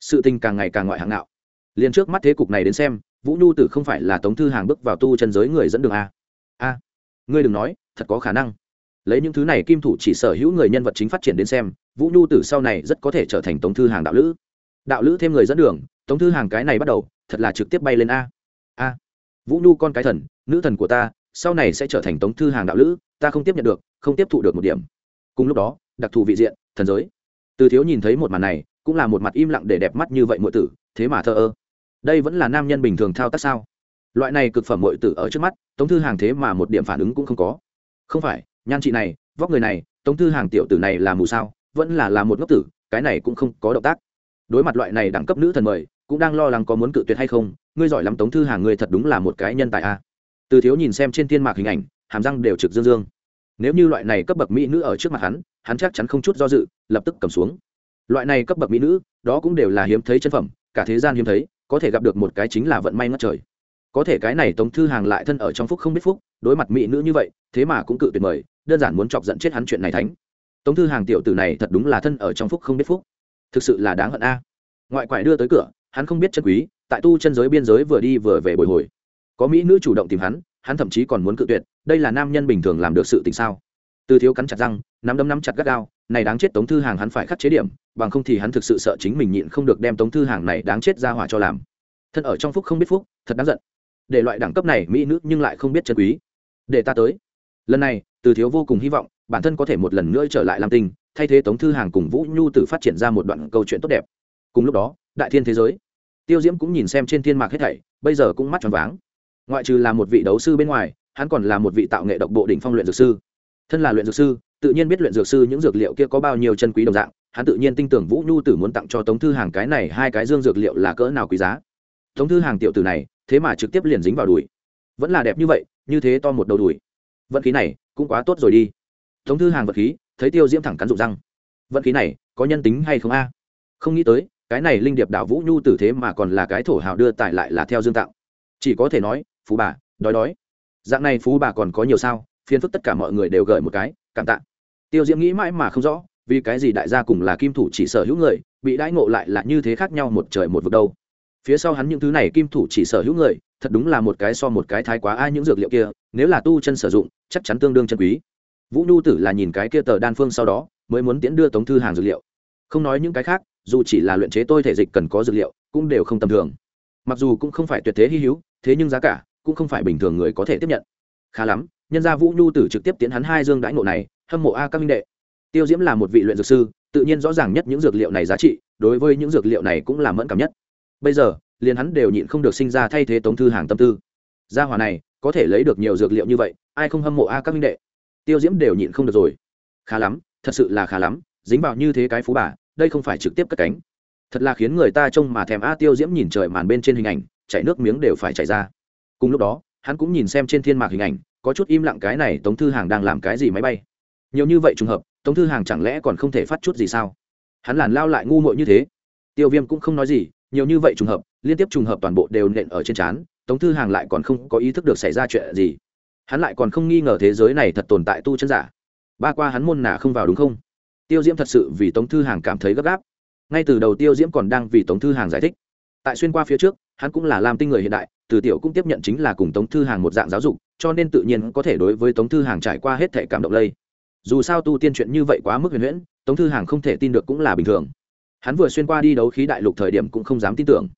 sự tình càng ngày càng ngoại hạng nạo liền trước mắt thế cục này đến xem, vũ nhu tử không phải là tống thư hàng bước vào tu chân giới người dẫn đường a. A, ngươi đừng nói, thật có khả năng. Lấy những thứ này kim thủ chỉ sở hữu người nhân vật chính phát triển đến xem, vũ nhu tử sau này rất có thể trở thành tống thư hàng đạo lữ. Đạo lữ thêm người dẫn đường, tống thư hàng cái này bắt đầu, thật là trực tiếp bay lên a. A, vũ nhu con cái thần, nữ thần của ta, sau này sẽ trở thành tống thư hàng đạo lữ, ta không tiếp nhận được, không tiếp thụ được một điểm. Cùng lúc đó, đặc thù vị diện, thần giới từ thiếu nhìn thấy một màn này, cũng là một mặt im lặng để đẹp mắt như vậy mọi tử, thế mà thơ ơ. Đây vẫn là nam nhân bình thường thao tác sao? Loại này cực phẩm mọi tử ở trước mắt, tống thư hàng thế mà một điểm phản ứng cũng không có. Không phải, nhan chị này, vóc người này, tống thư hàng tiểu tử này là mù sao, vẫn là là một ngốc tử, cái này cũng không có động tác. Đối mặt loại này đẳng cấp nữ thần mời, cũng đang lo lắng có muốn cự tuyệt hay không, ngươi giỏi lắm tống thư hàng ngươi thật đúng là một cái nhân tài a. Từ thiếu nhìn xem trên thiên mạc hình ảnh, hàm răng đều trực dương dương. Nếu như loại này cấp bậc mỹ nữ ở trước mặt hắn hắn chắc chắn không chút do dự, lập tức cầm xuống. Loại này cấp bậc mỹ nữ, đó cũng đều là hiếm thấy chân phẩm, cả thế gian hiếm thấy, có thể gặp được một cái chính là vận may ngất trời. Có thể cái này tống thư hàng lại thân ở trong phúc không biết phúc, đối mặt mỹ nữ như vậy, thế mà cũng cự tuyệt mời, đơn giản muốn chọc giận chết hắn chuyện này thánh. Tống thư hàng tiểu tử này thật đúng là thân ở trong phúc không biết phúc. Thực sự là đáng hận a. Ngoại quải đưa tới cửa, hắn không biết chân quý, tại tu chân giới biên giới vừa đi vừa về bồi hồi. Có mỹ nữ chủ động tìm hắn hắn thậm chí còn muốn cự tuyệt, đây là nam nhân bình thường làm được sự tình sao? Từ thiếu cắn chặt răng nắm đấm nắm chặt gắt gao này đáng chết tống thư hàng hắn phải khắc chế điểm bằng không thì hắn thực sự sợ chính mình nhịn không được đem tống thư hàng này đáng chết ra hỏa cho làm. Thân ở trong phúc không biết phúc thật đáng giận. Để loại đẳng cấp này mỹ nữ nhưng lại không biết chân quý. Để ta tới. Lần này từ thiếu vô cùng hy vọng bản thân có thể một lần nữa trở lại làm tình, thay thế tống thư hàng cùng vũ nhu tử phát triển ra một đoạn câu chuyện tốt đẹp. Cùng lúc đó đại thiên thế giới. Tiêu diễm cũng nhìn xem trên thiên mạc hết thảy bây giờ cũng mắt tròn váng. Ngoại trừ là một vị đấu sư bên ngoài hắn còn là một vị tạo nghệ độc bộ đỉnh phong luyện dược sư thân là luyện dược sư, tự nhiên biết luyện dược sư những dược liệu kia có bao nhiêu chân quý đồng dạng, hắn tự nhiên tin tưởng vũ nhu tử muốn tặng cho tống thư hàng cái này hai cái dương dược liệu là cỡ nào quý giá. Tống thư hàng tiểu tử này, thế mà trực tiếp liền dính vào đùi. Vẫn là đẹp như vậy, như thế to một đầu đùi. Vận khí này, cũng quá tốt rồi đi. Tống thư hàng vật khí, thấy tiêu diễm thẳng cắn rụng răng. Vận khí này, có nhân tính hay không a? Không nghĩ tới, cái này linh điệp đạo vũ nhu tử thế mà còn là cái thổ hào đưa tải lại là theo dương tạo. Chỉ có thể nói, phú bà, đói đói. Dạng này phú bà còn có nhiều sao? Phiền phức tất cả mọi người đều gửi một cái, cảm tạ. Tiêu diễm nghĩ mãi mà không rõ, vì cái gì đại gia cùng là kim thủ chỉ sở hữu người, bị đãi ngộ lại là như thế khác nhau một trời một vực đâu. Phía sau hắn những thứ này kim thủ chỉ sở hữu người, thật đúng là một cái so một cái thái quá ai những dược liệu kia, nếu là tu chân sử dụng, chắc chắn tương đương chân quý. Vũ nhu tử là nhìn cái kia tờ đan phương sau đó, mới muốn tiễn đưa tống thư hàng dược liệu. Không nói những cái khác, dù chỉ là luyện chế tôi thể dịch cần có dược liệu, cũng đều không tầm thường. Mặc dù cũng không phải tuyệt thế hy hữu, thế nhưng giá cả cũng không phải bình thường người có thể tiếp nhận. Khá lắm nhân gia vũ nhu tử trực tiếp tiến hắn hai dương đãi ngộ này, hâm mộ a các minh đệ. Tiêu diễm là một vị luyện dược sư, tự nhiên rõ ràng nhất những dược liệu này giá trị, đối với những dược liệu này cũng là mẫn cảm nhất. Bây giờ, liền hắn đều nhịn không được sinh ra thay thế tống thư hàng tâm tư. Gia hòa này, có thể lấy được nhiều dược liệu như vậy, ai không hâm mộ a các minh đệ? Tiêu diễm đều nhịn không được rồi. Khá lắm, thật sự là khá lắm, dính vào như thế cái phú bà, đây không phải trực tiếp cất cánh. Thật là khiến người ta trông mà thèm a tiêu diễm nhìn trời màn bên trên hình ảnh, chảy nước miếng đều phải chảy ra. Cùng lúc đó, hắn cũng nhìn xem trên thiên mạc hình ảnh có chút im lặng cái này tống thư hàng đang làm cái gì máy bay? Nhiều như vậy trùng hợp, tống thư hàng chẳng lẽ còn không thể phát chút gì sao? Hắn làn lao lại ngu muội như thế. Tiêu viêm cũng không nói gì, nhiều như vậy trùng hợp, liên tiếp trùng hợp toàn bộ đều nện ở trên trán, tống thư hàng lại còn không có ý thức được xảy ra chuyện gì. Hắn lại còn không nghi ngờ thế giới này thật tồn tại tu chân giả. Ba qua hắn môn nả không vào đúng không? Tiêu diễm thật sự vì tống thư hàng cảm thấy gấp gáp. Ngay từ đầu tiêu diễm còn đang vì tống thư hàng giải thích. Tại xuyên qua phía trước, hắn cũng là làm tinh người hiện đại từ tiểu cũng tiếp nhận chính là cùng tống thư hàng một dạng giáo dục, cho nên tự nhiên có thể đối với tống thư hàng trải qua hết thể cảm động lây. Dù sao tu tiên chuyện như vậy quá mức huyền huyễn, tống thư hàng không thể tin được cũng là bình thường. Hắn vừa xuyên qua đi đấu khí đại lục thời điểm cũng không dám tin tưởng.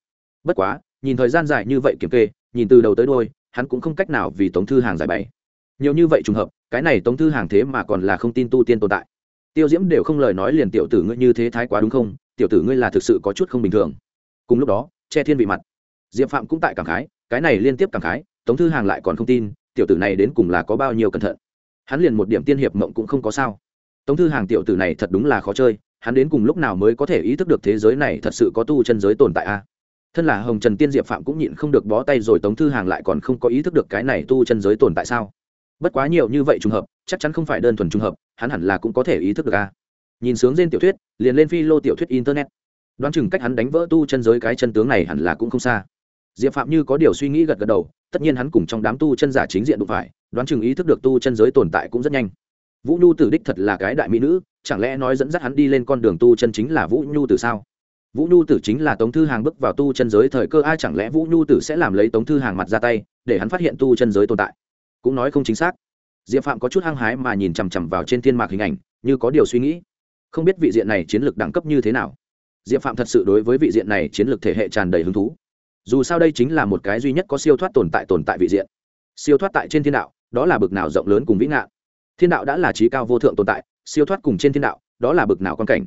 Bất quá, nhìn thời gian dài như vậy kiểm kê, nhìn từ đầu tới đôi hắn cũng không cách nào vì tống thư hàng giải bày. Nhiều như vậy trùng hợp, cái này tống thư hàng thế mà còn là không tin tu tiên tồn tại. Tiêu diễm đều không lời nói liền tiểu tử ngươi như thế thái quá đúng không? Tiểu tử ngươi là thực sự có chút không bình thường. Cùng lúc đó, che thiên vị mặt. Diệp phạm cũng tại cảm khái cái này liên tiếp cảm khái, tống thư hàng lại còn không tin, tiểu tử này đến cùng là có bao nhiêu cẩn thận. Hắn liền một điểm tiên hiệp mộng cũng không có sao. Tống thư hàng tiểu tử này thật đúng là khó chơi, hắn đến cùng lúc nào mới có thể ý thức được thế giới này thật sự có tu chân giới tồn tại a? Thân là hồng trần tiên diệp phạm cũng nhịn không được bó tay rồi, tống thư hàng lại còn không có ý thức được cái này tu chân giới tồn tại sao? Bất quá nhiều như vậy trùng hợp, chắc chắn không phải đơn thuần trùng hợp, hắn hẳn là cũng có thể ý thức được a. Nhìn sướng trên tiểu thuyết, liền lên phi lô tiểu thuyết internet. Đoán chừng cách hắn đánh vỡ tu chân giới cái chân tướng này hẳn là cũng không xa diệp phạm như có điều suy nghĩ gật gật đầu, tất nhiên hắn cùng trong đám tu chân giả chính diện đụng phải, đoán chừng ý thức được tu chân giới tồn tại cũng rất nhanh. Vũ nhu tử đích thật là cái đại mỹ nữ, chẳng lẽ nói dẫn dắt hắn đi lên con đường tu chân chính là vũ nhu tử sao? Vũ nhu tử chính là tống thư hàng bước vào tu chân giới thời cơ ai chẳng lẽ vũ nhu tử sẽ làm lấy tống thư hàng mặt ra tay, để hắn phát hiện tu chân giới tồn tại? Cũng nói không chính xác. Diệp phạm có chút hăng hái mà nhìn chằm chằm vào trên thiên mạc hình ảnh, như có điều suy nghĩ. Không biết vị diện này chiến lược đẳng cấp như thế nào. Diệp phạm thật sự đối với vị diện này chiến lược thể hệ tràn đầy hứng thú dù sao đây chính là một cái duy nhất có siêu thoát tồn tại tồn tại vị diện. Siêu thoát tại trên thiên đạo, đó là bực nào rộng lớn cùng vĩ ngạn. Thiên đạo đã là trí cao vô thượng tồn tại, siêu thoát cùng trên thiên đạo, đó là bực nào quan cảnh.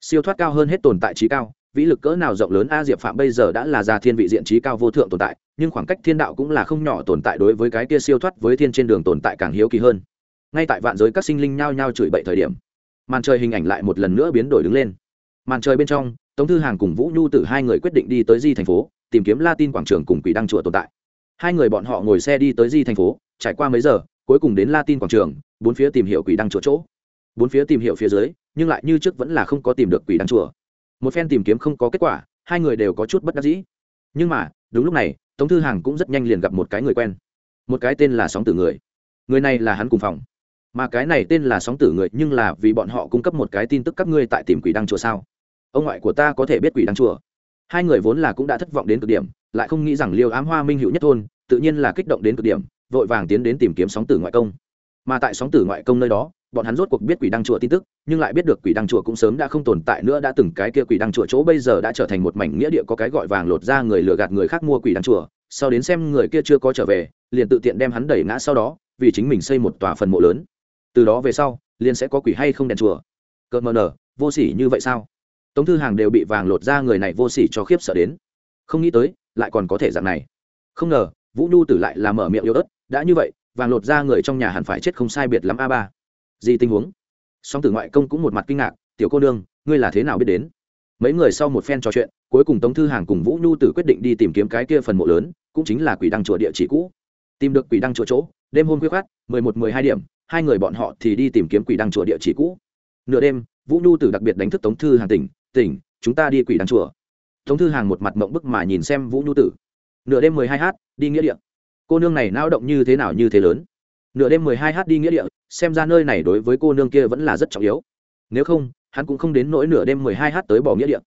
Siêu thoát cao hơn hết tồn tại trí cao, vĩ lực cỡ nào rộng lớn a diệp phạm bây giờ đã là gia thiên vị diện trí cao vô thượng tồn tại, nhưng khoảng cách thiên đạo cũng là không nhỏ tồn tại đối với cái kia siêu thoát với thiên trên đường tồn tại càng hiếu kỳ hơn. Ngay tại vạn giới các sinh linh nhao nhao chửi bậy thời điểm, màn trời hình ảnh lại một lần nữa biến đổi đứng lên. Màn trời bên trong, tống thư hàng cùng vũ nhu t hai người quyết định đi tới di thành phố tìm kiếm latin quảng trường cùng quỷ đăng chùa tồn tại. Hai người bọn họ ngồi xe đi tới di thành phố, trải qua mấy giờ, cuối cùng đến latin quảng trường, bốn phía tìm hiểu quỷ đăng chùa chỗ. Bốn phía tìm hiểu phía dưới, nhưng lại như trước vẫn là không có tìm được quỷ đăng chùa. Một phen tìm kiếm không có kết quả, hai người đều có chút bất đắc dĩ. Nhưng mà, đúng lúc này, tống thư hàng cũng rất nhanh liền gặp một cái người quen. Một cái tên là sóng tử người. Người này là hắn cùng phòng. Mà cái này tên là sóng tử người nhưng là vì bọn họ cung cấp một cái tin tức các ngươi tại tìm quỷ đăng chùa sao? Ông ngoại của ta có thể biết quỷ đăng chùa hai người vốn là cũng đã thất vọng đến cực điểm, lại không nghĩ rằng liêu ám hoa minh hữu nhất thôn tự nhiên là kích động đến cực điểm, vội vàng tiến đến tìm kiếm sóng tử ngoại công. Mà tại sóng tử ngoại công nơi đó, bọn hắn rốt cuộc biết quỷ đăng chùa tin tức, nhưng lại biết được quỷ đăng chùa cũng sớm đã không tồn tại nữa, đã từng cái kia quỷ đăng chùa chỗ bây giờ đã trở thành một mảnh nghĩa địa có cái gọi vàng lột ra người lừa gạt người khác mua quỷ đăng chùa, sau đến xem người kia chưa có trở về, liền tự tiện đem hắn đẩy ngã sau đó, vì chính mình xây một tòa phần mộ lớn. Từ đó về sau, liền sẽ có quỷ hay không đèn chùa. Cợt mờ nở, vô sỉ như vậy sao? Tống thư hàng đều bị vàng lột ra người này vô sỉ cho khiếp sợ đến. Không nghĩ tới, lại còn có thể dạng này. Không ngờ, vũ nhu tử lại là mở miệng yếu ớt, đã như vậy, vàng lột ra người trong nhà hẳn phải chết không sai biệt lắm a ba. Gì tình huống? Song tử ngoại công cũng một mặt kinh ngạc, tiểu cô nương, ngươi là thế nào biết đến? Mấy người sau một phen trò chuyện, cuối cùng tống thư hàng cùng vũ nhu tử quyết định đi tìm kiếm cái kia phần mộ lớn, cũng chính là quỷ đăng chùa địa chỉ cũ. Tìm được quỷ đăng chùa chỗ, đêm hôm khuya khát mười một, mười hai điểm, hai người bọn họ thì đi tìm kiếm quỷ đăng chùa địa chỉ cũ. Nửa đêm, vũ nhu tử đặc biệt đánh thức tống thư hàng tỉnh tỉnh, chúng ta đi quỷ đàn chùa. Tống thư hàng một mặt mộng bức mà nhìn xem vũ nhu tử. Nửa đêm mười hai h đi nghĩa địa. Cô nương này nao động như thế nào như thế lớn. Nửa đêm mười hai h đi nghĩa địa, xem ra nơi này đối với cô nương kia vẫn là rất trọng yếu. Nếu không, hắn cũng không đến nỗi nửa đêm mười hai h tới bỏ nghĩa địa.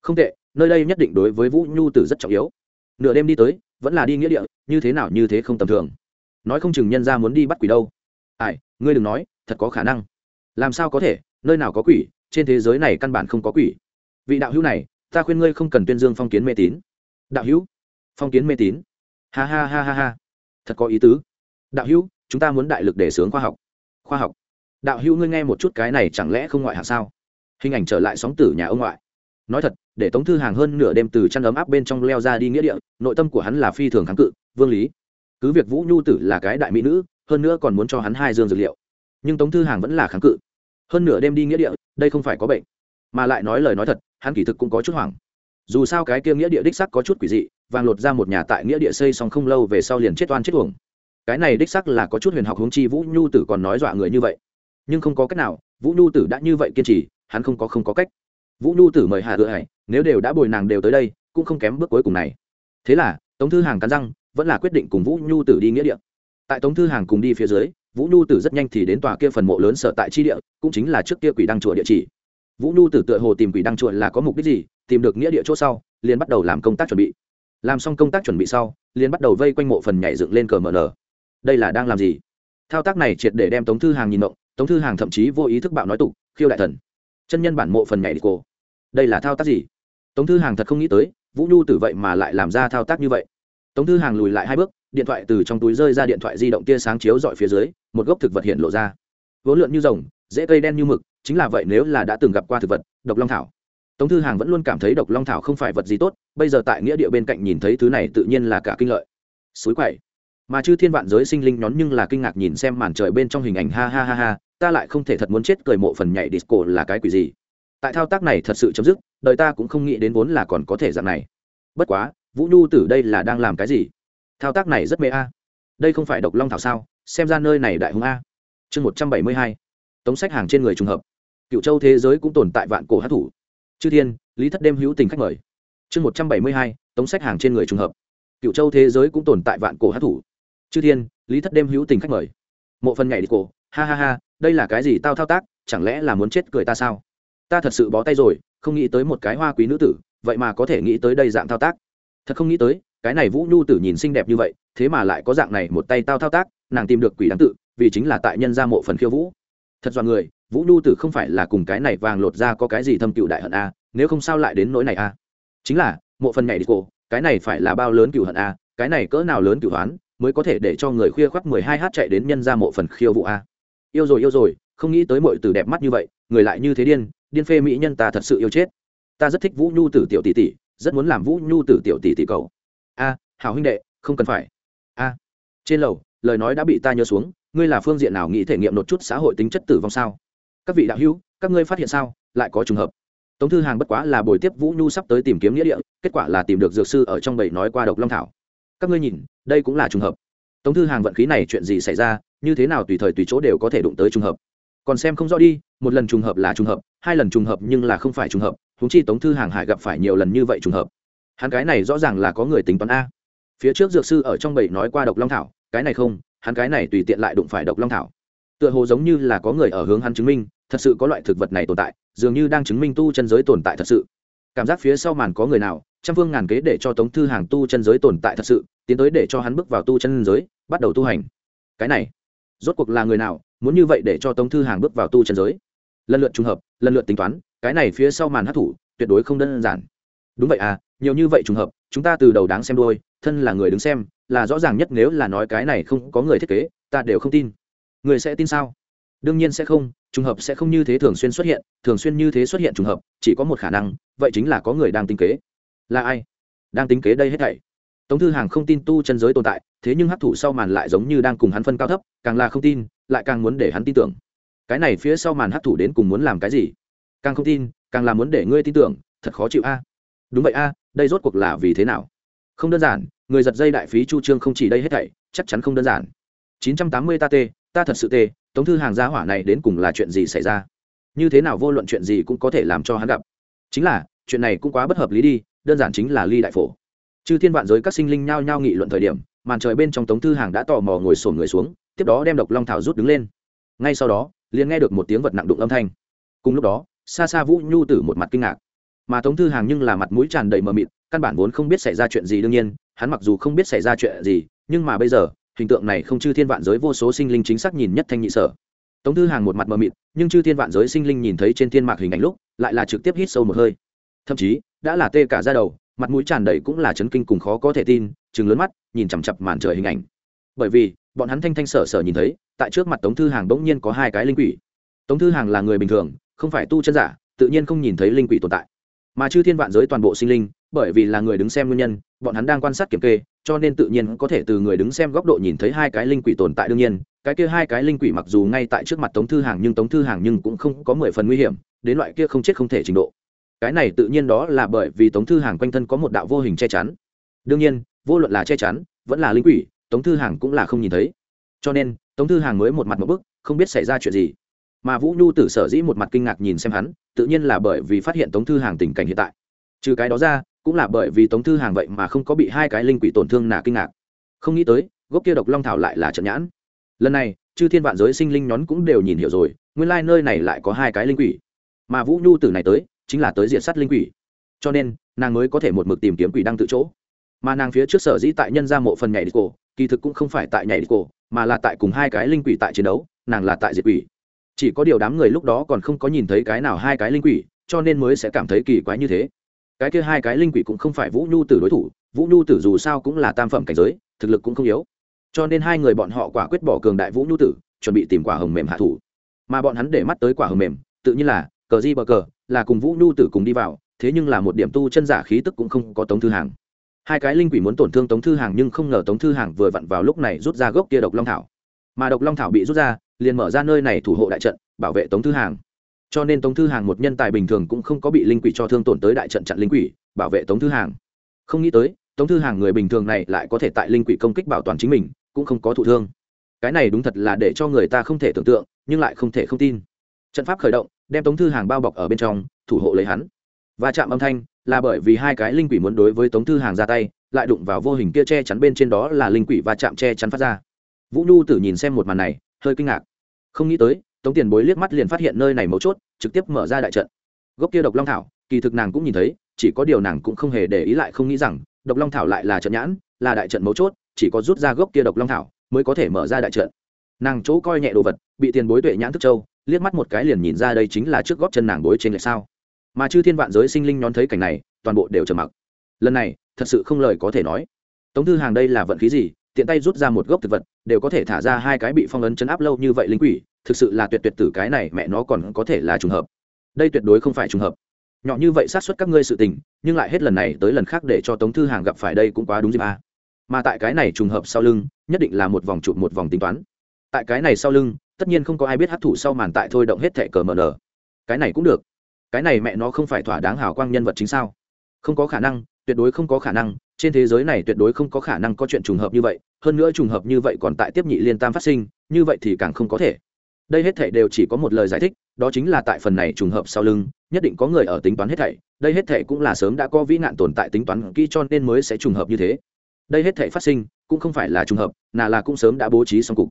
Không tệ, nơi đây nhất định đối với vũ nhu tử rất trọng yếu. Nửa đêm đi tới, vẫn là đi nghĩa địa, như thế nào như thế không tầm thường. Nói không chừng nhân ra muốn đi bắt quỷ đâu. Ai, ngươi đừng nói, thật có khả năng. Làm sao có thể, nơi nào có quỷ, trên thế giới này căn bản không có quỷ vị đạo hữu này, ta khuyên ngươi không cần tuyên dương phong kiến mê tín. Đạo hữu, phong kiến mê tín. Ha ha ha ha ha. Thật có ý tứ. Đạo hữu, chúng ta muốn đại lực để sướng khoa học. Khoa học. Đạo hữu ngươi nghe một chút cái này chẳng lẽ không ngoại hạng sao? Hình ảnh trở lại sóng tử nhà ông ngoại. Nói thật, để tống thư hàng hơn nửa đêm từ chăn ấm áp bên trong leo ra đi nghĩa địa, nội tâm của hắn là phi thường kháng cự, vương lý. Cứ việc vũ nhu tử là cái đại mỹ nữ, hơn nữa còn muốn cho hắn hai dương dược liệu. Nhưng tống thư hàng vẫn là kháng cự. Hơn nửa đêm đi nghĩa địa, đây không phải có bệnh mà lại nói lời nói thật, hắn kỳ thực cũng có chút hoảng. Dù sao cái kia nghĩa địa đích sắc có chút quỷ dị, vàng lột ra một nhà tại nghĩa địa xây xong không lâu về sau liền chết oan chết uổng. Cái này đích sắc là có chút huyền học hướng chi vũ nhu tử còn nói dọa người như vậy. Nhưng không có cách nào, vũ nhu tử đã như vậy kiên trì, hắn không có không có cách. Vũ nhu tử mời hạ gợi hải, nếu đều đã bồi nàng đều tới đây, cũng không kém bước cuối cùng này. Thế là, tống thư hàng cắn răng, vẫn là quyết định cùng vũ nhu tử đi nghĩa địa. Tại tống thư hàng cùng đi phía dưới, vũ nhu tử rất nhanh thì đến tòa kia phần mộ lớn sở tại tri địa, cũng chính là trước kia quỷ đăng chùa địa chỉ vũ nhu tử tựa hồ tìm quỷ đăng chuột là có mục đích gì, tìm được nghĩa địa chỗ sau, liền bắt đầu làm công tác chuẩn bị. Làm xong công tác chuẩn bị sau, liền bắt đầu vây quanh mộ phần nhảy dựng lên cờ mờ nở đây là đang làm gì? Thao tác này triệt để đem tống thư hàng nhìn động tống thư hàng thậm chí vô ý thức bạo nói tục, khiêu đại thần. Chân nhân bản mộ phần nhảy đi cô. Đây là thao tác gì? Tống thư hàng thật không nghĩ tới, vũ nhu tử vậy mà lại làm ra thao tác như vậy. Tống thư hàng lùi lại hai bước, điện thoại từ trong túi rơi ra điện thoại di động tia sáng chiếu dọi phía dưới, một gốc thực vật hiện lộ ra. Vốn lượn như rồng dễ cây đen như mực chính là vậy nếu là đã từng gặp qua thực vật, độc long thảo. Tống thư hàng vẫn luôn cảm thấy độc long thảo không phải vật gì tốt, bây giờ tại nghĩa địa bên cạnh nhìn thấy thứ này tự nhiên là cả kinh lợi. Suối quậy mà chư thiên vạn giới sinh linh nhón nhưng là kinh ngạc nhìn xem màn trời bên trong hình ảnh, ha ha ha ha, ta lại không thể thật muốn chết cười mộ phần nhảy disco là cái quỷ gì. Tại thao tác này thật sự chấm dứt, đời ta cũng không nghĩ đến vốn là còn có thể dạng này. Bất quá, vũ nhu tử đây là đang làm cái gì? Thao tác này rất mê a. Đây không phải độc long thảo sao? Xem ra nơi này đại hùng a. Chương một trăm bảy mươi hai. Tống sách hàng trên người trùng hợp cựu châu thế giới cũng tồn tại vạn cổ hát thủ. Chư thiên, lý thất đêm hữu tình khách mời. Chương một trăm bảy mươi hai, tống sách hàng trên người trùng hợp. Cựu châu thế giới cũng tồn tại vạn cổ hát thủ. Chư thiên, lý thất đêm hữu tình khách mời. Mộ phần nhảy đi cổ. Ha ha ha, đây là cái gì tao thao tác? Chẳng lẽ là muốn chết cười ta sao? Ta thật sự bó tay rồi, không nghĩ tới một cái hoa quý nữ tử, vậy mà có thể nghĩ tới đây dạng thao tác. Thật không nghĩ tới, cái này vũ nhu tử nhìn xinh đẹp như vậy, thế mà lại có dạng này một tay tao thao tác, nàng tìm được quỷ đáng tự, vì chính là tại nhân ra mộ phần khiêu vũ. Thật dọn người vũ nhu tử không phải là cùng cái này vàng lột ra có cái gì thâm cựu đại hận a, nếu không sao lại đến nỗi này a. Chính là, mộ phần nhảy đi cổ, cái này phải là bao lớn cựu hận a, cái này cỡ nào lớn cựu hoán, mới có thể để cho người khuya khoác mười hai h chạy đến nhân ra mộ phần khiêu vụ a. Yêu rồi yêu rồi, không nghĩ tới mọi từ đẹp mắt như vậy, người lại như thế điên điên phê mỹ nhân ta thật sự yêu chết. Ta rất thích vũ nhu tử tiểu tỷ tỷ, rất muốn làm vũ nhu tử tiểu tỷ tỷ cầu a, hảo huynh đệ, không cần phải. A. Trên lầu, lời nói đã bị ta nhớ xuống, ngươi là phương diện nào nghĩ thể nghiệm một chút xã hội tính chất tử vong sao? Các vị đạo hữu, các ngươi phát hiện sao? Lại có trùng hợp. Tống thư hàng bất quá là buổi tiếp vũ nhu sắp tới tìm kiếm nghĩa địa, kết quả là tìm được dược sư ở trong bầy nói qua độc long thảo. Các ngươi nhìn, đây cũng là trùng hợp. Tống thư hàng vận khí này chuyện gì xảy ra, như thế nào tùy thời tùy chỗ đều có thể đụng tới trùng hợp. Còn xem không rõ đi, một lần trùng hợp là trùng hợp, hai lần trùng hợp nhưng là không phải trùng hợp húng chi tống thư hàng hải gặp phải nhiều lần như vậy trùng hợp. Hắn cái này rõ ràng là có người tính toán a. Phía trước dược sư ở trong bầy nói qua độc long thảo, cái này không, hắn cái này tùy tiện lại đụng phải độc long thảo tựa hồ giống như là có người ở hướng hắn chứng minh, thật sự có loại thực vật này tồn tại, dường như đang chứng minh tu chân giới tồn tại thật sự. Cảm giác phía sau màn có người nào, trăm phương ngàn kế để cho tống thư hàng tu chân giới tồn tại thật sự, tiến tới để cho hắn bước vào tu chân giới, bắt đầu tu hành. Cái này, rốt cuộc là người nào, muốn như vậy để cho tống thư hàng bước vào tu chân giới? Lần lượt trùng hợp, lần lượt tính toán, cái này phía sau màn hát thủ tuyệt đối không đơn giản. Đúng vậy à nhiều như vậy trùng hợp, chúng ta từ đầu đáng xem đôi thân là người đứng xem, là rõ ràng nhất nếu là nói cái này không có người thiết kế, ta đều không tin người sẽ tin sao? Đương nhiên sẽ không, trùng hợp sẽ không như thế thường xuyên xuất hiện, thường xuyên như thế xuất hiện trùng hợp, chỉ có một khả năng, vậy chính là có người đang tính kế. Là ai? Đang tính kế đây hết thảy. Tống thư hàng không tin tu chân giới tồn tại, thế nhưng hấp thụ sau màn lại giống như đang cùng hắn phân cao thấp, càng là không tin, lại càng muốn để hắn tin tưởng. Cái này phía sau màn hấp thụ đến cùng muốn làm cái gì? Càng không tin, càng là muốn để ngươi tin tưởng, thật khó chịu a. Đúng vậy a, đây rốt cuộc là vì thế nào? Không đơn giản, người giật dây đại phí chu trương không chỉ đây hết thảy, chắc chắn không đơn giản. 980 ta tê ta thật sự tê, tống thư hàng gia hỏa này đến cùng là chuyện gì xảy ra? Như thế nào vô luận chuyện gì cũng có thể làm cho hắn gặp? Chính là, chuyện này cũng quá bất hợp lý đi, đơn giản chính là ly đại phổ. Chư thiên vạn giới các sinh linh nhao nhao nghị luận thời điểm, màn trời bên trong tống thư hàng đã tò mò ngồi sổm người xuống, tiếp đó đem độc long thảo rút đứng lên. Ngay sau đó, liền nghe được một tiếng vật nặng đụng âm thanh. Cùng lúc đó xa xa vũ nhu tử một mặt kinh ngạc. Mà tống thư hàng nhưng là mặt mũi tràn đầy mờ mịt, căn bản vốn không biết xảy ra chuyện gì đương nhiên, hắn mặc dù không biết xảy ra chuyện gì, nhưng mà bây giờ hình tượng này không chư thiên vạn giới vô số sinh linh chính xác nhìn nhất thanh nhị sở. Tống thư hàng một mặt mờ mịt, nhưng chư thiên vạn giới sinh linh nhìn thấy trên thiên mạc hình ảnh lúc, lại là trực tiếp hít sâu một hơi. Thậm chí, đã là tê cả ra đầu, mặt mũi tràn đầy cũng là chấn kinh cùng khó có thể tin chừng lớn mắt, nhìn chằm chặp màn trời hình ảnh. Bởi vì, bọn hắn thanh thanh sở sở nhìn thấy, tại trước mặt tống thư hàng bỗng nhiên có hai cái linh quỷ. Tống thư hàng là người bình thường, không phải tu chân giả, tự nhiên không nhìn thấy linh quỷ tồn tại. Mà chư thiên vạn giới toàn bộ sinh linh, bởi vì là người đứng xem nguyên nhân bọn hắn đang quan sát kiểm kê, cho nên tự nhiên có thể từ người đứng xem góc độ nhìn thấy hai cái linh quỷ tồn tại đương nhiên. Cái kia hai cái linh quỷ mặc dù ngay tại trước mặt tống thư hàng nhưng tống thư hàng nhưng cũng không có mười phần nguy hiểm, đến loại kia không chết không thể trình độ. Cái này tự nhiên đó là bởi vì tống thư hàng quanh thân có một đạo vô hình che chắn. Đương nhiên, vô luận là che chắn, vẫn là linh quỷ, tống thư hàng cũng là không nhìn thấy. Cho nên, tống thư hàng mới một mặt một bức, không biết xảy ra chuyện gì. Mà vũ nhu tử sở dĩ một mặt kinh ngạc nhìn xem hắn, tự nhiên là bởi vì phát hiện tống thư hàng tình cảnh hiện tại trừ cái đó ra, cũng là bởi vì tống thư hàng vậy mà không có bị hai cái linh quỷ tổn thương nà kinh ngạc. Không nghĩ tới, gốc kia độc long thảo lại là trận nhãn. Lần này, chư thiên vạn giới sinh linh nhón cũng đều nhìn hiểu rồi, nguyên lai、like、nơi này lại có hai cái linh quỷ. Mà vũ nhu từ này tới, chính là tới diện sắt linh quỷ. Cho nên, nàng mới có thể một mực tìm kiếm quỷ đăng tự chỗ. Mà nàng phía trước sở dĩ tại nhân ra mộ phần nhảy đi cổ, kỳ thực cũng không phải tại nhảy đi cổ, mà là tại cùng hai cái linh quỷ tại chiến đấu, nàng là tại diệt quỷ. Chỉ có điều đám người lúc đó còn không có nhìn thấy cái nào hai cái linh quỷ, cho nên mới sẽ cảm thấy kỳ quái như thế cái kia hai cái linh quỷ cũng không phải vũ nhu tử đối thủ, vũ nhu tử dù sao cũng là tam phẩm cảnh giới, thực lực cũng không yếu. Cho nên hai người bọn họ quả quyết bỏ cường đại vũ nhu tử, chuẩn bị tìm quả hồng mềm hạ thủ. Mà bọn hắn để mắt tới quả hồng mềm, tự nhiên là, cờ di bờ cờ, là cùng vũ nhu tử cùng đi vào, thế nhưng là một điểm tu chân giả khí tức cũng không có tống thư hàng. Hai cái linh quỷ muốn tổn thương tống thư hàng nhưng không ngờ tống thư hàng vừa vặn vào lúc này rút ra gốc kia độc long thảo. Mà độc long thảo bị rút ra, liền mở ra nơi này thủ hộ đại trận, bảo vệ tống thư hàng cho nên tống thư hàng một nhân tài bình thường cũng không có bị linh quỷ cho thương tổn tới đại trận chặn linh quỷ, bảo vệ tống thư hàng. Không nghĩ tới, tống thư hàng người bình thường này lại có thể tại linh quỷ công kích bảo toàn chính mình, cũng không có thụ thương. Cái này đúng thật là để cho người ta không thể tưởng tượng, nhưng lại không thể không tin. Trận pháp khởi động, đem tống thư hàng bao bọc ở bên trong, thủ hộ lấy hắn. Và chạm âm thanh, là bởi vì hai cái linh quỷ muốn đối với tống thư hàng ra tay, lại đụng vào vô hình kia che chắn bên trên đó là linh quỷ và chạm che chắn phát ra. Vũ nhu tử nhìn xem một màn này, hơi kinh ngạc. Không nghĩ tới tống tiền bối liếc mắt liền phát hiện nơi này mấu chốt, trực tiếp mở ra đại trận. Gốc kia độc long thảo, kỳ thực nàng cũng nhìn thấy, chỉ có điều nàng cũng không hề để ý lại không nghĩ rằng, độc long thảo lại là trận nhãn, là đại trận mấu chốt, chỉ có rút ra gốc kia độc long thảo mới có thể mở ra đại trận. Nàng chỗ coi nhẹ đồ vật, bị tiền bối tuệ nhãn thức châu, liếc mắt một cái liền nhìn ra đây chính là trước góp chân nàng bối trên lệch sao. Mà chư thiên vạn giới sinh linh nhón thấy cảnh này, toàn bộ đều trầm mặc. Lần này, thật sự không lời có thể nói. Tống thư hàng đây là vận khí gì, tiện tay rút ra một gốc thực vật, đều có thể thả ra hai cái bị phong ấn chấn áp lâu như vậy linh quỷ thực sự là tuyệt tuyệt tử cái này mẹ nó còn có thể là trùng hợp. Đây tuyệt đối không phải trùng hợp. Nhỏ như vậy sát xuất các ngươi sự tình, nhưng lại hết lần này tới lần khác để cho tống thư hàng gặp phải đây cũng quá đúng dịp a mà tại cái này trùng hợp sau lưng, nhất định là một vòng chụp một vòng tính toán. Tại cái này sau lưng, tất nhiên không có ai biết hấp thụ sau màn tại thôi động hết thẻ cờ mờ nở cái này cũng được. Cái này mẹ nó không phải thỏa đáng hào quang nhân vật chính sao? Không có khả năng, tuyệt đối không có khả năng. Trên thế giới này tuyệt đối không có khả năng có chuyện trùng hợp như vậy. Hơn nữa trùng hợp như vậy còn tại tiếp nhị liên tam phát sinh, như vậy thì càng không có thể đây hết thảy đều chỉ có một lời giải thích, đó chính là tại phần này trùng hợp sau lưng, nhất định có người ở tính toán hết thảy, đây hết thảy cũng là sớm đã có vĩ nạn tồn tại tính toán kỹ cho nên mới sẽ trùng hợp như thế. Đây hết thảy phát sinh, cũng không phải là trùng hợp nà là cũng sớm đã bố trí xong cục.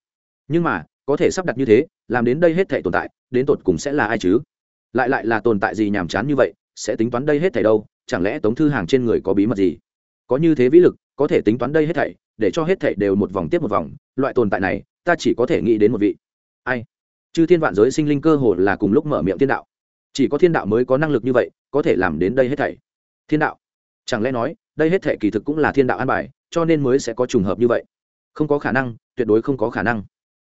Nhưng mà, có thể sắp đặt như thế, làm đến đây hết thảy tồn tại, đến tột cùng sẽ là ai chứ? Lại lại là tồn tại gì nhàm chán như vậy, sẽ tính toán đây hết thảy đâu, chẳng lẽ tống thư hàng trên người có bí mật gì? Có như thế vĩ lực, có thể tính toán đây hết thảy, để cho hết thảy đều một vòng tiếp một vòng, loại tồn tại này, ta chỉ có thể nghĩ đến một vị. Ai? Chư thiên vạn giới sinh linh cơ hồ là cùng lúc mở miệng thiên đạo. Chỉ có thiên đạo mới có năng lực như vậy, có thể làm đến đây hết thảy. Thiên đạo? Chẳng lẽ nói, đây hết thảy kỳ thực cũng là thiên đạo an bài, cho nên mới sẽ có trùng hợp như vậy? Không có khả năng, tuyệt đối không có khả năng.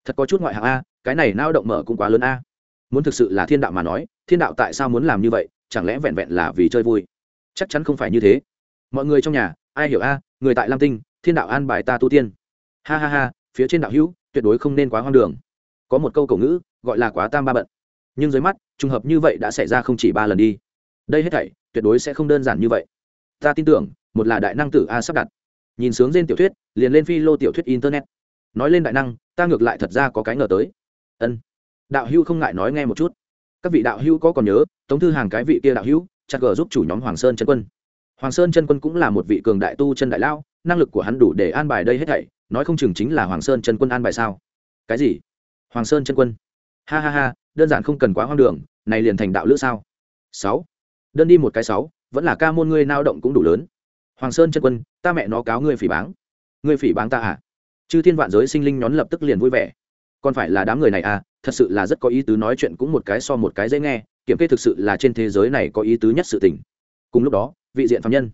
Thật có chút ngoại hạng a, cái này nao động mở cũng quá lớn a. Muốn thực sự là thiên đạo mà nói, thiên đạo tại sao muốn làm như vậy, chẳng lẽ vẹn vẹn là vì chơi vui? Chắc chắn không phải như thế. Mọi người trong nhà, ai hiểu a, người tại lam tinh, thiên đạo an bài ta tu tiên. Ha ha ha, phía trên đạo hữu, tuyệt đối không nên quá hoang đường có một câu cổ ngữ, gọi là quá tam ba bận. Nhưng dưới mắt, trùng hợp như vậy đã xảy ra không chỉ ba lần đi. Đây hết thảy, tuyệt đối sẽ không đơn giản như vậy. Ta tin tưởng, một là đại năng tử a sắp đặt. Nhìn sướng trên tiểu thuyết, liền lên phi lô tiểu thuyết internet. Nói lên đại năng, ta ngược lại thật ra có cái ngờ tới. Ân. Đạo hưu không ngại nói nghe một chút. Các vị đạo hưu có còn nhớ, tống thư hàng cái vị kia đạo hưu chặt gờ giúp chủ nhóm hoàng sơn chân quân. Hoàng sơn chân quân cũng là một vị cường đại tu chân đại lao năng lực của hắn đủ để an bài đây hết thảy, nói không chừng chính là hoàng sơn chân quân an bài sao? Cái gì? Hoàng sơn chân quân. Ha ha ha, đơn giản không cần quá hoang đường, này liền thành đạo lữ sao? Sáu. Đơn đi một cái sáu, vẫn là ca môn ngươi nao động cũng đủ lớn. Hoàng sơn chân quân, ta mẹ nó cáo ngươi phỉ báng. Ngươi phỉ báng ta à? Chư thiên vạn giới sinh linh nhón lập tức liền vui vẻ. Còn phải là đám người này à thật sự là rất có ý tứ nói chuyện cũng một cái so một cái dễ nghe, kiểm kê thực sự là trên thế giới này có ý tứ nhất sự tình. Cùng lúc đó, vị diện phạm nhân.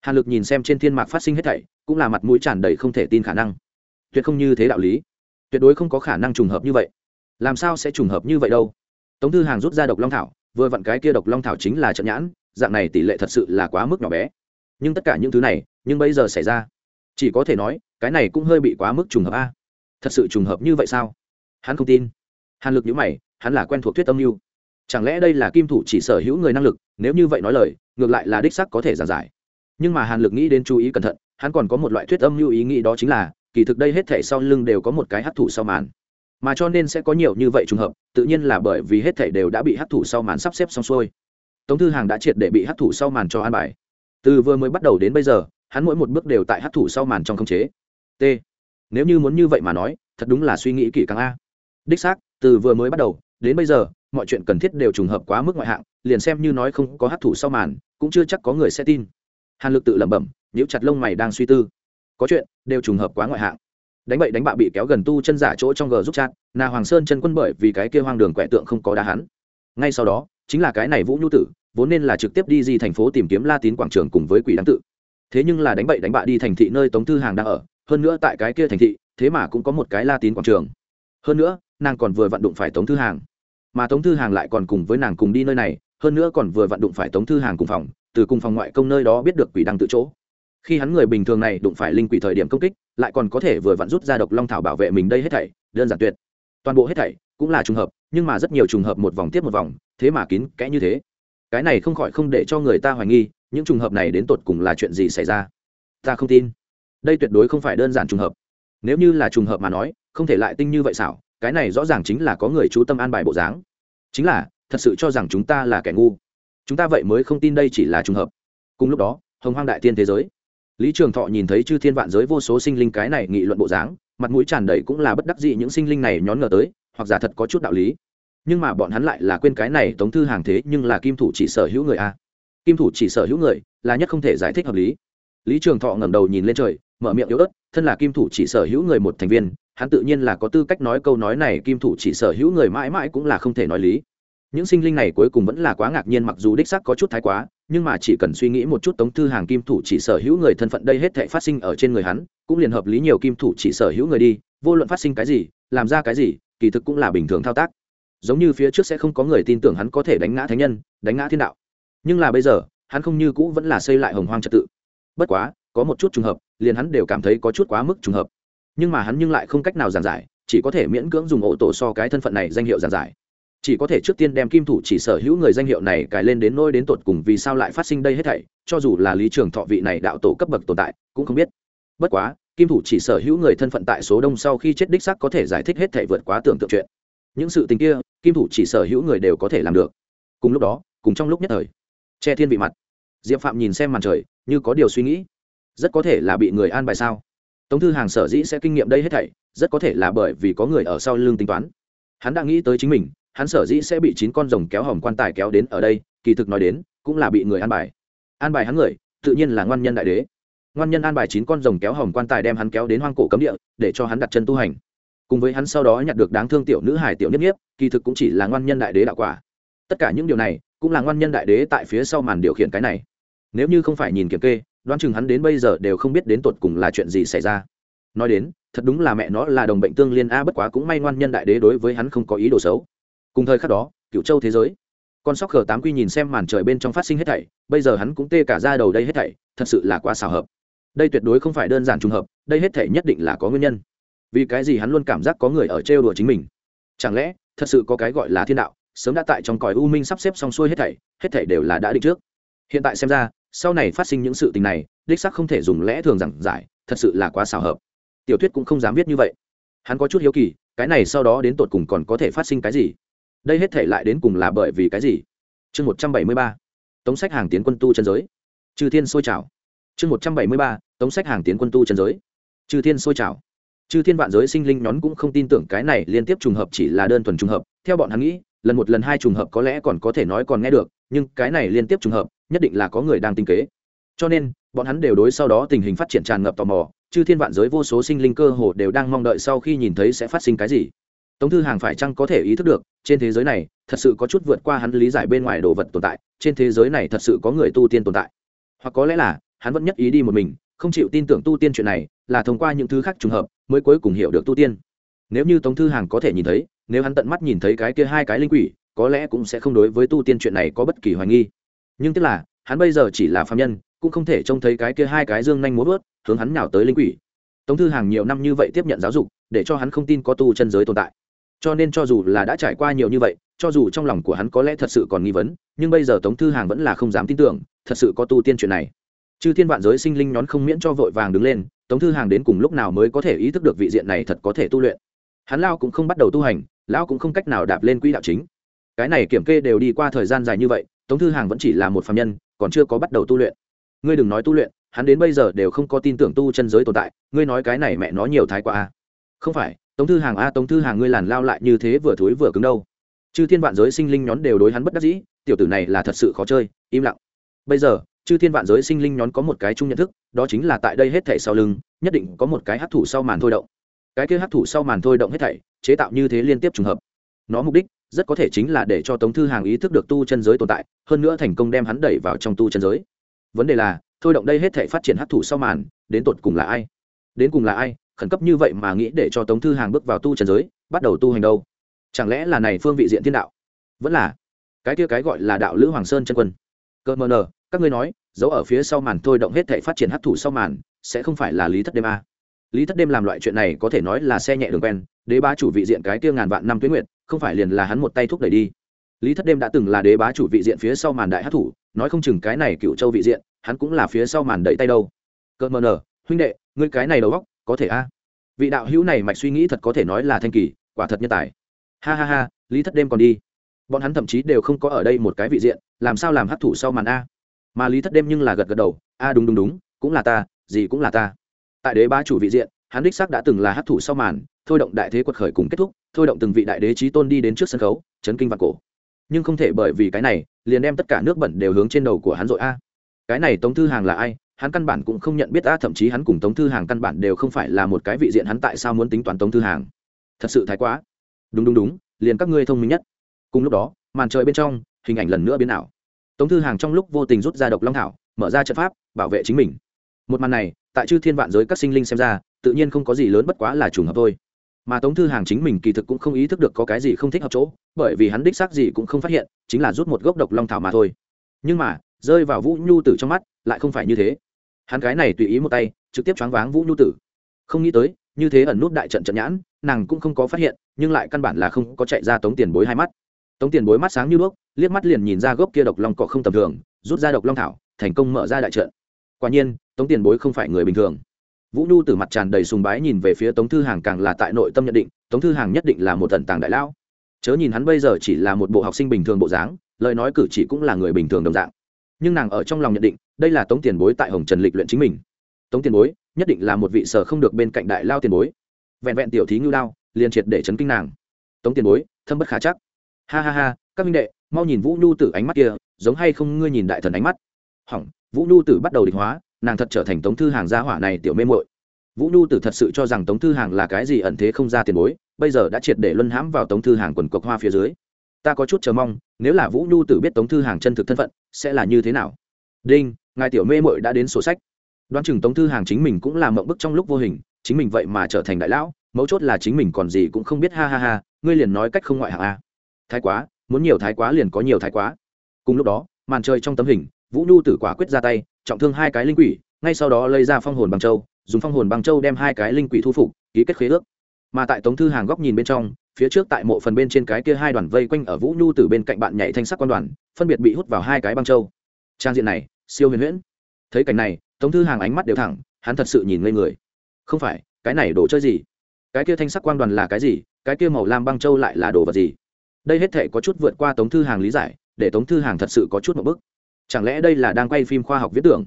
Hàn lực nhìn xem trên thiên mạc phát sinh hết thảy, cũng là mặt mũi tràn đầy không thể tin khả năng. Tuyệt không như thế đạo lý tuyệt đối không có khả năng trùng hợp như vậy. Làm sao sẽ trùng hợp như vậy đâu? Tống thư hàng rút ra độc long thảo, vừa vặn cái kia độc long thảo chính là trận nhãn, dạng này tỷ lệ thật sự là quá mức nhỏ bé. Nhưng tất cả những thứ này, nhưng bây giờ xảy ra, chỉ có thể nói, cái này cũng hơi bị quá mức trùng hợp a. Thật sự trùng hợp như vậy sao? Hắn không tin. Hàn lực nhữ mày, hắn là quen thuộc thuyết âm mưu. Chẳng lẽ đây là kim thủ chỉ sở hữu người năng lực, nếu như vậy nói lời, ngược lại là đích sắc có thể giản giải. Nhưng mà hàn lực nghĩ đến chú ý cẩn thận, hắn còn có một loại thuyết âm mưu ý nghĩ đó chính là kỳ thực đây hết thể sau lưng đều có một cái hấp thụ sau màn. Mà cho nên sẽ có nhiều như vậy trùng hợp, tự nhiên là bởi vì hết thể đều đã bị hấp thụ sau màn sắp xếp xong xuôi. Tống thư hàng đã triệt để bị hấp thụ sau màn cho an bài. Từ vừa mới bắt đầu đến bây giờ, hắn mỗi một bước đều tại hấp thụ sau màn trong khống chế. T. Nếu như muốn như vậy mà nói, thật đúng là suy nghĩ kỹ càng a. Đích xác, từ vừa mới bắt đầu, đến bây giờ, mọi chuyện cần thiết đều trùng hợp quá mức ngoại hạng, liền xem như nói không có hắc thủ sau màn, cũng chưa chắc có người sẽ tin. Hàn lực tự lẩm bẩm, nhíu chặt lông mày đang suy tư có chuyện, đều trùng hợp quá ngoại hạng. Đánh bậy đánh bạ bị kéo gần tu chân giả chỗ trong gờ giúp chat nà hoàng sơn chân quân bởi vì cái kia hoang đường quẻ tượng không có đá hắn. Ngay sau đó, chính là cái này vũ nhu tử, vốn nên là trực tiếp đi di thành phố tìm kiếm la tín quảng trường cùng với quỷ đáng tự. Thế nhưng là đánh bậy đánh bạ đi thành thị nơi tống thư hàng đang ở, hơn nữa tại cái kia thành thị, thế mà cũng có một cái la tín quảng trường. Hơn nữa, nàng còn vừa vận đụng phải tống thư hàng. Mà tống thư hàng lại còn cùng với nàng cùng đi nơi này, hơn nữa còn vừa vận đụng phải tống thư hàng cùng phòng, từ cùng phòng ngoại công nơi đó biết được quỷ đăng tự chỗ khi hắn người bình thường này đụng phải linh quỷ thời điểm công kích, lại còn có thể vừa vặn rút ra độc long thảo bảo vệ mình đây hết thảy, đơn giản tuyệt. Toàn bộ hết thảy cũng là trùng hợp, nhưng mà rất nhiều trùng hợp một vòng tiếp một vòng, thế mà kín kẽ như thế. Cái này không khỏi không để cho người ta hoài nghi, những trùng hợp này đến tột cùng là chuyện gì xảy ra? Ta không tin. Đây tuyệt đối không phải đơn giản trùng hợp. Nếu như là trùng hợp mà nói, không thể lại tinh như vậy xảo, cái này rõ ràng chính là có người chú tâm an bài bộ dáng. Chính là, thật sự cho rằng chúng ta là kẻ ngu. Chúng ta vậy mới không tin đây chỉ là trùng hợp. Cùng lúc đó, hồng hoang đại tiên thế giới lý trường thọ nhìn thấy chư thiên vạn giới vô số sinh linh cái này nghị luận bộ dáng, mặt mũi tràn đầy cũng là bất đắc dĩ những sinh linh này nhón ngờ tới, hoặc giả thật có chút đạo lý. Nhưng mà bọn hắn lại là quên cái này tống thư hàng thế nhưng là kim thủ chỉ sở hữu người a. Kim thủ chỉ sở hữu người là nhất không thể giải thích hợp lý. Lý trường thọ ngẩng đầu nhìn lên trời, mở miệng yếu ớt, thân là kim thủ chỉ sở hữu người một thành viên, hắn tự nhiên là có tư cách nói câu nói này, kim thủ chỉ sở hữu người mãi mãi cũng là không thể nói lý. Những sinh linh này cuối cùng vẫn là quá ngạc nhiên mặc dù đích sắc có chút thái quá nhưng mà chỉ cần suy nghĩ một chút tống thư hàng kim thủ chỉ sở hữu người thân phận đây hết thể phát sinh ở trên người hắn, cũng liền hợp lý nhiều kim thủ chỉ sở hữu người đi, vô luận phát sinh cái gì, làm ra cái gì, kỳ thực cũng là bình thường thao tác. Giống như phía trước sẽ không có người tin tưởng hắn có thể đánh ngã thánh nhân, đánh ngã thiên đạo. Nhưng là bây giờ, hắn không như cũ vẫn là xây lại hồng hoang trật tự. Bất quá, có một chút trùng hợp, liền hắn đều cảm thấy có chút quá mức trùng hợp. Nhưng mà hắn nhưng lại không cách nào giảng giải, chỉ có thể miễn cưỡng dùng ổ tổ so cái thân phận này danh hiệu giảng giải chỉ có thể trước tiên đem kim thủ chỉ sở hữu người danh hiệu này cài lên đến nôi đến tột cùng vì sao lại phát sinh đây hết thảy, cho dù là lý trường thọ vị này đạo tổ cấp bậc tồn tại, cũng không biết. Bất quá, kim thủ chỉ sở hữu người thân phận tại số đông sau khi chết đích sắc có thể giải thích hết thảy vượt quá tưởng tượng chuyện. Những sự tình kia, kim thủ chỉ sở hữu người đều có thể làm được. Cùng lúc đó, cùng trong lúc nhất thời, che thiên vị mặt. Diệp phạm nhìn xem màn trời, như có điều suy nghĩ. Rất có thể là bị người an bài sao? Tống thư hàng sở dĩ sẽ kinh nghiệm đây hết thảy, rất có thể là bởi vì có người ở sau lưng tính toán. Hắn đã nghĩ tới chính mình hắn sở dĩ sẽ bị chín con rồng kéo hỏng quan tài kéo đến ở đây, kỳ thực nói đến, cũng là bị người an bài. An bài hắn người, tự nhiên là ngoan nhân đại đế. Ngoan nhân an bài chín con rồng kéo hỏng quan tài đem hắn kéo đến hoang cổ cấm địa, để cho hắn đặt chân tu hành. Cùng với hắn sau đó nhặt được đáng thương tiểu nữ hải tiểu nhất nhiếp, kỳ thực cũng chỉ là ngoan nhân đại đế đạo quả. Tất cả những điều này, cũng là ngoan nhân đại đế tại phía sau màn điều khiển cái này. Nếu như không phải nhìn kiểm kê, đoán chừng hắn đến bây giờ đều không biết đến tột cùng là chuyện gì xảy ra. Nói đến, thật đúng là mẹ nó là đồng bệnh tương liên a, bất quá cũng may ngoan nhân đại đế đối với hắn không có ý đồ xấu cùng thời khắc đó, cựu châu thế giới. Con sóc g tám quy nhìn xem màn trời bên trong phát sinh hết thảy, bây giờ hắn cũng tê cả ra đầu đây hết thảy, thật sự là quá xào hợp. Đây tuyệt đối không phải đơn giản trùng hợp, đây hết thảy nhất định là có nguyên nhân. Vì cái gì hắn luôn cảm giác có người ở trêu đùa chính mình? Chẳng lẽ, thật sự có cái gọi là thiên đạo, sớm đã tại trong cõi u minh sắp xếp xong xuôi hết thảy hết thảy đều là đã định trước. Hiện tại xem ra, sau này phát sinh những sự tình này, đích sắc không thể dùng lẽ thường giảng giải, thật sự là quá xào hợp. Tiểu thuyết cũng không dám viết như vậy. Hắn có chút hiếu kỳ, cái này sau đó đến tột cùng còn có thể phát sinh cái gì? Đây hết thể lại đến cùng là bởi vì cái gì? Chương một trăm bảy mươi ba, tống sách hàng tiến quân tu chân giới. Chư thiên sôi trào. Chương một trăm bảy mươi ba, tống sách hàng tiến quân tu chân giới. Chư thiên sôi trào. Chư thiên vạn giới sinh linh nhón cũng không tin tưởng cái này liên tiếp trùng hợp chỉ là đơn thuần trùng hợp. Theo bọn hắn nghĩ, lần một lần hai trùng hợp có lẽ còn có thể nói còn nghe được, nhưng cái này liên tiếp trùng hợp, nhất định là có người đang tinh kế. Cho nên, bọn hắn đều đối sau đó tình hình phát triển tràn ngập tò mò. Chư thiên vạn giới vô số sinh linh cơ hồ đều đang mong đợi sau khi nhìn thấy sẽ phát sinh cái gì. Tống thư hàng phải chăng có thể ý thức được trên thế giới này, thật sự có chút vượt qua hắn lý giải bên ngoài đồ vật tồn tại, trên thế giới này thật sự có người tu tiên tồn tại. Hoặc có lẽ là, hắn vẫn nhất ý đi một mình, không chịu tin tưởng tu tiên chuyện này, là thông qua những thứ khác trùng hợp, mới cuối cùng hiểu được tu tiên. Nếu như tống thư hàng có thể nhìn thấy, nếu hắn tận mắt nhìn thấy cái kia hai cái linh quỷ, có lẽ cũng sẽ không đối với tu tiên chuyện này có bất kỳ hoài nghi. Nhưng tức là, hắn bây giờ chỉ là phạm nhân, cũng không thể trông thấy cái kia hai cái dương nhanh muốn vớt, hướng hắn nào tới linh quỷ. Tống thư hàng nhiều năm như vậy tiếp nhận giáo dục, để cho hắn không tin có tu chân giới tồn tại cho nên cho dù là đã trải qua nhiều như vậy, cho dù trong lòng của hắn có lẽ thật sự còn nghi vấn, nhưng bây giờ tống thư hàng vẫn là không dám tin tưởng, thật sự có tu tiên chuyện này. Chư thiên vạn giới sinh linh nhón không miễn cho vội vàng đứng lên, tống thư hàng đến cùng lúc nào mới có thể ý thức được vị diện này thật có thể tu luyện? Hắn lao cũng không bắt đầu tu hành lão cũng không cách nào đạp lên quỹ đạo chính. Cái này kiểm kê đều đi qua thời gian dài như vậy, tống thư hàng vẫn chỉ là một phạm nhân, còn chưa có bắt đầu tu luyện. Ngươi đừng nói tu luyện, hắn đến bây giờ đều không có tin tưởng tu chân giới tồn tại, ngươi nói cái này mẹ nó nhiều thái quá à? không phải tống thư hàng, a, tống thư hàng, ngươi làn lao lại như thế vừa thối vừa cứng đâu. Chư thiên vạn giới sinh linh nhón đều đối hắn bất đắc dĩ, tiểu tử này là thật sự khó chơi, im lặng. Bây giờ, chư thiên vạn giới sinh linh nhón có một cái chung nhận thức, đó chính là tại đây hết thảy sau lưng, nhất định có một cái hấp thụ sau màn thôi động. Cái kia hấp thụ sau màn thôi động hết thảy, chế tạo như thế liên tiếp trùng hợp. Nó mục đích, rất có thể chính là để cho tống thư hàng ý thức được tu chân giới tồn tại, hơn nữa thành công đem hắn đẩy vào trong tu chân giới. Vấn đề là, thôi động đây hết thể phát triển hấp thụ sau màn, đến tột cùng là ai? Đến cùng là ai? Khẩn cấp như vậy mà nghĩ để cho tống thư hàng bước vào tu trần giới, bắt đầu tu hành đâu? Chẳng lẽ là này phương vị diện thiên đạo? Vẫn là, cái kia cái gọi là đạo lữ hoàng sơn chân quân. Cơ mờ nờ, các ngươi nói, giấu ở phía sau màn thôi động hết thể phát triển hấp thủ sau màn, sẽ không phải là lý thất đêm a. Lý thất đêm làm loại chuyện này có thể nói là xe nhẹ đường quen, đế bá chủ vị diện cái kia ngàn vạn năm tuyến nguyện không phải liền là hắn một tay thúc đẩy đi. Lý thất đêm đã từng là đế bá chủ vị diện phía sau màn đại hát thủ nói không chừng cái này cựu châu vị diện, hắn cũng là phía sau màn đẩy tay đâu. Cỡ mờ nở huynh đệ, ngươi cái này đầu góc có thể a. Vị đạo hữu này mạch suy nghĩ thật có thể nói là thanh kỳ, quả thật nhân tài. Ha ha ha, lý thất đêm còn đi. Bọn hắn thậm chí đều không có ở đây một cái vị diện, làm sao làm hấp thụ sau màn a? Mà lý thất đêm nhưng là gật gật đầu, a, đúng đúng đúng, cũng là ta, gì cũng là ta. Tại đế ba chủ vị diện, hắn đích xác đã từng là hấp thụ sau màn, thôi động đại thế quật khởi cùng kết thúc, thôi động từng vị đại đế trí tôn đi đến trước sân khấu, chấn kinh và cổ. Nhưng không thể bởi vì cái này, liền đem tất cả nước bẩn đều hướng trên đầu của hắn rồi a. Cái này tống thư hàng là ai? Hắn căn bản cũng không nhận biết a thậm chí hắn cùng tống thư hàng căn bản đều không phải là một cái vị diện hắn tại sao muốn tính toán tống thư hàng. Thật sự thái quá. Đúng đúng đúng, liền các ngươi thông minh nhất. Cùng lúc đó, màn trời bên trong, hình ảnh lần nữa biến ảo. Tống thư hàng trong lúc vô tình rút ra độc long thảo, mở ra trận pháp, bảo vệ chính mình. Một màn này, tại chư thiên vạn giới các sinh linh xem ra, tự nhiên không có gì lớn bất quá là trùng hợp thôi. Mà tống thư hàng chính mình kỳ thực cũng không ý thức được có cái gì không thích hợp chỗ, bởi vì hắn đích xác gì cũng không phát hiện, chính là rút một gốc độc long thảo mà thôi. Nhưng mà, rơi vào vũ nhu tử trong mắt, lại không phải như thế hắn cái này tùy ý một tay, trực tiếp choáng váng vũ nhu tử. Không nghĩ tới, như thế ẩn nút đại trận trận nhãn, nàng cũng không có phát hiện, nhưng lại căn bản là không có chạy ra tống tiền bối hai mắt. Tống tiền bối mắt sáng như đuốc, liếc mắt liền nhìn ra gốc kia độc long cọ không tầm thường, rút ra độc long thảo, thành công mở ra đại trận. Quả nhiên, tống tiền bối không phải người bình thường. Vũ nhu từ mặt tràn đầy sùng bái nhìn về phía tống thư hàng càng là tại nội tâm nhận định, tống thư hàng nhất định là một tần tàng đại lão. Chớ nhìn hắn bây giờ chỉ là một bộ học sinh bình thường bộ dáng, lời nói cử chỉ cũng là người bình thường đồng dạng. Nhưng nàng ở trong lòng nhận định đây là tống tiền bối tại hồng trần lịch luyện chính mình tống tiền bối nhất định là một vị sở không được bên cạnh đại lao tiền bối vẹn vẹn tiểu thí ngưu lao liền triệt để chấn kinh nàng tống tiền bối thâm bất khả chắc ha ha ha các minh đệ mau nhìn vũ nhu tử ánh mắt kia giống hay không ngươi nhìn đại thần ánh mắt hỏng vũ nhu tử bắt đầu định hóa nàng thật trở thành tống thư hàng gia hỏa này tiểu mê mội vũ nhu tử thật sự cho rằng tống thư hàng là cái gì ẩn thế không ra tiền bối bây giờ đã triệt để luân hãm vào tống thư hàng quần cọc hoa phía dưới ta có chút chờ mong nếu là vũ nhu tử biết tống thư hàng chân thực thân phận sẽ là như thế nào đinh ngài tiểu mê mội đã đến sổ sách. Đoán chừng tống thư hàng chính mình cũng làm mộng bức trong lúc vô hình, chính mình vậy mà trở thành đại lão, mấu chốt là chính mình còn gì cũng không biết, ha ha ha, ngươi liền nói cách không ngoại hạng a. Thái quá, muốn nhiều thái quá liền có nhiều thái quá. Cùng lúc đó, màn trời trong tấm hình, vũ nhu tử quả quyết ra tay, trọng thương hai cái linh quỷ, ngay sau đó lấy ra phong hồn bằng châu, dùng phong hồn bằng châu đem hai cái linh quỷ thu phục, ký kết khế ước. Mà tại tống thư hàng góc nhìn bên trong, phía trước tại mộ phần bên trên cái kia hai đoàn vây quanh ở vũ nhu từ bên cạnh bạn nhảy thanh sắc quan đoàn, phân biệt bị hút vào hai cái băng châu. Trang diện này siêu huyền huyễn. Thấy cảnh này, tống thư hàng ánh mắt đều thẳng, hắn thật sự nhìn ngây người. Không phải, cái này đồ chơi gì? Cái kia thanh sắc quan đoàn là cái gì? Cái kia màu lam băng châu lại là đồ vật gì? Đây hết thể có chút vượt qua tống thư hàng lý giải, để tống thư hàng thật sự có chút một bức. Chẳng lẽ đây là đang quay phim khoa học viết tưởng?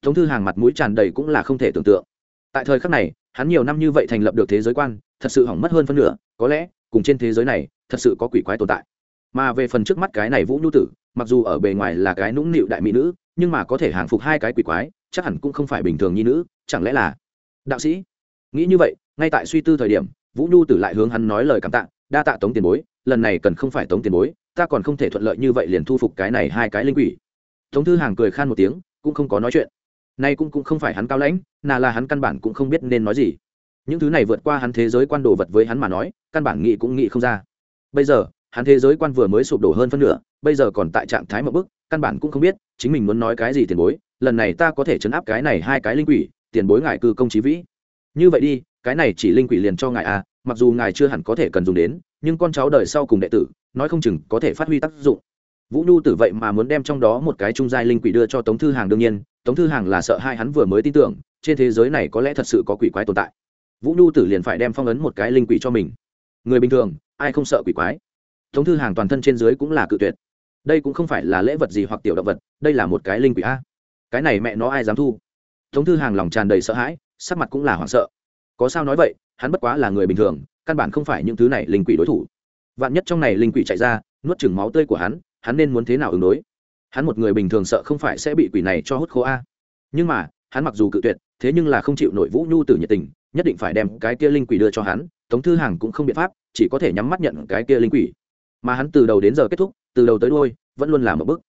Tống thư hàng mặt mũi tràn đầy cũng là không thể tưởng tượng. Tại thời khắc này, hắn nhiều năm như vậy thành lập được thế giới quan, thật sự hỏng mất hơn phân nửa, có lẽ, cùng trên thế giới này, thật sự có quỷ quái tồn tại mà về phần trước mắt cái này vũ nhu tử, mặc dù ở bề ngoài là cái nũng nịu đại mỹ nữ, nhưng mà có thể hàng phục hai cái quỷ quái, chắc hẳn cũng không phải bình thường như nữ, chẳng lẽ là? Đạo sĩ, nghĩ như vậy, ngay tại suy tư thời điểm, vũ nhu tử lại hướng hắn nói lời cảm tạ, đa tạ tống tiền bối, lần này cần không phải tống tiền bối, ta còn không thể thuận lợi như vậy liền thu phục cái này hai cái linh quỷ. Tống thư hàng cười khan một tiếng, cũng không có nói chuyện. Nay cũng cũng không phải hắn cao lãnh, nà là hắn căn bản cũng không biết nên nói gì. Những thứ này vượt qua hắn thế giới quan đồ vật với hắn mà nói, căn bản nghĩ cũng nghĩ không ra. Bây giờ hắn thế giới quan vừa mới sụp đổ hơn phân nửa, bây giờ còn tại trạng thái một bức, căn bản cũng không biết chính mình muốn nói cái gì tiền bối, lần này ta có thể chấn áp cái này hai cái linh quỷ, tiền bối ngài cư công trí vĩ. Như vậy đi, cái này chỉ linh quỷ liền cho ngài à mặc dù ngài chưa hẳn có thể cần dùng đến, nhưng con cháu đời sau cùng đệ tử, nói không chừng có thể phát huy tác dụng. Vũ nhu tử vậy mà muốn đem trong đó một cái trung giai linh quỷ đưa cho tống thư hàng đương nhiên, tống thư hàng là sợ hai hắn vừa mới tin tưởng, trên thế giới này có lẽ thật sự có quỷ quái tồn tại. Vũ nhu tử liền phải đem phong ấn một cái linh quỷ cho mình. Người bình thường, ai không sợ quỷ quái? Tống thư hàng toàn thân trên dưới cũng là cự tuyệt. Đây cũng không phải là lễ vật gì hoặc tiểu động vật, đây là một cái linh quỷ a. Cái này mẹ nó ai dám thu? Tống thư hàng lòng tràn đầy sợ hãi, sắc mặt cũng là hoảng sợ. Có sao nói vậy, hắn bất quá là người bình thường, căn bản không phải những thứ này linh quỷ đối thủ. Vạn nhất trong này linh quỷ chạy ra, nuốt chừng máu tươi của hắn hắn nên muốn thế nào ứng đối? Hắn một người bình thường sợ không phải sẽ bị quỷ này cho hút khô a. Nhưng mà, hắn mặc dù cự tuyệt, thế nhưng là không chịu nổi vũ nhu tử nhiệt tình, nhất định phải đem cái kia linh quỷ đưa cho hắn, tống thư hàng cũng không biện pháp, chỉ có thể nhắm mắt nhận cái kia linh quỷ mà hắn từ đầu đến giờ kết thúc, từ đầu tới đôi vẫn luôn là một bức.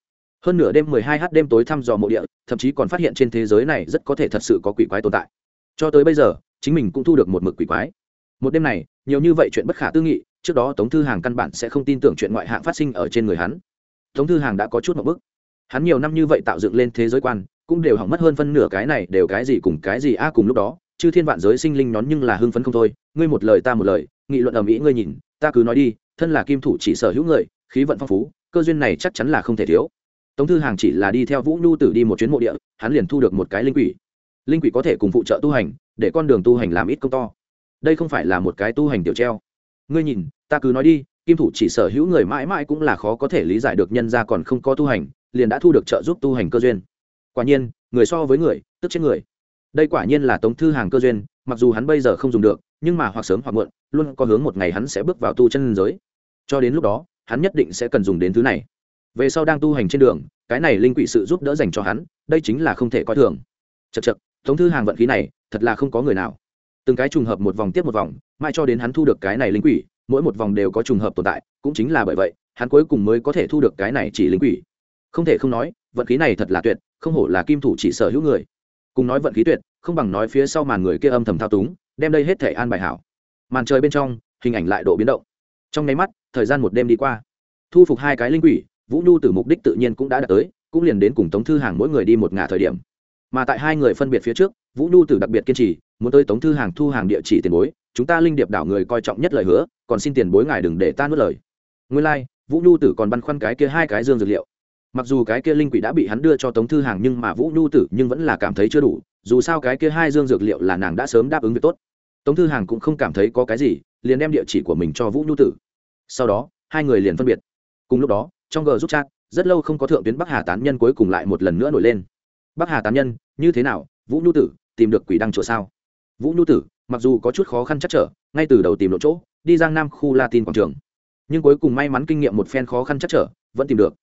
Hơn nửa đêm mười hai h đêm tối thăm dò mộ địa, thậm chí còn phát hiện trên thế giới này rất có thể thật sự có quỷ quái tồn tại. Cho tới bây giờ, chính mình cũng thu được một mực quỷ quái. Một đêm này, nhiều như vậy chuyện bất khả tư nghị, trước đó tống thư hàng căn bản sẽ không tin tưởng chuyện ngoại hạng phát sinh ở trên người hắn. Tống thư hàng đã có chút một bức. Hắn nhiều năm như vậy tạo dựng lên thế giới quan, cũng đều hỏng mất hơn phân nửa cái này, đều cái gì cùng cái gì a cùng lúc đó, chư thiên vạn giới sinh linh nhón nhưng là hưng phấn không thôi. Ngươi một lời ta một lời, nghị luận ầm ĩ ngươi nhìn, ta cứ nói đi thân là kim thủ chỉ sở hữu người, khí vận phong phú, cơ duyên này chắc chắn là không thể thiếu. Tống thư hàng chỉ là đi theo vũ nhu tử đi một chuyến mộ địa, hắn liền thu được một cái linh quỷ. Linh quỷ có thể cùng phụ trợ tu hành, để con đường tu hành làm ít công to. Đây không phải là một cái tu hành tiểu treo. Ngươi nhìn, ta cứ nói đi, kim thủ chỉ sở hữu người mãi mãi cũng là khó có thể lý giải được nhân ra còn không có tu hành, liền đã thu được trợ giúp tu hành cơ duyên. Quả nhiên, người so với người, tức chết người. Đây quả nhiên là tống thư hàng cơ duyên, mặc dù hắn bây giờ không dùng được, nhưng mà hoặc sớm hoặc muộn, luôn có hướng một ngày hắn sẽ bước vào tu chân giới cho đến lúc đó, hắn nhất định sẽ cần dùng đến thứ này. Về sau đang tu hành trên đường, cái này linh quỷ sự giúp đỡ dành cho hắn, đây chính là không thể coi thường. Chật chật thống thư hàng vận khí này, thật là không có người nào. Từng cái trùng hợp một vòng tiếp một vòng, mãi cho đến hắn thu được cái này linh quỷ, mỗi một vòng đều có trùng hợp tồn tại, cũng chính là bởi vậy, hắn cuối cùng mới có thể thu được cái này chỉ linh quỷ. Không thể không nói, vận khí này thật là tuyệt, không hổ là kim thủ chỉ sở hữu người. Cùng nói vận khí tuyệt, không bằng nói phía sau màn người kia âm thầm thao túng, đem đây hết thể an bài hảo. Màn trời bên trong, hình ảnh lại độ biến động. Trong nháy mắt thời gian một đêm đi qua. Thu phục hai cái linh quỷ vũ nhu từ mục đích tự nhiên cũng đã đạt tới cũng liền đến cùng tống thư hàng mỗi người đi một ngả thời điểm. Mà tại hai người phân biệt phía trước vũ nhu từ đặc biệt kiên trì muốn tới tống thư hàng thu hàng địa chỉ tiền bối chúng ta linh điệp đảo người coi trọng nhất lời hứa còn xin tiền bối ngài đừng để ta nuốt lời. Nguyên lai、like, vũ nhu tử còn băn khoăn cái kia hai cái dương dược liệu. Mặc dù cái kia linh quỷ đã bị hắn đưa cho tống thư hàng nhưng mà vũ nhu tử nhưng vẫn là cảm thấy chưa đủ dù sao cái kia hai dương dược liệu là nàng đã sớm đáp ứng việc tốt. Tống thư hàng cũng không cảm thấy có cái gì liền đem địa chỉ của mình cho vũ nhu tử sau đó, hai người liền phân biệt. Cùng lúc đó, trong g giúp chat, rất lâu không có thượng tuyến bắc hà tán nhân cuối cùng lại một lần nữa nổi lên. Bắc hà tán nhân, như thế nào? Vũ nhu tử, tìm được quỷ đăng chỗ sao? Vũ nhu tử, mặc dù có chút khó khăn chắc trở, ngay từ đầu tìm lộ chỗ, đi giang nam khu latin quảng trường. Nhưng cuối cùng may mắn kinh nghiệm một phen khó khăn chắc trở, vẫn tìm được.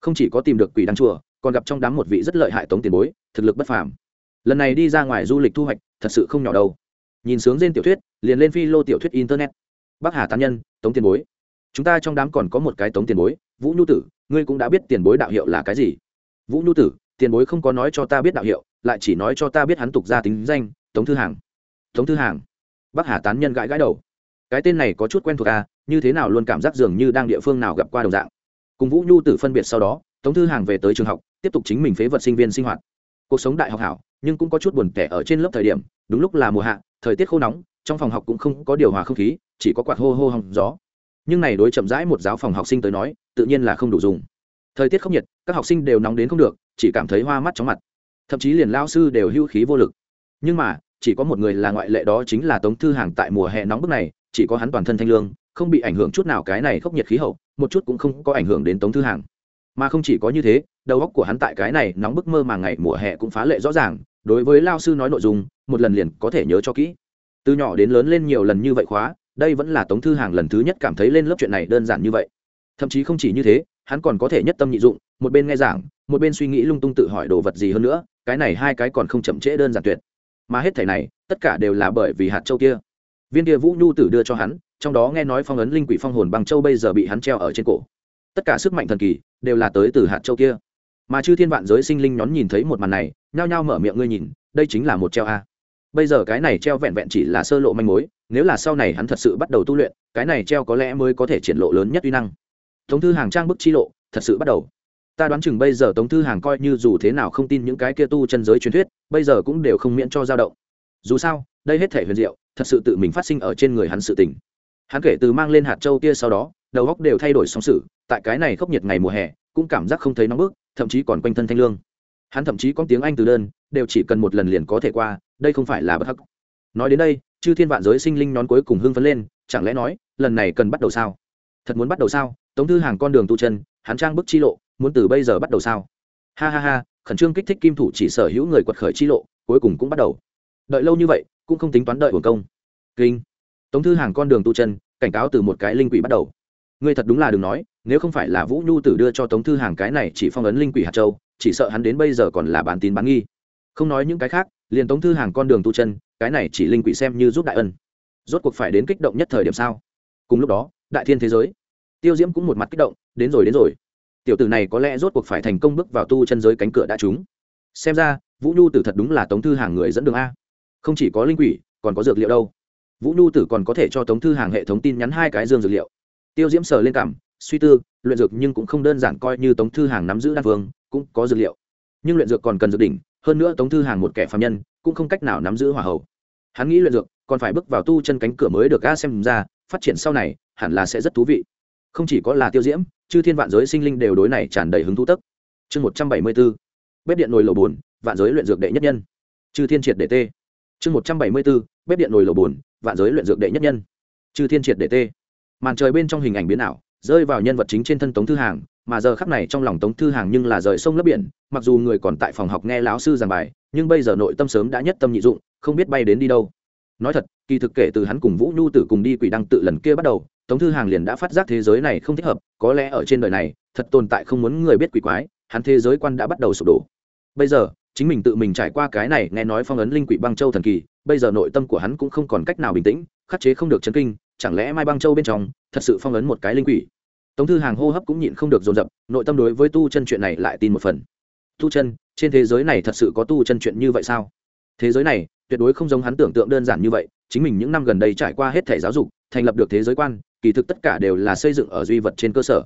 Không chỉ có tìm được quỷ đăng chùa, còn gặp trong đám một vị rất lợi hại tống tiền bối, thực lực bất phàm. Lần này đi ra ngoài du lịch thu hoạch, thật sự không nhỏ đâu. Nhìn sướng trên tiểu thuyết, liền lên phi lô tiểu thuyết internet. Bắc hà tán nhân, tống tiền bối chúng ta trong đám còn có một cái tống tiền bối, vũ nhu tử, ngươi cũng đã biết tiền bối đạo hiệu là cái gì. Vũ nhu tử, tiền bối không có nói cho ta biết đạo hiệu, lại chỉ nói cho ta biết hắn tục ra tính danh, tống thư hàng. Tống thư hàng. Bắc hà tán nhân gãi gãi đầu. Cái tên này có chút quen thuộc à như thế nào luôn cảm giác dường như đang địa phương nào gặp qua đồng dạng. Cùng vũ nhu tử phân biệt sau đó, tống thư hàng về tới trường học, tiếp tục chính mình phế vật sinh viên sinh hoạt. Cuộc sống đại học hảo, nhưng cũng có chút buồn tẻ ở trên lớp thời điểm, đúng lúc là mùa hạ, thời tiết khô nóng, trong phòng học cũng không có điều hòa không khí, chỉ có quạt hô hô hòng gió nhưng này đối chậm rãi một giáo phòng học sinh tới nói, tự nhiên là không đủ dùng. Thời tiết không nhiệt, các học sinh đều nóng đến không được, chỉ cảm thấy hoa mắt chóng mặt. Thậm chí liền lao sư đều hưu khí vô lực. Nhưng mà, chỉ có một người là ngoại lệ đó chính là tống thư hàng tại mùa hè nóng bức này, chỉ có hắn toàn thân thanh lương, không bị ảnh hưởng chút nào cái này khốc nhiệt khí hậu, một chút cũng không có ảnh hưởng đến tống thư hàng. Mà không chỉ có như thế, đầu óc của hắn tại cái này nóng bức mơ mà ngày mùa hè cũng phá lệ rõ ràng, đối với lao sư nói nội dung, một lần liền có thể nhớ cho kỹ. Từ nhỏ đến lớn lên nhiều lần như vậy khóa đây vẫn là tống thư hàng lần thứ nhất cảm thấy lên lớp chuyện này đơn giản như vậy. Thậm chí không chỉ như thế, hắn còn có thể nhất tâm nhị dụng, một bên nghe giảng, một bên suy nghĩ lung tung tự hỏi đồ vật gì hơn nữa, cái này hai cái còn không chậm trễ đơn giản tuyệt. Mà hết thảy này, tất cả đều là bởi vì hạt châu kia. Viên kia vũ nhu tử đưa cho hắn, trong đó nghe nói phong ấn linh quỷ phong hồn bằng châu bây giờ bị hắn treo ở trên cổ. Tất cả sức mạnh thần kỳ, đều là tới từ hạt châu kia. Mà chư thiên vạn giới sinh linh nhón nhìn thấy một màn này, nhao nhao mở miệng ngươi nhìn, đây chính là một treo a. Bây giờ cái này treo vẹn vẹn chỉ là sơ lộ manh mối nếu là sau này hắn thật sự bắt đầu tu luyện, cái này treo có lẽ mới có thể triển lộ lớn nhất uy năng. Tống thư hàng trang bức chi lộ, thật sự bắt đầu. Ta đoán chừng bây giờ tống thư hàng coi như dù thế nào không tin những cái kia tu chân giới truyền thuyết, bây giờ cũng đều không miễn cho dao động. Dù sao, đây hết thể huyền diệu, thật sự tự mình phát sinh ở trên người hắn sự tình. Hắn kể từ mang lên hạt châu kia sau đó, đầu góc đều thay đổi sóng sự, tại cái này khốc nhiệt ngày mùa hè, cũng cảm giác không thấy nóng bức, thậm chí còn quanh thân thanh lương. Hắn thậm chí có tiếng anh từ đơn, đều chỉ cần một lần liền có thể qua, đây không phải là bất hắc. Nói đến đây chư thiên vạn giới sinh linh nón cuối cùng hưng phấn lên, chẳng lẽ nói, lần này cần bắt đầu sao? Thật muốn bắt đầu sao? Tống thư hàng con đường tu chân, hắn trang bức chi lộ, muốn từ bây giờ bắt đầu sao? Ha ha ha, khẩn trương kích thích kim thủ chỉ sở hữu người quật khởi chi lộ, cuối cùng cũng bắt đầu. Đợi lâu như vậy, cũng không tính toán đợi hồn công. Kinh. Tống thư hàng con đường tu chân, cảnh cáo từ một cái linh quỷ bắt đầu. Ngươi thật đúng là đừng nói, nếu không phải là vũ nhu tử đưa cho tống thư hàng cái này chỉ phong ấn linh quỷ hạt châu, chỉ sợ hắn đến bây giờ còn là bán tín bán nghi. Không nói những cái khác, liền tống thư hàng con đường tu chân cái này chỉ linh quỷ xem như giúp đại ân. Rốt cuộc phải đến kích động nhất thời điểm sao? Cùng lúc đó, đại thiên thế giới. Tiêu diễm cũng một mặt kích động, đến rồi đến rồi. Tiểu tử này có lẽ rốt cuộc phải thành công bước vào tu chân giới cánh cửa đã trúng. Xem ra, vũ nhu tử thật đúng là tống thư hàng người dẫn đường a. Không chỉ có linh quỷ, còn có dược liệu đâu. Vũ nhu tử còn có thể cho tống thư hàng hệ thống tin nhắn hai cái dương dược liệu. Tiêu diễm sờ lên cảm, suy tư, luyện dược nhưng cũng không đơn giản coi như tống thư hàng nắm giữ đan phương, cũng có dược liệu. Nhưng luyện dược còn cần dược đỉnh hơn nữa tống thư hàng một kẻ phạm nhân, cũng không cách nào nắm giữ hỏa hậu hắn nghĩ luyện dược, còn phải bước vào tu chân cánh cửa mới được ga xem ra, phát triển sau này, hẳn là sẽ rất thú vị. Không chỉ có là tiêu diễm, chư thiên vạn giới sinh linh đều đối này tràn đầy hứng thú tức chương một trăm bảy mươi b ố bếp điện nồi lầu bùn, vạn giới luyện dược đệ nhất nhân. Chư thiên triệt đệ tê. Chương một trăm bảy mươi b ố bếp điện nồi lầu bùn, vạn giới luyện dược đệ nhất nhân. Chư thiên triệt đệ tê. Màn trời bên trong hình ảnh biến ảo, rơi vào nhân vật chính trên thân tống thư hàng mà giờ khắc này trong lòng tống thư hàng nhưng là rời sông lấp biển, mặc dù người còn tại phòng học nghe lão sư giảng bài, nhưng bây giờ nội tâm sớm đã nhất tâm nhị dụng, không biết bay đến đi đâu. Nói thật, kỳ thực kể từ hắn cùng vũ nhu tử cùng đi quỷ đăng tự lần kia bắt đầu, tống thư hàng liền đã phát giác thế giới này không thích hợp, có lẽ ở trên đời này, thật tồn tại không muốn người biết quỷ quái, hắn thế giới quan đã bắt đầu sụp đổ. Bây giờ, chính mình tự mình trải qua cái này, nghe nói phong ấn linh quỷ băng châu thần kỳ, bây giờ nội tâm của hắn cũng không còn cách nào bình tĩnh, khắc chế không được chấn kinh, chẳng lẽ mai băng châu bên trong, thật sự phong ấn một cái linh quỷ? Tống thư hàng hô hấp cũng nhịn không được dồn dập, nội tâm đối với tu chân chuyện này lại tin một phần. Tu chân, trên thế giới này thật sự có tu chân chuyện như vậy sao? Thế giới này, tuyệt đối không giống hắn tưởng tượng đơn giản như vậy, chính mình những năm gần đây trải qua hết thể giáo dục, thành lập được thế giới quan, kỳ thực tất cả đều là xây dựng ở duy vật trên cơ sở.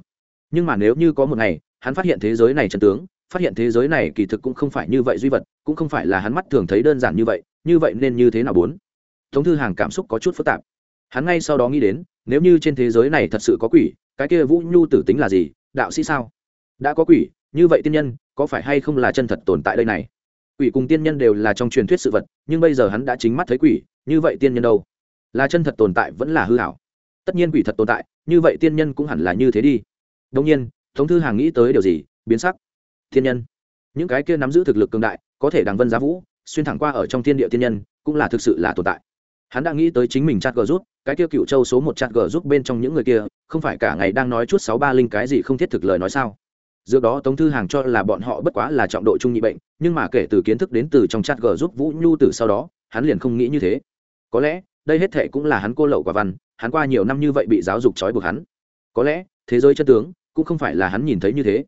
Nhưng mà nếu như có một ngày, hắn phát hiện thế giới này chân tướng, phát hiện thế giới này kỳ thực cũng không phải như vậy duy vật, cũng không phải là hắn mắt thường thấy đơn giản như vậy như vậy nên như thế nào bốn? Tống thư hàng cảm xúc có chút phức tạp. Hắn ngay sau đó nghĩ đến, nếu như trên thế giới này thật sự có quỷ cái kia vũ nhu tử tính là gì, đạo sĩ sao? Đã có quỷ, như vậy tiên nhân, có phải hay không là chân thật tồn tại đây này? Quỷ cùng tiên nhân đều là trong truyền thuyết sự vật, nhưng bây giờ hắn đã chính mắt thấy quỷ, như vậy tiên nhân đâu? Là chân thật tồn tại vẫn là hư hảo tất nhiên quỷ thật tồn tại, như vậy tiên nhân cũng hẳn là như thế đi. Đông nhiên thống thư hàng nghĩ tới điều gì, biến sắc. Thiên nhân. Những cái kia nắm giữ thực lực cường đại, có thể đằng vân giá vũ, xuyên thẳng qua ở trong thiên địa tiên nhân, cũng là thực sự là tồn tại. Hắn đã nghĩ tới chính mình chặt gờ rút cái kia cựu châu số một chặt gờ giúp bên trong những người kia, không phải cả ngày đang nói chút sáu ba linh cái gì không thiết thực lời nói sao? Dược đó tống thư hàng cho là bọn họ bất quá là trọng độ trung nhị bệnh, nhưng mà kể từ kiến thức đến từ trong chat g giúp vũ nhu từ sau đó, hắn liền không nghĩ như thế. Có lẽ, đây hết thệ cũng là hắn cô lậu quả văn, hắn qua nhiều năm như vậy bị giáo dục trói buộc hắn. Có lẽ, thế giới chân tướng, cũng không phải là hắn nhìn thấy như thế.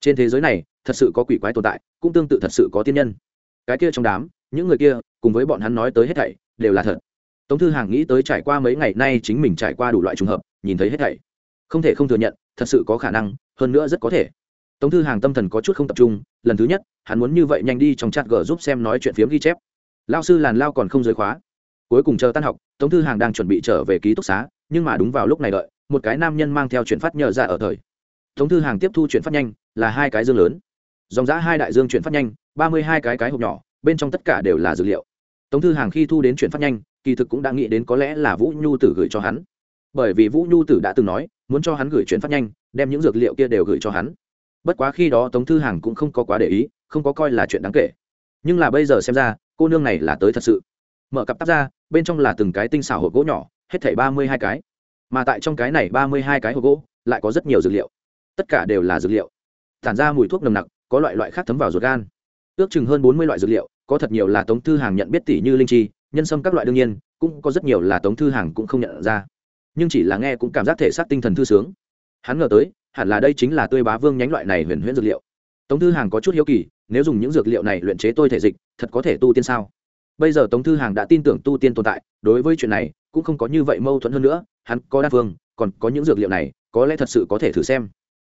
Trên thế giới này, thật sự có quỷ quái tồn tại, cũng tương tự thật sự có tiên nhân. Cái kia trong đám, những người kia, cùng với bọn hắn nói tới hết thảy, đều là thật tống thư hàng nghĩ tới trải qua mấy ngày nay chính mình trải qua đủ loại trùng hợp, nhìn thấy hết thảy. Không thể không thừa nhận, thật sự có khả năng, hơn nữa rất có thể. Tống thư hàng tâm thần có chút không tập trung, lần thứ nhất, hắn muốn như vậy nhanh đi trong chat g giúp xem nói chuyện phiếm ghi chép. Lao sư làn lao còn không giới khóa. Cuối cùng chờ tan học, tống thư hàng đang chuẩn bị trở về ký túc xá, nhưng mà đúng vào lúc này đợi, một cái nam nhân mang theo chuyện phát nhờ ra ở thời. Tống thư hàng tiếp thu chuyện phát nhanh, là hai cái dương lớn. Dòng giã hai đại dương chuyển phát nhanh, ba mươi hai cái cái hộp nhỏ, bên trong tất cả đều là dược liệu. Tống thư hàng khi thu đến chuyển phát nhanh kỳ thực cũng đã nghĩ đến có lẽ là vũ nhu tử gửi cho hắn. Bởi vì vũ nhu tử đã từng nói, muốn cho hắn gửi chuyển phát nhanh, đem những dược liệu kia đều gửi cho hắn. Bất quá khi đó tống thư hàng cũng không có quá để ý, không có coi là chuyện đáng kể. Nhưng là bây giờ xem ra, cô nương này là tới thật sự. Mở cặp tắp ra, bên trong là từng cái tinh xảo hộp gỗ nhỏ, hết thảy ba mươi hai cái. Mà tại trong cái này ba mươi hai cái hộp gỗ, lại có rất nhiều dược liệu. Tất cả đều là dược liệu. Tản ra mùi thuốc nồng nặc, có loại loại khác thấm vào ruột gan. Ước chừng hơn bốn mươi loại dược liệu, có thật nhiều là tống thư hàng nhận biết tỷ như linh chi nhân sâm các loại đương nhiên, cũng có rất nhiều là tống thư hàng cũng không nhận ra. Nhưng chỉ là nghe cũng cảm giác thể xác tinh thần thư sướng. Hắn ngờ tới, hẳn là đây chính là tươi bá vương nhánh loại này huyền huyễn dược liệu. Tống thư hàng có chút hiếu kỳ, nếu dùng những dược liệu này luyện chế tôi thể dịch, thật có thể tu tiên sao? Bây giờ tống thư hàng đã tin tưởng tu tiên tồn tại, đối với chuyện này cũng không có như vậy mâu thuẫn hơn nữa, hắn có đa phương, còn có những dược liệu này, có lẽ thật sự có thể thử xem.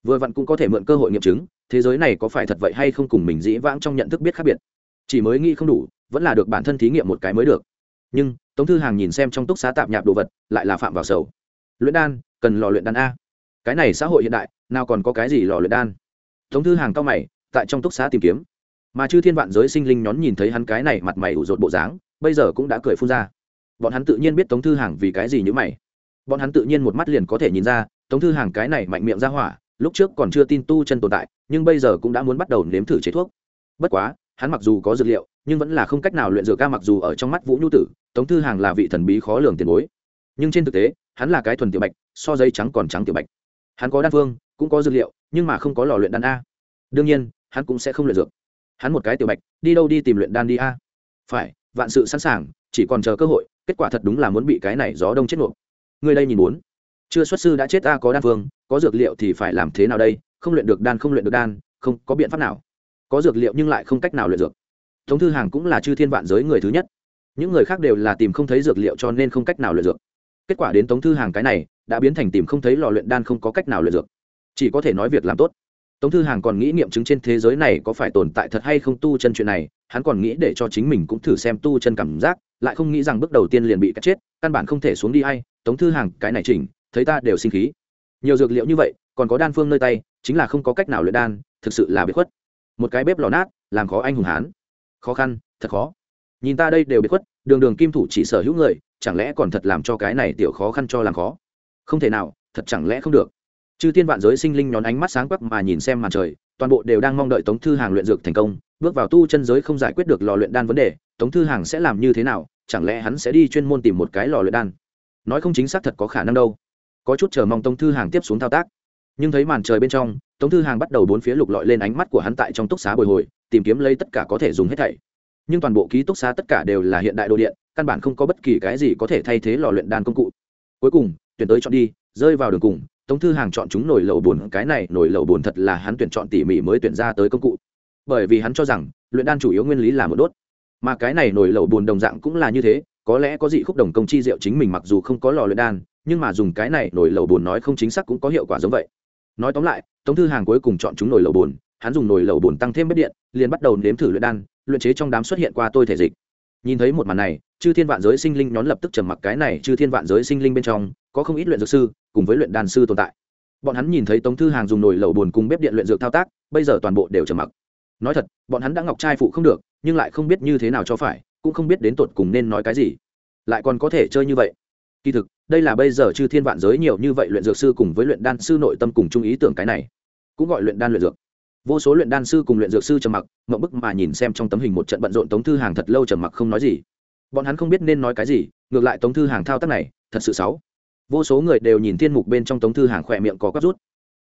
Vừa vặn cũng có thể mượn cơ hội nghiệm chứng, thế giới này có phải thật vậy hay không cùng mình dĩ vãng trong nhận thức biết khác biệt. Chỉ mới nghĩ không đủ vẫn là được bản thân thí nghiệm một cái mới được. Nhưng, tống thư hàng nhìn xem trong túc xá tạp nhạp đồ vật, lại là phạm vào sầu. Luyện đan, cần lò luyện đan a. Cái này xã hội hiện đại, nào còn có cái gì lò luyện đan? Tống thư hàng cao mày, tại trong túc xá tìm kiếm. Mà chư thiên vạn giới sinh linh nhón nhìn thấy hắn cái này mặt mày ủ rột bộ dáng, bây giờ cũng đã cười phun ra. Bọn hắn tự nhiên biết tống thư hàng vì cái gì như mày. Bọn hắn tự nhiên một mắt liền có thể nhìn ra, tống thư hàng cái này mạnh miệng ra hỏa, lúc trước còn chưa tin tu chân tồn tại, nhưng bây giờ cũng đã muốn bắt đầu nếm thử chế thuốc. Bất quá hắn mặc dù có dược liệu, nhưng vẫn là không cách nào luyện dược ca mặc dù ở trong mắt vũ nhu tử, tống thư hàng là vị thần bí khó lường tiền bối. Nhưng trên thực tế, hắn là cái thuần tiểu bạch, so dây trắng còn trắng tiểu bạch. Hắn có đan phương, cũng có dược liệu, nhưng mà không có lò luyện đan a. Đương nhiên, hắn cũng sẽ không luyện dược. Hắn một cái tiểu bạch, đi đâu đi tìm luyện đan đi a. Phải, vạn sự sẵn sàng, chỉ còn chờ cơ hội, kết quả thật đúng là muốn bị cái này gió đông chết ngộp. Người đây nhìn muốn. Chưa xuất sư đã chết ta có đan phương, có dược liệu thì phải làm thế nào đây? Không luyện được đan, không luyện được đan, không có biện pháp nào có dược liệu nhưng lại không cách nào luyện dược. Tống thư hàng cũng là chư thiên vạn giới người thứ nhất. Những người khác đều là tìm không thấy dược liệu cho nên không cách nào luyện dược. Kết quả đến tống thư hàng cái này, đã biến thành tìm không thấy lò luyện đan không có cách nào luyện dược. Chỉ có thể nói việc làm tốt. Tống thư hàng còn nghĩ nghiệm chứng trên thế giới này có phải tồn tại thật hay không tu chân chuyện này, hắn còn nghĩ để cho chính mình cũng thử xem tu chân cảm giác, lại không nghĩ rằng bước đầu tiên liền bị cắt chết, căn bản không thể xuống đi hay tống thư hàng, cái này chỉnh, thấy ta đều sinh khí. Nhiều dược liệu như vậy, còn có đan phương nơi tay, chính là không có cách nào luyện đan, thực sự là bị khuất một cái bếp lò nát, làm khó anh hùng hán. Khó khăn, thật khó. Nhìn ta đây đều bị khuất, đường đường kim thủ chỉ sở hữu người, chẳng lẽ còn thật làm cho cái này tiểu khó khăn cho làm khó? Không thể nào, thật chẳng lẽ không được. Chư thiên vạn giới sinh linh nhón ánh mắt sáng quắc mà nhìn xem màn trời, toàn bộ đều đang mong đợi tống thư hàng luyện dược thành công, bước vào tu chân giới không giải quyết được lò luyện đan vấn đề, tống thư hàng sẽ làm như thế nào, chẳng lẽ hắn sẽ đi chuyên môn tìm một cái lò luyện đan? Nói không chính xác thật có khả năng đâu. Có chút chờ mong tống thư hàng tiếp xuống thao tác. Nhưng thấy màn trời bên trong tống thư hàng bắt đầu bốn phía lục lọi lên ánh mắt của hắn tại trong túc xá bồi hồi, tìm kiếm lấy tất cả có thể dùng hết thảy. Nhưng toàn bộ ký túc xá tất cả đều là hiện đại đồ điện, căn bản không có bất kỳ cái gì có thể thay thế lò luyện đan công cụ. Cuối cùng, tuyển tới chọn đi, rơi vào đường cùng, tống thư hàng chọn chúng nổi lẩu bùn cái này nổi lẩu bùn thật là hắn tuyển chọn tỉ mỉ mới tuyển ra tới công cụ. Bởi vì hắn cho rằng, luyện đan chủ yếu nguyên lý là một đốt. Mà cái này nổi lẩu bùn đồng dạng cũng là như thế, có lẽ có dị khúc đồng công chi diệu chính mình mặc dù không có lò luyện đan, nhưng mà dùng cái này nổi lẩu bùn nói không chính xác cũng có hiệu quả giống vậy. Nói tóm lại tống thư hàng cuối cùng chọn chúng nồi lẩu buồn, hắn dùng nồi lẩu buồn tăng thêm bếp điện liền bắt đầu nếm thử luyện đan luyện chế trong đám xuất hiện qua tôi thể dịch. Nhìn thấy một màn này chư thiên vạn giới sinh linh nhón lập tức trầm mặc cái này chư thiên vạn giới sinh linh bên trong có không ít luyện dược sư cùng với luyện đan sư tồn tại. Bọn hắn nhìn thấy tống thư hàng dùng nồi lẩu buồn cùng bếp điện luyện dược thao tác bây giờ toàn bộ đều trầm mặc. Nói thật bọn hắn đã ngọc trai phụ không được nhưng lại không biết như thế nào cho phải cũng không biết đến tột cùng nên nói cái gì. Lại còn có thể chơi như vậy. Kỳ thực đây là bây giờ chư thiên vạn giới nhiều như vậy luyện dược sư cùng với luyện đan sư nội tâm cùng chung ý tưởng cái này cũng gọi luyện đan luyện dược. Vô số luyện đan sư cùng luyện dược sư trầm mặc mậu bức mà nhìn xem trong tấm hình một trận bận rộn tống thư hàng thật lâu trầm mặc không nói gì. Bọn hắn không biết nên nói cái gì, ngược lại tống thư hàng thao tác này, thật sự xấu. Vô số người đều nhìn thiên mục bên trong tống thư hàng khỏe miệng có cắp rút.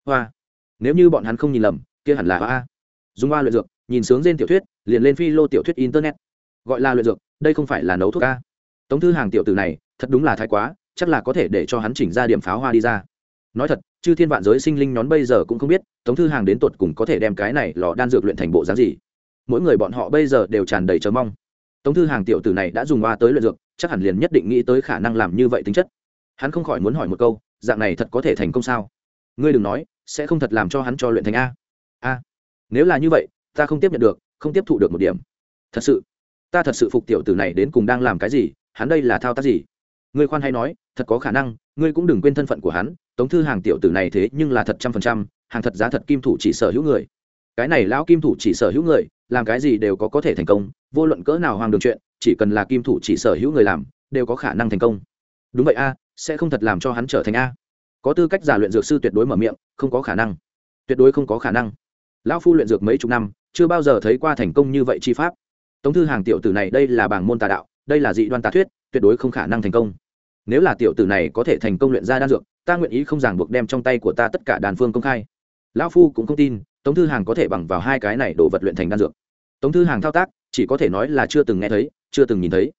Hoa! Nếu như bọn hắn không nhìn lầm, kia hẳn là a dùng hoa luyện dược, nhìn sướng trên tiểu thuyết, liền lên phi lô tiểu thuyết internet. Gọi là luyện dược, đây không phải là nấu thuốc a. Tống thư hàng tiểu tử này, thật đúng là thái quá, chắc là có thể để cho hắn chỉnh ra điểm pháo hoa đi ra. Nói thật chư thiên vạn giới sinh linh nhón bây giờ cũng không biết, tống thư hàng đến tột cùng có thể đem cái này lò đan dược luyện thành bộ dáng gì. Mỗi người bọn họ bây giờ đều tràn đầy chờ mong. Tống thư hàng tiểu tử này đã dùng hoa tới luyện dược, chắc hẳn liền nhất định nghĩ tới khả năng làm như vậy tính chất. Hắn không khỏi muốn hỏi một câu, dạng này thật có thể thành công sao? Ngươi đừng nói, sẽ không thật làm cho hắn cho luyện thành a. A. Nếu là như vậy, ta không tiếp nhận được, không tiếp thụ được một điểm. Thật sự, ta thật sự phục tiểu tử này đến cùng đang làm cái gì, hắn đây là thao tác gì? Ngươi khoan hay nói, thật có khả năng, ngươi cũng đừng quên thân phận của hắn tống thư hàng tiểu tử này thế nhưng là thật trăm phần trăm, hàng thật giá thật kim thủ chỉ sở hữu người. Cái này lão kim thủ chỉ sở hữu người, làm cái gì đều có có thể thành công, vô luận cỡ nào hoang đường chuyện, chỉ cần là kim thủ chỉ sở hữu người làm, đều có khả năng thành công. Đúng vậy a, sẽ không thật làm cho hắn trở thành a. Có tư cách giả luyện dược sư tuyệt đối mở miệng, không có khả năng. Tuyệt đối không có khả năng. Lão phu luyện dược mấy chục năm, chưa bao giờ thấy qua thành công như vậy chi pháp. Tống thư hàng tiểu tử này đây là bảng môn tà đạo, đây là dị đoan tà thuyết, tuyệt đối không khả năng thành công nếu là tiểu tử này có thể thành công luyện ra đan dược, ta nguyện ý không ràng buộc đem trong tay của ta tất cả đàn phương công khai. Lão phu cũng không tin, tống thư hàng có thể bằng vào hai cái này đổ vật luyện thành đan dược. Tống thư hàng thao tác, chỉ có thể nói là chưa từng nghe thấy, chưa từng nhìn thấy.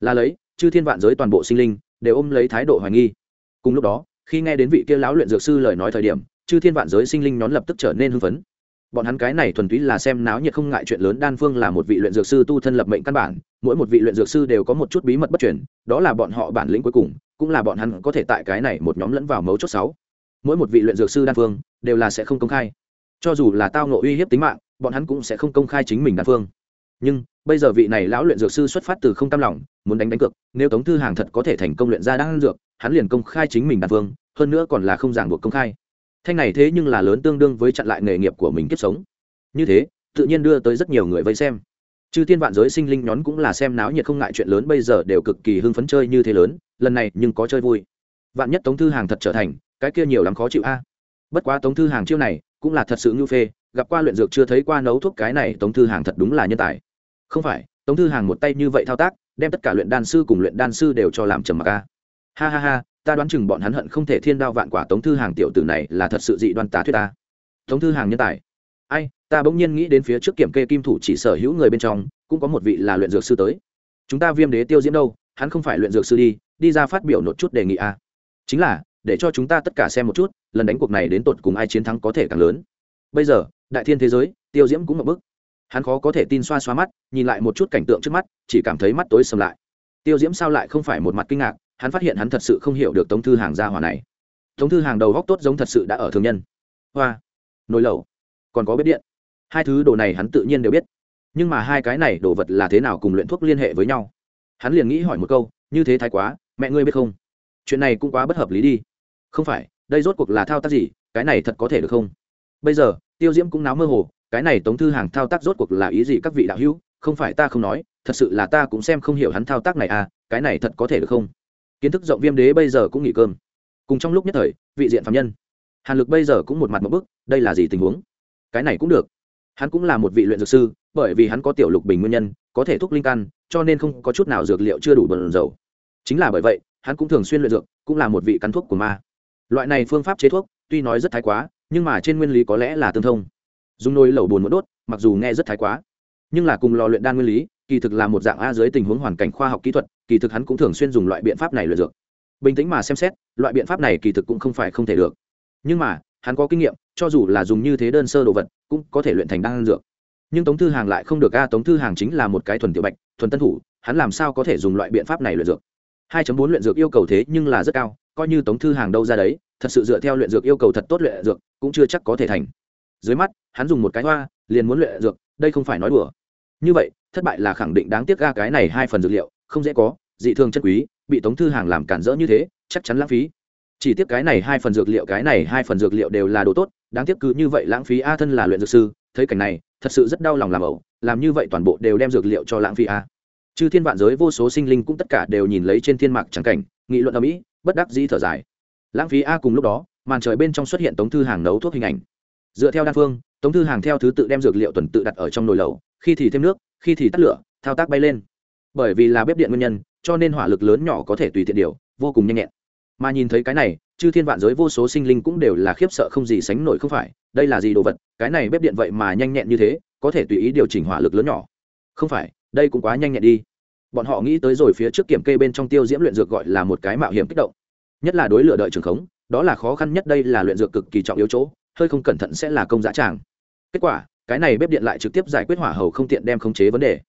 Là lấy, chư thiên vạn giới toàn bộ sinh linh đều ôm lấy thái độ hoài nghi. Cùng lúc đó, khi nghe đến vị kia lão luyện dược sư lời nói thời điểm, chư thiên vạn giới sinh linh nhón lập tức trở nên hưng phấn bọn hắn cái này thuần túy là xem náo nhiệt không ngại chuyện lớn đan phương là một vị luyện dược sư tu thân lập mệnh căn bản mỗi một vị luyện dược sư đều có một chút bí mật bất chuyển, đó là bọn họ bản lĩnh cuối cùng cũng là bọn hắn có thể tại cái này một nhóm lẫn vào mấu chốt sáu. Mỗi một vị luyện dược sư đan phương đều là sẽ không công khai. Cho dù là tao nộ uy hiếp tính mạng bọn hắn cũng sẽ không công khai chính mình đan phương. Nhưng bây giờ vị này lão luyện dược sư xuất phát từ không tam lòng muốn đánh đánh cược nếu tống thư hàng thật có thể thành công luyện ra đan dược hắn liền công khai chính mình đan phương hơn nữa còn là không ràng buộc công khai thanh này thế nhưng là lớn tương đương với chặn lại nghề nghiệp của mình kiếp sống. Như thế, tự nhiên đưa tới rất nhiều người vây xem. Chư thiên vạn giới sinh linh nhón cũng là xem náo nhiệt không ngại chuyện lớn bây giờ đều cực kỳ hưng phấn chơi như thế lớn, lần này nhưng có chơi vui. Vạn nhất tống thư hàng thật trở thành, cái kia nhiều lắm khó chịu a. Bất quá tống thư hàng chiêu này, cũng là thật sự ngưu phê, gặp qua luyện dược chưa thấy qua nấu thuốc cái này tống thư hàng thật đúng là nhân tài. Không phải, tống thư hàng một tay như vậy thao tác, đem tất cả luyện đan sư cùng luyện đan sư đều cho làm trầm mặc a. Ha ha ha ta đoán chừng bọn hắn hận không thể thiên đao vạn quả tống thư hàng tiểu tử này là thật sự dị đoan tá thuyết ta. Tống thư hàng nhân tài. Ai, ta bỗng nhiên nghĩ đến phía trước kiểm kê kim thủ chỉ sở hữu người bên trong, cũng có một vị là luyện dược sư tới. Chúng ta viêm đế tiêu diễm đâu, hắn không phải luyện dược sư đi đi ra phát biểu một chút đề nghị a. À. chính là, để cho chúng ta tất cả xem một chút, lần đánh cuộc này đến tột cùng ai chiến thắng có thể càng lớn. Bây giờ, đại thiên thế giới, tiêu diễm cũng một bức hắn khó có thể tin xoa xoa mắt, nhìn lại một chút cảnh tượng trước mắt, chỉ cảm thấy mắt tối sầm lại. Tiêu diễm sao lại không phải một mặt kinh ngạc hắn phát hiện hắn thật sự không hiểu được tống thư hàng gia hỏa này. Tống thư hàng đầu góc tốt giống thật sự đã ở thường nhân. Hoa, nồi lẩu, còn có bếp điện. Hai thứ đồ này hắn tự nhiên đều biết. Nhưng mà hai cái này đồ vật là thế nào cùng luyện thuốc liên hệ với nhau? Hắn liền nghĩ hỏi một câu, như thế thái quá, mẹ ngươi biết không? Chuyện này cũng quá bất hợp lý đi. Không phải, đây rốt cuộc là thao tác gì? Cái này thật có thể được không? Bây giờ, tiêu diễm cũng náo mơ hồ, cái này tống thư hàng thao tác rốt cuộc là ý gì các vị đạo hữu? Không phải ta không nói, thật sự là ta cũng xem không hiểu hắn thao tác này à cái này thật có thể được không? Kiến thức rộng viêm đế bây giờ cũng nghỉ cơm. Cùng trong lúc nhất thời, vị diện phạm nhân. Hàn lực bây giờ cũng một mặt một bức, đây là gì tình huống? Cái này cũng được. Hắn cũng là một vị luyện dược sư, bởi vì hắn có tiểu lục bình nguyên nhân, có thể thúc linh căn, cho nên không có chút nào dược liệu chưa đủ bẩn dầu chính là bởi vậy, hắn cũng thường xuyên luyện dược, cũng là một vị cắn thuốc của ma. Loại này phương pháp chế thuốc, tuy nói rất thái quá, nhưng mà trên nguyên lý có lẽ là tương thông. Dùng nồi lẩu bùn một đốt, mặc dù nghe rất thái quá, nhưng là cùng lò luyện đan nguyên lý, kỳ thực là một dạng a dưới tình huống hoàn cảnh khoa học kỹ thuật kỳ thực hắn cũng thường xuyên dùng loại biện pháp này luyện dược. Bình tĩnh mà xem xét, loại biện pháp này kỳ thực cũng không phải không thể được. Nhưng mà, hắn có kinh nghiệm, cho dù là dùng như thế đơn sơ đồ vật, cũng có thể luyện thành đan dược. Nhưng tống thư hàng lại không được a, tống thư hàng chính là một cái thuần tiểu bạch, thuần tân thủ, hắn làm sao có thể dùng loại biện pháp này luyện dược? 2 bốn luyện dược yêu cầu thế nhưng là rất cao, coi như tống thư hàng đâu ra đấy, thật sự dựa theo luyện dược yêu cầu thật tốt luyện dược, cũng chưa chắc có thể thành. Dưới mắt, hắn dùng một cái hoa, liền muốn luyện dược, đây không phải nói đùa. Như vậy, thất bại là khẳng định đáng tiếc ga cái này hai phần dược liệu không dễ có, dị thường chân quý, bị tống thư hàng làm cản rỡ như thế, chắc chắn lãng phí. Chỉ tiếc cái này hai phần dược liệu, cái này hai phần dược liệu đều là đồ tốt, đáng tiếc cứ như vậy lãng phí, a thân là luyện dược sư, thấy cảnh này, thật sự rất đau lòng làm ẩu, làm như vậy toàn bộ đều đem dược liệu cho lãng phí, a. Chư thiên vạn giới vô số sinh linh cũng tất cả đều nhìn lấy trên thiên mạc trắng cảnh, nghị luận ở mỹ bất đắc dĩ thở dài. Lãng phí a cùng lúc đó, màn trời bên trong xuất hiện tống thư hàng nấu thuốc hình ảnh. Dựa theo đa phương, tống thư hàng theo thứ tự đem dược liệu tuần tự đặt ở trong nồi lẩu, khi thì thêm nước, khi thì tắt lửa, thao tác bay lên bởi vì là bếp điện nguyên nhân, cho nên hỏa lực lớn nhỏ có thể tùy tiện điều, vô cùng nhanh nhẹn. Mà nhìn thấy cái này, chư thiên vạn giới vô số sinh linh cũng đều là khiếp sợ không gì sánh nổi không phải, đây là gì đồ vật, cái này bếp điện vậy mà nhanh nhẹn như thế, có thể tùy ý điều chỉnh hỏa lực lớn nhỏ. Không phải, đây cũng quá nhanh nhẹn đi. Bọn họ nghĩ tới rồi phía trước kiểm kê bên trong tiêu diễm luyện dược gọi là một cái mạo hiểm kích động. Nhất là đối lửa đợi trường khống, đó là khó khăn nhất, đây là luyện dược cực kỳ trọng yếu chỗ, hơi không cẩn thận sẽ là công giá tràng. Kết quả, cái này bếp điện lại trực tiếp giải quyết hỏa hầu không tiện đem khống chế vấn đề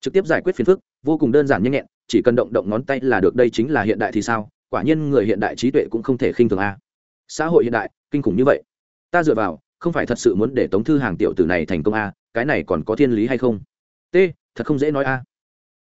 trực tiếp giải quyết phiền phức, vô cùng đơn giản nhanh nhẹn, chỉ cần động động ngón tay là được, đây chính là hiện đại thì sao? Quả nhiên người hiện đại trí tuệ cũng không thể khinh thường a. Xã hội hiện đại, kinh khủng như vậy. Ta dựa vào, không phải thật sự muốn để tống thư hàng tiểu tử này thành công a, cái này còn có thiên lý hay không? T, thật không dễ nói a.